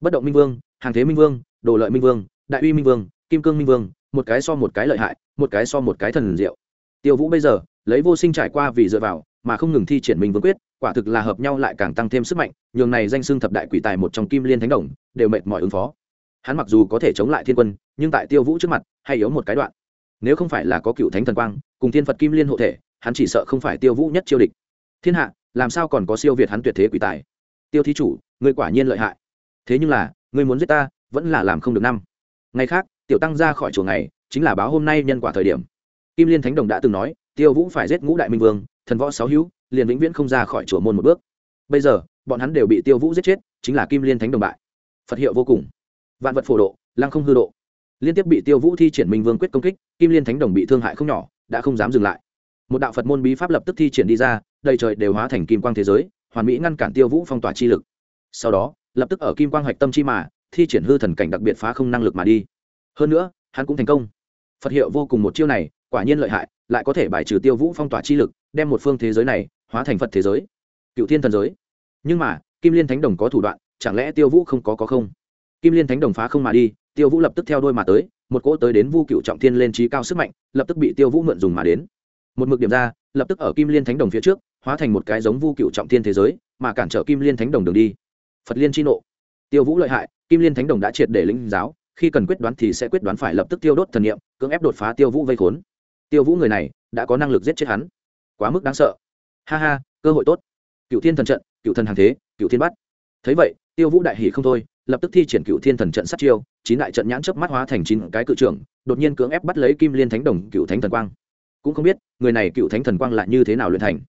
Bất động minh vương hàng thế minh vương đồ lợi minh vương đại uy minh vương, kim cương minh vương, một cái so một cái lợi hại, một cái so một cái thần diệu. Tiêu vũ bây giờ, lấy vô sinh trải qua vì dựa vào, mà không ngừng thi triển minh vương quyết, quả thực là hợp nhau lại càng tăng thêm sức mạnh, nhường này danh xưng thập đại quỷ tài một trong kim liên thánh đồng, đều mệt mỏi ứng phó. Hắn mặc dù có thể chống lại thiên quân, nhưng tại tiêu vũ trước mặt, hay yếu một cái đoạn. Nếu không phải là có cựu thánh thần quang, cùng thiên phật kim liên hộ thể, hắn chỉ sợ không phải tiêu vũ nhất chiêu địch. Thiên hạ, làm sao còn có siêu việt hắn tuyệt thế quỷ tài? Tiêu thí chủ, ngươi quả nhiên lợi hại. Thế nhưng là, ngươi muốn giết ta, vẫn là làm không được năm ngày khác, tiểu tăng ra khỏi chùa ngày, chính là báo hôm nay nhân quả thời điểm. Kim liên thánh đồng đã từng nói, tiêu vũ phải giết ngũ đại minh vương, thần võ sáu hữu, liền vĩnh viễn không ra khỏi chùa môn một bước. Bây giờ, bọn hắn đều bị tiêu vũ giết chết, chính là kim liên thánh đồng bại. Phật hiệu vô cùng. Vạn vật phổ độ, lăng không hư độ. Liên tiếp bị tiêu vũ thi triển minh vương quyết công kích, kim liên thánh đồng bị thương hại không nhỏ, đã không dám dừng lại. Một đạo phật môn bí pháp lập tức thi triển đi ra, đầy trời đều hóa thành kim quang thế giới, hoàn mỹ ngăn cản tiêu vũ phong tỏa chi lực. Sau đó, lập tức ở kim quang hoạch tâm chi mà thi triển hư thần cảnh đặc biệt phá không năng lực mà đi. Hơn nữa, hắn cũng thành công. Phật hiệu vô cùng một chiêu này, quả nhiên lợi hại, lại có thể bài trừ tiêu vũ phong tỏa chi lực, đem một phương thế giới này hóa thành phật thế giới, cựu thiên thần giới. Nhưng mà, kim liên thánh đồng có thủ đoạn, chẳng lẽ tiêu vũ không có có không? Kim liên thánh đồng phá không mà đi, tiêu vũ lập tức theo đôi mà tới, một cỗ tới đến vu cựu trọng thiên lên trí cao sức mạnh, lập tức bị tiêu vũ mượn dùng mà đến. Một mực điểm ra, lập tức ở kim liên thánh đồng phía trước, hóa thành một cái giống vu cựu trọng thiên thế giới, mà cản trở kim liên thánh đồng đường đi. Phật liên chi nộ tiêu vũ lợi hại, kim liên thánh đồng đã triệt để lĩnh giáo, khi cần quyết đoán thì sẽ quyết đoán phải lập tức tiêu đốt thần nghiệm cưỡng ép đột phá tiêu vũ vây khốn. Tiêu vũ người này, đã có năng lực giết chết hắn. Quá mức đáng sợ. Ha ha, cơ hội tốt. Cựu thiên thần trận, cựu thần hàng thế, cựu thiên bắt. Thấy vậy, tiêu vũ đại hỷ không thôi, lập tức thi triển cựu thiên thần trận sát chiêu, chín đại trận nhãn chớp mắt hóa thành chín cái cự trưởng, đột nhiên cưỡng ép bắt lấy kim liên thánh đồng, cựu thánh thần quang. Cũng không biết, người này cựu thánh thần quang lại như thế nào luyện thành.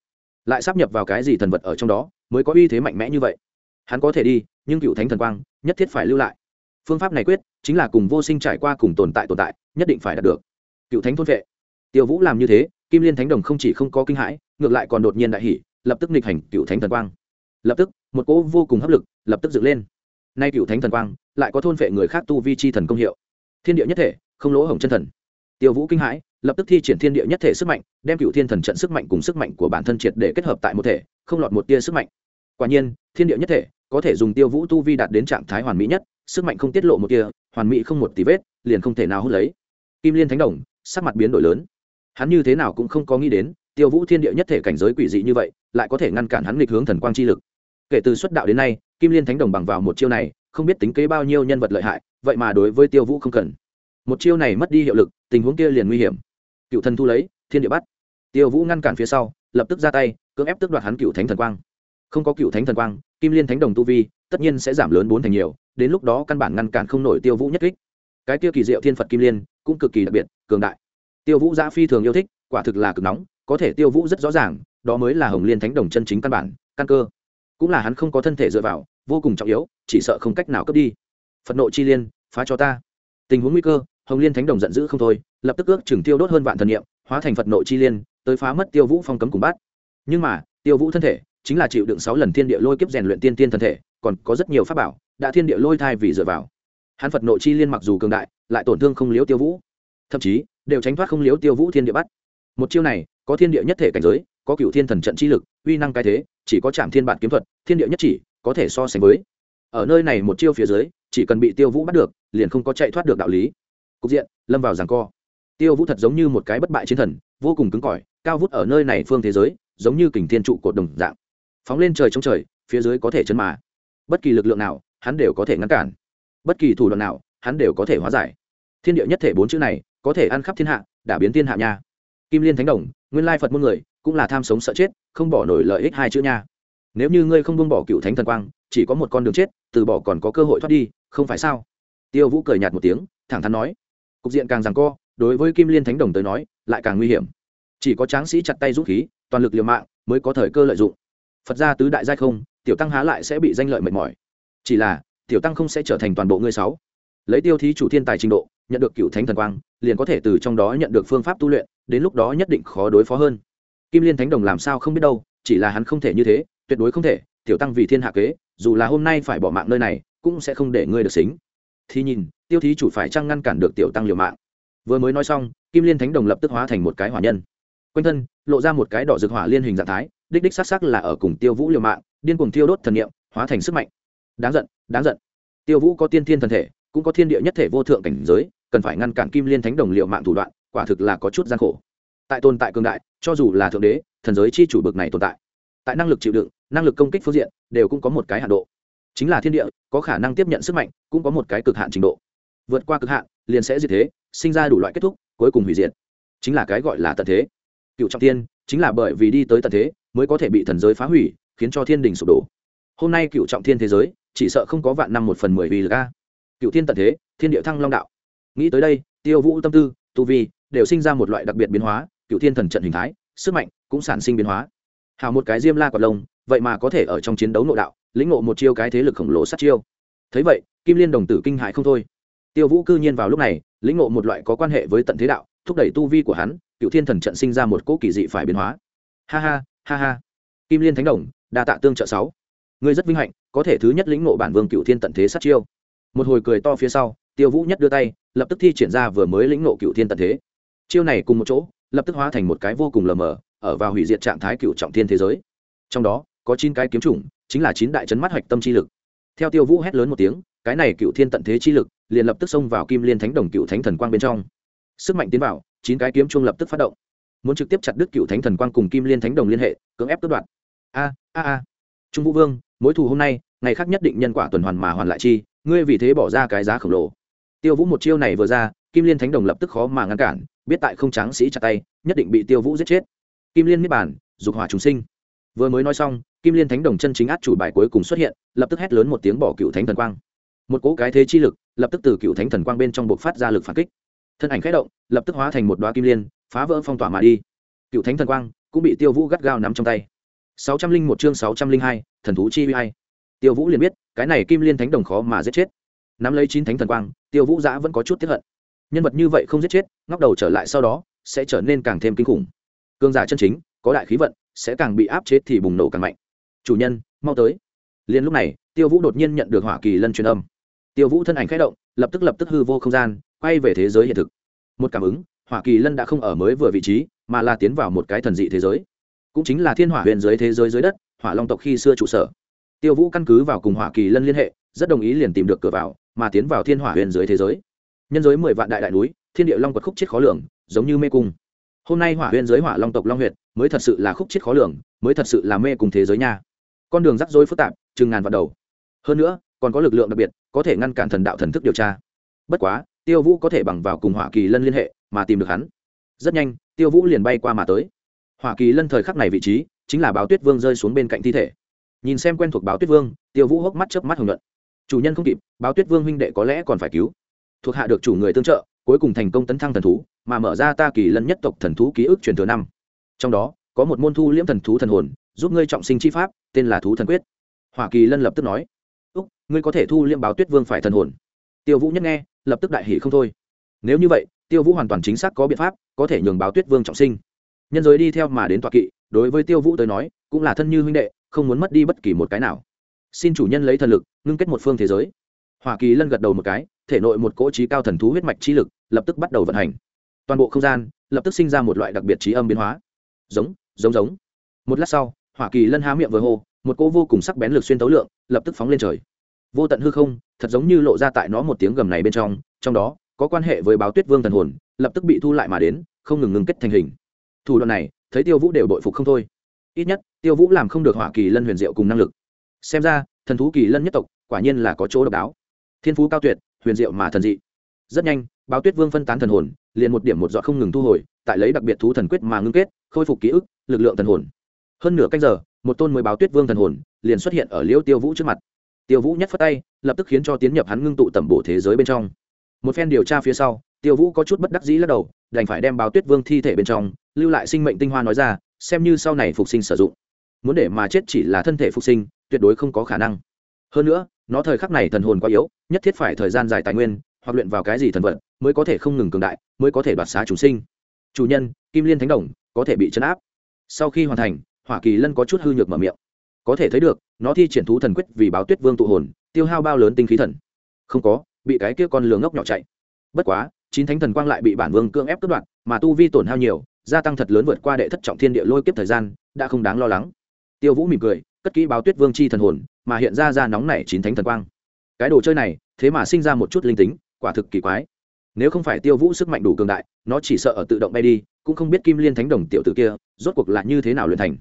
Lại sắp nhập vào cái gì thần vật ở trong đó, mới có uy thế mạnh mẽ như vậy? Hắn có thể đi, nhưng cựu thánh thần quang, nhất thiết phải lưu lại. Phương pháp này quyết, chính là cùng vô sinh trải qua cùng tồn tại tồn tại, nhất định phải đạt được. Cựu thánh thôn vệ. Tiêu vũ làm như thế, kim liên thánh đồng không chỉ không có kinh hãi, ngược lại còn đột nhiên đại hỷ lập tức nghịch hành cựu thánh thần quang. Lập tức, một cỗ vô cùng hấp lực, lập tức dựng lên. Nay cựu thánh thần quang, lại có thôn vệ người khác tu vi chi thần công hiệu. Thiên địa nhất thể, không lỗ hổng chân thần. Tiêu vũ kinh hãi, lập tức thi triển thiên địa nhất thể sức mạnh, đem cựu thiên thần trận sức mạnh cùng sức mạnh của bản thân triệt để kết hợp tại một thể, không lọt một tia sức mạnh. Quả nhiên, thiên địa nhất thể có thể dùng tiêu vũ tu vi đạt đến trạng thái hoàn mỹ nhất, sức mạnh không tiết lộ một tia hoàn mỹ không một tí vết, liền không thể nào hút lấy. Kim liên thánh đồng, sắc mặt biến đổi lớn. Hắn như thế nào cũng không có nghĩ đến, tiêu vũ thiên địa nhất thể cảnh giới quỷ dị như vậy, lại có thể ngăn cản hắn nghịch hướng thần quang chi lực. Kể từ xuất đạo đến nay, kim liên thánh đồng bằng vào một chiêu này, không biết tính kế bao nhiêu nhân vật lợi hại, vậy mà đối với tiêu vũ không cần. Một chiêu này mất đi hiệu lực, tình huống kia liền nguy hiểm. Cựu thần thu lấy, thiên địa bắt. Tiêu vũ ngăn cản phía sau, lập tức ra tay, cưỡng ép tước đoạt hắn cựu thánh thần quang. Không có cựu thánh thần quang kim liên thánh đồng tu vi, tất nhiên sẽ giảm lớn bốn thành nhiều, đến lúc đó căn bản ngăn cản không nổi tiêu vũ nhất kích. Cái tiêu kỳ diệu thiên phật kim liên cũng cực kỳ đặc biệt, cường đại. Tiêu vũ giã phi thường yêu thích, quả thực là cực nóng, có thể tiêu vũ rất rõ ràng, đó mới là hồng liên thánh đồng chân chính căn bản, căn cơ. Cũng là hắn không có thân thể dựa vào, vô cùng trọng yếu, chỉ sợ không cách nào cướp đi. Phật nộ chi liên, phá cho ta. Tình huống nguy cơ, hồng liên thánh đồng giận dữ không thôi, lập tức ước chừng tiêu đốt hơn vạn thần niệm, hóa thành phật nộ chi liên, tới phá mất tiêu vũ phong cấm cùng bát nhưng mà, tiêu vũ thân thể chính là chịu đựng sáu lần thiên địa lôi kiếp rèn luyện tiên tiên thân thể, còn có rất nhiều pháp bảo đã thiên địa lôi thai vì dựa vào. Hắn phật nội chi liên mặc dù cường đại, lại tổn thương không liếu tiêu vũ. Thậm chí, đều tránh thoát không liếu tiêu vũ thiên địa bắt. Một chiêu này, có thiên địa nhất thể cảnh giới, có cựu thiên thần trận chi lực, uy năng cái thế, chỉ có trảm thiên bản kiếm thuật, thiên địa nhất chỉ, có thể so sánh với. Ở nơi này một chiêu phía dưới, chỉ cần bị tiêu vũ bắt được, liền không có chạy thoát được đạo lý. Cục diện, lâm vào giằng co. Tiêu vũ thật giống như một cái bất bại chiến thần, vô cùng cứng cỏi, cao vút ở nơi này phương thế giới, giống như kình thiên trụ cột đồng dạng phóng lên trời trong trời, phía dưới có thể chân mà. Bất kỳ lực lượng nào, hắn đều có thể ngăn cản. Bất kỳ thủ đoạn nào, hắn đều có thể hóa giải. Thiên địa nhất thể bốn chữ này, có thể ăn khắp thiên hạ đả biến thiên hạ nha. Kim liên thánh đồng, nguyên lai phật muôn người, cũng là tham sống sợ chết, không bỏ nổi lợi ích hai chữ nha. Nếu như ngươi không buông bỏ cựu thánh thần quang, chỉ có một con đường chết, từ bỏ còn có cơ hội thoát đi, không phải sao? Tiêu vũ cười nhạt một tiếng, thẳng thắn nói. Cục diện càng rằng co, đối với kim liên thánh đồng tới nói, lại càng nguy hiểm. Chỉ có tráng sĩ chặt tay rút khí, toàn lực liều mạng, mới có thời cơ lợi dụng phật gia tứ đại giai không, tiểu tăng há lại sẽ bị danh lợi mệt mỏi. Chỉ là, tiểu tăng không sẽ trở thành toàn bộ ngươi sáu. Lấy tiêu thí chủ thiên tài trình độ, nhận được cựu thánh thần quang, liền có thể từ trong đó nhận được phương pháp tu luyện, đến lúc đó nhất định khó đối phó hơn. Kim liên thánh đồng làm sao không biết đâu, chỉ là hắn không thể như thế, tuyệt đối không thể, tiểu tăng vì thiên hạ kế, dù là hôm nay phải bỏ mạng nơi này, cũng sẽ không để ngươi được xính. Thì nhìn, tiêu thí chủ phải chăng ngăn cản được tiểu tăng liều mạng. Vừa mới nói xong, kim liên thánh đồng lập tức hóa thành một cái hỏa nhân. Quanh thân, lộ ra một cái đỏ rực hỏa liên hình dạng thái đích đích s á c s á c là ở cùng tiêu vũ liều mạng, điên cùng tiêu đốt thần nghiệm hóa thành sức mạnh. Đáng giận đáng giận. Tiêu vũ có tiên thiên thần thể, cũng có thiên địa nhất thể vô thượng cảnh giới, cần phải ngăn cản kim liên thánh đồng liệu mạng thủ đoạn, quả thực là có chút gian khổ. Tại tồn tại cường đại, cho dù là thượng đế, thần giới chi chủ bực này tồn tại. Tại năng lực chịu đựng, năng lực công kích phương diện, đều cũng có một cái hạn độ. Chính là thiên địa, có khả năng tiếp nhận sức mạnh, cũng có một cái cực hạn trình độ. Vượt qua cực hạn, liền sẽ diệt thế, sinh ra đủ loại kết thúc, cuối cùng hủy diệt. Chính là cái gọi là tận thế. Cựu trọng tiên, chính là bởi vì đi tới tận thế mới có thể bị thần giới phá hủy, khiến cho thiên đình sụp đổ. Hôm nay cựu trọng thiên thế giới, chỉ sợ không có vạn năm một phần mười vì là cựu thiên tận thế, thiên địa thăng long đạo. Nghĩ tới đây, tiêu vũ tâm tư, tu vi, đều sinh ra một loại đặc biệt biến hóa, cựu thiên thần trận hình thái, sức mạnh cũng sản sinh biến hóa. Hào một cái diêm la quạt lông, vậy mà có thể ở trong chiến đấu nội đạo, lĩnh ngộ một chiêu cái thế lực khổng lồ sát chiêu. Thấy vậy, kim liên đồng tử kinh hại không thôi. Tiêu vũ cư nhiên vào lúc này, lĩnh ngộ một loại có quan hệ với tận thế đạo, thúc đẩy tu vi của hắn, cựu thiên thần trận sinh ra một cỗ kỳ dị phải biến hóa. Ha ha ha ha. Kim liên thánh đồng, đa tạ tương trợ sáu. Ngươi rất vinh hạnh, có thể thứ nhất lĩnh ngộ bản vương cựu thiên tận thế sát chiêu. Một hồi cười to phía sau, tiêu vũ nhất đưa tay, lập tức thi triển ra vừa mới lĩnh ngộ cựu thiên tận thế. Chiêu này cùng một chỗ, lập tức hóa thành một cái vô cùng lờ mờ, ở vào hủy diệt trạng thái cựu trọng thiên thế giới. Trong đó, có chín cái kiếm chủng, chính là chín đại chấn mắt hoạch tâm chi lực. Theo tiêu vũ hét lớn một tiếng, cái này cựu thiên tận thế chi lực liền lập tức xông vào kim liên thánh đồng cựu thánh thần quang bên trong. Sức mạnh tiến vào, chín cái kiếm chuông lập tức phát động muốn trực tiếp chặt đứt cựu thánh thần quang cùng kim liên thánh đồng liên hệ, cưỡng ép cướp đoạt. A a a. Trung vũ vương, mối thù hôm nay, ngày khác nhất định nhân quả tuần hoàn mà hoàn lại chi, ngươi vì thế bỏ ra cái giá khổng lồ. Tiêu vũ một chiêu này vừa ra, kim liên thánh đồng lập tức khó mà ngăn cản, biết tại không tráng sĩ chặt tay, nhất định bị tiêu vũ giết chết. Kim liên niết bản dục hỏa chúng sinh. Vừa mới nói xong, kim liên thánh đồng chân chính át chủ bài cuối cùng xuất hiện, lập tức hét lớn một tiếng bỏ cựu thánh thần quang. Một cỗ cái thế chi lực, lập tức từ cựu thánh thần quang bên trong buộc phát ra lực phản kích thân ảnh khẽ động, lập tức hóa thành một đoá kim liên, phá vỡ phong tỏa mà đi. Cựu thánh thần quang cũng bị tiêu vũ gắt gao nắm trong tay. sáu trăm linh một chương sáu trăm linh hai, thần thú chi vi hay tiêu vũ liền biết, cái này kim liên thánh đồng khó mà giết chết. Nắm lấy chín thánh thần quang, tiêu vũ giã vẫn có chút tiếp hận. Nhân vật như vậy không giết chết, ngóc đầu trở lại sau đó, sẽ trở nên càng thêm kinh khủng. Cương giả chân chính, có đại khí vận, sẽ càng bị áp chế thì bùng nổ càng mạnh. Chủ nhân, mau tới. Liền lúc này, tiêu vũ đột nhiên nhận được hỏa kỳ lân truyền âm. Tiêu vũ thân ảnh k h ẽ động lập tức lập tức hư vô không gian, quay về thế giới hiện thực. Một cảm ứng, hỏa kỳ lân đã không ở mới vừa vị trí, mà là tiến vào một cái thần dị thế giới. Cũng chính là thiên hỏa huyện dưới thế giới dưới đất, hỏa long tộc khi xưa trụ sở. Tiêu vũ căn cứ vào cùng hỏa kỳ lân liên hệ, rất đồng ý liền tìm được cửa vào, mà tiến vào thiên hỏa huyện dưới thế giới. Nhân giới mười vạn đại đại núi, thiên địa long quật khúc chết khó lường, giống như mê cung. Hôm nay hỏa huyện dưới hỏa long tộc long huyệt, mới thật sự là khúc chết khó lường, mới thật sự là mê cùng thế giới nha. Con đường rắc rối phức tạp, chừng ngàn vạn đầu. Hơn nữa còn có lực lượng đặc biệt, có thể ngăn cản thần đạo thần thức điều tra. Bất quá, tiêu vũ có thể bằng vào cùng hỏa kỳ lân liên hệ mà tìm được hắn. Rất nhanh, tiêu vũ liền bay qua mà tới. Hoa kỳ lân thời khắc này vị trí chính là báo tuyết vương rơi xuống bên cạnh thi thể. Nhìn xem quen thuộc báo tuyết vương, tiêu vũ hốc mắt chớp mắt hồng luận chủ nhân không kịp, báo tuyết vương huynh đệ có lẽ còn phải cứu. Thuộc hạ được chủ người tương trợ, cuối cùng thành công tấn thăng thần thú, mà mở ra ta kỳ lân nhất tộc thần thú ký ức truyền thừa năm. Trong đó, có một môn thu liễm thần thú thần hồn, giúp ngươi trọng sinh chi pháp, tên là thú thần quyết. Hoa kỳ lân lập tức nói ngươi có thể thu liễm báo tuyết vương phải thần hồn. Tiêu vũ nhất nghe, lập tức đại hỷ không thôi. Nếu như vậy, tiêu vũ hoàn toàn chính xác có biện pháp, có thể nhường báo tuyết vương trọng sinh. Nhân giới đi theo mà đến tọa kỵ, đối với tiêu vũ tới nói, cũng là thân như huynh đệ, không muốn mất đi bất kỳ một cái nào. Xin chủ nhân lấy thần lực, ngưng kết một phương thế giới. Hoa kỳ lân gật đầu một cái, thể nội một cỗ trí cao thần thú huyết mạch trí lực, lập tức bắt đầu vận hành. Toàn bộ không gian, lập tức sinh ra một loại đặc biệt trí âm biến hóa. Giống giống giống. Một lát sau hoa kỳ lân há miệng vừa hô, một cỗ vô cùng sắc bén lực xuyên tấu lượng, lập tức phóng lên trời vô tận hư không, thật giống như lộ ra tại nó một tiếng gầm này bên trong trong đó, có quan hệ với báo tuyết vương thần hồn, lập tức bị thu lại mà đến, không ngừng ngừng kết thành hình. Thủ đoạn này, thấy tiêu vũ đều bội phục không thôi. Ít nhất, tiêu vũ làm không được hỏa kỳ lân huyền diệu cùng năng lực. Xem ra, thần thú kỳ lân nhất tộc, quả nhiên là có chỗ độc đáo. Thiên phú cao tuyệt, huyền diệu mà thần dị. Rất nhanh, báo tuyết vương phân tán thần hồn, liền một điểm một dọn không ngừng thu hồi, tại lấy đặc biệt thú thần quyết mà ngưng kết, khôi phục ký ức, lực lượng thần hồn. Hơn nửa canh giờ, một tôn mới báo tuyết vương thần hồn, liền xuất hiện ở liễu tiêu vũ trước mặt tiêu vũ nhất phất tay, lập tức khiến cho tiến nhập hắn ngưng tụ tẩm bổ thế giới bên trong. Một phen điều tra phía sau, tiêu vũ có chút bất đắc dĩ lắc đầu, đành phải đem báo tuyết vương thi thể bên trong, lưu lại sinh mệnh tinh hoa nói ra, xem như sau này phục sinh sử dụng. Muốn để mà chết chỉ là thân thể phục sinh, tuyệt đối không có khả năng. Hơn nữa, nó thời khắc này thần hồn quá yếu, nhất thiết phải thời gian dài tài nguyên, hoặc luyện vào cái gì thần vật, mới có thể không ngừng cường đại, mới có thể đoạt xá chúng sinh. Chủ nhân, kim liên thánh đồng, có thể bị chấn áp. Sau khi hoàn thành, hỏa kỳ lân có chút hư nhược mở miệng có thể thấy được, nó thi triển thú thần quyết vì báo tuyết vương tụ hồn, tiêu hao bao lớn tinh khí thần. Không có, bị cái kia con lường ngốc nhỏ chạy. Bất quá, chín thánh thần quang lại bị bản vương cưỡng ép cướp đoạt, mà tu vi tổn hao nhiều, gia tăng thật lớn vượt qua đệ thất trọng thiên địa lôi kiếp thời gian, đã không đáng lo lắng. Tiêu vũ mỉm cười, cất kỹ báo tuyết vương chi thần hồn, mà hiện ra ra nóng nảy chín thánh thần quang. Cái đồ chơi này, thế mà sinh ra một chút linh tính, quả thực kỳ quái. Nếu không phải tiêu vũ sức mạnh đủ cường đại, nó chỉ sợ ở tự động bay đi, cũng không biết kim liên thánh đồng tiểu tử kia, rốt cuộc là như thế nào luyện thành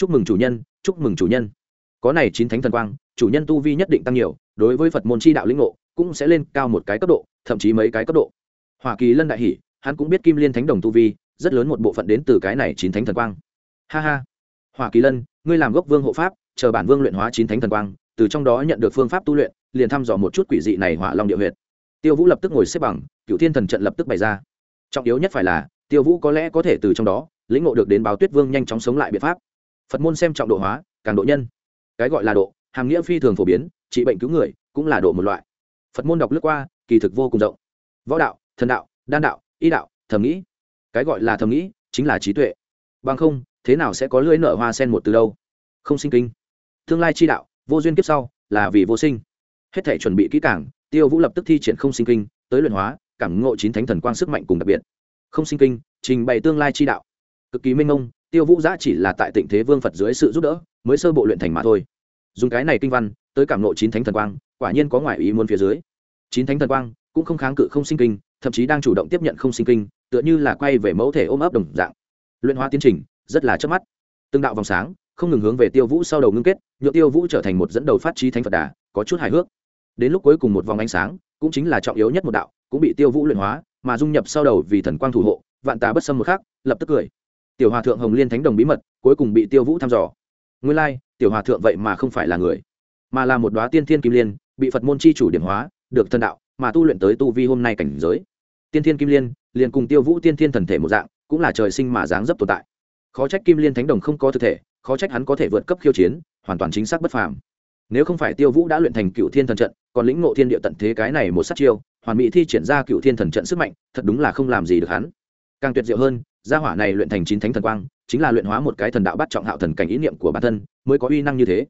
chúc mừng chủ nhân, chúc mừng chủ nhân. Có này chín thánh thần quang, chủ nhân tu vi nhất định tăng nhiều, đối với phật môn chi đạo lĩnh ngộ, cũng sẽ lên cao một cái cấp độ, thậm chí mấy cái cấp độ. Hoa kỳ lân đại hỷ, hắn cũng biết kim liên thánh đồng tu vi, rất lớn một bộ phận đến từ cái này chín thánh thần quang. Ha ha. Hoa kỳ lân, ngươi làm gốc vương hộ pháp, chờ bản vương luyện hóa chín thánh thần quang, từ trong đó nhận được phương pháp tu luyện, liền thăm dò một chút quỷ dị này hỏa long địa huyệt. Tiêu vũ lập tức ngồi xếp bằng cựu thiên thần trận lập tức bày ra. Trọng yếu nhất phải là, tiêu vũ có lẽ có thể từ trong đó, lĩnh ngộ được đến báo tuyết vương nhanh chóng sống lại biện pháp phật môn xem trọng độ hóa, càng độ nhân. Cái gọi là độ hàm nghĩa phi thường phổ biến, trị bệnh cứu người cũng là độ một loại. Phật môn đọc lướt qua, kỳ thực vô cùng rộng. Võ đạo, thần đạo, đan đạo, y đạo thầm nghĩ. Cái gọi là thầm nghĩ chính là trí tuệ. Bằng không, thế nào sẽ có lưỡi nở hoa sen một từ đâu? Không sinh kinh. Tương lai chi đạo, vô duyên kiếp sau, là vì vô sinh. Hết thể chuẩn bị kỹ càng, tiêu vũ lập tức thi triển không sinh kinh, tới luyện hóa, cảm ngộ chín thánh thần quang sức mạnh cùng đặc biệt. Không sinh kinh, trình bày tương lai chi đạo. Cực kỳ minh ông tiêu vũ giã chỉ là tại tịnh thế vương phật dưới sự giúp đỡ, mới sơ bộ luyện thành mà thôi. Dùng cái này kinh văn, tới cảm ngộ chín thánh thần quang, quả nhiên có ngoại ý muốn phía dưới. Chín thánh thần quang, cũng không kháng cự không sinh kinh, thậm chí đang chủ động tiếp nhận không sinh kinh, tựa như là quay về mẫu thể ôm ấp đồng dạng. Luyện hóa tiến trình, rất là chớp mắt. Từng đạo vòng sáng, không ngừng hướng về tiêu vũ sau đầu ngưng kết nhựa tiêu vũ trở thành một dẫn đầu phát trí thánh phật đà, có chút hài hước. Đến lúc cuối cùng một vòng ánh sáng, cũng chính là trọng yếu nhất một đạo, cũng bị tiêu vũ luyện hóa, mà dung nhập sau đầu vì thần quang thủ hộ, vạn tà bất xâm một khác lập tức cười tiểu hòa thượng hồng liên thánh đồng bí mật, cuối cùng bị tiêu vũ thăm dò. Nguyên lai, tiểu hòa thượng vậy mà không phải là người, mà là một đoá tiên thiên kim liên, bị phật môn chi chủ điểm hóa, được thần đạo, mà tu luyện tới tu vi hôm nay cảnh giới. Tiên thiên kim liên, liền cùng tiêu vũ tiên thiên thần thể một dạng, cũng là trời sinh mà dáng dấp tồn tại. Khó trách kim liên thánh đồng không có thực thể, khó trách hắn có thể vượt cấp khiêu chiến, hoàn toàn chính xác bất phàm. Nếu không phải tiêu vũ đã luyện thành cựu thiên thần trận, còn lĩnh ngộ thiên địa tận thế cái này một sát chiêu, hoàn mỹ thi triển ra cựu thiên thần trận sức mạnh, thật đúng là không làm gì được hắn. Càng tuyệt diệu hơn gia hỏa này luyện thành chín thánh thần quang, chính là luyện hóa một cái thần đạo bắt trọng hạo thần cảnh ý niệm của bản thân, mới có uy năng như thế.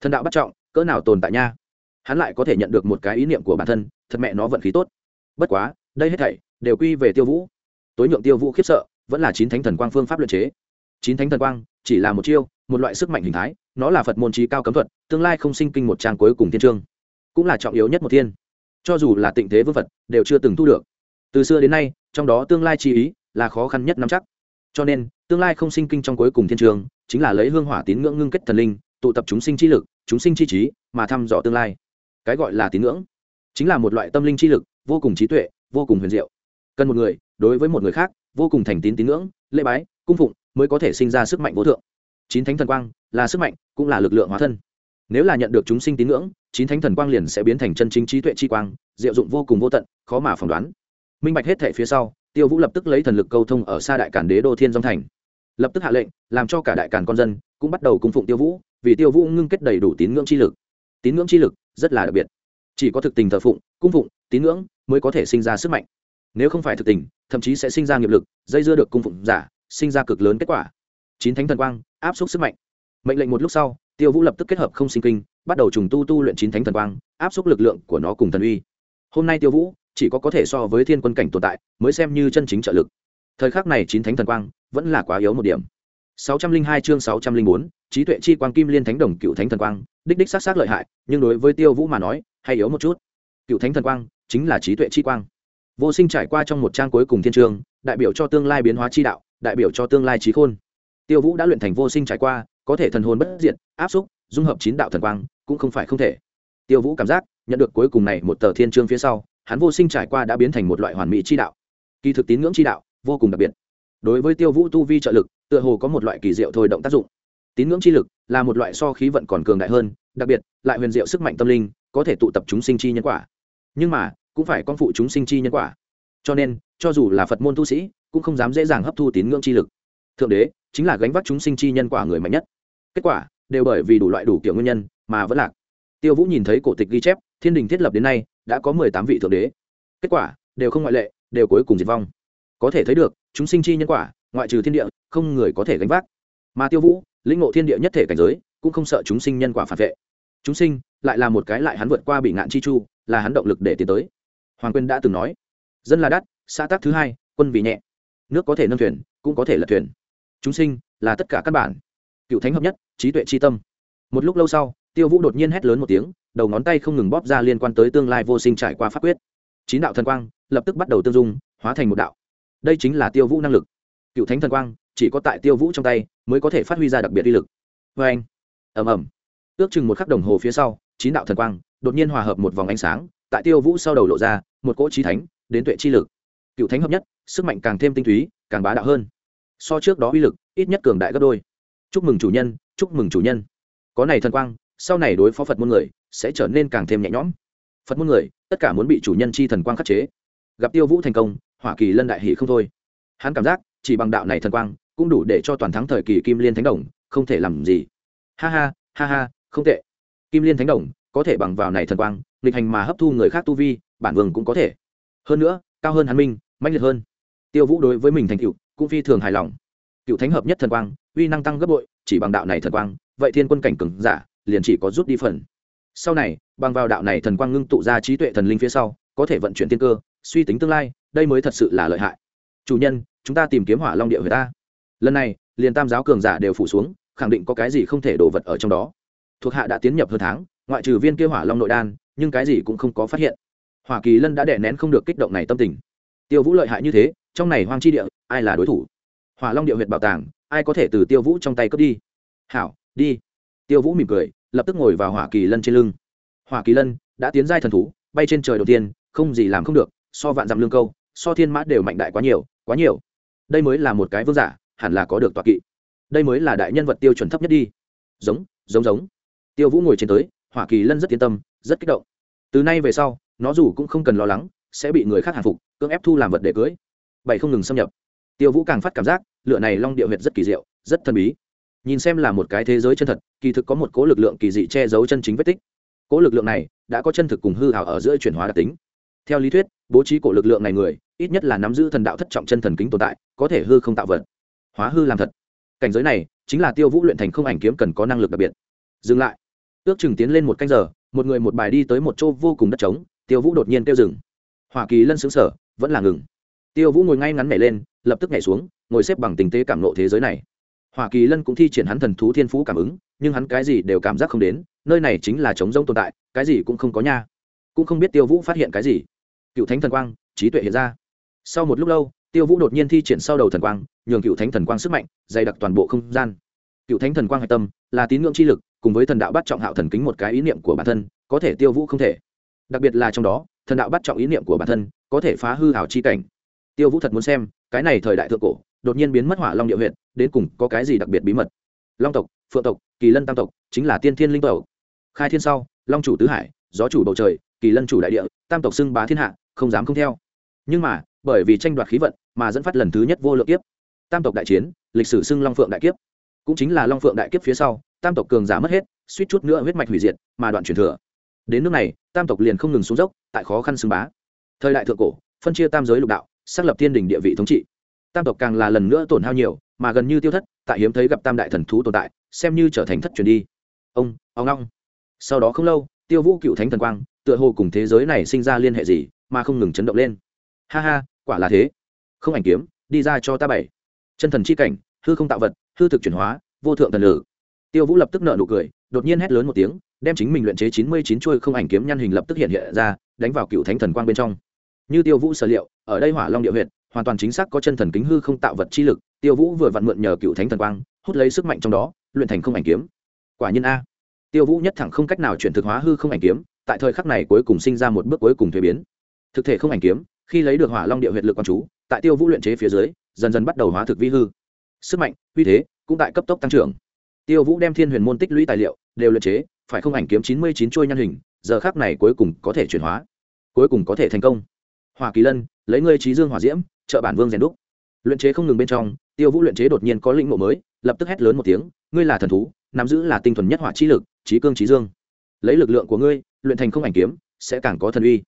Thần đạo bắt trọng, cỡ nào tồn tại nha? Hắn lại có thể nhận được một cái ý niệm của bản thân, thật mẹ nó vận khí tốt. Bất quá, đây hết thảy đều quy về tiêu vũ. Tối nhượng tiêu vũ khiếp sợ, vẫn là chín thánh thần quang phương pháp luyện chế. Chín thánh thần quang chỉ là một chiêu, một loại sức mạnh hình thái, nó là phật môn trí cao cấm thuật, tương lai không sinh kinh một trang cuối cùng thiên trương cũng là trọng yếu nhất một thiên. Cho dù là tịnh thế vương phật, đều chưa từng thu được. Từ xưa đến nay, trong đó tương lai chi ý là khó khăn nhất nắm chắc. Cho nên, tương lai không sinh kinh trong cuối cùng thiên trường, chính là lấy hương hỏa tín ngưỡng ngưng kết thần linh, tụ tập chúng sinh chi lực, chúng sinh chi trí, mà thăm dò tương lai. Cái gọi là tín ngưỡng, chính là một loại tâm linh chi lực, vô cùng trí tuệ, vô cùng huyền diệu. Cần một người, đối với một người khác, vô cùng thành tín tín ngưỡng, lễ bái, cung phụng mới có thể sinh ra sức mạnh vô thượng. Chín thánh thần quang là sức mạnh, cũng là lực lượng hóa thân. Nếu là nhận được chúng sinh tín ngưỡng, chín thánh thần quang liền sẽ biến thành chân chính trí tuệ chi quang, diệu dụng vô cùng vô tận, khó mà phỏng đoán. Minh bạch hết thể phía sau tiêu vũ lập tức lấy thần lực câu thông ở xa đại cản đế đô thiên Dòng thành. Lập tức hạ lệnh, làm cho cả đại cản con dân cũng bắt đầu cung phụng tiêu vũ, vì tiêu vũ ngưng kết đầy đủ tín ngưỡng chi lực. Tín ngưỡng chi lực rất là đặc biệt. Chỉ có thực tình thờ phụng, cung phụng, tín ngưỡng mới có thể sinh ra sức mạnh. Nếu không phải thực tình, thậm chí sẽ sinh ra nghiệp lực, dây dưa được cung phụng giả, sinh ra cực lớn kết quả. Chín thánh thần quang, áp suất sức mạnh. Mệnh lệnh một lúc sau, tiêu vũ lập tức kết hợp không sinh kinh, bắt đầu trùng tu tu luyện chín thánh thần quang, áp suất lực lượng của nó cùng thần uy. Hôm nay tiêu vũ chỉ có có thể so với thiên quân cảnh tồn tại mới xem như chân chính trợ lực. Thời khắc này chín thánh thần quang vẫn là quá yếu một điểm. 602 chương 604, trí tuệ chi quang kim liên thánh đồng cựu thánh thần quang đích đích sát sát lợi hại nhưng đối với tiêu vũ mà nói hay yếu một chút. Cựu thánh thần quang chính là trí tuệ chi quang. Vô sinh trải qua trong một trang cuối cùng thiên trường đại biểu cho tương lai biến hóa chi đạo đại biểu cho tương lai trí khôn. Tiêu vũ đã luyện thành vô sinh trải qua có thể thần hồn bất diệt áp xúc dung hợp chín đạo thần quang cũng không phải không thể. Tiêu vũ cảm giác nhận được cuối cùng này một tờ thiên trương phía sau hắn vô sinh trải qua đã biến thành một loại hoàn mỹ chi đạo. Kỳ thực tín ngưỡng chi đạo vô cùng đặc biệt. Đối với tiêu vũ tu vi trợ lực, tựa hồ có một loại kỳ diệu thôi động tác dụng. Tín ngưỡng chi lực là một loại so khí vận còn cường đại hơn, đặc biệt lại huyền diệu sức mạnh tâm linh, có thể tụ tập chúng sinh chi nhân quả. Nhưng mà, cũng phải con phụ chúng sinh chi nhân quả. Cho nên, cho dù là phật môn tu sĩ, cũng không dám dễ dàng hấp thu tín ngưỡng chi lực. Thượng đế chính là gánh vác chúng sinh chi nhân quả người mạnh nhất. Kết quả, đều bởi vì đủ loại đủ kiểu nguyên nhân mà vẫn lạc. Tiêu vũ nhìn thấy cổ tịch ghi chép, thiên đình thiết lập đến nay đã có mười tám vị thượng đế. Kết quả, đều không ngoại lệ, đều cuối cùng diệt vong. Có thể thấy được, chúng sinh chi nhân quả, ngoại trừ thiên địa, không người có thể gánh vác. Mà tiêu vũ, lĩnh ngộ thiên địa nhất thể cảnh giới, cũng không sợ chúng sinh nhân quả phản vệ. Chúng sinh, lại là một cái lại hắn vượt qua bị ngạn chi chu, là hắn động lực để tiến tới. Hoàng quyên đã từng nói, dân là đắt, xã tác thứ hai, quân vì nhẹ. Nước có thể nâng thuyền, cũng có thể lật thuyền. Chúng sinh, là tất cả căn bản. Cựu thánh hợp nhất, trí tuệ tri tâm. Một lúc lâu sau, tiêu vũ đột nhiên hét lớn một tiếng đầu ngón tay không ngừng bóp ra liên quan tới tương lai vô sinh trải qua pháp quyết. Chín đạo thần quang lập tức bắt đầu tương dung, hóa thành một đạo. Đây chính là tiêu vũ năng lực. Cựu thánh thần quang chỉ có tại tiêu vũ trong tay mới có thể phát huy ra đặc biệt uy lực. Vê anh ẩm ẩm ước chừng một khắc đồng hồ phía sau, chín đạo thần quang đột nhiên hòa hợp một vòng ánh sáng, tại tiêu vũ sau đầu lộ ra, một cỗ trí thánh đến tuệ chi lực. Cựu thánh hợp nhất, sức mạnh càng thêm tinh túy, càng bá đạo hơn. So trước đó uy lực ít nhất cường đại gấp đôi. Chúc mừng chủ nhân, chúc mừng chủ nhân. Có này thần quang, sau này đối phó phật môn người sẽ trở nên càng thêm nhẹ nhõm. Phật môn người, tất cả muốn bị chủ nhân chi thần quang khắc chế. Gặp tiêu vũ thành công, hỏa kỳ lân đại hỷ không thôi. Hắn cảm giác, chỉ bằng đạo này thần quang, cũng đủ để cho toàn thắng thời kỳ kim liên thánh đồng, không thể làm gì. Ha ha ha ha, không tệ. Kim liên thánh đồng, có thể bằng vào này thần quang, nghịch hành mà hấp thu người khác tu vi, bản vương cũng có thể. Hơn nữa, cao hơn hắn minh mạnh liệt hơn. Tiêu vũ đối với mình thành cựu cũng phi thường hài lòng. Cựu thánh hợp nhất thần quang, uy năng tăng gấp bội, chỉ bằng đạo này thần quang, vậy thiên quân cảnh cừng giả, liền chỉ có rút đi phần sau này, bằng vào đạo này thần quang ngưng tụ ra trí tuệ thần linh phía sau, có thể vận chuyển tiên cơ, suy tính tương lai, đây mới thật sự là lợi hại. Chủ nhân, chúng ta tìm kiếm hỏa long địa người ta lần này, liền tam giáo cường giả đều phủ xuống, khẳng định có cái gì không thể đổ vật ở trong đó. Thuộc hạ đã tiến nhập hơn tháng, ngoại trừ viên kia hỏa long nội đan, nhưng cái gì cũng không có phát hiện. Hoa kỳ lân đã đè nén không được kích động này tâm tình. Tiêu vũ lợi hại như thế, trong này hoang chi địa, ai là đối thủ? Hỏa long địa huyệt bảo tàng, ai có thể từ tiêu vũ trong tay cướp đi? Hảo, đi. Tiêu vũ mỉm cười lập tức ngồi vào hỏa kỳ lân trên lưng. Hỏa kỳ lân đã tiến giai thần thú, bay trên trời đầu tiên, không gì làm không được, so vạn dặm lương câu, so thiên mã đều mạnh đại quá nhiều quá nhiều. Đây mới là một cái vương giả, hẳn là có được tọa kỵ. Đây mới là đại nhân vật tiêu chuẩn thấp nhất đi. Giống giống giống. Tiêu vũ ngồi trên tới, hỏa kỳ lân rất yên tâm, rất kích động. Từ nay về sau, nó dù cũng không cần lo lắng, sẽ bị người khác hàng phục, cưỡng ép thu làm vật để cưới. Bảy không ngừng xâm nhập. Tiêu vũ càng phát cảm giác lựa này long điệu huyệt rất kỳ diệu, rất thần bí nhìn xem là một cái thế giới chân thật, kỳ thực có một cố lực lượng kỳ dị che giấu chân chính vết tích. Cố lực lượng này đã có chân thực cùng hư hảo ở giữa chuyển hóa đặc tính. Theo lý thuyết, bố trí cổ lực lượng này người, ít nhất là nắm giữ thần đạo thất trọng chân thần kính tồn tại, có thể hư không tạo vật. Hóa hư làm thật. Cảnh giới này chính là tiêu vũ luyện thành không ảnh kiếm cần có năng lực đặc biệt. Dừng lại. Ước chừng tiến lên một canh giờ, một người một bài đi tới một chỗ vô cùng đất trống, tiêu vũ đột nhiên kêu dừng. Hoa kỳ lân xứng sở vẫn là ngừng. Tiêu vũ ngồi ngay ngắn nhảy lên, lập tức nhảy xuống, ngồi xếp bằng tình tế cảm nộ thế giới này hoa kỳ lân cũng thi triển hắn thần thú thiên phú cảm ứng, nhưng hắn cái gì đều cảm giác không đến, nơi này chính là trống rông tồn tại, cái gì cũng không có nha. Cũng không biết tiêu vũ phát hiện cái gì. Cựu thánh thần quang, trí tuệ hiện ra. Sau một lúc lâu, tiêu vũ đột nhiên thi triển sau đầu thần quang, nhường cựu thánh thần quang sức mạnh dày đặc toàn bộ không gian. Cựu thánh thần quang hạch tâm là tín ngưỡng chi lực, cùng với thần đạo bắt trọng hạo thần kính một cái ý niệm của bản thân, có thể tiêu vũ không thể. Đặc biệt là trong đó, thần đạo bắt trọng ý niệm của bản thân có thể phá hư hảo chi cảnh. Tiêu vũ thật muốn xem, cái này thời đại thượng cổ đột nhiên biến mất hỏa long địa huyện đến cùng có cái gì đặc biệt bí mật? Long tộc, phượng tộc, kỳ lân tam tộc, chính là tiên thiên linh tộc. Khai thiên sau, long chủ tứ hải, gió chủ bầu trời, kỳ lân chủ đại địa, tam tộc xưng bá thiên hạ, không dám không theo. Nhưng mà, bởi vì tranh đoạt khí vận mà dẫn phát lần thứ nhất vô lượng kiếp. Tam tộc đại chiến, lịch sử xưng long phượng đại kiếp. Cũng chính là long phượng đại kiếp phía sau, tam tộc cường giả mất hết, suýt chút nữa huyết mạch hủy diệt, mà đoạn truyền thừa. Đến nước này, tam tộc liền không ngừng xuống dốc, tại khó khăn xưng bá. Thời đại thượng cổ, phân chia tam giới lục đạo, xác lập thiên đình địa vị thống trị tam tộc càng là lần nữa tổn hao nhiều, mà gần như tiêu thất, tại hiếm thấy gặp tam đại thần thú tồn tại, xem như trở thành thất truyền đi. Ông ông long sau đó không lâu, tiêu vũ cựu thánh thần quang, tựa hồ cùng thế giới này sinh ra liên hệ gì, mà không ngừng chấn động lên. Ha ha, quả là thế. Không ảnh kiếm, đi ra cho ta bảy. Chân thần c h i cảnh, hư không tạo vật, hư thực chuyển hóa, vô thượng thần lử. Tiêu vũ lập tức nợ nụ cười, đột nhiên hét lớn một tiếng, đem chính mình luyện chế chín mươi chín chuôi không ảnh kiếm nhăn hình lập tức hiện hiện ra, đánh vào cựu thánh thần quang bên trong. Như tiêu vũ sở liệu, ở đây hỏa long địa huyện hoàn toàn chính xác có chân thần kính hư không tạo vật chi lực, tiêu vũ vừa vặn mượn nhờ cựu thánh thần quang, hút lấy sức mạnh trong đó, luyện thành không ảnh kiếm. Quả nhiên a. Tiêu vũ nhất thẳng không cách nào chuyển thực hóa hư không ảnh kiếm, tại thời khắc này cuối cùng sinh ra một bước cuối cùng thuế biến. Thực thể không ảnh kiếm, khi lấy được hỏa long địa huyệt lực quan chú, tại tiêu vũ luyện chế phía dưới, dần dần bắt đầu hóa thực vi hư. Sức mạnh, uy thế, cũng tại cấp tốc tăng trưởng. Tiêu vũ đem thiên huyền môn tích lũy tài liệu, đều luyện chế, phải không ảnh kiếm chín mươi chín chuôi nhan hình, giờ khác này cuối cùng có thể chuyển hóa, cuối cùng có thể thành công. Hỏa kỳ lân, lấy ngươi trí dương hỏa diễm trợ bản vương rèn đúc. Luyện chế không ngừng bên trong, tiêu vũ luyện chế đột nhiên có lĩnh ngộ mới, lập tức hét lớn một tiếng, ngươi là thần thú, nắm giữ là tinh thuần nhất hỏa trí lực trí cương trí dương. Lấy lực lượng của ngươi, luyện thành không ảnh kiếm, sẽ càng có thần uy.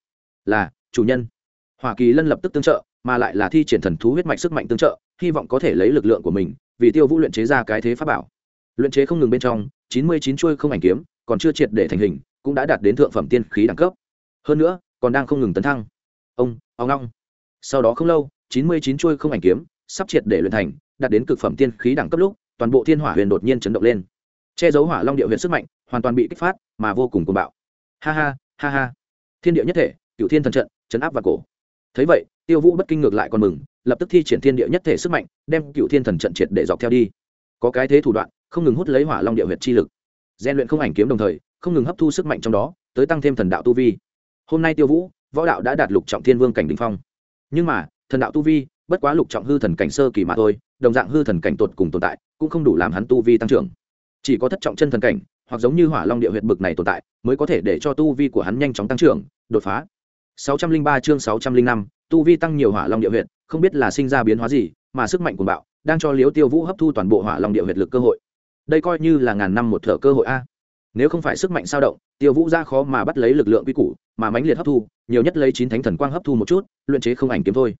Là, chủ nhân. Hoa kỳ lân lập tức tương trợ, mà lại là thi triển thần thú huyết mạch sức mạnh tương trợ, hy vọng có thể lấy lực lượng của mình, vì tiêu vũ luyện chế ra cái thế pháp bảo. Luyện chế không ngừng bên trong, chín mươi chín chuôi không ảnh kiếm, còn chưa triệt để thành hình, cũng đã đạt đến thượng phẩm tiên khí đẳng cấp. Hơn nữa, còn đang không ngừng tấn thăng. Ông ông long sau đó không lâu chín mươi chín chuôi không ảnh kiếm, sắp triệt để luyện thành, đạt đến cực phẩm tiên khí đẳng cấp lúc, toàn bộ thiên hỏa huyền đột nhiên chấn động lên. Che giấu hỏa long địa huyền sức mạnh, hoàn toàn bị kích phát, mà vô cùng cuồng bạo. Ha ha ha ha. Thiên địa nhất thể cựu thiên thần trận, chấn áp và cổ. Thấy vậy, tiêu vũ bất kinh ngược lại còn mừng, lập tức thi triển thiên địa nhất thể sức mạnh, đem cựu thiên thần trận triệt để dọc theo đi. Có cái thế thủ đoạn, không ngừng hút lấy hỏa long địa huyệt chi lực. Gian luyện không ảnh kiếm đồng thời, không ngừng hấp thu sức mạnh trong đó, tới tăng thêm thần đạo tu vi. Hôm nay tiêu vũ, võ đạo đã đạt lục trọng thiên vương cảnh đình phong. Nhưng mà thần đạo tu vi bất quá lục trọng hư thần cảnh sơ kỳ mà thôi đồng dạng hư thần cảnh tột cùng tồn tại cũng không đủ làm hắn tu vi tăng trưởng. Chỉ có thất trọng chân thần cảnh hoặc giống như hỏa long địa huyệt bực này tồn tại mới có thể để cho tu vi của hắn nhanh chóng tăng trưởng đột phá. 603 chương 605, tu vi tăng nhiều hỏa long địa huyệt không biết là sinh ra biến hóa gì mà sức mạnh của bạo đang cho liếu tiêu vũ hấp thu toàn bộ hỏa long địa huyệt lực cơ hội. Đây coi như là ngàn năm một thở cơ hội a. Nếu không phải sức mạnh sao động tiêu vũ ra khó mà bắt lấy lực lượng quy củ mà mãnh liệt hấp thu nhiều nhất lấy chín thánh thần quang hấp thu một chút luyện chế không ảnh kiếm thôi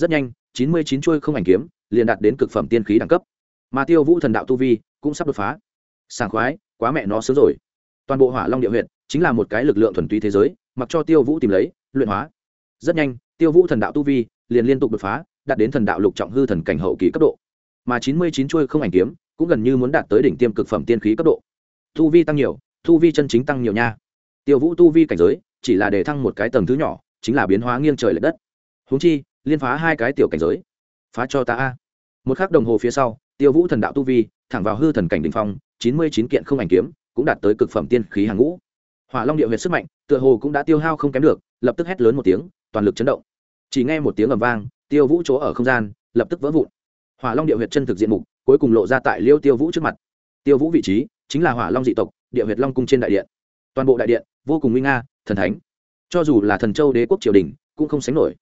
rất nhanh, chín mươi chín chuôi không ảnh kiếm liền đạt đến cực phẩm tiên khí đẳng cấp. Mà tiêu vũ thần đạo tu vi cũng sắp đột phá. Sảng khoái, quá mẹ nó sớm rồi. Toàn bộ hỏa long địa huyện chính là một cái lực lượng thuần túy thế giới, mặc cho tiêu vũ tìm lấy, luyện hóa. Rất nhanh, tiêu vũ thần đạo tu vi liền liên tục đột phá, đạt đến thần đạo lục trọng hư thần cảnh hậu kỳ cấp độ. Mà chín mươi chín chuôi không ảnh kiếm cũng gần như muốn đạt tới đỉnh tiêm cực phẩm tiên khí cấp độ. Tu vi tăng nhiều, tu vi chân chính tăng nhiều nha. Tiêu vũ tu vi cảnh giới chỉ là để thăng một cái tầng thứ nhỏ, chính là biến hóa nghiêng trời l ệ đất. Húng chi liên phá hai cái tiểu cảnh giới. Phá cho ta a. Một k h ắ c đồng hồ phía sau, tiêu vũ thần đạo tu vi, thẳng vào hư thần cảnh đ ỉ n h phong, chín mươi chín kiện không ảnh kiếm, cũng đạt tới cực phẩm tiên khí hàng ngũ. Hỏa long địa huyệt sức mạnh, tựa hồ cũng đã tiêu hao không kém được, lập tức hét lớn một tiếng, toàn lực chấn động. Chỉ nghe một tiếng ầm vang, tiêu vũ chỗ ở không gian, lập tức vỡ vụn. Hỏa long địa huyệt chân thực diện mục, cuối cùng lộ ra tại liêu tiêu vũ trước mặt. Tiêu vũ vị trí, chính là hỏa long dị tộc, địa huyệt long cung trên đại điện. Toàn bộ đại điện, vô cùng nguy nga, thần thánh. Cho dù là thần châu đế quốc triều đình, cũng không sánh nổi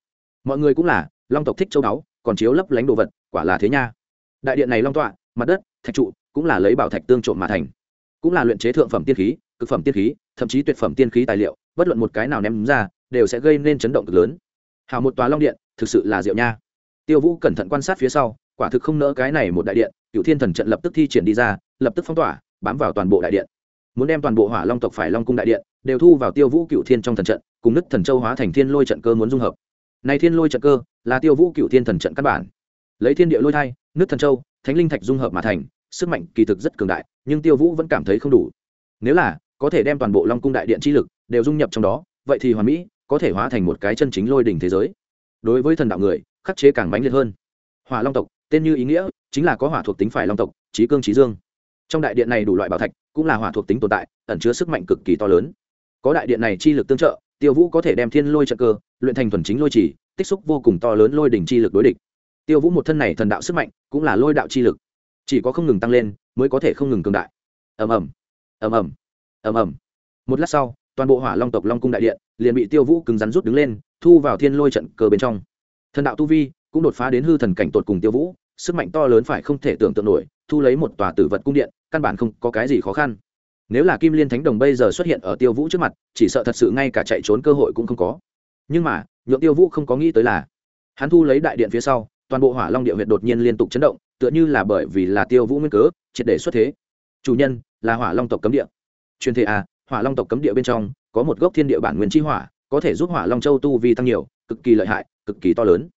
mọi người cũng là, long tộc thích châu đáo còn chiếu lấp lánh đồ vật, quả là thế nha. Đại điện này long tọa, mặt đất, thạch trụ, cũng là lấy bảo thạch tương trộm mà thành. Cũng là luyện chế thượng phẩm tiên khí, cực phẩm tiên khí, thậm chí tuyệt phẩm tiên khí tài liệu, bất luận một cái nào ném ra, đều sẽ gây nên chấn động cực lớn. Hào một tòa long điện, thực sự là diệu nha. Tiêu vũ cẩn thận quan sát phía sau, quả thực không nỡ cái này một đại điện cựu thiên thần trận lập tức thi triển đi ra, lập tức phong tỏa, bám vào toàn bộ đại điện. Muốn đem toàn bộ hỏa long tộc phải long cung đại điện, đều thu vào tiêu vũ cựu thiên trong thần trận, cùng nứt thần châu hóa thành thiên lôi trận cơ muốn dung hợp này thiên lôi trận cơ, là tiêu vũ cựu thiên thần trận căn bản. Lấy thiên địa lôi thai, nước thần châu, thánh linh thạch dung hợp mà thành, sức mạnh kỳ thực rất cường đại, nhưng tiêu vũ vẫn cảm thấy không đủ. Nếu là, có thể đem toàn bộ long cung đại điện chi lực đều dung nhập trong đó, vậy thì hoàn mỹ, có thể hóa thành một cái chân chính lôi đỉnh thế giới. Đối với thần đạo người, khắc chế càng mãnh liệt hơn. Hỏa long tộc, tên như ý nghĩa, chính là có hỏa thuộc tính phải long tộc trí cương trí dương. Trong đại điện này đủ loại bảo thạch, cũng là hỏa thuộc tính tồn tại, ẩn chứa sức mạnh cực kỳ to lớn. Có đại điện này chi lực tương trợ tiêu vũ có thể đem thiên lôi trận cơ luyện thành thuần chính lôi chỉ, tích xúc vô cùng to lớn lôi đỉnh chi lực đối địch. Tiêu vũ một thân này thần đạo sức mạnh cũng là lôi đạo chi lực. Chỉ có không ngừng tăng lên mới có thể không ngừng cường đại. Ầm ầm ầm ầm ầm ầm. Một lát sau toàn bộ hỏa long tộc long cung đại điện liền bị tiêu vũ cứng rắn rút đứng lên thu vào thiên lôi trận cơ bên trong. Thần đạo tu vi cũng đột phá đến hư thần cảnh tột cùng tiêu vũ sức mạnh to lớn phải không thể tưởng tượng nổi thu lấy một tòa tử vật cung điện căn bản không có cái gì khó khăn nếu là kim liên thánh đồng bây giờ xuất hiện ở tiêu vũ trước mặt, chỉ sợ thật sự ngay cả chạy trốn cơ hội cũng không có. Nhưng mà, nhượng tiêu vũ không có nghĩ tới là, hắn thu lấy đại điện phía sau, toàn bộ hỏa long địa huyệt đột nhiên liên tục chấn động, tựa như là bởi vì là tiêu vũ nguyên cớ, triệt để xuất thế. Chủ nhân, là hỏa long tộc cấm địa. Truyền thể à hỏa long tộc cấm địa bên trong, có một gốc thiên địa bản nguyên chi hỏa, có thể giúp hỏa long châu tu vi tăng nhiều, cực kỳ lợi hại, cực kỳ to lớn.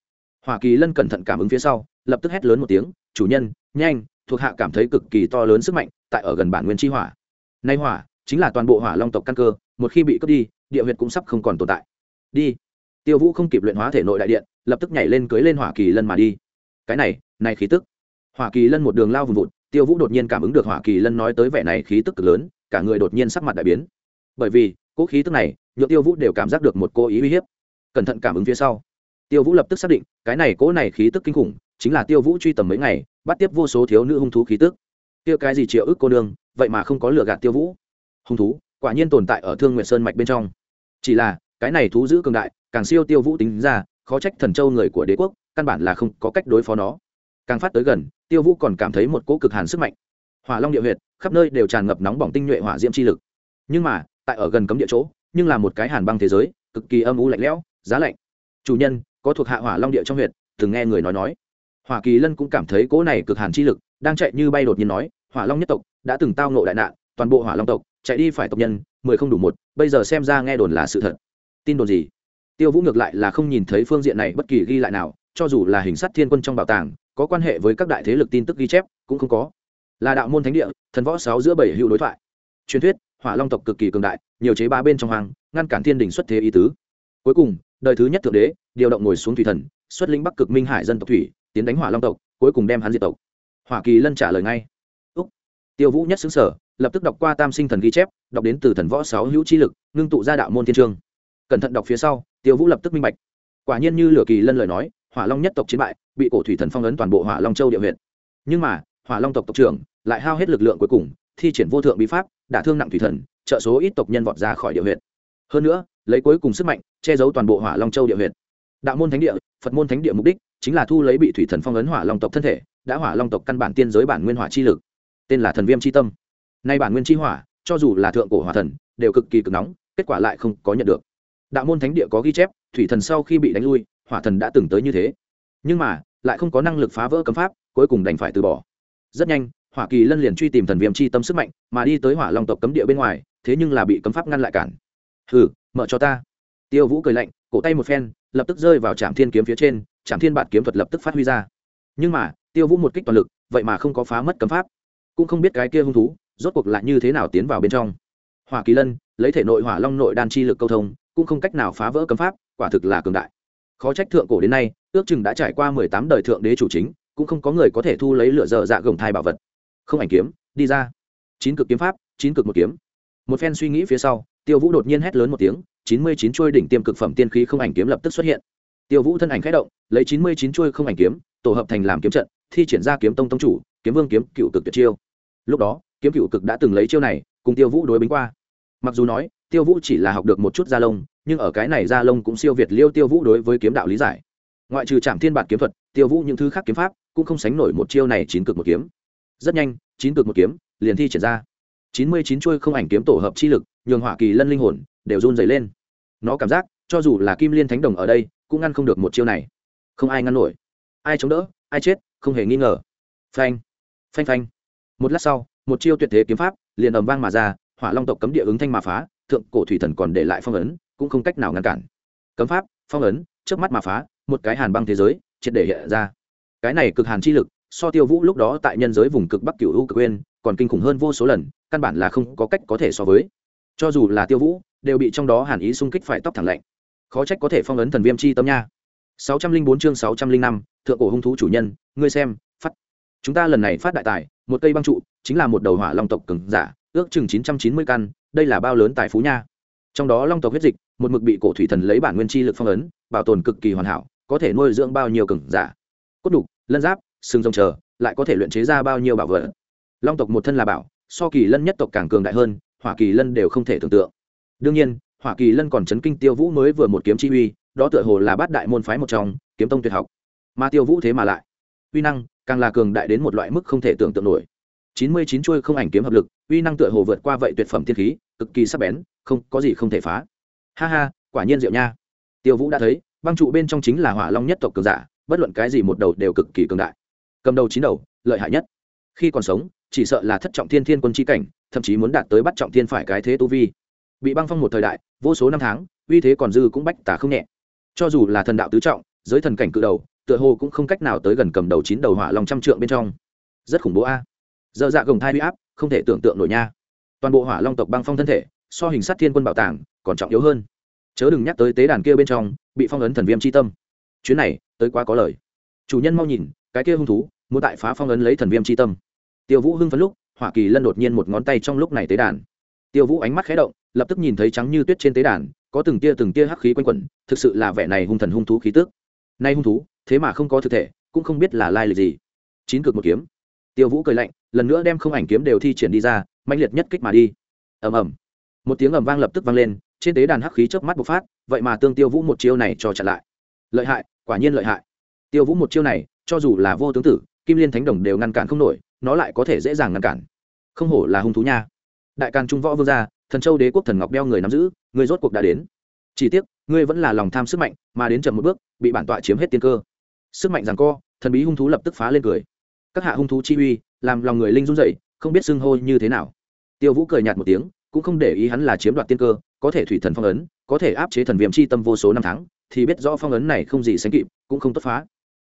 Hỏa kỳ lân cẩn thận cảm ứng phía sau, lập tức hét lớn một tiếng, chủ nhân, nhanh, thuộc hạ cảm thấy cực kỳ to lớn sức mạnh, tại ở gần bản nguyên chi hỏa nay hỏa chính là toàn bộ hỏa long tộc căn cơ, một khi bị cướp đi, địa huyệt cũng sắp không còn tồn tại. Đi. Tiêu vũ không kịp luyện hóa thể nội đại điện, lập tức nhảy lên cưới lên hỏa kỳ lân mà đi. Cái này này khí tức. Hỏa kỳ lân một đường lao vùng vụt, tiêu vũ đột nhiên cảm ứng được hỏa kỳ lân nói tới vẻ này khí tức cực lớn, cả người đột nhiên sắc mặt đại biến. Bởi vì, cỗ khí tức này nhựa tiêu vũ đều cảm giác được một cô ý uy hiếp. Cẩn thận cảm ứng phía sau. Tiêu vũ lập tức xác định, cái này cỗ này khí tức kinh khủng, chính là tiêu vũ truy tầm mấy ngày, bắt tiếp vô số thiếu nữ hung thú khí tức kia cái gì triệu ức cô nương, vậy mà không có lừa gạt tiêu vũ. Hung thú, quả nhiên tồn tại ở thương nguyện sơn mạch bên trong. Chỉ là, cái này thú giữ cường đại, càng siêu tiêu vũ tính ra, khó trách thần châu người của đế quốc, căn bản là không có cách đối phó nó. Càng phát tới gần, tiêu vũ còn cảm thấy một cỗ cực hàn sức mạnh. Hỏa long địa huyệt, khắp nơi đều tràn ngập nóng bỏng tinh nhuệ hỏa diễm chi lực. Nhưng mà, tại ở gần cấm địa chỗ, nhưng là một cái hàn băng thế giới, cực kỳ âm u lạnh lẽo, giá lạnh. Chủ nhân, có thuộc hạ hỏa long địa trong huyệt, từng nghe người nói nói. Hỏa kỳ lân cũng cảm thấy cỗ này cực hàn chi lực đang chạy như bay đột nhiên nói, hỏa long nhất tộc, đã từng tao nộ đại nạn, toàn bộ hỏa long tộc, chạy đi phải tộc nhân, mười không đủ một, bây giờ xem ra nghe đồn là sự thật. Tin đồn gì? Tiêu vũ ngược lại là không nhìn thấy phương diện này bất kỳ ghi lại nào, cho dù là hình sát thiên quân trong bảo tàng, có quan hệ với các đại thế lực tin tức ghi chép, cũng không có. Là đạo môn thánh địa, thần võ sáu giữa bảy hữu đối thoại. Truyền thuyết, hỏa long tộc cực kỳ cường đại, nhiều chế ba bên trong hoàng ngăn cản thiên đình xuất thế ý tứ. Cuối cùng, đời thứ nhất thượng đế, điều động ngồi xuống thủy thần, xuất lĩnh bắc cực minh hải dân tộc thủy, tiến đánh hỏa long tộc, cuối cùng đem hắn diệt tộc hỏa kỳ lân trả lời ngay. Úc. Tiêu vũ nhất xứng sở, lập tức đọc qua tam sinh thần ghi chép, đọc đến từ thần võ sáu hữu chi lực, ngưng tụ ra đạo môn thiên trương. Cẩn thận đọc phía sau, tiêu vũ lập tức minh bạch. Quả nhiên như lửa kỳ lân lời nói, hỏa long nhất tộc chiến bại, bị cổ thủy thần phong ấn toàn bộ hỏa long châu địa huyện. Nhưng mà, hỏa long tộc tộc trưởng lại hao hết lực lượng cuối cùng, thi triển vô thượng bí pháp, đả thương nặng thủy thần, trợ số ít tộc nhân vọt ra khỏi địa huyện. Hơn nữa, lấy cuối cùng sức mạnh, che giấu toàn bộ hỏa long châu địa huyện. Đạo môn thánh địa, phật môn thánh địa mục đích chính là thu lấy bị thủy thần phong ấn hỏa long tộc thân thể đã hỏa long tộc căn bản tiên giới bản nguyên hỏa chi lực. Tên là thần viêm chi tâm. Nay bản nguyên chi hỏa, cho dù là thượng cổ hỏa thần, đều cực kỳ cực nóng, kết quả lại không có nhận được. Đạo môn thánh địa có ghi chép, thủy thần sau khi bị đánh lui, hỏa thần đã từng tới như thế. Nhưng mà, lại không có năng lực phá vỡ cấm pháp, cuối cùng đành phải từ bỏ. Rất nhanh, hỏa kỳ lân liền truy tìm thần viêm chi tâm sức mạnh, mà đi tới hỏa long tộc cấm địa bên ngoài, thế nhưng là bị cấm pháp ngăn lại cản. Hừ, mở cho ta. Tiêu vũ cười lạnh, cổ tay một phen, lập tức rơi vào trạm thiên kiếm phía trên trạm thiên bạt kiếm thuật lập tức phát huy ra. Nhưng mà tiêu vũ một kích toàn lực, vậy mà không có phá mất cấm pháp. Cũng không biết cái kia hung thú, rốt cuộc lại như thế nào tiến vào bên trong. Hỏa kỳ lân, lấy thể nội hỏa long nội đan chi lực câu thông, cũng không cách nào phá vỡ cấm pháp, quả thực là cường đại. Khó trách thượng cổ đến nay, ước chừng đã trải qua mười tám đời thượng đế chủ chính, cũng không có người có thể thu lấy lửa dở dạ gồng thai bảo vật. Không ảnh kiếm, đi ra. Chín cực kiếm pháp, chín cực một kiếm. Một phen suy nghĩ phía sau, tiêu vũ đột nhiên hét lớn một tiếng, chín mươi chín chuôi đỉnh tiêm cực phẩm tiên khí không ảnh kiếm lập tức xuất hiện tiêu vũ thân ảnh khẽ động, lấy chín mươi chín chuôi không ảnh kiếm, tổ hợp thành làm kiếm trận, thi triển ra kiếm tông tông chủ, kiếm vương kiếm cựu cực tuyệt chiêu. Lúc đó, kiếm cựu cực đã từng lấy chiêu này, cùng tiêu vũ đối bính qua. Mặc dù nói, tiêu vũ chỉ là học được một chút gia lông, nhưng ở cái này gia lông cũng siêu việt liêu tiêu vũ đối với kiếm đạo lý giải. Ngoại trừ trạm thiên bản kiếm thuật, tiêu vũ những thứ khác kiếm pháp cũng không sánh nổi một chiêu này chín cực một kiếm. Rất nhanh, chín cực một kiếm liền thi triển ra. chín mươi chín chuôi không ảnh kiếm tổ hợp chi lực, nhường hỏa kỳ lân linh hồn đều run dày lên. Nó cảm giác, cho dù là kim liên thánh đồng ở đây cũng ngăn không được một chiêu này. Không ai ngăn nổi. Ai chống đỡ, ai chết, không hề nghi ngờ. Phanh phanh phanh. Một lát sau, một chiêu tuyệt thế kiếm pháp liền ầm vang mà ra, hỏa long tộc cấm địa ứng thanh mà phá, thượng cổ thủy thần còn để lại phong ấn, cũng không cách nào ngăn cản. Cấm pháp, phong ấn trước mắt mà phá, một cái hàn băng thế giới, triệt để hiện ra. Cái này cực hàn chi lực, so tiêu vũ lúc đó tại nhân giới vùng cực bắc cửu u cực quên còn kinh khủng hơn vô số lần, căn bản là không có cách có thể so với. Cho dù là tiêu vũ, đều bị trong đó hàn ý xung kích phải tóc thẳng lạnh khó trách có thể phong ấn thần viêm chi tâm nha. 604 chương 605, thượng cổ hung thú chủ nhân ngươi xem phát. Chúng ta lần này phát đại tài một cây băng trụ chính là một đầu hỏa long tộc cường giả ước chừng 990 căn đây là bao lớn tài phú nha. Trong đó long tộc huyết dịch một mực bị cổ thủy thần lấy bản nguyên chi lực phong ấn bảo tồn cực kỳ hoàn hảo có thể nuôi dưỡng bao nhiêu cường giả. Cốt đục lân giáp xương rồng chờ lại có thể luyện chế ra bao nhiêu bảo vật. Long tộc một thân là bảo so kỳ lân nhất tộc càng cường đại hơn hỏa kỳ lân đều không thể tưởng tượng. Đương nhiên hỏa kỳ lân còn chấn kinh tiêu vũ mới vừa một kiếm chi uy, đó tựa hồ là bát đại môn phái một trong, kiếm tông tuyệt học. Mà tiêu vũ thế mà lại. Uy năng, càng là cường đại đến một loại mức không thể tưởng tượng nổi. Chín mươi chín chuôi không ảnh kiếm hợp lực, uy năng tựa hồ vượt qua vậy tuyệt phẩm tiên khí, cực kỳ sắc bén, không, có gì không thể phá. Ha ha, quả nhiên diệu nha. Tiêu vũ đã thấy, băng trụ bên trong chính là hỏa long nhất tộc cường giả, bất luận cái gì một đầu đều cực kỳ cường đại. Cầm đầu chín đầu, lợi hại nhất. Khi còn sống, chỉ sợ là thất trọng thiên thiên quân chi cảnh, thậm chí muốn đạt tới bắt trọng thiên phải cái thế tu vi bị băng phong một thời đại, vô số năm tháng, uy thế còn dư cũng bách tả không nhẹ. Cho dù là thần đạo tứ trọng, giới thần cảnh cự đầu, tựa hồ cũng không cách nào tới gần cầm đầu chín đầu hỏa long trăm trượng bên trong. Rất khủng bố a. Dơ dạ gồng thai huy áp, không thể tưởng tượng nổi nha. Toàn bộ hỏa long tộc băng phong thân thể, so hình sát thiên quân bảo tàng, còn trọng yếu hơn. Chớ đừng nhắc tới tế đàn kia bên trong, bị phong ấn thần viêm c h i tâm. Chuyến này, tới quá có lời. Chủ nhân mau nhìn, cái kia hung thú, muốn tại phá phong ấn lấy thần viêm c h i tâm. Tiêu vũ hưng phấn lúc, hỏa kỳ lân đột nhiên một ngón tay trong lúc này tế đàn tiêu vũ ánh mắt khé động, lập tức nhìn thấy trắng như tuyết trên tế đàn, có từng tia từng tia hắc khí quanh quẩn, thực sự là vẻ này hung thần hung thú khí tước nay hung thú, thế mà không có thực thể, cũng không biết là lai lịch gì. Chín cực một kiếm. Tiêu vũ cười lạnh, lần nữa đem không ảnh kiếm đều thi triển đi ra mạnh liệt nhất kích mà đi. Ầm ầm. Một tiếng ầm vang lập tức vang lên, trên tế đàn hắc khí chớp mắt bộc phát, vậy mà tương tiêu vũ một chiêu này cho chặn lại. Lợi hại, quả nhiên lợi hại. Tiêu vũ một chiêu này, cho dù là vô tướng tử, kim liên thánh đồng đều ngăn cản không nổi, nó lại có thể dễ dàng ngăn cản. Không hổ là hung thú nha đại càn trung võ vương gia, thần châu đế quốc thần ngọc đeo người nắm giữ, người rốt cuộc đã đến. Chỉ tiếc, ngươi vẫn là lòng tham sức mạnh, mà đến chậm một bước, bị bản tọa chiếm hết tiên cơ. Sức mạnh rằng co, thần bí hung thú lập tức phá lên cười. Các hạ hung thú chi uy, làm lòng người linh run dậy không biết xưng hô như thế nào. Tiêu vũ cười nhạt một tiếng, cũng không để ý hắn là chiếm đoạt tiên cơ, có thể thủy thần phong ấn, có thể áp chế thần viêm chi tâm vô số năm tháng, thì biết rõ phong ấn này không gì sánh kịp, cũng không tốt phá.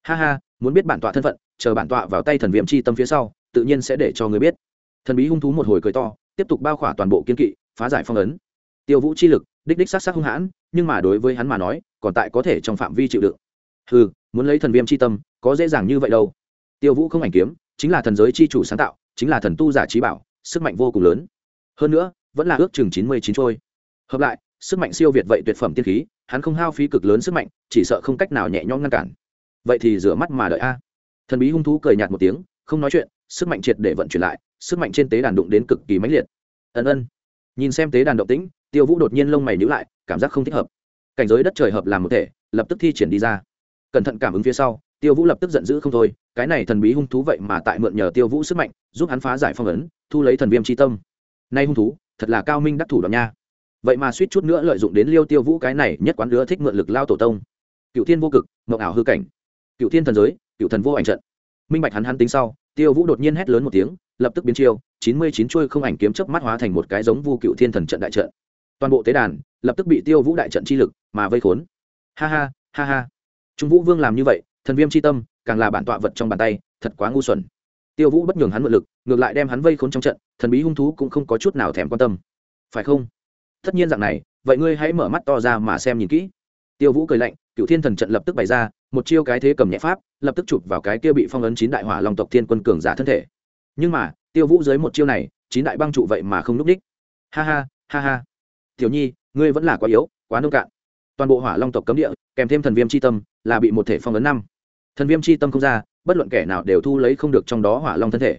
Ha ha, muốn biết bản tọa thân phận, chờ bản tọa vào tay thần viêm chi tâm phía sau, tự nhiên sẽ để cho người biết. Thần bí hung thú một hồi cười to tiếp tục bao khỏa toàn bộ kiên kỵ, phá giải phong ấn. Tiêu vũ chi lực, đích đích sát sát hung hãn, nhưng mà đối với hắn mà nói, còn tại có thể trong phạm vi chịu đựng. Ừ muốn lấy thần viêm chi tâm, có dễ dàng như vậy đâu. Tiêu vũ không ảnh kiếm, chính là thần giới chi chủ sáng tạo, chính là thần tu giả trí bảo, sức mạnh vô cùng lớn. Hơn nữa, vẫn là ước chừng chín mươi chín trôi. Hợp lại, sức mạnh siêu việt vậy tuyệt phẩm tiên khí, hắn không hao phí cực lớn sức mạnh, chỉ sợ không cách nào nhẹ nhõm ngăn cản. Vậy thì rửa mắt mà đợi a. Thần bí hung thú cười nhạt một tiếng không nói chuyện, sức mạnh triệt để vận chuyển lại, sức mạnh trên tế đàn đụng đến cực kỳ mãnh liệt. Ân ân. Nhìn xem tế đàn động tĩnh, tiêu vũ đột nhiên lông mày nhữ lại, cảm giác không thích hợp. Cảnh giới đất trời hợp làm một thể, lập tức thi triển đi ra. Cẩn thận cảm ứng phía sau, tiêu vũ lập tức giận dữ không thôi, cái này thần bí hung thú vậy mà tại mượn nhờ tiêu vũ sức mạnh, giúp hắn phá giải phong ấn, thu lấy thần viêm tri tâm. Nay hung thú, thật là cao minh đắc thủ đoạn nha. Vậy mà suýt chút nữa lợi dụng đến liêu tiêu vũ cái này nhất quán đứa thích mượn lực lao tổ tông. Cựu thiên vô cực, mộng ảo hư cảnh. Cựu thiên thần giới, cựu thần vô ảnh trận minh bạch hắn hắn tính sau, tiêu vũ đột nhiên hét lớn một tiếng, lập tức biến chiêu, chín mươi chín chuôi không ảnh kiếm chớp mắt hóa thành một cái giống vu cựu thiên thần trận đại trận. Toàn bộ tế đàn lập tức bị tiêu vũ đại trận chi lực mà vây khốn. Ha ha ha ha. Trung vũ vương làm như vậy, thần viêm c h i tâm, càng là bản tọa vật trong bàn tay, thật quá ngu xuẩn. Tiêu vũ bất nhường hắn mượn lực, ngược lại đem hắn vây khốn trong trận, thần bí hung thú cũng không có chút nào thèm quan tâm. Phải không? Tất nhiên dạng này, vậy ngươi hãy mở mắt to ra mà xem nhìn kỹ. Tiêu vũ cười lạnh, cựu thiên thần trận lập tức bày ra, một chiêu cái thế cầm nhẹ pháp lập tức chụp vào cái kia bị phong ấn chín đại hỏa long tộc thiên quân cường giả thân thể. Nhưng mà tiêu vũ dưới một chiêu này chín đại băng trụ vậy mà không núp đích. Ha ha ha ha. Tiểu nhi ngươi vẫn là quá yếu quá nông cạn. Toàn bộ hỏa long tộc cấm địa kèm thêm thần viêm c h i tâm là bị một thể phong ấn năm. Thần viêm c h i tâm không ra bất luận kẻ nào đều thu lấy không được trong đó hỏa long thân thể.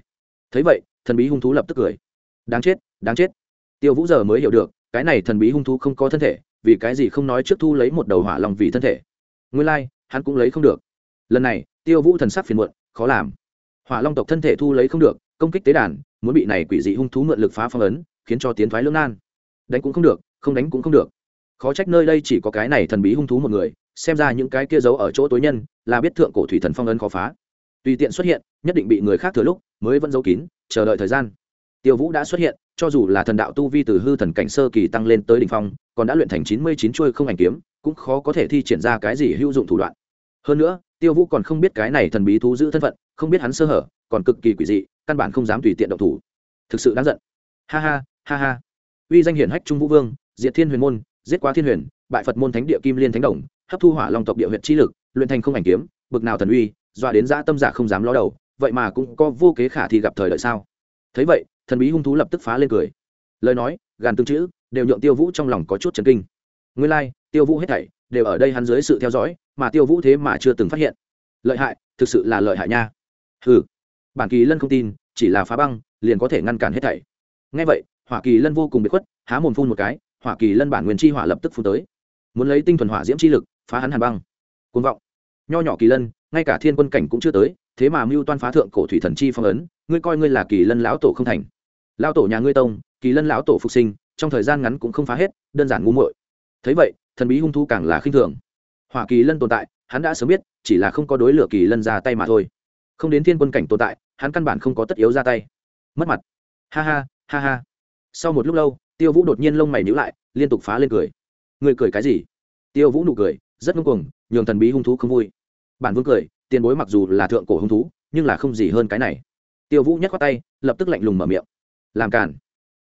Thấy vậy thần bí hung thú lập tức cười. Đáng chết đáng chết. Tiêu vũ giờ mới hiểu được cái này thần bí hung thú không có thân thể vì cái gì không nói trước thu lấy một đầu hỏa long vì thân thể. Nguyên lai、like, hắn cũng lấy không được lần này, tiêu vũ thần sắc phiền muộn, khó làm. Hỏa long tộc thân thể thu lấy không được, công kích tế đàn, muốn bị này quỷ dị hung thú mượn lực phá phong ấn, khiến cho tiến thoái lưỡng nan. Đánh cũng không được, không đánh cũng không được. Khó trách nơi đây chỉ có cái này thần bí hung thú một người, xem ra những cái kia giấu ở chỗ tối nhân, là biết thượng cổ thủy thần phong ấn khó phá. Tùy tiện xuất hiện, nhất định bị người khác thừa lúc, mới vẫn giấu kín, chờ đợi thời gian. Tiêu vũ đã xuất hiện, cho dù là thần đạo tu vi từ hư thần cảnh sơ kỳ tăng lên tới đ ỉ n h phong, còn đã luyện thành chín mươi chín chuôi không ảnh kiếm, cũng khó có thể thi triển ra cái gì hữu dụng thủ đoạn hơn nữa tiêu vũ còn không biết cái này thần bí thú giữ thân phận không biết hắn sơ hở còn cực kỳ quỷ dị căn bản không dám tùy tiện động thủ. Thực sự đáng giận. Ha ha ha ha. Uy danh hiển hách trung vũ vương diệt thiên huyền môn giết quá thiên huyền bại phật môn thánh địa kim liên thánh đồng hấp thu hỏa long tộc địa huyện trí lực luyện thành không ảnh kiếm bực nào thần uy dọa đến dã tâm giả không dám ló đầu vậy mà cũng có vô kế khả thi gặp thời đợi sao? Thấy vậy thần bí hung thú lập tức phá lên cười. Lời nói gàn tương chữ đều nhượng tiêu vũ trong lòng có chút chấn kinh. Nguyên lai、like, tiêu vũ hết thảy đều ở đây hắn dưới sự theo dõi mà tiêu vũ thế mà chưa từng phát hiện. Lợi hại, thực sự là lợi hại nha. Ừ bản kỳ lân không tin, chỉ là phá băng, liền có thể ngăn cản hết thảy. Ngay vậy, hỏa kỳ lân vô cùng bị khuất, há mồm phun một cái, hỏa kỳ lân bản nguyên chi hỏa lập tức phun tới. Muốn lấy tinh thuần hỏa diễm chi lực, phá hắn hàn băng. Côn vọng. Nho nhỏ kỳ lân, ngay cả thiên quân cảnh cũng chưa tới, thế mà mưu toan phá thượng cổ thủy thần chi phong ấn, ngươi coi ngươi là kỳ lân lão tổ không thành. Lão tổ nhà ngươi tông, kỳ lân lão tổ phục sinh, trong thời gian ngắn cũng không phá hết, đơn giản ngu muội. Thấy vậy, thần bí hung thú càng là khinh thường hỏa kỳ lân tồn tại, hắn đã sớm biết, chỉ là không có đối lửa kỳ lân ra tay mà thôi. Không đến thiên quân cảnh tồn tại, hắn căn bản không có tất yếu ra tay. Mất mặt. Ha ha ha ha. Sau một lúc lâu, tiêu vũ đột nhiên lông mày nhữ lại, liên tục phá lên cười. Người cười cái gì? Tiêu vũ nụ cười, rất ngưng cuồng, nhường thần bí hung thú không vui. Bản vương cười, tiền bối mặc dù là thượng cổ hung thú, nhưng là không gì hơn cái này. Tiêu vũ nhắc qua tay, lập tức lạnh lùng mở miệng. Làm cản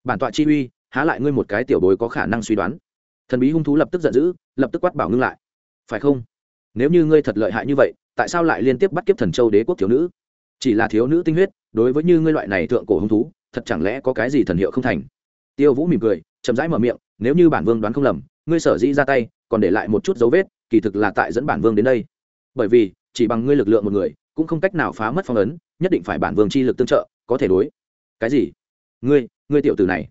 bản tọa chi uy, há lại ngươi một cái tiểu bối có khả năng suy đoán. Thần bí hung thú lập tức giận dữ, lập tức quát bảo ngưng lại phải không? Nếu như ngươi thật lợi hại như vậy, tại sao lại liên tiếp bắt kiếp thần châu đế quốc thiếu nữ? Chỉ là thiếu nữ tinh huyết, đối với như ngươi loại này thượng cổ hung thú, thật chẳng lẽ có cái gì thần hiệu không thành? Tiêu vũ mỉm cười, chậm rãi mở miệng, nếu như bản vương đoán không lầm, ngươi sở dĩ ra tay, còn để lại một chút dấu vết, kỳ thực là tại dẫn bản vương đến đây. Bởi vì, chỉ bằng ngươi lực lượng một người, cũng không cách nào phá mất phong ấn, nhất định phải bản vương chi lực tương trợ, có thể đối. Cái gì? Ngươi ngươi tiểu tử này.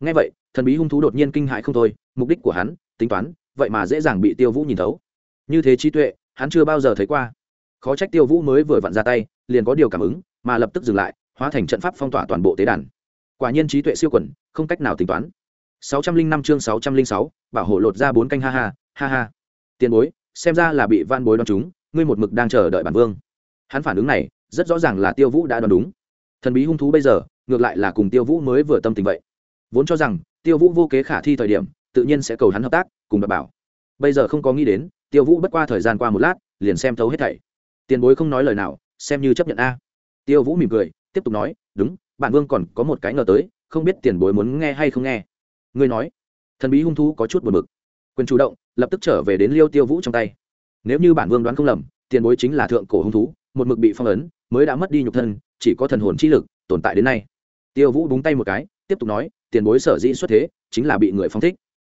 Nghe vậy, thần bí hung thú đột nhiên kinh hại không thôi, mục đích của hắn, tính toán, vậy mà dễ dàng bị tiêu vũ nhìn thấu như thế trí tuệ hắn chưa bao giờ thấy qua. Khó trách tiêu vũ mới vừa vặn ra tay liền có điều cảm ứng mà lập tức dừng lại hóa thành trận pháp phong tỏa toàn bộ tế đàn. Quả nhiên trí tuệ siêu quẩn không cách nào tính toán. 605 chương 606, bảo hộ lột ra bốn canh ha ha ha ha. Tiền bối xem ra là bị van bối đoán chúng ngươi một mực đang chờ đợi bản vương. Hắn phản ứng này rất rõ ràng là tiêu vũ đã đoán đúng. Thần bí hung thú bây giờ ngược lại là cùng tiêu vũ mới vừa tâm tình vậy. Vốn cho rằng tiêu vũ vô kế khả thi thời điểm tự nhiên sẽ cầu hắn hợp tác cùng đảm bảo. Bây giờ không có nghĩ đến tiêu vũ bất qua thời gian qua một lát, liền xem thấu hết thảy. Tiền bối không nói lời nào, xem như chấp nhận a. Tiêu vũ mỉm cười, tiếp tục nói, đúng bản vương còn có một cái ngờ tới, không biết tiền bối muốn nghe hay không nghe. Ngươi nói. Thần bí hung thú có chút buồn bực. Quyền chủ động, lập tức trở về đến liêu tiêu vũ trong tay. Nếu như bản vương đoán không lầm, tiền bối chính là thượng cổ hung thú, một mực bị phong ấn, mới đã mất đi nhục thân, chỉ có thần hồn chi lực tồn tại đến nay. Tiêu vũ búng tay một cái, tiếp tục nói, tiền bối sở dĩ xuất thế, chính là bị người phong thích.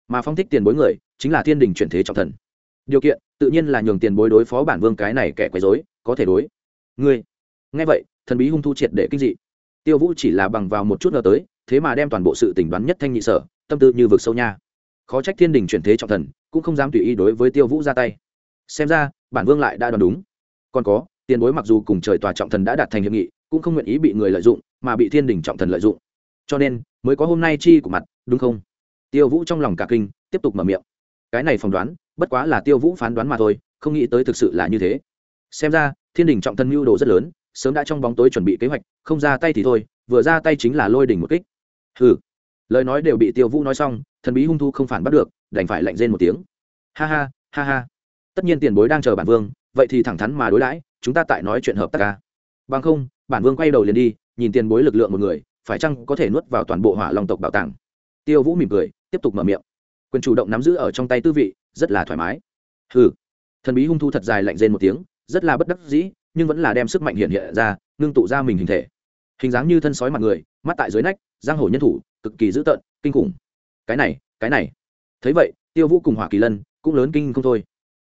Mà phong thích tiền bối người, chính là thiên đình chuyển thế trọng thần điều kiện, tự nhiên là nhường tiền bối đối phó bản vương cái này kẻ quấy dối có thể đối. Ngươi. Nghe vậy, thần bí hung thu triệt để kinh dị. Tiêu vũ chỉ là bằng vào một chút ngờ tới, thế mà đem toàn bộ sự tỉnh đoán nhất thanh nhị sở, tâm tư như vực sâu nha. Khó trách thiên đình chuyển thế trọng thần, cũng không dám tùy ý đối với tiêu vũ ra tay. Xem ra, bản vương lại đã đoán đúng. Còn có, tiền bối mặc dù cùng trời tòa trọng thần đã đạt thành hiệp nghị, cũng không nguyện ý bị người lợi dụng, mà bị thiên đình trọng thần lợi dụng. Cho nên, mới có hôm nay chi của mặt, đúng không? Tiêu vũ trong lòng cả kinh, tiếp tục mở miệng cái này phỏng đoán, bất quá là tiêu vũ phán đoán mà thôi, không nghĩ tới thực sự là như thế. Xem ra, thiên đình trọng thân mưu đồ rất lớn, sớm đã trong bóng tối chuẩn bị kế hoạch, không ra tay thì thôi, vừa ra tay chính là lôi đỉnh một kích. Hừ. Lời nói đều bị tiêu vũ nói xong, thần bí hung thu không phản bắt được, đành phải lạnh rên một tiếng. Ha ha ha ha. Tất nhiên tiền bối đang chờ bản vương, vậy thì thẳng thắn mà đối đãi, chúng ta tại nói chuyện hợp tác ca. Bằng không, bản vương quay đầu liền đi, nhìn tiền bối lực lượng một người, phải chăng có thể nuốt vào toàn bộ hỏa long tộc bảo tàng? Tiêu vũ mỉm cười, tiếp tục mở miệng quyền chủ động nắm giữ ở trong tay tư vị, rất là thoải mái. Hừ. Thần bí hung thu thật dài lạnh rên một tiếng, rất là bất đắc dĩ, nhưng vẫn là đem sức mạnh hiện hiện ra, ngưng tụ ra mình hình thể. Hình dáng như thân sói mặt người, mắt tại dưới nách, giang hồ nhân thủ, cực kỳ dữ tợn, kinh khủng. Cái này cái này. Thấy vậy, tiêu vũ cùng hỏa kỳ lân cũng lớn kinh không thôi.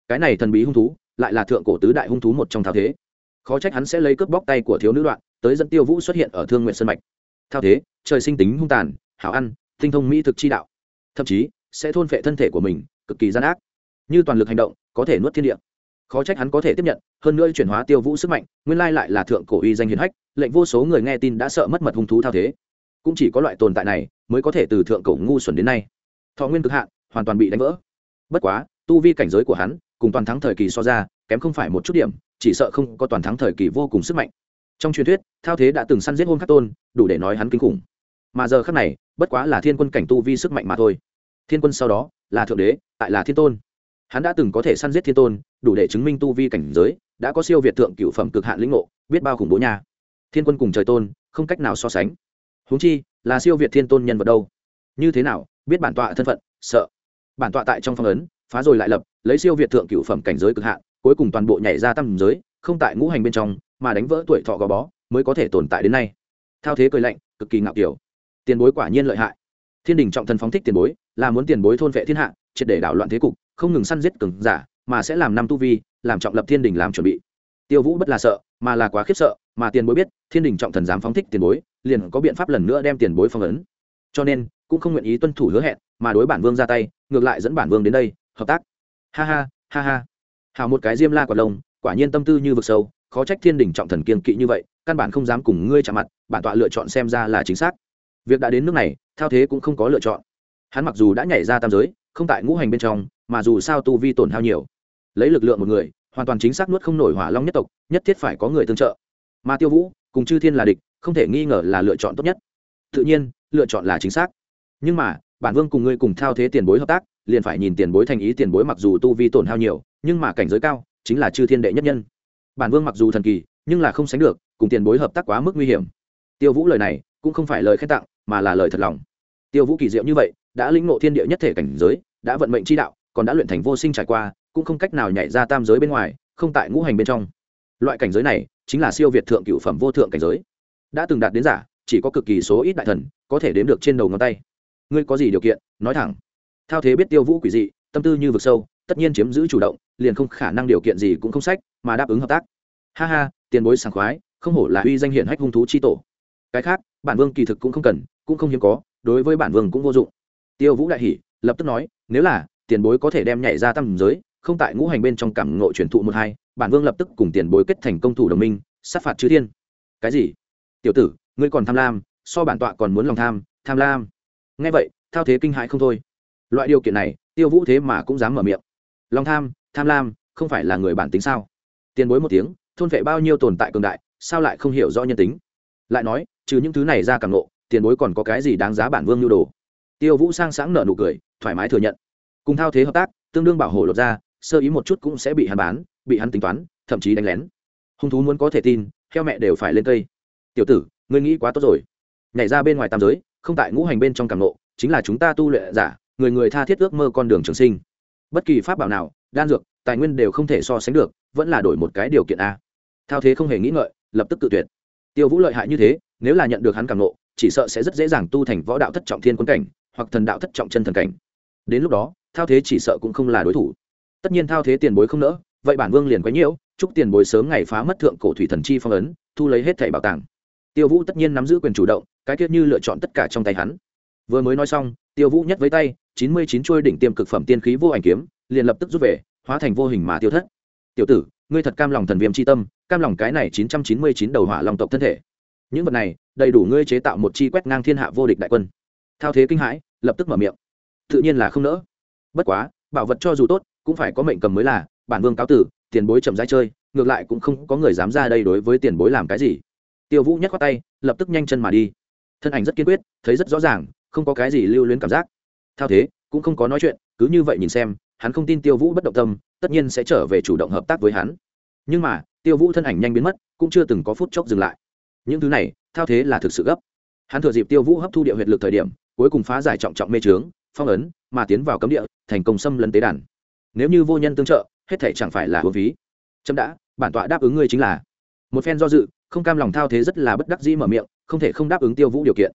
Cái này thần bí hung thú, lại là thượng cổ tứ đại hung thú một trong thao thế. Khó trách hắn sẽ lấy cướp bóc tay của thiếu nữ đoạn, tới dẫn tiêu vũ xuất hiện ở thương nguyện sân mạch. Thao thế, trời sinh tính hung tàn, hảo ăn, tinh thông mỹ thực chi đạo. Thậm chí sẽ thôn phệ thân thể của mình, cực kỳ gian ác. Như toàn lực hành động, có thể nuốt thiên địa. Khó trách hắn có thể tiếp nhận, hơn nữa chuyển hóa tiêu vũ sức mạnh, nguyên lai lại là thượng cổ uy danh hiền hách, lệnh vô số người nghe tin đã sợ mất mật hung thú thao thế. Cũng chỉ có loại tồn tại này mới có thể từ thượng cổ ngu xuẩn đến nay. Thọ nguyên cực hạn, hoàn toàn bị đánh vỡ. Bất quá, tu vi cảnh giới của hắn, cùng toàn thắng thời kỳ so ra, kém không phải một chút điểm, chỉ sợ không có toàn thắng thời kỳ vô cùng sức mạnh. Trong truyền thuyết, thao thế đã từng săn giết hôn khắc tôn, đủ để nói hắn kinh khủng. Mà giờ khắc này, bất quá là thiên quân cảnh tu vi sức mạnh mà thôi thiên quân sau đó là thượng đế, tại là thiên tôn. Hắn đã từng có thể săn giết thiên tôn, đủ để chứng minh tu vi cảnh giới, đã có siêu việt thượng cựu phẩm cực hạn lĩnh ngộ, biết bao khủng bố nha. Thiên quân cùng trời tôn, không cách nào so sánh. Huống chi, là siêu việt thiên tôn nhân vật đâu? Như thế nào, biết bản tọa thân phận, sợ. Bản tọa tại trong phong ấn, phá rồi lại lập, lấy siêu việt thượng cựu phẩm cảnh giới cực hạn, cuối cùng toàn bộ nhảy ra tam giới, không tại ngũ hành bên trong, mà đánh vỡ tuổi thọ gò bó, mới có thể tồn tại đến nay. Thao thế cười lạnh, cực kỳ ngạo kiểu. Tiền bối quả nhiên lợi hại. Thiên đình trọng thần phóng thích tiền bối là muốn tiền bối thôn vệ thiên hạ, triệt để đảo loạn thế cục, không ngừng săn giết cường giả, mà sẽ làm năm tu vi, làm trọng lập thiên đình làm chuẩn bị. Tiêu vũ bất là sợ, mà là quá khiếp sợ, mà tiền bối biết, thiên đình trọng thần dám phóng thích tiền bối, liền có biện pháp lần nữa đem tiền bối phong ấn. Cho nên, cũng không nguyện ý tuân thủ hứa hẹn, mà đối bản vương ra tay, ngược lại dẫn bản vương đến đây, hợp tác. Ha ha ha ha. Hào một cái diêm la quả lông, quả nhiên tâm tư như vực sâu, khó trách thiên đình trọng thần kiên kỵ như vậy, căn bản không dám cùng ngươi chạm mặt, bản tọa lựa chọn xem ra là chính xác. Việc đã đến nước này, thao thế cũng không có lựa chọn hắn mặc dù đã nhảy ra tam giới, không tại ngũ hành bên trong, mà dù sao tu vi tổn hao nhiều. Lấy lực lượng một người, hoàn toàn chính xác nuốt không nổi hỏa long nhất tộc, nhất thiết phải có người tương trợ. Mà tiêu vũ, cùng chư thiên là địch, không thể nghi ngờ là lựa chọn tốt nhất. Tự nhiên, lựa chọn là chính xác. Nhưng mà, bản vương cùng ngươi cùng thao thế tiền bối hợp tác, liền phải nhìn tiền bối thành ý, tiền bối mặc dù tu vi tổn hao nhiều, nhưng mà cảnh giới cao, chính là chư thiên đệ nhất nhân. Bản vương mặc dù thần kỳ, nhưng là không sánh được, cùng tiền bối hợp tác quá mức nguy hiểm. Tiêu vũ lời này, cũng không phải lời khen tặng, mà là lời thật lòng. Tiêu vũ kỳ diệu như vậy đã lĩnh ngộ thiên địa nhất thể cảnh giới, đã vận mệnh chi đạo, còn đã luyện thành vô sinh trải qua, cũng không cách nào nhảy ra tam giới bên ngoài, không tại ngũ hành bên trong. Loại cảnh giới này chính là siêu việt thượng cựu phẩm vô thượng cảnh giới. Đã từng đạt đến giả, chỉ có cực kỳ số ít đại thần có thể đếm được trên đầu ngón tay. Ngươi có gì điều kiện? Nói thẳng. Thao thế biết tiêu vũ quỷ dị, tâm tư như vực sâu, tất nhiên chiếm giữ chủ động, liền không khả năng điều kiện gì cũng không sách, mà đáp ứng hợp tác. Ha ha, tiền bối sảng khoái, không hổ là uy danh hiển hách hung thú chi tổ. Cái khác, bản vương kỳ thực cũng không cần, cũng không hiếm có, đối với bản vương cũng vô dụng tiêu vũ đại hỉ, lập tức nói, nếu là, tiền bối có thể đem nhảy ra tam giới, không tại ngũ hành bên trong cảm ngộ truyền thụ một hai, bản vương lập tức cùng tiền bối kết thành công thủ đồng minh, sát phạt chư thiên. Cái gì? Tiểu tử, ngươi còn tham lam, so bản tọa còn muốn lòng tham tham lam. Nghe vậy, thao thế kinh hãi không thôi. Loại điều kiện này, tiêu vũ thế mà cũng dám mở miệng. Lòng tham tham lam, không phải là người bản tính sao? Tiền bối một tiếng, thôn vệ bao nhiêu tồn tại cường đại, sao lại không hiểu rõ nhân tính? Lại nói, trừ những thứ này ra càng ngộ, tiền bối còn có cái gì đáng giá bản vương nhu đồ? Tiêu vũ sang sáng nở nụ cười, thoải mái thừa nhận. Cùng thao thế hợp tác, tương đương bảo hộ lột ra, sơ ý một chút cũng sẽ bị hắn bán, bị hắn tính toán, thậm chí đánh lén. Hung thú muốn có thể tin theo mẹ đều phải lên cây. Tiểu tử, ngươi nghĩ quá tốt rồi. Nhảy ra bên ngoài tam giới, không tại ngũ hành bên trong càng nộ chính là chúng ta tu luyện giả, người người tha thiết ước mơ con đường trường sinh. Bất kỳ pháp bảo nào, đan dược, tài nguyên đều không thể so sánh được, vẫn là đổi một cái điều kiện a. Thao thế không hề nghĩ ngợi, lập tức tự tuyệt. Tiêu vũ lợi hại như thế, nếu là nhận được hắn càng nộ chỉ sợ sẽ rất dễ dàng tu thành võ đạo thất trọng thiên quân cảnh hoặc thần đạo thất trọng chân thần cảnh. Đến lúc đó, thao thế chỉ sợ cũng không là đối thủ. Tất nhiên thao thế tiền bối không nỡ, vậy bản vương liền quấy nhiễu, chúc tiền bối sớm ngày phá mất thượng cổ thủy thần chi phong ấn, thu lấy hết thẻ bảo tàng. Tiêu vũ tất nhiên nắm giữ quyền chủ động, cái tiết như lựa chọn tất cả trong tay hắn. Vừa mới nói xong, tiêu vũ nhất với tay, chín mươi chín chuôi đỉnh tiêm cực phẩm tiên khí vô ảnh kiếm, liền lập tức rút về, hóa thành vô hình mà tiêu thất. Tiểu tử, ngươi thật cam lòng thần viêm c h i tâm, cam lòng cái này chín trăm chín mươi chín đầu hỏa long tộc thân thể. Những vật này, đầy đủ ngươi chế tạo một chi quét ngang thiên hạ vô địch đại quân thao thế kinh hãi, lập tức mở miệng. Tự nhiên là không nỡ. Bất quá, bảo vật cho dù tốt, cũng phải có mệnh cầm mới là, bản vương cáo tử, tiền bối chậm rãi chơi, ngược lại cũng không có người dám ra đây đối với tiền bối làm cái gì. Tiêu vũ nhắc qua tay, lập tức nhanh chân mà đi. Thân ảnh rất kiên quyết, thấy rất rõ ràng, không có cái gì lưu luyến cảm giác. Thao thế, cũng không có nói chuyện, cứ như vậy nhìn xem, hắn không tin tiêu vũ bất động tâm, tất nhiên sẽ trở về chủ động hợp tác với hắn. Nhưng mà, tiêu vũ thân ảnh nhanh biến mất, cũng chưa từng có phút chốc dừng lại. Những thứ này, thao thế là thực sự gấp hắn thừa dịp tiêu vũ hấp thu địa huyệt lực thời điểm, cuối cùng phá giải trọng trọng mê trướng phong ấn, mà tiến vào cấm địa, thành công xâm lấn tế đàn. Nếu như vô nhân tương trợ, hết thể chẳng phải là hương phí. Chấm đã, bản tọa đáp ứng ngươi chính là. Một phen do dự, không cam lòng thao thế rất là bất đắc dĩ mở miệng, không thể không đáp ứng tiêu vũ điều kiện.